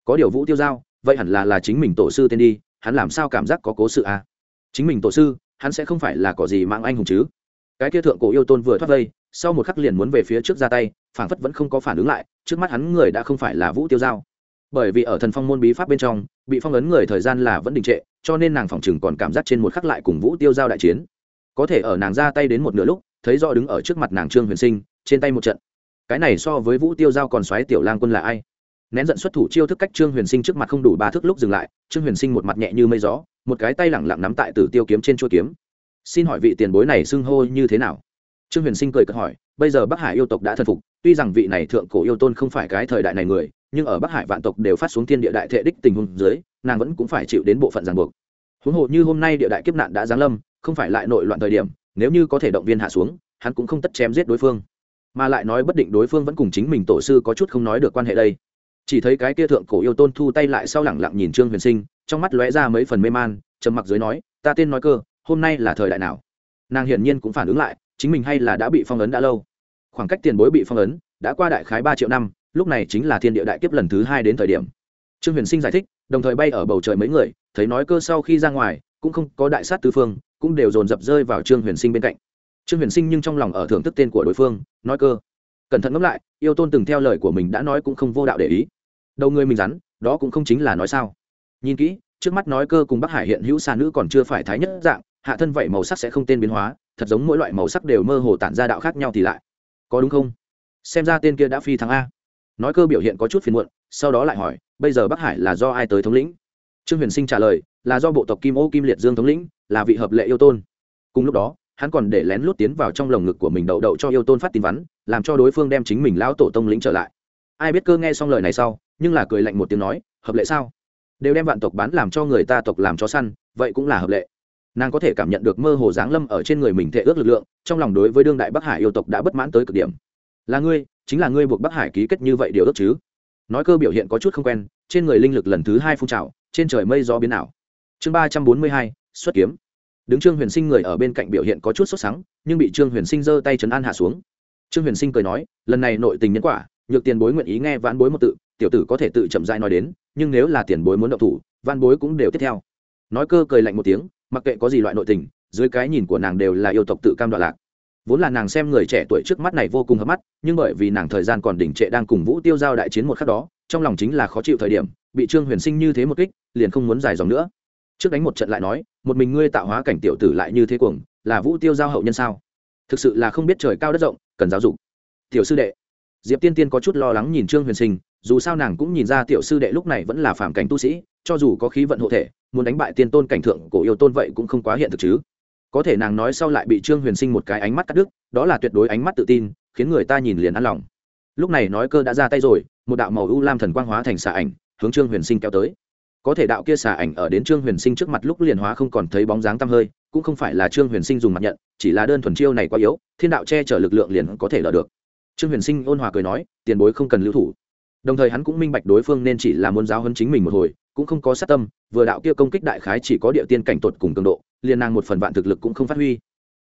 Speaker 1: Có điều vũ tiêu giao, vậy hẳn là là chính mình tổ sư tên đi, hắn làm sao cảm giác có cố sự à? chính mình tổ sư, hắn sẽ không phải là có gì mang anh hùng chứ? Cái kia thượng cổ yêu tôn vừa thoát vây, sau một khắc liền muốn về phía trước ra tay, phảng phất vẫn không có phản ứng lại, trước mắt hắn người đã không phải là vũ tiêu giao bởi vì ở thần phong môn bí pháp bên trong, bị phong ấn người thời gian là vẫn đình trệ, cho nên nàng phỏng chừng còn cảm giác trên một khắc lại cùng vũ tiêu giao đại chiến. Có thể ở nàng ra tay đến một nửa lúc, thấy rõ đứng ở trước mặt nàng trương huyền sinh, trên tay một trận. Cái này so với vũ tiêu giao còn xoáy tiểu lang quân là ai? Nén giận xuất thủ chiêu thức cách trương huyền sinh trước mặt không đủ ba thước lúc dừng lại, trương huyền sinh một mặt nhẹ như mây gió, một cái tay lẳng lặng nắm tại tử tiêu kiếm trên chuôi kiếm. Xin hỏi vị tiền bối này xưng hô như thế nào? Trương huyền sinh cười cợt hỏi, bây giờ bắc hải yêu tộc đã thần phục, tuy rằng vị này thượng cổ yêu tôn không phải cái thời đại này người, nhưng ở bắc hải vạn tộc đều phát xuống thiên địa đại thệ đích tình huống dưới, nàng vẫn cũng phải chịu đến bộ phận ràng buộc. Huống hồ như hôm nay địa đại kiếp nạn đã giáng lâm, không phải lại nội loạn thời điểm, nếu như có thể động viên hạ xuống, hắn cũng không tất chém giết đối phương. Mà lại nói bất định đối phương vẫn cùng chính mình tổ sư có chút không nói được quan hệ đây. Chỉ thấy cái kia thượng cổ yêu tôn thu tay lại sau lẳng lặng nhìn trương huyền sinh, trong mắt lóe ra mấy phần mê man, trầm mặc dưới nói, ta tên nói cơ, hôm nay là thời đại nào? Nàng hiển nhiên cũng phản ứng lại chính mình hay là đã bị phong ấn đã lâu. Khoảng cách tiền bối bị phong ấn, đã qua đại khái ba triệu năm, lúc này chính là thiên địa đại kiếp lần thứ hai đến thời điểm. Trương huyền sinh giải thích, đồng thời bay ở bầu trời mấy người, thấy nói cơ sau khi ra ngoài, cũng không có đại sát tứ phương, cũng đều dồn dập rơi vào trương huyền sinh bên cạnh. Trương huyền sinh nhưng trong lòng ở thưởng thức tên của đối phương, nói cơ. Cẩn thận ngẫm lại, yêu tôn từng theo lời của mình đã nói cũng không vô đạo để ý. Đầu người mình rắn, đó cũng không chính là nói sao. Nhìn kỹ, trước mắt nói cơ cùng bắc hải hiện hữu xa nữ còn chưa phải thái nhất dạng, hạ thân vậy màu sắc sẽ không tên biến hóa thật giống mỗi loại màu sắc đều mơ hồ tản ra đạo khác nhau thì lại. Có đúng không? Xem ra tên kia đã phi thắng a. Nói cơ biểu hiện có chút phiền muộn, sau đó lại hỏi, bây giờ bắc hải là do ai tới thống lĩnh? Trương huyền sinh trả lời, là do bộ tộc kim ô kim liệt dương thống lĩnh, là vị hợp lệ yêu tôn. Cùng lúc đó, hắn còn để lén lút tiến vào trong lồng ngực của mình đậu đậu cho yêu tôn phát tin vắn, làm cho đối phương đem chính mình lão tổ tông lĩnh trở lại. Ai biết cơ nghe xong lời này sau, nhưng là cười lạnh một tiếng nói, hợp lệ sao? Đều đem vạn tộc bán làm cho người ta tộc làm cho săn, vậy cũng là hợp lệ nàng có thể cảm nhận được mơ hồ giáng lâm ở trên người mình thể ước lực lượng, trong lòng đối với đương đại bắc hải yêu tộc đã bất mãn tới cực điểm. Là ngươi, chính là ngươi buộc bắc hải ký kết như vậy điều ước chứ? Nói cơ biểu hiện có chút không quen, trên người linh lực lần thứ hai phun trào, trên trời mây gió biến ảo. Chương ba trăm bốn mươi hai, xuất kiếm. Đứng trương huyền sinh người ở bên cạnh biểu hiện có chút sốt sắng, nhưng bị trương huyền sinh giơ tay chấn an hạ xuống. Trương huyền sinh cười nói, lần này nội tình nhân quả, nhược tiền bối nguyện ý nghe vãn bối một tự, tiểu tử có thể tự chậm dại nói đến, nhưng nếu là tiền bối muốn động thủ, vãn bối cũng đều tiếp theo. Nói cơ cười lạnh một tiếng mặc kệ có gì loại nội tình, dưới cái nhìn của nàng đều là yêu tộc tự cam đoạn lạc. Vốn là nàng xem người trẻ tuổi trước mắt này vô cùng hấp mắt, nhưng bởi vì nàng thời gian còn đỉnh trệ đang cùng vũ tiêu giao đại chiến một khắc đó, trong lòng chính là khó chịu thời điểm, bị trương huyền sinh như thế một kích, liền không muốn dài dòng nữa. Trước đánh một trận lại nói, một mình ngươi tạo hóa cảnh tiểu tử lại như thế cuồng, là vũ tiêu giao hậu nhân sao? Thực sự là không biết trời cao đất rộng, cần giáo dục. Tiểu sư đệ. Diệp tiên tiên có chút lo lắng nhìn trương huyền sinh dù sao nàng cũng nhìn ra tiểu sư đệ lúc này vẫn là phàm cảnh tu sĩ, cho dù có khí vận hộ thể, muốn đánh bại tiên tôn cảnh thượng cổ yêu tôn vậy cũng không quá hiện thực chứ. Có thể nàng nói sau lại bị trương huyền sinh một cái ánh mắt cắt đứt, đó là tuyệt đối ánh mắt tự tin, khiến người ta nhìn liền ăn lòng. Lúc này nói cơ đã ra tay rồi, một đạo màu u lam thần quang hóa thành xà ảnh, hướng trương huyền sinh kéo tới. Có thể đạo kia xà ảnh ở đến trương huyền sinh trước mặt lúc liền hóa không còn thấy bóng dáng tăm hơi, cũng không phải là trương huyền sinh dùng mặt nhận, chỉ là đơn thuần chiêu này quá yếu, thiên đạo che chở lực lượng liền có thể lở được. Trương huyền sinh ôn hòa cười nói, tiền bối không cần lưu thủ đồng thời hắn cũng minh bạch đối phương nên chỉ là muốn giáo hơn chính mình một hồi, cũng không có sát tâm, vừa đạo kia công kích đại khái chỉ có địa tiên cảnh tột cùng cường độ, liền nàng một phần vạn thực lực cũng không phát huy.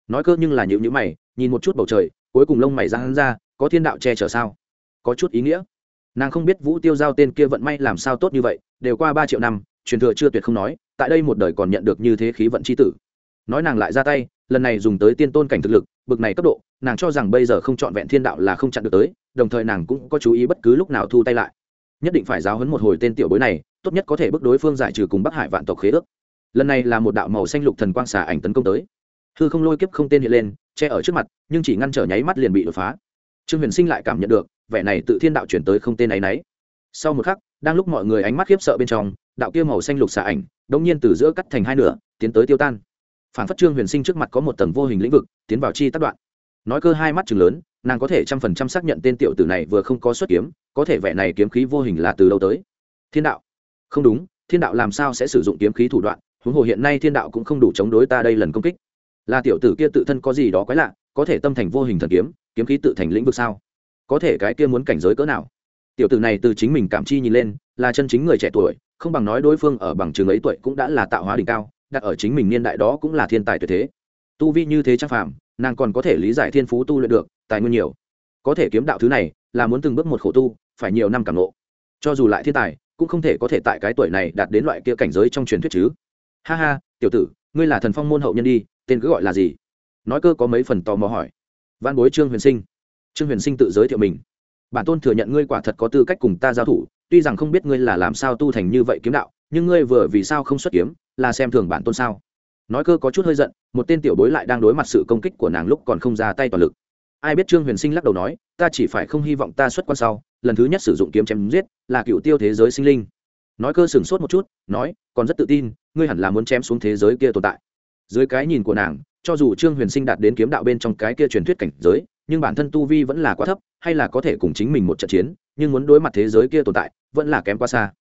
Speaker 1: Nói cơ nhưng là nhịu nhữ mày, nhìn một chút bầu trời, cuối cùng lông mày ra hắn ra, có thiên đạo che chở sao? Có chút ý nghĩa. Nàng không biết vũ tiêu giao tên kia vận may làm sao tốt như vậy, đều qua ba triệu năm, truyền thừa chưa tuyệt không nói, tại đây một đời còn nhận được như thế khí vận c h i tử. Nói nàng lại ra tay, lần này dùng tới tiên tôn cảnh thực lực, bực này cấp độ, nàng cho rằng bây giờ không trọn vẹn thiên đạo là không chặn được tới đồng thời nàng cũng có chú ý bất cứ lúc nào thu tay lại. Nhất định phải giáo hấn một hồi tên tiểu bối này, tốt nhất có thể bước đối phương giải trừ cùng bắc hải vạn tộc khế ước. Lần này là một đạo màu xanh lục thần quang xả ảnh tấn công tới. Hư không lôi kiếp không tên hiện lên, che ở trước mặt, nhưng chỉ ngăn trở nháy mắt liền bị đột phá. Trương huyền sinh lại cảm nhận được, vẻ này tự thiên đạo chuyển tới không tên này nấy. Sau một khắc, đang lúc mọi người ánh mắt khiếp sợ bên trong, đạo kia màu xanh lục xả ảnh đông nhiên từ giữa cắt thành hai nửa, tiến tới tiêu tan. Phản phất trương huyền sinh trước mặt có một tầng vô hình lĩnh vực, tiến vào chi tác đoạn. Nói cơ hai mắt chừng lớn nàng có thể trăm phần trăm xác nhận tên tiểu tử này vừa không có xuất kiếm, có thể vẻ này kiếm khí vô hình là từ đâu tới. Thiên đạo. Không đúng, thiên đạo làm sao sẽ sử dụng kiếm khí thủ đoạn, huống hồ hiện nay thiên đạo cũng không đủ chống đối ta đây lần công kích. Là tiểu tử kia tự thân có gì đó quái lạ, có thể tâm thành vô hình thần kiếm kiếm khí tự thành lĩnh vực sao? Có thể cái kia muốn cảnh giới cỡ nào? Tiểu tử này từ chính mình cảm chi nhìn lên, là chân chính người trẻ tuổi, không bằng nói đối phương ở bằng trường ấy tuổi cũng đã là tạo hóa đỉnh cao, đặt ở chính mình niên đại đó cũng là thiên tài tuyệt thế. Tu vi như thế trang phàm nàng còn có thể lý giải thiên phú tu luyện được, tài nguyên nhiều. Có thể kiếm đạo thứ này, là muốn từng bước một khổ tu, phải nhiều năm cảm nộ cho dù lại thiên tài, cũng không thể có thể tại cái tuổi này đạt đến loại kia cảnh giới trong truyền thuyết chứ. Ha ha, tiểu tử, ngươi là thần phong môn hậu nhân đi, tên cứ gọi là gì? Nói cơ có mấy phần tò mò hỏi. Văn bối trương huyền sinh. Trương huyền sinh tự giới thiệu mình. Bản tôn thừa nhận ngươi quả thật có tư cách cùng ta giao thủ, tuy rằng không biết ngươi là làm sao tu thành như vậy kiếm đạo, nhưng ngươi vừa vì sao không xuất kiếm, là xem thường bản tôn sao? Nói cơ có chút hơi giận một tên tiểu bối lại đang đối mặt sự công kích của nàng lúc còn không ra tay toàn lực. Ai biết trương huyền sinh lắc đầu nói, ta chỉ phải không hy vọng ta xuất quan sau, lần thứ nhất sử dụng kiếm chém giết, là cựu tiêu thế giới sinh linh. Nói cơ sửng sốt một chút, nói, còn rất tự tin, ngươi hẳn là muốn chém xuống thế giới kia tồn tại. Dưới cái nhìn của nàng, cho dù trương huyền sinh đạt đến kiếm đạo bên trong cái kia truyền thuyết cảnh giới, nhưng bản thân tu vi vẫn là quá thấp, hay là có thể cùng chính mình một trận chiến, nhưng muốn đối mặt thế giới kia tồn tại, vẫn là kém quá xa.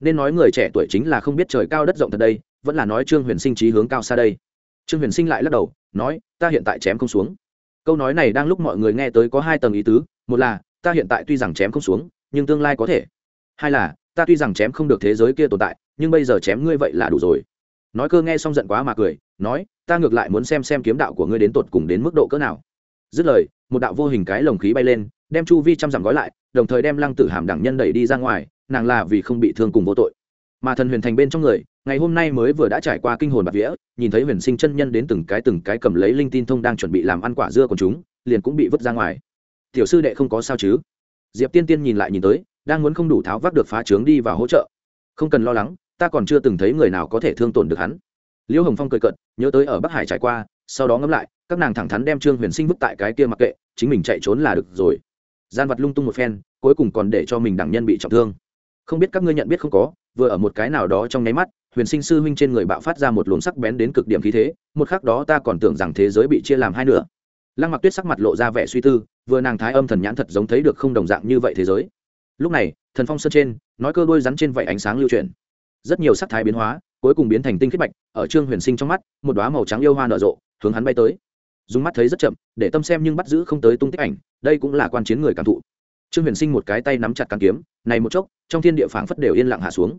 Speaker 1: Nên nói người trẻ tuổi chính là không biết trời cao đất rộng thật đây, vẫn là nói trương huyền sinh trí hướng cao xa đây trương huyền sinh lại lắc đầu, nói, ta hiện tại chém không xuống. Câu nói này đang lúc mọi người nghe tới có hai tầng ý tứ, một là, ta hiện tại tuy rằng chém không xuống, nhưng tương lai có thể. Hai là, ta tuy rằng chém không được thế giới kia tồn tại, nhưng bây giờ chém ngươi vậy là đủ rồi. Nói cơ nghe xong giận quá mà cười, nói, ta ngược lại muốn xem xem kiếm đạo của ngươi đến tột cùng đến mức độ cỡ nào. Dứt lời, một đạo vô hình cái lồng khí bay lên, đem chu vi trăm dặm gói lại, đồng thời đem lăng tử hàm đẳng nhân đẩy đi ra ngoài, nàng là vì không bị thương cùng vô tội. Mà thần huyền thành bên trong người ngày hôm nay mới vừa đã trải qua kinh hồn bạc vía, nhìn thấy huyền sinh chân nhân đến từng cái từng cái cầm lấy linh tin thông đang chuẩn bị làm ăn quả dưa của chúng, liền cũng bị vứt ra ngoài. Tiểu sư đệ không có sao chứ? Diệp tiên tiên nhìn lại nhìn tới, đang muốn không đủ tháo vác được phá trướng đi vào hỗ trợ. Không cần lo lắng, ta còn chưa từng thấy người nào có thể thương tổn được hắn. Liễu hồng phong cười cận nhớ tới ở bắc hải trải qua, sau đó ngẫm lại, các nàng thẳng thắn đem trương huyền sinh vứt tại cái kia mặc kệ, chính mình chạy trốn là được rồi. Gian vật lung tung một phen, cuối cùng còn để cho mình đẳng nhân bị trọng thương. Không biết các ngươi nhận biết không có, vừa ở một cái nào đó trong nháy mắt huyền sinh sư huynh trên người bạo phát ra một luồng sắc bén đến cực điểm khí thế một khắc đó ta còn tưởng rằng thế giới bị chia làm hai nửa. Lăng mặc tuyết sắc mặt lộ ra vẻ suy tư vừa nàng thái âm thần nhãn thật giống thấy được không đồng dạng như vậy thế giới. Lúc này thần phong sơn trên nói cơ đôi rắn trên vảy ánh sáng lưu truyền, rất nhiều sắc thái biến hóa cuối cùng biến thành tinh khiết bạch ở trương huyền sinh trong mắt một đoá màu trắng yêu hoa nở rộ hướng hắn bay tới. Dùng mắt thấy rất chậm để tâm xem nhưng bắt giữ không tới tung tích ảnh đây cũng là quan chiến người cảm thụ. Trương huyền sinh một cái tay nắm chặt càng kiếm này một chốc trong thiên địa phảng phất đều yên lặng hạ xuống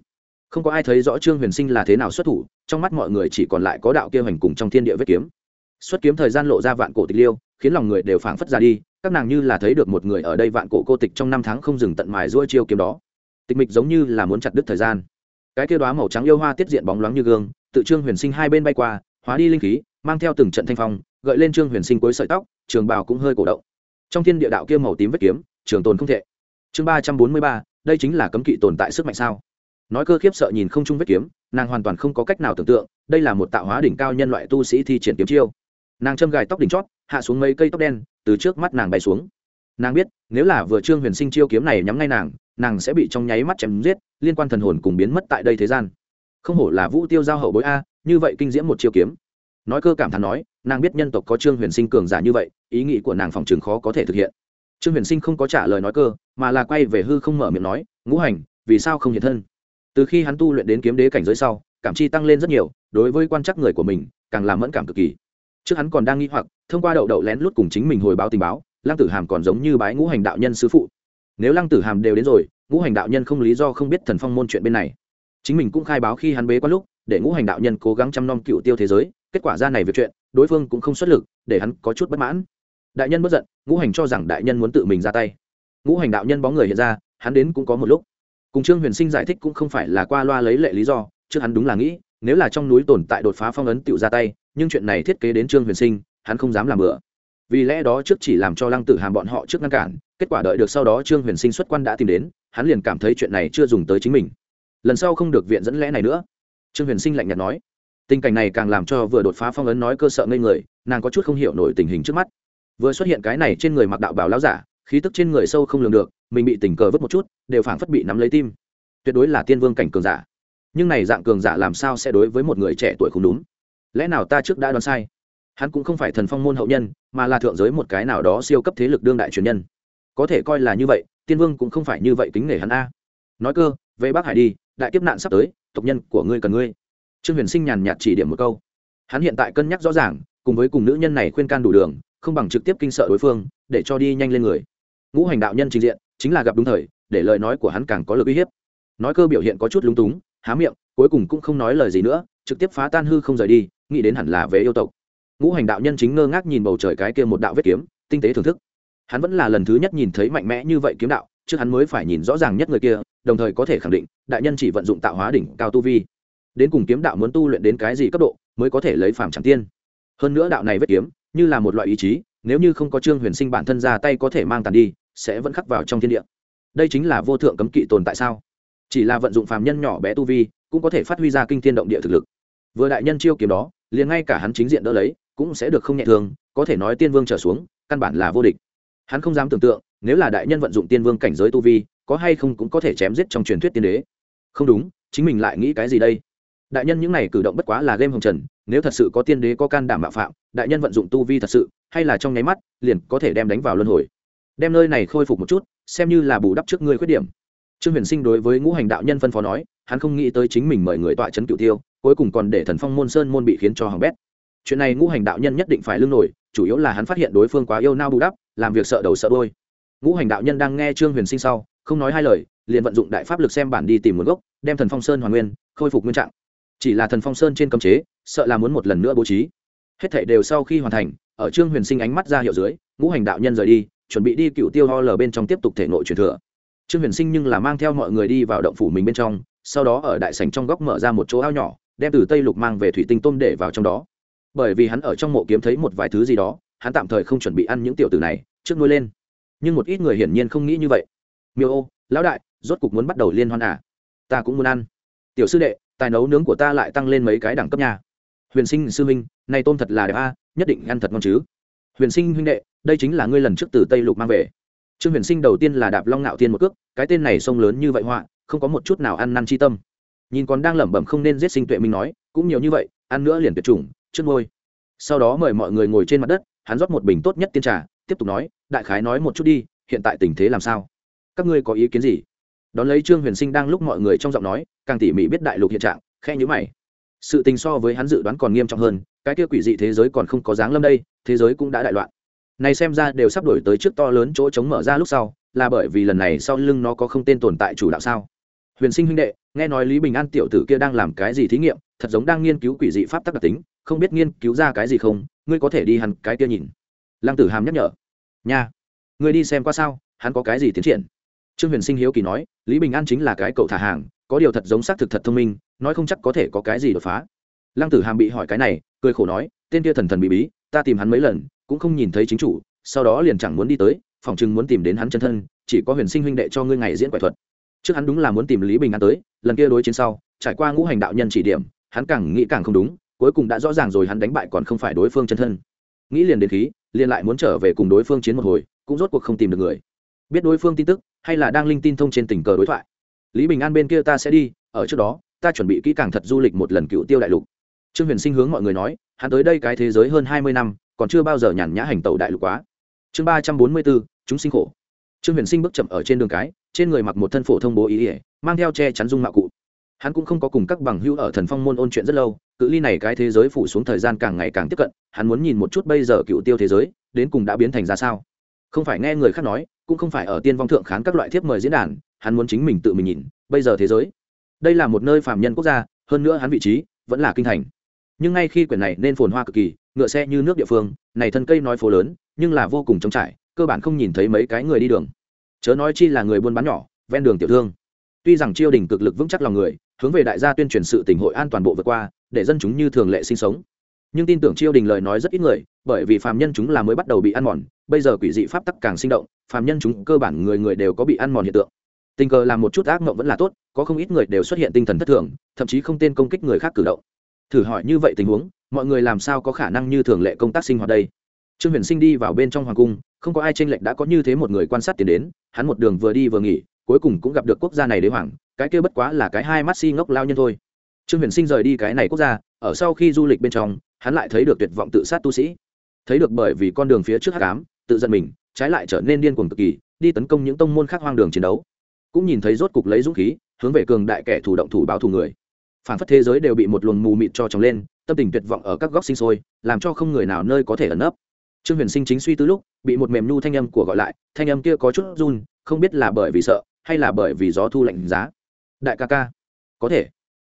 Speaker 1: không có ai thấy rõ trương huyền sinh là thế nào xuất thủ, trong mắt mọi người chỉ còn lại có đạo kia hành cùng trong thiên địa vết kiếm. Xuất kiếm thời gian lộ ra vạn cổ tịch liêu, khiến lòng người đều phảng phất ra đi, các nàng như là thấy được một người ở đây vạn cổ cô tịch trong năm tháng không dừng tận mài ruôi chiêu kiếm đó. Tịch mịch giống như là muốn chặt đứt thời gian. Cái kia đoá màu trắng yêu hoa tiết diện bóng loáng như gương, tự trương huyền sinh hai bên bay qua, hóa đi linh khí, mang theo từng trận thanh phong, gợi lên trương huyền sinh cuối sợi tóc, trường bào cũng hơi cổ động. Trong thiên địa đạo kia màu tím vết kiếm, trường tồn không thể. Chương ba trăm bốn mươi ba, đây chính là cấm kỵ tồn tại sức mạnh sao? Nói cơ khiếp sợ nhìn không chung vết kiếm, nàng hoàn toàn không có cách nào tưởng tượng, đây là một tạo hóa đỉnh cao nhân loại tu sĩ thi triển kiếm chiêu. Nàng châm gài tóc đỉnh chót, hạ xuống mấy cây tóc đen, từ trước mắt nàng bay xuống. Nàng biết, nếu là vừa trương huyền sinh chiêu kiếm này nhắm ngay nàng nàng sẽ bị trong nháy mắt chém giết, liên quan thần hồn cùng biến mất tại đây thế gian. Không hổ là vũ tiêu giao hậu bối a, như vậy kinh diễm một chiêu kiếm. Nói cơ cảm thán nói, nàng biết nhân tộc có trương huyền sinh cường giả như vậy, ý nghĩ của nàng phòng trường khó có thể thực hiện. Trương huyền sinh không có trả lời nói cơ, mà là quay về hư không mở miệng nói, ngũ hành, vì sao không hiện thân? Từ khi hắn tu luyện đến kiếm đế cảnh giới sau, cảm chi tăng lên rất nhiều, đối với quan trắc người của mình, càng làm mẫn cảm cực kỳ. Trước hắn còn đang nghĩ hoặc, thông qua đậu đậu lén lút cùng chính mình hồi báo tình báo, lăng tử hàm còn giống như bái ngũ hành đạo nhân sư phụ. Nếu lăng tử hàm đều đến rồi, ngũ hành đạo nhân không lý do không biết thần phong môn chuyện bên này. Chính mình cũng khai báo khi hắn bế quan lúc, để ngũ hành đạo nhân cố gắng chăm nom cựu tiêu thế giới, kết quả ra này việc chuyện, đối phương cũng không xuất lực, để hắn có chút bất mãn. Đại nhân bất giận, ngũ hành cho rằng đại nhân muốn tự mình ra tay. Ngũ hành đạo nhân bóng người hiện ra, hắn đến cũng có một lúc cùng trương huyền sinh giải thích cũng không phải là qua loa lấy lệ lý do, trước hắn đúng là nghĩ, nếu là trong núi tồn tại đột phá phong ấn tựu ra tay, nhưng chuyện này thiết kế đến trương huyền sinh, hắn không dám làm bừa. Vì lẽ đó trước chỉ làm cho lăng tử hàm bọn họ trước ngăn cản, kết quả đợi được sau đó trương huyền sinh xuất quan đã tìm đến, hắn liền cảm thấy chuyện này chưa dùng tới chính mình. Lần sau không được viện dẫn lẽ này nữa. Trương huyền sinh lạnh nhạt nói. Tình cảnh này càng làm cho vừa đột phá phong ấn nói cơ sợ ngây người, nàng có chút không hiểu nổi tình hình trước mắt. Vừa xuất hiện cái này trên người mặc đạo bảo láo giả khí tức trên người sâu không lường được, mình bị tình cờ vứt một chút, đều phảng phất bị nắm lấy tim. Tuyệt đối là tiên vương cảnh cường giả. Nhưng này dạng cường giả làm sao sẽ đối với một người trẻ tuổi không đúng? Lẽ nào ta trước đã đoán sai? Hắn cũng không phải thần phong môn hậu nhân, mà là thượng giới một cái nào đó siêu cấp thế lực đương đại truyền nhân. Có thể coi là như vậy, tiên vương cũng không phải như vậy kính nể hắn a. Nói cơ, về bác hải đi, đại kiếp nạn sắp tới, tộc nhân của ngươi cần ngươi. Trương huyền sinh nhàn nhạt chỉ điểm một câu. Hắn hiện tại cân nhắc rõ ràng, cùng với cùng nữ nhân này khuyên can đủ đường, không bằng trực tiếp kinh sợ đối phương, để cho đi nhanh lên người ngũ hành đạo nhân trình diện, chính là gặp đúng thời, để lời nói của hắn càng có lực uy hiếp. Nói cơ biểu hiện có chút lúng túng, há miệng, cuối cùng cũng không nói lời gì nữa, trực tiếp phá tan hư không rời đi, nghĩ đến hẳn là về yêu tộc. Ngũ hành đạo nhân chính ngơ ngác nhìn bầu trời cái kia một đạo vết kiếm, tinh tế thưởng thức. Hắn vẫn là lần thứ nhất nhìn thấy mạnh mẽ như vậy kiếm đạo, trước hắn mới phải nhìn rõ ràng nhất người kia, đồng thời có thể khẳng định, đại nhân chỉ vận dụng tạo hóa đỉnh cao tu vi. Đến cùng kiếm đạo muốn tu luyện đến cái gì cấp độ, mới có thể lấy phàm chẳng tiên. Hơn nữa đạo này vết kiếm, như là một loại ý chí, nếu như không có trương huyền sinh bản thân ra tay có thể mang tàn đi sẽ vẫn khắc vào trong thiên địa. Đây chính là vô thượng cấm kỵ tồn tại sao? Chỉ là vận dụng phàm nhân nhỏ bé tu vi cũng có thể phát huy ra kinh thiên động địa thực lực. Vừa đại nhân chiêu kiếm đó liền ngay cả hắn chính diện đỡ lấy cũng sẽ được không nhẹ thường, có thể nói tiên vương trở xuống căn bản là vô địch. Hắn không dám tưởng tượng nếu là đại nhân vận dụng tiên vương cảnh giới tu vi có hay không cũng có thể chém giết trong truyền thuyết tiên đế. Không đúng chính mình lại nghĩ cái gì đây? Đại nhân những này cử động bất quá là game hồng trần nếu thật sự có tiên đế có can đảm mạo phạm đại nhân vận dụng tu vi thật sự hay là trong nháy mắt liền có thể đem đánh vào luân hồi đem nơi này khôi phục một chút, xem như là bù đắp trước ngươi khuyết điểm. Trương huyền sinh đối với ngũ hành đạo nhân phân phó nói, hắn không nghĩ tới chính mình mời người tọa trấn cựu tiêu, cuối cùng còn để thần phong môn sơn môn bị khiến cho hỏng bét. Chuyện này ngũ hành đạo nhân nhất định phải lưng nổi, chủ yếu là hắn phát hiện đối phương quá yêu nao bù đắp, làm việc sợ đầu sợ đôi ngũ hành đạo nhân đang nghe trương huyền sinh sau, không nói hai lời, liền vận dụng đại pháp lực xem bản đi tìm nguồn gốc, đem thần phong sơn hoàn nguyên, khôi phục nguyên trạng. Chỉ là thần phong sơn trên cấm chế, sợ là muốn một lần nữa bố trí. Hết thảy đều sau khi hoàn thành, ở trương huyền sinh ánh mắt ra hiệu dưới, ngũ hành đạo nhân rời đi chuẩn bị đi cựu tiêu ho lờ bên trong tiếp tục thể nội truyền thừa. Trương huyền sinh nhưng là mang theo mọi người đi vào động phủ mình bên trong, sau đó ở đại sảnh trong góc mở ra một chỗ ao nhỏ, đem từ tây lục mang về thủy tinh tôm để vào trong đó. Bởi vì hắn ở trong mộ kiếm thấy một vài thứ gì đó, hắn tạm thời không chuẩn bị ăn những tiểu tử này, trước nuôi lên. Nhưng một ít người hiển nhiên không nghĩ như vậy. Miêu ô, lão đại, rốt cục muốn bắt đầu liên hoan à? Ta cũng muốn ăn. Tiểu sư đệ, tài nấu nướng của ta lại tăng lên mấy cái đẳng cấp nhà huyền sinh sư huynh nay tôm thật là đẹp a, nhất định ăn thật ngon chứ huyền sinh huynh đệ, đây chính là ngươi lần trước từ tây lục mang về. Trương huyền sinh đầu tiên là đạp long nạo Thiên một cước, cái tên này sông lớn như vậy họa, không có một chút nào ăn năn chi tâm. Nhìn còn đang lẩm bẩm không nên giết sinh tuệ minh nói, cũng nhiều như vậy, ăn nữa liền tuyệt chủng trước ngôi sau đó mời mọi người ngồi trên mặt đất, hắn rót một bình tốt nhất tiên trà, tiếp tục nói, đại khái nói một chút đi, hiện tại tình thế làm sao? Các ngươi có ý kiến gì? Đón lấy trương huyền sinh đang lúc mọi người trong giọng nói, càng tỉ mỉ biết đại lục hiện trạng khe nhữ mày. Sự tình so với hắn dự đoán còn nghiêm trọng hơn cái kia quỷ dị thế giới còn không có dáng lâm đây, thế giới cũng đã đại loạn. Này xem ra đều sắp đổi tới trước to lớn chỗ chống mở ra lúc sau, là bởi vì lần này sau lưng nó có không tên tồn tại chủ đạo sao? Huyền sinh huynh đệ, nghe nói lý bình an tiểu tử kia đang làm cái gì thí nghiệm, thật giống đang nghiên cứu quỷ dị pháp tắc đặc tính, không biết nghiên cứu ra cái gì không, ngươi có thể đi hẳn cái kia nhìn. Lăng tử hàm nhắc nhở. Nha, ngươi đi xem qua sao, hắn có cái gì tiến triển? Trương huyền sinh hiếu kỳ nói, lý bình an chính là cái cậu thả hàng, có điều thật giống xác thực thật thông minh, nói không chắc có thể có cái gì đột phá lăng tử hàm bị hỏi cái này, cười khổ nói, tên kia thần thần bị bí, ta tìm hắn mấy lần, cũng không nhìn thấy chính chủ, sau đó liền chẳng muốn đi tới, phòng chừng muốn tìm đến hắn chân thân, chỉ có huyền sinh huynh đệ cho ngươi ngày diễn quẻ thuật. Trước hắn đúng là muốn tìm lý bình an tới, lần kia đối chiến sau, trải qua ngũ hành đạo nhân chỉ điểm, hắn càng nghĩ càng không đúng, cuối cùng đã rõ ràng rồi hắn đánh bại còn không phải đối phương chân thân. Nghĩ liền đến khí, liền lại muốn trở về cùng đối phương chiến một hồi, cũng rốt cuộc không tìm được người. Biết đối phương tin tức, hay là đang linh tin thông trên tình cờ đối thoại. Lý bình an bên kia ta sẽ đi, ở trước đó, ta chuẩn bị kỹ càng thật du lịch một lần cựu tiêu đại lục trương huyền sinh hướng mọi người nói, hắn tới đây cái thế giới hơn hai mươi năm, còn chưa bao giờ nhàn nhã hành tàu đại lục quá. Chương ba trăm bốn mươi bốn, chúng sinh khổ. Trương huyền sinh bước chậm ở trên đường cái, trên người mặc một thân phổ thông bố ý ỉa mang theo che chắn dung mạo cụ. Hắn cũng không có cùng các bằng hữu ở thần phong môn ôn chuyện rất lâu, cự ly này cái thế giới phủ xuống thời gian càng ngày càng tiếp cận, hắn muốn nhìn một chút bây giờ cựu tiêu thế giới, đến cùng đã biến thành ra sao. Không phải nghe người khác nói, cũng không phải ở tiên vong thượng khán các loại thiếp mời diễn đàn, hắn muốn chính mình tự mình nhìn, bây giờ thế giới. Đây là một nơi phạm nhân quốc gia, hơn nữa hắn vị trí vẫn là kinh thành nhưng ngay khi quyển này nên phồn hoa cực kỳ, ngựa xe như nước địa phương, này thân cây nói phố lớn, nhưng là vô cùng trống trải, cơ bản không nhìn thấy mấy cái người đi đường. Chớ nói chi là người buôn bán nhỏ, ven đường tiểu thương. Tuy rằng triều đình cực lực vững chắc lòng người, hướng về đại gia tuyên truyền sự tỉnh hội an toàn bộ vượt qua, để dân chúng như thường lệ sinh sống. Nhưng tin tưởng triều đình lời nói rất ít người, bởi vì phàm nhân chúng là mới bắt đầu bị ăn mòn, bây giờ quỷ dị pháp tắc càng sinh động, phàm nhân chúng cơ bản người người đều có bị ăn mòn hiện tượng. Tình cờ làm một chút ác mộng vẫn là tốt, có không ít người đều xuất hiện tinh thần thất thường, thậm chí không tên công kích người khác cử động thử hỏi như vậy tình huống, mọi người làm sao có khả năng như thường lệ công tác sinh hoạt đây? Trương huyền sinh đi vào bên trong hoàng cung, không có ai tranh lệch đã có như thế một người quan sát tiền đến, hắn một đường vừa đi vừa nghỉ, cuối cùng cũng gặp được quốc gia này đế hoàng, cái kia bất quá là cái hai mắt si ngốc lao nhân thôi. Trương huyền sinh rời đi cái này quốc gia, ở sau khi du lịch bên trong, hắn lại thấy được tuyệt vọng tự sát tu sĩ. Thấy được bởi vì con đường phía trước hát cám tự giận mình, trái lại trở nên điên cuồng cực kỳ, đi tấn công những tông môn khác hoang đường chiến đấu. Cũng nhìn thấy rốt cục lấy dũng khí, hướng về cường đại kẻ thủ động thủ báo thù người phản phất thế giới đều bị một luồng mù mịt cho trồng lên, tâm tình tuyệt vọng ở các góc sinh sôi, làm cho không người nào nơi có thể ẩn nấp. Trương huyền sinh chính suy tư lúc, bị một mềm nhu thanh âm của gọi lại, thanh âm kia có chút run, không biết là bởi vì sợ, hay là bởi vì gió thu lạnh giá. Đại ca ca, có thể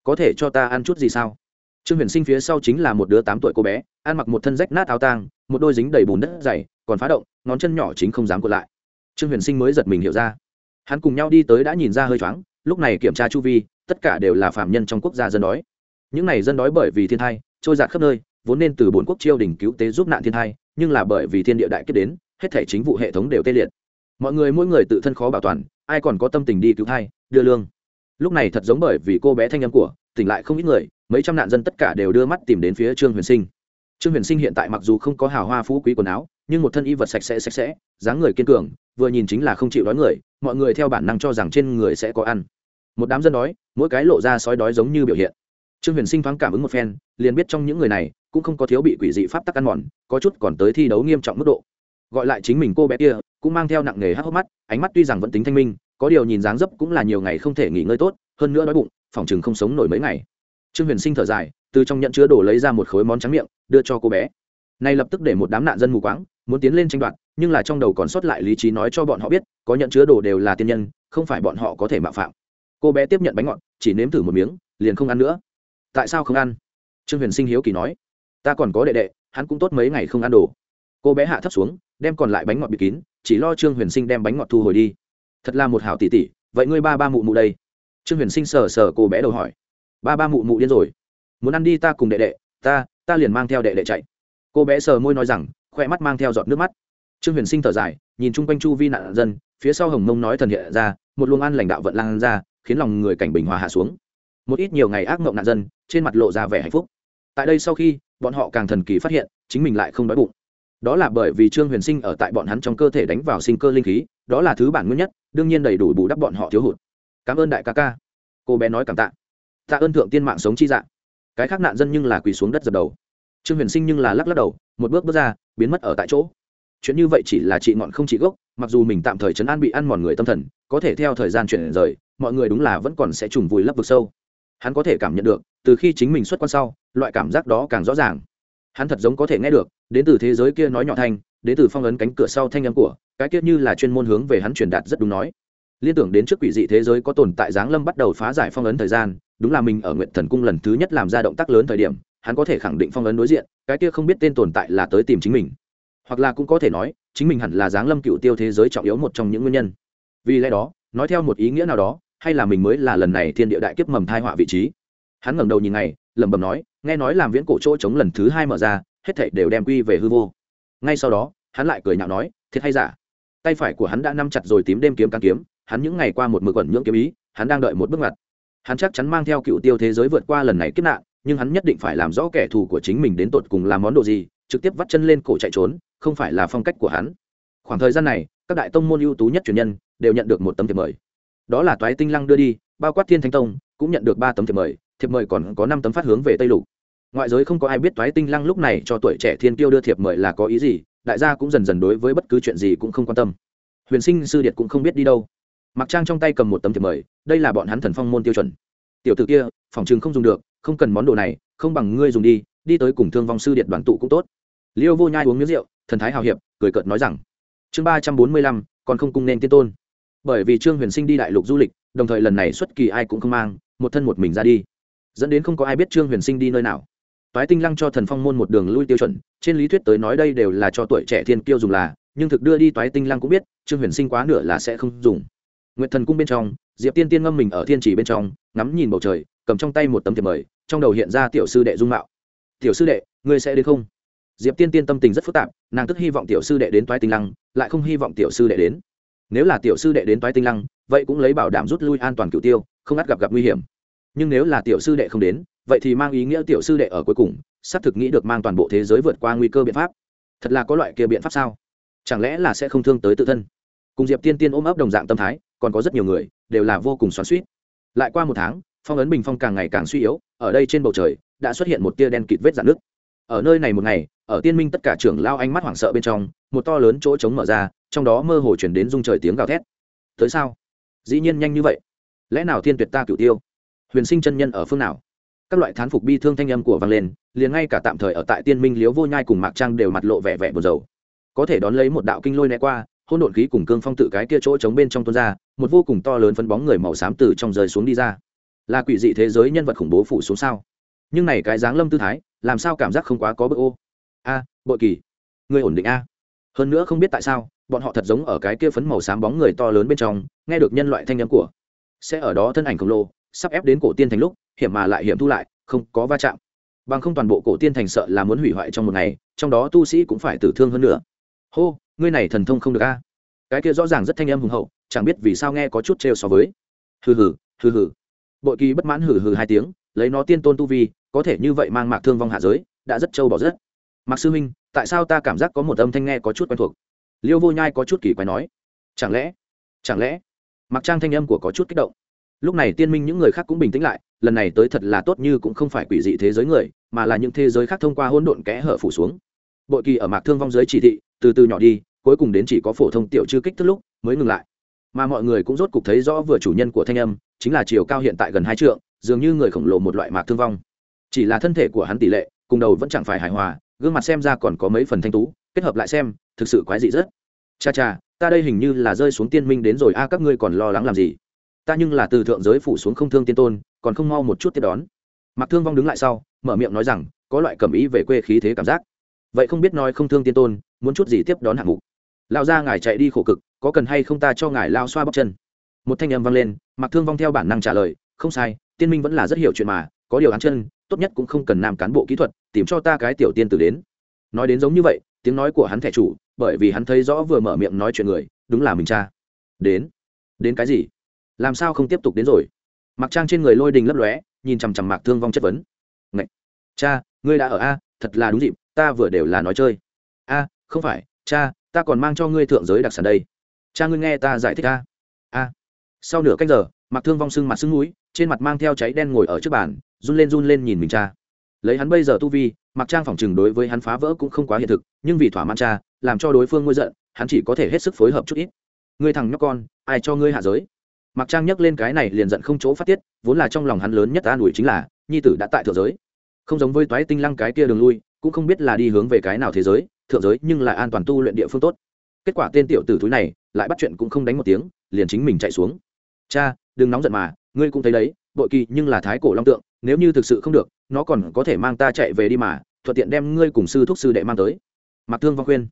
Speaker 1: có thể cho ta ăn chút gì sao? Trương huyền sinh phía sau chính là một đứa tám tuổi cô bé, ăn mặc một thân rách nát áo tang, một đôi dính đầy bùn đất dày, còn phá động, ngón chân nhỏ chính không dám còn lại. Trương huyền sinh mới giật mình hiểu ra. Hắn cùng nhau đi tới đã nhìn ra hơi choáng, lúc này kiểm tra chu vi tất cả đều là phạm nhân trong quốc gia dân đói. Những này dân đói bởi vì thiên thai trôi giạt khắp nơi, vốn nên từ bốn quốc chiêu đình cứu tế giúp nạn thiên thai nhưng là bởi vì thiên địa đại kết đến, hết thể chính vụ hệ thống đều tê liệt. Mọi người mỗi người tự thân khó bảo toàn, ai còn có tâm tình đi cứu thai, đưa lương. Lúc này thật giống bởi vì cô bé thanh âm của, tỉnh lại không ít người, mấy trăm nạn dân tất cả đều đưa mắt tìm đến phía trương huyền sinh. Trương huyền sinh hiện tại mặc dù không có hào hoa phú quý quần áo, nhưng một thân y vật sạch sẽ sạch sẽ, dáng người kiên cường, vừa nhìn chính là không chịu đói người, mọi người theo bản năng cho rằng trên người sẽ có ăn. Một đám dân đói mỗi cái lộ ra sói đói giống như biểu hiện. Trương huyền sinh thoáng cảm ứng một phen, liền biết trong những người này cũng không có thiếu bị quỷ dị pháp tắc ăn mòn, có chút còn tới thi đấu nghiêm trọng mức độ. Gọi lại chính mình cô bé kia, cũng mang theo nặng nghề hắt hốc mắt, ánh mắt tuy rằng vẫn tính thanh minh, có điều nhìn dáng dấp cũng là nhiều ngày không thể nghỉ ngơi tốt, hơn nữa đói bụng, phòng chừng không sống nổi mấy ngày. Trương huyền sinh thở dài, từ trong nhận chứa đồ lấy ra một khối món trắng miệng, đưa cho cô bé. Nay lập tức để một đám nạn dân mù quáng, muốn tiến lên tranh đoạt, nhưng là trong đầu còn sót lại lý trí nói cho bọn họ biết, có nhận chứa đồ đều là tiên nhân, không phải bọn họ có thể mạo phạm cô bé tiếp nhận bánh ngọt, chỉ nếm thử một miếng, liền không ăn nữa. Tại sao không ăn? Trương huyền sinh hiếu kỳ nói. Ta còn có đệ đệ, hắn cũng tốt mấy ngày không ăn đồ. Cô bé hạ thấp xuống, đem còn lại bánh ngọt bị kín, chỉ lo trương huyền sinh đem bánh ngọt thu hồi đi. Thật là một hảo tỷ tỷ, vậy ngươi ba ba mụ mụ đây? Trương huyền sinh sờ sờ cô bé đầu hỏi. Ba ba mụ mụ điên rồi. Muốn ăn đi ta cùng đệ đệ, ta ta liền mang theo đệ đệ chạy. Cô bé sờ môi nói rằng, khoe mắt mang theo giọt nước mắt. Trương huyền sinh thở dài, nhìn chung quanh chu vi nạn dân, phía sau hồng mông nói thần hiện ra, một luồng ăn lãnh đạo vận lan ra khiến lòng người cảnh bình hòa hạ xuống. Một ít nhiều ngày ác mộng nạn dân, trên mặt lộ ra vẻ hạnh phúc. Tại đây sau khi, bọn họ càng thần kỳ phát hiện, chính mình lại không đói bụng. Đó là bởi vì trương huyền sinh ở tại bọn hắn trong cơ thể đánh vào sinh cơ linh khí, đó là thứ bản nguyên nhất, đương nhiên đầy đủ bù đắp bọn họ thiếu hụt. Cảm ơn đại ca ca. Cô bé nói cảm tạ. Tạ ơn thượng tiên mạng sống chi dạng cái khác nạn dân nhưng là quỳ xuống đất dập đầu. Trương huyền sinh nhưng là lắc lắc đầu, một bước bước ra, biến mất ở tại chỗ. Chuyện như vậy chỉ là trị ngọn không trị gốc, mặc dù mình tạm thời chấn an bị ăn mòn người tâm thần, có thể theo thời gian chuyển rời mọi người đúng là vẫn còn sẽ trùng vùi lấp vực sâu. Hắn có thể cảm nhận được, từ khi chính mình xuất quan sau, loại cảm giác đó càng rõ ràng. Hắn thật giống có thể nghe được, đến từ thế giới kia nói nhỏ thanh, đến từ phong ấn cánh cửa sau thanh âm của, cái kia như là chuyên môn hướng về hắn truyền đạt rất đúng nói. Liên tưởng đến trước quỷ dị thế giới có tồn tại giáng lâm bắt đầu phá giải phong ấn thời gian, đúng là mình ở nguyện thần cung lần thứ nhất làm ra động tác lớn thời điểm, hắn có thể khẳng định phong ấn đối diện, cái kia không biết tên tồn tại là tới tìm chính mình. Hoặc là cũng có thể nói, chính mình hẳn là giáng lâm cựu tiêu thế giới trọng yếu một trong những nguyên nhân. Vì lẽ đó, nói theo một ý nghĩa nào đó hay là mình mới là lần này thiên địa đại kiếp mầm thai họa vị trí? Hắn ngẩng đầu nhìn này lẩm bẩm nói, nghe nói làm viễn cổ chỗ chống lần thứ hai mở ra, hết thảy đều đem quy về hư vô. Ngay sau đó, hắn lại cười nhạo nói, thiệt hay giả? Tay phải của hắn đã nắm chặt rồi tím đêm kiếm căn kiếm, hắn những ngày qua một mực quẩn nhưỡng kiếm ý, hắn đang đợi một bước ngoặt. Hắn chắc chắn mang theo cựu tiêu thế giới vượt qua lần này kiếp nạn, nhưng hắn nhất định phải làm rõ kẻ thù của chính mình đến tột cùng làm món đồ gì, trực tiếp vắt chân lên cổ chạy trốn, không phải là phong cách của hắn. Khoảng thời gian này, các đại tông môn ưu tú nhất truyền nhân đều nhận được một tấm thiệp mời đó là toái tinh lăng đưa đi, bao quát thiên thánh tông, cũng nhận được ba tấm thiệp mời thiệp mời còn có năm tấm phát hướng về tây lục. Ngoại giới không có ai biết toái tinh lăng lúc này cho tuổi trẻ thiên tiêu đưa thiệp mời là có ý gì, đại gia cũng dần dần đối với bất cứ chuyện gì cũng không quan tâm. Huyền sinh, sư điệt cũng không biết đi đâu. Mặc trang trong tay cầm một tấm thiệp mời, đây là bọn hắn thần phong môn tiêu chuẩn. Tiểu t ử kia, phòng chừng không dùng được, không cần món đồ này, không bằng ngươi dùng đi đi tới cùng thương vong sư điện đoàn tụ cũng tốt. Liêu vô nhai uống miếng rượu, thần thái hào hiệp, cười cợt nói rằng, chương ba trăm bốn mươi lăm, còn không cung nên tiên tôn bởi vì trương huyền sinh đi đại lục du lịch, đồng thời lần này xuất kỳ ai cũng không mang, một thân một mình ra đi. Dẫn đến không có ai biết trương huyền sinh đi nơi nào. Toái tinh lăng cho thần phong môn một đường lui tiêu chuẩn, trên lý thuyết tới nói đây đều là cho tuổi trẻ thiên kiêu dùng là, nhưng thực đưa đi toái tinh lăng cũng biết, trương huyền sinh quá nửa là sẽ không dùng. Nguyện thần cung bên trong, diệp tiên tiên ngâm mình ở thiên trì bên trong, ngắm nhìn bầu trời, cầm trong tay một tấm thiệp mời, trong đầu hiện ra tiểu sư đệ dung mạo. Tiểu sư đệ, ngươi sẽ đến không? Diệp tiên tiên tâm tình rất phức tạp, nàng tức hy vọng tiểu sư đệ đến toái tinh lăng, lại không hy vọng tiểu sư đệ đến nếu là tiểu sư đệ đến toái tinh lăng, vậy cũng lấy bảo đảm rút lui an toàn cựu tiêu, không ắt gặp gặp nguy hiểm. Nhưng nếu là tiểu sư đệ không đến, vậy thì mang ý nghĩa tiểu sư đệ ở cuối cùng sắp thực nghĩ được mang toàn bộ thế giới vượt qua nguy cơ biện pháp. Thật là có loại kia biện pháp sao? Chẳng lẽ là sẽ không thương tới tự thân? Cùng diệp tiên tiên ôm ấp đồng dạng tâm thái, còn có rất nhiều người, đều là vô cùng xoắn suýt lại qua một tháng, phong ấn bình phong càng ngày càng suy yếu, ở đây trên bầu trời, đã xuất hiện một tia đen kịt vết dạn nước ở nơi này một ngày, ở tiên minh tất cả trưởng lao ánh mắt hoảng sợ bên trong, một to lớn chỗ trống mở ra, trong đó mơ hồ chuyển đến rung trời tiếng gào thét. Tới sao? Dĩ nhiên nhanh như vậy. Lẽ nào thiên tuyệt ta cửu tiêu? Huyền sinh chân nhân ở phương nào? Các loại thán phục bi thương thanh âm của vang lên, liền ngay cả tạm thời ở tại tiên minh liếu vô nhai cùng mạc trang đều mặt lộ vẻ vẻ buồn rầu. Có thể đón lấy một đạo kinh lôi né qua hôn đột khí cùng cương phong tự cái kia chỗ trống bên trong tuôn ra, một vô cùng to lớn phấn bóng người màu xám từ trong rơi xuống đi ra. Là quỷ dị thế giới nhân vật khủng bố phủ xuống sao? Nhưng này cái dáng lâm tư thái làm sao cảm giác không quá có bức ô? A, bội kỳ. Người ổn định a. Hơn nữa không biết tại sao, bọn họ thật giống ở cái kia phấn màu xám bóng người to lớn bên trong, nghe được nhân loại thanh nhắm của. Sẽ ở đó thân ảnh khổng lồ, sắp ép đến cổ tiên thành lúc, hiểm mà lại hiểm thu lại, không có va chạm. Bằng không toàn bộ cổ tiên thành sợ là muốn hủy hoại trong một ngày, trong đó tu sĩ cũng phải tử thương hơn nữa. Hô, ngươi này thần thông không được a. Cái kia rõ ràng rất thanh âm hùng hậu, chẳng biết vì sao nghe có chút trêu so với. Hừ hừ hừ hừ. Bội kỳ bất mãn hừ hừ hai tiếng, lấy nó tiên tôn tu vi có thể như vậy mang mạc thương vong hạ giới, đã rất trâu bỏ rất. Mạc sư huynh, tại sao ta cảm giác có một âm thanh nghe có chút quen thuộc? Liêu vô nhai có chút kỳ quái nói. Chẳng lẽ chẳng lẽ mặc trang thanh âm của có chút kích động. Lúc này tiên minh những người khác cũng bình tĩnh lại, lần này tới thật là tốt như cũng không phải quỷ dị thế giới người, mà là những thế giới khác thông qua hỗn độn kẽ hở phủ xuống. Bội kỳ ở mạc thương vong giới chỉ thị, từ từ nhỏ đi, cuối cùng đến chỉ có phổ thông tiểu chư kích thức lúc mới ngừng lại. Mà mọi người cũng rốt cục thấy rõ vừa chủ nhân của thanh âm, chính là chiều cao hiện tại gần hai trượng, dường như người khổng lồ một loại mạc thương vong chỉ là thân thể của hắn tỷ lệ, cùng đầu vẫn chẳng phải hài hòa, gương mặt xem ra còn có mấy phần thanh tú, kết hợp lại xem, thực sự quái dị rất. Cha cha, ta đây hình như là rơi xuống tiên minh đến rồi, a, các ngươi còn lo lắng làm gì? Ta nhưng là từ thượng giới phủ xuống không thương tiên tôn, còn không mau một chút tiếp đón. Mặc thương vong đứng lại sau, mở miệng nói rằng, có loại cầm ý về quê khí thế cảm giác. Vậy không biết nói không thương tiên tôn, muốn chút gì tiếp đón hạng mục. Lao ra ngài chạy đi khổ cực, có cần hay không ta cho ngài lao xoa bóc chân? Một thanh âm vang lên mặc thương vong theo bản năng trả lời, không sai, tiên minh vẫn là rất hiểu chuyện mà, có điều án chân tốt nhất cũng không cần nam cán bộ kỹ thuật, tìm cho ta cái tiểu tiên tử đến. Nói đến giống như vậy, tiếng nói của hắn thẻ chủ, bởi vì hắn thấy rõ vừa mở miệng nói chuyện người, đúng là mình cha. Đến. Đến cái gì? Làm sao không tiếp tục đến rồi? Mặc trang trên người lôi đình lấp lóe, nhìn chằm chằm mạc thương vong chất vấn. Ngậy! cha, ngươi đã ở a, thật là đúng dịp, ta vừa đều là nói chơi. A, không phải, cha, ta còn mang cho ngươi thượng giới đặc sản đây. Cha ngươi nghe ta giải thích a. A. Sau nửa cách giờ, mạc thương vong sưng mặt sưng núi trên mặt mang theo cháy đen ngồi ở trước bàn run lên run lên nhìn mình cha. Lấy hắn bây giờ tu vi, mặc trang phỏng chừng đối với hắn phá vỡ cũng không quá hiện thực, nhưng vì thỏa mãn cha, làm cho đối phương ngôi giận, hắn chỉ có thể hết sức phối hợp chút ít. Ngươi thằng nhóc con, ai cho ngươi hạ giới? Mặc trang nhắc lên cái này liền giận không chỗ phát tiết, vốn là trong lòng hắn lớn nhất ta ủi chính là, nhi tử đã tại thượng giới. Không giống với toái tinh lăng cái kia đường lui, cũng không biết là đi hướng về cái nào thế giới, thượng giới nhưng lại an toàn tu luyện địa phương tốt. Kết quả tên tiểu tử túi này, lại bắt chuyện cũng không đánh một tiếng, liền chính mình chạy xuống. Cha, đừng nóng giận mà, ngươi cũng thấy đấy, bội kỳ nhưng là thái cổ long tượng nếu như thực sự không được, nó còn có thể mang ta chạy về đi mà, thuận tiện đem ngươi cùng sư thúc sư đệ mang tới. Mặc thương vong khuyên.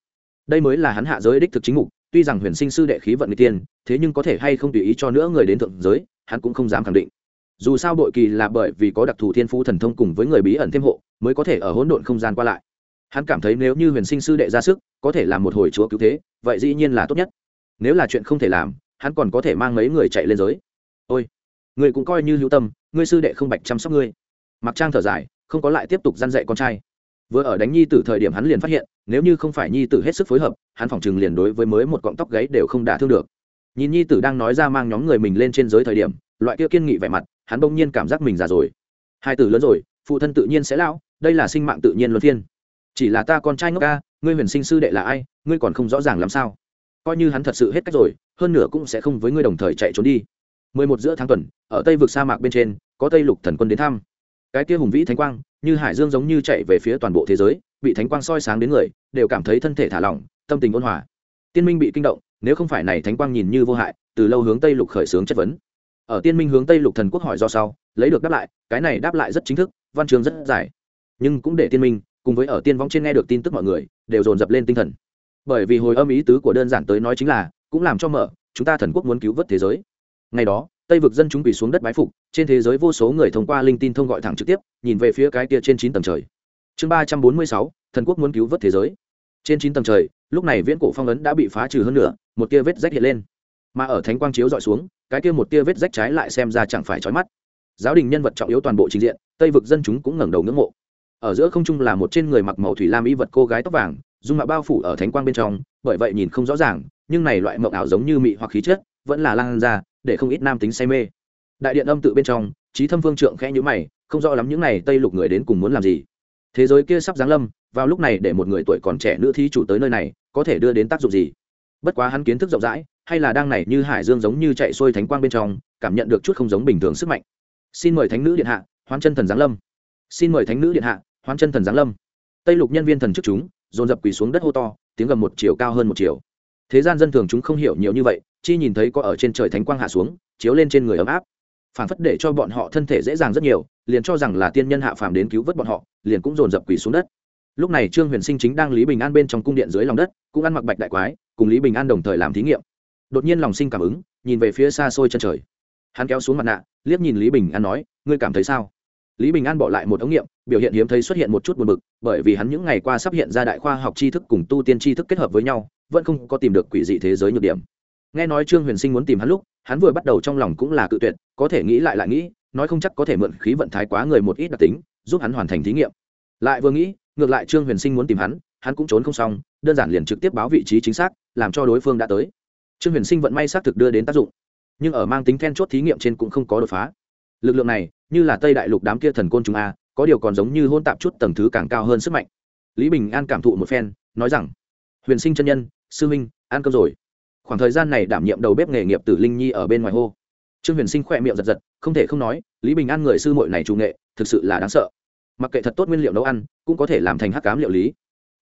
Speaker 1: Đây mới là hắn hạ giới đích thực chính mục, tuy rằng huyền sinh sư đệ khí vận người tiên, thế nhưng có thể hay không tùy ý cho nữa người đến thượng giới, hắn cũng không dám khẳng định. Dù sao bội kỳ là bởi vì có đặc thù thiên phú thần thông cùng với người bí ẩn thêm hộ, mới có thể ở hỗn độn không gian qua lại. Hắn cảm thấy nếu như huyền sinh sư đệ ra sức, có thể làm một hồi chúa cứu thế, vậy dĩ nhiên là tốt nhất. Nếu là chuyện không thể làm, hắn còn có thể mang mấy người chạy lên giới. Ôi, người cũng coi như hữu tâm ngươi sư đệ không bạch chăm sóc ngươi. Mặc trang thở dài, không có lại tiếp tục gian dạy con trai. Vừa ở đánh nhi tử thời điểm hắn liền phát hiện, nếu như không phải nhi tử hết sức phối hợp, hắn phỏng chừng liền đối với mới một cọng tóc gáy đều không đả thương được. Nhìn nhi tử đang nói ra mang nhóm người mình lên trên giới thời điểm, loại kia kiên nghị vẻ mặt, hắn bỗng nhiên cảm giác mình già rồi. Hai tử lớn rồi, phụ thân tự nhiên sẽ lão, đây là sinh mạng tự nhiên luân phiên. Chỉ là ta con trai ngốc ca, ngươi huyền sinh sư đệ là ai, ngươi còn không rõ ràng làm sao. Coi như hắn thật sự hết cách rồi, hơn nữa cũng sẽ không với ngươi đồng thời chạy trốn đi một giữa tháng tuần, ở tây vực sa mạc bên trên, có tây lục thần quân đến thăm. Cái kia hùng vĩ thánh quang, như hải dương giống như chạy về phía toàn bộ thế giới, bị thánh quang soi sáng đến người, đều cảm thấy thân thể thả lỏng, tâm tình ôn hòa. Tiên minh bị kinh động, nếu không phải này thánh quang nhìn như vô hại, từ lâu hướng tây lục khởi xướng chất vấn. Ở tiên minh hướng tây lục thần quốc hỏi do sau, lấy được đáp lại, cái này đáp lại rất chính thức, văn chương rất dài. Nhưng cũng để tiên minh, cùng với ở tiên vong trên nghe được tin tức mọi người, đều dồn dập lên tinh thần. Bởi vì hồi âm ý tứ của đơn giản tới nói chính là, cũng làm cho mở, chúng ta thần quốc muốn cứu vớt thế giới ngày đó, tây vực dân chúng quỳ xuống đất bái phục, trên thế giới vô số người thông qua linh tin thông gọi thẳng trực tiếp, nhìn về phía cái kia trên chín tầng trời. Chương ba trăm bốn mươi sáu, thần quốc muốn cứu vớt thế giới. Trên chín tầng trời, lúc này viễn cổ phong ấn đã bị phá trừ hơn nữa một tia vết rách hiện lên. Mà ở thánh quang chiếu dọi xuống, cái kia một tia vết rách trái lại xem ra chẳng phải trói mắt. Giáo đình nhân vật trọng yếu toàn bộ trình diện, tây vực dân chúng cũng ngẩng đầu ngưỡng mộ. Ở giữa không trung là một trên người mặc màu thủy lam y vật cô gái tóc vàng, dung mạo bao phủ ở thánh quang bên trong, bởi vậy nhìn không rõ ràng, nhưng này loại mộng ảo giống như mị hoặc khí chất vẫn là lan ra, để không ít nam tính say mê. Đại điện âm tự bên trong trí thâm phương trượng khẽ nhữ mày, không rõ lắm những này tây lục người đến cùng muốn làm gì. Thế giới kia sắp giáng lâm, vào lúc này để một người tuổi còn trẻ nữ thí chủ tới nơi này, có thể đưa đến tác dụng gì? Bất quá hắn kiến thức rộng rãi, hay là đang này như hải dương giống như chạy xuôi thánh quang bên trong, cảm nhận được chút không giống bình thường sức mạnh. Xin mời thánh nữ điện hạ hoan chân thần giáng lâm. Xin mời thánh nữ điện hạ hoan chân thần giáng lâm. Tây lục nhân viên thần chức chúng, dồn dập quỳ xuống đất hô to, tiếng gầm một chiều cao hơn một chiều thế gian dân thường chúng không hiểu nhiều như vậy, chi nhìn thấy có ở trên trời thánh quang hạ xuống, chiếu lên trên người ấm áp. Phản phất để cho bọn họ thân thể dễ dàng rất nhiều, liền cho rằng là tiên nhân hạ phàm đến cứu vớt bọn họ, liền cũng dồn dập quỳ xuống đất. Lúc này trương huyền sinh chính đang lý bình an bên trong cung điện dưới lòng đất, cũng ăn mặc bạch đại quái, cùng lý bình an đồng thời làm thí nghiệm. Đột nhiên lòng sinh cảm ứng, nhìn về phía xa xôi chân trời. Hắn kéo xuống mặt nạ, liếc nhìn lý bình an nói, ngươi cảm thấy sao? Lý bình an bỏ lại một ống nghiệm, biểu hiện hiếm thấy xuất hiện một chút buồn bực, bởi vì hắn những ngày qua sắp hiện ra đại khoa học tri thức cùng tu tiên tri thức kết hợp với nhau vẫn không có tìm được quỷ dị thế giới nhược điểm. Nghe nói trương huyền sinh muốn tìm hắn lúc, hắn vừa bắt đầu trong lòng cũng là cự tuyệt, có thể nghĩ lại lại nghĩ, nói không chắc có thể mượn khí vận thái quá người một ít đặc tính, giúp hắn hoàn thành thí nghiệm. Lại vừa nghĩ, ngược lại trương huyền sinh muốn tìm hắn hắn cũng trốn không xong, đơn giản liền trực tiếp báo vị trí chính xác, làm cho đối phương đã tới. Trương huyền sinh vận may xác thực đưa đến tác dụng, nhưng ở mang tính then chốt thí nghiệm trên cũng không có đột phá. Lực lượng này, như là tây đại lục đám kia thần côn chúng a, có điều còn giống như hôn tạp chút tầng thứ càng cao hơn sức mạnh. Lý bình an cảm thụ một phen, nói rằng, huyền sinh chân nhân sư minh ăn cơm rồi. Khoảng thời gian này đảm nhiệm đầu bếp nghề nghiệp tử linh nhi ở bên ngoài hô. Trương huyền sinh khỏe miệng giật giật không thể không nói lý bình an người sư muội này chủ nghệ thực sự là đáng sợ. Mặc kệ thật tốt nguyên liệu nấu ăn cũng có thể làm thành hắc cám liệu lý.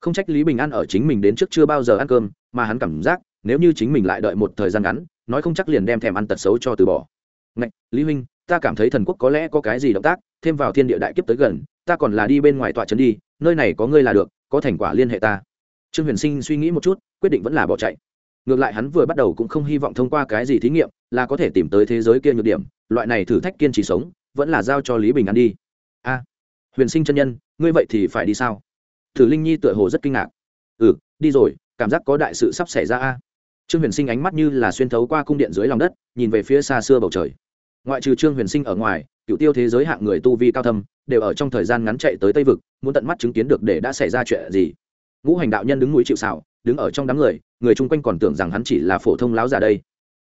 Speaker 1: Không trách lý bình an ở chính mình đến trước chưa bao giờ ăn cơm mà hắn cảm giác nếu như chính mình lại đợi một thời gian ngắn nói không chắc liền đem thèm ăn tật xấu cho từ bỏ. Ngạch, lý huynh ta cảm thấy thần quốc có lẽ có cái gì động tác thêm vào thiên địa đại kiếp tới gần ta còn là đi bên ngoài tọa trấn đi nơi này có ngươi là được có thành quả liên hệ ta. Trương huyền sinh suy nghĩ một chút quyết định vẫn là bỏ chạy. Ngược lại hắn vừa bắt đầu cũng không hy vọng thông qua cái gì thí nghiệm là có thể tìm tới thế giới kia nhược điểm, loại này thử thách kiên trì sống vẫn là giao cho lý bình ăn đi. A, huyền sinh chân nhân, ngươi vậy thì phải đi sao? Thử linh nhi tựa hồ rất kinh ngạc. Ừ đi rồi, cảm giác có đại sự sắp xảy ra a. Trương huyền sinh ánh mắt như là xuyên thấu qua cung điện dưới lòng đất, nhìn về phía xa xưa bầu trời. Ngoại trừ trương huyền sinh ở ngoài, cựu tiêu thế giới hạng người tu vi cao thâm, đều ở trong thời gian ngắn chạy tới tây vực, muốn tận mắt chứng kiến được để đã xảy ra chuyện gì. Ngũ hành đạo nhân đứng núi chịu xảo đứng ở trong đám người người chung quanh còn tưởng rằng hắn chỉ là phổ thông láo già đây.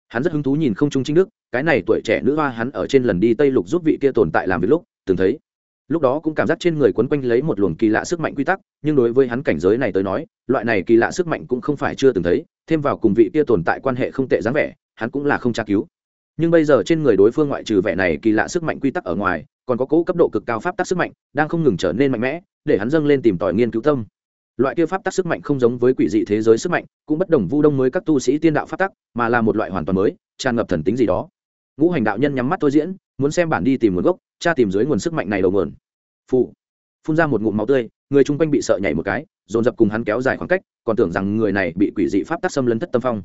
Speaker 1: Hắn rất hứng thú nhìn không trung Trinh đức, cái này tuổi trẻ nữ hoa hắn ở trên lần đi tây lục giúp vị kia tồn tại làm việc lúc, từng thấy. Lúc đó cũng cảm giác trên người quấn quanh lấy một luồng kỳ lạ sức mạnh quy tắc, nhưng đối với hắn cảnh giới này tới nói, loại này kỳ lạ sức mạnh cũng không phải chưa từng thấy, thêm vào cùng vị kia tồn tại quan hệ không tệ dáng vẻ, hắn cũng là không tra cứu. Nhưng bây giờ trên người đối phương ngoại trừ vẻ này kỳ lạ sức mạnh quy tắc ở ngoài, còn có cỗ cấp độ cực cao pháp tắc sức mạnh, đang không ngừng trở nên mạnh mẽ, để hắn dâng lên tìm tòi nghiên cứu tâm loại kia pháp tắc sức mạnh không giống với quỷ dị thế giới sức mạnh, cũng bất đồng vu đông mới các tu sĩ tiên đạo pháp tắc, mà là một loại hoàn toàn mới, tràn ngập thần tính gì đó. Ngũ hành đạo nhân nhắm mắt thôi diễn, muốn xem bản đi tìm nguồn gốc, tra tìm dưới nguồn sức mạnh này đầu nguồn. Phụ phun ra một ngụm máu tươi, người chung quanh bị sợ nhảy một cái, dồn dập cùng hắn kéo dài khoảng cách, còn tưởng rằng người này bị quỷ dị pháp tắc xâm lấn thất tâm phong.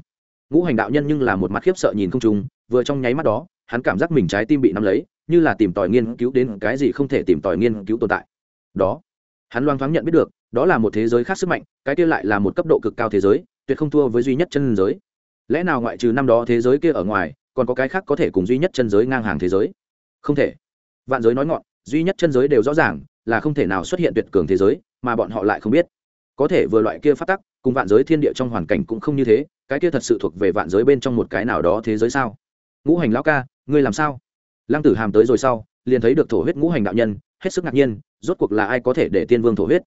Speaker 1: Ngũ hành đạo nhân nhưng là một mặt khiếp sợ nhìn không trùng vừa trong nháy mắt đó, hắn cảm giác mình trái tim bị nắm lấy, như là tìm tòi nghiên cứu đến cái gì không thể tìm tòi nghiên cứu tồn tại. Đó hắn loang thoáng nhận biết được, đó là một thế giới khác sức mạnh, cái kia lại là một cấp độ cực cao thế giới, tuyệt không thua với duy nhất chân giới. Lẽ nào ngoại trừ năm đó thế giới kia ở ngoài, còn có cái khác có thể cùng duy nhất chân giới ngang hàng thế giới? Không thể. Vạn giới nói ngọn, duy nhất chân giới đều rõ ràng, là không thể nào xuất hiện tuyệt cường thế giới, mà bọn họ lại không biết. Có thể vừa loại kia phát tắc, cùng vạn giới thiên địa trong hoàn cảnh cũng không như thế, cái kia thật sự thuộc về vạn giới bên trong một cái nào đó thế giới sao? Ngũ hành lão ca, ngươi làm sao? Lăng tử hàm tới rồi sau, liền thấy được thổ huyết ngũ hành đạo nhân hết sức ngạc nhiên, rốt cuộc là ai có thể để tiên vương thổ huyết?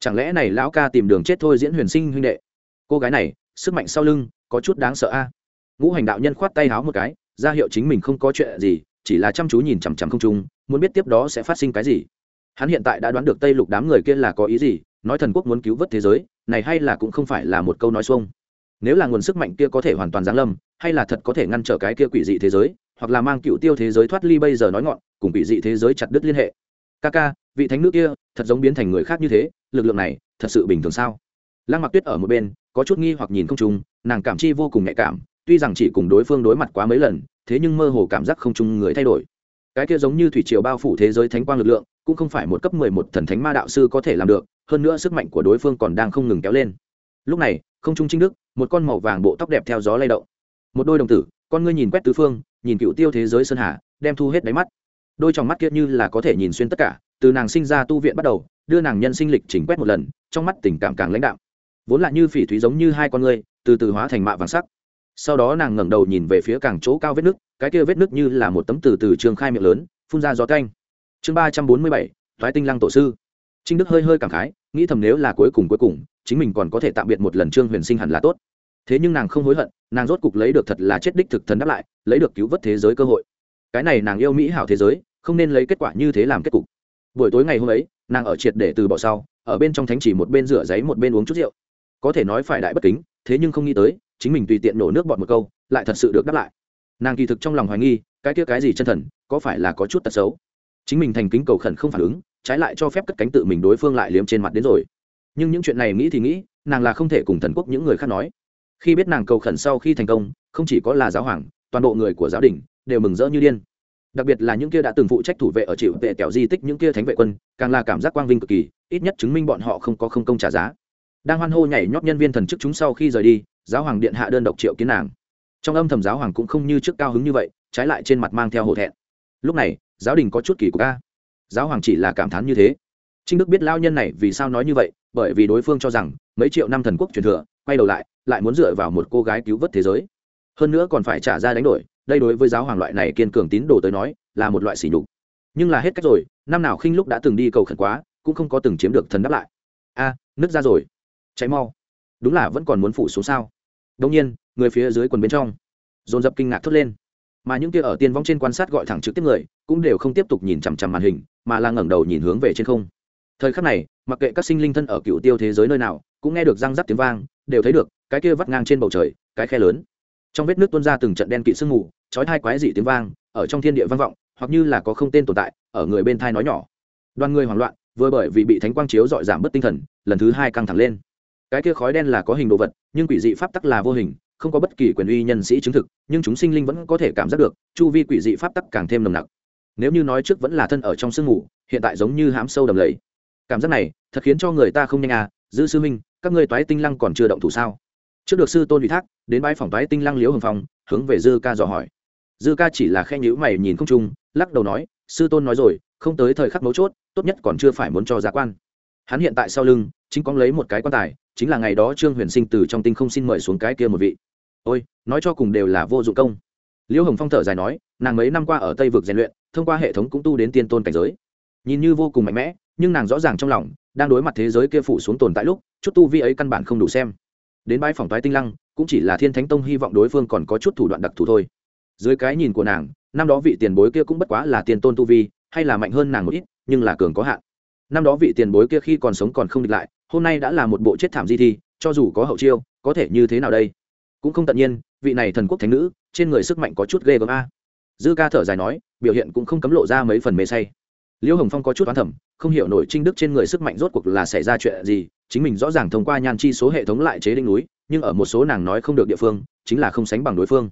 Speaker 1: Chẳng lẽ này lão ca tìm đường chết thôi diễn huyền sinh huynh đệ? Cô gái này, sức mạnh sau lưng, có chút đáng sợ a. Ngũ hành đạo nhân khoát tay háo một cái, ra hiệu chính mình không có chuyện gì, chỉ là chăm chú nhìn chằm chằm không trung, muốn biết tiếp đó sẽ phát sinh cái gì. Hắn hiện tại đã đoán được tây lục đám người kia là có ý gì, nói thần quốc muốn cứu vớt thế giới, này hay là cũng không phải là một câu nói xuông. Nếu là nguồn sức mạnh kia có thể hoàn toàn giáng lâm, hay là thật có thể ngăn trở cái kia quỷ dị thế giới, hoặc là mang cựu tiêu thế giới thoát ly bây giờ nói ngọn, cùng quỷ dị thế giới chặt đứt liên hệ ca ca vị thánh nữ kia thật giống biến thành người khác như thế lực lượng này thật sự bình thường sao? Lăng mặc tuyết ở một bên có chút nghi hoặc nhìn không Trung, nàng cảm chi vô cùng nhạy cảm tuy rằng chỉ cùng đối phương đối mặt quá mấy lần thế nhưng mơ hồ cảm giác không Trung người thay đổi. Cái kia giống như thủy triều bao phủ thế giới thánh quang lực lượng cũng không phải một cấp mười một thần thánh ma đạo sư có thể làm được hơn nữa sức mạnh của đối phương còn đang không ngừng kéo lên. Lúc này không trung trinh đức một con màu vàng bộ tóc đẹp theo gió lay động. Một đôi đồng tử con ngươi nhìn quét tứ phương nhìn cựu tiêu thế giới sơn hà đem thu hết đáy mắt đôi trong mắt kia như là có thể nhìn xuyên tất cả từ nàng sinh ra tu viện bắt đầu đưa nàng nhân sinh lịch chỉnh quét một lần trong mắt tình cảm càng lãnh đạo vốn là như phỉ thúy giống như hai con người, từ từ hóa thành mạ vàng sắc. Sau đó nàng ngẩng đầu nhìn về phía càng chỗ cao vết nước cái kia vết nước như là một tấm từ từ trường khai miệng lớn phun ra gió canh chương ba trăm bốn mươi bảy thoái tinh lăng tổ sư. Trinh đức hơi hơi cảm khái nghĩ thầm nếu là cuối cùng cuối cùng chính mình còn có thể tạm biệt một lần trương huyền sinh hẳn là tốt. Thế nhưng nàng không hối hận nàng rốt cục lấy được thật là chết đích thực thần đáp lại lấy được cứu vớt thế giới cơ hội cái này nàng yêu mỹ hảo thế giới, không nên lấy kết quả như thế làm kết cục. Buổi tối ngày hôm ấy, nàng ở triệt để từ bỏ sau, ở bên trong thánh chỉ một bên rửa giấy một bên uống chút rượu. Có thể nói phải đại bất kính, thế nhưng không nghĩ tới, chính mình tùy tiện nổ nước bọt một câu, lại thật sự được đáp lại. Nàng kỳ thực trong lòng hoài nghi, cái kia cái gì chân thần, có phải là có chút tật xấu? Chính mình thành kính cầu khẩn không phản ứng, trái lại cho phép cất cánh tự mình đối phương lại liếm trên mặt đến rồi. Nhưng những chuyện này nghĩ thì nghĩ, nàng là không thể cùng thần quốc những người khác nói. Khi biết nàng cầu khẩn sau khi thành công, không chỉ có là giáo hoàng, toàn bộ người của giáo đình đều mừng rỡ như điên. Đặc biệt là những kia đã từng phụ trách thủ vệ ở chịu vệ kẹo di tích những kia thánh vệ quân, càng là cảm giác quang vinh cực kỳ, ít nhất chứng minh bọn họ không có không công trả giá. Đang hoan hô nhảy nhót nhân viên thần chức chúng sau khi rời đi, giáo hoàng điện hạ đơn độc triệu kiến nàng. Trong âm thầm giáo hoàng cũng không như trước cao hứng như vậy, trái lại trên mặt mang theo hổ thẹn. Lúc này, giáo đình có chút kỳ của ca giáo hoàng chỉ là cảm thán như thế. Trinh đức biết lao nhân này vì sao nói như vậy, bởi vì đối phương cho rằng, mấy triệu năm thần quốc truyền thừa, quay đầu lại lại muốn dựa vào một cô gái cứu vớt thế giới. Hơn nữa còn phải trả ra đánh đổi đây đối với giáo hoàng loại này kiên cường tín đồ tới nói, là một loại sỉ nhục. Nhưng là hết cách rồi, năm nào khinh lúc đã từng đi cầu khẩn quá, cũng không có từng chiếm được thần đáp lại. A, nứt ra rồi. Cháy mau. Đúng là vẫn còn muốn phủ xuống sao? Đông nhiên, người phía dưới quần bên trong, dồn dập kinh ngạc thốt lên. Mà những kia ở tiên vong trên quan sát gọi thẳng trực tiếp người, cũng đều không tiếp tục nhìn chằm chằm màn hình, mà là ngẩng đầu nhìn hướng về trên không. Thời khắc này, mặc kệ các sinh linh thân ở cựu tiêu thế giới nơi nào, cũng nghe được răng rắc tiếng vang, đều thấy được, cái kia vắt ngang trên bầu trời, cái khe lớn trong vết nước tuôn ra từng trận đen kỵ sương mù, chói thai quái dị tiếng vang, ở trong thiên địa vang vọng, hoặc như là có không tên tồn tại, ở người bên thai nói nhỏ. Đoàn người hoảng loạn, vừa bởi vì bị thánh quang chiếu dọi giảm bớt tinh thần, lần thứ hai căng thẳng lên. Cái kia khói đen là có hình đồ vật, nhưng quỷ dị pháp tắc là vô hình, không có bất kỳ quyền uy nhân sĩ chứng thực, nhưng chúng sinh linh vẫn có thể cảm giác được, chu vi quỷ dị pháp tắc càng thêm nồng nặc. Nếu như nói trước vẫn là thân ở trong sương mù, hiện tại giống như hám sâu đầm lầy. Cảm giác này, thật khiến cho người ta không nhanh à giữ sư minh các ngươi toái tinh lăng còn chưa động thủ sao? Trước được sư tôn ủy thác, đến bãi phòng toái tinh lăng liễu hồng phong, hướng về dư ca dò hỏi. Dư ca chỉ là khen nhữ mày nhìn không trung, lắc đầu nói, sư tôn nói rồi, không tới thời khắc mấu chốt, tốt nhất còn chưa phải muốn cho giá quan. Hắn hiện tại sau lưng, chính có lấy một cái quan tài, chính là ngày đó trương huyền sinh từ trong tinh không xin mời xuống cái kia một vị. Ôi, nói cho cùng đều là vô dụng công. Liễu hồng phong thở dài nói, nàng mấy năm qua ở tây vực rèn luyện, thông qua hệ thống cũng tu đến tiên tôn cảnh giới. Nhìn như vô cùng mạnh mẽ, nhưng nàng rõ ràng trong lòng, đang đối mặt thế giới kia phủ xuống tồn tại lúc, chút tu vi ấy căn bản không đủ xem đến bãi phòng toái tinh lăng, cũng chỉ là thiên thánh tông hy vọng đối phương còn có chút thủ đoạn đặc thù thôi. Dưới cái nhìn của nàng, năm đó vị tiền bối kia cũng bất quá là tiền tôn tu vi, hay là mạnh hơn nàng một ít, nhưng là cường có hạn. Năm đó vị tiền bối kia khi còn sống còn không địch lại, hôm nay đã là một bộ chết thảm di thi, cho dù có hậu chiêu, có thể như thế nào đây? Cũng không tận nhiên, vị này thần quốc thánh nữ, trên người sức mạnh có chút ghê gớm a. Dư ca thở dài nói, biểu hiện cũng không cấm lộ ra mấy phần mê say. Liễu hồng phong có chút oán thẩm không hiểu nổi trinh đức trên người sức mạnh rốt cuộc là xảy ra chuyện gì chính mình rõ ràng thông qua nhan chi số hệ thống lại chế đỉnh núi, nhưng ở một số nàng nói không được địa phương, chính là không sánh bằng đối phương.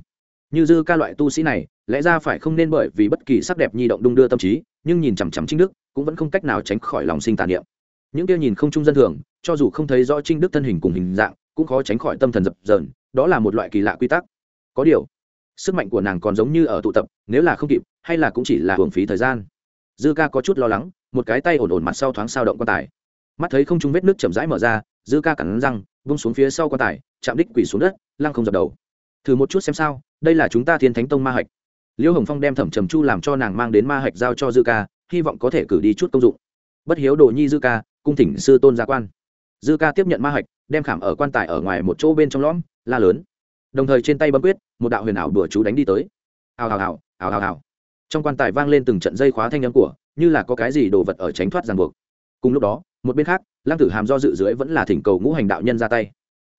Speaker 1: Như dư ca loại tu sĩ này, lẽ ra phải không nên bởi vì bất kỳ sắc đẹp nhi động đung đưa tâm trí, nhưng nhìn chằm chằm trinh đức, cũng vẫn không cách nào tránh khỏi lòng sinh tàn niệm. Những kia nhìn không trung dân thường, cho dù không thấy rõ trinh đức thân hình cùng hình dạng, cũng khó tránh khỏi tâm thần dập dờn, đó là một loại kỳ lạ quy tắc. Có điều, sức mạnh của nàng còn giống như ở tụ tập, nếu là không kịp, hay là cũng chỉ là hưởng phí thời gian. Dư ca có chút lo lắng, một cái tay ổn ổn mặt sau thoáng sao động quan tài mắt thấy không trung vết nước chậm rãi mở ra, dư ca cẳng răng, vung xuống phía sau quan tài, chạm đích quỷ xuống đất, lăng không dập đầu. Thử một chút xem sao, đây là chúng ta thiên thánh tông ma hạch. Liễu hồng phong đem thẩm trầm chu làm cho nàng mang đến ma hạch giao cho dư ca, hy vọng có thể cử đi chút công dụng. Bất hiếu đồ nhi dư ca, cung thỉnh sư tôn gia quan. Dư ca tiếp nhận ma hạch, đem khảm ở quan tài ở ngoài một chỗ bên trong lõm, la lớn. Đồng thời trên tay bấm quyết, một đạo huyền ảo đùa chú đánh đi tới. Hào hào hào hào hào hào. Trong quan tài vang lên từng trận dây khóa thanh â của, như là có cái gì đồ vật ở tránh thoát ràng buộc. Cùng lúc đó một bên khác, lăng tử hàm do dự dưới vẫn là thỉnh cầu ngũ hành đạo nhân ra tay.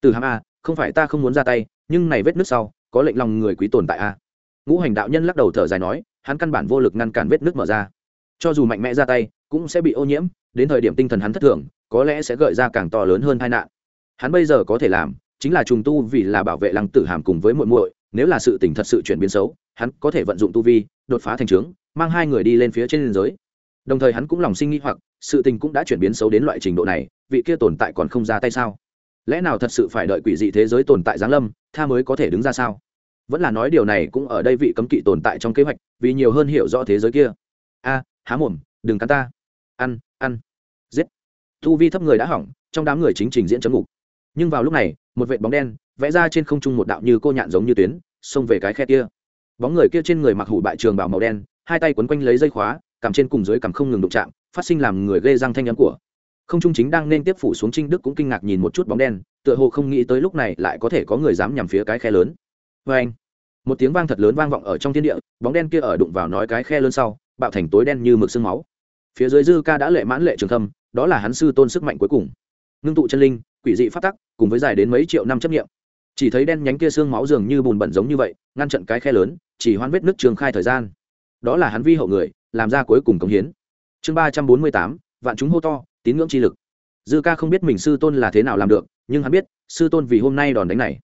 Speaker 1: Từ hàm a, không phải ta không muốn ra tay, nhưng này vết nước sau, có lệnh lòng người quý tồn tại a. Ngũ hành đạo nhân lắc đầu thở dài nói, hắn căn bản vô lực ngăn cản vết nước mở ra. Cho dù mạnh mẽ ra tay, cũng sẽ bị ô nhiễm, đến thời điểm tinh thần hắn thất thường, có lẽ sẽ gợi ra càng to lớn hơn tai nạn. Hắn bây giờ có thể làm, chính là trùng tu vì là bảo vệ lăng tử hàm cùng với muội muội, nếu là sự tình thật sự chuyển biến xấu, hắn có thể vận dụng tu vi, đột phá thành trướng, mang hai người đi lên phía trên biên giới. Đồng thời hắn cũng lòng sinh nghi hoặc sự tình cũng đã chuyển biến xấu đến loại trình độ này, vị kia tồn tại còn không ra tay sao? Lẽ nào thật sự phải đợi quỷ dị thế giới tồn tại giáng lâm, tha mới có thể đứng ra sao? Vẫn là nói điều này cũng ở đây vị cấm kỵ tồn tại trong kế hoạch, vì nhiều hơn hiểu rõ thế giới kia. A, há mồm, đừng cắn ta. Ăn ăn. Giết. Thu vi thấp người đã hỏng, trong đám người chính trình diễn chấm ngục. Nhưng vào lúc này, một vệ bóng đen vẽ ra trên không trung một đạo như cô nhạn giống như tuyến, xông về cái khe kia. Bóng người kia trên người mặc hủ bại trường bảo màu đen, hai tay quấn quanh lấy dây khóa cằm trên cùng dưới cằm không ngừng đụng chạm phát sinh làm người ghê răng thanh nhắm của. Không trung chính đang nên tiếp phủ xuống trinh đức cũng kinh ngạc nhìn một chút bóng đen, tựa hồ không nghĩ tới lúc này lại có thể có người dám nhằm phía cái khe lớn. Vê anh, một tiếng vang thật lớn vang vọng ở trong thiên địa, bóng đen kia ở đụng vào nói cái khe lớn sau, bạo thành tối đen như mực sương máu. Phía dưới dư ca đã lệ mãn lệ trường thâm, đó là hắn sư tôn sức mạnh cuối cùng. Ngưng tụ chân linh, quỷ dị phát tắc, cùng với dài đến mấy triệu năm chấp nghiệm chỉ thấy đen nhánh kia xương máu dường như bùn bẩn giống như vậy, ngăn chặn cái khe lớn, chỉ hoan vết nước trường khai thời gian. Đó là hắn vi hậu người, làm ra cuối cùng cống hiến chương ba trăm bốn mươi tám, vạn chúng hô to, tín ngưỡng chi lực. Dư ca không biết mình sư tôn là thế nào làm được, nhưng hắn biết, sư tôn vì hôm nay đòn đánh này,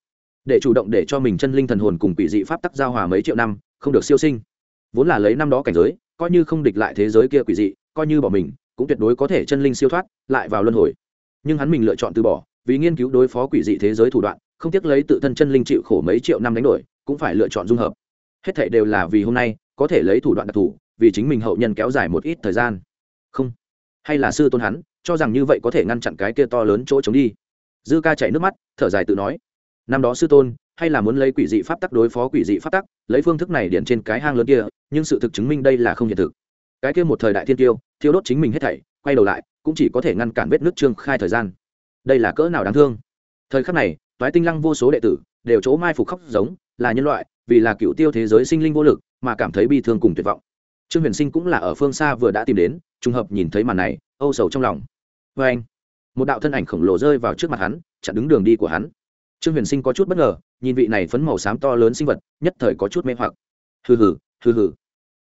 Speaker 1: để chủ động để cho mình chân linh thần hồn cùng quỷ dị pháp tắc giao hòa mấy triệu năm, không được siêu sinh. Vốn là lấy năm đó cảnh giới, coi như không địch lại thế giới kia quỷ dị, coi như bỏ mình, cũng tuyệt đối có thể chân linh siêu thoát, lại vào luân hồi. Nhưng hắn mình lựa chọn từ bỏ, vì nghiên cứu đối phó quỷ dị thế giới thủ đoạn, không tiếc lấy tự thân chân linh chịu khổ mấy triệu năm đánh đổi, cũng phải lựa chọn dung hợp. Hết thảy đều là vì hôm nay, có thể lấy thủ đoạn đặc thù, vì chính mình hậu nhân kéo dài một ít thời gian không. Hay là sư tôn hắn, cho rằng như vậy có thể ngăn chặn cái kia to lớn chỗ chống đi. Dư ca chảy nước mắt, thở dài tự nói. Năm đó sư tôn, hay là muốn lấy quỷ dị pháp tắc đối phó quỷ dị pháp tắc, lấy phương thức này điển trên cái hang lớn kia, nhưng sự thực chứng minh đây là không hiện thực. Cái kia một thời đại thiên tiêu, thiêu đốt chính mình hết thảy, quay đầu lại, cũng chỉ có thể ngăn cản vết nước trương khai thời gian. Đây là cỡ nào đáng thương. Thời khắc này, toái tinh lăng vô số đệ tử, đều chỗ mai phục khóc giống, là nhân loại, vì là cựu tiêu thế giới sinh linh vô lực, mà cảm thấy bi thương cùng tuyệt vọng trương huyền sinh cũng là ở phương xa vừa đã tìm đến, trùng hợp nhìn thấy màn này, âu sầu trong lòng. Vê anh, một đạo thân ảnh khổng lồ rơi vào trước mặt hắn, chặn đứng đường đi của hắn. Trương huyền sinh có chút bất ngờ, nhìn vị này phấn màu xám to lớn sinh vật, nhất thời có chút mê hoặc. Hừ hừ hừ hừ.